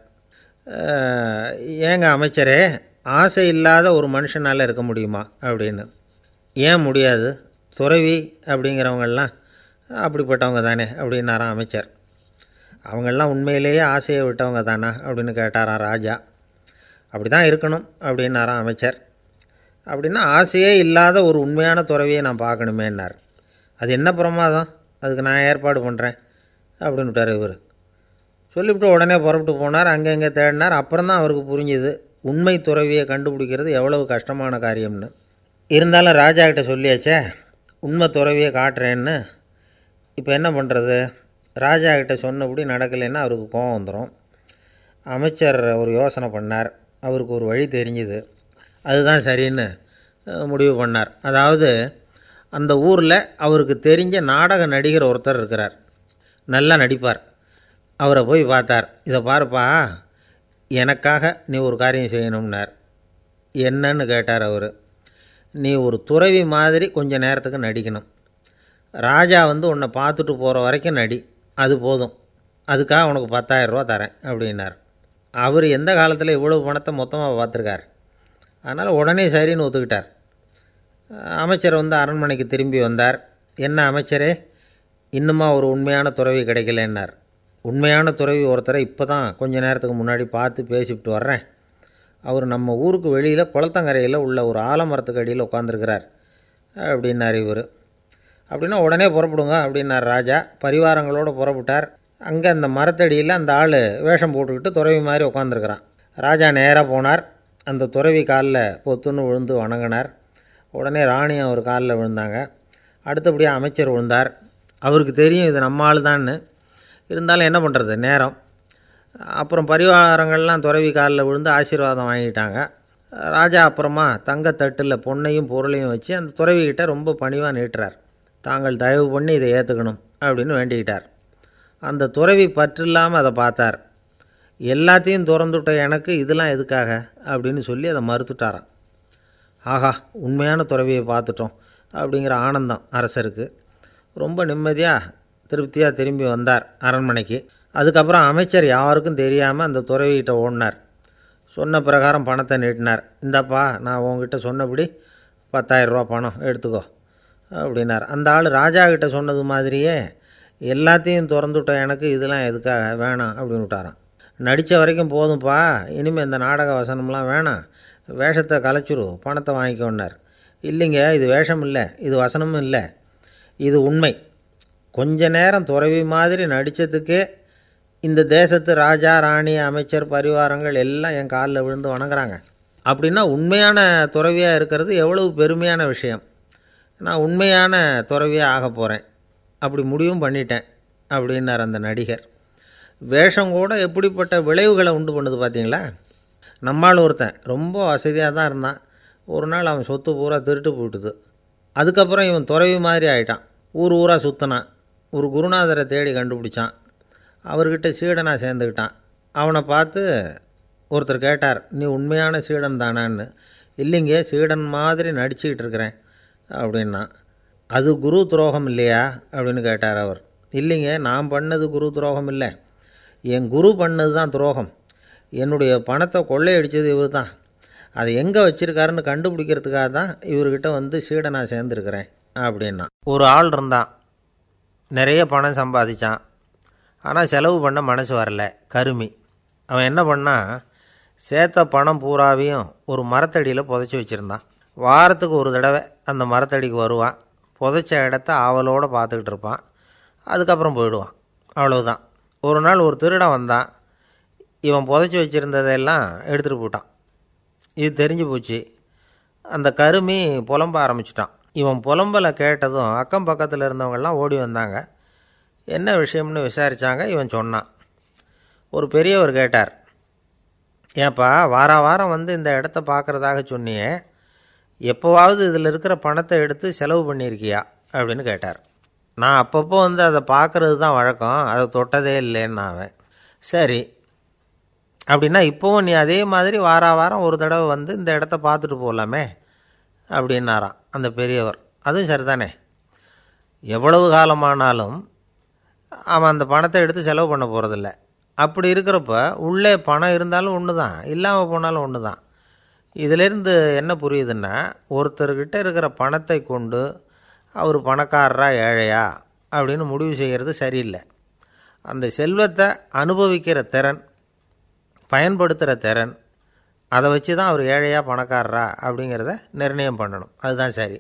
ஏங்க அமைச்சரே ஆசை இல்லாத ஒரு மனுஷனால் இருக்க முடியுமா? அப்படின்னு. ஏன் முடியாது? துறவி அப்படிங்கிறவங்கெல்லாம் அப்படிப்பட்டவங்க தானே அப்படின்னாராம் அமைச்சர். அவங்கெல்லாம் உண்மையிலேயே ஆசையை விட்டவங்க தானா அப்படின்னு கேட்டாராம் ராஜா. அப்படி தான் இருக்கணும் அப்படின்னாராம் அமைச்சர். அப்படின்னா ஆசையே இல்லாத ஒரு உண்மையான துறவியை நான் பார்க்கணுமேன்னார். அது என்ன பிரமாதம் அதுக்கு நான் ஏற்பாடு பண்ணுறேன் அப்படின்னு விட்டார் இவர். சொல்லிவிட்டு உடனே புறப்பட்டு போனார். அங்கே இங்கே தேடினார். அப்புறம் தான் அவருக்கு புரிஞ்சுது உண்மை துறவியை கண்டுபிடிக்கிறது எவ்வளவு கஷ்டமான காரியம்னு. இருந்தாலும் ராஜா கிட்ட சொல்லியாச்சே உண்மை துறவியை காட்டுறேன்னு. இப்போ என்ன பண்ணுறது ராஜா கிட்ட சொன்னபடி நடக்கலைன்னா அவருக்கு கோபம் வந்துடும் அமைச்சர் ஒரு யோசனை பண்ணார். அவருக்கு ஒரு வழி தெரிஞ்சுது. அதுதான் சரின்னு முடிவு பண்ணார். அதாவது அந்த ஊரில் அவருக்கு தெரிஞ்ச நாடக நடிகர் ஒருத்தர் இருக்கிறார். நல்லா நடிப்பார். அவரை போய் பார்த்தார். இதை பாருப்பா எனக்காக நீ ஒரு காரியம் செய்யணும்னார். என்னன்னு கேட்டார் அவர். நீ ஒரு துறவி மாதிரி கொஞ்சம் நேரத்துக்கு நடிக்கணும். ராஜா வந்து உன்னை பார்த்துட்டு போகிற வரைக்கும் நடி. அது போதும். அதுக்காக உனக்கு 10000 ரூபா தரேன் அப்படின்னார். அவர் எந்த காலத்தில் இவ்வளவு பணத்தை மொத்தமாக பார்த்துருக்கார்? அதனால் உடனே சரின்னு ஒத்துக்கிட்டார். அமைச்சர் வந்து அரண்மனைக்கு திரும்பி வந்தார். என்ன அமைச்சரே இன்னுமா ஒரு உண்மையான துறவி கிடைக்கலன்னார். உண்மையான துறவி ஒருத்தரை இப்போ தான் கொஞ்ச நேரத்துக்கு முன்னாடி பார்த்து பேசிவிட்டு வர்றேன். அவர் நம்ம ஊருக்கு வெளியில் குளத்தங்கரையில் உள்ள ஒரு ஆலமரத்துக்கு அடியில் உட்காந்துருக்கிறார் அப்படின்னார் இவர். அப்படின்னா உடனே புறப்படுங்க அப்படின்னார் ராஜா. பரிவாரங்களோடு புறப்பட்டார். அங்கே அந்த மரத்தடியில் அந்த ஆள் வேஷம் போட்டுக்கிட்டு துறவி மாதிரி உட்காந்துருக்கிறான் ராஜா நேராக போனார். அந்த துறவி காலில் பொத்துன்னு விழுந்து வணங்கினார். உடனே ராணி அவர் காலில் விழுந்தாங்க. அடுத்தபடியாக அமைச்சர் விழுந்தார். அவருக்கு தெரியும் இது நம்ம ஆள் தான்னு இருந்தாலும் என்ன பண்ணுறது நேரம். அப்புறம் பரிவாரங்கள்லாம் துறவி காலில் விழுந்து ஆசீர்வாதம் வாங்கிட்டாங்க. ராஜா அப்புறமா தங்கத்தட்டில் பொண்ணையும் பொருளையும் வச்சு அந்த துறவிக்கிட்ட ரொம்ப பணிவாக நீட்டுறார். தாங்கள் தயவு பண்ணி இதை ஏற்றுக்கணும் அப்படின்னு வேண்டிக்கிட்டார். அந்த துறவி பற்றில்லாமல் அதை பார்த்தார். எல்லாத்தையும் திறந்துவிட்ட எனக்கு இதெல்லாம் எதுக்காக? அப்படின்னு சொல்லி அதை மறுத்துட்டாராம். ஆஹா உண்மையான துறவியை பார்த்துட்டோம் அப்படிங்கிற ஆனந்தம் அரசருக்கு. ரொம்ப நிம்மதியாக திருப்தியாக திரும்பி வந்தார் அரண்மனைக்கு. அதுக்கப்புறம் அமைச்சர் யாருக்கும் தெரியாமல் அந்த துறவிகிட்ட ஓடினார். சொன்ன பிரகாரம் பணத்தை நீட்டினார். இந்தப்பா நான் உங்ககிட்ட சொன்னபடி 10000 ரூபா பணம் எடுத்துக்கோ. அப்படின்னார். அந்த ஆள் ராஜா கிட்ட சொன்னது மாதிரியே எல்லாத்தையும் திறந்துவிட்ட எனக்கு இதெல்லாம் எதுக்காக? வேணாம் அப்படின்னு விட்டாராம். நடித்த வரைக்கும் போதும்ப்பா இனிமேல் இந்த நாடக வசனம்லாம் வேணாம். வேஷத்தை கலைச்சிரு பணத்தை வாங்கிக்கோன்னார். இல்லைங்க இது வேஷம் இல்லை இது வசனமும் இல்லை இது உண்மை. கொஞ்ச நேரம் துறவி மாதிரி நடித்ததுக்கே இந்த தேசத்து ராஜா ராணி அமைச்சர் பரிவாரங்கள் எல்லாம் என் காலில் விழுந்து வணங்குறாங்க. அப்படின்னா உண்மையான துறவியாக இருக்கிறது எவ்வளவு பெருமையான விஷயம். நான் உண்மையான துறவியாக ஆக போகிறேன் அப்படி முடிவும் பண்ணிட்டேன் அப்படின்னார் அந்த நடிகர். வேஷம் கூட எப்படிப்பட்ட விளைவுகளை உண்டு பண்ணுது பார்த்தீங்களா? நம்மால் ஒருத்தன் ரொம்ப வசதியாக தான் இருந்தான். ஒரு நாள் அவன் சொத்து பூரா திருட்டு போயிட்டுது. அதுக்கப்புறம் இவன் துறவி மாதிரி ஆயிட்டான். ஊர் ஊராக சுற்றினான் ஒரு குருநாதரை தேடி கண்டுபிடிச்சான். அவர்கிட்ட சீடனாக சேர்ந்துக்கிட்டான். அவனை பார்த்து ஒருத்தர் கேட்டார் நீ உண்மையான சீடன் தானான்னு. இல்லைங்க சீடன் மாதிரி நடிச்சுக்கிட்டு இருக்கிறேன். அப்படின்னா அது குரு துரோகம் இல்லையா? அப்படின்னு கேட்டார் அவர். இல்லைங்க நான் பண்ணது குரு துரோகம் இல்லை. என் குரு பண்ணது தான் துரோகம். என்னுடைய பணத்தை கொள்ளையடித்தது இவர் தான். அதை எங்கே வச்சுருக்காருன்னு கண்டுபிடிக்கிறதுக்காக தான் இவர்கிட்ட வந்து சீடை நான் சேர்ந்துருக்கிறேன் அப்படின்னா. ஒரு ஆள் இருந்தான். நிறைய பணம் சம்பாதிச்சான். ஆனால் செலவு பண்ண மனசு வரல. கருமி. அவன் என்ன பண்ணான்? சேர்த்த பணம் பூராவையும் ஒரு மரத்தடியில் புதைச்சி வச்சுருந்தான். வாரத்துக்கு ஒரு தடவை அந்த மரத்தடிக்கு வருவான். புதைச்ச இடத்த ஆவலோடு பார்த்துக்கிட்டு இருப்பான். அதுக்கப்புறம் போயிடுவான். அவ்வளவுதான். ஒரு நாள் ஒரு திருடன் வந்தான். இவன் புதைச்சி வச்சுருந்ததெல்லாம் எடுத்துகிட்டு போயிட்டான். இது தெரிஞ்சு போச்சு. அந்த கருமி புலம்ப ஆரம்பிச்சிட்டான். இவன் புலம்பலை கேட்டதும் அக்கம் பக்கத்தில் இருந்தவங்கெல்லாம் ஓடி வந்தாங்க. என்ன விஷயம்னு விசாரித்தாங்க இவன் சொன்னான். ஒரு பெரியவர் கேட்டார். ஏப்பா வார வாரம் வந்து இந்த இடத்த பார்க்குறதாக சொன்னியே. எப்போவாவது இதில் இருக்கிற பணத்தை எடுத்து செலவு பண்ணியிருக்கியா? அப்படின்னு கேட்டார். நான் அப்பப்போ வந்து அதை பார்க்குறது தான் வழக்கம். அதை தொட்டதே இல்லைன்னு அவன் சரி. அப்படின்னா இப்போவும் நீ அதே மாதிரி வார வாரம் ஒரு தடவை வந்து இந்த இடத்த பார்த்துட்டு போகலாமே அப்படின்னாராம் அந்த பெரியவர். அதுவும் சரிதானே. எவ்வளவு காலமானாலும் அவன் அந்த பணத்தை எடுத்து செலவு பண்ண போகிறதில்ல அப்படி இருக்கிறப்ப உள்ளே பணம் இருந்தாலும் ஒன்று தான் இல்லாமல் போனாலும் ஒன்று தான் இதிலேருந்து என்ன புரியுதுன்னா ஒருத்தர்கிட்ட இருக்கிற பணத்தை கொண்டு அவர் பணக்காரரா ஏழையா அப்படின்னு முடிவு செய்கிறது சரியில்லை. அந்த செல்வத்தை அனுபவிக்கிற திறன் பயன்படுத்துகிற திறன் அதை வச்சு தான் அவர் ஏழையா பணக்காரரா அப்படிங்கிறத நிர்ணயம் பண்ணணும். அதுதான் சரி.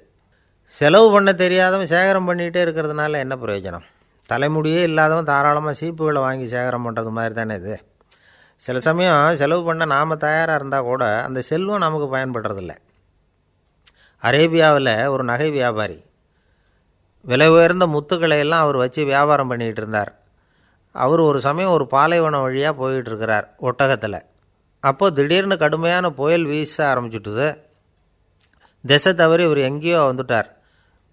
செலவு பண்ண தெரியாதவன் சேகரம் பண்ணிகிட்டே இருக்கிறதுனால என்ன பிரயோஜனம்? தலைமுடியே இல்லாதவன் தாராளமாக சீப்புகளை வாங்கி சேகரம் பண்ணுறது மாதிரி தானே இது? சில சமயம் செலவு பண்ண நாம் தயாராக இருந்தால் கூட அந்த செல்வம் நமக்கு பயன்படுறதில்ல. அரேபியாவில் ஒரு நகை வியாபாரி விலை உயர்ந்த முத்துக்களை எல்லாம் அவர் வச்சு வியாபாரம் பண்ணிகிட்டு இருந்தார். அவர் ஒரு சமயம் ஒரு பாலைவனம் வழியாக போயிட்டு இருக்கிறார் ஒட்டகத்தில். அப்போது திடீர்னு கடுமையான புயல் வீச ஆரம்பிச்சுட்டுது. திசை தவறி இவர் எங்கேயோ வந்துட்டார்.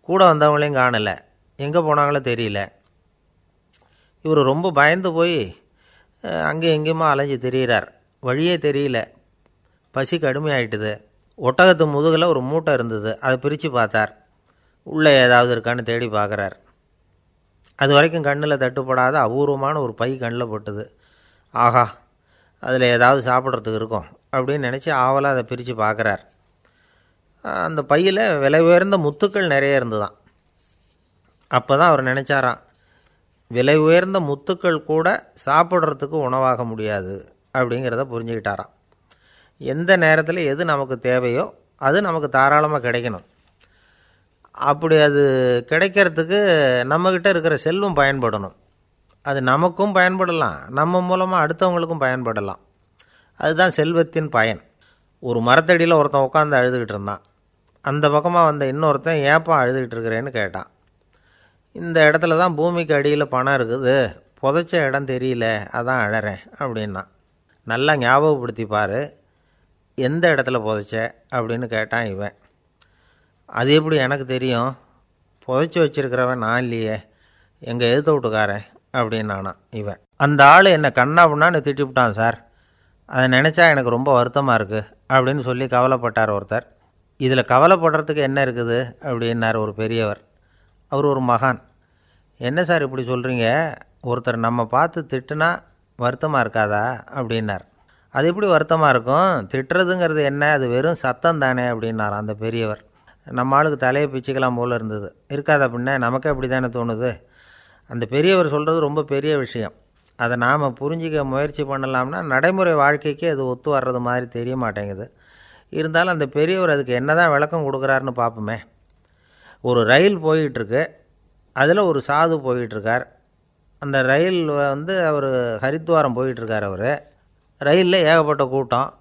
கூட வந்தவங்களையும் காணலை. எங்கே போனாங்களோ தெரியல. இவர் ரொம்ப பயந்து போய் அங்கேயும் எங்கேயுமா அலைஞ்சு திரியிறார். வழியே தெரியல. பசி கடுமையாயிட்டுது. ஒட்டகத்து முதுகில் ஒரு மூட்டை இருந்தது. அதை பிரித்து பார்த்தார். உள்ளே ஏதாவது இருக்கான்னு தேடி பார்க்குறார். அது வரைக்கும் கண்ணில் தட்டுப்படாத அபூர்வமான ஒரு பை கண்ணில் போட்டுது. ஆஹா அதில் ஏதாவது சாப்பிட்றதுக்கு இருக்கும் அப்படின்னு நினச்சி ஆவலாக அதை பிரித்து பார்க்குறார். அந்த பையில் விலை உயர்ந்த முத்துக்கள் நிறைய இருந்துதான் அப்போ தான் அவர் நினச்சாராம் விலை உயர்ந்த முத்துக்கள் கூட சாப்பிட்றதுக்கு உணவாக முடியாது அப்படிங்கிறத புரிஞ்சுக்கிட்டாராம். எந்த நேரத்தில் எது நமக்கு தேவையோ அது நமக்கு தாராளமாக கிடைக்கணும். அப்படி அது கிடைக்கிறதுக்கு நம்மக்கிட்ட இருக்கிற செல்வம் பயன்படணும். அது நமக்கும் பயன்படலாம். நம்ம மூலமாக அடுத்தவங்களுக்கும் பயன்படலாம். அதுதான் செல்வத்தின் பயன். ஒரு மரத்தடியில் ஒருத்தன் உட்காந்து அழுதுகிட்டு இருந்தான். அந்த பக்கமாக வந்த இன்னொருத்தன் ஏப்பா அழுதுகிட்டு இருக்கிறேன்னு கேட்டான். இந்த இடத்துல தான் பூமிக்கு அடியில் பணம் இருக்குது. புதைச்ச இடம் தெரியல அதான் அழறேன் அப்படின்னா. நல்லா ஞாபகப்படுத்தி பாரு எந்த இடத்துல புதைச்ச அப்படின்னு கேட்டான் இவன். அது எப்படி எனக்கு தெரியும்? புதைச்சி வச்சிருக்கிறவன் நான் இல்லையே எங்கள் எழுத்த வீட்டுக்காரன் அப்படின்னானா இவன். அந்த ஆள் என்னை கண்ணா பண்ணான்னு திட்டிவிட்டான் சார். அதை நினச்சா எனக்கு ரொம்ப வருத்தமாக இருக்குது அப்படின்னு சொல்லி கவலைப்பட்டார் ஒருத்தர். இதில் கவலைப்படுறதுக்கு என்ன இருக்குது? அப்படின்னார் ஒரு பெரியவர். அவர் ஒரு மகான். என்ன சார் இப்படி சொல்கிறீங்க ஒருத்தர் நம்ம பார்த்து திட்டுனா வருத்தமாக இருக்காதா? அப்படின்னார். அது எப்படி வருத்தமாக இருக்கும்? திட்டுறதுங்கிறது என்ன? அது வெறும் சத்தம் தானே? அப்படின்னார் அந்த பெரியவர். நம்ம ஆளுக்கு தலையை பிச்சுக்கலாம் போல் இருந்தது. இருக்காதா பின்ன நமக்கே அப்படி தானே தோணுது? அந்த பெரியவர் சொல்கிறது ரொம்ப பெரிய விஷயம். அதை நாம் புரிஞ்சிக்க முயற்சி பண்ணலாம்னா நடைமுறை வாழ்க்கைக்கு அது ஒத்து வர்றது மாதிரி தெரிய மாட்டேங்குது. இருந்தாலும் அந்த பெரியவர் அதுக்கு என்ன தான் விளக்கம் கொடுக்குறாருன்னு பார்ப்போமே. ஒரு ரயில் போயிட்டுருக்கு. அதில் ஒரு சாது போயிட்டுருக்கார். அந்த ரயில் வந்து அவர் ஹரித்வாரம் போயிட்டுருக்கார் அவர். ரயிலில் ஏகப்பட்ட கூட்டம்.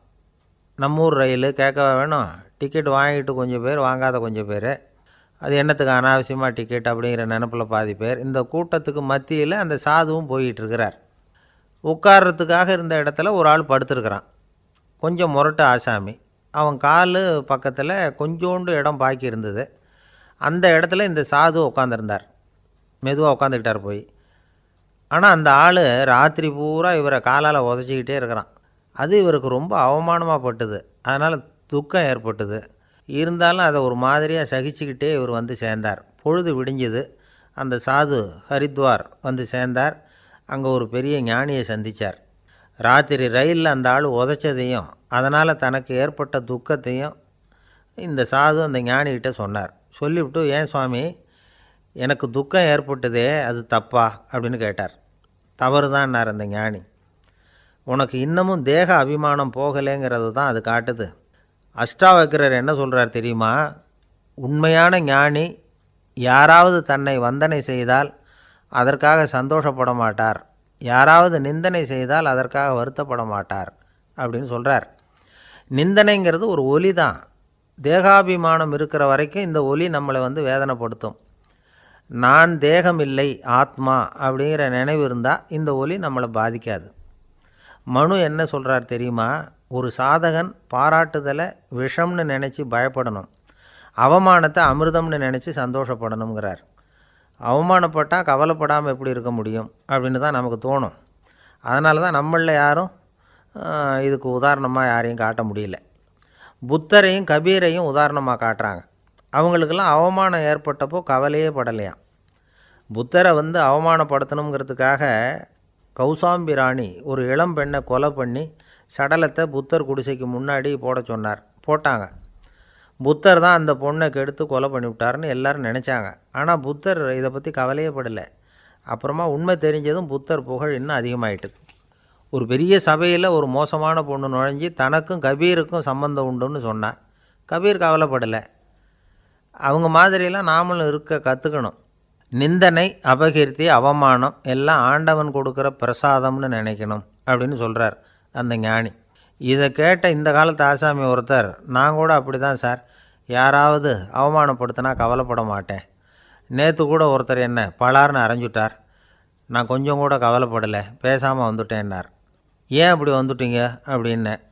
நம்ம ஊர் ரயில் கேட்க வேணும்? டிக்கெட் வாங்கிட்டு கொஞ்சம் பேர் வாங்காத கொஞ்சம் பேர். அது என்னத்துக்கு அனாவசியமாக டிக்கெட் அப்படிங்கிற நினப்பில் பாதி பேர். இந்த கூட்டத்துக்கு மத்தியில் அந்த சாதுவும் போயிட்டுருக்கிறார். உட்கார்றதுக்காக இருந்த இடத்துல ஒரு ஆள் படுத்துருக்கிறான். கொஞ்சம் முரட்டு ஆசாமி. அவன் கால் பக்கத்தில் கொஞ்சோண்டு இடம் பாக்கி இருந்தது. அந்த இடத்துல இந்த சாது உட்காந்துருந்தார் மெதுவாக உட்காந்துக்கிட்டார் போய். ஆனால் அந்த ஆள் ராத்திரி பூரா இவரை காலால் உதச்சிக்கிட்டே இருக்கிறான். அது இவருக்கு ரொம்ப அவமானமாக பட்டுது. அதனால் துக்கம் ஏற்பட்டுது. இருந்தாலும் அதை ஒரு மாதிரியாக சகிச்சுக்கிட்டே இவர் வந்து சேர்ந்தார். பொழுது விடிஞ்சது. அந்த சாது ஹரித்வார் வந்து சேர்ந்தார். அங்கே ஒரு பெரிய ஞானியை சந்தித்தார் ராத்திரி ரயிலில் அந்த ஆள் உதச்சதையும் அதனால் தனக்கு ஏற்பட்ட துக்கத்தையும் இந்த சாது அந்த ஞானிகிட்ட சொன்னார். சொல்லிவிட்டு ஏன் சுவாமி எனக்கு துக்கம் ஏற்பட்டதே அது தப்பா? அப்படின்னு கேட்டார். தவறு தான்னார் அந்த ஞானி. உனக்கு இன்னமும் தேக அபிமானம் போகலைங்கிறது தான் அது காட்டுது. அஷ்டாவக்கிரர் என்ன சொல்கிறார் தெரியுமா? உண்மையான ஞானி யாராவது தன்னை வந்தனை செய்தால் அதற்காக சந்தோஷப்பட மாட்டார். யாராவது நிந்தனை செய்தால் அதற்காக வருத்தப்பட மாட்டார். அப்படின்னு சொல்கிறார் நிந்தனைங்கிறது ஒரு ஒலி தான். தேகாபிமானம் இருக்கிற வரைக்கும் இந்த ஒலி நம்மளை வந்து வேதனைப்படுத்தும். நான் தேகம் இல்லை ஆத்மா அப்படிங்கிற நினைவு இருந்தால் இந்த ஒலி நம்மளை பாதிக்காது. மனு என்ன சொல்கிறார் தெரியுமா? ஒரு சாதகன் பாராட்டுதலை விஷம்னு நினச்சி பயப்படணும். அவமானத்தை அமிர்தம்னு நினச்சி சந்தோஷப்படணுங்கிறார் அவமானப்பட்டால் கவலைப்படாமல் எப்படி இருக்க முடியும் அப்படின்னு தான் நமக்கு தோணும். அதனால தான் நம்மளில் யாரும் இதுக்கு உதாரணமாக யாரையும் காட்ட முடியல. புத்தரையும் கபீரையும் உதாரணமாக காட்டுறாங்க. அவங்களுக்கெல்லாம் அவமானம் ஏற்பட்டப்போ கவலையே படலையாம் புத்தரை வந்து அவமானப்படுத்தணுங்கிறதுக்காக கௌசாம்பி ராணி ஒரு இளம் பெண்ணை கொலை பண்ணி சடலத்தை புத்தர் குடிசைக்கு முன்னாடி போட சொன்னார். போட்டாங்க. புத்தர் தான் அந்த பொண்ணை கெடுத்து கொலை பண்ணிவிட்டாருன்னு எல்லோரும் நினச்சாங்க. ஆனால் புத்தர் இதை பற்றி கவலையே படலை. அப்புறமா உண்மை தெரிஞ்சதும் புத்தர் புகழ் இன்னும் அதிகமாயிட்டுது. ஒரு பெரிய சபையில் ஒரு மோசமான பொண்ணு நுழைஞ்சி தனக்கும் கபீருக்கும் சம்மந்தம் உண்டுன்னு சொன்னான் கபீர் கவலைப்படலை. அவங்க மாதிரியெல்லாம் நாமளும் இருக்க கற்றுக்கணும் நிந்தனை அபகீர்த்தி அவமானம் எல்லாம் ஆண்டவன் கொடுக்குற பிரசாதம்னு நினைக்கணும் அப்படின்னு சொல்கிறார் அந்த ஞானி. இதை கேட்ட இந்த காலத்து ஆசாமி ஒருத்தர் நான் கூட அப்படி தான் சார். யாராவது அவமானப்படுத்தினா கவலைப்பட மாட்டேன். நேற்று கூட ஒருத்தர் என்ன பலார்னு அரைஞ்சுட்டார். நான் கொஞ்சம் கூட கவலைப்படலை. பேசாமல் வந்துட்டேன்னார். ஏன் அப்படி வந்துட்டீங்க அப்படின்னேன்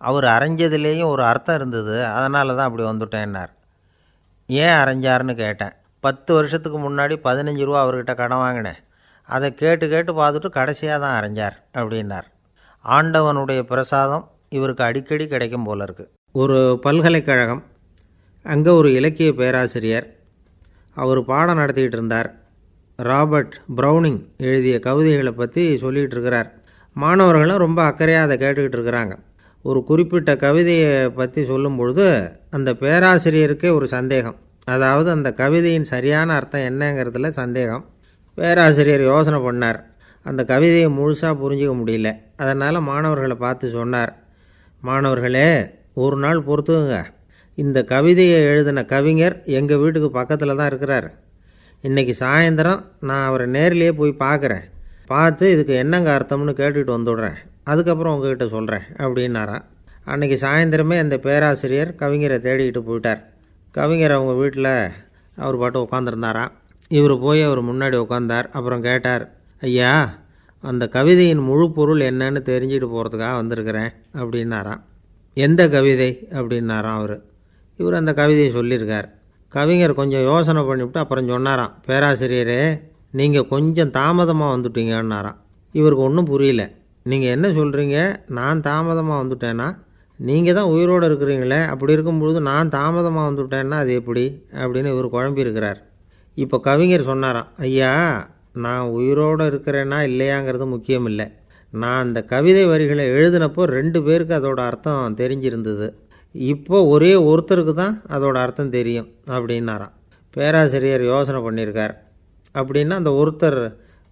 அவர் அரைஞ்சதுலேயும் ஒரு அர்த்தம் இருந்தது அதனால தான் அப்படி வந்துட்டேன்னார். ஏன் அரைஞ்சாருன்னு கேட்டேன். பத்து வருஷத்துக்கு முன்னாடி பதினஞ்சு ரூபா அவர்கிட்ட கடன் வாங்கினேன். அதை கேட்டு கேட்டு பார்த்துட்டு கடைசியாக தான் அரைஞ்சார் அப்படின்னார். ஆண்டவனுடைய பிரசாதம் இவருக்கு அடிக்கடி கிடைக்கும் போல இருக்கு. ஒரு பல்கலைக்கழகம் அங்கே ஒரு இலக்கிய பேராசிரியர் அவர் பாடம் நடத்திக்கிட்டு இருந்தார். ராபர்ட் ப்ரௌனிங் எழுதிய கவிதைகளை பற்றி சொல்லிகிட்டு இருக்கிறார். மாணவர்களும் ரொம்ப அக்கறையாக அதை கேட்டுக்கிட்டு இருக்கிறாங்க. ஒரு குறிப்பிட்ட கவிதையை பற்றி சொல்லும் பொழுது அந்த பேராசிரியருக்கே ஒரு சந்தேகம். அதாவது அந்த கவிதையின் சரியான அர்த்தம் என்னங்கிறதுல சந்தேகம். பேராசிரியர் யோசனை பண்ணார். அந்த கவிதையை முழுசாக புரிஞ்சிக்க முடியல. அதனால் மாணவர்களை பார்த்து சொன்னார். மாணவர்களே ஒரு நாள் பொறுத்துக்குங்க. இந்த கவிதையை எழுதின கவிஞர் எங்கள் வீட்டுக்கு பக்கத்தில் தான் இருக்கிறார். இன்றைக்கி சாயந்தரம் நான் அவரை நேர்லேயே போய் பார்க்குறேன். பார்த்து இதுக்கு என்னங்க அர்த்தம்னு கேட்டுக்கிட்டு வந்துடுறேன் அதுக்கப்புறம் உங்ககிட்ட சொல்கிறேன் அப்படின்னாராம். அன்றைக்கி சாயந்தரமே அந்த பேராசிரியர் கவிஞரை தேடிக்கிட்டு போயிட்டார். கவிஞர் அவங்க வீட்டில் அவர் பாட்டு உட்காந்துருந்தாராம் இவர் போய் அவர் முன்னாடி உட்காந்தார் அப்புறம் கேட்டார் ஐயா அந்த கவிதையின் முழு பொருள் என்னன்னு தெரிஞ்சுட்டு போகிறதுக்காக வந்திருக்கிறேன் அப்படின்னாராம். எந்த கவிதை? அப்படின்னாராம் அவர். இவர் அந்த கவிதையை சொல்லியிருக்கார். கவிஞர் கொஞ்சம் யோசனை பண்ணிவிட்டு அப்புறம் சொன்னாராம் பேராசிரியரே நீங்கள் கொஞ்சம் தாமதமாக வந்துட்டீங்கன்னாராம். இவருக்கு ஒன்றும் புரியல. நீங்கள் என்ன சொல்கிறீங்க நான் தாமதமாக வந்துட்டேன்னா நீங்கள் தான் உயிரோடு இருக்கிறீங்களே. அப்படி இருக்கும்பொழுது நான் தாமதமாக வந்துவிட்டேன்னா அது எப்படி? அப்படின்னு இவர் குழம்பி இருக்கிறார் இப்போ கவிஞர் சொன்னாராம் ஐயா நான் உயிரோடு இருக்கிறேன்னா இல்லையாங்கிறது முக்கியம் இல்லை நான் அந்த கவிதை வரிகளை எழுதினப்போ ரெண்டு பேருக்கு அதோட அர்த்தம் தெரிஞ்சிருந்தது. இப்போ ஒரே ஒருத்தருக்கு தான் அதோட அர்த்தம் தெரியும் அப்படின்னாராம். பேராசிரியர் யோசனை பண்ணியிருக்கார். அப்படின்னா அந்த ஒருத்தர்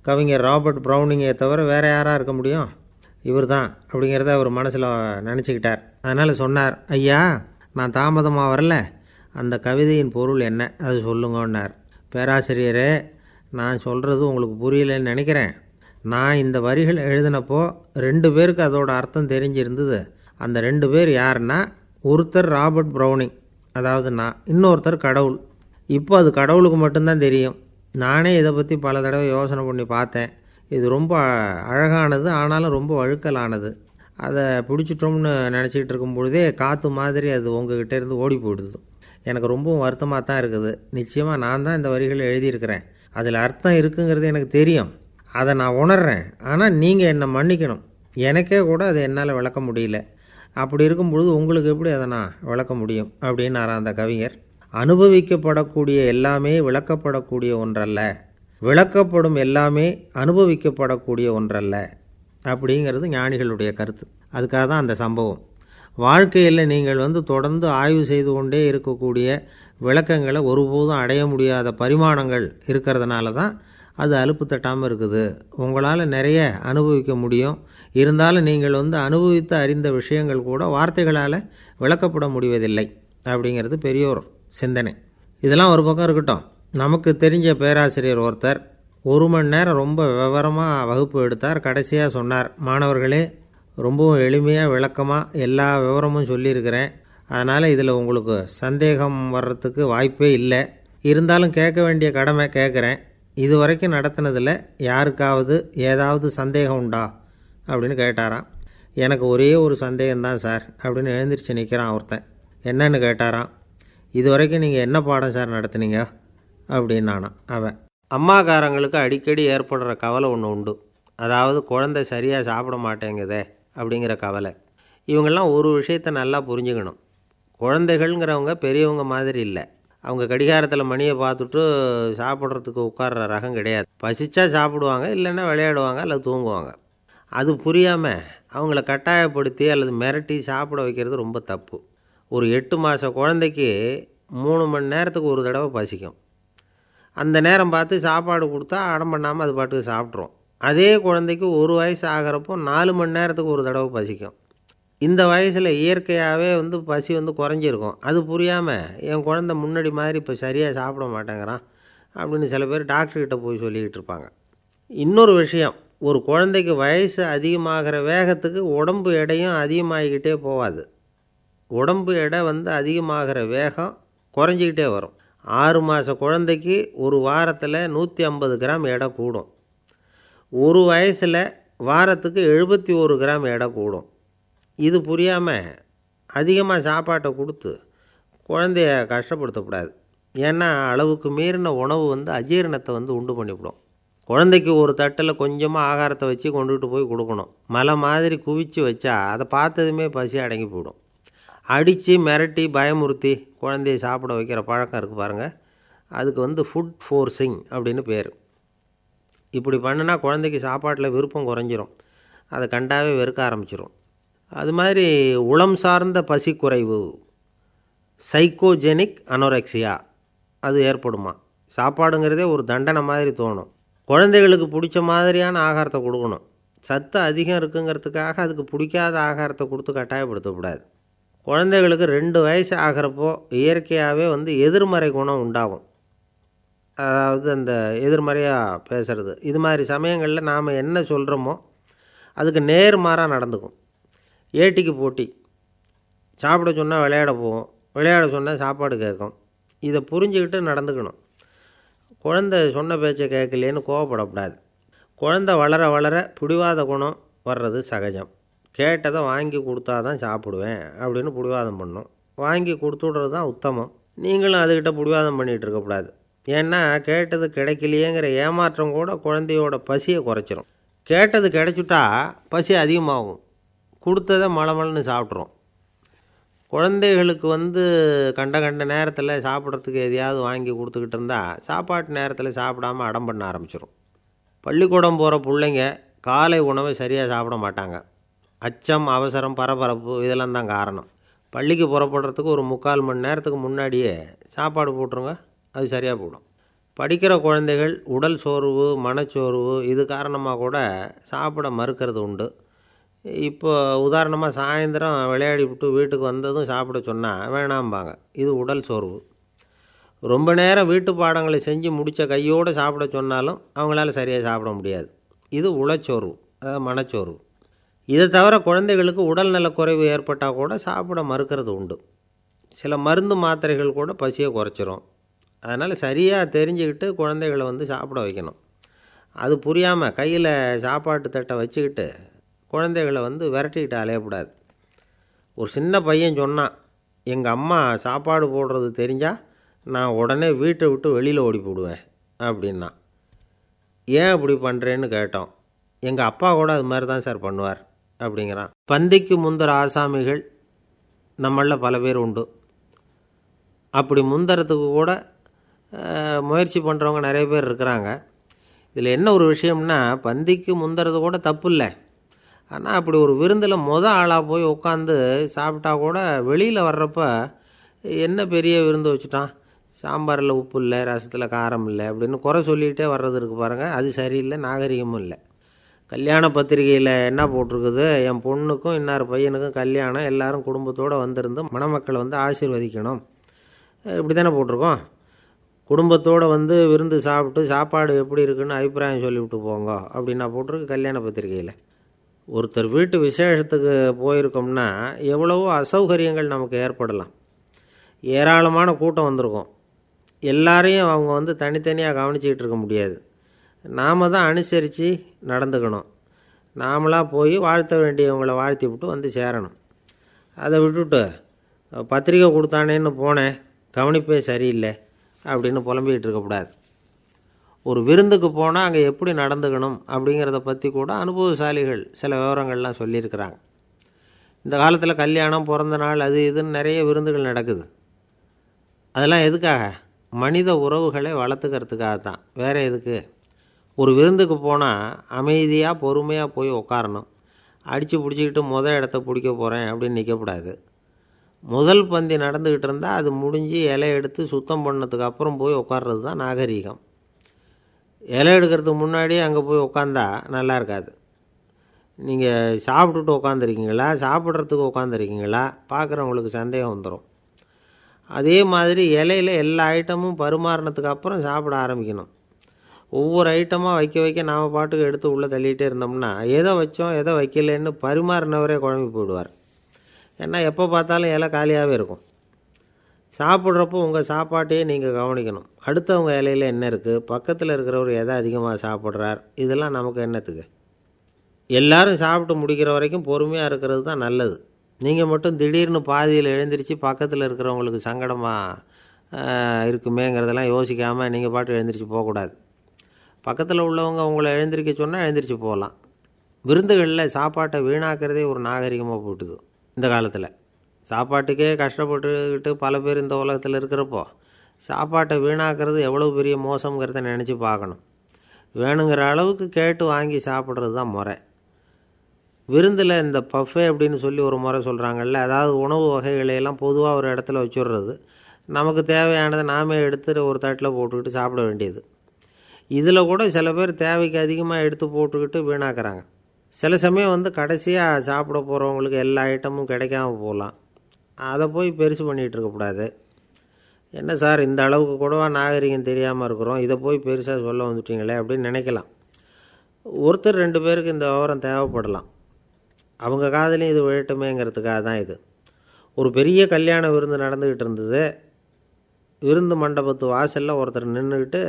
கவிஞர் ராபர்ட் ப்ரௌனிங்கை தவிர வேறு யாராக இருக்க முடியும்? இவர் தான் அப்படிங்கிறத அவர் மனசில் நினச்சிக்கிட்டார். அதனால் சொன்னார் ஐயா நான் தாமதமாக வரல. அந்த கவிதையின் பொருள் என்ன? அது சொல்லுங்கன்னார். பேராசிரியரே நான் சொல்கிறது உங்களுக்கு புரியலைன்னு நினைக்கிறேன். நான் இந்த வரிகள் எழுதினப்போ ரெண்டு பேருக்கு அதோட அர்த்தம் தெரிஞ்சிருந்தது. அந்த ரெண்டு பேர் யாருன்னா ஒருத்தர் ராபர்ட் ப்ரௌனிங் அதாவது நான் இன்னொருத்தர் கடவுள். இப்போ அது கடவுளுக்கு மட்டும்தான் தெரியும். நானே இதை பற்றி பல தடவை யோசனை பண்ணி பார்த்தேன். இது ரொம்ப அழகானது ஆனாலும் ரொம்ப வழுக்கலானது. அதை பிடிச்சிட்டோம்னு நினச்சிக்கிட்டு இருக்கும் பொழுதே காற்று மாதிரி அது உங்ககிட்ட இருந்து ஓடி போயிடுது. எனக்கு ரொம்பவும் வருத்தமாக தான் இருக்குது. நிச்சயமாக நான் தான் இந்த வரிகளை எழுதியிருக்கிறேன். அதில் அர்த்தம் இருக்குங்கிறது எனக்கு தெரியும். அதை நான் உணர்கிறேன் ஆனால் நீங்கள் என்னை மன்னிக்கணும். எனக்கே கூட அதை என்னால் விளக்க முடியல. அப்படி இருக்கும் பொழுது உங்களுக்கு எப்படி அதை நான் விளக்க முடியும்? அப்படின்னாராம் அந்த கவிஞர் அனுபவிக்கப்படக்கூடிய எல்லாமே விளக்கப்படக்கூடிய ஒன்றல்ல. விளக்கப்படும் எல்லாமே அனுபவிக்கப்படக்கூடிய ஒன்றல்ல. அப்படிங்கிறது ஞானிகளுடைய கருத்து. அதுக்காக தான் அந்த சம்பவம். வாழ்க்கையில் நீங்கள் வந்து தொடர்ந்து ஆய்வு செய்து கொண்டே இருக்கக்கூடிய விளக்கங்களை ஒருபோதும் அடைய முடியாத பரிமாணங்கள் இருக்கிறதுனால தான் அது அலுப்பு தட்டாமல் இருக்குது. உங்களால் நிறைய அனுபவிக்க முடியும். இருந்தாலும் நீங்கள் வந்து அனுபவித்து அறிந்த விஷயங்கள் கூட வார்த்தைகளால் விளக்கப்பட முடிவதில்லை. அப்படிங்கிறது பெரியோர் சிந்தனை. இதெல்லாம் ஒரு பக்கம் இருக்கட்டும். நமக்கு தெரிஞ்ச பேராசிரியர் ஒருத்தர் ஒரு மணி நேரம் ரொம்ப விவரமாக வகுப்பு எடுத்தார் கடைசியாக சொன்னார் மாணவர்களே ரொம்பவும் எளிமையாக விளக்கமாக எல்லா விவரமும் சொல்லியிருக்கிறேன். அதனால் இதில் உங்களுக்கு சந்தேகம் வர்றதுக்கு வாய்ப்பே இல்லை. இருந்தாலும் கேட்க வேண்டிய கடமை கேட்குறேன். இது வரைக்கும் நடத்தினதில் யாருக்காவது ஏதாவது சந்தேகம் உண்டா? அப்படின்னு கேட்டாராம். எனக்கு ஒரே ஒரு சந்தேகம்தான் சார் அப்படின்னு எழுந்திரிச்சு நிற்கிறான் ஒருத்தன். என்னன்னு? கேட்டாராம். இது வரைக்கும் நீங்கள் என்ன பாடம் சார் நடத்துனீங்க? அப்படின்னானான் அவன். அம்மாக்காரங்களுக்கு அடிக்கடி ஏற்படுற கவலை ஒன்று உண்டு. அதாவது குழந்தை சரியாக சாப்பிட மாட்டேங்குதே அப்படிங்கிற கவலை. இவங்கெல்லாம் ஒரு விஷயத்தை நல்லா புரிஞ்சுக்கணும். குழந்தைகள்ங்கிறவங்க பெரியவங்க மாதிரி இல்லை. அவங்க கடிகாரத்தில் மணியை பார்த்துட்டு சாப்பிட்றதுக்கு உட்கார்ற ரகம் கிடையாது. பசிச்சா சாப்பிடுவாங்க இல்லைன்னா விளையாடுவாங்க அல்லது தூங்குவாங்க. அது புரியாமல் அவங்கள கட்டாயப்படுத்தி அல்லது மிரட்டி சாப்பிட வைக்கிறது ரொம்ப தப்பு. ஒரு எட்டு மாத குழந்தைக்கு மூணு மணி நேரத்துக்கு ஒரு தடவை பசிக்கும். அந்த நேரம் பார்த்து சாப்பாடு கொடுத்தா அடம் பண்ணாமல் அது பாட்டுக்கு சாப்பிட்ருவோம் அதே குழந்தைக்கு ஒரு வயசு ஆகிறப்போ நாலு மணி நேரத்துக்கு ஒரு தடவை பசிக்கும். இந்த வயசில் இயற்கையாகவே வந்து பசி வந்து குறைஞ்சிருக்கும். அது புரியாமல் என் குழந்தை முன்னாடி மாதிரி இப்போ சரியாக சாப்பிட மாட்டேங்கிறான் அப்படின்னு சில பேர் டாக்டர்கிட்ட போய் சொல்லிக்கிட்டு இருப்பாங்க. இன்னொரு விஷயம் ஒரு குழந்தைக்கு வயசு அதிகமாகிற வேகத்துக்கு உடம்பு எடையும் அதிகமாகிக்கிட்டே போகாது. உடம்பு எடை வந்து அதிகமாகிற வேகம் குறைஞ்சிக்கிட்டே வரும். ஆறு மாத குழந்தைக்கு ஒரு வாரத்தில் நூற்றி ஐம்பது கிராம் எடை கூடும். ஒரு வயசில் வாரத்துக்கு எழுபத்தி ஒரு கிராம் எடை கூடும். இது புரியாமல் அதிகமாக சாப்பாட்டை கொடுத்து குழந்தைய கஷ்டப்படுத்தக்கூடாது. ஏன்னா அளவுக்கு மீறின உணவு வந்து அஜீரணத்தை வந்து உண்டு பண்ணிவிடும். குழந்தைக்கு ஒரு தட்டில் கொஞ்சமாக ஆகாரத்தை வச்சு கொண்டுகிட்டு போய் கொடுக்கணும். மலை மாதிரி குவிச்சு வச்சா அதை பார்த்ததுமே பசி அடங்கி போயிடும். அடித்து மிரட்டி பயமுறுத்தி குழந்தைய சாப்பிட வைக்கிற பழக்கம் இருக்குது பாருங்கள் அதுக்கு வந்து ஃபுட் ஃபோர்ஸிங் அப்படின்னு பேர். இப்படி பண்ணினா குழந்தைக்கு சாப்பாட்டில் விருப்பம் குறைஞ்சிரும். அதை கண்டாவே வெறுக்க ஆரம்பிச்சிரும். அது மாதிரி உளம் சார்ந்த பசி குறைவு சைக்கோஜெனிக் அனோரெக்சியா அது ஏற்படுமா? சாப்பாடுங்கிறதே ஒரு தண்டனை மாதிரி தோணும். குழந்தைகளுக்கு பிடிச்ச மாதிரியான ஆகாரத்தை கொடுக்கணும். சத்து அதிகம் இருக்குங்கிறதுக்காக அதுக்கு பிடிக்காத ஆகாரத்தை கொடுத்து கட்டாயப்படுத்தக்கூடாது. குழந்தைகளுக்கு ரெண்டு வயசு ஆகிறப்போ இயற்கையாகவே வந்து எதிர்மறை குணம் உண்டாகும். அதாவது அந்த எதிர்மறையாக பேசுகிறது இது மாதிரி சமயங்களில் நாம் என்ன சொல்கிறோமோ அதுக்கு நேர்மாறாக நடந்துக்கும். ஏட்டிக்கு போட்டி. சாப்பிட சொன்னால் விளையாட போவோம். விளையாட சொன்னால் சாப்பாடு கேட்கும். இதை புரிஞ்சுக்கிட்டு நடந்துக்கணும். குழந்தை சொன்ன பேச்சை கேட்கலேன்னு கோவப்படக்கூடாது. குழந்தை வளர வளர பிடிவாத குணம் வர்றது சகஜம். கேட்டதை வாங்கி கொடுத்தா தான் சாப்பிடுவேன் அப்படின்னு பிடிவாதம் பண்ணும். வாங்கி கொடுத்து விட்றது தான் உத்தமம். நீங்களும் அதுக்கிட்ட பிடிவாதம் பண்ணிகிட்டு இருக்கக்கூடாது ஏன்னா கேட்டது கிடைக்கலையேங்கிற ஏமாற்றம் கூட குழந்தையோட பசியை குறைச்சிரும். கேட்டது கிடைச்சிட்டா பசி அதிகமாகும். கொடுத்ததை மலமலன்னு சாப்பிட்றோம். குழந்தைகளுக்கு வந்து கண்ட கண்ட நேரத்தில் சாப்பிட்றதுக்கு எதையாவது வாங்கி கொடுத்துக்கிட்டு இருந்தால் சாப்பாட்டு நேரத்தில் சாப்பிடாம அடம் பண்ண ஆரம்பிச்சிடும் பள்ளிக்கூடம் போகிற பிள்ளைங்க காலை உணவை சரியாக சாப்பிட மாட்டாங்க. அச்சம் அவசரம் பரபரப்பு இதெல்லாம் தான் காரணம். பள்ளிக்கு புறப்படுறதுக்கு ஒரு முக்கால் மணி நேரத்துக்கு முன்னாடியே சாப்பாடு போட்டுருங்க அது சரியாக போடும் படிக்கிற குழந்தைகள் உடல் சோர்வு மனச்சோர்வு இது காரணமாக கூட சாப்பிட மறுக்கிறது உண்டு. இப்போ உதாரணமாக சாயந்தரம் விளையாடி விட்டு வீட்டுக்கு வந்ததும் சாப்பிட சொன்னால் வேணாம்பாங்க இது உடல் சோர்வு. ரொம்ப நேரம் வீட்டு பாடங்களை செஞ்சு முடித்த கையோடு சாப்பிட சொன்னாலும் அவங்களால சரியாக சாப்பிட முடியாது. இது உளச்சோர்வு அதாவது மனச்சோர்வு. இதை தவிர குழந்தைகளுக்கு உடல்நல குறைவு ஏற்பட்டால் கூட சாப்பிட மறுக்கிறது உண்டு. சில மருந்து மாத்திரைகள் கூட பசியை குறைச்சிரும். அதனால் சரியாக தெரிஞ்சுக்கிட்டு குழந்தைகளை வந்து சாப்பிட வைக்கணும். அது புரியாமல் கையில் சாப்பாட்டு தட்டை வச்சுக்கிட்டு குழந்தைகளை வந்து விரட்டிக்கிட்டு அலையக்கூடாது. ஒரு சின்ன பையன் சொன்னான் எங்கள் அம்மா சாப்பாடு போடுறது தெரிஞ்சால் நான் உடனே வீட்டை விட்டு வெளியில் ஓடி போடுவேன் அப்படின்னா ஏன் அப்படி பண்ணுறேன்னு கேட்டோம். எங்கள் அப்பா கூட அது மாதிரி தான் சார் பண்ணுவார். அப்படிங்கிறான். பந்திக்கு முந்தர ஆசாமிகள் நம்மளில் பல பேர் உண்டு. அப்படி முந்தறதுக்கு கூட முயற்சி பண்ணுறவங்க நிறைய பேர் இருக்கிறாங்க. இதில் என்ன ஒரு விஷயம்னா பந்திக்கு முந்துறது கூட தப்பு இல்லை ஆனால் அப்படி ஒரு விருந்தில் மொதல் ஆளாக போய் உட்காந்து சாப்பிட்டா கூட வெளியில் வர்றப்ப என்ன பெரிய விருந்து வச்சுட்டான்? சாம்பாரில் உப்பு இல்லை ரசத்தில் காரம் இல்லை அப்படின்னு குறை சொல்லிகிட்டே வர்றது இருக்குது பாருங்கள் அது சரியில்லை நாகரிகமும் இல்லை. கல்யாண பத்திரிகையில் என்ன போட்டிருக்குது? என் பொண்ணுக்கும் இன்னார் பையனுக்கும் கல்யாணம். எல்லாரும் குடும்பத்தோடு வந்திருந்து மணமக்களை வந்து ஆசீர்வதிக்கணும். இப்படி தானே போட்டிருக்கோம்? குடும்பத்தோடு வந்து விருந்து சாப்பிட்டு சாப்பாடு எப்படி இருக்குன்னு அபிப்பிராயம் சொல்லிவிட்டு போங்க அப்படின்னா போட்டிருக்கு கல்யாண பத்திரிகையில். ஒருத்தர் வீட்டு விசேஷத்துக்கு போயிருக்கோம்னா எவ்வளவோ அசௌகரியங்கள் நமக்கு ஏற்படலாம். ஏராளமான கூட்டம் வந்திருக்கும். எல்லாரையும் அவங்க வந்து தனித்தனியாக கவனிச்சிக்கிட்டு இருக்க முடியாது. நாம் தான் அனுசரித்து நடந்துக்கணும். நாமளாக போய் வாழ்த்த வேண்டியவங்களை வாழ்த்தி விட்டு வந்து சேரணும். அதை விட்டுட்டு பத்திரிக்கை கொடுத்தானேன்னு போனேன் கவனிப்பே சரியில்லை அப்படின்னு புலம்பிக்கிட்டு இருக்கக்கூடாது ஒரு விருந்துக்கு போனால் அங்கே எப்படி நடந்துக்கணும் அப்படிங்கிறத பற்றி கூட அனுபவசாலிகள் சில விவரங்கள்லாம் சொல்லியிருக்கிறாங்க. இந்த காலத்தில் கல்யாணம் பிறந்த நாள் அது இதுன்னு நிறைய விருந்துகள் நடக்குது. அதெல்லாம் எதுக்காக? மனித உறவுகளை வளர்த்துக்கிறதுக்காக தான் வேறு எதுக்கு? ஒரு விருந்துக்கு போனால் அமைதியாக பொறுமையாக போய் உட்காரணும் அடித்து பிடிச்சிக்கிட்டு முதல் இடத்த பிடிக்க போகிறேன் அப்படின்னு நிற்கக்கூடாது முதல் பந்தி நடந்துக்கிட்டு இருந்தால் அது முடிஞ்சு இலை எடுத்து சுத்தம் பண்ணதுக்கு அப்புறம் போய் உட்கார்றது தான் நாகரீகம். இலை எடுக்கிறதுக்கு முன்னாடியே அங்கே போய் உட்காந்தா நல்லா இருக்காது. நீங்கள் சாப்பிட்டுட்டு உட்காந்துருக்கீங்களா சாப்பிட்றதுக்கு உட்காந்துருக்கீங்களா பார்க்குறவங்களுக்கு சந்தேகம் வந்துடும் அதே மாதிரி இலையில் எல்லா ஐட்டமும் பரிமாறினதுக்கு அப்புறம் சாப்பிட ஆரம்பிக்கணும். ஒவ்வொரு ஐட்டமாக வைக்க வைக்க நாம் பாட்டுக்கு எடுத்து உள்ளே தள்ளிகிட்டே இருந்தோம்னா எதை வச்சோம் எதை வைக்கலன்னு பரிமாறினவரே குழம்பி போயிடுவார். ஏன்னா எப்போ பார்த்தாலும் இலை காலியாகவே இருக்கும். சாப்பிட்றப்போ உங்கள் சாப்பாட்டையே நீங்கள் கவனிக்கணும். அடுத்தவங்க இலையில் என்ன இருக்குது பக்கத்தில் இருக்கிறவர் எதை அதிகமாக சாப்பிட்றார் இதெல்லாம் நமக்கு என்னத்துக்கு? எல்லாரும் சாப்பிட்டு முடிக்கிற வரைக்கும் பொறுமையாக இருக்கிறது தான் நல்லது. நீங்கள் மட்டும் திடீர்னு பாதியில் எழுந்திரிச்சு பக்கத்தில் இருக்கிறவங்களுக்கு சங்கடமாக இருக்குமேங்கிறதெல்லாம் யோசிக்காமல் நீங்கள் பாட்டு எழுந்திரிச்சு போகக்கூடாது. பக்கத்தில் உள்ளவங்க உங்களை எழுந்திரிக்க சொன்னால் எழுந்திரிச்சு போகலாம் விருந்துகளில் சாப்பாட்டை வீணாக்கிறதே ஒரு நாகரிகமாக போட்டுது இந்த காலத்தில். சாப்பாட்டுக்கே கஷ்டப்பட்டுக்கிட்டு பல பேர் இந்த உலகத்தில் இருக்கிறப்போ சாப்பாட்டை வீணாக்கிறது எவ்வளோ பெரிய மோசங்கிறத நினச்சி பார்க்கணும். வேணுங்கிற அளவுக்கு கேட்டு வாங்கி சாப்பிட்றது தான் முறை. விருந்தில் இந்த பஃபே அப்படின்னு சொல்லி ஒரு முறை சொல்கிறாங்கல்ல அதாவது உணவு வகைகளையெல்லாம் பொதுவாக ஒரு இடத்துல வச்சுடுறது. நமக்கு தேவையானதை நாமே எடுத்து ஒரு தட்டில் போட்டுக்கிட்டு சாப்பிட வேண்டியது. இதில் கூட சில பேர் தேவைக்கு அதிகமாக எடுத்து போட்டுக்கிட்டு வீணாக்குறாங்க. சில சமயம் வந்து கடைசியாக சாப்பிட போகிறவங்களுக்கு எல்லா ஐட்டமும் கிடைக்காம போகலாம். அதை போய் பெருசு பண்ணிகிட்டு இருக்கக்கூடாது என்ன சார் இந்த அளவுக்கு கூடவா நாகரிகம் தெரியாமல் இருக்கிறோம்? இதை போய் பெருசாக சொல்ல வந்துட்டீங்களே அப்படின்னு நினைக்கலாம். ஒருத்தர் ரெண்டு பேருக்கு இந்த விவரம் தேவைப்படலாம். அவங்க காதலையும் இது விழட்டுமேங்கிறதுக்காக தான் இது. ஒரு பெரிய கல்யாண விருந்து நடந்துக்கிட்டு இருந்தது. விருந்து மண்டபத்து வாசலில் ஒருத்தர் நின்றுக்கிட்டு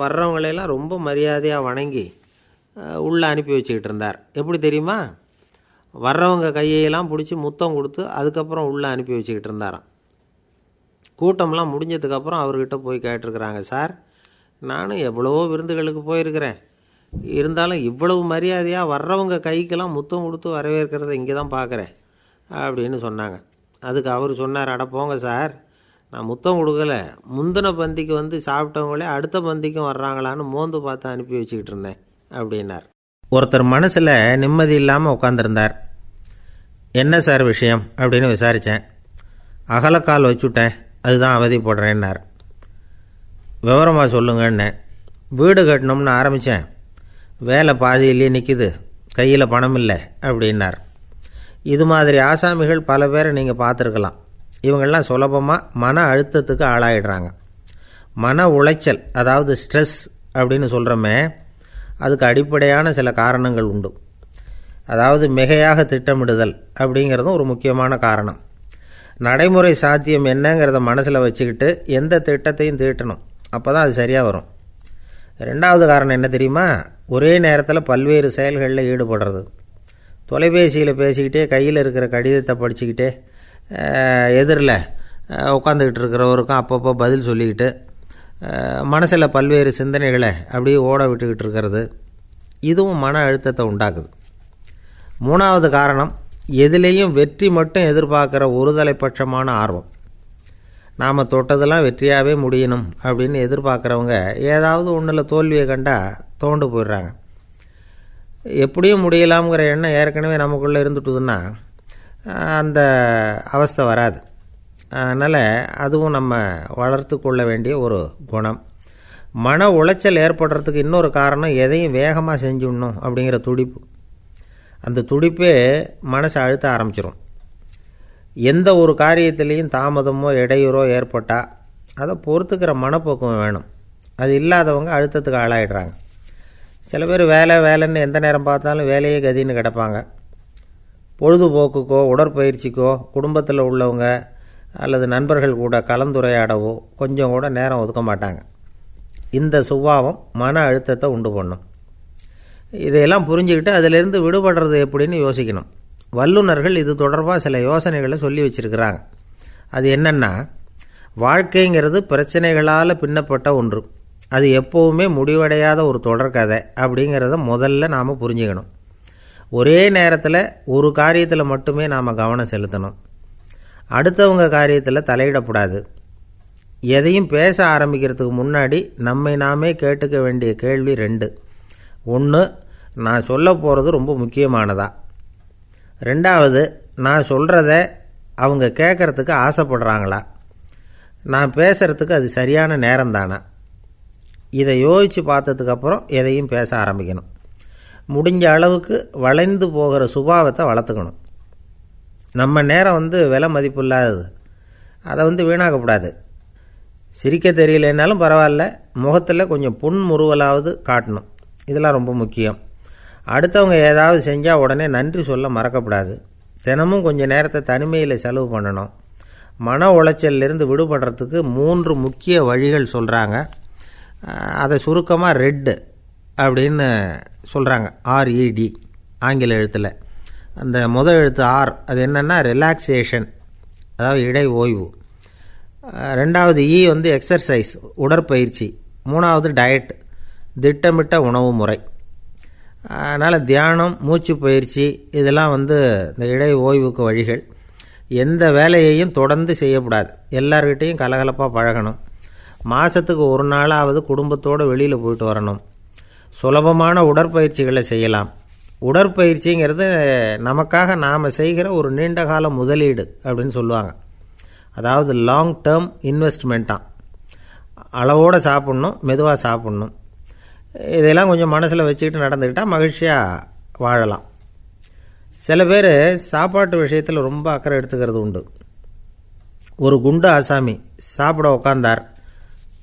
வர்றவங்களையெல்லாம் ரொம்ப மரியாதையாக வணங்கி உள்ளே அனுப்பி வச்சுக்கிட்டு இருந்தார். எப்படி தெரியுமா? வர்றவங்க கையெல்லாம் பிடிச்சி முத்தம் கொடுத்து அதுக்கப்புறம் உள்ளே அனுப்பி வச்சுக்கிட்டு இருந்தாராம். கூட்டம்லாம் முடிஞ்சதுக்கப்புறம் அவர்கிட்ட போய் கேட்டிருக்கிறாங்க சார் நானும் எவ்வளவோ விருந்துகளுக்கு போயிருக்கிறேன். இருந்தாலும் இவ்வளவு மரியாதையாக வர்றவங்க கைக்கெல்லாம் முத்தம் கொடுத்து வரவேற்கிறத இங்கே தான் பார்க்குறேன் அப்படின்னு சொன்னாங்க. அதுக்கு அவர் சொன்னார் அட போங்க சார். நான் முத்தம் கொடுக்கல. முந்தின பந்திக்கு வந்து சாப்பிட்டவங்களே அடுத்த பந்திக்கும் வர்றாங்களான்னு மோந்து பார்த்து அனுப்பி வச்சுக்கிட்டு இருந்தேன் அப்படின்னார். ஒருத்தர் மனசில் நிம்மதி இல்லாமல் உட்காந்துருந்தார் என்ன சார் விஷயம்? அப்படின்னு விசாரித்தேன் அகலக்கால் வச்சுட்டேன். அதுதான் அவதிப்படுறேன்னார். விவரமாக சொல்லுங்கன்னு. வீடு கட்டணும்னு ஆரம்பித்தேன் வேலை பாதியிலேயே நிற்கிது கையில் பணம் இல்லை அப்படின்னார். இது மாதிரி ஆசாமிகள் பல பேரை நீங்கள் பார்த்துருக்கலாம். இவங்கெல்லாம் சுலபமாக மன அழுத்தத்துக்கு ஆளாயிடுறாங்க. மன உளைச்சல் அதாவது ஸ்ட்ரெஸ் அப்படின்னு சொல்கிறோமே அதுக்கு அடிப்படையான சில காரணங்கள் உண்டு. அதாவது மிகையாக திட்டமிடுதல் அப்படிங்கிறதும் ஒரு முக்கியமான காரணம். நடைமுறை சாத்தியம் என்னங்கிறத மனசில் வச்சுக்கிட்டு எந்த திட்டத்தையும் தீட்டணும். அப்போ தான் அது சரியாக வரும். ரெண்டாவது காரணம் என்ன தெரியுமா? ஒரே நேரத்தில் பல்வேறு செயல்களில் ஈடுபடுறது. தொலைபேசியில் பேசிக்கிட்டே கையில் இருக்கிற கடிதத்தை படிச்சுக்கிட்டே எதிரில் உட்காந்துக்கிட்டு இருக்கிறவருக்கும் அப்பப்போ பதில் சொல்லிக்கிட்டு மனசில் பல்வேறு சிந்தனைகளை அப்படியே ஓட விட்டுக்கிட்டு இருக்கிறது இதுவும் மன அழுத்தத்தை உண்டாக்குது. மூணாவது காரணம் எதுலேயும் வெற்றி மட்டும் எதிர்பார்க்குற ஒருதலை பட்சமான ஆர்வம். நாம் தொட்டதெல்லாம் வெற்றியாகவே முடியணும் அப்படின்னு எதிர்பார்க்குறவங்க ஏதாவது ஒன்றில் தோல்வியை கண்டால் தோண்டு போயிடுறாங்க. எப்படியும் முடியலாம்ங்கிற எண்ணம் ஏற்கனவே நமக்குள்ளே இருந்துட்டுதுன்னா அந்த அவஸ்தை வராது. அதனால் அதுவும் நம்ம வளர்த்து கொள்ள வேண்டிய ஒரு குணம். மன உளைச்சல் ஏற்படுறதுக்கு இன்னொரு காரணம் எதையும் வேகமாக செஞ்சுடணும் அப்படிங்கிற துடிப்பு. அந்த துடிப்பே மனசை அழுத்த ஆரம்பிச்சிடும் எந்த ஒரு காரியத்திலையும் தாமதமோ இடையூறோ ஏற்பட்டால் அதை பொறுத்துக்கிற மனப்போக்கம் வேணும். அது இல்லாதவங்க அழுத்தத்துக்கு ஆளாயிடுறாங்க. சில பேர் வேலை வேலைன்னு எந்த நேரம் பார்த்தாலும் வேலையே கதின்னு கிடப்பாங்க. பொழுதுபோக்குக்கோ உடற்பயிற்சிக்கோ குடும்பத்தில் உள்ளவங்க அல்லது நண்பர்கள் கூட கலந்துரையாடவோ கொஞ்சம் கூட நேரம் ஒதுக்க மாட்டாங்க. இந்த சுபாவம் மன அழுத்தத்தை உண்டு பண்ணும். இதையெல்லாம் புரிஞ்சுக்கிட்டு அதிலிருந்து விடுபடுறது எப்படின்னு யோசிக்கணும். வல்லுநர்கள் இது தொடர்பாக சில யோசனைகளை சொல்லி வச்சுருக்கிறாங்க. அது என்னென்னா வாழ்க்கைங்கிறது பிரச்சனைகளால் பின்னப்பட்ட ஒன்று. அது எப்போவுமே முடிவடையாத ஒரு தொடர்கதை அப்படிங்கிறத முதல்ல நாம் புரிஞ்சுக்கணும். ஒரே நேரத்தில் ஒரு காரியத்தில் மட்டுமே நாம் கவனம் செலுத்தணும். அடுத்தவங்க காரியத்தில் தலையிடக்கூடாது எதையும் பேச ஆரம்பிக்கிறதுக்கு முன்னாடி நம்மை நாமே கேட்டுக்க வேண்டிய கேள்வி ரெண்டு. ஒன்று நான் சொல்ல போகிறது ரொம்ப முக்கியமானதா? ரெண்டாவது நான் சொல்கிறத அவங்க கேட்குறதுக்கு ஆசைப்படுறாங்களா? நான் பேசுகிறதுக்கு அது சரியான நேரம் தானா இதை யோசித்து பார்த்ததுக்கப்புறம் எதையும் பேச ஆரம்பிக்கணும். முடிஞ்ச அளவுக்கு வளைந்து போகிற சுபாவத்தை வளர்த்துக்கணும். நம்ம நேரம் வந்து விலை மதிப்பு இல்லாதது. அதை வந்து வீணாக்கக்கூடாது சிரிக்க தெரியலனாலும் பரவாயில்ல. முகத்தில் கொஞ்சம் புன்முறுவலாவது காட்டணும். இதெல்லாம் ரொம்ப முக்கியம். அடுத்தவங்க ஏதாவது செஞ்சால் உடனே நன்றி சொல்ல மறக்கக்கூடாது தினமும் கொஞ்சம் நேரத்தை தனிமையில் செலவு பண்ணணும். மன உளைச்சலிருந்து விடுபடுறதுக்கு மூன்று முக்கிய வழிகள் சொல்கிறாங்க அதை சுருக்கமாக ரெட்டு அப்படின்னு சொல்கிறாங்க ஆர்இடி ஆங்கில எழுத்தில். அந்த முதல் எழுத்து ஆர் அது என்னென்னா ரிலாக்ஸேஷன் அதாவது இடை ஓய்வு ரெண்டாவது இ வந்து எக்ஸர்சைஸ் உடற்பயிற்சி. மூணாவது டயட் திட்டமிட்ட உணவு முறை. அதனால் தியானம் மூச்சு பயிற்சி இதெல்லாம் வந்து இந்த இடை ஓய்வுக்கு வழிகள். எந்த வேலையையும் தொடர்ந்து செய்யக்கூடாது. எல்லார்கிட்டேயும் கலகலப்பாக பழகணும். மாதத்துக்கு ஒரு நாளாவது குடும்பத்தோடு வெளியில் போயிட்டு வரணும். சுலபமான உடற்பயிற்சிகளை செய்யலாம். உடற்பயிற்சிங்கிறது நமக்காக நாம் செய்கிற ஒரு நீண்ட கால முதலீடு அப்படின்னு சொல்லுவாங்க. அதாவது லாங் டேர்ம் இன்வெஸ்ட்மெண்ட்டாக அளவோடு சாப்பிட்ணும் மெதுவாக சாப்பிட்ணும். இதெல்லாம் கொஞ்சம் மனசில் வச்சுக்கிட்டு நடந்துக்கிட்டால் மகிழ்ச்சியாக வாழலாம். சில பேர் சாப்பாட்டு விஷயத்தில் ரொம்ப அக்கறை எடுத்துக்கிறது உண்டு. ஒரு குண்டு ஆசாமி சாப்பிட உக்காந்தார்.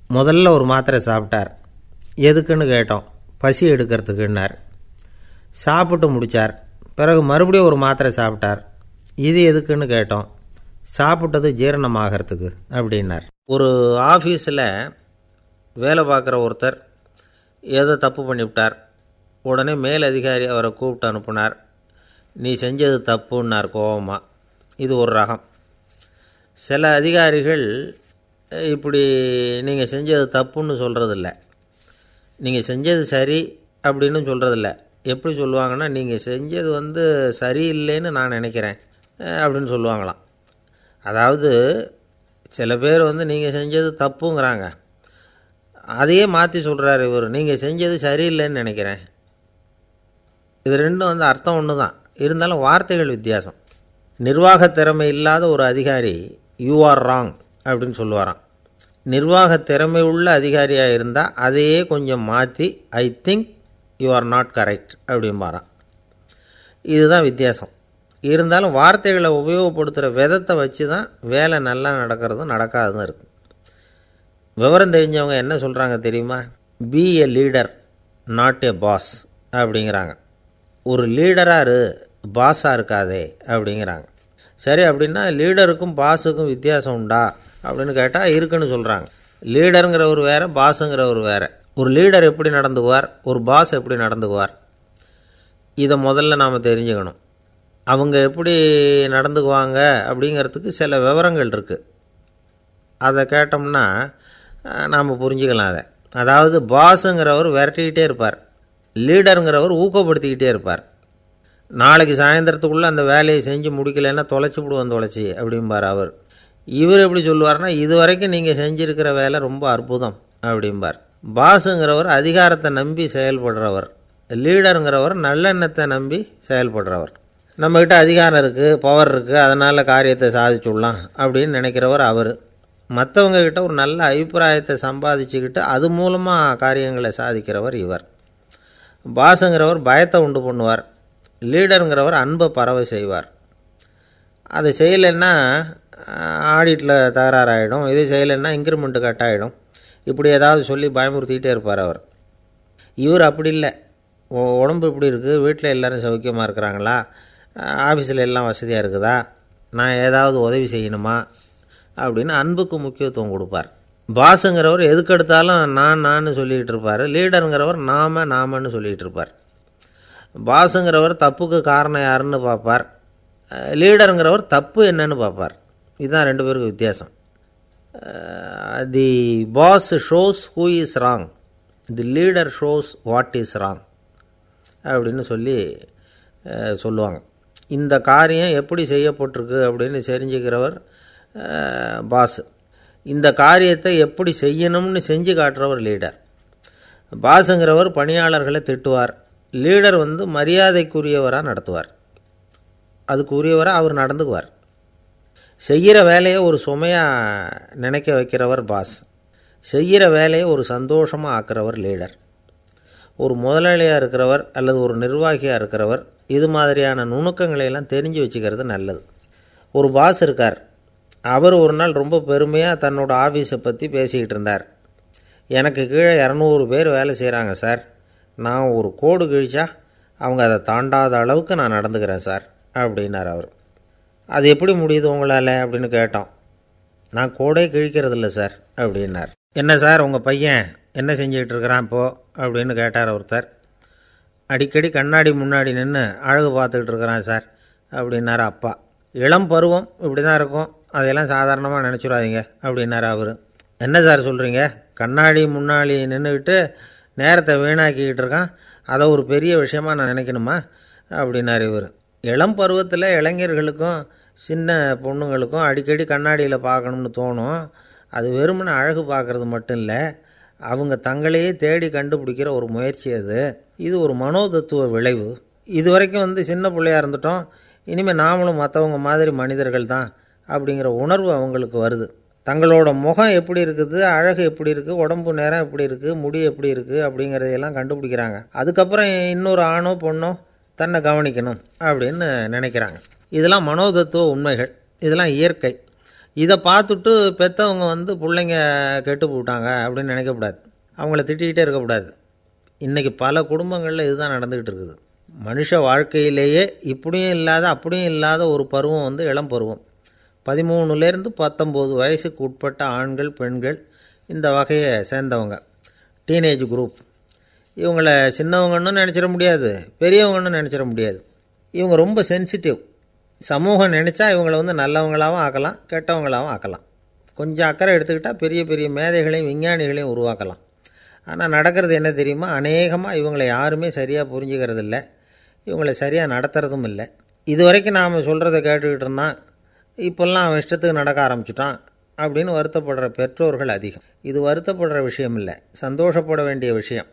முதல்ல ஒரு மாத்திரை சாப்பிட்டார். எதுக்குன்னு கேட்டோம். பசி எடுக்கிறதுக்குன்னார் சாப்பிட்டு முடித்தார் பிறகு மறுபடியும் ஒரு மாத்திரை சாப்பிட்டார். இது எதுக்குன்னு கேட்டோம். சாப்பிட்டது ஜீரணமாகறதுக்கு அப்படின்னார். ஒரு ஆஃபீஸில் வேலை பார்க்குற ஒருத்தர் ஏதோ தப்பு பண்ணிவிட்டார். உடனே மேல் அதிகாரி அவரை கூப்பிட்டு அனுப்புனார். நீ செஞ்சது தப்புன்னார் கோபமாக இது ஒரு ரகம். சில அதிகாரிகள் இப்படி நீங்கள் செஞ்சது தப்புன்னு சொல்கிறதில்ல நீங்கள் செஞ்சது சரி அப்படின்னு சொல்கிறதில்ல எப்படி சொல்லுவாங்கன்னா நீங்கள் செஞ்சது வந்து சரியில்லைன்னு நான் நினைக்கிறேன் அப்படின்னு சொல்லுவாங்களாம். அதாவது சில பேர் வந்து நீங்கள் செஞ்சது தப்புங்கிறாங்க. அதையே மாற்றி சொல்கிறாரு இவர். நீங்கள் செஞ்சது சரியில்லைன்னு நினைக்கிறேன். இது ரெண்டும் வந்து அர்த்தம் ஒன்று தான் இருந்தாலும் வார்த்தைகள் வித்தியாசம். நிர்வாக திறமை இல்லாத ஒரு அதிகாரி யூ ஆர் ராங் அப்படின்னு சொல்லுவாராம். நிர்வாக திறமை உள்ள அதிகாரியாக இருந்தால் அதையே கொஞ்சம் மாற்றி I think you are not correct அப்படிம்பாரான் இதுதான் வித்தியாசம். இருந்தாலும் வார்த்தைகளை உபயோகப்படுத்துகிற விதத்தை வச்சு தான் வேலை நல்லா நடக்கிறதும் நடக்காததும் இருக்குது விவரம் தெரிஞ்சவங்க என்ன சொல்கிறாங்க தெரியுமா? Be a leader not a boss அப்படிங்கிறாங்க. ஒரு லீடராக இரு பாஸாக இருக்காதே அப்படிங்கிறாங்க. சரி அப்படின்னா லீடருக்கும் பாஸுக்கும் வித்தியாசம் உண்டா? அப்படின்னு கேட்டால் இருக்குன்னு சொல்கிறாங்க லீடருங்கிறவர் வேறு பாஸுங்கிறவர் வேறு. ஒரு லீடர் எப்படி நடந்துக்குவார்? ஒரு பாஸ் எப்படி நடந்துக்குவார்? இதை முதல்ல நாம் தெரிஞ்சுக்கணும். அவங்க எப்படி நடந்துக்குவாங்க அப்படிங்கிறதுக்கு சில விவரங்கள் இருக்குது அதை கேட்டோம்னா நாம் புரிஞ்சுக்கலாம் அதை. அதாவது பாஸுங்கிறவர் விரட்டிக்கிட்டே இருப்பார். லீடருங்கிறவர் ஊக்கப்படுத்திக்கிட்டே இருப்பார். நாளைக்கு சாயந்தரத்துக்குள்ளே அந்த வேலையை செஞ்சு முடிக்கலைன்னா தொலைச்சி விடுவோம் தொலைச்சி அப்படிம்பார் அவர். இவர் எப்படி சொல்லுவார்னா இது வரைக்கும் நீங்கள் செஞ்சுருக்கிற வேலை ரொம்ப அற்புதம் அப்படிம்பார். பாஸுங்கிறவர் அதிகாரத்தை நம்பி செயல்படுறவர். லீடருங்கிறவர் நல்லெண்ணத்தை நம்பி செயல்படுறவர். நம்மக்கிட்ட அதிகாரம் இருக்குது பவர் இருக்குது அதனால் காரியத்தை சாதிச்சுடலாம் அப்படின்னு நினைக்கிறவர் அவர். மற்றவங்கக்கிட்ட ஒரு நல்ல அபிப்பிராயத்தை சம்பாதிச்சுக்கிட்டு அது மூலமாக காரியங்களை சாதிக்கிறவர் இவர். பாஸுங்கிறவர் பயத்தை உண்டு பண்ணுவார். லீடருங்கிறவர் அன்பை பறவை செய்வார். அதை செய்யலைன்னா ஆடிட்டில் தகராறாகிடும் இது செய்யலைன்னா இன்க்ரிமெண்ட்டு கட் ஆகிடும் இப்படி ஏதாவது சொல்லி பயமுறுத்திக்கிட்டே இருப்பார் அவர். இவர் அப்படி இல்லை. உடம்பு இப்படி இருக்குது வீட்டில் எல்லோரும் சௌக்கியமாக இருக்கிறாங்களா? ஆஃபீஸில் எல்லாம் வசதியாக இருக்குதா? நான் ஏதாவது உதவி செய்யணுமா? அப்படின்னு அன்புக்கு முக்கியத்துவம் கொடுப்பார். பாஸுங்கிறவர் எதுக்கெடுத்தாலும் நான் நான் சொல்லிகிட்டு இருப்பார். லீடருங்கிறவர் நாம நாமன்னு சொல்லிகிட்டு இருப்பார். பாஸுங்கிறவர் தப்புக்கு காரணம் யாருன்னு பார்ப்பார். லீடருங்கிறவர் தப்பு என்னன்னு பார்ப்பார். இதுதான் ரெண்டு பேருக்கு வித்தியாசம். The boss shows who is wrong the leader shows what is wrong அப்படின்னு சொல்லி சொல்லுவாங்க. இந்த காரியம் எப்படி செய்யப்பட்டிருக்கு அப்படின்னு தெரிஞ்சுக்கிறவர் பாஸ் இந்த காரியத்தை எப்படி செய்யணும்னு செஞ்சு காட்டுறவர் லீடர் பாஸுங்கிறவர் பணியாளர்களை திட்டுவார். லீடர் வந்து மரியாதைக்குரியவராக நடத்துவார். அதுக்கு உரியவராக அவர் நடந்துக்குவார். செய்கிற வேலையை ஒரு சுமையாக நினைக்க வைக்கிறவர் பாஸ். செய்கிற வேலையை ஒரு சந்தோஷமாக ஆக்கிறவர் லீடர். ஒரு முதலாளியாக இருக்கிறவர் அல்லது ஒரு நிர்வாகியாக இருக்கிறவர் இது மாதிரியான நுணுக்கங்களை எல்லாம் தெரிஞ்சு வச்சுக்கிறது நல்லது. ஒரு பாஸ் இருக்கார். அவர் ஒரு நாள் ரொம்ப பெருமையாக தன்னோட ஆஃபீஸை பற்றி பேசிக்கிட்டு இருந்தார். எனக்கு கீழே இரநூறு பேர் வேலை செய்கிறாங்க சார். நான் ஒரு கோடு கிழிச்சா அவங்க அதை தாண்டாத அளவுக்கு நான் நடந்துக்கிறேன் சார் அப்படின்னார் அவர். அது எப்படி முடியுது உங்களால் அப்படின்னு கேட்டோம். நான் கோடே கிழிக்கிறதில்ல சார் அப்படின்னார். என்ன சார் உங்கள் பையன் என்ன செஞ்சுக்கிட்டு இருக்கிறான் இப்போது அப்படின்னு கேட்டார் ஒருத்தர். அடிக்கடி கண்ணாடி முன்னாடி நின்று அழகு பார்த்துக்கிட்டு இருக்கிறான் சார் அப்படின்னார் அப்பா. இளம் பருவம் இப்படி தான் இருக்கும் அதையெல்லாம் சாதாரணமாக நினச்சிடாதீங்க அப்படின்னார் அவர். என்ன சார் சொல்கிறீங்க கண்ணாடி முன்னாடி நின்றுக்கிட்டு நேரத்தை வீணாக்கிக்கிட்டு இருக்கான் அதை ஒரு பெரிய விஷயமா நான் நினைக்கணுமா? அப்படின்னார் இவர். இளம் பருவத்தில் இளைஞர்களுக்கும் சின்ன பொண்ணுங்களுக்கும் அடிக்கடி கண்ணாடியில் பார்க்கணும்னு தோணும். அது வெறுமனை அழகு பார்க்குறது மட்டும் இல்லை அவங்க தங்களையே தேடி கண்டுபிடிக்கிற ஒரு முயற்சி அது. இது ஒரு மனோதத்துவ விளைவு. இது வரைக்கும் வந்து சின்ன பிள்ளையாக இருந்துட்டோம் இனிமேல் நாமளும் மற்றவங்க மாதிரி மனிதர்கள் தான் அப்படிங்கிற உணர்வு அவங்களுக்கு வருது. தங்களோட முகம் எப்படி இருக்குது அழகு எப்படி இருக்குது உடம்பு நேரம் எப்படி இருக்குது முடி எப்படி இருக்குது அப்படிங்கிறதையெல்லாம் கண்டுபிடிக்கிறாங்க. அதுக்கப்புறம் இன்னொரு ஆணோ பொண்ணோ தன்னை கவனிக்கணும் அப்படின்னு நினைக்கிறாங்க. இதெல்லாம் மனோதத்துவ உண்மைகள். இதெல்லாம் இயற்கை. இதை பார்த்துட்டு பெற்றவங்க வந்து பிள்ளைங்க கெட்டு போட்டாங்க அப்படின்னு நினைக்கக்கூடாது அவங்கள திட்டிக்கிட்டே இருக்கக்கூடாது இன்றைக்கி பல குடும்பங்களில் இதுதான் நடந்துக்கிட்டு இருக்குது. மனுஷ வாழ்க்கையிலேயே இப்படியும் இல்லாத அப்படியும் இல்லாத ஒரு பருவம் வந்து இளம் பருவம். பதிமூணுலேருந்து பத்தொம்போது வயசுக்கு உட்பட்ட ஆண்கள் பெண்கள் இந்த வகையை சேர்ந்தவங்க. Teenage group. இவங்களை சின்னவங்கன்னு நினச்சிட முடியாது பெரியவங்கன்னு நினச்சிட முடியாது. இவங்க ரொம்ப சென்சிட்டிவ். சமூகம் நினச்சா இவங்களை வந்து நல்லவங்களாகவும் ஆக்கலாம் கெட்டவங்களாகவும் ஆக்கலாம். கொஞ்சம் அக்கறை எடுத்துக்கிட்டால் பெரிய பெரிய மேதைகளையும் விஞ்ஞானிகளையும் உருவாக்கலாம். ஆனால் நடக்கிறது என்ன தெரியுமா? அநேகமாக இவங்களை யாருமே சரியாக புரிஞ்சுக்கிறது இல்லை இவங்களை சரியாக நடத்துறதும் இல்லை. இது வரைக்கும் நாம் சொல்கிறத கேட்டுக்கிட்டு இருந்தான் இப்போல்லாம் அவன் இஷ்டத்துக்கு நடக்க ஆரம்பிச்சிட்டான் அப்படின்னு வருத்தப்படுற பெற்றோர்கள் அதிகம். இது வருத்தப்படுற விஷயம் இல்லை. சந்தோஷப்பட வேண்டிய விஷயம்.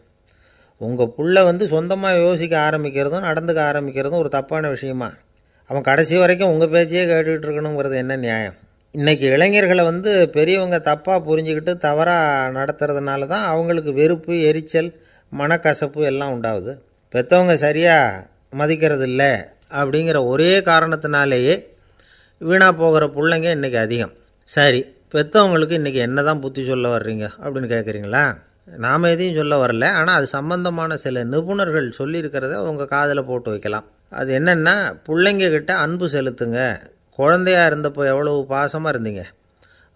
உங்கள் புள்ள வந்து சொந்தமாக யோசிக்க ஆரம்பிக்கிறதும் நடந்துக்க ஆரம்பிக்கிறதும் ஒரு தப்பான விஷயமா? அவன் கடைசி வரைக்கும் உங்கள் பேச்சையே கேட்டுக்கிட்டு இருக்கணுங்கிறது என்ன நியாயம்? இன்றைக்கி இளைஞர்களை வந்து பெரியவங்க தப்பாக புரிஞ்சுக்கிட்டு தவறாக நடத்துறதுனால தான் அவங்களுக்கு வெறுப்பு எரிச்சல் மனக்கசப்பு எல்லாம் உண்டாகுது. பெற்றவங்க சரியாக மதிக்கிறது இல்லை அப்படிங்கிற ஒரே காரணத்தினாலேயே வீணாக போகிற பிள்ளைங்க இன்றைக்கி அதிகம். சரி பெற்றவங்களுக்கு இன்றைக்கி என்ன தான் புத்தி சொல்ல வர்றீங்க அப்படின்னு கேட்குறீங்களா நாம் எதையும் சொல்ல வரல. ஆனால் அது சம்பந்தமான சில நிபுணர்கள் சொல்லியிருக்கிறத உங்கள் காதில் போட்டு வைக்கலாம். அது என்னென்னா பிள்ளைங்கக்கிட்ட அன்பு செலுத்துங்க. குழந்தையா இருந்தப்போ எவ்வளவு பாசமாக இருந்தீங்க?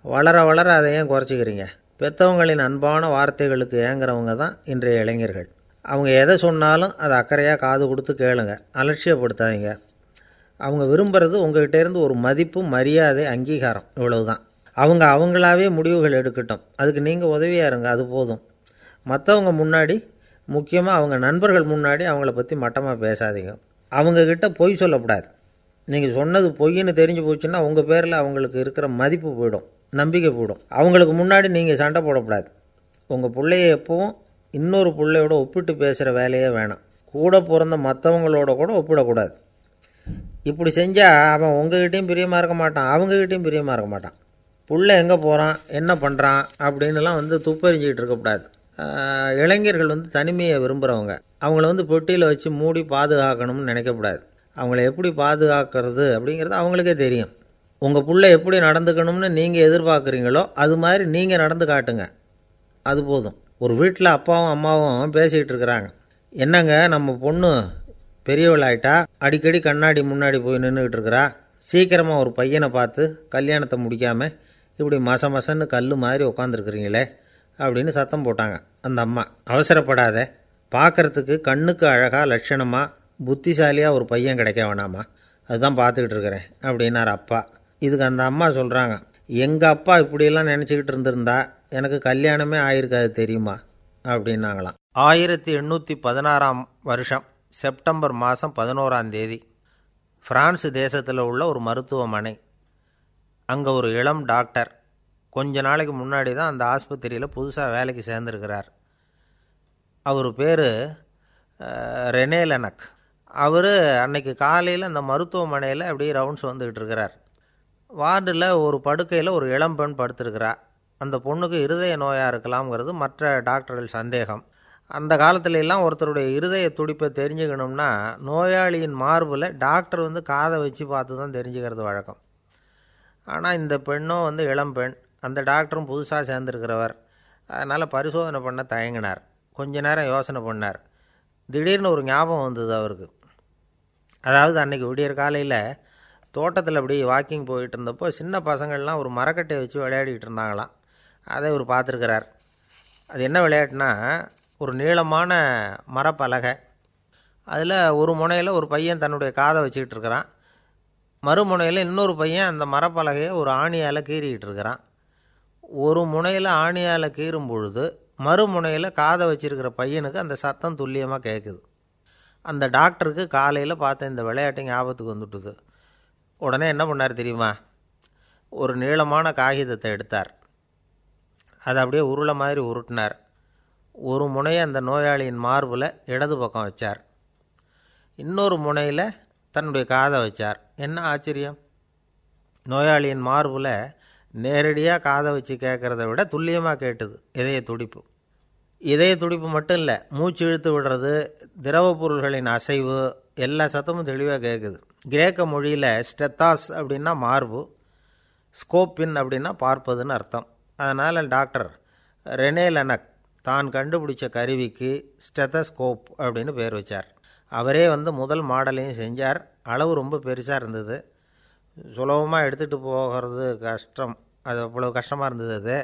வளர வளர அதை ஏன் குறைச்சிக்கிறீங்க? பெற்றவங்களின் அன்பான வார்த்தைகளுக்கு ஏங்குறவங்க தான் இன்றைய இளைஞர்கள். அவங்க எதை சொன்னாலும் அதை அக்கறையாக காது கொடுத்து கேளுங்க. அலட்சியப்படுத்தாதீங்க. அவங்க விரும்புகிறது உங்கள்கிட்டேருந்து ஒரு மதிப்பு மரியாதை அங்கீகாரம். இவ்வளவுதான். அவங்க அவங்களாவே முடிவுகள் எடுக்கட்டும். அதுக்கு நீங்கள் உதவியாக இருங்க. அது போதும். மற்றவங்க முன்னாடி முக்கியமாக அவங்க நண்பர்கள் முன்னாடி அவங்கள பற்றி மட்டமாக பேசாதீங்க. அவங்கக்கிட்ட பொய் சொல்லக்கூடாது. நீங்கள் சொன்னது பொய்ன்னு தெரிஞ்சு போச்சுன்னா உங்கள் பேரில் அவங்களுக்கு இருக்கிற மதிப்பு போயிடும் நம்பிக்கை போயிடும். அவங்களுக்கு முன்னாடி நீங்கள் சண்டை போடக்கூடாது. உங்கள் பிள்ளைய எப்பவும் இன்னொரு பிள்ளையோட ஒப்பிட்டு பேசுகிற வேலையே வேணாம். கூட பிறந்த மற்றவங்களோட கூட ஒப்பிடக்கூடாது. இப்படி செஞ்சால் அவன் உங்ககிட்டையும் பிரியமாக இருக்க மாட்டான் அவங்ககிட்டையும் பிரியமாக இருக்க மாட்டான். புள்ள எங்கே போகிறான் என்ன பண்ணுறான் அப்படின்னுலாம் வந்து துப்பறிஞ்சிக்கிட்டு இருக்கக்கூடாது இளைஞர்கள் வந்து தனிமையை விரும்புகிறவங்க அவங்கள வந்து பெட்டியில் வச்சு மூடி பாதுகாக்கணும்னு நினைக்கக்கூடாது. அவங்கள எப்படி பாதுகாக்கிறது அப்படிங்கிறது அவங்களுக்கே தெரியும். உங்கள் பிள்ளை எப்படி நடந்துக்கணும்னு நீங்கள் எதிர்பார்க்குறீங்களோ அது மாதிரி நீங்கள் நடந்து காட்டுங்க. அது போதும். ஒரு வீட்டில் அப்பாவும் அம்மாவும் பேசிக்கிட்டு இருக்கிறாங்க. என்னங்க நம்ம பொண்ணு பெரியவளாயிட்டா? அடிக்கடி கண்ணாடி முன்னாடி போய் நின்றுக்கிட்டு இருக்கிறா? சீக்கிரமாக ஒரு பையனை பார்த்து கல்யாணத்தை முடிக்காமல் இப்படி மச மசன்னு கல் மாதிரி உட்காந்துருக்குறீங்களே அப்படின்னு சத்தம் போட்டாங்க. அந்த அம்மா அவசரப்படாத. பார்க்கறதுக்கு கண்ணுக்கு அழகாக லட்சணமாக புத்திசாலியாக ஒரு பையன் கிடைக்க வேணாமா? அதுதான் பார்த்துக்கிட்டு இருக்கிறேன் அப்படின்னார் அப்பா. இதுக்கு அந்த அம்மா சொல்கிறாங்க எங்கள் அப்பா இப்படியெல்லாம் நினச்சிக்கிட்டு இருந்திருந்தா எனக்கு கல்யாணமே ஆயிருக்காது தெரியுமா? அப்படின்னாங்களாம். ஆயிரத்தி எண்ணூற்றி பதினாறாம் வருஷம் செப்டம்பர் மாதம் பதினோராம் தேதி ஃப்ரான்ஸ் தேசத்தில் உள்ள ஒரு மருத்துவமனை. அங்கே ஒரு இளம் டாக்டர் கொஞ்ச நாளைக்கு முன்னாடி தான் அந்த ஆஸ்பத்திரியில் புதுசாக வேலைக்கு சேர்ந்துருக்கிறார். அவர் பேர் ரெனே லெனக். அவர் அன்னைக்கு காலையில் அந்த மருத்துவமனையில் அப்படியே ரவுண்ட்ஸ் வந்துக்கிட்டு இருக்கிறார். வார்டில் ஒரு படுக்கையில் ஒரு இளம்பெண் படுத்திருக்கிறா. அந்த பொண்ணுக்கு இருதய நோயாக இருக்கலாம்ங்கிறது மற்ற டாக்டர்கள் சந்தேகம். அந்த காலத்துல எல்லாம் ஒருத்தருடைய இருதய துடிப்பை தெரிஞ்சுக்கணும்னா நோயாளியின் மார்பில் டாக்டர் வந்து காதை வச்சு பார்த்து தான் தெரிஞ்சுக்கிறது வழக்கம். ஆனால் இந்த பெண்ணும் வந்து இளம்பெண் அந்த டாக்டரும் புதுசாக சேர்ந்துருக்கிறவர். அதனால் பரிசோதனை பண்ண தயங்கினார். கொஞ்ச நேரம் யோசனை பண்ணார். திடீர்னு ஒரு ஞாபகம் வந்தது அவருக்கு. அதாவது அன்றைக்கி விடியற் காலையில் தோட்டத்தில் அப்படி வாக்கிங் போயிட்டு இருந்தப்போ சின்ன பசங்கள்லாம் ஒரு மரக்கட்டையை வச்சு விளையாடிக்கிட்டு இருந்தாங்களாம். அதை இவர் பார்த்துருக்கிறார். அது என்ன விளையாட்டுனா ஒரு நீளமான மரப்பலகை. அதில் ஒரு முனையில் ஒரு பையன் தன்னுடைய காதை வச்சுக்கிட்டு இருக்கிறான். மறுமுனையில் இன்னொரு பையன் அந்த மரப்பலகையை ஒரு ஆணியால் கீறிக்கிட்டு இருக்கிறான். ஒரு முனையில் ஆணியால் கீறும் பொழுது மறுமுனையில் காதை வச்சிருக்கிற பையனுக்கு அந்த சத்தம் துல்லியமாக கேட்குது அந்த டாக்டருக்கு காலையில் பார்த்த இந்த விளையாட்டு ஞாபகத்துக்கு வந்துட்டுது. உடனே என்ன பண்ணார் தெரியுமா? ஒரு நீளமான காகிதத்தை எடுத்தார். அதை அப்படியே உருளை மாதிரி உருட்டினார். ஒரு முனையை அந்த நோயாளியின் மார்பில் இடது பக்கம் வச்சார். இன்னொரு முனையில் தன்னுடைய காதை வச்சார். என்ன ஆச்சரியம்? நோயாளியின் மார்பில் நேரடியாக காதை வச்சு கேட்குறத விட துல்லியமாக கேட்டுது. இதய துடிப்பு. இதய துடிப்பு மட்டும் இல்லை மூச்சு இழுத்து விடுறது திரவ பொருள்களின் அசைவு எல்லா சத்தமும் தெளிவாக கேட்குது கிரேக்க மொழியில் ஸ்டெத்தாஸ் அப்படின்னா மார்பு ஸ்கோப்பின் அப்படின்னா பார்ப்பதுன்னு அர்த்தம். அதனால் டாக்டர் ரெனே லெனக் தான் கண்டுபிடிச்ச கருவிக்கு ஸ்டெத்தஸ்கோப் அப்படின்னு பேர் வச்சார். அவரே வந்து முதல் மாடலையும் செஞ்சார். அளவு ரொம்ப பெருசாக இருந்தது. சுலபமாக எடுத்துகிட்டு போகிறது கஷ்டம். அது அவ்வளோ கஷ்டமாக இருந்தது அது.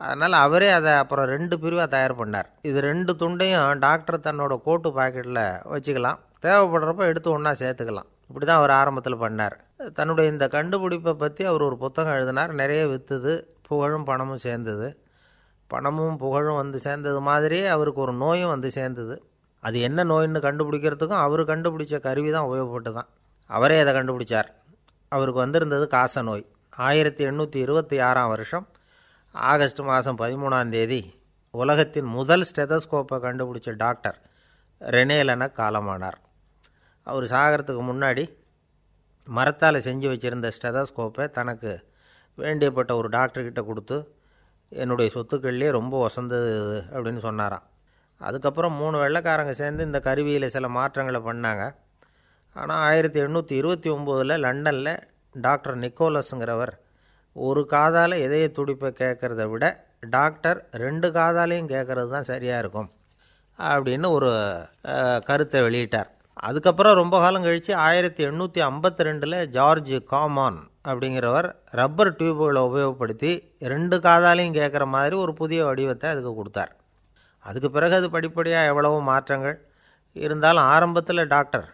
அதனால் அவரே அதை அப்புறம் ரெண்டு பிரிவாக தயார் பண்ணார். இது ரெண்டு துண்டையும் டாக்டர் தன்னோட கோட்டு பாக்கெட்டில் வச்சுக்கலாம். தேவைப்படுறப்ப எடுத்து ஒன்றா சேர்த்துக்கலாம். இப்படி தான் அவர் ஆரம்பத்தில் பண்ணார். தன்னுடைய இந்த கண்டுபிடிப்பை பற்றி அவர் ஒரு புத்தகம் எழுதினார். நிறைய விற்றுது புகழும் பணமும் சேர்ந்தது. பணமும் புகழும் வந்து சேர்ந்தது மாதிரியே அவருக்கு ஒரு நோயும் வந்து சேர்ந்தது. அது என்ன நோயின்னு கண்டுபிடிக்கிறதுக்கும் அவர் கண்டுபிடிச்ச கருவி தான் உபயோகப்பட்டு தான் அவரே அதை கண்டுபிடிச்சார். அவருக்கு வந்திருந்தது காச நோய் ஆயிரத்தி எண்ணூற்றி இருபத்தி ஆறாம் வருஷம் ஆகஸ்ட் மாதம் பதிமூணாம் தேதி உலகத்தின் முதல் ஸ்டெதஸ்கோப்பை கண்டுபிடிச்ச டாக்டர் ரெனேலன காலமானார். அவர் சாகிறதுக்கு முன்னாடி மரத்தால் செஞ்சு வச்சுருந்த ஸ்டெதஸ்கோப்பை தனக்கு வேண்டியப்பட்ட ஒரு டாக்டர்கிட்ட கொடுத்து என்னுடைய சொத்துக்கள்லேயே ரொம்ப வசந்தது அப்படின்னு சொன்னாராம். அதுக்கப்புறம் மூணு வெள்ளைக்காரங்க சேர்ந்து இந்த கருவியில் சில மாற்றங்களை பண்ணாங்க. ஆனால் ஆயிரத்தி எண்ணூற்றி இருபத்தி ஒம்போதில் லண்டனில் டாக்டர் நிக்கோலஸுங்கிறவர் ஒரு காதால் இதய துடிப்பை கேட்குறத விட டாக்டர் ரெண்டு காதாலையும் கேட்குறது தான் சரியாக இருக்கும் அப்படின்னு ஒரு கருத்தை வெளியிட்டார். அதுக்கப்புறம் ரொம்ப காலம் கழித்து ஆயிரத்தி எண்ணூற்றி ஐம்பத்தி ரெண்டில் ஜார்ஜ் காமான் அப்படிங்கிறவர் ரப்பர் டியூபுகளை உபயோகப்படுத்தி ரெண்டு காதாலையும் கேட்குற மாதிரி ஒரு புதிய வடிவத்தை அதுக்கு கொடுத்தார். அதுக்கு பிறகு அது படிப்படியாக எவ்வளவோ மாற்றங்கள். இருந்தாலும் ஆரம்பத்தில் டாக்டர்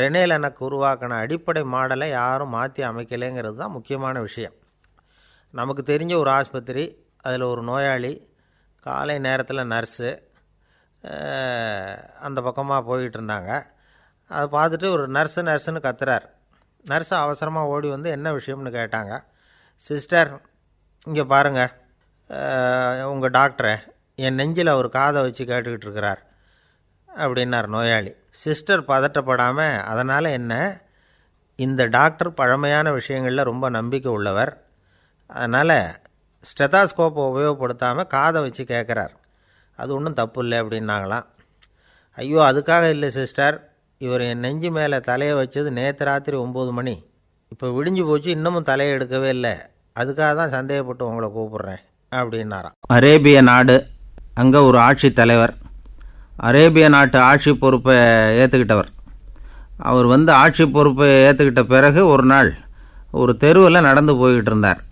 ரெனேல் எனக்கு உருவாக்கின அடிப்படை மாடலை யாரும் மாற்றி அமைக்கலைங்கிறது தான் முக்கியமான விஷயம். நமக்கு தெரிஞ்ச ஒரு ஆஸ்பத்திரி அதில் ஒரு நோயாளி காலை நேரத்தில் நர்ஸு அந்த பக்கமாக போயிட்டு இருந்தாங்க. அதை பார்த்துட்டு ஒரு நர்ஸு நர்ஸுன்னு கத்துறார். நர்ஸு அவசரமாக ஓடி வந்து என்ன விஷயம்னு கேட்டாங்க. சிஸ்டர் இங்கே பாருங்கள் உங்கள் டாக்டரை. என் நெஞ்சில் அவர் காதை வச்சு கேட்டுக்கிட்டு இருக்கிறார். அப்படின்னார் நோயாளி. சிஸ்டர் பதட்டப்படாமல் அதனால் என்ன? இந்த டாக்டர் பழமையான விஷயங்களில் ரொம்ப நம்பிக்கை உள்ளவர். அதனால் ஸ்டெதாஸ்கோப்பை உபயோகப்படுத்தாமல் காதை வச்சு கேட்குறார் அது ஒன்றும் தப்பு இல்லை அப்படின்னாங்களாம். ஐயோ அதுக்காக இல்லை சிஸ்டர். இவர் என் நெஞ்சு மேலே தலையை வச்சது நேற்று ராத்திரி ஒம்பது மணி. இப்போ விடிஞ்சு போச்சு இன்னமும் தலையை எடுக்கவே இல்லை. அதுக்காக தான் சந்தேகப்பட்டு உங்களை கூப்பிட்றேன் அப்படின்னாராம். அரேபிய நாடு அங்கே ஒரு ஆட்சி தலைவர் அரேபிய நாட்டு ஆட்சி பொறுப்பை ஏற்றுக்கிட்டவர் அவர் வந்து ஆட்சி பொறுப்பை ஏற்றுக்கிட்ட பிறகு ஒரு நாள் ஒரு தெருவில் நடந்து போய்கிட்டு இருந்தார்.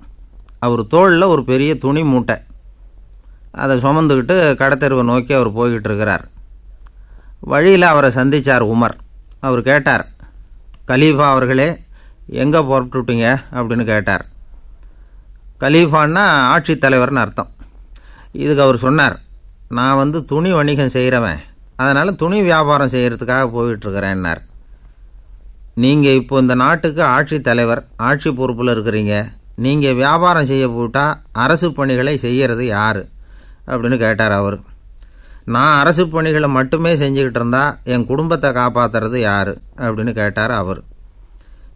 அவர் தோளில் ஒரு பெரிய துணி மூட்டை. அதை சுமந்துக்கிட்டு கடத்தெருவை நோக்கி அவர் போய்கிட்டு இருக்கிறார். வழியில் அவரை சந்திச்சார் உமர். அவர் கேட்டார் கலீஃபா அவர்களே எங்கே புறப்பட்டுட்டீங்க அப்படின்னு கேட்டார். கலீஃபான்னா ஆட்சித் தலைவர்னு அர்த்தம். இதுக்கு அவர் சொன்னார் நான் வந்து துணி வணிகம் செய்கிறவன் அதனால் துணி வியாபாரம் செய்கிறதுக்காக போயிட்டுருக்கிறேன்னார். நீங்கள் இப்போ இந்த நாட்டுக்கு ஆட்சி தலைவர் ஆட்சி பொறுப்பில் இருக்கிறீங்க. நீங்கள் வியாபாரம் செய்ய போட்டால் அரசு பணிகளை செய்கிறது யார்? அப்படின்னு கேட்டார் அவர். நான் அரசு பணிகளை மட்டுமே செஞ்சுக்கிட்டு இருந்தால் என் குடும்பத்தை காப்பாற்றுறது யார்? அப்படின்னு கேட்டார் அவர்.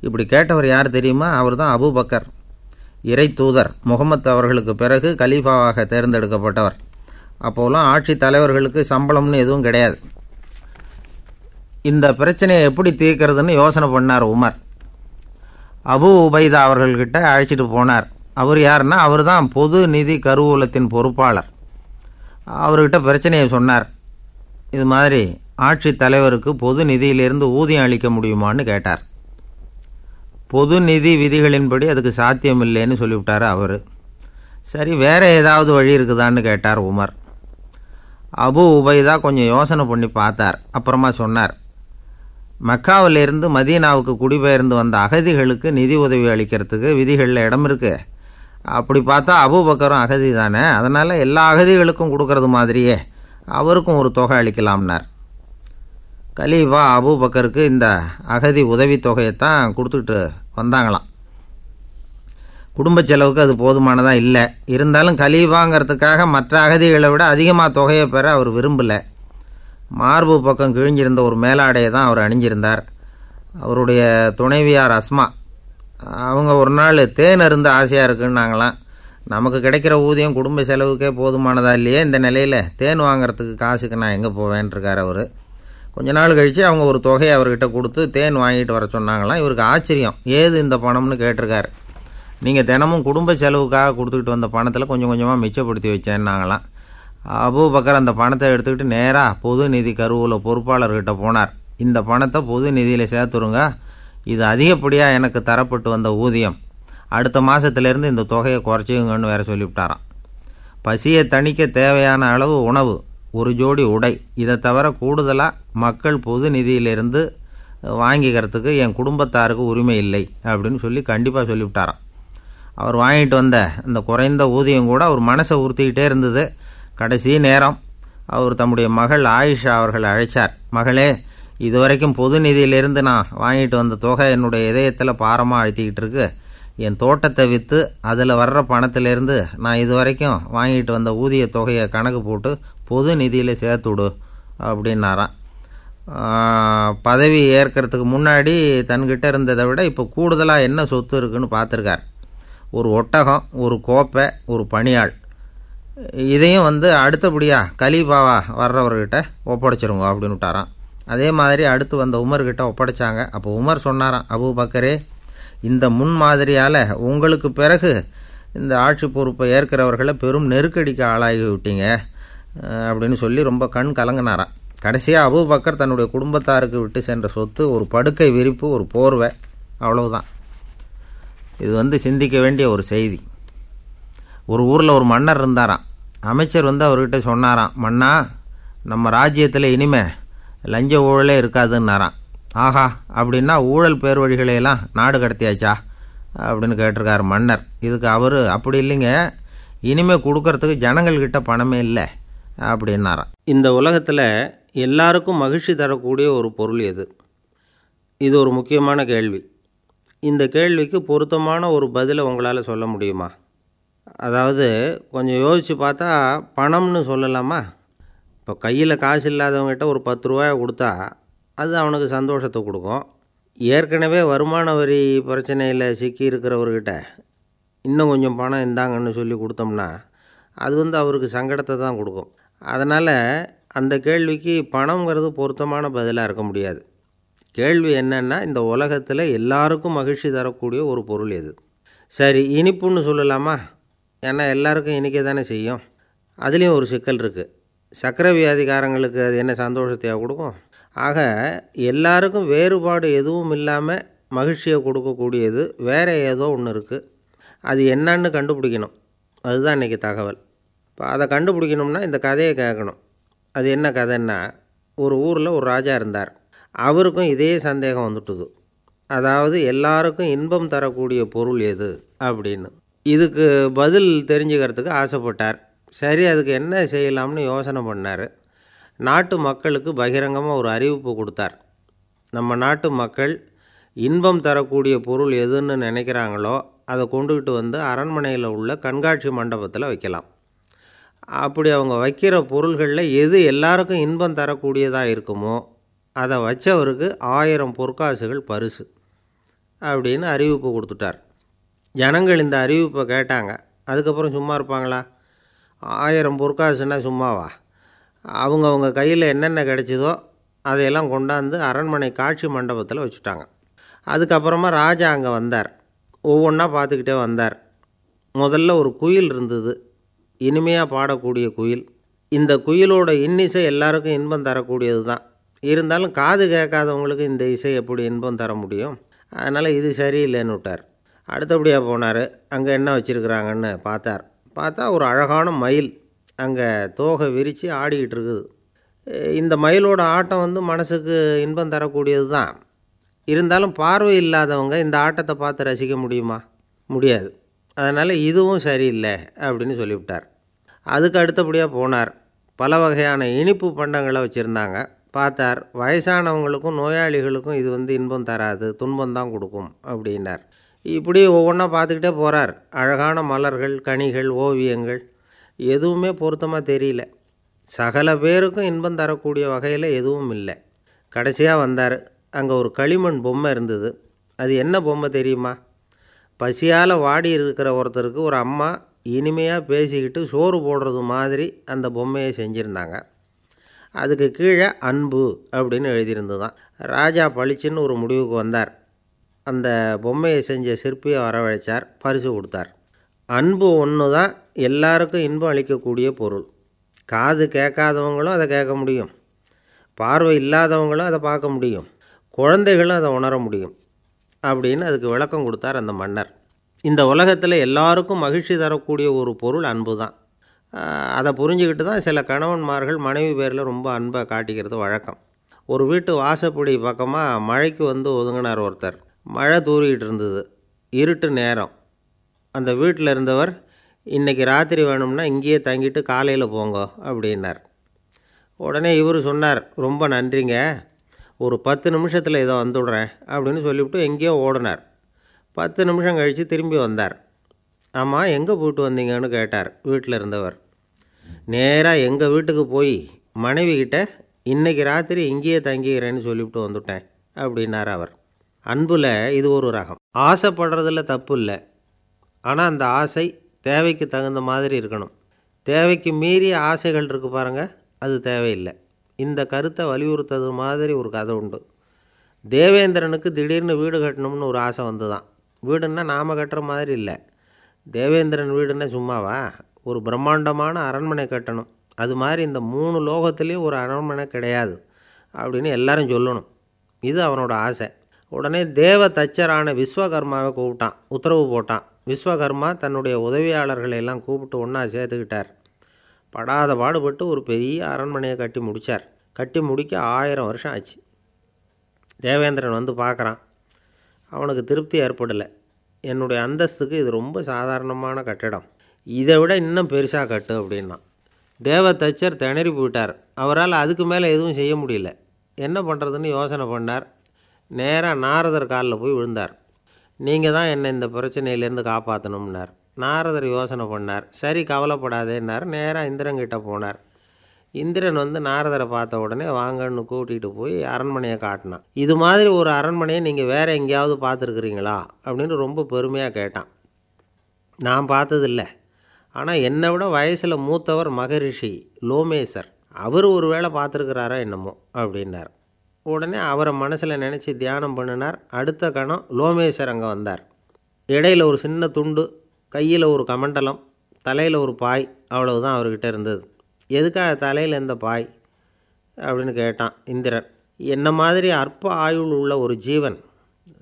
இப்படி கேட்டவர் யார் தெரியுமா? அவர் தான் அபூபக்கர். இறை தூதர் முகமத் அவர்களுக்கு பிறகு கலீஃபாவாக தேர்ந்தெடுக்கப்பட்டவர். அப்போலாம் ஆட்சி தலைவர்களுக்கு சம்பளம்னு எதுவும் கிடையாது. இந்த பிரச்சனையை எப்படி தீர்க்கறதுன்னு யோசனை பண்ணார் உமர். அபு உபைதா அவர்கள்கிட்ட அழைச்சிட்டு போனார். அவர் யாருன்னா அவர் தான் பொது நிதி கருவூலத்தின் பொறுப்பாளர். அவர்கிட்ட பிரச்சனையை சொன்னார். இது மாதிரி ஆட்சி தலைவருக்கு பொது நிதியிலிருந்து ஊதியம் அளிக்க முடியுமான்னு கேட்டார். பொது நிதி விதிகளின்படி அதுக்கு சாத்தியமில்லைன்னு சொல்லிவிட்டார் அவர். சரி வேறு ஏதாவது வழி இருக்குதான்னு கேட்டார் உமர். அபு உபைதா கொஞ்சம் யோசனை பண்ணி பார்த்தார். அப்புறமா சொன்னார் மக்காவிலிருந்து மதீனாவுக்கு குடிபெயர்ந்து வந்த அகதிகளுக்கு நிதி உதவி அளிக்கிறதுக்கு விதிகளில் இடம் இருக்கு. அப்படி பார்த்தா அபூபக்கரும் அகதி தானே. அதனால் எல்லா அகதிகளுக்கும் கொடுக்கறது மாதிரியே அவருக்கும் ஒரு தொகை அளிக்கலாம்னார். கலீஃபா அபூபக்கருக்கு இந்த அகதி உதவி தொகையைத்தான் கொடுத்துட்டு வந்தாங்களாம். குடும்ப செலவுக்கு அது போதுமானதாக இல்லை. இருந்தாலும் கலீஃபாங்கிறதுக்காக மற்ற அகதிகளை விட அதிகமாக தொகையை பெற அவர் விரும்பலை. மார்பு பக்கம் கிழிஞ்சிருந்த ஒரு மேலாடையை தான் அவர் அணிஞ்சிருந்தார். அவருடைய துணைவியார் அஸ்மா. அவங்க ஒரு நாள் தேன் அருந்த ஆசையாக இருக்குன்னாங்களாம். நமக்கு கிடைக்கிற ஊதியம் குடும்ப செலவுக்கே போதுமானதா இல்லையே இந்த நிலையில் தேன் வாங்குறதுக்கு காசுக்கு நான் எங்கே போவேன்ருக்கார் அவர். கொஞ்ச நாள் கழித்து அவங்க ஒரு தொகையை அவர்கிட்ட கொடுத்து தேன் வாங்கிட்டு வர சொன்னாங்களாம். இவருக்கு ஆச்சரியம். ஏது இந்த பணம்னு கேட்டிருக்காரு. நீங்கள் தினமும் குடும்ப செலவுக்காக கொடுத்துக்கிட்டு வந்த பணத்தில் கொஞ்சம் கொஞ்சமாக மிச்சப்படுத்தி வச்சேன்னாங்களாம். அபூபக்கர் அந்த பணத்தை எடுத்துக்கிட்டு நேராக பொது நிதி கருவூல பொறுப்பாளர்கிட்ட போனார். இந்த பணத்தை பொது நிதியில் சேர்த்துருங்க. இது அதிகப்படியாக எனக்கு தரப்பட்டு வந்த ஊதியம். அடுத்த மாதத்துலேருந்து இந்த தொகையை குறைச்சிங்கன்னு வேற சொல்லிவிட்டாராம். பசியை தணிக்க தேவையான அளவு உணவு ஒரு ஜோடி உடை இதை தவிர கூடுதலாக மக்கள் பொது நிதியிலிருந்து வாங்கிக்கிறதுக்கு என் குடும்பத்தாருக்கு உரிமை இல்லை அப்படின்னு சொல்லி கண்டிப்பாக சொல்லிவிட்டாராம். அவர் வாங்கிட்டு வந்த இந்த குறைந்த ஊதியம் கூட அவர் மனசை உறுத்திக்கிட்டே இருந்தது. கடைசி நேரம் அவர் தம்முடைய மகள் ஆயிஷா அவர்களை அழைச்சார். மகளே இதுவரைக்கும் பொது நிதியிலிருந்து நான் வாங்கிட்டு வந்த தொகை என்னுடைய இதயத்தில் பாரமாக அழுத்திக்கிட்டு இருக்கு. என் தோட்டத்தை விற்று அதில் வர்ற பணத்திலேருந்து நான் இது வரைக்கும் வாங்கிட்டு வந்த ஊதிய தொகையை கணக்கு போட்டு பொது நிதியில் சேர்த்து விடு அப்படின்னாராம். பதவி ஏற்கிறதுக்கு முன்னாடி தன்கிட்ட இருந்ததை விட இப்போ கூடுதலாக என்ன சொத்து இருக்குன்னு பார்த்துருக்கார். ஒரு ஒட்டகம் ஒரு கோப்பை ஒரு பணியாள். இதையும் வந்து அடுத்தபடியாக கலீஃபாவா வர்றவர்கிட்ட ஒப்படைச்சிருங்க அப்படின்னு விட்டாராம். அதே மாதிரி அடுத்து வந்த உமர்கிட்ட ஒப்படைச்சாங்க. அப்போ உமர் சொன்னாராம் அபு பக்கரே இந்த முன்மாதிரியால் உங்களுக்கு பிறகு இந்த ஆட்சி பொறுப்பை ஏற்கிறவர்களை பெரும் நெருக்கடிக்கு ஆளாகி விட்டீங்க அப்படின்னு சொல்லி ரொம்ப கண் கலங்கினாராம். கடைசியாக அபு பக்கர் தன்னுடைய குடும்பத்தாருக்கு விட்டு சென்ற சொத்து ஒரு படுக்கை விரிப்பு ஒரு போர்வை அவ்வளவுதான். இது வந்து சிந்திக்க வேண்டிய ஒரு செய்தி. ஒரு ஊரில் ஒரு மன்னர் இருந்தாராம். அமைச்சர் வந்து அவர்கிட்ட சொன்னாராம் மன்னா நம்ம ராஜ்யத்தில் இனிமே லஞ்ச ஊழலே இருக்காதுன்னாராம். ஆஹா அப்படின்னா ஊழல் பேர் வழிகளையெல்லாம் நாடு கடத்தியாச்சா? அப்படின்னு கேட்டிருக்காரு மன்னர். இதுக்கு அவர் அப்படி இல்லைங்க. இனிமேல் கொடுக்கறதுக்கு ஜனங்கள்கிட்ட பணமே இல்லை அப்படின்னாராம். இந்த உலகத்தில் எல்லாருக்கும் மகிழ்ச்சி தரக்கூடிய ஒரு பொருள் எது? இது ஒரு முக்கியமான கேள்வி. இந்த கேள்விக்கு பொருத்தமான ஒரு பதிலை உங்களால் சொல்ல முடியுமா? அதாவது கொஞ்சம் யோசித்து பார்த்தா பணம்னு சொல்லலாமா? இப்போ கையில் காசு இல்லாதவங்ககிட்ட ஒரு பத்து ரூபாயை கொடுத்தா அது அவனுக்கு சந்தோஷத்தை கொடுக்கும். ஏற்கனவே வருமான வரி பிரச்சனையில் சிக்கி இருக்கிறவர்கிட்ட இன்னும் கொஞ்சம் பணம் இந்தாங்கன்னு சொல்லி கொடுத்தோம்னா அது வந்து அவருக்கு சங்கடத்தை தான் கொடுக்கும். அதனால் அந்த கேள்விக்கு பணங்கிறது பொருத்தமான பதிலாக இருக்க முடியாது. கேள்வி என்னென்னா இந்த உலகத்தில் எல்லாருக்கும் மகிழ்ச்சி தரக்கூடிய ஒரு பொருள் எது? சரி இனிப்புன்னு சொல்லலாமா? ஏன்னா எல்லாருக்கும் இனிக்க தானே செய்யும். அதுலேயும் ஒரு சிக்கல் இருக்குது சக்கரை வியாதிகாரங்களுக்கு அது என்ன சந்தோஷத்தையாக கொடுக்கும்? ஆக எல்லாருக்கும் வேறுபாடு எதுவும் இல்லாமல் மகிழ்ச்சியை கொடுக்கக்கூடியது வேறு ஏதோ ஒன்று இருக்குது அது என்னன்னு கண்டுபிடிக்கணும். அதுதான் இன்றைக்கி தகவல். இப்போ அதை கண்டுபிடிக்கணும்னா இந்த கதையை கேட்கணும். அது என்ன கதைன்னா ஒரு ஊரில் ஒரு ராஜா இருந்தார். அவருக்கும் இதே சந்தேகம் வந்துட்டுது. அதாவது எல்லாருக்கும் இன்பம் தரக்கூடிய பொருள் எது அப்படின்னு. இதுக்கு பதில் தெரிஞ்சுக்கிறதுக்கு ஆசைப்பட்டார். சரி அதுக்கு என்ன செய்யலாம்னு யோசனை பண்ணார். நாட்டு மக்களுக்கு பகிரங்கமாக ஒரு அறிவிப்பு கொடுத்தார். நம்ம நாட்டு மக்கள் இன்பம் தரக்கூடிய பொருள் எதுன்னு நினைக்கிறாங்களோ அதை கொண்டுக்கிட்டு வந்து அரண்மனையில் உள்ள கண்காட்சி மண்டபத்தில் வைக்கலாம். அப்படி அவங்க வைக்கிற பொருள்களில் எது எல்லாருக்கும் இன்பம் தரக்கூடியதாக இருக்குமோ அதை வச்சவருக்கு ஆயிரம் பொற்காசுகள் பரிசு அப்படின்னு அறிவிப்பு கொடுத்துட்டார். ஜனங்கள் இந்த அறிவிப்பை கேட்டாங்க. அதுக்கப்புறம் சும்மா இருப்பாங்களா? ஆயிரம் பொற்காசுன்னா சும்மாவா? அவங்க அவங்க கையில் என்னென்ன கிடைச்சதோ அதையெல்லாம் கொண்டாந்து அரண்மனை காட்சி மண்டபத்தில் வச்சுட்டாங்க. அதுக்கப்புறமா ராஜா அங்கே வந்தார். ஒவ்வொன்றா பார்த்துக்கிட்டே வந்தார். முதல்ல ஒரு குயில் இருந்தது. இனிமையாக பாடக்கூடிய குயில். இந்த குயிலோட இன்னிசை எல்லாருக்கும் இன்பம் தரக்கூடியது தான் இருந்தாலும் காது கேட்காதவங்களுக்கு இந்த இசை எப்படி இன்பம் தர முடியும்? அதனால் இது சரியில்லைன்னு விட்டார். அடுத்தபடியாக போனார். அங்கே என்ன வச்சுருக்குறாங்கன்னு பார்த்தார். பார்த்தா ஒரு அழகான மயில் அங்கே தோகை விரித்து ஆடிக்கிட்டு இருக்குது. இந்த மயிலோட ஆட்டம் வந்து மனசுக்கு இன்பம் தரக்கூடியது தான். இருந்தாலும் பார்வை இல்லாதவங்க இந்த ஆட்டத்தை பார்த்து ரசிக்க முடியுமா? முடியாது. அதனால் இதுவும் சரியில்லை அப்படின்னு சொல்லிவிட்டார். அதுக்கு அடுத்தபடியாக போனார். பல வகையான இனிப்பு பண்டங்களை வச்சுருந்தாங்க. பார்த்தார் வயசானவங்களுக்கும் நோயாளிகளுக்கும் இது வந்து இன்பம் தராது துன்பம் தான் கொடுக்கும் அப்படின்னார். இப்படி ஒவ்வொன்றா பார்த்துக்கிட்டே போகிறார் அழகான மலர்கள் கனிகள் ஓவியங்கள் எதுவுமே பொருத்தமாக தெரியல. சகல பேருக்கும் இன்பம் தரக்கூடிய வகையில் எதுவும் இல்லை. கடைசியாக வந்தார். அங்கே ஒரு களிமண் பொம்மை இருந்தது. அது என்ன பொம்மை தெரியுமா? பசியால் வாடி இருக்கிற ஒருத்தருக்கு ஒரு அம்மா இனிமையாக பேசிக்கிட்டு சோறு போடுறது மாதிரி அந்த பொம்மையை செஞ்சுருந்தாங்க. அதுக்கு கீழே அன்பு அப்படின்னு எழுதியிருந்ததுதான். ராஜா பளிச்சுன்னு ஒரு முடிவுக்கு வந்தார். அந்த பொம்மையை செஞ்ச சிற்பியை வரவழைச்சார் பரிசு கொடுத்தார். அன்பு ஒன்று தான் எல்லாருக்கும் இன்பம் அளிக்கக்கூடிய பொருள். காது கேட்காதவங்களும் அதை கேட்க முடியும். பார்வை இல்லாதவங்களும் அதை பார்க்க முடியும். குழந்தைகளும் அதை உணர முடியும் அப்படின்னு அதுக்கு விளக்கம் கொடுத்தார் அந்த மன்னர். இந்த உலகத்தில் எல்லாருக்கும் மகிழ்ச்சி தரக்கூடிய ஒரு பொருள் அன்பு தான் அதை புரிஞ்சுக்கிட்டு தான் சில கணவன்மார்கள் மனைவி பேரில் ரொம்ப அன்பை காட்டிக்கிறது வழக்கம். ஒரு வீட்டு வாசப்படி பக்கமாக மழைக்கு வந்து ஒதுங்கினார் ஒருத்தர். மழை தூரிக்கிட்டு இருந்தது. இருட்டு நேரம். அந்த வீட்டில் இருந்தவர் இன்றைக்கி ராத்திரி வேணும்னா இங்கேயே தங்கிட்டு காலையில் போங்க அப்படின்னார். உடனே இவர் சொன்னார் ரொம்ப நன்றிங்க. ஒரு பத்து நிமிஷத்தில் இதை வந்துவிடுறேன் அப்படின்னு சொல்லிவிட்டு எங்கேயோ ஓடினார். பத்து நிமிஷம் கழித்து திரும்பி வந்தார். ஆமாம் எங்கே போயிட்டு வந்தீங்கன்னு கேட்டார். வீட்டில் இருந்தவர். நேராக எங்கள் வீட்டுக்கு போய் மனைவிக்கிட்ட இன்றைக்கி ராத்திரி இங்கேயே தங்கிக்கிறேன்னு சொல்லிவிட்டு வந்துவிட்டேன் அப்படின்னார் அவர். அன்பில் இது ஒரு ரகம். ஆசைப்படுறதுல தப்பு இல்லை. ஆனால் அந்த ஆசை தேவைக்கு தகுந்த மாதிரி இருக்கணும். தேவைக்கு மீறிய ஆசைகள் இருக்குது பாருங்கள் அது தேவையில்லை. இந்த கருத்தை வலியுறுத்தது மாதிரி ஒரு கதை உண்டு. தேவேந்திரனுக்கு திடீர்னு வீடு கட்டணும்னு ஒரு ஆசை வந்து தான் வீடுன்னா நாம் கட்டுற மாதிரி இல்லை. தேவேந்திரன் வீடுன்னா சும்மாவா? ஒரு பிரம்மாண்டமான அரண்மனை கட்டணும். அது மாதிரி இந்த மூணு லோகத்துலேயும் ஒரு அரண்மனை கிடையாது அப்படின்னு எல்லாரும் சொல்லணும். இது அவனோட ஆசை. உடனே தேவ தச்சரான விஸ்வகர்மாவை கூப்பிட்டான். உத்தரவு போட்டான். விஸ்வகர்மா தன்னுடைய உதவியாளர்களை எல்லாம் கூப்பிட்டு ஒன்றா சேர்த்துக்கிட்டார். படாத பாடுபட்டு ஒரு பெரிய அரண்மனையை கட்டி முடித்தார் கட்டி முடிக்க ஆயிரம் வருஷம் ஆச்சு. தேவேந்திரன் வந்து பார்க்குறான். அவனுக்கு திருப்தி ஏற்படலை. என்னுடைய அந்தஸ்துக்கு இது ரொம்ப சாதாரணமான கட்டிடம். இதை விட இன்னும் பெருசாக கட்டு அப்படின்னா. தேவ தச்சர் திணறி போயிட்டார். அவரால் அதுக்கு மேலே எதுவும் செய்ய முடியல. என்ன பண்ணுறதுன்னு யோசனை பண்ணார். நேராக நாரதர் காலில் போய் விழுந்தார். நீங்கள் தான் என்னை இந்த பிரச்சனையிலேருந்து காப்பாற்றணும்னார் நாரதர் யோசனை பண்ணார். சரி கவலைப்படாதேன்னார். நேராக இந்திரங்கிட்ட போனார். இந்திரன் வந்து நாரதரை பார்த்த உடனே வாங்கன்னு கூட்டிகிட்டு போய் அரண்மனையை காட்டினான். இது மாதிரி ஒரு அரண்மனையை நீங்கள் வேறு எங்கேயாவது பார்த்துருக்குறீங்களா? அப்படின்னு ரொம்ப பெருமையாக கேட்டான். நான் பார்த்ததில்ல. ஆனால் என்னை விட வயசில் மூத்தவர் மகரிஷி லோமேசர். அவர் ஒரு வேளை பார்த்துருக்குறாரா என்னமோ? அப்படின்னார். உடனே அவரை மனசில் நினச்சி தியானம் பண்ணினார். அடுத்த கணம் லோமேசர் அங்கே வந்தார். இடையில் ஒரு சின்ன துண்டு கையில் ஒரு கமண்டலம் தலையில் ஒரு பாய் அவ்வளவுதான் அவர்கிட்ட இருந்தது. எதுக்காக தலையில் இந்த பாய்? அப்படின்னு கேட்டான் இந்திரன். என்ன மாதிரி அற்ப ஆயுள் உள்ள ஒரு ஜீவன்?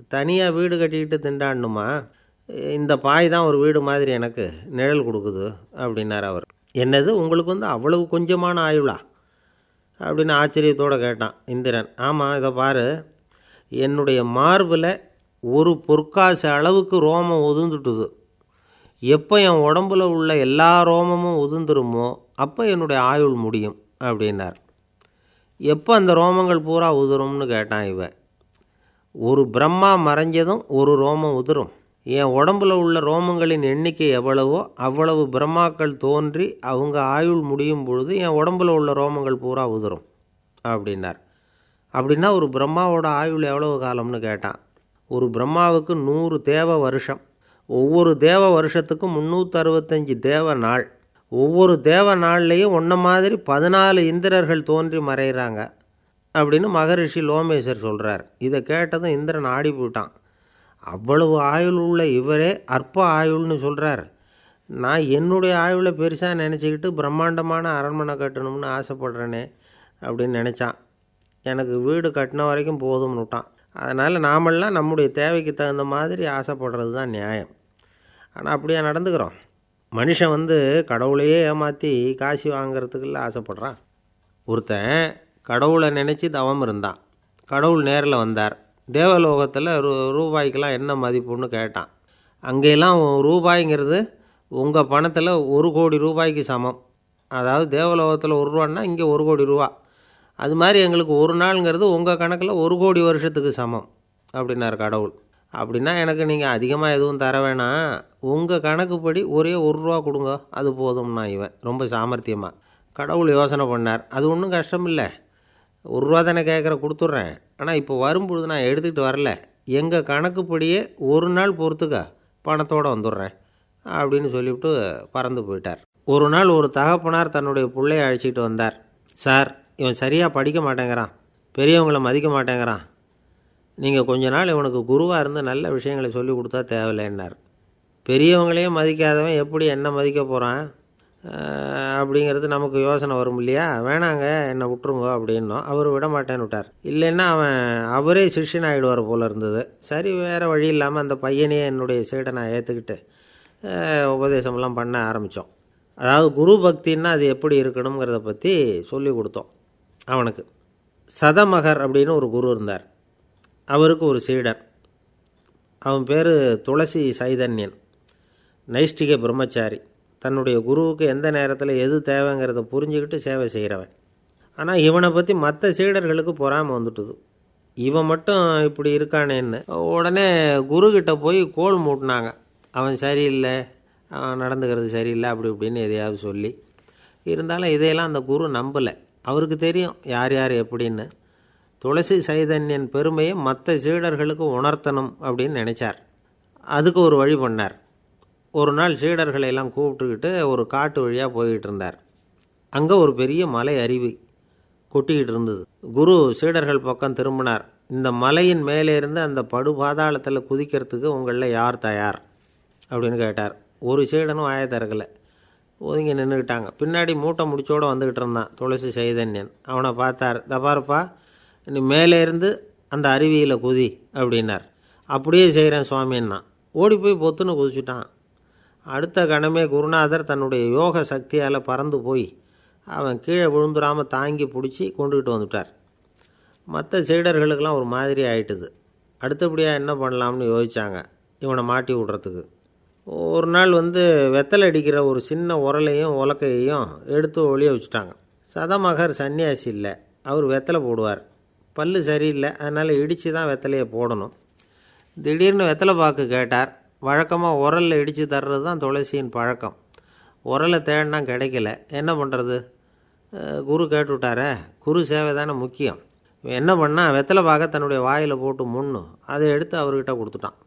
தனியாக வீடு கட்டிக்கிட்டு திண்டாடணுமா? இந்த பாய் தான் ஒரு வீடு மாதிரி எனக்கு நிழல் கொடுக்குது அப்படின்னார் அவர். என்னது உங்களுக்கு வந்து அவ்வளவு கொஞ்சமான ஆயுளா? அப்படின்னு ஆச்சரியத்தோடு கேட்டான் இந்திரன். ஆமாம் இதை பாரு. என்னுடைய மார்பில் ஒரு பொற்காசு அளவுக்கு ரோமம் ஒதுந்துட்டுது எப்போ என் உடம்புல உள்ள எல்லா ரோமமும் உதிர்ந்துருமோ அப்போ என்னுடைய ஆயுள் முடியும் அப்படின்னார். எப்போ அந்த ரோமங்கள் பூரா உதிரும்னு கேட்டான் இவன். ஒரு பிரம்மா மறைஞ்சதும் ஒரு ரோமம் உதிரும். என் உடம்புல உள்ள ரோமங்களின் எண்ணிக்கை எவ்வளவோ அவ்வளவு பிரம்மாக்கள் தோன்றி அவங்க ஆயுள் முடியும் பொழுது என் உடம்புல உள்ள ரோமங்கள் பூரா உதிரும் அப்படின்னார். அப்படின்னா ஒரு பிரம்மாவோட ஆயுள் எவ்வளவு காலம்னு கேட்டான். ஒரு பிரம்மாவுக்கு நூறு தேவ வருஷம். ஒவ்வொரு தேவ வருஷத்துக்கும் முந்நூற்றறுபத்தஞ்சு தேவ நாள். ஒவ்வொரு தேவ நாள்லேயும் ஒன்றை மாதிரி பதினாலு இந்திரர்கள் தோன்றி மறைகிறாங்க அப்படின்னு மகரிஷி லோமேசர் சொல்கிறார் இதை கேட்டதும் இந்திரன் ஆடி போயிட்டான் அவ்வளவு ஆயுள் உள்ள இவரே அற்ப ஆயுள்னு சொல்கிறார் நான் என்னுடைய ஆயுளை பெருசாக நினச்சிக்கிட்டு பிரம்மாண்டமான அரண்மனை கட்டணும்னு ஆசைப்படுறேனே அப்படின்னு நினச்சான். எனக்கு வீடு கட்டின வரைக்கும் போதும்னுட்டான். அதனால் நாமெல்லாம் நம்முடைய தேவைக்கு தகுந்த மாதிரி ஆசைப்படுறது தான் நியாயம். ஆனால் அப்படியே நடந்துக்கிறோம். மனுஷன் வந்து கடவுளையே ஏமாற்றி காசு வாங்கிறதுக்குள்ள ஆசைப்படுறான். ஒருத்தன் கடவுளை நினச்சி தவம் இருந்தான். கடவுள் நேரில் வந்தார். தேவலோகத்தில் ரூ ரூபாய்க்கெலாம் என்ன மதிப்புன்னு கேட்டான். அங்கெல்லாம் ரூபாய்ங்கிறது உங்கள் பணத்தில் ஒரு கோடி ரூபாய்க்கு சமம். அதாவது தேவலோகத்தில் ஒரு ரூபான்னா இங்கே ஒரு கோடி ரூபா. அது மாதிரி எங்களுக்கு ஒரு நாளுங்கிறது உங்கள் கணக்கில் ஒரு கோடி வருஷத்துக்கு சமம். அப்படின்னார் கடவுள். அப்படின்னா எனக்கு நீங்கள் அதிகமாக எதுவும் தர வேணாம். உங்கள் கணக்குப்படி ஒரே ஒரு ரூபா கொடுங்க. அது போதும்னா இவன். ரொம்ப சாமர்த்தியமாக கடவுள் யோசனை பண்ணார். அது ஒன்றும் கஷ்டம் இல்லை. ஒரு ரூபா தானே கேட்குற கொடுத்துட்றேன். ஆனால் இப்போ வரும்பொழுது நான் எடுத்துக்கிட்டு வரல. எங்கள் கணக்குப்படியே ஒரு நாள் பொறுத்துக்க பணத்தோடு வந்துடுறேன். அப்படின்னு சொல்லிவிட்டு பறந்து போயிட்டார். ஒரு நாள் ஒரு தகப்பனார் தன்னுடைய பிள்ளையை அழைச்சிட்டு வந்தார். சார் இவன் சரியாக படிக்க மாட்டேங்கிறான். பெரியவங்களை மதிக்க மாட்டேங்கிறான். நீங்கள் கொஞ்ச நாள் இவனுக்கு குருவாக இருந்து நல்ல விஷயங்களை சொல்லி கொடுத்தா தேவையில்லைன்னார். பெரியவங்களையும் மதிக்காதவன் எப்படி என்ன மதிக்க போகிறான் அப்படிங்கிறது நமக்கு யோசனை வரும் இல்லையா? வேணாங்க என்னை விட்டுருங்க அப்படின்னோம். அவர் விட மாட்டேன்னு விட்டார். இல்லைன்னா அவன் அவரே சிஷ்யன் ஆகிடுவார் போல இருந்தது. சரி வேறு வழி இல்லாமல் அந்த பையனையே என்னுடைய சைடை நான் ஏற்றுக்கிட்டு உபதேசமெல்லாம் பண்ண ஆரம்பித்தோம் அதாவது குரு பக்தின்னா அது எப்படி இருக்கணுங்கிறத பற்றி சொல்லி கொடுத்தோம். அவனுக்கு. சதமகர் அப்படின்னு ஒரு குரு இருந்தார். அவருக்கு ஒரு சீடர். அவன் பேர் துளசி சைதன்யன். நைஷ்டிக பிரம்மச்சாரி. தன்னுடைய குருவுக்கு எந்த நேரத்தில் எது தேவைங்கிறத புரிஞ்சுக்கிட்டு சேவை செய்கிறவன் ஆனால் இவனை பற்றி மற்ற சீடர்களுக்கு பொறாமல் வந்துட்டுது. இவன் மட்டும் இப்படி இருக்கானேன்னு உடனே குருக்கிட்ட போய் கோல் மூட்டினாங்க. அவன் சரியில்லை அவன் நடந்துக்கிறது சரியில்லை அப்படி இப்படின்னு எதையாவது சொல்லி. இருந்தாலும் இதையெல்லாம் அந்த குரு நம்பலை. அவருக்கு தெரியும் யார் யார் எப்படின்னு. துளசி சைதன்யன் பெருமையை மற்ற சீடர்களுக்கு உணர்த்தணும் அப்படின்னு நினச்சார். அதுக்கு ஒரு வழி பண்ணார். ஒரு நாள் சீடர்களை எல்லாம் கூப்பிட்டுக்கிட்டு ஒரு காட்டு வழியாக போய்கிட்டு இருந்தார். அங்கே ஒரு பெரிய மலை அருவி கொட்டிக்கிட்டு இருந்தது. குரு சீடர்கள் பக்கம் திரும்பினார். இந்த மலையின் மேலே இருந்து அந்த படு பாதாளத்தில் குதிக்கிறதுக்கு உங்களில் யார் தயார்? அப்படின்னு கேட்டார். ஒரு சீடனும் ஆய திறக்கலை ஒதுங்கி நின்றுக்கிட்டாங்க பின்னாடி மூட்டை முடிச்சோடு வந்துக்கிட்டு இருந்தான் துளசி சைதன்யன். அவனை பார்த்தார் தபாருப்பா நீ மேலே இருந்து அந்த அருவியில் குதி அப்படின்னார். அப்படியே செய்கிறேன் சுவாமின்னா. ஓடி போய் பொத்துன்னு குதிச்சுட்டான். அடுத்த கணமே குருநாதர் தன்னுடைய யோக சக்தியால் பறந்து போய் அவன் கீழே விழுந்துடாமல் தாங்கி பிடிச்சி கொண்டுக்கிட்டு வந்துட்டார். மற்ற சீடர்களுக்கெல்லாம் ஒரு மாதிரி ஆயிட்டுது. அடுத்தபடியாக என்ன பண்ணலாம்னு யோசித்தாங்க இவனை மாட்டி விடுறதுக்கு. ஒரு நாள் வந்து வெத்தலை அடிக்கிற ஒரு சின்ன உரலையும் உலக்கையையும் எடுத்து ஒளிய வச்சுட்டாங்க. சதமகர் சன்னியாசி இல்லை. அவர் வெத்தலை போடுவார். பல்லு சரியில்லை. அதனால் இடித்து தான் வெத்தலையை போடணும். திடீர்னு வெத்தலை பாக்கு கேட்டார். வழக்கமாக உரலில் இடித்து தர்றது தான் துளசியின் பழக்கம். உரலை தேடினா கிடைக்கல. என்ன பண்ணுறது குரு கேட்டுவிட்டாரே. குரு சேவை தானே முக்கியம். என்ன பண்ணால் வெத்தலை பாக்க தன்னுடைய வாயில் போட்டு முன்னும் அதை எடுத்து அவர்கிட்ட கொடுத்துட்டான்.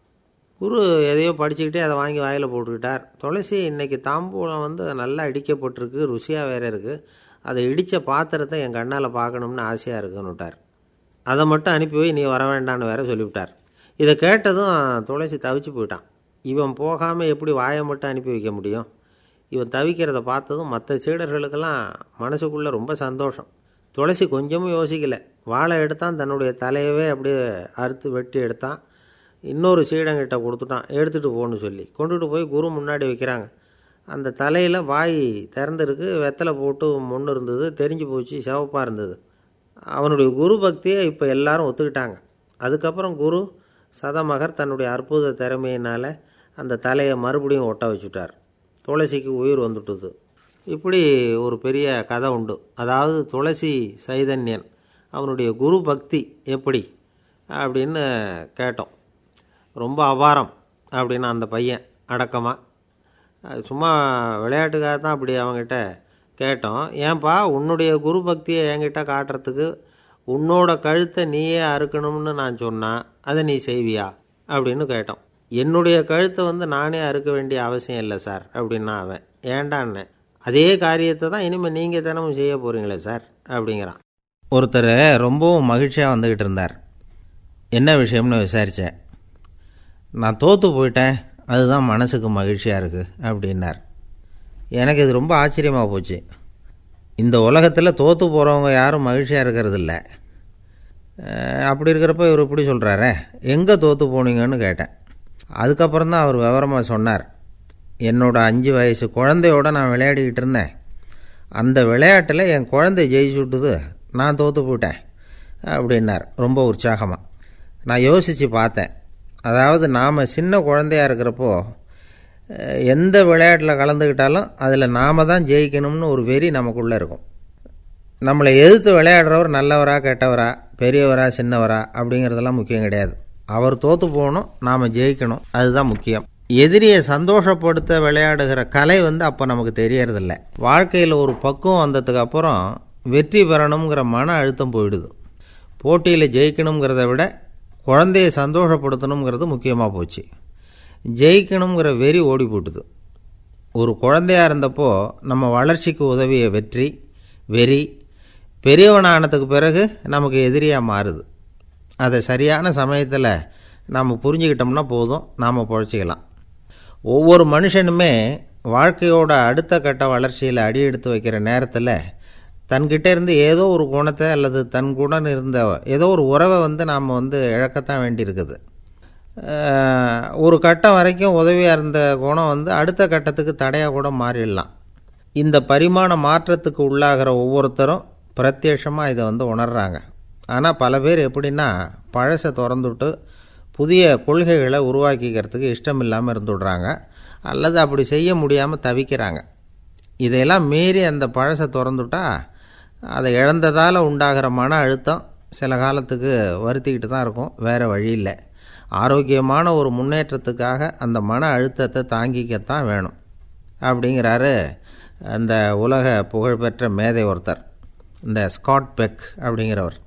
குரு எதையோ படிச்சுக்கிட்டே அதை வாங்கி வாயில் போட்டுக்கிட்டார். துளசி இன்றைக்கி தாம்பூலம் வந்து நல்லா இடிக்கப்பட்டிருக்கு ருசியாக வேறு இருக்குது அதை இடித்த பாத்திரத்தை என் கண்ணால் பார்க்கணும்னு ஆசையாக இருக்குன்னுட்டார். அதை மட்டும் அனுப்பி போய் நீ வர வேண்டான்னு வேற சொல்லிவிட்டார். இதை கேட்டதும் துளசி தவிச்சு போயிட்டான். இவன் போகாமல் எப்படி வாயை மட்டும் அனுப்பி வைக்க முடியும்? இவன் தவிக்கிறத பார்த்ததும் மற்ற சீடர்களுக்கெல்லாம் மனசுக்குள்ளே ரொம்ப சந்தோஷம். துளசி கொஞ்சமும் யோசிக்கலை. வாழை எடுத்தான் தன்னுடைய தலையவே அப்படியே அறுத்து வெட்டி எடுத்தான். இன்னொரு சீடங்கிட்ட கொடுத்துட்டான். எடுத்துகிட்டு போன்னு சொல்லி. கொண்டுட்டு போய் குரு முன்னாடி வைக்கிறாங்க. அந்த தலையில் வாய் திறந்துருக்கு. வெத்தலை போட்டு முன்னு இருந்தது. தெரிஞ்சு போச்சு சிவப்பாக இருந்தது. அவனுடைய குரு பக்தியை இப்போ எல்லாரும் ஒத்துக்கிட்டாங்க. அதுக்கப்புறம் குரு சதமகர் தன்னுடைய அற்புத திறமையினால் அந்த தலையை மறுபடியும் ஒட்ட வச்சுட்டார். துளசிக்கு உயிர் வந்துட்டுது. இப்படி ஒரு பெரிய கதை உண்டு. அதாவது துளசி சைதன்யன் அவனுடைய குரு பக்தி எப்படி அப்படின்னு கேட்டோம். ரொம்ப அபாரம் அப்படின்னு அந்த பையன் அடக்கமாக சும்மா விளையாட்டுக்காக தான் அப்படி அவங்ககிட்ட கேட்டோம். ஏன்பா உன்னுடைய குரு பக்தியை என்கிட்ட காட்டுறதுக்கு உன்னோட கழுத்தை நீயே அறுக்கணும்னு நான் சொன்னேன் அதை நீ செய்வியா? அப்படின்னு கேட்டோம். என்னுடைய கழுத்தை வந்து நானே அறுக்க வேண்டிய அவசியம் இல்லை சார் அப்படின்னா அவன். ஏண்டான்னு. அதே காரியத்தை தான் இனிமேல் நீங்கள் தினமும் செய்ய போகிறீங்களே சார் அப்படிங்கிறான். ஒருத்தர் ரொம்பவும் மகிழ்ச்சியாக வந்துக்கிட்டு இருந்தார். என்ன விஷயம்னு விசாரித்தேன் நான் தோற்று போயிட்டேன். அதுதான் மனசுக்கு மகிழ்ச்சியாக இருக்குது அப்படின்னார். எனக்கு இது ரொம்ப ஆச்சரியமாக போச்சு. இந்த உலகத்தில் தோற்று போகிறவங்க யாரும் மகிழ்ச்சியாக இருக்கிறதில்ல. அப்படி இருக்கிறப்ப இவர் இப்படி சொல்கிறாரே எங்கே தோற்று போனீங்கன்னு கேட்டேன். அதுக்கப்புறம் தான் அவர் விவரமாக சொன்னார். என்னோட அஞ்சு வயசு குழந்தையோட நான் விளையாடிக்கிட்டு இருந்தேன். அந்த விளையாட்டில் என் குழந்தை ஜெயிச்சுட்டுது நான் தோற்று போயிட்டேன் அப்படின்னார் ரொம்ப உற்சாகமாக நான் யோசித்து பார்த்தேன். அதாவது நாம் சின்ன குழந்தையாக இருக்கிறப்போ எந்த விளையாட்டில் கலந்துக்கிட்டாலும் அதில் நாம் தான் ஜெயிக்கணும்னு ஒரு வெறி நமக்குள்ளே இருக்கும். நம்மளை எதிர்த்து விளையாடுறவர் நல்லவரா கெட்டவரா பெரியவரா சின்னவரா அப்படிங்கிறதெல்லாம் முக்கியம் கிடையாது. அவர் தோற்று போகணும் நாம் ஜெயிக்கணும் அதுதான் முக்கியம். எதிரியை சந்தோஷப்படுத்த விளையாடுகிற கலை வந்து அப்போ நமக்கு தெரியறதில்ல. வாழ்க்கையில் ஒரு பக்குவம் வந்ததுக்கு அப்புறம் வெற்றி பெறணுங்கிற மன அழுத்தம் போயிடுது. போட்டியில் ஜெயிக்கணுங்கிறத விட குழந்தையை சந்தோஷப்படுத்தணுங்கிறது முக்கியமாக போச்சு. ஜெயிக்கணுங்கிற வெறி ஓடி போட்டுது ஒரு குழந்தையாக இருந்தப்போ நம்ம வளர்ச்சிக்கு உதவிய வெற்றி வெறி பெரியவனானதுக்கு பிறகு நமக்கு எதிரியாக மாறுது. அதை சரியான சமயத்தில் நாம் புரிஞ்சுக்கிட்டோம்னா போதும் நாம் பொழைச்சிக்கலாம். ஒவ்வொரு மனுஷனுமே வாழ்க்கையோட அடுத்த கட்ட வளர்ச்சியில் அடி எடுத்து வைக்கிற நேரத்தில் தன்கிட்ட இருந்து ஏதோ ஒரு குணத்தை அல்லது தன் குணம் இருந்த ஏதோ ஒரு உறவை வந்து நாம் வந்து இழக்கத்தான் வேண்டியிருக்குது. ஒரு கட்டம் வரைக்கும் உதவியாக இருந்த குணம் வந்து அடுத்த கட்டத்துக்கு தடையாக கூட மாறிடலாம். இந்த பரிமாண மாற்றத்துக்கு உள்ளாகிற ஒவ்வொருத்தரும் பிரத்யட்சமாக இதை வந்து உணர்கிறாங்க ஆனால் பல பேர் எப்படின்னா பழசை திறந்துவிட்டு புதிய கொள்கைகளை உருவாக்கிக்கிறதுக்கு இஷ்டம் இல்லாமல் இருந்துடுறாங்க. அல்லது அப்படி செய்ய முடியாமல் தவிக்கிறாங்க. இதையெல்லாம் மீறி அந்த பழசை திறந்துட்டா அதை இழந்ததால் உண்டாகிற மன அழுத்தம் சில காலத்துக்கு வருத்திக்கிட்டு தான் இருக்கும். வேறு வழி இல்லை. ஆரோக்கியமான ஒரு முன்னேற்றத்துக்காக அந்த மன அழுத்தத்தை தாங்கிக்கத்தான் வேணும். அப்படிங்கிறாரு அந்த உலக புகழ்பெற்ற மேதை ஒருத்தர். இந்த ஸ்காட் பெக் அப்படிங்கிறவர்.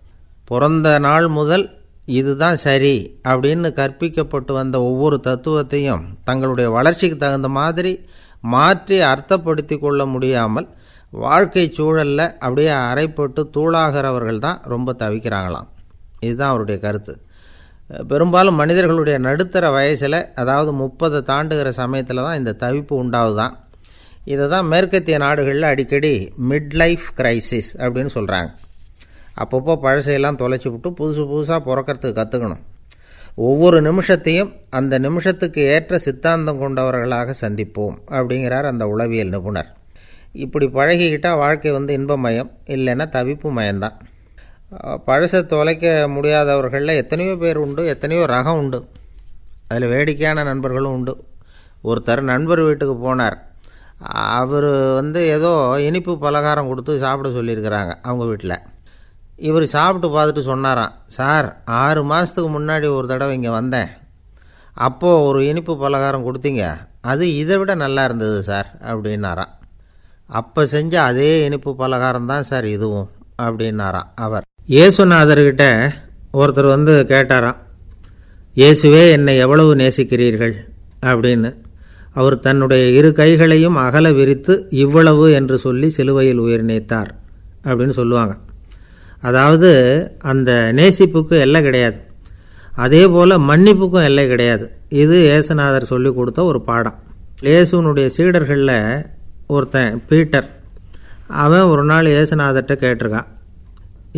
பிறந்த நாள் முதல் இதுதான் சரி அப்படின்னு கற்பிக்கப்பட்டு வந்த ஒவ்வொரு தத்துவத்தையும் தங்களுடைய வளர்ச்சிக்கு தகுந்த மாதிரி மாற்றி அர்த்தப்படுத்தி கொள்ள முடியாமல் வாழ்க்கை சூழலில் அப்படியே அரைப்பட்டு தூளாகிறவர்கள் தான் ரொம்ப தவிக்கிறாங்களாம். இதுதான் அவருடைய கருத்து. பெரும்பாலும் மனிதர்களுடைய நடுத்தர வயசில் அதாவது முப்பதை தாண்டுகிற சமயத்தில் தான் இந்த தவிப்பு உண்டாகுதான். இதை தான் மேற்கத்திய நாடுகளில் அடிக்கடி மிட் லைஃப் கிரைசிஸ் அப்படின்னு சொல்கிறாங்க அப்பப்போ பழசையெல்லாம் தொலைச்சி விட்டு புதுசு புதுசாக பிறக்கறதுக்கு கற்றுக்கணும் ஒவ்வொரு நிமிஷத்தையும் அந்த நிமிஷத்துக்கு ஏற்ற சித்தாந்தம் கொண்டவர்களாக சந்திப்போம் அப்படிங்கிறார் அந்த உளவியல் நிபுணர். இப்படி பழகிக்கிட்டால் வாழ்க்கை வந்து இன்பமயம் இல்லைன்னா தவிப்பு மயம்தான். பழசை தொலைக்க முடியாதவர்களில் எத்தனையோ பேர் உண்டு எத்தனையோ ரகம் உண்டு. அதில் வேடிக்கையான நண்பர்களும் உண்டு. ஒருத்தர் நண்பர் வீட்டுக்கு போனார். அவர் வந்து ஏதோ இனிப்பு பலகாரம் கொடுத்து சாப்பிட சொல்லியிருக்கிறாங்க அவங்க வீட்டில். இவர் சாப்பிட்டு பார்த்துட்டு சொன்னாராம் சார் ஆறு மாதத்துக்கு முன்னாடி ஒரு தடவை இங்கே வந்தேன். அப்போது ஒரு இனிப்பு பலகாரம் கொடுத்தீங்க. அது இதை விட நல்லா இருந்தது சார் அப்படின்னாராம். அப்போ செஞ்ச அதே இனிப்பு பலகாரம் தான் சார் இதுவும் அப்படின்னாராம் அவர். இயேசுநாதர்கிட்ட ஒருத்தர் வந்து கேட்டாராம் இயேசுவே என்னை எவ்வளவு நேசிக்கிறீர்கள்? அப்படின்னு. அவர் தன்னுடைய இரு கைகளையும் அகல விரித்து இவ்வளவு என்று சொல்லி சிலுவையில் உயிர் நீத்தார் அப்படின்னு சொல்லுவாங்க. அதாவது அந்த நேசிப்புக்கு எல்லை கிடையாது. அதே போல் மன்னிப்புக்கும் எல்லை கிடையாது. இது ஏசுநாதர் சொல்லி கொடுத்த ஒரு பாடம். இயேசுனுடைய சீடர்களில் ஒருத்தன் பீட்டர். அவன் ஒரு நாள் இயேசுநாதர்கிட்ட கேட்டிருக்கான்.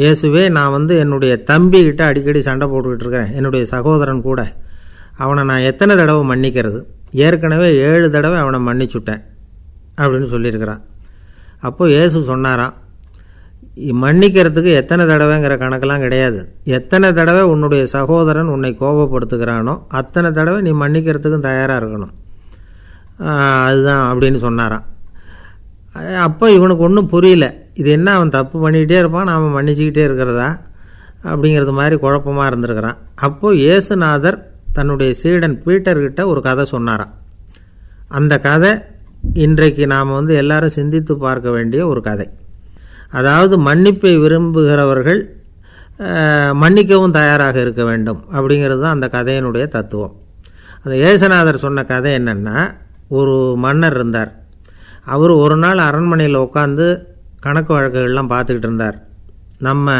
இயேசுவே நான் வந்து என்னுடைய தம்பிக்கிட்ட அடிக்கடி சண்டை போட்டுக்கிட்டு இருக்கிறேன். என்னுடைய சகோதரன் கூட. அவனை நான் எத்தனை தடவை மன்னிக்கிறது? ஏற்கனவே ஏழு தடவை அவனை மன்னிச்சுட்டேன். அப்படின்னு சொல்லியிருக்கிறான். அப்போ இயேசு சொன்னாராம் மன்னிக்கிறதுக்கு எத்தனை தடவைங்கிற கணக்கெல்லாம் கிடையாது. எத்தனை தடவை உன்னுடைய சகோதரன் உன்னை கோபப்படுத்துகிறானோ அத்தனை தடவை நீ மன்னிக்கிறதுக்கும் தயாராக இருக்கணும். அதுதான் அப்படின்னு சொன்னாராம். அப்போ இவனுக்கு ஒன்றும் புரியல. இது என்ன அவன் தப்பு பண்ணிக்கிட்டே இருப்பான் நாம் மன்னிச்சுக்கிட்டே இருக்கிறதா? அப்படிங்கிறது மாதிரி குழப்பமாக இருந்திருக்கிறான். அப்போது இயேசுநாதர் தன்னுடைய சீடன் பீட்டர்கிட்ட ஒரு கதை சொன்னாராம். அந்த கதை இன்றைக்கு நாம் வந்து எல்லாரும் சிந்தித்து பார்க்க வேண்டிய ஒரு கதை. அதாவது மன்னிப்பை விரும்புகிறவர்கள் மன்னிக்கவும் தயாராக இருக்க வேண்டும் அப்படிங்கிறது தான் அந்த கதையினுடைய தத்துவம். அந்த ஏசுநாதர் சொன்ன கதை என்னென்னா ஒரு மன்னர் இருந்தார். அவர் ஒரு நாள் அரண்மனையில் உட்காந்து கணக்கு வழக்குகள்லாம் பார்த்துக்கிட்டு இருந்தார். நம்ம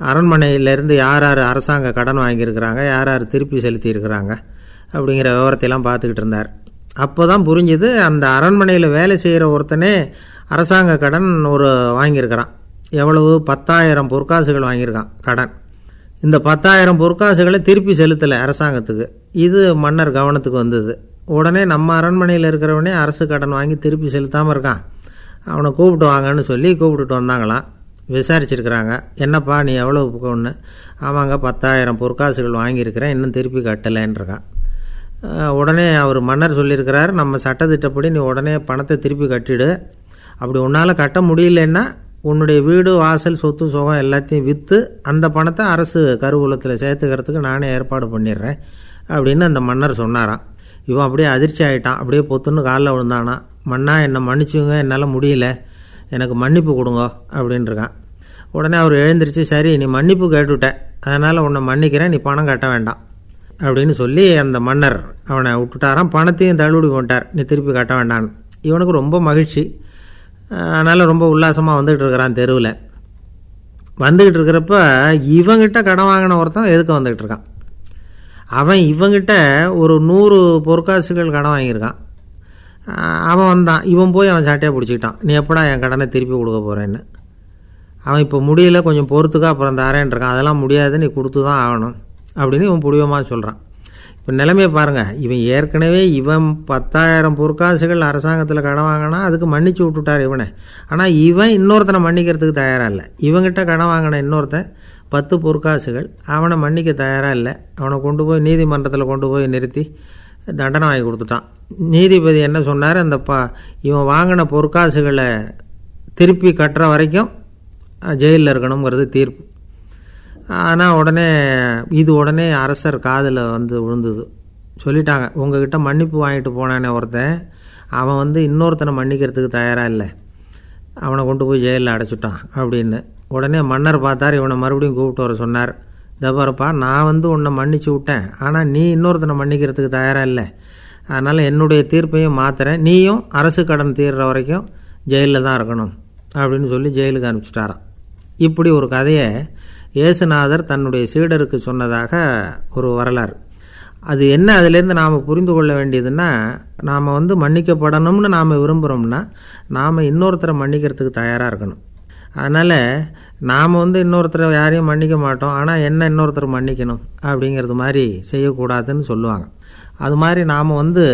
அரண்மனையிலேருந்து யார் யார் அரசாங்க கடன் வாங்கியிருக்கிறாங்க யார் யார் திருப்பி செலுத்தியிருக்கிறாங்க அப்படிங்கிற விவரத்தையெல்லாம் பார்த்துக்கிட்டு இருந்தார். அப்போ தான் புரிஞ்சுது அந்த அரண்மனையில் வேலை செய்கிற ஒருத்தனே அரசாங்க கடன் ஒரு வாங்கியிருக்கிறான். எவ்வளவு? பத்தாயிரம் பொற்காசுகள் வாங்கியிருக்கான் கடன். இந்த பத்தாயிரம் பொற்காசுகளை திருப்பி செலுத்தலை அரசாங்கத்துக்கு. இது மன்னர் கவனத்துக்கு வந்தது. உடனே நம்ம அரண்மனையில் இருக்கிறவனே அரசு கடன் வாங்கி திருப்பி செலுத்தாமல் இருக்கான். அவனை கூப்பிட்டு வாங்கன்னு சொல்லி கூப்பிட்டுட்டு வந்தாங்களாம். விசாரிச்சிருக்கிறாங்க. என்னப்பா நீ எவ்வளோ ஒன்று ஆமாங்க பத்தாயிரம் பொற்காசுகள் வாங்கியிருக்கிறேன் இன்னும் திருப்பி கட்டலைன்றிருக்கான் உடனே அவர் மன்னர் சொல்லியிருக்கிறார் நம்ம சட்டத்திட்டப்படி நீ உடனே பணத்தை திருப்பி கட்டிடு. அப்படி உன்னால் கட்ட முடியலன்னா உன்னுடைய வீடு வாசல் சொத்து சுகம் எல்லாத்தையும் விற்று அந்த பணத்தை அரசு கருவூலத்தில் சேர்த்துக்கிறதுக்கு நானே ஏற்பாடு பண்ணிடுறேன் அப்படின்னு அந்த மன்னர் சொன்னாராம். இவன் அப்படியே அதிர்ச்சி ஆகிட்டான் அப்படியே பொத்துன்னு காலில் விழுந்தானா. மண்ணா என்னை மன்னிச்சுங்க என்னால் முடியல. எனக்கு மன்னிப்பு கொடுங்க அப்படின்ட்டுருக்கான் உடனே அவர் எழுந்திருச்சு சரி நீ மன்னிப்பு கேட்டுவிட்டேன் அதனால் உன்னை மன்னிக்கிறேன் நீ பணம் கட்ட வேண்டாம் அப்படின்னு சொல்லி அந்த மன்னர் அவனை விட்டுட்டாராம். பணத்தையும் தள்ளுபடி போட்டார் நீ திருப்பி கட்ட வேண்டான்னு இவனுக்கு ரொம்ப மகிழ்ச்சி. அதனால் ரொம்ப உல்லாசமாக வந்துகிட்டு இருக்கிறான் தெருவில். வந்துக்கிட்டு இருக்கிறப்ப இவங்கிட்ட கடன் வாங்கின ஒருத்தன் எதுக்கு வந்துக்கிட்டு இருக்கான் அவன் இவங்கிட்ட ஒரு நூறு பொற்காசுகள் கடன் வாங்கியிருக்கான். அவன் வந்தான். இவன் போய் அவன் சாட்டையாக பிடிச்சிக்கிட்டான். நீ எப்படா என் கடனை திருப்பி கொடுக்க போகிறேன்னு அவன் இப்போ முடியல. கொஞ்சம் பொறுத்துக்கா அப்புறம் தரேன் இருக்கான். அதெல்லாம் முடியாது. நீ கொடுத்து தான் ஆகணும். அப்படின்னு இவன் புடிவமாக சொல்கிறான் இப்போ நிலைமையை பாருங்கள் இவன் ஏற்கனவே இவன் பத்தாயிரம் பொற்காசுகள் அரசாங்கத்தில் கடன் வாங்கினா அதுக்கு மன்னிச்சு விட்டுட்டார் இவனை. ஆனால் இவன் இன்னொருத்தனை மன்னிக்கிறதுக்கு தயாராக இல்லை. இவங்கிட்ட கடன் வாங்கின இன்னொருத்தன் பத்து பொற்காசுகள். அவனை மன்னிக்க தயாராக இல்லை. அவனை கொண்டு போய் நீதிமன்றத்தில் கொண்டு போய் நிறுத்தி தண்டனை வாங்கி கொடுத்துட்டான். நீதிபதி என்ன சொன்னார்? அந்த பா இவன் வாங்கின பொற்காசுகளை திருப்பி கட்டுற வரைக்கும் ஜெயிலில் இருக்கணுங்கிறது தீர்ப்பு. ஆனால் உடனே இது உடனே அரசர் காதில் வந்து விழுந்தது. சொல்லிட்டாங்க உங்ககிட்ட மன்னிப்பு வாங்கிட்டு போனானே ஒருத்தன். அவன் வந்து இன்னொருத்தனை மன்னிக்கிறதுக்கு தயாராக இல்லை. அவனை கொண்டு போய் ஜெயிலில் அடைச்சிட்டான் அப்படின்னு. உடனே மன்னர் பார்த்தார் இவனை மறுபடியும் கூப்பிட்டு வர சொன்னார். தபாரப்பா நான் வந்து உன்னை மன்னிச்சு விட்டேன். ஆனால் நீ இன்னொருத்தனை மன்னிக்கிறதுக்கு தயாராக இல்லை. அதனால் என்னுடைய தீர்ப்பையும் மாத்துறேன். நீயும் அரசு கடன் தீர்ற வரைக்கும் ஜெயிலில் தான் இருக்கணும் அப்படின்னு சொல்லி ஜெயிலுக்கு அனுப்பிச்சிட்டாராம். இப்படி ஒரு கதையை இயேசுநாதர் தன்னுடைய சீடருக்கு சொன்னதாக ஒரு வரலாறு. அது என்ன அதுலேருந்து நாம் புரிந்து கொள்ள வேண்டியதுன்னா நாம் வந்து மன்னிக்கப்படணும்னு நாம் விரும்புகிறோம்னா நாம் இன்னொருத்தரை மன்னிக்கிறதுக்கு தயாராக இருக்கணும். அதனால் நாம் வந்து இன்னொருத்தரை யாரையும் மன்னிக்க மாட்டோம். ஆனால் என்ன இன்னொருத்தர் மன்னிக்கணும் அப்படிங்கிறது மாதிரி செய்யக்கூடாதுன்னு சொல்லுவாங்க. அது மாதிரி நாம் வந்து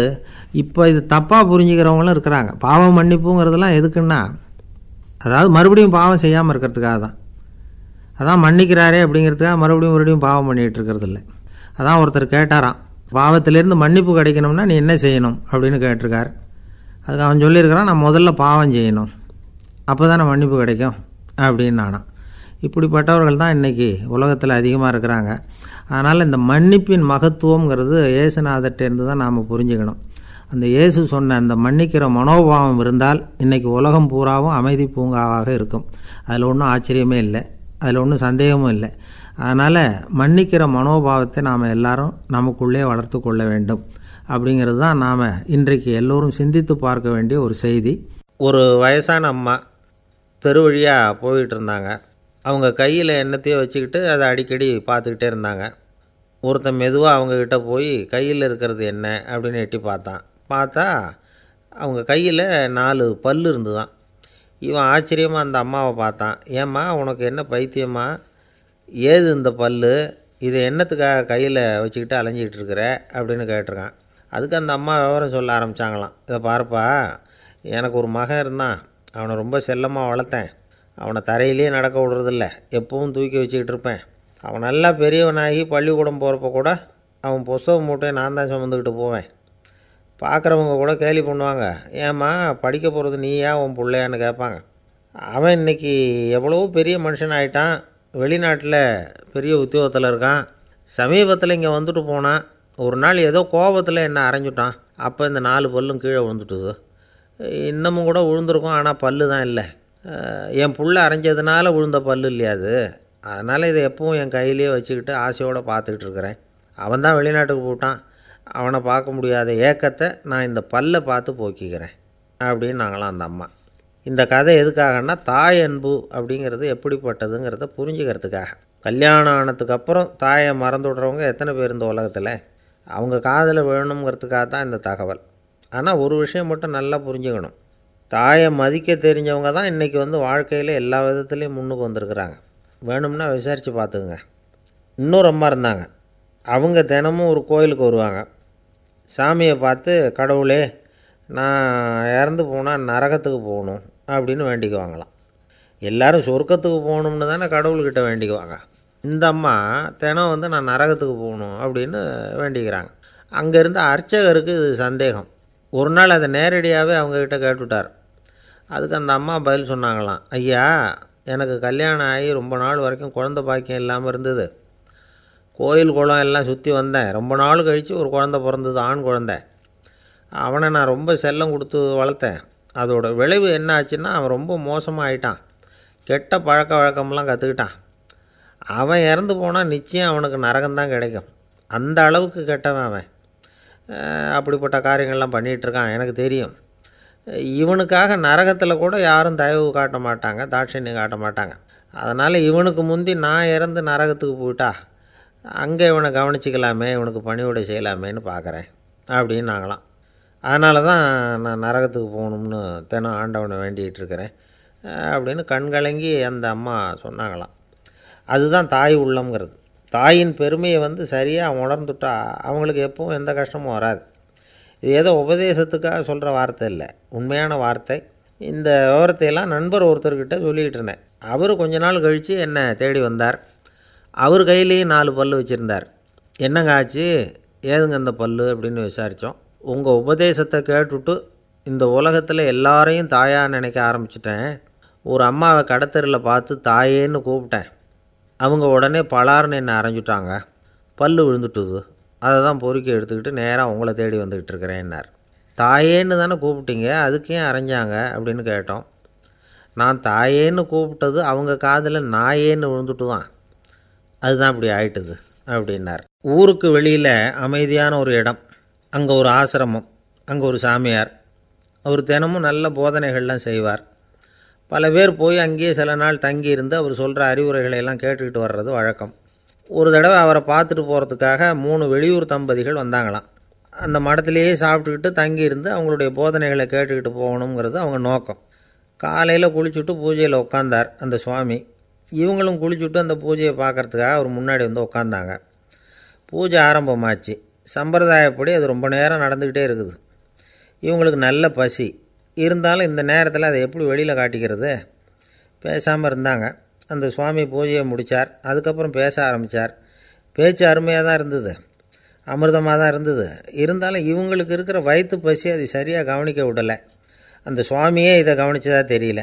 இப்போ இது தப்பாக புரிஞ்சுக்கிறவங்களும் இருக்கிறாங்க. பாவம் மன்னிப்புங்கிறதெல்லாம் எதுக்குன்னா அதாவது மறுபடியும் பாவம் செய்யாமல் இருக்கிறதுக்காக தான். அதான் மன்னிக்கிறாரே அப்படிங்கிறதுக்காக மறுபடியும் மறுபடியும் பாவம் பண்ணிகிட்டு இருக்கிறது இல்லை. அதான் ஒருத்தர் கேட்டாராம் பாவத்திலேருந்து மன்னிப்பு கிடைக்கணும்னா நீ என்ன செய்யணும் அப்படின்னு கேட்டிருக்கார். அதுக்கு அவன் சொல்லியிருக்கிறான் நான் முதல்ல பாவம் செய்யணும். அப்போ தானே மன்னிப்பு கிடைக்கும். அப்படின்னு நானாம் இப்படிப்பட்டவர்கள் தான் இன்றைக்கி உலகத்தில் அதிகமாக இருக்கிறாங்க. அதனால் இந்த மன்னிப்பின் மகத்துவங்கிறது இயேசுநாதர்கிட்டேருந்து தான் நாம் புரிஞ்சுக்கணும். அந்த இயேசு சொன்ன அந்த மன்னிக்கிற மனோபாவம் இருந்தால் இன்றைக்கி உலகம் பூராவும் அமைதி பூங்காவாக இருக்கும். அதில் ஒன்றும் ஆச்சரியமே இல்லை. அதில் ஒன்றும் சந்தேகமும் இல்லை. அதனால் மன்னிக்கிற மனோபாவத்தை நாம் எல்லாரும் நமக்குள்ளே வளர்த்து கொள்ள வேண்டும். அப்படிங்கிறது தான் நாம் இன்றைக்கு எல்லோரும் சிந்தித்து பார்க்க வேண்டிய ஒரு செய்தி. ஒரு வயசான அம்மா தெரு வழியாக போயிட்டு இருந்தாங்க அவங்க கையில் என்னத்தையோ வச்சுக்கிட்டு அதை அடிக்கடி பார்த்துக்கிட்டே இருந்தாங்க. ஒருத்தன் மெதுவாக அவங்கக்கிட்ட போய் கையில் இருக்கிறது என்ன அப்படின்னு எட்டி பார்த்தான். பார்த்தா அவங்க கையில் நாலு பல் இருந்துதான். இவன் ஆச்சரியமாக அந்த அம்மாவை பார்த்தான். ஏம்மா உனக்கு என்ன பைத்தியமா? ஏது இந்த பல் இதை என்னத்துக்காக கையில் வச்சுக்கிட்டு அலைஞ்சிக்கிட்டு இருக்கிற? அப்படின்னு கேட்டிருக்கான். அதுக்கு அந்த அம்மா விவரம் சொல்ல ஆரம்பித்தாங்களாம் இதை பாருப்பா எனக்கு ஒரு மகன் இருந்தான். அவனை ரொம்ப செல்லமாக வளர்த்தேன். அவனை தரையிலேயே நடக்க விடுறதில்ல. எப்பவும் தூக்கி வச்சுக்கிட்டு இருப்பேன். அவன் நல்லா பெரியவனாகி பள்ளிக்கூடம் போகிறப்ப கூட அவன் புஸ்தக மூட்டையை நான் தான் சுமந்துக்கிட்டு போவேன். பார்க்குறவங்க கூட கேலி பண்ணுவாங்க. ஏம்மா படிக்க போகிறது நீயா உன் பிள்ளையான்னு கேட்பாங்க. அவன் இன்னைக்கு எவ்வளவோ பெரிய மனுஷன் ஆயிட்டான். வெளிநாட்டில் பெரிய உத்தியோகத்தில் இருக்கான். சமீபத்தில் இங்கே வந்துட்டு போனான். ஒரு நாள் ஏதோ கோபத்தில் என்ன அரைஞ்சிட்டான். அப்போ இந்த நாலு பல்லும் கீழே விழுந்துட்டுது. இன்னமும் கூட விழுந்திருக்கும் ஆனால் பல்லு தான் இல்லை. என் புள்ள அரைஞ்சதுனால விழுந்த பல்லு இல்லையா அது? அதனால் இதை எப்பவும் என் கையிலேயே வச்சுக்கிட்டு ஆசையோடு பார்த்துக்கிட்டு இருக்கிறேன். அவன் தான் வெளிநாட்டுக்கு போட்டான். அவனை பார்க்க முடியாத ஏக்கத்தை நான் இந்த பல்லை பார்த்து போக்கிக்கிறேன் அப்படின்னு நாங்களாம் அந்த அம்மா. இந்த கதை எதுக்காகன்னா தாய் அன்பு அப்படிங்கிறது எப்படிப்பட்டதுங்கிறத புரிஞ்சுக்கிறதுக்காக. கல்யாணம் ஆனதுக்கு அப்புறம் தாயை மறந்து விடுறவங்க எத்தனை பேர் இந்த உலகத்தில்? அவங்க காதில் வேணுங்கிறதுக்காக தான் இந்த தகவல். ஆனால் ஒரு விஷயம் மட்டும் நல்லா புரிஞ்சுக்கணும். தாயை மதிக்க தெரிஞ்சவங்க தான் இன்றைக்கி வந்து வாழ்க்கையில் எல்லா விதத்துலேயும் முன்னுக்கு வந்திருக்கிறாங்க. வேணும்னா விசாரித்து பார்த்துக்குங்க. இன்னொரு அம்மா இருந்தாங்க. அவங்க தினமும் ஒரு கோயிலுக்கு வருவாங்க. சாமியை பார்த்து கடவுளே நான் இறந்து போனால் நரகத்துக்கு போகணும் அப்படின்னு வேண்டிக்குவாங்களாம். எல்லோரும் சொர்க்கத்துக்கு போகணும்னு தானே கடவுள்கிட்ட வேண்டிக்குவாங்க. இந்த அம்மா தினம் வந்து நான் நரகத்துக்கு போகணும் அப்படின்னு வேண்டிக்கிறாங்க. அங்கேருந்து அர்ச்சகருக்கு இது சந்தேகம். ஒரு நாள் அதை நேரடியாகவே அவங்கக்கிட்ட கேட்டுவிட்டார். அதுக்கு அந்த அம்மா பதில் சொன்னாங்களாம். ஐயா எனக்கு கல்யாணம் ஆகி ரொம்ப நாள் வரைக்கும் குழந்த பாக்கியம் இல்லாமல் இருந்தது. கோயில் குளம் எல்லாம் சுற்றி வந்தேன். ரொம்ப நாள் கழித்து ஒரு குழந்த பிறந்தது ஆண் குழந்தை. அவனை நான் ரொம்ப செல்லம் கொடுத்து வளர்த்தேன். அதோட விளைவு என்ன ஆச்சுன்னா அவன் ரொம்ப மோசமாக ஆயிட்டான். கெட்ட பழக்க வழக்கம்லாம் கற்றுக்கிட்டான் அவன் இறந்து போனால் நிச்சயம் அவனுக்கு நரகம்தான் கிடைக்கும். அந்த அளவுக்கு கெட்டவன் அவன். அப்படிப்பட்ட காரியங்கள்லாம் பண்ணிகிட்ருக்கான் எனக்கு தெரியும். இவனுக்காக நரகத்தில் கூட யாரும் தயவு காட்ட மாட்டாங்க தாட்சண்யம் காட்ட மாட்டாங்க. அதனால் இவனுக்கு முந்தி நான் இறந்து நரகத்துக்கு போயிட்டா அங்கே இவனை கவனிச்சிக்கலாமே இவனுக்கு பணிவிடை செய்யலாமேன்னு பார்க்குறேன் அப்படின்னு நாங்களாம். அதனால தான் நான் நரகத்துக்கு போகணும்னு தினம் ஆண்டவனை வேண்டிகிட்டு இருக்கிறேன் அப்படின்னு கண்கலங்கி அந்த அம்மா சொன்னாங்களாம். அதுதான் தாய் உள்ளங்கிறது தாயின் பெருமையை வந்து சரியாக உணர்ந்துட்டா அவங்களுக்கு எப்பவும் எந்த கஷ்டமும் வராது. இது ஏதோ உபதேசத்துக்காக சொல்கிற வார்த்தை இல்லை. உண்மையான வார்த்தை. இந்த விவரத்தையெல்லாம் நண்பர் ஒருத்தர்கிட்ட சொல்லிக்கிட்டு இருந்தேன். அவர் கொஞ்ச நாள் கழித்து என்னை தேடி வந்தார். அவர் கையிலேயும் நாலு பல்லு வச்சுருந்தார். என்னங்க ஆச்சு? ஏதுங்க இந்த பல்லு அப்படின்னு விசாரித்தோம் உங்கள் உபதேசத்தை கேட்டுட்டு இந்த உலகத்தில் எல்லாரையும் தாயாக நினைக்க ஆரம்பிச்சிட்டேன். ஒரு அம்மாவை கடத்தரில் பார்த்து தாயேன்னு கூப்பிட்டேன். அவங்க உடனே பலார்னு என்னை அரைஞ்சிட்டாங்க. பல்லு விழுந்துட்டுது. அதை தான் பொறுக்கி எடுத்துக்கிட்டு நேராக உங்களை தேடி வந்துக்கிட்டு இருக்கிறேன்னார். தாயேன்னு தானே கூப்பிட்டீங்க அதுக்கு ஏன் அரைஞ்சாங்க அப்படின்னு கேட்டோம். நான் தாயேன்னு கூப்பிட்டது அவங்க காதில் நாயேன்னு விழுந்துட்டு தான் அதுதான் இப்படி ஆயிட்டுது அப்படின்னார். ஊருக்கு வெளியில் அமைதியான ஒரு இடம். அங்கே ஒரு ஆசிரமம். அங்கே ஒரு சாமியார். அவர் தினமும் நல்ல போதனைகள்லாம் செய்வார். பல பேர் போய் அங்கேயே சில நாள் தங்கி இருந்து அவர் சொல்கிற அறிவுரைகளை எல்லாம் கேட்டுக்கிட்டு வர்றது வழக்கம். ஒரு தடவை அவரை பார்த்துட்டு போகிறதுக்காக மூணு வெளியூர் தம்பதிகள் வந்தாங்களாம். அந்த மடத்திலேயே சாப்பிட்டுக்கிட்டு தங்கி இருந்து அவங்களுடைய போதனைகளை கேட்டுக்கிட்டு போகணுங்கிறது அவங்க நோக்கம். காலையில் குளிச்சுட்டு பூஜையில் உட்காந்தார் அந்த சுவாமி. இவங்களும் குளிச்சுட்டு அந்த பூஜையை பார்க்குறதுக்காக அவர் முன்னாடி வந்து உட்காந்தாங்க பூஜை ஆரம்பமாச்சு. சம்பிரதாயப்படி அது ரொம்ப நேரம் நடந்துக்கிட்டே இருக்குது. இவங்களுக்கு நல்ல பசி. இருந்தாலும் இந்த நேரத்தில் அதை எப்படி வெளியில் காட்டிக்கிறது? பேசாமல் இருந்தாங்க. அந்த சுவாமி பூஜையை முடித்தார் அதுக்கப்புறம் பேச ஆரம்பித்தார் பேச்சு அருமையாக தான் இருந்தது. அமிர்தமாக தான் இருந்தது. இருந்தாலும் இவங்களுக்கு இருக்கிற வயிற்று பசி அது சரியாக கவனிக்க விடலை. அந்த சுவாமியே இதை கவனிச்சதா தெரியல.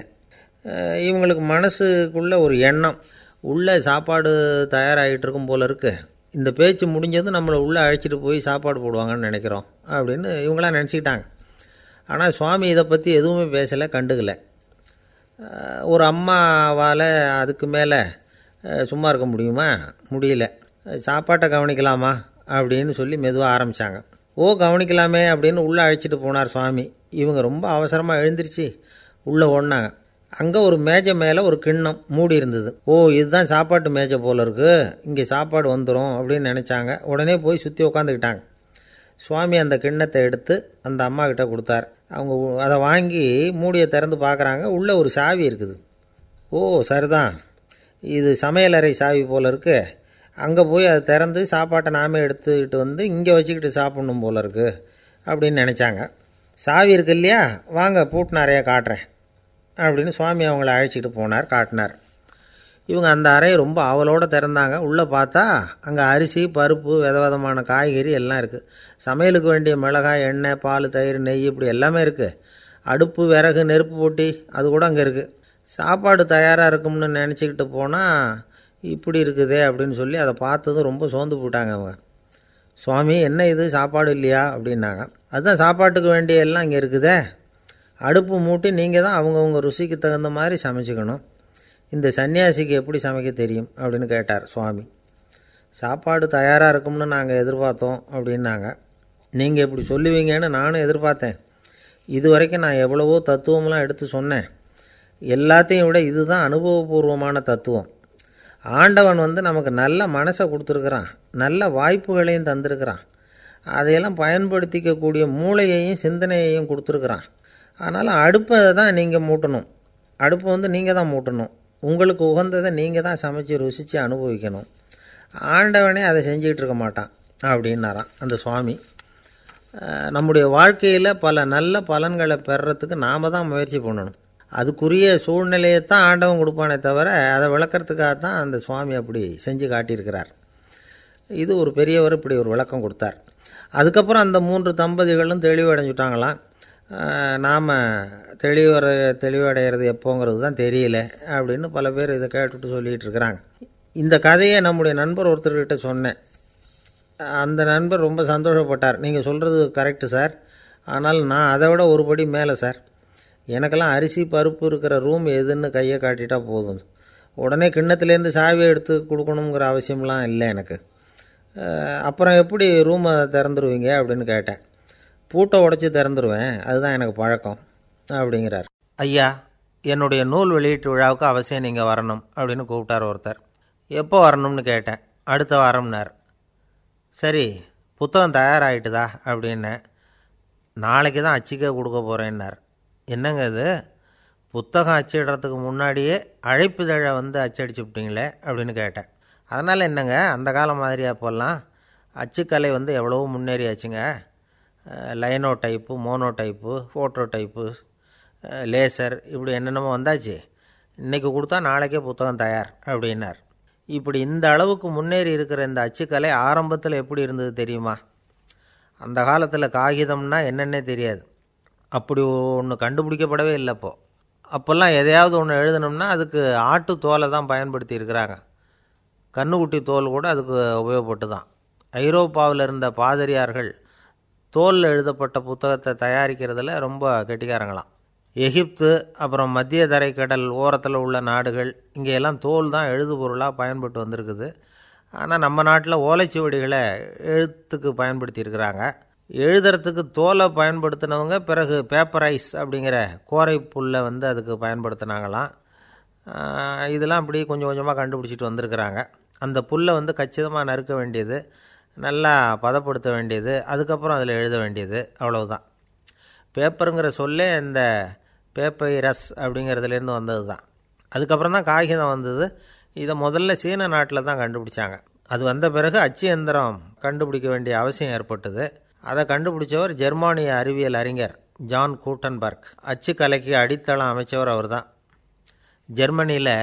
இவங்களுக்கு மனசுக்குள்ளே ஒரு எண்ணம். உள்ளே சாப்பாடு தயாராகிட்டு இருக்கும் போல் இருக்குது இந்த பேச்சு முடிஞ்சதும் நம்மளை உள்ளே அழைச்சிட்டு போய் சாப்பாடு போடுவாங்கன்னு நினைக்கிறோம் அப்படின்னு இவங்களாம் நினச்சிக்கிட்டாங்க. ஆனால் சுவாமி இதை பற்றி எதுவுமே பேசலை கண்டுக்கலை. ஒரு அம்மாவால் அதுக்கு மேலே சும்மா இருக்க முடியுமா? முடியல. சாப்பாட்டை கவனிக்கலாமா? அப்படின்னு சொல்லி மெதுவாக ஆரம்பித்தாங்க ஓ கவனிக்கலாமே அப்படின்னு உள்ளே அழைச்சிட்டு போனார் சுவாமி. இவங்க ரொம்ப அவசரமாக எழுந்திருச்சு உள்ளே ஓடினாங்க. அங்கே ஒரு மேஜை மேலே ஒரு கிண்ணம் மூடி இருந்தது. ஓ இதுதான் சாப்பாட்டு மேஜை போல இருக்குது இங்கே சாப்பாடு வந்துடும் அப்படின்னு நினச்சாங்க. உடனே போய் சுற்றி உட்காந்துக்கிட்டாங்க சுவாமி அந்த கிண்ணத்தை எடுத்து அந்த அம்மாக்கிட்ட கொடுத்தார். அவங்க அதை வாங்கி மூடியை திறந்து பார்க்குறாங்க. உள்ளே ஒரு சாவி இருக்குது. ஓ சரிதான். இது சமையலறை சாவி போல் இருக்கு. அங்கே போய் அதை திறந்து சாப்பாட்டை நாமே எடுத்துக்கிட்டு வந்து இங்கே வச்சுக்கிட்டு சாப்பிடணும் போல இருக்கு அப்படின்னு நினச்சாங்க. சாவி இருக்கு இல்லையா? வாங்க பூட்டு நிறையா காட்டுறேன் அப்படின்னு சுவாமி அவங்கள அழைச்சிக்கிட்டு போனார் காட்டினார். இவங்க அந்த அறையை ரொம்ப ஆவலோடு திறந்தாங்க. உள்ளே பார்த்தா அங்கே அரிசி பருப்பு விதவிதமான காய்கறி எல்லாம் இருக்குது சமையலுக்கு வேண்டிய மிளகாய் எண்ணெய் பால் தயிர் நெய் இப்படி எல்லாமே இருக்குது அடுப்பு விறகு நெருப்பு போட்டி அது கூட அங்கே இருக்குது சாப்பாடு தயாராக இருக்கும்னு நினச்சிக்கிட்டு போனால் இப்படி இருக்குதே அப்படின்னு சொல்லி அதை பார்த்ததும் ரொம்ப சோர்ந்து போட்டாங்க அவங்க. சுவாமி என்ன இது? சாப்பாடு இல்லையா? அப்படின்னாங்க. அதுதான் சாப்பாட்டுக்கு வேண்டிய எல்லாம் இங்கே இருக்குதே. அடுப்பு மூட்டி நீங்கள் தான் அவங்கவுங்க ருசிக்கு தகுந்த மாதிரி சமைச்சிக்கணும். இந்த சன்னியாசிக்கு எப்படி சமைக்க தெரியும் அப்படின்னு கேட்டார் சுவாமி. சாப்பாடு தயாராக இருக்கும்னு நாங்கள் எதிர்பார்த்தோம் அப்படின்னாங்க. நீங்கள் இப்படி சொல்லுவீங்கன்னு நானும் எதிர்பார்த்தேன். இது வரைக்கும் நான் எவ்வளவோ தத்துவம்லாம் எடுத்து சொன்னேன். எல்லாத்தையும் விட இதுதான் அனுபவபூர்வமான தத்துவம். ஆண்டவன் வந்து நமக்கு நல்ல மனசை கொடுத்துருக்குறான். நல்ல வாய்ப்புகளையும் தந்திருக்கிறான். அதையெல்லாம் பயன்படுத்திக்கக்கூடிய மூளையையும் சிந்தனையையும் கொடுத்துருக்குறான். அதனால் அடுப்பை தான் நீங்கள் மூட்டணும். அடுப்பை வந்து நீங்கள் தான் மூட்டணும். உங்களுக்கு உகந்ததை நீங்கள் தான் சமைச்சு ருசித்து அனுபவிக்கணும். ஆண்டவனே அதை செஞ்சுக்கிட்டு இருக்க மாட்டான் அப்படின்னாராம் அந்த சுவாமி. நம்முடைய வாழ்க்கையில் பல நல்ல பலன்களை பெறத்துக்கு நாம் தான் முயற்சி பண்ணணும். அதுக்குரிய சூழ்நிலையை தான் ஆண்டவன் கொடுப்பானே தவிர அதை விளக்கிறதுக்காக தான் அந்த சுவாமி அப்படி செஞ்சு காட்டியிருக்கிறார். இது ஒரு பெரியவர் இப்படி ஒரு விளக்கம் கொடுத்தார். அதுக்கப்புறம் அந்த மூன்று தம்பதிகளும் தெளிவடைஞ்சுட்டாங்களாம். நாம் தெளிவர தெளிவடைகிறது எப்போங்கிறது தான் தெரியல அப்படின்னு பல பேர் இதை கேட்டுட்டு சொல்லிகிட்டு இருக்கிறாங்க. இந்த கதையை நம்முடைய நண்பர் ஒருத்தர்கிட்ட சொன்னேன். அந்த நண்பர் ரொம்ப சந்தோஷப்பட்டார். நீங்கள் சொல்கிறது கரெக்டு சார். ஆனால் நான் அதை விட ஒரு படி மேலே சார். எனக்கெல்லாம் அரிசி பருப்பு இருக்கிற ரூம் எதுன்னு கையை காட்டிட்டா போதும். உடனே கிண்ணத்துலேருந்து சாவியை எடுத்து கொடுக்கணுங்கிற அவசியம்லாம் இல்லை எனக்கு. அப்புறம் எப்படி ரூமை திறந்துருவீங்க அப்படின்னு கேட்டேன். பூட்டை உடச்சி திறந்துருவேன். அதுதான் எனக்கு பழக்கம். அப்படிங்கிறார். ஐயா என்னுடைய நூல் வெளியீட்டு விழாவுக்கு அவசியம் நீங்கள் வரணும் அப்படின்னு கூப்பிட்டார் ஒருத்தர். எப்போ வரணும்னு கேட்டேன். அடுத்த வாரம்னார். சரி புத்தகம் தயாராகிட்டுதா அப்படின்னேன் நாளைக்கு தான் அச்சிக்க கொடுக்க போகிறேன்னார் என்னங்க இது? புத்தகம் அச்சிடுறதுக்கு முன்னாடியே அழைப்புதழை வந்து அச்சடிச்சு விட்டீங்களே அப்படின்னு கேட்டேன். அதனால் என்னங்க அந்த காலம் மாதிரியா அப்போல்லாம் அச்சுக்கலை வந்து எவ்வளவோ முன்னேறியாச்சுங்க. Linotype monotype phototype laser இப்படி என்னென்னமோ வந்தாச்சு. இன்றைக்கி கொடுத்தா நாளைக்கே புத்தகம் தயார் அப்படின்னார். இப்படி இந்த அளவுக்கு முன்னேறி இருக்கிற இந்த அச்சுக்கலை ஆரம்பத்தில் எப்படி இருந்தது தெரியுமா? அந்த காலத்தில் காகிதம்னா என்னென்னே தெரியாது. அப்படி ஒன்று கண்டுபிடிக்கப்படவே இல்லை இப்போது அப்போல்லாம் எதையாவது ஒன்று எழுதணும்னா அதுக்கு ஆட்டு தோலை தான் பயன்படுத்தி இருக்கிறாங்க. கண்ணுக்குட்டி தோல் கூட அதுக்கு உபயோகப்பட்டு தான் ஐரோப்பாவில் இருந்த பாதிரியார்கள் தோலில் எழுதப்பட்ட புத்தகத்தை தயாரிக்கிறதுல ரொம்ப கெட்டிக்காரங்களாம். எகிப்து அப்புறம் மத்திய தரைக்கடல் ஓரத்தில் உள்ள நாடுகள் இங்கே எல்லாம் தோல் தான் எழுதுபொருளாக பயன்பட்டு வந்திருக்குது. ஆனால் நம்ம நாட்டில் ஓலைச்சுவடிகளை எழுத்துக்கு பயன்படுத்தியிருக்கிறாங்க. எழுதுறதுக்கு தோலை பயன்படுத்தினவங்க பிறகு பேப்பரைஸ் அப்படிங்கிற கோரை புல்லை வந்து அதுக்கு பயன்படுத்தினாங்களாம். இதெல்லாம் அப்படி கொஞ்சம் கொஞ்சமாக கண்டுபிடிச்சிட்டு வந்திருக்கிறாங்க. அந்த புல்லை வந்து கச்சிதமாக நறுக்க வேண்டியது. நல்லா பதப்படுத்த வேண்டியது அதுக்கப்புறம் அதில் எழுத வேண்டியது அவ்வளவுதான். பேப்பருங்கிற சொல்லே இந்த பேப்பைரஸ் அப்படிங்கிறதுலேருந்து வந்தது தான் அதுக்கப்புறம் தான் காகிதம் வந்தது. இதை முதல்ல சீன நாட்டில் தான் கண்டுபிடிச்சாங்க. அது வந்த பிறகு அச்சு எந்திரம் கண்டுபிடிக்க வேண்டிய அவசியம் ஏற்பட்டது. அதை கண்டுபிடிச்சவர் ஜெர்மானிய அறிவியல் அறிஞர் ஜான் கூட்டன்பர்க். அச்சு கலைக்கு அடித்தளம் அமைச்சவர் அவர் தான் ஜெர்மனியில்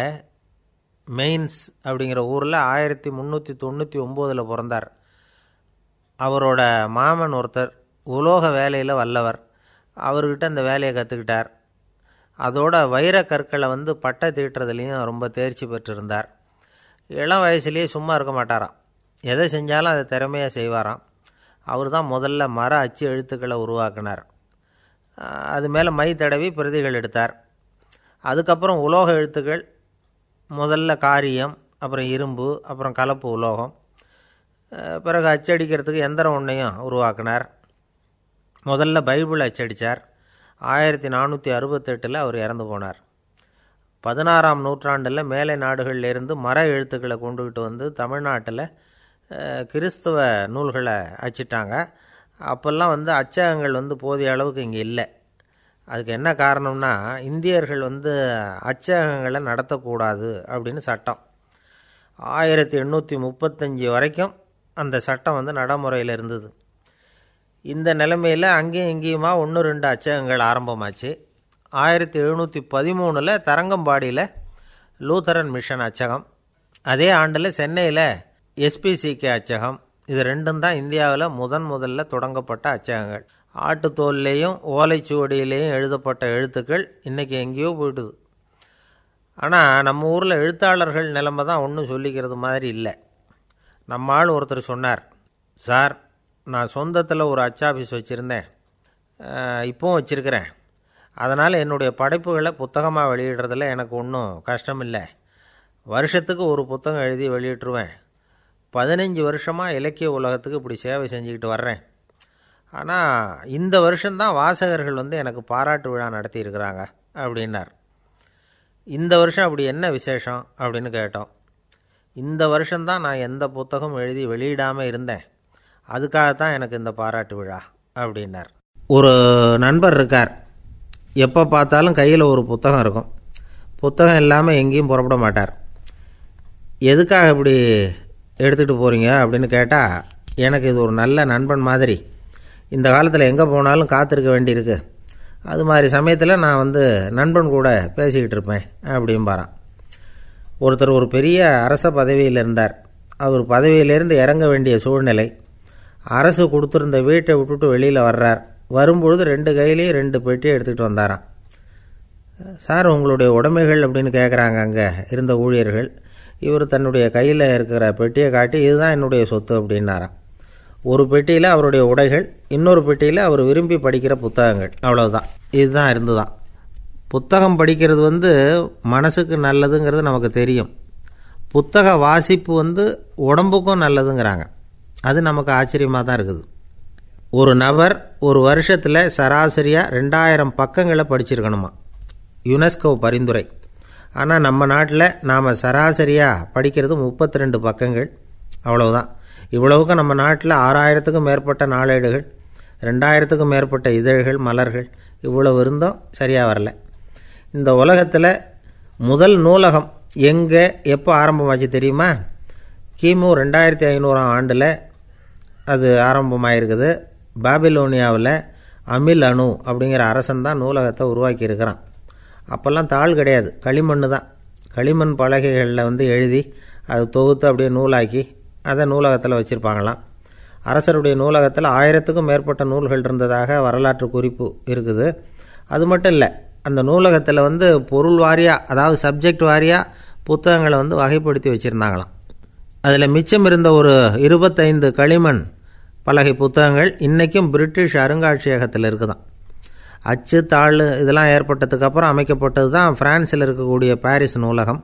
மெயின்ஸ் அப்படிங்கிற ஊரில் ஆயிரத்தி முந்நூற்றி தொண்ணூற்றி ஒம்போதில் பிறந்தார். அவரோட மாமன் ஒருத்தர் உலோக வேலையில் வல்லவர். அவர்கிட்ட அந்த வேலையை கற்றுக்கிட்டார் அதோட வைர கற்களை வந்து பட்டை தீட்டுறதுலேயும் ரொம்ப தேர்ச்சி பெற்றிருந்தார். இளம் வயசுலேயே சும்மா இருக்க மாட்டாராம். எதை செஞ்சாலும் அதை திறமையாக செய்வாராம். அவர் தான் முதல்ல மர அச்சு எழுத்துக்களை உருவாக்கினார். அது மேலே மை தடவி பிரதிகள் எடுத்தார். அதுக்கப்புறம் உலோக எழுத்துக்கள் முதல்ல காரியம் அப்புறம் இரும்பு அப்புறம் கலப்பு உலோகம். பிறகு அச்சடிக்கிறதுக்கு எந்திரம் ஒன்றையும் உருவாக்கினார். முதல்ல பைபிள் அச்சடித்தார் ஆயிரத்தி நானூற்றி அறுபத்தெட்டில் அவர் இறந்து போனார். பதினாறாம் நூற்றாண்டில் மேலை நாடுகளிலிருந்து மர எழுத்துக்களை கொண்டுகிட்டு வந்து தமிழ்நாட்டில் கிறிஸ்தவ நூல்களை அச்சிட்டாங்க. அப்போல்லாம் வந்து அச்சகங்கள் வந்து போதிய அளவுக்கு இங்கே இல்லை. அதுக்கு என்ன காரணம்னா இந்தியர்கள் வந்து அச்சகங்களை நடத்தக்கூடாது அப்படின்னு சட்டம். ஆயிரத்தி எண்ணூற்றி முப்பத்தஞ்சு வரைக்கும் அந்த சட்டம் வந்து நடைமுறையில் இருந்தது. இந்த நிலைமையில் அங்கேயும் இங்கேயுமா ஒன்று ரெண்டு அச்சகங்கள் ஆரம்பமாச்சு. ஆயிரத்தி எழுநூற்றி பதிமூணில் தரங்கம்பாடியில் லூத்தரன் மிஷன் அச்சகம் அதே ஆண்டில் சென்னையில் எஸ்பிசிகே அச்சகம் இது ரெண்டும் தான் இந்தியாவில் முதன் முதல்ல தொடங்கப்பட்ட அச்சகங்கள். ஆட்டுத்தோல்லையும் ஓலைச்சுவடியிலையும் எழுதப்பட்ட எழுத்துக்கள் இன்றைக்கி எங்கேயோ போயிடுது ஆனால் நம்ம ஊரில் எழுத்தாளர்கள் நிலைமை தான் ஒன்றும் சொல்லிக்கிறது மாதிரி இல்லை. நம்மால் ஒருத்தர் சொன்னார் சார் நான் சொந்தத்தில் ஒரு அச்சாபீஸ் வச்சுருந்தேன். இப்போவும் வச்சுருக்கிறேன். அதனால் என்னுடைய படைப்புகளை புத்தகமாக வெளியிடுறதுல எனக்கு ஒன்றும் கஷ்டம் இல்லை வருஷத்துக்கு ஒரு புத்தகம் எழுதி வெளியிட்டுருவேன். பதினஞ்சு வருஷமாக இலக்கிய உலகத்துக்கு இப்படி சேவை செஞ்சுக்கிட்டு வர்றேன். ஆனால் இந்த வருஷம்தான் வாசகர்கள் வந்து எனக்கு பாராட்டு விழா நடத்தியிருக்கிறாங்க அப்படின்னார். இந்த வருஷம் அப்படி என்ன விசேஷம்? அப்படின்னு கேட்டோம். இந்த வருஷம்தான் நான் எந்த புத்தகம் எழுதி வெளியிடாமல் இருந்தேன். அதுக்காகத்தான் எனக்கு இந்த பாராட்டு விழா அப்படின்னார். ஒரு நண்பர் இருக்கார். எப்போ பார்த்தாலும் கையில் ஒரு புத்தகம் இருக்கும். புத்தகம் இல்லாமல் எங்கேயும் புறப்பட மாட்டார். எதுக்காக இப்படி எடுத்துகிட்டு போகிறீங்க அப்படின்னு கேட்டால் எனக்கு இது ஒரு நல்ல நண்பன் மாதிரி. இந்த காலத்தில் எங்கே போனாலும் காத்திருக்க வேண்டியிருக்கு. அது மாதிரி சமயத்தில் நான் வந்து நண்பன் கூட பேசிக்கிட்டு இருப்பேன் அப்படிம்பாரான் ஒருத்தர் ஒரு பெரிய அரச பதவியில் இருந்தார். அவர் பதவியிலேருந்து இறங்க வேண்டிய சூழ்நிலை. அரசு கொடுத்துருந்த வீட்டை விட்டுட்டு வெளியில் வர்றார். வரும்பொழுது ரெண்டு கையிலையும் ரெண்டு பெட்டியை எடுத்துகிட்டு வந்தாராம். சார் உங்களுடைய உடைமைகள் அப்படின்னு கேட்குறாங்க அங்கே இருந்த ஊழியர்கள். இவர் தன்னுடைய கையில் இருக்கிற பெட்டியை காட்டி இதுதான் என்னுடைய சொத்து அப்படின்னாராம். ஒரு பெட்டியில் அவருடைய உடைகள் இன்னொரு பெட்டியில் அவர் விரும்பி படிக்கிற புத்தகங்கள். அவ்வளோதான் இதுதான் இருந்துதான். புத்தகம் படிக்கிறது வந்து மனசுக்கு நல்லதுங்கிறது நமக்கு தெரியும். புத்தக வாசிப்பு வந்து உடம்புக்கும் நல்லதுங்கிறாங்க. அது நமக்கு ஆச்சரியமாக தான் இருக்குது. ஒரு நபர் ஒரு வருஷத்தில் சராசரியாக ரெண்டாயிரம் பக்கங்களை படிச்சிருக்கணுமா? யுனெஸ்கோ பரிந்துரை. ஆனால் நம்ம நாட்டில் நாம் சராசரியாக படிக்கிறது முப்பத்தி ரெண்டு பக்கங்கள். அவ்வளவுதான். இவ்வளவுக்கு நம்ம நாட்டில் ஆறாயிரத்துக்கும் மேற்பட்ட நாளேடுகள் ரெண்டாயிரத்துக்கும் மேற்பட்ட இதழ்கள் மலர்கள் இவ்வளவு இருந்தும் சரியாக வரலை. இந்த உலகத்தில் முதல் நூலகம் எங்கே எப்போ ஆரம்பமாச்சு தெரியுமா? கிமு ரெண்டாயிரத்தி ஐநூறாம் ஆண்டில் அது ஆரம்பமாயிருக்குது. பாபிலோனியாவில் அமில் அணு அப்படிங்கிற அரசன் தான் நூலகத்தை உருவாக்கியிருக்கிறான். அப்போல்லாம் தாள் கிடையாது களிமண் தான். களிமண் பலகைகளில் வந்து எழுதி அது தொகுத்து அப்படியே நூலாக்கி அதை நூலகத்தில் வச்சுருப்பாங்களாம். அரசருடைய நூலகத்தில் ஆயிரத்துக்கும் மேற்பட்ட நூல்கள் இருந்ததாக வரலாற்று குறிப்பு இருக்குது. அது மட்டும் இல்லை அந்த நூலகத்தில் வந்து பொருள் வாரியாக அதாவது சப்ஜெக்ட் வாரியாக புத்தகங்களை வந்து வகைப்படுத்தி வச்சுருந்தாங்களாம். அதில் மிச்சம் இருந்த ஒரு இருபத்தைந்து களிமண் பலகை புத்தகங்கள் இன்றைக்கும் பிரிட்டிஷ் அருங்காட்சியகத்தில் இருக்குதான் அச்சு தாள் இதெல்லாம் ஏற்பட்டதுக்கப்புறம் அமைக்கப்பட்டது தான் ஃப்ரான்ஸில் இருக்கக்கூடிய பாரிஸ் நூலகம்.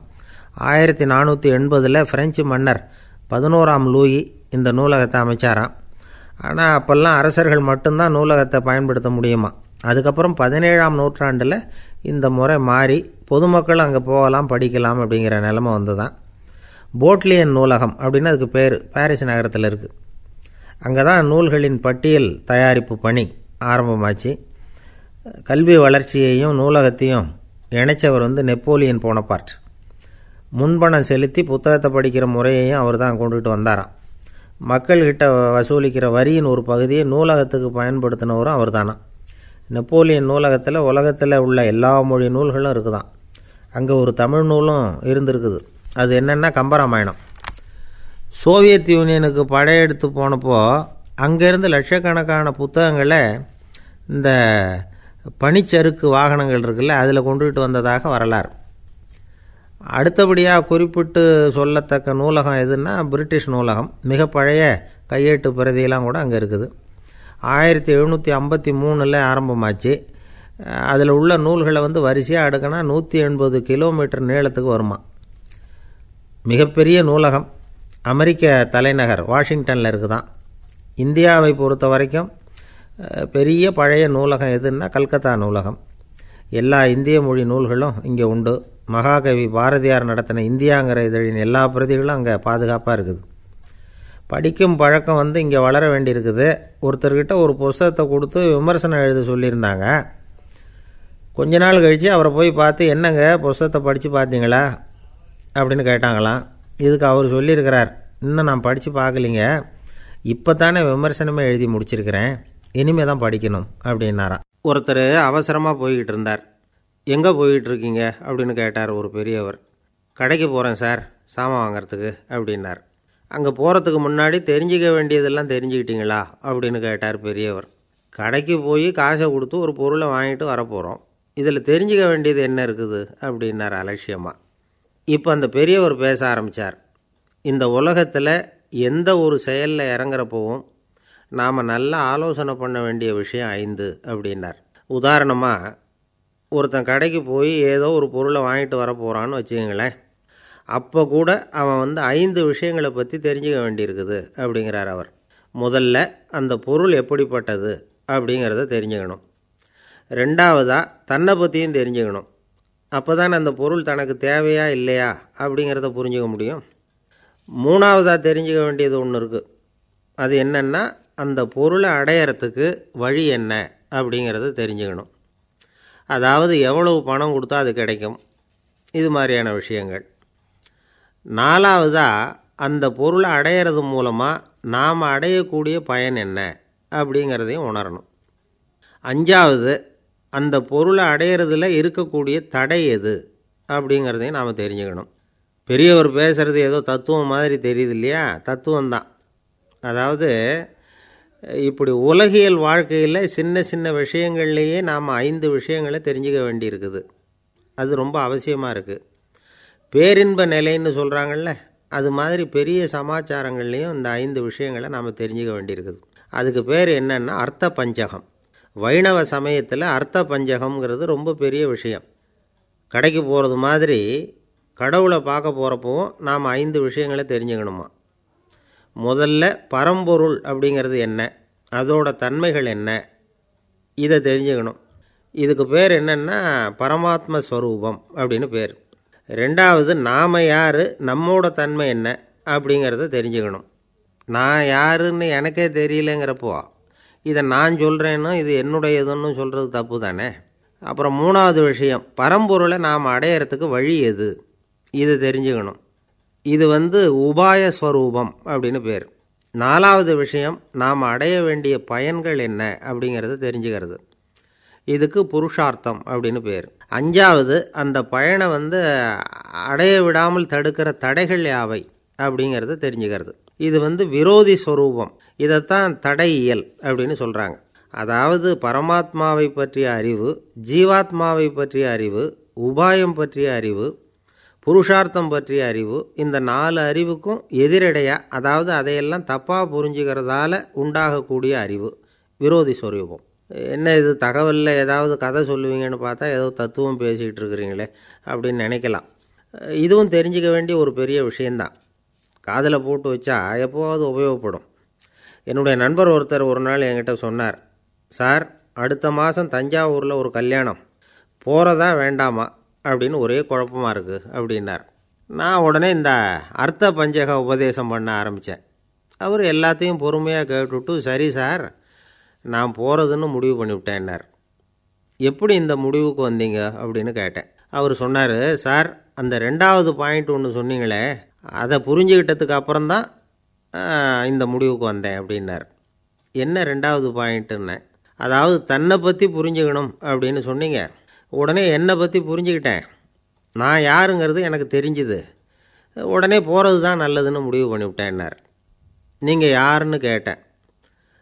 ஆயிரத்தி நானூற்றி எண்பதில் ஃப்ரெஞ்சு மன்னர் பதினோராம் லூயி இந்த நூலகத்தை அமைச்சாராம். ஆனால் அப்போல்லாம் அரசர்கள் மட்டும்தான் நூலகத்தை பயன்படுத்த முடியுமா அதுக்கப்புறம் பதினேழாம் நூற்றாண்டில் இந்த முறை மாறி பொதுமக்கள் அங்கே போகலாம் படிக்கலாம் அப்படிங்கிற நிலமை வந்து தான் போட்லியன் நூலகம் அப்படின்னு அதுக்கு பேர். பாரிஸ் நகரத்தில் இருக்குது அங்கே தான் நூல்களின் பட்டியல் தயாரிப்பு பணி ஆரம்பமாச்சு. கல்வி வளர்ச்சியையும் நூலகத்தையும் இணைச்சவர் வந்து நெப்போலியன் போனபார்ட். முன்பணம் செலுத்தி புத்தகத்தை படிக்கிற முறையையும் அவர் தான் கொண்டுகிட்டு வந்தாராம். மக்கள்கிட்ட வசூலிக்கிற வரியின் ஒரு பகுதியை நூலகத்துக்கு பயன்படுத்தினவரும் அவர் தானா நெப்போலியன் நூலகத்தில் உலகத்தில் உள்ள எல்லா மொழி நூல்களும் இருக்குதான். அங்கே ஒரு தமிழ் நூலும் இருந்திருக்குது. அது என்னென்னா கம்பராமாயணம். சோவியத் யூனியனுக்கு படையெடுத்து போனப்போ அங்கேருந்து லட்சக்கணக்கான புத்தகங்களை இந்த பனிச்சறுக்கு வாகனங்கள் இருக்குல்ல அதில் கொண்டுகிட்டு வந்ததாக வரலாறு. அடுத்தபடியாக குறிப்பிட்டு சொல்லத்தக்க நூலகம் எதுன்னா பிரிட்டிஷ் நூலகம். மிக பழைய கையெட்டு பிரதியெல்லாம் கூட அங்கே இருக்குது. ஆயிரத்தி எழுநூற்றி ஐம்பத்தி மூணில் ஆரம்பமாச்சு. அதில் உள்ள நூல்களை வந்து வரிசையாக அடுக்கினா நூற்றி எண்பது கிலோமீட்டர் நீளத்துக்கு வருமா? மிகப்பெரிய நூலகம். அமெரிக்க தலைநகர் வாஷிங்டனில் இருக்குதான். இந்தியாவை பொறுத்த வரைக்கும் பெரிய பழைய நூலகம் எதுன்னா கல்கத்தா நூலகம். எல்லா இந்திய மொழி நூல்களும் இங்கே உண்டு. மகாகவி பாரதியார் நடத்தின இந்தியாங்கிற இதழின் எல்லா பிரதிகளும் அங்கே பாதுகாப்பாக இருக்குது. படிக்கும் பழக்கம் வந்து இங்கே வளர வேண்டியிருக்குது. ஒருத்தர்கிட்ட ஒரு புஸ்தகத்தை கொடுத்து விமர்சனம் எழுத சொல்லியிருந்தாங்க. கொஞ்ச நாள் கழித்து அவரை போய் பார்த்து என்னங்க புஸ்தகத்தை படித்து பார்த்தீங்களா? அப்படின்னு கேட்டாங்களாம். இதுக்கு அவர் சொல்லியிருக்கிறார் இன்னும் நான் படித்து பார்க்கலிங்க. இப்போ தானே விமர்சனமே எழுதி முடிச்சிருக்கிறேன். இனிமே தான் படிக்கணும் அப்படின்னாராம். ஒருத்தர் அவசரமாக போய்கிட்டு இருந்தார். எங்கே போய்கிட்டு இருக்கீங்க? அப்படின்னு கேட்டார் ஒரு பெரியவர். கடைக்கு போகிறேன் சார் சாமான் வாங்கிறதுக்கு அப்படின்னார். அங்கே போகிறதுக்கு முன்னாடி தெரிஞ்சிக்க வேண்டியதெல்லாம் தெரிஞ்சுக்கிட்டீங்களா? அப்படின்னு கேட்டார் பெரியவர். கடைக்கு போய் காசை கொடுத்து ஒரு பொருளை வாங்கிட்டு வரப்போகிறோம் இதில் தெரிஞ்சுக்க வேண்டியது என்ன இருக்குது? அப்படின்னார் அலட்சியமாக இப்போ அந்த பெரியவர் பேச ஆரம்பித்தார் இந்த உலகத்தில் எந்த ஒரு செயலில் இறங்குறப்பவும் நாம் நல்லா ஆலோசனை பண்ண வேண்டிய விஷயம் ஐந்து அப்படின்னார். உதாரணமாக ஒருத்தன் கடைக்கு போய் ஏதோ ஒரு பொருளை வாங்கிட்டு வர போகிறான்னு வச்சுக்கோங்களேன். அப்போ கூட அவன் வந்து ஐந்து விஷயங்களை பற்றி தெரிஞ்சுக்க வேண்டியிருக்குது அப்படிங்கிறார் அவர். முதல்ல அந்த பொருள் எப்படிப்பட்டது அப்படிங்கிறத தெரிஞ்சுக்கணும். ரெண்டாவதாக தன்னை பற்றியும் தெரிஞ்சுக்கணும். அப்போ தான் அந்த பொருள் தனக்கு தேவையா இல்லையா அப்படிங்கிறத புரிஞ்சுக்க முடியும். மூணாவதாக தெரிஞ்சுக்க வேண்டியது ஒன்று இருக்குது அது என்னென்னா அந்த பொருளை அடையிறதுக்கு வழி என்ன அப்படிங்கிறத தெரிஞ்சுக்கணும். அதாவது எவ்வளவு பணம் கொடுத்தா அது கிடைக்கும்? இது மாதிரியான விஷயங்கள். நாலாவதாக அந்த பொருளை அடையிறது மூலமாக நாம் அடையக்கூடிய பயன் என்ன அப்படிங்கிறதையும் உணரணும். அஞ்சாவது அந்த பொருளை அடையிறதுல இருக்கக்கூடிய தடை எது அப்படிங்கிறதையும் நாம் தெரிஞ்சுக்கணும். பெரியவர் பேசுகிறது ஏதோ தத்துவம் மாதிரி தெரியுது இல்லையா? தத்துவம்தான். அதாவது இப்படி உலகியல் வாழ்க்கையில் சின்ன சின்ன விஷயங்கள்லேயே நாம் ஐந்து விஷயங்களை தெரிஞ்சுக்க வேண்டியிருக்குது. அது ரொம்ப அவசியமாக இருக்குது பேரின்ப நிலைன்னு சொல்கிறாங்கல்ல அது மாதிரி பெரிய சமாச்சாரங்கள்லேயும் இந்த ஐந்து விஷயங்களை நாம் தெரிஞ்சுக்க வேண்டியிருக்குது. அதுக்கு பேர் என்னென்னா அர்த்த பஞ்சகம். வைணவ சமயத்தில் அர்த்த பஞ்சகம்ங்கிறது ரொம்ப பெரிய விஷயம். கடைக்கு போகிறது மாதிரி கடவுளை பார்க்க போகிறப்பவும் நாம் ஐந்து விஷயங்களை தெரிஞ்சுக்கணுமா? முதல்ல பரம்பொருள் அப்படிங்கிறது என்ன? அதோட தன்மைகள் என்ன? இதை தெரிஞ்சுக்கணும். இதுக்கு பேர் என்னென்னா பரமாத்ம ஸ்வரூபம் அப்படின்னு பேர். ரெண்டாவது நாம் யார் நம்மோட தன்மை என்ன அப்படிங்கிறத தெரிஞ்சுக்கணும். நான் யாருன்னு எனக்கே தெரியலங்கிறப்போ இதை நான் சொல்கிறேன்னு இது என்னுடையதுன்னு சொல்கிறது தப்பு தானே? அப்புறம் மூணாவது விஷயம் பரம்பொருளை நாம் அடையிறதுக்கு வழி எது? இதை தெரிஞ்சுக்கணும். இது வந்து உபாய ஸ்வரூபம் அப்படின்னு பேர். நாலாவது விஷயம் நாம் அடைய வேண்டிய பயன்கள் என்ன அப்படிங்கிறத தெரிஞ்சுக்கிறது. இதுக்கு புருஷார்த்தம் அப்படின்னு பேர். அஞ்சாவது அந்த பயனை வந்து அடைய விடாமல் தடுக்கிற தடைகள் யாவை? அப்படிங்கிறத தெரிஞ்சுக்கிறது. இது வந்து விரோதி ஸ்வரூபம் இதைத்தான் தடையியல் அப்படின்னு சொல்கிறாங்க அதாவது பரமாத்மாவை பற்றிய அறிவு ஜீவாத்மாவை பற்றிய அறிவு உபாயம் பற்றிய அறிவு புருஷார்த்தம் பற்றிய அறிவு இந்த நாலு அறிவுக்கும் எதிரடையாக அதாவது அதையெல்லாம் தப்பாக புரிஞ்சுக்கிறதால உண்டாகக்கூடிய அறிவு விரோதி ஸ்வரூபம் என்ன இது தகவலில் ஏதாவது கதை சொல்லுவீங்கன்னு பார்த்தா ஏதோ தத்துவம் பேசிக்கிட்டு இருக்கிறீங்களே அப்படின்னு நினைக்கலாம். இதுவும் தெரிஞ்சுக்க வேண்டிய ஒரு பெரிய விஷயந்தான் காதில் போட்டு வச்சா எப்போவாவது உபயோகப்படும். என்னுடைய நண்பர் ஒருத்தர் ஒரு நாள் என்கிட்ட சொன்னார் சார் அடுத்த மாதம் தஞ்சாவூரில் ஒரு கல்யாணம். போகிறதா வேண்டாமா? அப்படின்னு ஒரே குழப்பமாக இருக்குது அப்படின்னார். நான் உடனே இந்த அர்த்த பஞ்சக உபதேசம் பண்ண ஆரம்பித்தேன் அவர் எல்லாத்தையும் பொறுமையாக கேட்டுவிட்டு சரி சார் நான் போகிறதுன்னு முடிவு பண்ணிவிட்டேன்னார் எப்படி இந்த முடிவுக்கு வந்தீங்க? அப்படின்னு கேட்டேன். அவர் சொன்னார் சார் அந்த ரெண்டாவது பாயிண்ட் ஒன்று சொன்னீங்களே அதை புரிஞ்சுக்கிட்டதுக்கு அப்புறம்தான் இந்த முடிவுக்கு வந்தேன் அப்படின்னார். என்ன ரெண்டாவது பாயிண்ட்டுன்னு அதாவது தன்னை பற்றி புரிஞ்சுக்கணும் அப்படின்னு சொன்னீங்க. உடனே என்னை பற்றி புரிஞ்சுக்கிட்டேன். நான் யாருங்கிறது எனக்கு தெரிஞ்சுது. உடனே போகிறது தான் நல்லதுன்னு முடிவு பண்ணிவிட்டேன்னார் நீங்கள் யாருன்னு கேட்டேன்.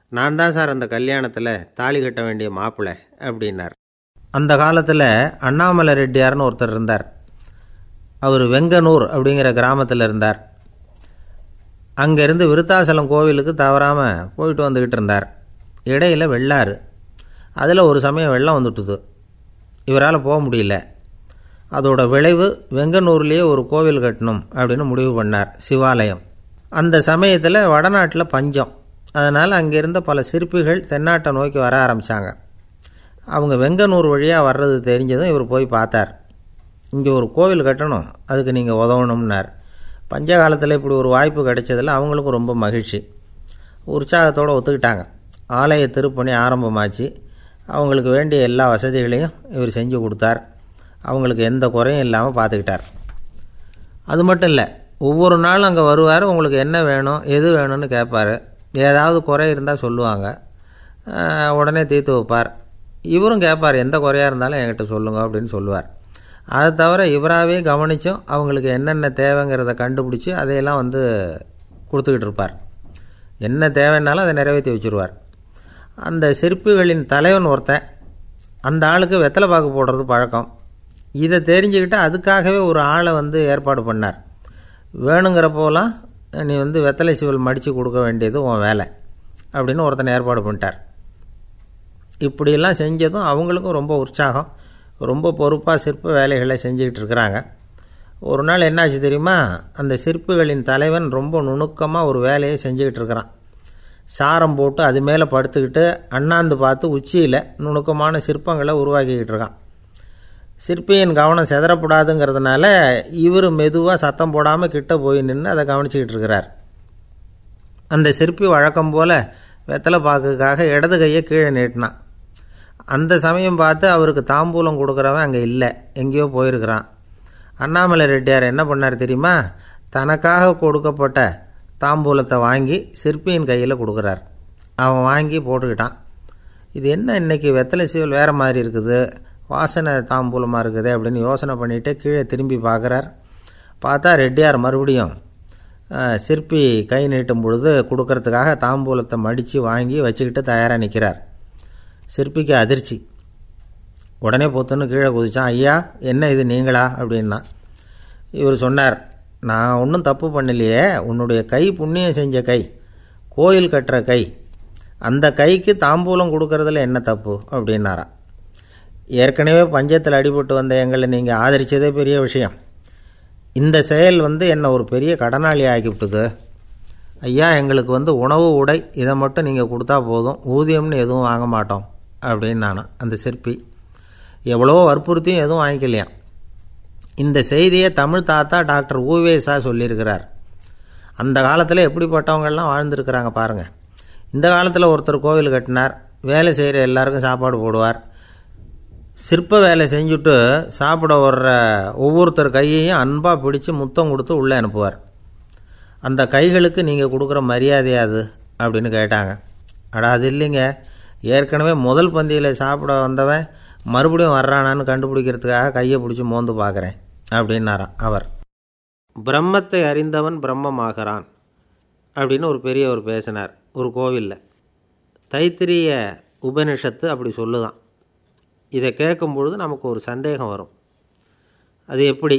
நான் தான் சார் அந்த கல்யாணத்தில் தாலி கட்ட வேண்டிய மாப்பிள்ளை அப்படின்னார். அந்த காலத்தில் அண்ணாமலை ரெட்டியார்னு ஒருத்தர் இருந்தார். அவர் வெங்கனூர் அப்படிங்கிற கிராமத்தில் இருந்தார். அங்கேருந்து விருத்தாசலம் கோவிலுக்கு தவறாமல் போயிட்டு வந்துக்கிட்டு இருந்தார். இடையில் வெள்ளாறு. அதில் ஒரு சமயம் வெள்ளம் வந்துட்டுது. இவரால் போக முடியல. அதோட விளைவு வெங்கனூர்லேயே ஒரு கோவில் கட்டணும் அப்படின்னு முடிவு பண்ணார் சிவாலயம். அந்த சமயத்தில் வடநாட்டில் பஞ்சம். அதனால் அங்கே இருந்த பல சிற்பிகள் தென்னாட்டை நோக்கி வர ஆரம்பித்தாங்க அவங்க வெங்கனூர் வழியாக வர்றது தெரிஞ்சதும் இவர் போய் பார்த்தார். இங்கே ஒரு கோவில் கட்டணும் அதுக்கு நீங்கள் உதவணும்னார். பஞ்ச காலத்தில் இப்படி ஒரு வாய்ப்பு கிடைச்சதில் அவங்களுக்கும் ரொம்ப மகிழ்ச்சி. உற்சாகத்தோடு ஒத்துக்கிட்டாங்க. ஆலய திருப்பணி ஆரம்பமாச்சு. அவங்களுக்கு வேண்டிய எல்லா வசதிகளையும் இவர் செஞ்சு கொடுத்தார். அவங்களுக்கு எந்த குறையும் இல்லாமல் பார்த்துக்கிட்டார். அது மட்டும் இல்லை ஒவ்வொரு நாளும் அங்கே வருவார் உங்களுக்கு என்ன வேணும் எது வேணும்னு கேட்பார். ஏதாவது குறை இருந்தால் சொல்லுவாங்க. உடனே தீர்த்து வைப்பார். இவரும் கேட்பார் எந்த குறையாக இருந்தாலும் என்கிட்ட சொல்லுங்க அப்படின்னு சொல்லுவார். அதை தவிர இவராகவே கவனித்தும் அவங்களுக்கு என்னென்ன தேவைங்கிறத கண்டுபிடிச்சி அதையெல்லாம் வந்து கொடுத்துக்கிட்டு இருப்பார். என்ன தேவைன்னாலும் அதை நிறைவேற்றி வச்சுருவார். அந்த சிற்பிகளின் தலைவன் ஒருத்தன் அந்த ஆளுக்கு வெத்தலை பாக்கு போடுறது பழக்கம். இதை தெரிஞ்சுக்கிட்டு அதுக்காகவே ஒரு ஆளை வந்து ஏற்பாடு பண்ணார். வேணுங்கிறப்போலாம் நீ வந்து வெத்தலை சிவல் மடித்து கொடுக்க வேண்டியது உன் வேலை அப்படின்னு ஒருத்தனை ஏற்பாடு பண்ணிட்டார். இப்படியெல்லாம் செஞ்சதும் அவங்களுக்கும் ரொம்ப உற்சாகம் ரொம்ப பொறுப்பாக சிற்ப வேலைகளை செஞ்சுக்கிட்டு இருக்கிறாங்க. ஒரு நாள் என்னாச்சு தெரியுமா? அந்த சிற்பிகளின் தலைவன் ரொம்ப நுணுக்கமாக ஒரு வேலையை செஞ்சுக்கிட்டு இருக்கிறான். சாரம் போட்டு அது மேலே படுத்துக்கிட்டு அண்ணாந்து பார்த்து உச்சியில் நுணுக்கமான சிற்பங்களை உருவாக்கிக்கிட்டு இருக்கான். சிற்பியின் கவனம் செதறப்படாதுங்கிறதுனால இவர் மெதுவாக சத்தம் போடாமல் கிட்ட போய் நின்று அதை கவனிச்சிக்கிட்டு இருக்கிறார். அந்த சிற்பி வழக்கம் போல் வெத்தலை பாக்குக்காக இடது கையை கீழே நீட்டினான். அந்த சமயம் பார்த்து அவருக்கு தாம்பூலம் கொடுக்குறவன் அங்கே இல்லை எங்கேயோ போயிருக்கிறான். அண்ணாமலை ரெட்டியார் என்ன பண்ணார் தெரியுமா? தனக்காக கொடுக்கப்பட்ட தாம்பூலத்தை வாங்கி சிற்பியின் கையில் கொடுக்குறார். அவன் வாங்கி போட்டுக்கிட்டான். இது என்ன இன்னைக்கு வெத்தலை சீவல் வேறு மாதிரி இருக்குது? வாசனை தாம்பூலமாக இருக்குது அப்படின்னு யோசனை பண்ணிவிட்டு கீழே திரும்பி பார்க்குறார். பார்த்தா ரெட்டியார் மறுபடியும் சிற்பி கை நீட்டும் பொழுது கொடுக்கறதுக்காக தாம்பூலத்தை மடித்து வாங்கி வச்சுக்கிட்டு தயாராக நிற்கிறார் சிற்பிக்கு அதிர்ச்சி. உடனே பொத்துன்னு கீழே குதிச்சான் ஐயா என்ன இது நீங்களா? அப்படின்னா இவர் சொன்னார் நான் ஒன்றும் தப்பு பண்ணலையே. உன்னுடைய கை புண்ணியம் செஞ்ச கை கோயில் கட்டுற கை. அந்த கைக்கு தாம்பூலம் கொடுக்கறதுல என்ன தப்பு? அப்படின்னாரான் ஏற்கனவே பஞ்சத்தில் அடிபட்டு வந்த எங்களை நீங்கள் ஆதரித்ததே பெரிய விஷயம். இந்த செயல் வந்து என்னை ஒரு பெரிய கடனாளி ஆக்கிவிட்டுது ஐயா எங்களுக்கு வந்து உணவு உடை இதை மட்டும் நீங்கள் கொடுத்தா போதும். ஊதியம்னு எதுவும் வாங்க மாட்டோம் அப்படின்னு நானும் அந்த சிற்பி. எவ்வளவோ வற்புறுத்தியும் எதுவும் வாங்கிக்கலையாம் இந்த செய்தியை தமிழ் தாத்தா டாக்டர் ஊவேசா சொல்லியிருக்கிறார். அந்த காலத்தில் எப்படிப்பட்டவங்கள்லாம் வாழ்ந்துருக்கிறாங்க பாருங்கள் இந்த காலத்தில் ஒருத்தர் கோவில் கட்டினார் வேலை செய்கிற எல்லாருக்கும் சாப்பாடு போடுவார். சிற்ப வேலை செஞ்சுட்டு சாப்பிட வர்ற ஒவ்வொருத்தர் கையையும் அன்பாக பிடிச்சு முத்தம் கொடுத்து உள்ளே அனுப்புவார். அந்த கைகளுக்கு நீங்கள் கொடுக்குற மரியாதையா அது அப்படின்னு கேட்டாங்க. அடா அது இல்லைங்க. ஏற்கனவே முதல் பந்தியில் சாப்பிட வந்தவன் மறுபடியும் வர்றானான்னு கண்டுபிடிக்கிறதுக்காக கையை பிடிச்சி மோந்து பார்க்குறேன் அப்படின்னாராம் அவர். பிரம்மத்தை அறிந்தவன் பிரம்மமாகிறான் அப்படின்னு ஒரு பெரியவர் பேசினார் ஒரு கோவிலில். தைத்திரிய உபனிஷத்து அப்படி சொல்லுதான். இதை கேட்கும் பொழுது நமக்கு ஒரு சந்தேகம் வரும். அது எப்படி?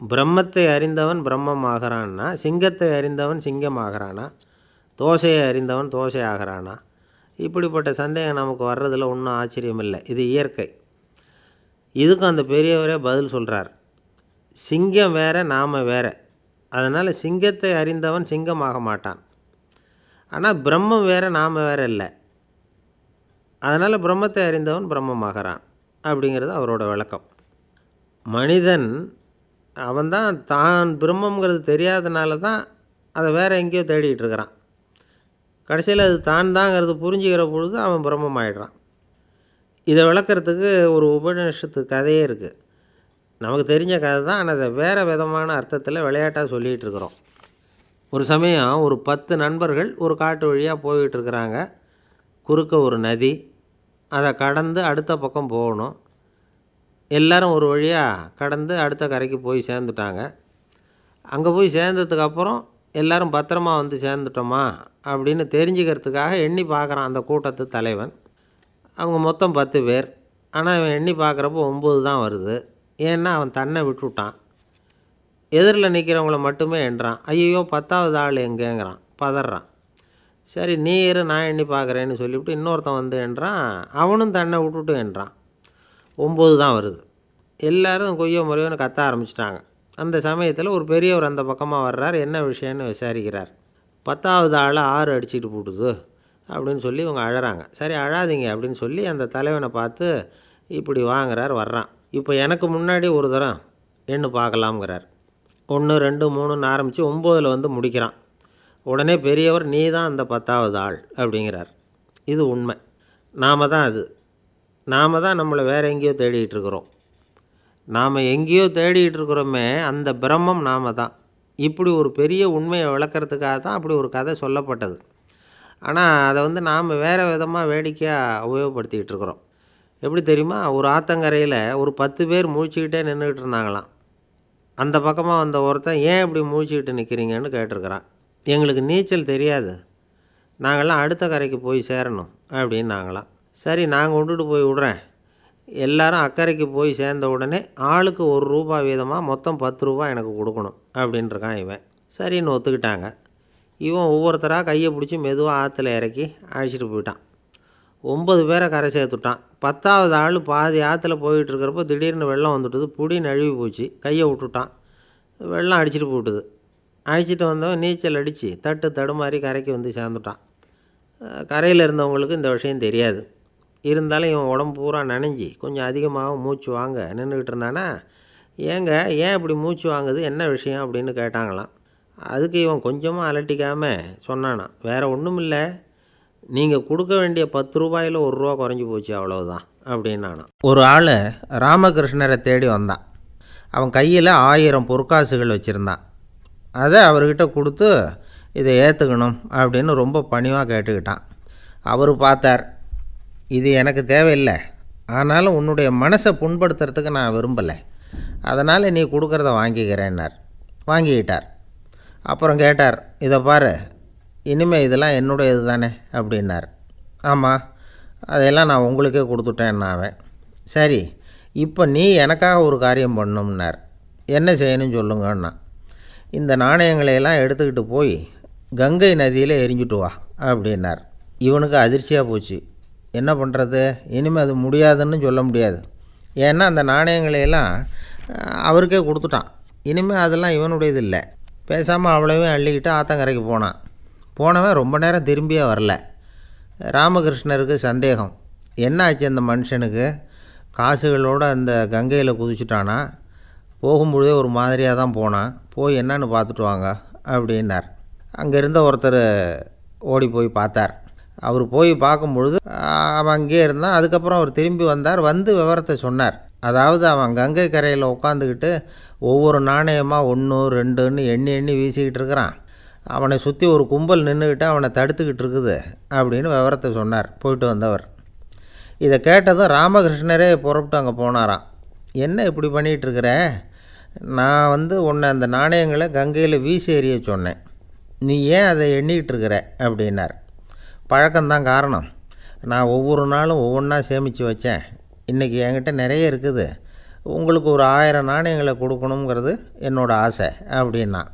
பிரம்மத்தை அறிந்தவன் பிரம்மம் ஆகிறான்னா சிங்கத்தை அறிந்தவன் சிங்கம் ஆகிறானா தோசையை அறிந்தவன் தோசை ஆகிறானா இப்படிப்பட்ட சந்தேகம் நமக்கு வர்றதில் ஒன்றும் ஆச்சரியம் இல்லை இது இயற்கை. இதுக்கும் அந்த பெரியவரே பதில் சொல்கிறார் சிங்கம் வேற நாம வேற. அதனால் சிங்கத்தை அறிந்தவன் சிங்கமாக மாட்டான் ஆனால் பிரம்மம் வேற நாம வேற இல்லை. அதனால் பிரம்மத்தை அறிந்தவன் பிரம்மமாகறான் அப்படிங்கிறது அவரோட விளக்கம். மனிதன் அவன்தான் தான் பிரம்மங்கிறது தெரியாதனால தான் அதை வேறு எங்கேயோ தேடிகிட்டு இருக்கிறான். கடைசியில் அது தான் தாங்கிறது புரிஞ்சுக்கிற பொழுது அவன் பிரம்மம் ஆயிடுறான் இதை விளக்கிறதுக்கு ஒரு உபநிஷத்து கதையே இருக்குது நமக்கு தெரிஞ்ச கதை தான் ஆனால் அதை வேறு விதமான அர்த்தத்தில் விளையாட்டாக சொல்லிகிட்டு இருக்கிறோம். ஒரு சமயம் ஒரு பத்து நண்பர்கள் ஒரு காட்டு வழியாக போய்கிட்டு இருக்கிறாங்க. குறுக்க ஒரு நதி அதை கடந்து அடுத்த பக்கம் போகணும். எல்லாரும் ஒரு வழியாக கடந்து அடுத்த கரைக்கு போய் சேர்ந்துட்டாங்க. அங்கே போய் சேர்ந்ததுக்கப்புறம் எல்லோரும் எல்லாரும் பத்திரமா வந்து சேர்ந்துட்டோமா அப்படின்னு தெரிஞ்சுக்கிறதுக்காக எண்ணி பார்க்குறான் அந்த கூட்டத்து தலைவன். அவங்க மொத்தம் பத்து பேர். ஆனால் அவன் எண்ணி பார்க்குறப்போ ஒம்பது தான் வருது. ஏன்னா அவன் தன்னை விட்டுவிட்டான் எதிரில் நிற்கிறவங்கள மட்டுமே எண்றான். ஐயோ பத்தாவது ஆள் எங்கேங்கிறான்? பதறான். சரி நீ இரு நான் எண்ணி பார்க்குறேன்னு சொல்லிவிட்டு இன்னொருத்தன் வந்து என்றான். அவனும் தன்னை விட்டுட்டு என்றான். ஒம்பது தான் வருது. எல்லோரும் கொய்யோ முறையோன்னு கத்த ஆரம்பிச்சிட்டாங்க. அந்த சமயத்தில் ஒரு பெரியவர் அந்த பக்கமாக வர்றார். என்ன விஷயம்னு விசாரிக்கிறார். பத்தாவது ஆளை ஆறு அடிச்சிட்டு போட்டுது அப்படின்னு சொல்லி இவங்க அழகிறாங்க சரி அழாதீங்க அப்படின்னு சொல்லி அந்த தலைவனை பார்த்து இப்படி வாங்குறார் வர்றான். இப்போ எனக்கு முன்னாடி ஒரு தரம் எண்ணு பார்க்கலாம்ங்கிறார். ஒன்று ரெண்டு மூணுன்னு ஆரம்பித்து ஒம்போதில் வந்து முடிக்கிறான். உடனே பெரியவர் நீ தான் அந்த பத்தாவது ஆள் அப்படிங்கிறார். இது உண்மை. நாம தான் அது. நாம தான் நம்மளை வேறு எங்கேயோ தேடிட்டு இருக்கிறோம். நாம் எங்கேயோ தேடிட்டு இருக்கிறோமே அந்த பிரம்மம் நாம தான். இப்படி ஒரு பெரிய உண்மையை விளக்கறதுக்காக தான் அப்படி ஒரு கதை சொல்லப்பட்டது. ஆனால் அதை வந்து நாம் வேறு விதமாக வேடிக்கையாக உபயோகப்படுத்திக்கிட்டு இருக்கிறோம். எப்படி தெரியுமா? ஒரு ஆத்தங்கரையில் ஒரு பத்து பேர் முழிச்சுக்கிட்டே நின்றுக்கிட்டு இருந்தாங்களாம். அந்த பக்கமாக வந்த ஒருத்தன் ஏன் இப்படி முழிச்சுக்கிட்டு நிற்கிறீங்கன்னு கேட்டிருக்கிறான். எங்களுக்கு நீச்சல் தெரியாது. நாங்கள்லாம் அடுத்த கரைக்கு போய் சேரணும் அப்படின்னு நாங்களாம். சரி நாங்கள் கொண்டுட்டு போய் விட்றேன். எல்லாரும் அக்கறைக்கு போய் சேர்ந்த உடனே ஆளுக்கு ஒரு ரூபா வீதமாக மொத்தம் பத்து ரூபா எனக்கு கொடுக்கணும் அப்படின்ட்டுருக்கான் இவன். சரின்னு ஒத்துக்கிட்டாங்க. இவன் ஒவ்வொருத்தராக கையை பிடிச்சி மெதுவாக ஆற்றுல இறக்கி அழைச்சிட்டு போயிட்டான். ஒம்பது பேரை கரை சேர்த்துட்டான். பத்தாவது ஆள் பாதி ஆற்றுல போயிட்டுருக்கிறப்போ திடீர்னு வெள்ளம் வந்துட்டுது. புடி நழுவி போச்சு. கையை விட்டுட்டான். வெள்ளம் அடிச்சிட்டு போயிட்டுது. அழைச்சிட்டு வந்தவன் நீச்சல் அடித்து தட்டு தடுமாறி கரைக்கு வந்து சேர்ந்துட்டான் கரையில் இருந்தவங்களுக்கு இந்த விஷயம் தெரியாது. இருந்தாலும் இவன் உடம்பு பூரா நனைஞ்சி கொஞ்சம் அதிகமாக மூச்சு வாங்க நின்றுக்கிட்டு இருந்தானா ஏங்க ஏன் இப்படி மூச்சு வாங்குது என்ன விஷயம் அப்படின்னு கேட்டாங்களாம். அதுக்கு இவன் கொஞ்சமாக அலட்டிக்காமல் சொன்னானான் வேறு ஒன்றும் இல்லை நீங்கள் கொடுக்க வேண்டிய பத்து ரூபாயில் ஒரு ரூபா குறைஞ்சி போச்சு அவ்வளவுதான் அப்படின்னானான் ஒரு ஆள் ராமகிருஷ்ணரை தேடி வந்தான். அவன் கையில் ஆயிரம் பொற்காசுகள் வச்சுருந்தான். அதை அவர்கிட்ட கொடுத்து இதை ஏற்றுக்கணும் அப்படின்னு ரொம்ப பணிவாக கேட்டுக்கிட்டான். அவர் பார்த்தார் இது எனக்கு தேவையில்லை. ஆனாலும் உன்னுடைய மனசை புண்படுத்துறதுக்கு நான் விரும்பலை. அதனால் நீ கொடுக்குறத வாங்கிக்கிறேன்னார். வாங்கிக்கிட்டார். அப்புறம் கேட்டார் இதை பாரு இனிமேல் இதெல்லாம் என்னுடையது தானே? அப்படின்னார். ஆமாம் அதையெல்லாம் நான் உங்களுக்கே கொடுத்துட்டேன் அவன் சரி இப்போ நீ எனக்காக ஒரு காரியம் பண்ணும்னார். என்ன செய்யணும்னு சொல்லுங்கன்னா இந்த நாணயங்களையெல்லாம் எடுத்துக்கிட்டு போய் கங்கை நதியில் எரிஞ்சுட்டு வா அப்படின்னார். இவனுக்கு அதிர்ச்சியாக போச்சு. என்ன பண்ணுறது இனிமேல் அது முடியாதுன்னு சொல்ல முடியாது. ஏன்னா அந்த நாணயங்களையெல்லாம் அவருக்கே கொடுத்துட்டான். இனிமேல் அதெல்லாம் இவனுடையது இல்லை. பேசாமல் அவ்வளவையும் அள்ளிக்கிட்டு ஆத்தங்கரைக்கு போனான். போனவன் ரொம்ப நேரம் திரும்பியே வரல. ராமகிருஷ்ணருக்கு சந்தேகம். என்ன ஆச்சு அந்த மனுஷனுக்கு? காசுகளோடு அந்த கங்கையில் குதிச்சுட்டானா? போகும்பொழுதே ஒரு மாதிரியாக தான் போனான். போய் என்னன்னு பார்த்துட்டு வாங்க அப்படின்னார். அங்கே இருந்த ஒருத்தர் ஓடி போய் பார்த்தார். அவர் போய் பார்க்கும்பொழுது அவன் அங்கேயே இருந்தான். அதுக்கப்புறம் அவர் திரும்பி வந்தார். வந்து விவரத்தை சொன்னார். அதாவது அவன் கங்கை கரையில் உட்காந்துக்கிட்டு ஒவ்வொரு நாணயமாக ஒன்று ரெண்டுன்னு எண்ணி எண்ணி வீசிக்கிட்டு இருக்கிறான். அவனை சுற்றி ஒரு கும்பல் நின்றுக்கிட்டு அவனை தடுத்துக்கிட்டு இருக்குது அப்படின்னு விவரத்தை சொன்னார். போயிட்டு வந்தவர். இதை கேட்டதும் ராமகிருஷ்ணரே புறப்பட்டு அங்கே போனாராம். என்ன இப்படி பண்ணிகிட்ருக்கிறேன் இருக்கிற? நான் வந்து உன்னை அந்த நாணயங்களை கங்கையில் வீசி எறிய சொன்னேன். நீ ஏன் அதை எண்ணிக்கிட்டு இருக்கிற அப்படின்னார். பழக்கம்தான் காரணம். நான் ஒவ்வொரு நாளும் ஒவ்வொன்றா சேமித்து வச்சேன். இன்றைக்கி என்கிட்ட நிறைய இருக்குது. உங்களுக்கு ஒரு ஆயிரம் நாணயங்களை கொடுக்கணுங்கிறது என்னோடய ஆசை அப்படின்னா.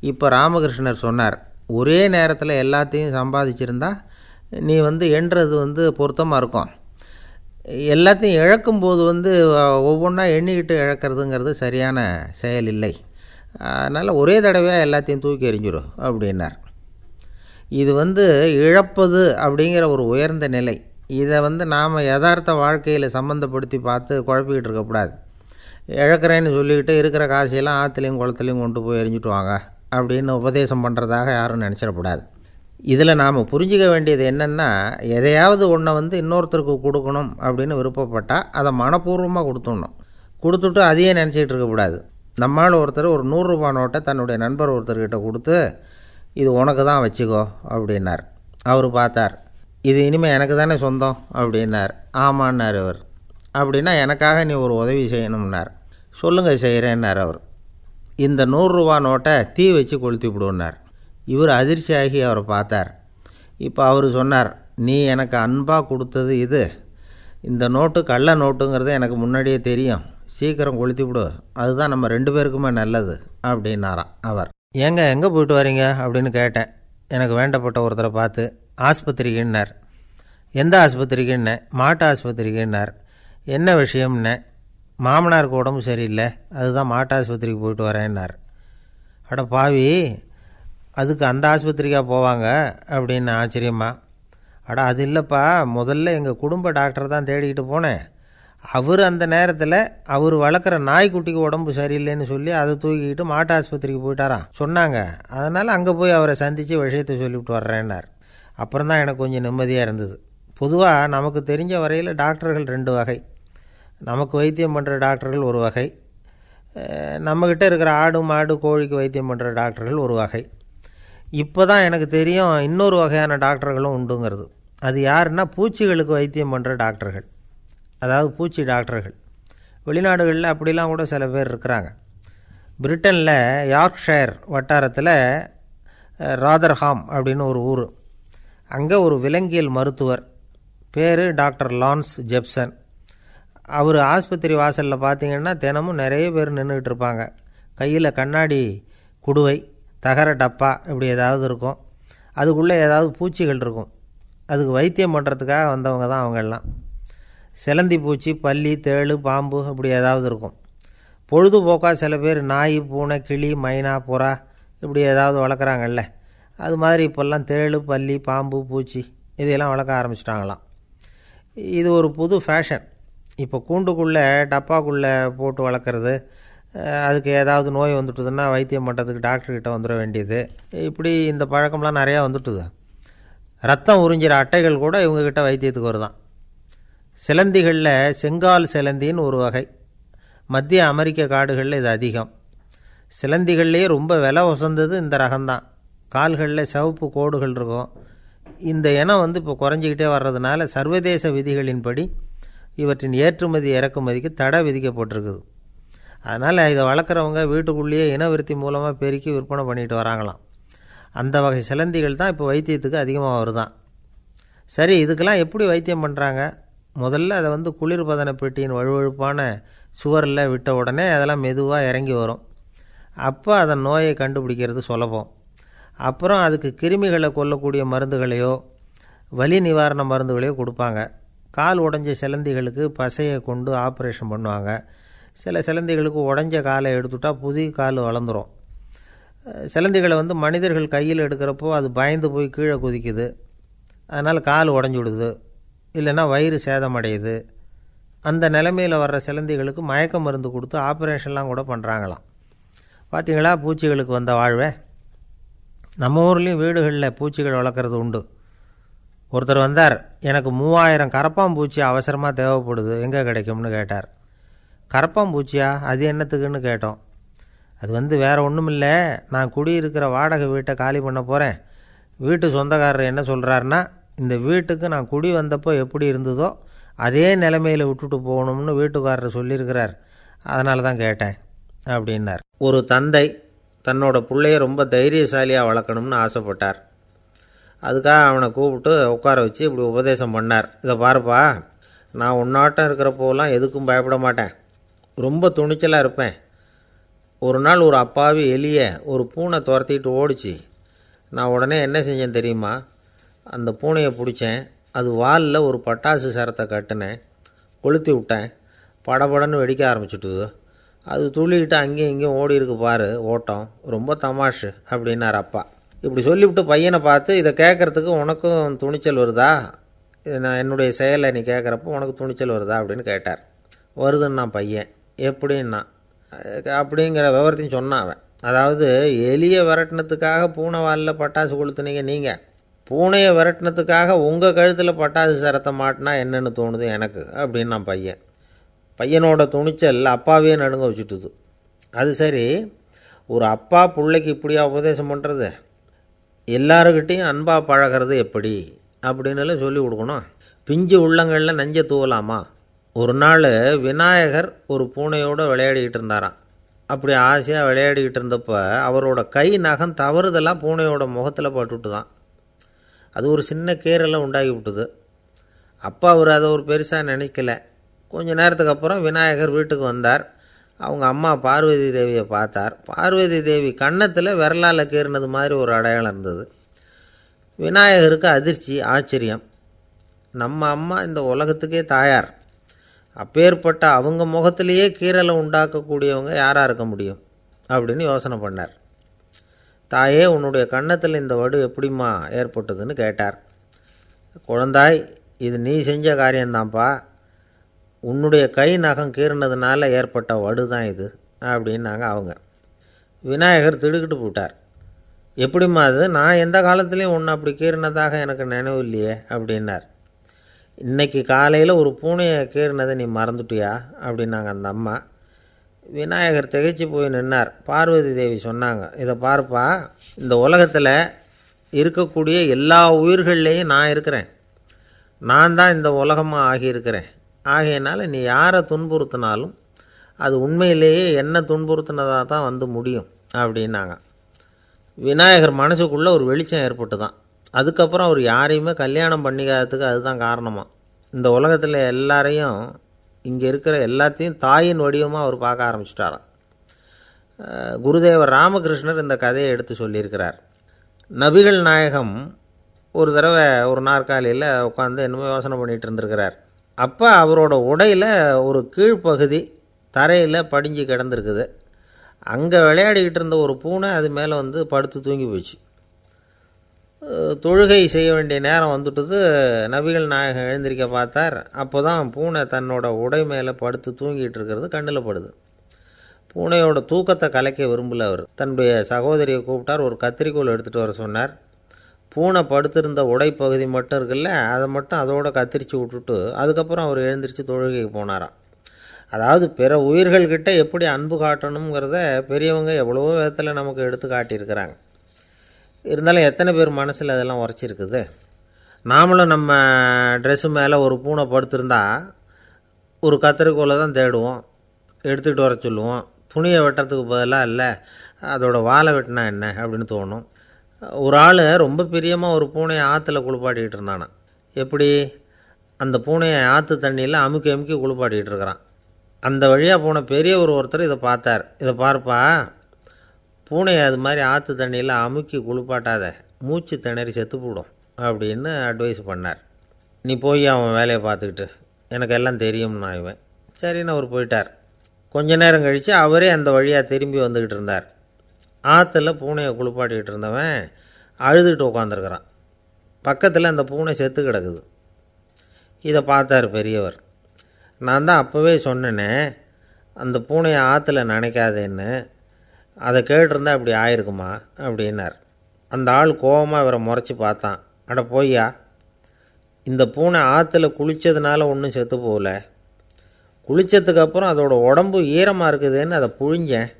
இப்போ ராமகிருஷ்ணர் சொன்னார் ஒரே நேரத்தில் எல்லாத்தையும் சம்பாதிச்சிருந்தா நீ வந்து எண்ணுறது வந்து பொருத்தமாக இருக்கும். எல்லாத்தையும் இழக்கும்போது வந்து ஒவ்வொன்றா எண்ணிக்கிட்டு இழக்கிறதுங்கிறது சரியான செயல் இல்லை அதனால் ஒரே தடவையாக எல்லாத்தையும் தூக்கி எறிஞ்சிடும் அப்படின்னார். இது வந்து இழப்பது அப்படிங்கிற ஒரு உயர்ந்த நிலை. இதை வந்து நாம் யதார்த்த வாழ்க்கையில் சம்மந்தப்படுத்தி பார்த்து குழப்பிக்கிட்டு இருக்கக்கூடாது. இழக்கிறேன்னு சொல்லிக்கிட்டு இருக்கிற காசையெல்லாம் ஆற்றுலையும் குளத்துலையும் கொண்டு போய் எரிஞ்சிட்டு வாங்க. அப்படின்னு உபதேசம் பண்ணுறதாக யாரும் நினச்சிடக்கூடாது. இதில் நாம் புரிஞ்சிக்க வேண்டியது என்னென்னா எதையாவது ஒன்றை வந்து இன்னொருத்தருக்கு கொடுக்கணும் அப்படின்னு விருப்பப்பட்டால் அதை மனப்பூர்வமாக கொடுத்துடணும். கொடுத்துட்டு அதையே நினச்சிக்கிட்டு இருக்கக்கூடாது நம்மால் ஒருத்தர் ஒரு நூறுரூபா நோட்டை தன்னுடைய நண்பர் ஒருத்தர்கிட்ட கொடுத்து இது உனக்கு தான் வச்சுக்கோ அப்படின்னார். அவர் பார்த்தார். இது இனிமேல் எனக்கு தானே சொந்தம் அப்படின்னார். ஆமான்னார் அவர். அப்படின்னா எனக்காக நீ ஒரு உதவி செய்யணும்னார். சொல்லுங்கள் செய்கிறேன்னார் அவர். இந்த நூறுரூவா நோட்டை தீ வச்சு கொளுத்தி விடுன்னார். இவர் அதிர்ச்சியாகி அவரை பார்த்தார். இப்போ அவர் சொன்னார் நீ எனக்கு அன்பாக கொடுத்தது இது. இந்த நோட்டு கள்ள நோட்டுங்கிறது எனக்கு முன்னாடியே தெரியும். சீக்கிரம் கொளுத்தி விடு. அதுதான் நம்ம ரெண்டு பேருக்குமே நல்லது அப்படின்னாராம் அவர். ஏங்க எங்கே போயிட்டு வரீங்க? அப்படின்னு கேட்டேன். எனக்கு வேண்டப்பட்ட ஒருத்தரை பார்த்து ஆஸ்பத்திரிக்குன்னார். எந்த ஆஸ்பத்திரிக்குன்னே? மாட்டு ஆஸ்பத்திரிக்குன்னார். என்ன விஷயம்னே? மாமனாருக்கு உடம்பு சரியில்லை. அதுதான் மாட்டு ஆஸ்பத்திரிக்கு போயிட்டு வரேன்னார். அட பாவி அதுக்கு அந்த ஆஸ்பத்திரிக்கா போவாங்க அப்படின்னு ஆச்சரியமா. அட அது இல்லைப்பா. முதல்ல எங்கள் குடும்ப டாக்டர் தான் தேடிக்கிட்டு போனேன். அவர் அந்த நேரத்தில் அவர் வளர்க்குற நாய்க்குட்டிக்கு உடம்பு சரியில்லைன்னு சொல்லி அதை தூக்கிக்கிட்டு மாட்டு ஆஸ்பத்திரிக்கு போயிட்டாராம். சொன்னாங்க. அதனால் அங்கே போய் அவரை சந்தித்து விஷயத்தை சொல்லிவிட்டு வர்றேன்னார். அப்புறம் தான் எனக்கு கொஞ்சம் நிம்மதியாக இருந்தது. பொதுவாக நமக்கு தெரிஞ்ச வரையில் டாக்டர்கள் ரெண்டு வகை. நமக்கு வைத்தியம் பண்ணுற டாக்டர்கள் ஒரு வகை. நம்மக்கிட்ட இருக்கிற ஆடு மாடு கோழிக்கு வைத்தியம் பண்ணுற டாக்டர்கள் ஒரு வகை. இப்போ தான் எனக்கு தெரியும் இன்னொரு வகையான டாக்டர்களும் உண்டுங்கிறது. அது யாருன்னா பூச்சிகளுக்கு வைத்தியம் பண்ணுற டாக்டர்கள். அதாவது பூச்சி டாக்டர்கள். வெளிநாடுகளில் அப்படிலாம் கூட சில பேர் இருக்கிறாங்க. பிரிட்டனில் யார்க்ஷயர் வட்டாரத்தில் ராதர்ஹாம் அப்படின்னு ஒரு ஊர். அங்கே ஒரு விலங்கியல் மருத்துவர். பேர் டாக்டர் லான்ஸ் ஜெப்சன். அவர் ஆஸ்பத்திரி வாசலில் பார்த்தீங்கன்னா தினமும் நிறைய பேர் நின்றுக்கிட்டு இருப்பாங்க. கையில் கண்ணாடி குடுவை. தகர டப்பா இப்படி ஏதாவது இருக்கும். அதுக்குள்ளே ஏதாவது பூச்சிகள் இருக்கும். அதுக்கு வைத்தியம் பண்ணுறதுக்காக வந்தவங்க தான் அவங்கெல்லாம் சிலந்தி பூச்சி பல்லி தேளு பாம்பு இப்படி ஏதாவது இருக்கும். பொழுதுபோக்காக சில பேர் நாய் பூனை கிளி மைனா புறா இப்படி ஏதாவது வளர்க்குறாங்கல்ல. அது மாதிரி இப்போல்லாம் தேளு பல்லி பாம்பு பூச்சி இதையெல்லாம் வளர்க்க ஆரம்பிச்சிட்டாங்களாம். இது ஒரு புது ஃபேஷன் இப்போ கூண்டுக்குள்ளே டப்பாக்குள்ளே போட்டு வளர்க்குறது அதுக்கு ஏதாவது நோய் வந்துட்டுதுன்னா வைத்தியம் பண்ணுறதுக்கு டாக்டர்கிட்ட வந்துட வேண்டியது. இப்படி இந்த பழக்கம்லாம் நிறையா வந்துட்டுது. ரத்தம் உறிஞ்சிற அட்டைகள் கூட இவங்கக்கிட்ட வைத்தியத்துக்கு வருதான். சிலந்திகளில் செங்கால் சிலந்தின்னு ஒரு வகை. மத்திய அமெரிக்க காடுகளில் இது அதிகம். சிலந்திகள்லேயே ரொம்ப விலை உசந்தது இந்த ரகம்தான். கால்களில் சிவப்பு கோடுகள் இருக்கும். இந்த இனம் வந்து இப்போ குறைஞ்சிக்கிட்டே வர்றதுனால சர்வதேச விதிகளின்படி இவற்றின் ஏற்றுமதி இறக்குமதிக்கு தடை விதிக்கப்பட்டிருக்குது. அதனால் இதை வளர்க்குறவங்க வீட்டுக்குள்ளேயே இனவிருத்தி மூலமாக பெருக்கி விற்பனை பண்ணிட்டு வராங்களாம். அந்த வகை சிலந்திகள் தான் இப்போ வைத்தியத்துக்கு அதிகமாக வருதான் சரி இதுக்கெல்லாம் எப்படி வைத்தியம் பண்ணுறாங்க முதல்ல அதை வந்து குளிர்பதன பெட்டியின் வழுவழுப்பான சுவரில் விட்ட உடனே அதெல்லாம் மெதுவாக இறங்கி வரும். அப்போ அதன் நோயை கண்டுபிடிக்கிறது சுலபம். அப்புறம் அதுக்கு கிருமிகளை கொல்லக்கூடிய மருந்துகளையோ வலி நிவாரண மருந்துகளையோ கொடுப்பாங்க. கால் உடஞ்ச சிலந்திகளுக்கு பசையை கொண்டு ஆப்ரேஷன் பண்ணுவாங்க. சில சிலந்திகளுக்கு உடஞ்ச காலை எடுத்துட்டால் புதிய கால் வளர்ந்துரும். சிலந்திகளை வந்து மனிதர்கள் கையில் எடுக்கிறப்போ அது பயந்து போய் கீழே குதிக்குது. அதனால் கால் உடஞ்சி விடுது. இல்லைன்னா வயிறு சேதமடையுது. அந்த நிலைமையில் வர்ற சிலந்திகளுக்கு மயக்க மருந்து கொடுத்து ஆப்ரேஷன்லாம் கூட பண்ணுறாங்களாம் பார்த்தீங்களா பூச்சிகளுக்கு வந்த வாழ்வே. நம்ம ஊர்லேயும் வீடுகளில் பூச்சிகள் வளர்க்குறது உண்டு. ஒருத்தர் வந்தார் எனக்கு மூவாயிரம் கரப்பாம்பூச்சி அவசரமாக தேவைப்படுது. எங்கே கிடைக்கும்னு கேட்டார். கரப்பாம்பூச்சியா அது என்னத்துக்குன்னு கேட்டோம். அது வந்து வேறு ஒன்றும் இல்லை நான் குடியிருக்கிற வாடகை வீட்டை காலி பண்ண போகிறேன் வீட்டு சொந்தக்காரர் என்ன சொல்கிறாருன்னா இந்த வீட்டுக்கு நான் குடி வந்தப்போ எப்படி இருந்ததோ அதே நிலைமையில் விட்டுட்டு போகணும்னு வீட்டுக்காரர் சொல்லியிருக்கிறார். அதனால தான் கேட்டேன் அப்படின்னார். ஒரு தந்தை தன்னோட பிள்ளைய ரொம்ப தைரியசாலியாக வளர்க்கணும்னு ஆசைப்பட்டார். அதுக்காக அவனை கூப்பிட்டு உட்கார வச்சு இப்படி உபதேசம் பண்ணார். இதை பாருப்பா நான் உன்னாட்டம் இருக்கிறப்போலாம் எதுக்கும் பயப்பட மாட்டேன். ரொம்ப துணிச்சலாக இருப்பேன். ஒரு நாள் ஒரு அப்பாவி எலிய ஒரு பூனை துரத்திட்டு ஓடிச்சு. நான் உடனே என்ன செஞ்சேன் தெரியுமா? அந்த பூனையை பிடிச்சேன். அது வாலில் ஒரு பட்டாசு சரத்தை கட்டினேன். கொளுத்தி விட்டேன். படபடன்னு வெடிக்க ஆரம்பிச்சுட்டுது. அது துள்ளிக்கிட்டு அங்கேயும் இங்கேயும் ஓடி இருக்கு பாரு ஓட்டம். ரொம்ப தமாஷு அப்படின்னார் அப்பா. இப்படி சொல்லிவிட்டு பையனை பார்த்து இதை கேட்குறதுக்கு உனக்கும் துணிச்சல் வருதா? நான் என்னுடைய செயலை நீ கேட்குறப்போ உனக்கு துணிச்சல் வருதா? அப்படின்னு கேட்டார். வருதுன்னா பையன். எப்படின்னா அப்படிங்கிற விவரத்தையும் சொன்னான் அவன். அதாவது எலியை விரட்டினத்துக்காக பூனை வாலில் பட்டாசு கொளுத்துனீங்க நீங்கள் பூனையை விரட்டினத்துக்காக உங்கள் கழுத்தில் பட்டாசு சரத்தை மாட்டினா என்னென்னு தோணுது எனக்கு அப்படின்னு நான் பையன். பையனோட துணிச்சல் அப்பாவே நடுங்க வச்சுட்டுது. அது சரி ஒரு அப்பா பிள்ளைக்கு இப்படியா உபதேசம் பண்ணுறது எல்லாருக்கிட்டேயும் அன்பாக பழகிறது எப்படி? அப்படின்னு சொல்லி கொடுக்கணும். பிஞ்சு உள்ளங்களில் நஞ்சை தூவலாமா? ஒரு நாள் விநாயகர் ஒரு பூனையோடு விளையாடிக்கிட்டு இருந்தாராம். அப்படி ஆசையாக விளையாடிக்கிட்டு இருந்தப்போ அவரோட கை நகம் தவறுதெல்லாம் பூனையோட முகத்தில் பட்டுட்டு தான் அது ஒரு சின்ன கீரெல்லாம் உண்டாகி விட்டுது. அப்போ அவர் அதை ஒரு பெருசாக நினைக்கல. கொஞ்ச நேரத்துக்கு அப்புறம் விநாயகர் வீட்டுக்கு வந்தார். அவங்க அம்மா பார்வதி தேவியை பார்த்தார். பார்வதி தேவி கன்னத்தில் விரலால் கீறினது மாதிரி ஒரு அடையாளம் இருந்தது. விநாயகருக்கு அதிர்ச்சி ஆச்சரியம். நம்ம அம்மா இந்த உலகத்துக்கே தாயார். அப்பேற்பட்ட அவங்க முகத்திலேயே கீரலை உண்டாக்கக்கூடியவங்க யாராக இருக்க முடியும்? அப்படின்னு யோசனை பண்ணார். தாயே உன்னுடைய கன்னத்தில் இந்த வடு எப்படிம்மா ஏற்பட்டதுன்னு கேட்டார். குழந்தாய் இது நீ செஞ்ச காரியம்தான்ப்பா. உன்னுடைய கை நகம் கீறினதுனால ஏற்பட்ட வடு தான் இது அப்படின்னாங்க அவங்க. விநாயகர் திடுக்கிட்டு போட்டார். எப்படிம்மா அது? நான் எந்த காலத்துலேயும் ஒன்று அப்படி கீறினதாக எனக்கு நினைவு இல்லையே அப்படின்னார். இன்றைக்கி காலையில் ஒரு பூனையை கீறினதை நீ மறந்துட்டியா? அப்படின்னாங்க அந்த அம்மா. விநாயகர் திகைச்சு போய் நின்னார். பார்வதி தேவி சொன்னாங்க இதை பார்ப்பா இந்த உலகத்தில் இருக்கக்கூடிய எல்லா உயிர்கள்லேயும் நான் இருக்கிறேன். நான் தான் இந்த உலகமாக ஆகியிருக்கிறேன். ஆகையினால நீ யாரை துன்புறுத்தினாலும் அது உண்மையிலேயே என்ன துன்புறுத்தினதாக தான் வந்து முடியும் அப்படின்னாங்க. விநாயகர் மனசுக்குள்ளே ஒரு வெளிச்சம் ஏற்பட்டு தான் அதுக்கப்புறம் அவர் யாரையுமே கல்யாணம் பண்ணிக்காததுக்கு அதுதான் காரணமாக இந்த உலகத்தில் எல்லாரையும் இங்கே இருக்கிற எல்லாத்தையும் தாயின் வடிவமாக அவர் பார்க்க ஆரம்பிச்சிட்டாராம். குருதேவர் ராமகிருஷ்ணர் இந்த கதையை எடுத்து சொல்லியிருக்கிறார். நபிகள் நாயகம் ஒரு தடவை ஒரு நாற்காலியில் உட்காந்து என்னமோ யோசனை பண்ணிகிட்டு இருந்திருக்கிறார். அப்போ அவரோட உடையில் ஒரு கீழ்ப்பகுதி தரையில் படிஞ்சு கிடந்திருக்குது. அங்கே விளையாடிக்கிட்டு இருந்த ஒரு பூனை அது மேலே வந்து படுத்து தூங்கி போச்சு. தொழுகை செய்ய வேண்டிய நேரம் வந்துட்டது. நபிகள் நாயகம் எழுந்திருக்க பார்த்தார். அப்போ தான் பூனை தன்னோட உடை மேலே படுத்து தூங்கிட்டு இருக்கிறது கண்ணில் படுது. பூனையோட தூக்கத்தை கலைக்க விரும்பல அவர். தன்னுடைய சகோதரியை கூப்பிட்டார் ஒரு கத்திரிக்கோல் எடுத்துகிட்டு வர சொன்னார். பூனை படுத்திருந்த உடைப்பகுதி மட்டும் இருக்குல்ல அதை மட்டும் அதோட கத்திரிச்சு விட்டுட்டு அதுக்கப்புறம் அவர் எழுந்திரிச்சு தொழுகைக்கு போனாராம். அதாவது பிற உயிர்கள்கிட்ட எப்படி அன்பு காட்டணுங்கிறத பெரியவங்க எவ்வளவோ விதத்தில் நமக்கு எடுத்து காட்டியிருக்கிறாங்க. இருந்தாலும் எத்தனை பேர் மனசில் அதெல்லாம் உரைச்சிருக்குது? நாமளும் நம்ம ட்ரெஸ்ஸு மேலே ஒரு பூனை படுத்திருந்தா ஒரு கத்திரிக்கோலை தான் தேடுவோம். எடுத்துக்கிட்டு வர சொல்லுவோம். துணியை வெட்டுறதுக்கு பதிலாக இல்லை அதோட வாழை வெட்டினா என்ன? அப்படின்னு தோணும். ஒரு ஆள் ரொம்ப பிரியமாக ஒரு பூனையை ஆற்றுல குளிப்பாட்டிக்கிட்டு இருந்தானே. எப்படி? அந்த பூனையை ஆற்று தண்ணியில் அமுக்கி அமுக்கி குளிப்பாட்டிக்கிட்டு இருக்கிறான். அந்த வழியாக போன ஒரு ஒருத்தர் இதை பார்த்தார். இதை பார்ப்பா பூனையை அது மாதிரி ஆற்று தண்ணியில் அமுக்கி குளிப்பாட்டாத மூச்சு திணறி செத்து போடும் அப்படின்னு அட்வைஸ் பண்ணார். நீ போய் அவன் வேலையை பார்த்துக்கிட்டு எனக்கு எல்லாம் தெரியும்னா இவன் சரின்னு அவர் போயிட்டார். கொஞ்ச நேரம் கழித்து அவரே அந்த வழியாக திரும்பி வந்துக்கிட்டு இருந்தார். ஆற்றுல பூனையை குளிப்பாட்டிக்கிட்டு இருந்தவன் அழுதுகிட்டு உட்காந்துருக்குறான் பக்கத்தில் அந்த பூனை செத்து கிடக்குது. இதை பார்த்தார் பெரியவர். நான் தான் அப்போவே சொன்னேனே அந்த பூனையை ஆற்றுல நினைக்காதேன்னு அதை கேட்டிருந்தா இப்படி ஆயிருக்குமா? அப்படின்னார். அந்த ஆள் கோபமாக இவரை முறைச்சி பார்த்தான். அட போய்யா இந்த பூனை ஆற்றுல குளித்ததுனால ஒன்றும் செத்து போகல. குளித்ததுக்கப்புறம் அதோட உடம்பு ஈரமாக இருக்குதுன்னு அதை புழிஞ்சேன்.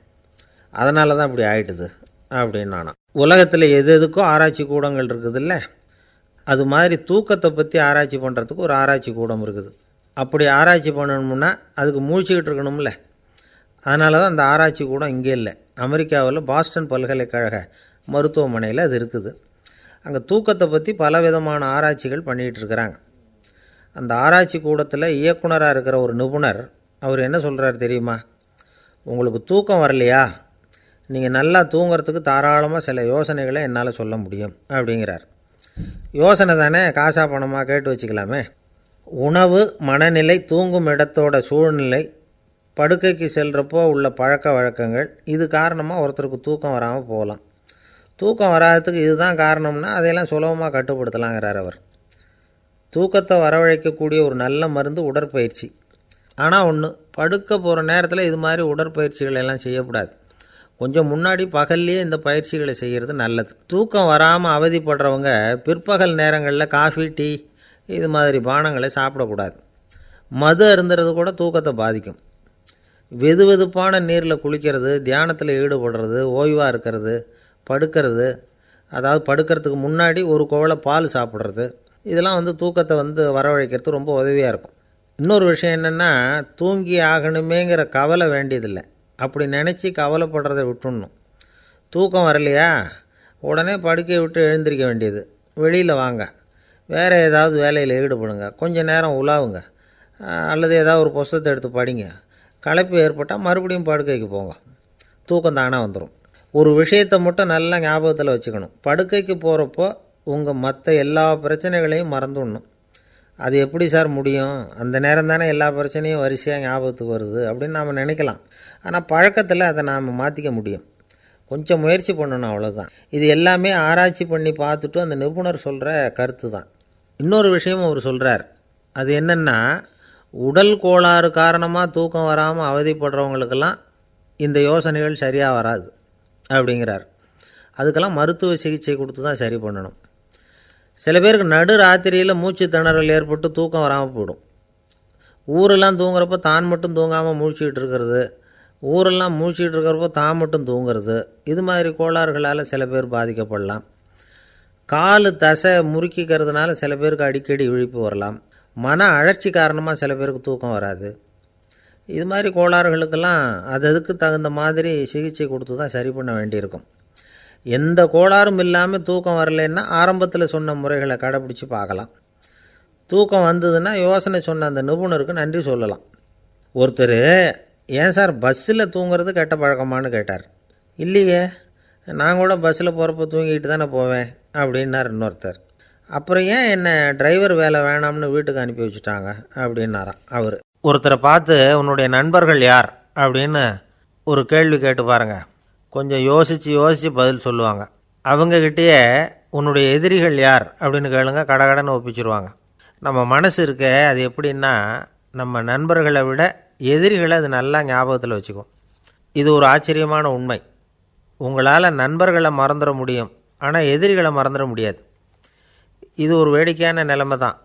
அதனால தான் இப்படி ஆயிட்டுது அப்படின்னு நானும் உலகத்தில் எது எதுக்கும் ஆராய்ச்சி கூடங்கள் இருக்குதுல்ல அது மாதிரி தூக்கத்தை பற்றி ஆராய்ச்சி பண்ணுறதுக்கு ஒரு ஆராய்ச்சி கூடம் இருக்குது. அப்படி ஆராய்ச்சி பண்ணணும்னா அதுக்கு மூழ்கிக்கிட்டு இருக்கணும்ல. அதனால தான் அந்த ஆராய்ச்சி கூடம் இங்கே இல்லை. அமெரிக்காவில் பாஸ்டன் பல்கலைக்கழக மருத்துவமனையில் அது இருக்குது. அங்கே தூக்கத்தை பற்றி பலவிதமான ஆராய்ச்சிகள் பண்ணிகிட்டு இருக்கிறாங்க. அந்த ஆராய்ச்சி கூடத்தில் இயக்குனராக இருக்கிற ஒரு நிபுணர் அவர் என்ன சொல்கிறார் தெரியுமா? உங்களுக்கு தூக்கம் வரலையா? நீங்கள் நல்லா தூங்குறதுக்கு தாராளமாக சில யோசனைகளை என்னால் சொல்ல முடியும் அப்படிங்கிறார். யோசனை தானே காசா பணமாக கேட்டு வச்சுக்கலாமே. உணவு மனநிலை தூங்கும் இடத்தோட சூழ்நிலை படுக்கைக்கு செல்கிறப்போ உள்ள பழக்க வழக்கங்கள் இது காரணமாக ஒருத்தருக்கு தூக்கம் வராமல் போகலாம். தூக்கம் வராததுக்கு இதுதான் காரணம்னா அதையெல்லாம் சுலபமாக கட்டுப்படுத்தலாங்கிறார் அவர். தூக்கத்தை வரவழைக்கக்கூடிய ஒரு நல்ல மருந்து உடற்பயிற்சி. ஆனால் ஒன்று படுக்க போகிற நேரத்தில் இது மாதிரி உடற்பயிற்சிகள் எல்லாம் செய்யக்கூடாது. கொஞ்சம் முன்னாடி பகல்லையே இந்த பயிற்சிகளை செய்கிறது நல்லது. தூக்கம் வராமல் அவதிப்படுறவங்க பிற்பகல் நேரங்களில் காஃபி டீ இது மாதிரி பானங்களை சாப்பிடக்கூடாது. மது அருந்துறது கூட தூக்கத்தை பாதிக்கும். வெது வெதுப்பான நீரில் குளிக்கிறது தியானத்தில் ஈடுபடுறது ஓய்வாக இருக்கிறது படுக்கிறது. அதாவது படுக்கிறதுக்கு முன்னாடி ஒரு குவளை பால் சாப்பிட்றது. இதெல்லாம் வந்து தூக்கத்தை வந்து வரவழைக்கிறது ரொம்ப உதவியாக இருக்கும். இன்னொரு விஷயம் என்னென்னா தூங்கி ஆகணுமேங்கிற கவலை வேண்டியதில்லை. அப்படி நினச்சி கவலைப்படுறதை விட்டுடணும் தூக்கம் வரலையா? உடனே படுக்கையை விட்டு எழுந்திருக்க வேண்டியது. வெளியில் வாங்க. வேறு ஏதாவது வேலையில் ஈடுபடுங்க. கொஞ்சம் நேரம் உலாவுங்க. அல்லது ஏதாவது ஒரு புஸ்தத்தை எடுத்து படிங்க. களைப்பு ஏற்பட்டால் மறுபடியும் படுக்கைக்கு போங்க. தூக்கம் தானாக வந்துடும் ஒரு விஷயத்தை மட்டும் நல்லா ஞாபகத்தில் வச்சுக்கணும். படுக்கைக்கு போகிறப்போ உங்கள் மற்ற எல்லா பிரச்சனைகளையும் மறந்துடணும். அது எப்படி சார் முடியும்? அந்த நேரம் தானே எல்லா பிரச்சனையும் வரிசையாக ஞாபகத்துக்கு வருது அப்படின்னு நாம் நினைக்கலாம். ஆனால் பழக்கத்தில் அதை நாம் மாற்றிக்க முடியும். கொஞ்சம் முயற்சி பண்ணணும் அவ்வளோதான் இது எல்லாமே ஆராய்ச்சி பண்ணி பார்த்துட்டு அந்த நிபுணர் சொல்கிற கருத்து தான் இன்னொரு விஷயமும் அவர் சொல்கிறார் அது என்னென்னா உடல் கோளாறு காரணமாக தூக்கம் வராமல் அவதிப்படுறவங்களுக்கெல்லாம் இந்த யோசனைகள் சரியாக வராது அப்படிங்கிறார். அதுக்கெல்லாம் மருத்துவ சிகிச்சை கொடுத்து தான் சரி பண்ணணும். சில பேருக்கு நடு ராத்திரியில் மூச்சு திணறல் ஏற்பட்டு தூக்கம் வராமல் போயிடும். ஊரெல்லாம் தூங்குறப்போ தான் மட்டும் தூங்காமல் மூழ்கிட்டு இருக்கிறது. ஊரெல்லாம் மூழ்கிட்டு இருக்கிறப்போ தான் மட்டும் தூங்குறது. இது மாதிரி கோளாறுகளால் சில பேர் பாதிக்கப்படலாம். கால் தசை முறுக்கிக்கிறதுனால சில பேருக்கு அடிக்கடி விழிப்பு வரலாம். மன அழற்சி காரணமாக சில பேருக்கு தூக்கம் வராது. இது மாதிரி கோளாறுகளுக்கெல்லாம் அது அதுக்கு தகுந்த மாதிரி சிகிச்சை கொடுத்து தான் சரி பண்ண வேண்டியிருக்கும். எந்த கோளாறும் இல்லாமல் தூக்கம் வரலைன்னா ஆரம்பத்தில் சொன்ன முறைகளை கடைப்பிடிச்சு பார்க்கலாம். தூக்கம் வந்ததுன்னா யோசனை சொன்ன அந்த நிபுணருக்கு நன்றி சொல்லலாம். ஒருத்தர் ஏன் சார் பஸ்ஸில் தூங்குறது கெட்ட பழக்கமான்னு கேட்டார். இல்லையே நான் கூட பஸ்ஸில் போகிறப்ப தூங்கிட்டு தானே போவேன் அப்படின்னார் இன்னொருத்தர். அப்புறம் ஏன் என்ன டிரைவர் வேலை வேணாம்னு வீட்டுக்கு அனுப்பி வச்சுட்டாங்க அப்படின்னாராம் அவர். ஒருத்தரை பார்த்து உன்னுடைய நண்பர்கள் யார்? அப்படின்னு ஒரு கேள்வி கேட்டு பாருங்க. கொஞ்சம் யோசித்து யோசித்து பதில் சொல்லுவாங்க. அவங்கக்கிட்டேயே உன்னுடைய எதிரிகள் யார்? அப்படின்னு கேளுங்க. கடகடன்னு ஒப்பிச்சிருவாங்க. நம்ம மனசு இருக்க அது எப்படின்னா நம்ம நண்பர்களை விட எதிரிகளை அது நல்லா ஞாபகத்தில் வச்சுக்கும். இது ஒரு ஆச்சரியமான உண்மை. உங்களால் நண்பர்களை மறந்துட முடியும். ஆனால் எதிரிகளை மறந்துட முடியாது. இது ஒரு வேடிக்கையான நிலைமை தான்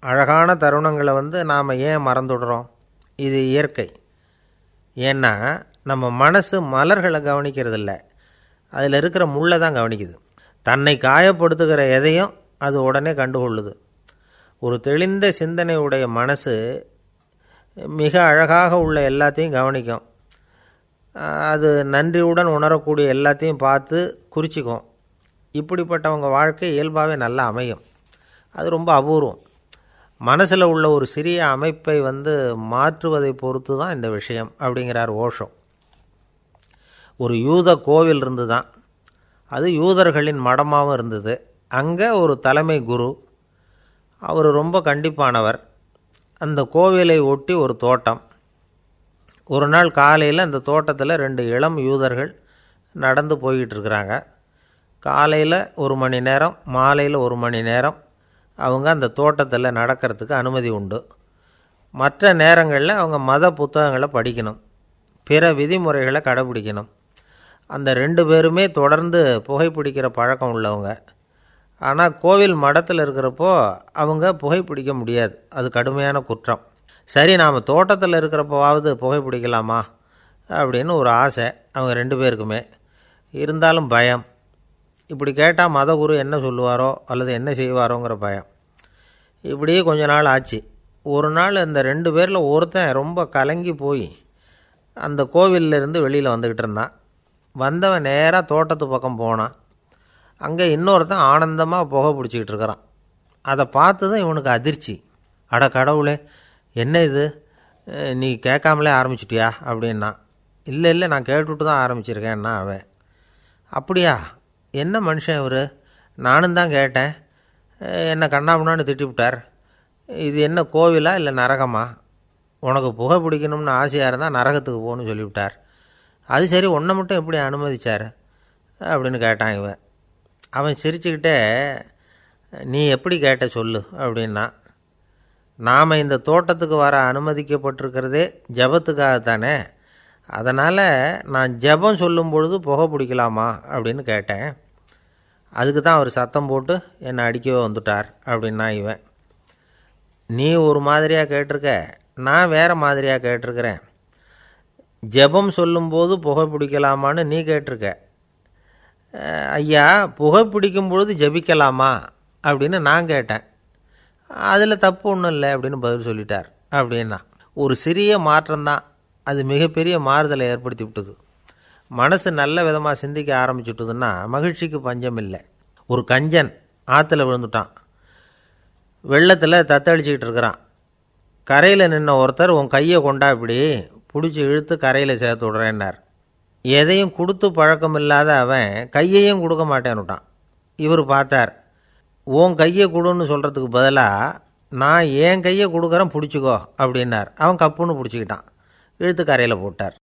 அழகான தருணங்களை வந்து நாம் ஏன் மறந்துடுறோம்? இது இயற்கை. ஏன்னா நம்ம மனசு மலர்களை கவனிக்கிறதில்ல. அதில் இருக்கிற முள்ளை தான் கவனிக்குது. தன்னை காயப்படுத்துகிற எதையும் அது உடனே கண்டுகொள்ளுது. ஒரு தெளிந்த சிந்தனையுடைய மனசு மிக அழகாக உள்ள எல்லாத்தையும் கவனிக்கும். அது நன்றியுடன் உணரக்கூடிய எல்லாத்தையும் பார்த்து குறிச்சிக்கும். இப்படிப்பட்டவங்க வாழ்க்கை இயல்பாகவே நல்லா அமையும். அது ரொம்ப அபூர்வம். மனசில் உள்ள ஒரு சிறிய அமைப்பை வந்து மாற்றுவதை பொறுத்து தான் இந்த விஷயம் அப்படிங்கிறார் ஓஷோ. ஒரு யூத கோவில் இருந்து தான் அது யூதர்களின் மடமாகவும் இருந்தது. அங்கே ஒரு தலைமை குரு அவர் ரொம்ப கண்டிப்பானவர். அந்த கோவிலை ஒட்டி ஒரு தோட்டம். ஒரு நாள் காலையில் அந்த தோட்டத்தில் ரெண்டு இளம் யூதர்கள் நடந்து போய்கிட்டு இருக்கிறாங்க. காலையில் ஒரு மணி நேரம் மாலையில் ஒரு மணி நேரம். அவங்க அந்த தோட்டத்தில் நடக்கிறதுக்கு அனுமதி உண்டு. மற்ற நேரங்களில் அவங்க மத புத்தகங்களை படிக்கணும். பிற விதிமுறைகளை கடைபிடிக்கணும். அந்த ரெண்டு பேருமே தொடர்ந்து புகைப்பிடிக்கிற பழக்கம் உள்ளவங்க. ஆனால் கோவில் மடத்தில் இருக்கிறப்போ அவங்க புகைப்பிடிக்க முடியாது. அது கடுமையான குற்றம். சரி நாம் தோட்டத்தில் இருக்கிறப்போவாவது புகைப்பிடிக்கலாமா? அப்படின்னு ஒரு ஆசை அவங்க ரெண்டு பேருக்குமே. இருந்தாலும் பயம். இப்படி கேட்டால் மதகுரு என்ன சொல்லுவாரோ அல்லது என்ன செய்வாரோங்கிற பயம். இப்படியே கொஞ்ச நாள் ஆச்சு. ஒரு நாள் இந்த ரெண்டு பேரில் ஒருத்தன் ரொம்ப கலங்கி போய் அந்த கோவிலிருந்து வெளியில் வந்துக்கிட்டு இருந்தான். வந்தவன் நேராக தோட்டத்து பக்கம் போனான். அங்கே இன்னொருத்தன் ஆனந்தமாக புகை பிடிச்சிக்கிட்டு இருக்கிறான். அதை பார்த்து தான் இவனுக்கு அதிர்ச்சி. அட கடவுளே என்ன இது? நீ கேட்காமலே ஆரம்பிச்சிட்டியா? அப்படின்னா இல்லை இல்லை நான் கேட்டுவிட்டு தான் ஆரம்பிச்சிருக்கேன்னா அவன். அப்படியா? என்ன மனுஷன் இவர்? நானும் தான் கேட்டேன். என்னை கண்ணாபுண்ணான்னு திட்டிவிட்டார் இது என்ன கோவிலா இல்லை நரகமா? உனக்கு புகை பிடிக்கணும்னு ஆசையாக இருந்தால் நரகத்துக்கு போகணும்னு சொல்லிவிட்டார் அது சரி ஒன்றை மட்டும் எப்படி அனுமதிச்சார்? அப்படின்னு கேட்டான் இவன். அவன் சிரிச்சுக்கிட்டே நீ எப்படி கேட்ட சொல்லு? அப்படின்னா நாம் இந்த தோட்டத்துக்கு வர அனுமதிக்கப்பட்டிருக்கிறதே ஜபத்துக்காகத்தானே. அதனால் நான் ஜபம் சொல்லும் பொழுது புகை பிடிக்கலாமா? அப்படின்னு கேட்டேன். அதுக்கு தான் அவர் சத்தம் போட்டு என்னை அடிக்கவே வந்துட்டார் அப்படின்னா இவன். நீ ஒரு மாதிரியாக கேட்டிருக்க நான் வேறு மாதிரியாக கேட்டிருக்கிறேன். ஜெபம் சொல்லும்போது புகை பிடிக்கலாமான்னு நீ கேட்டிருக்க. ஐயா புகை பிடிக்கும் பொழுது ஜபிக்கலாமா அப்படின்னு நான் கேட்டேன். அதில் தப்பு ஒன்றும் இல்லை அப்படின்னு பதில் சொல்லிட்டார் அப்படின்னா. ஒரு சிறிய மாற்றம்தான். அது மிகப்பெரிய மாறுதலை ஏற்படுத்தி விட்டது. மனசு நல்ல விதமாக சிந்திக்க ஆரம்பிச்சுட்டுதுன்னா மகிழ்ச்சிக்கு பஞ்சம் இல்லை. ஒரு கஞ்சன் ஆற்றுல விழுந்துட்டான். வெள்ளத்தில் தத்தளிச்சிக்கிட்டு இருக்கிறான். கரையில் நின்ன ஒருத்தர் உன் கையை கொண்டா இப்படி பிடிச்சி இழுத்து கரையில் சேர்த்து விடுறேன்னார். எதையும் கொடுத்து பழக்கம் இல்லாத அவன் கையையும் கொடுக்க மாட்டேன்னுட்டான். இவர் பார்த்தார் உன் கையை கொடுன்னு சொல்கிறதுக்கு பதிலாக நான் என் கையை கொடுக்குறேன் பிடிச்சிக்கோ அப்படின்னார். அவன் கப்புன்னு பிடிச்சிக்கிட்டான். இழுத்து கரையில் போட்டார்.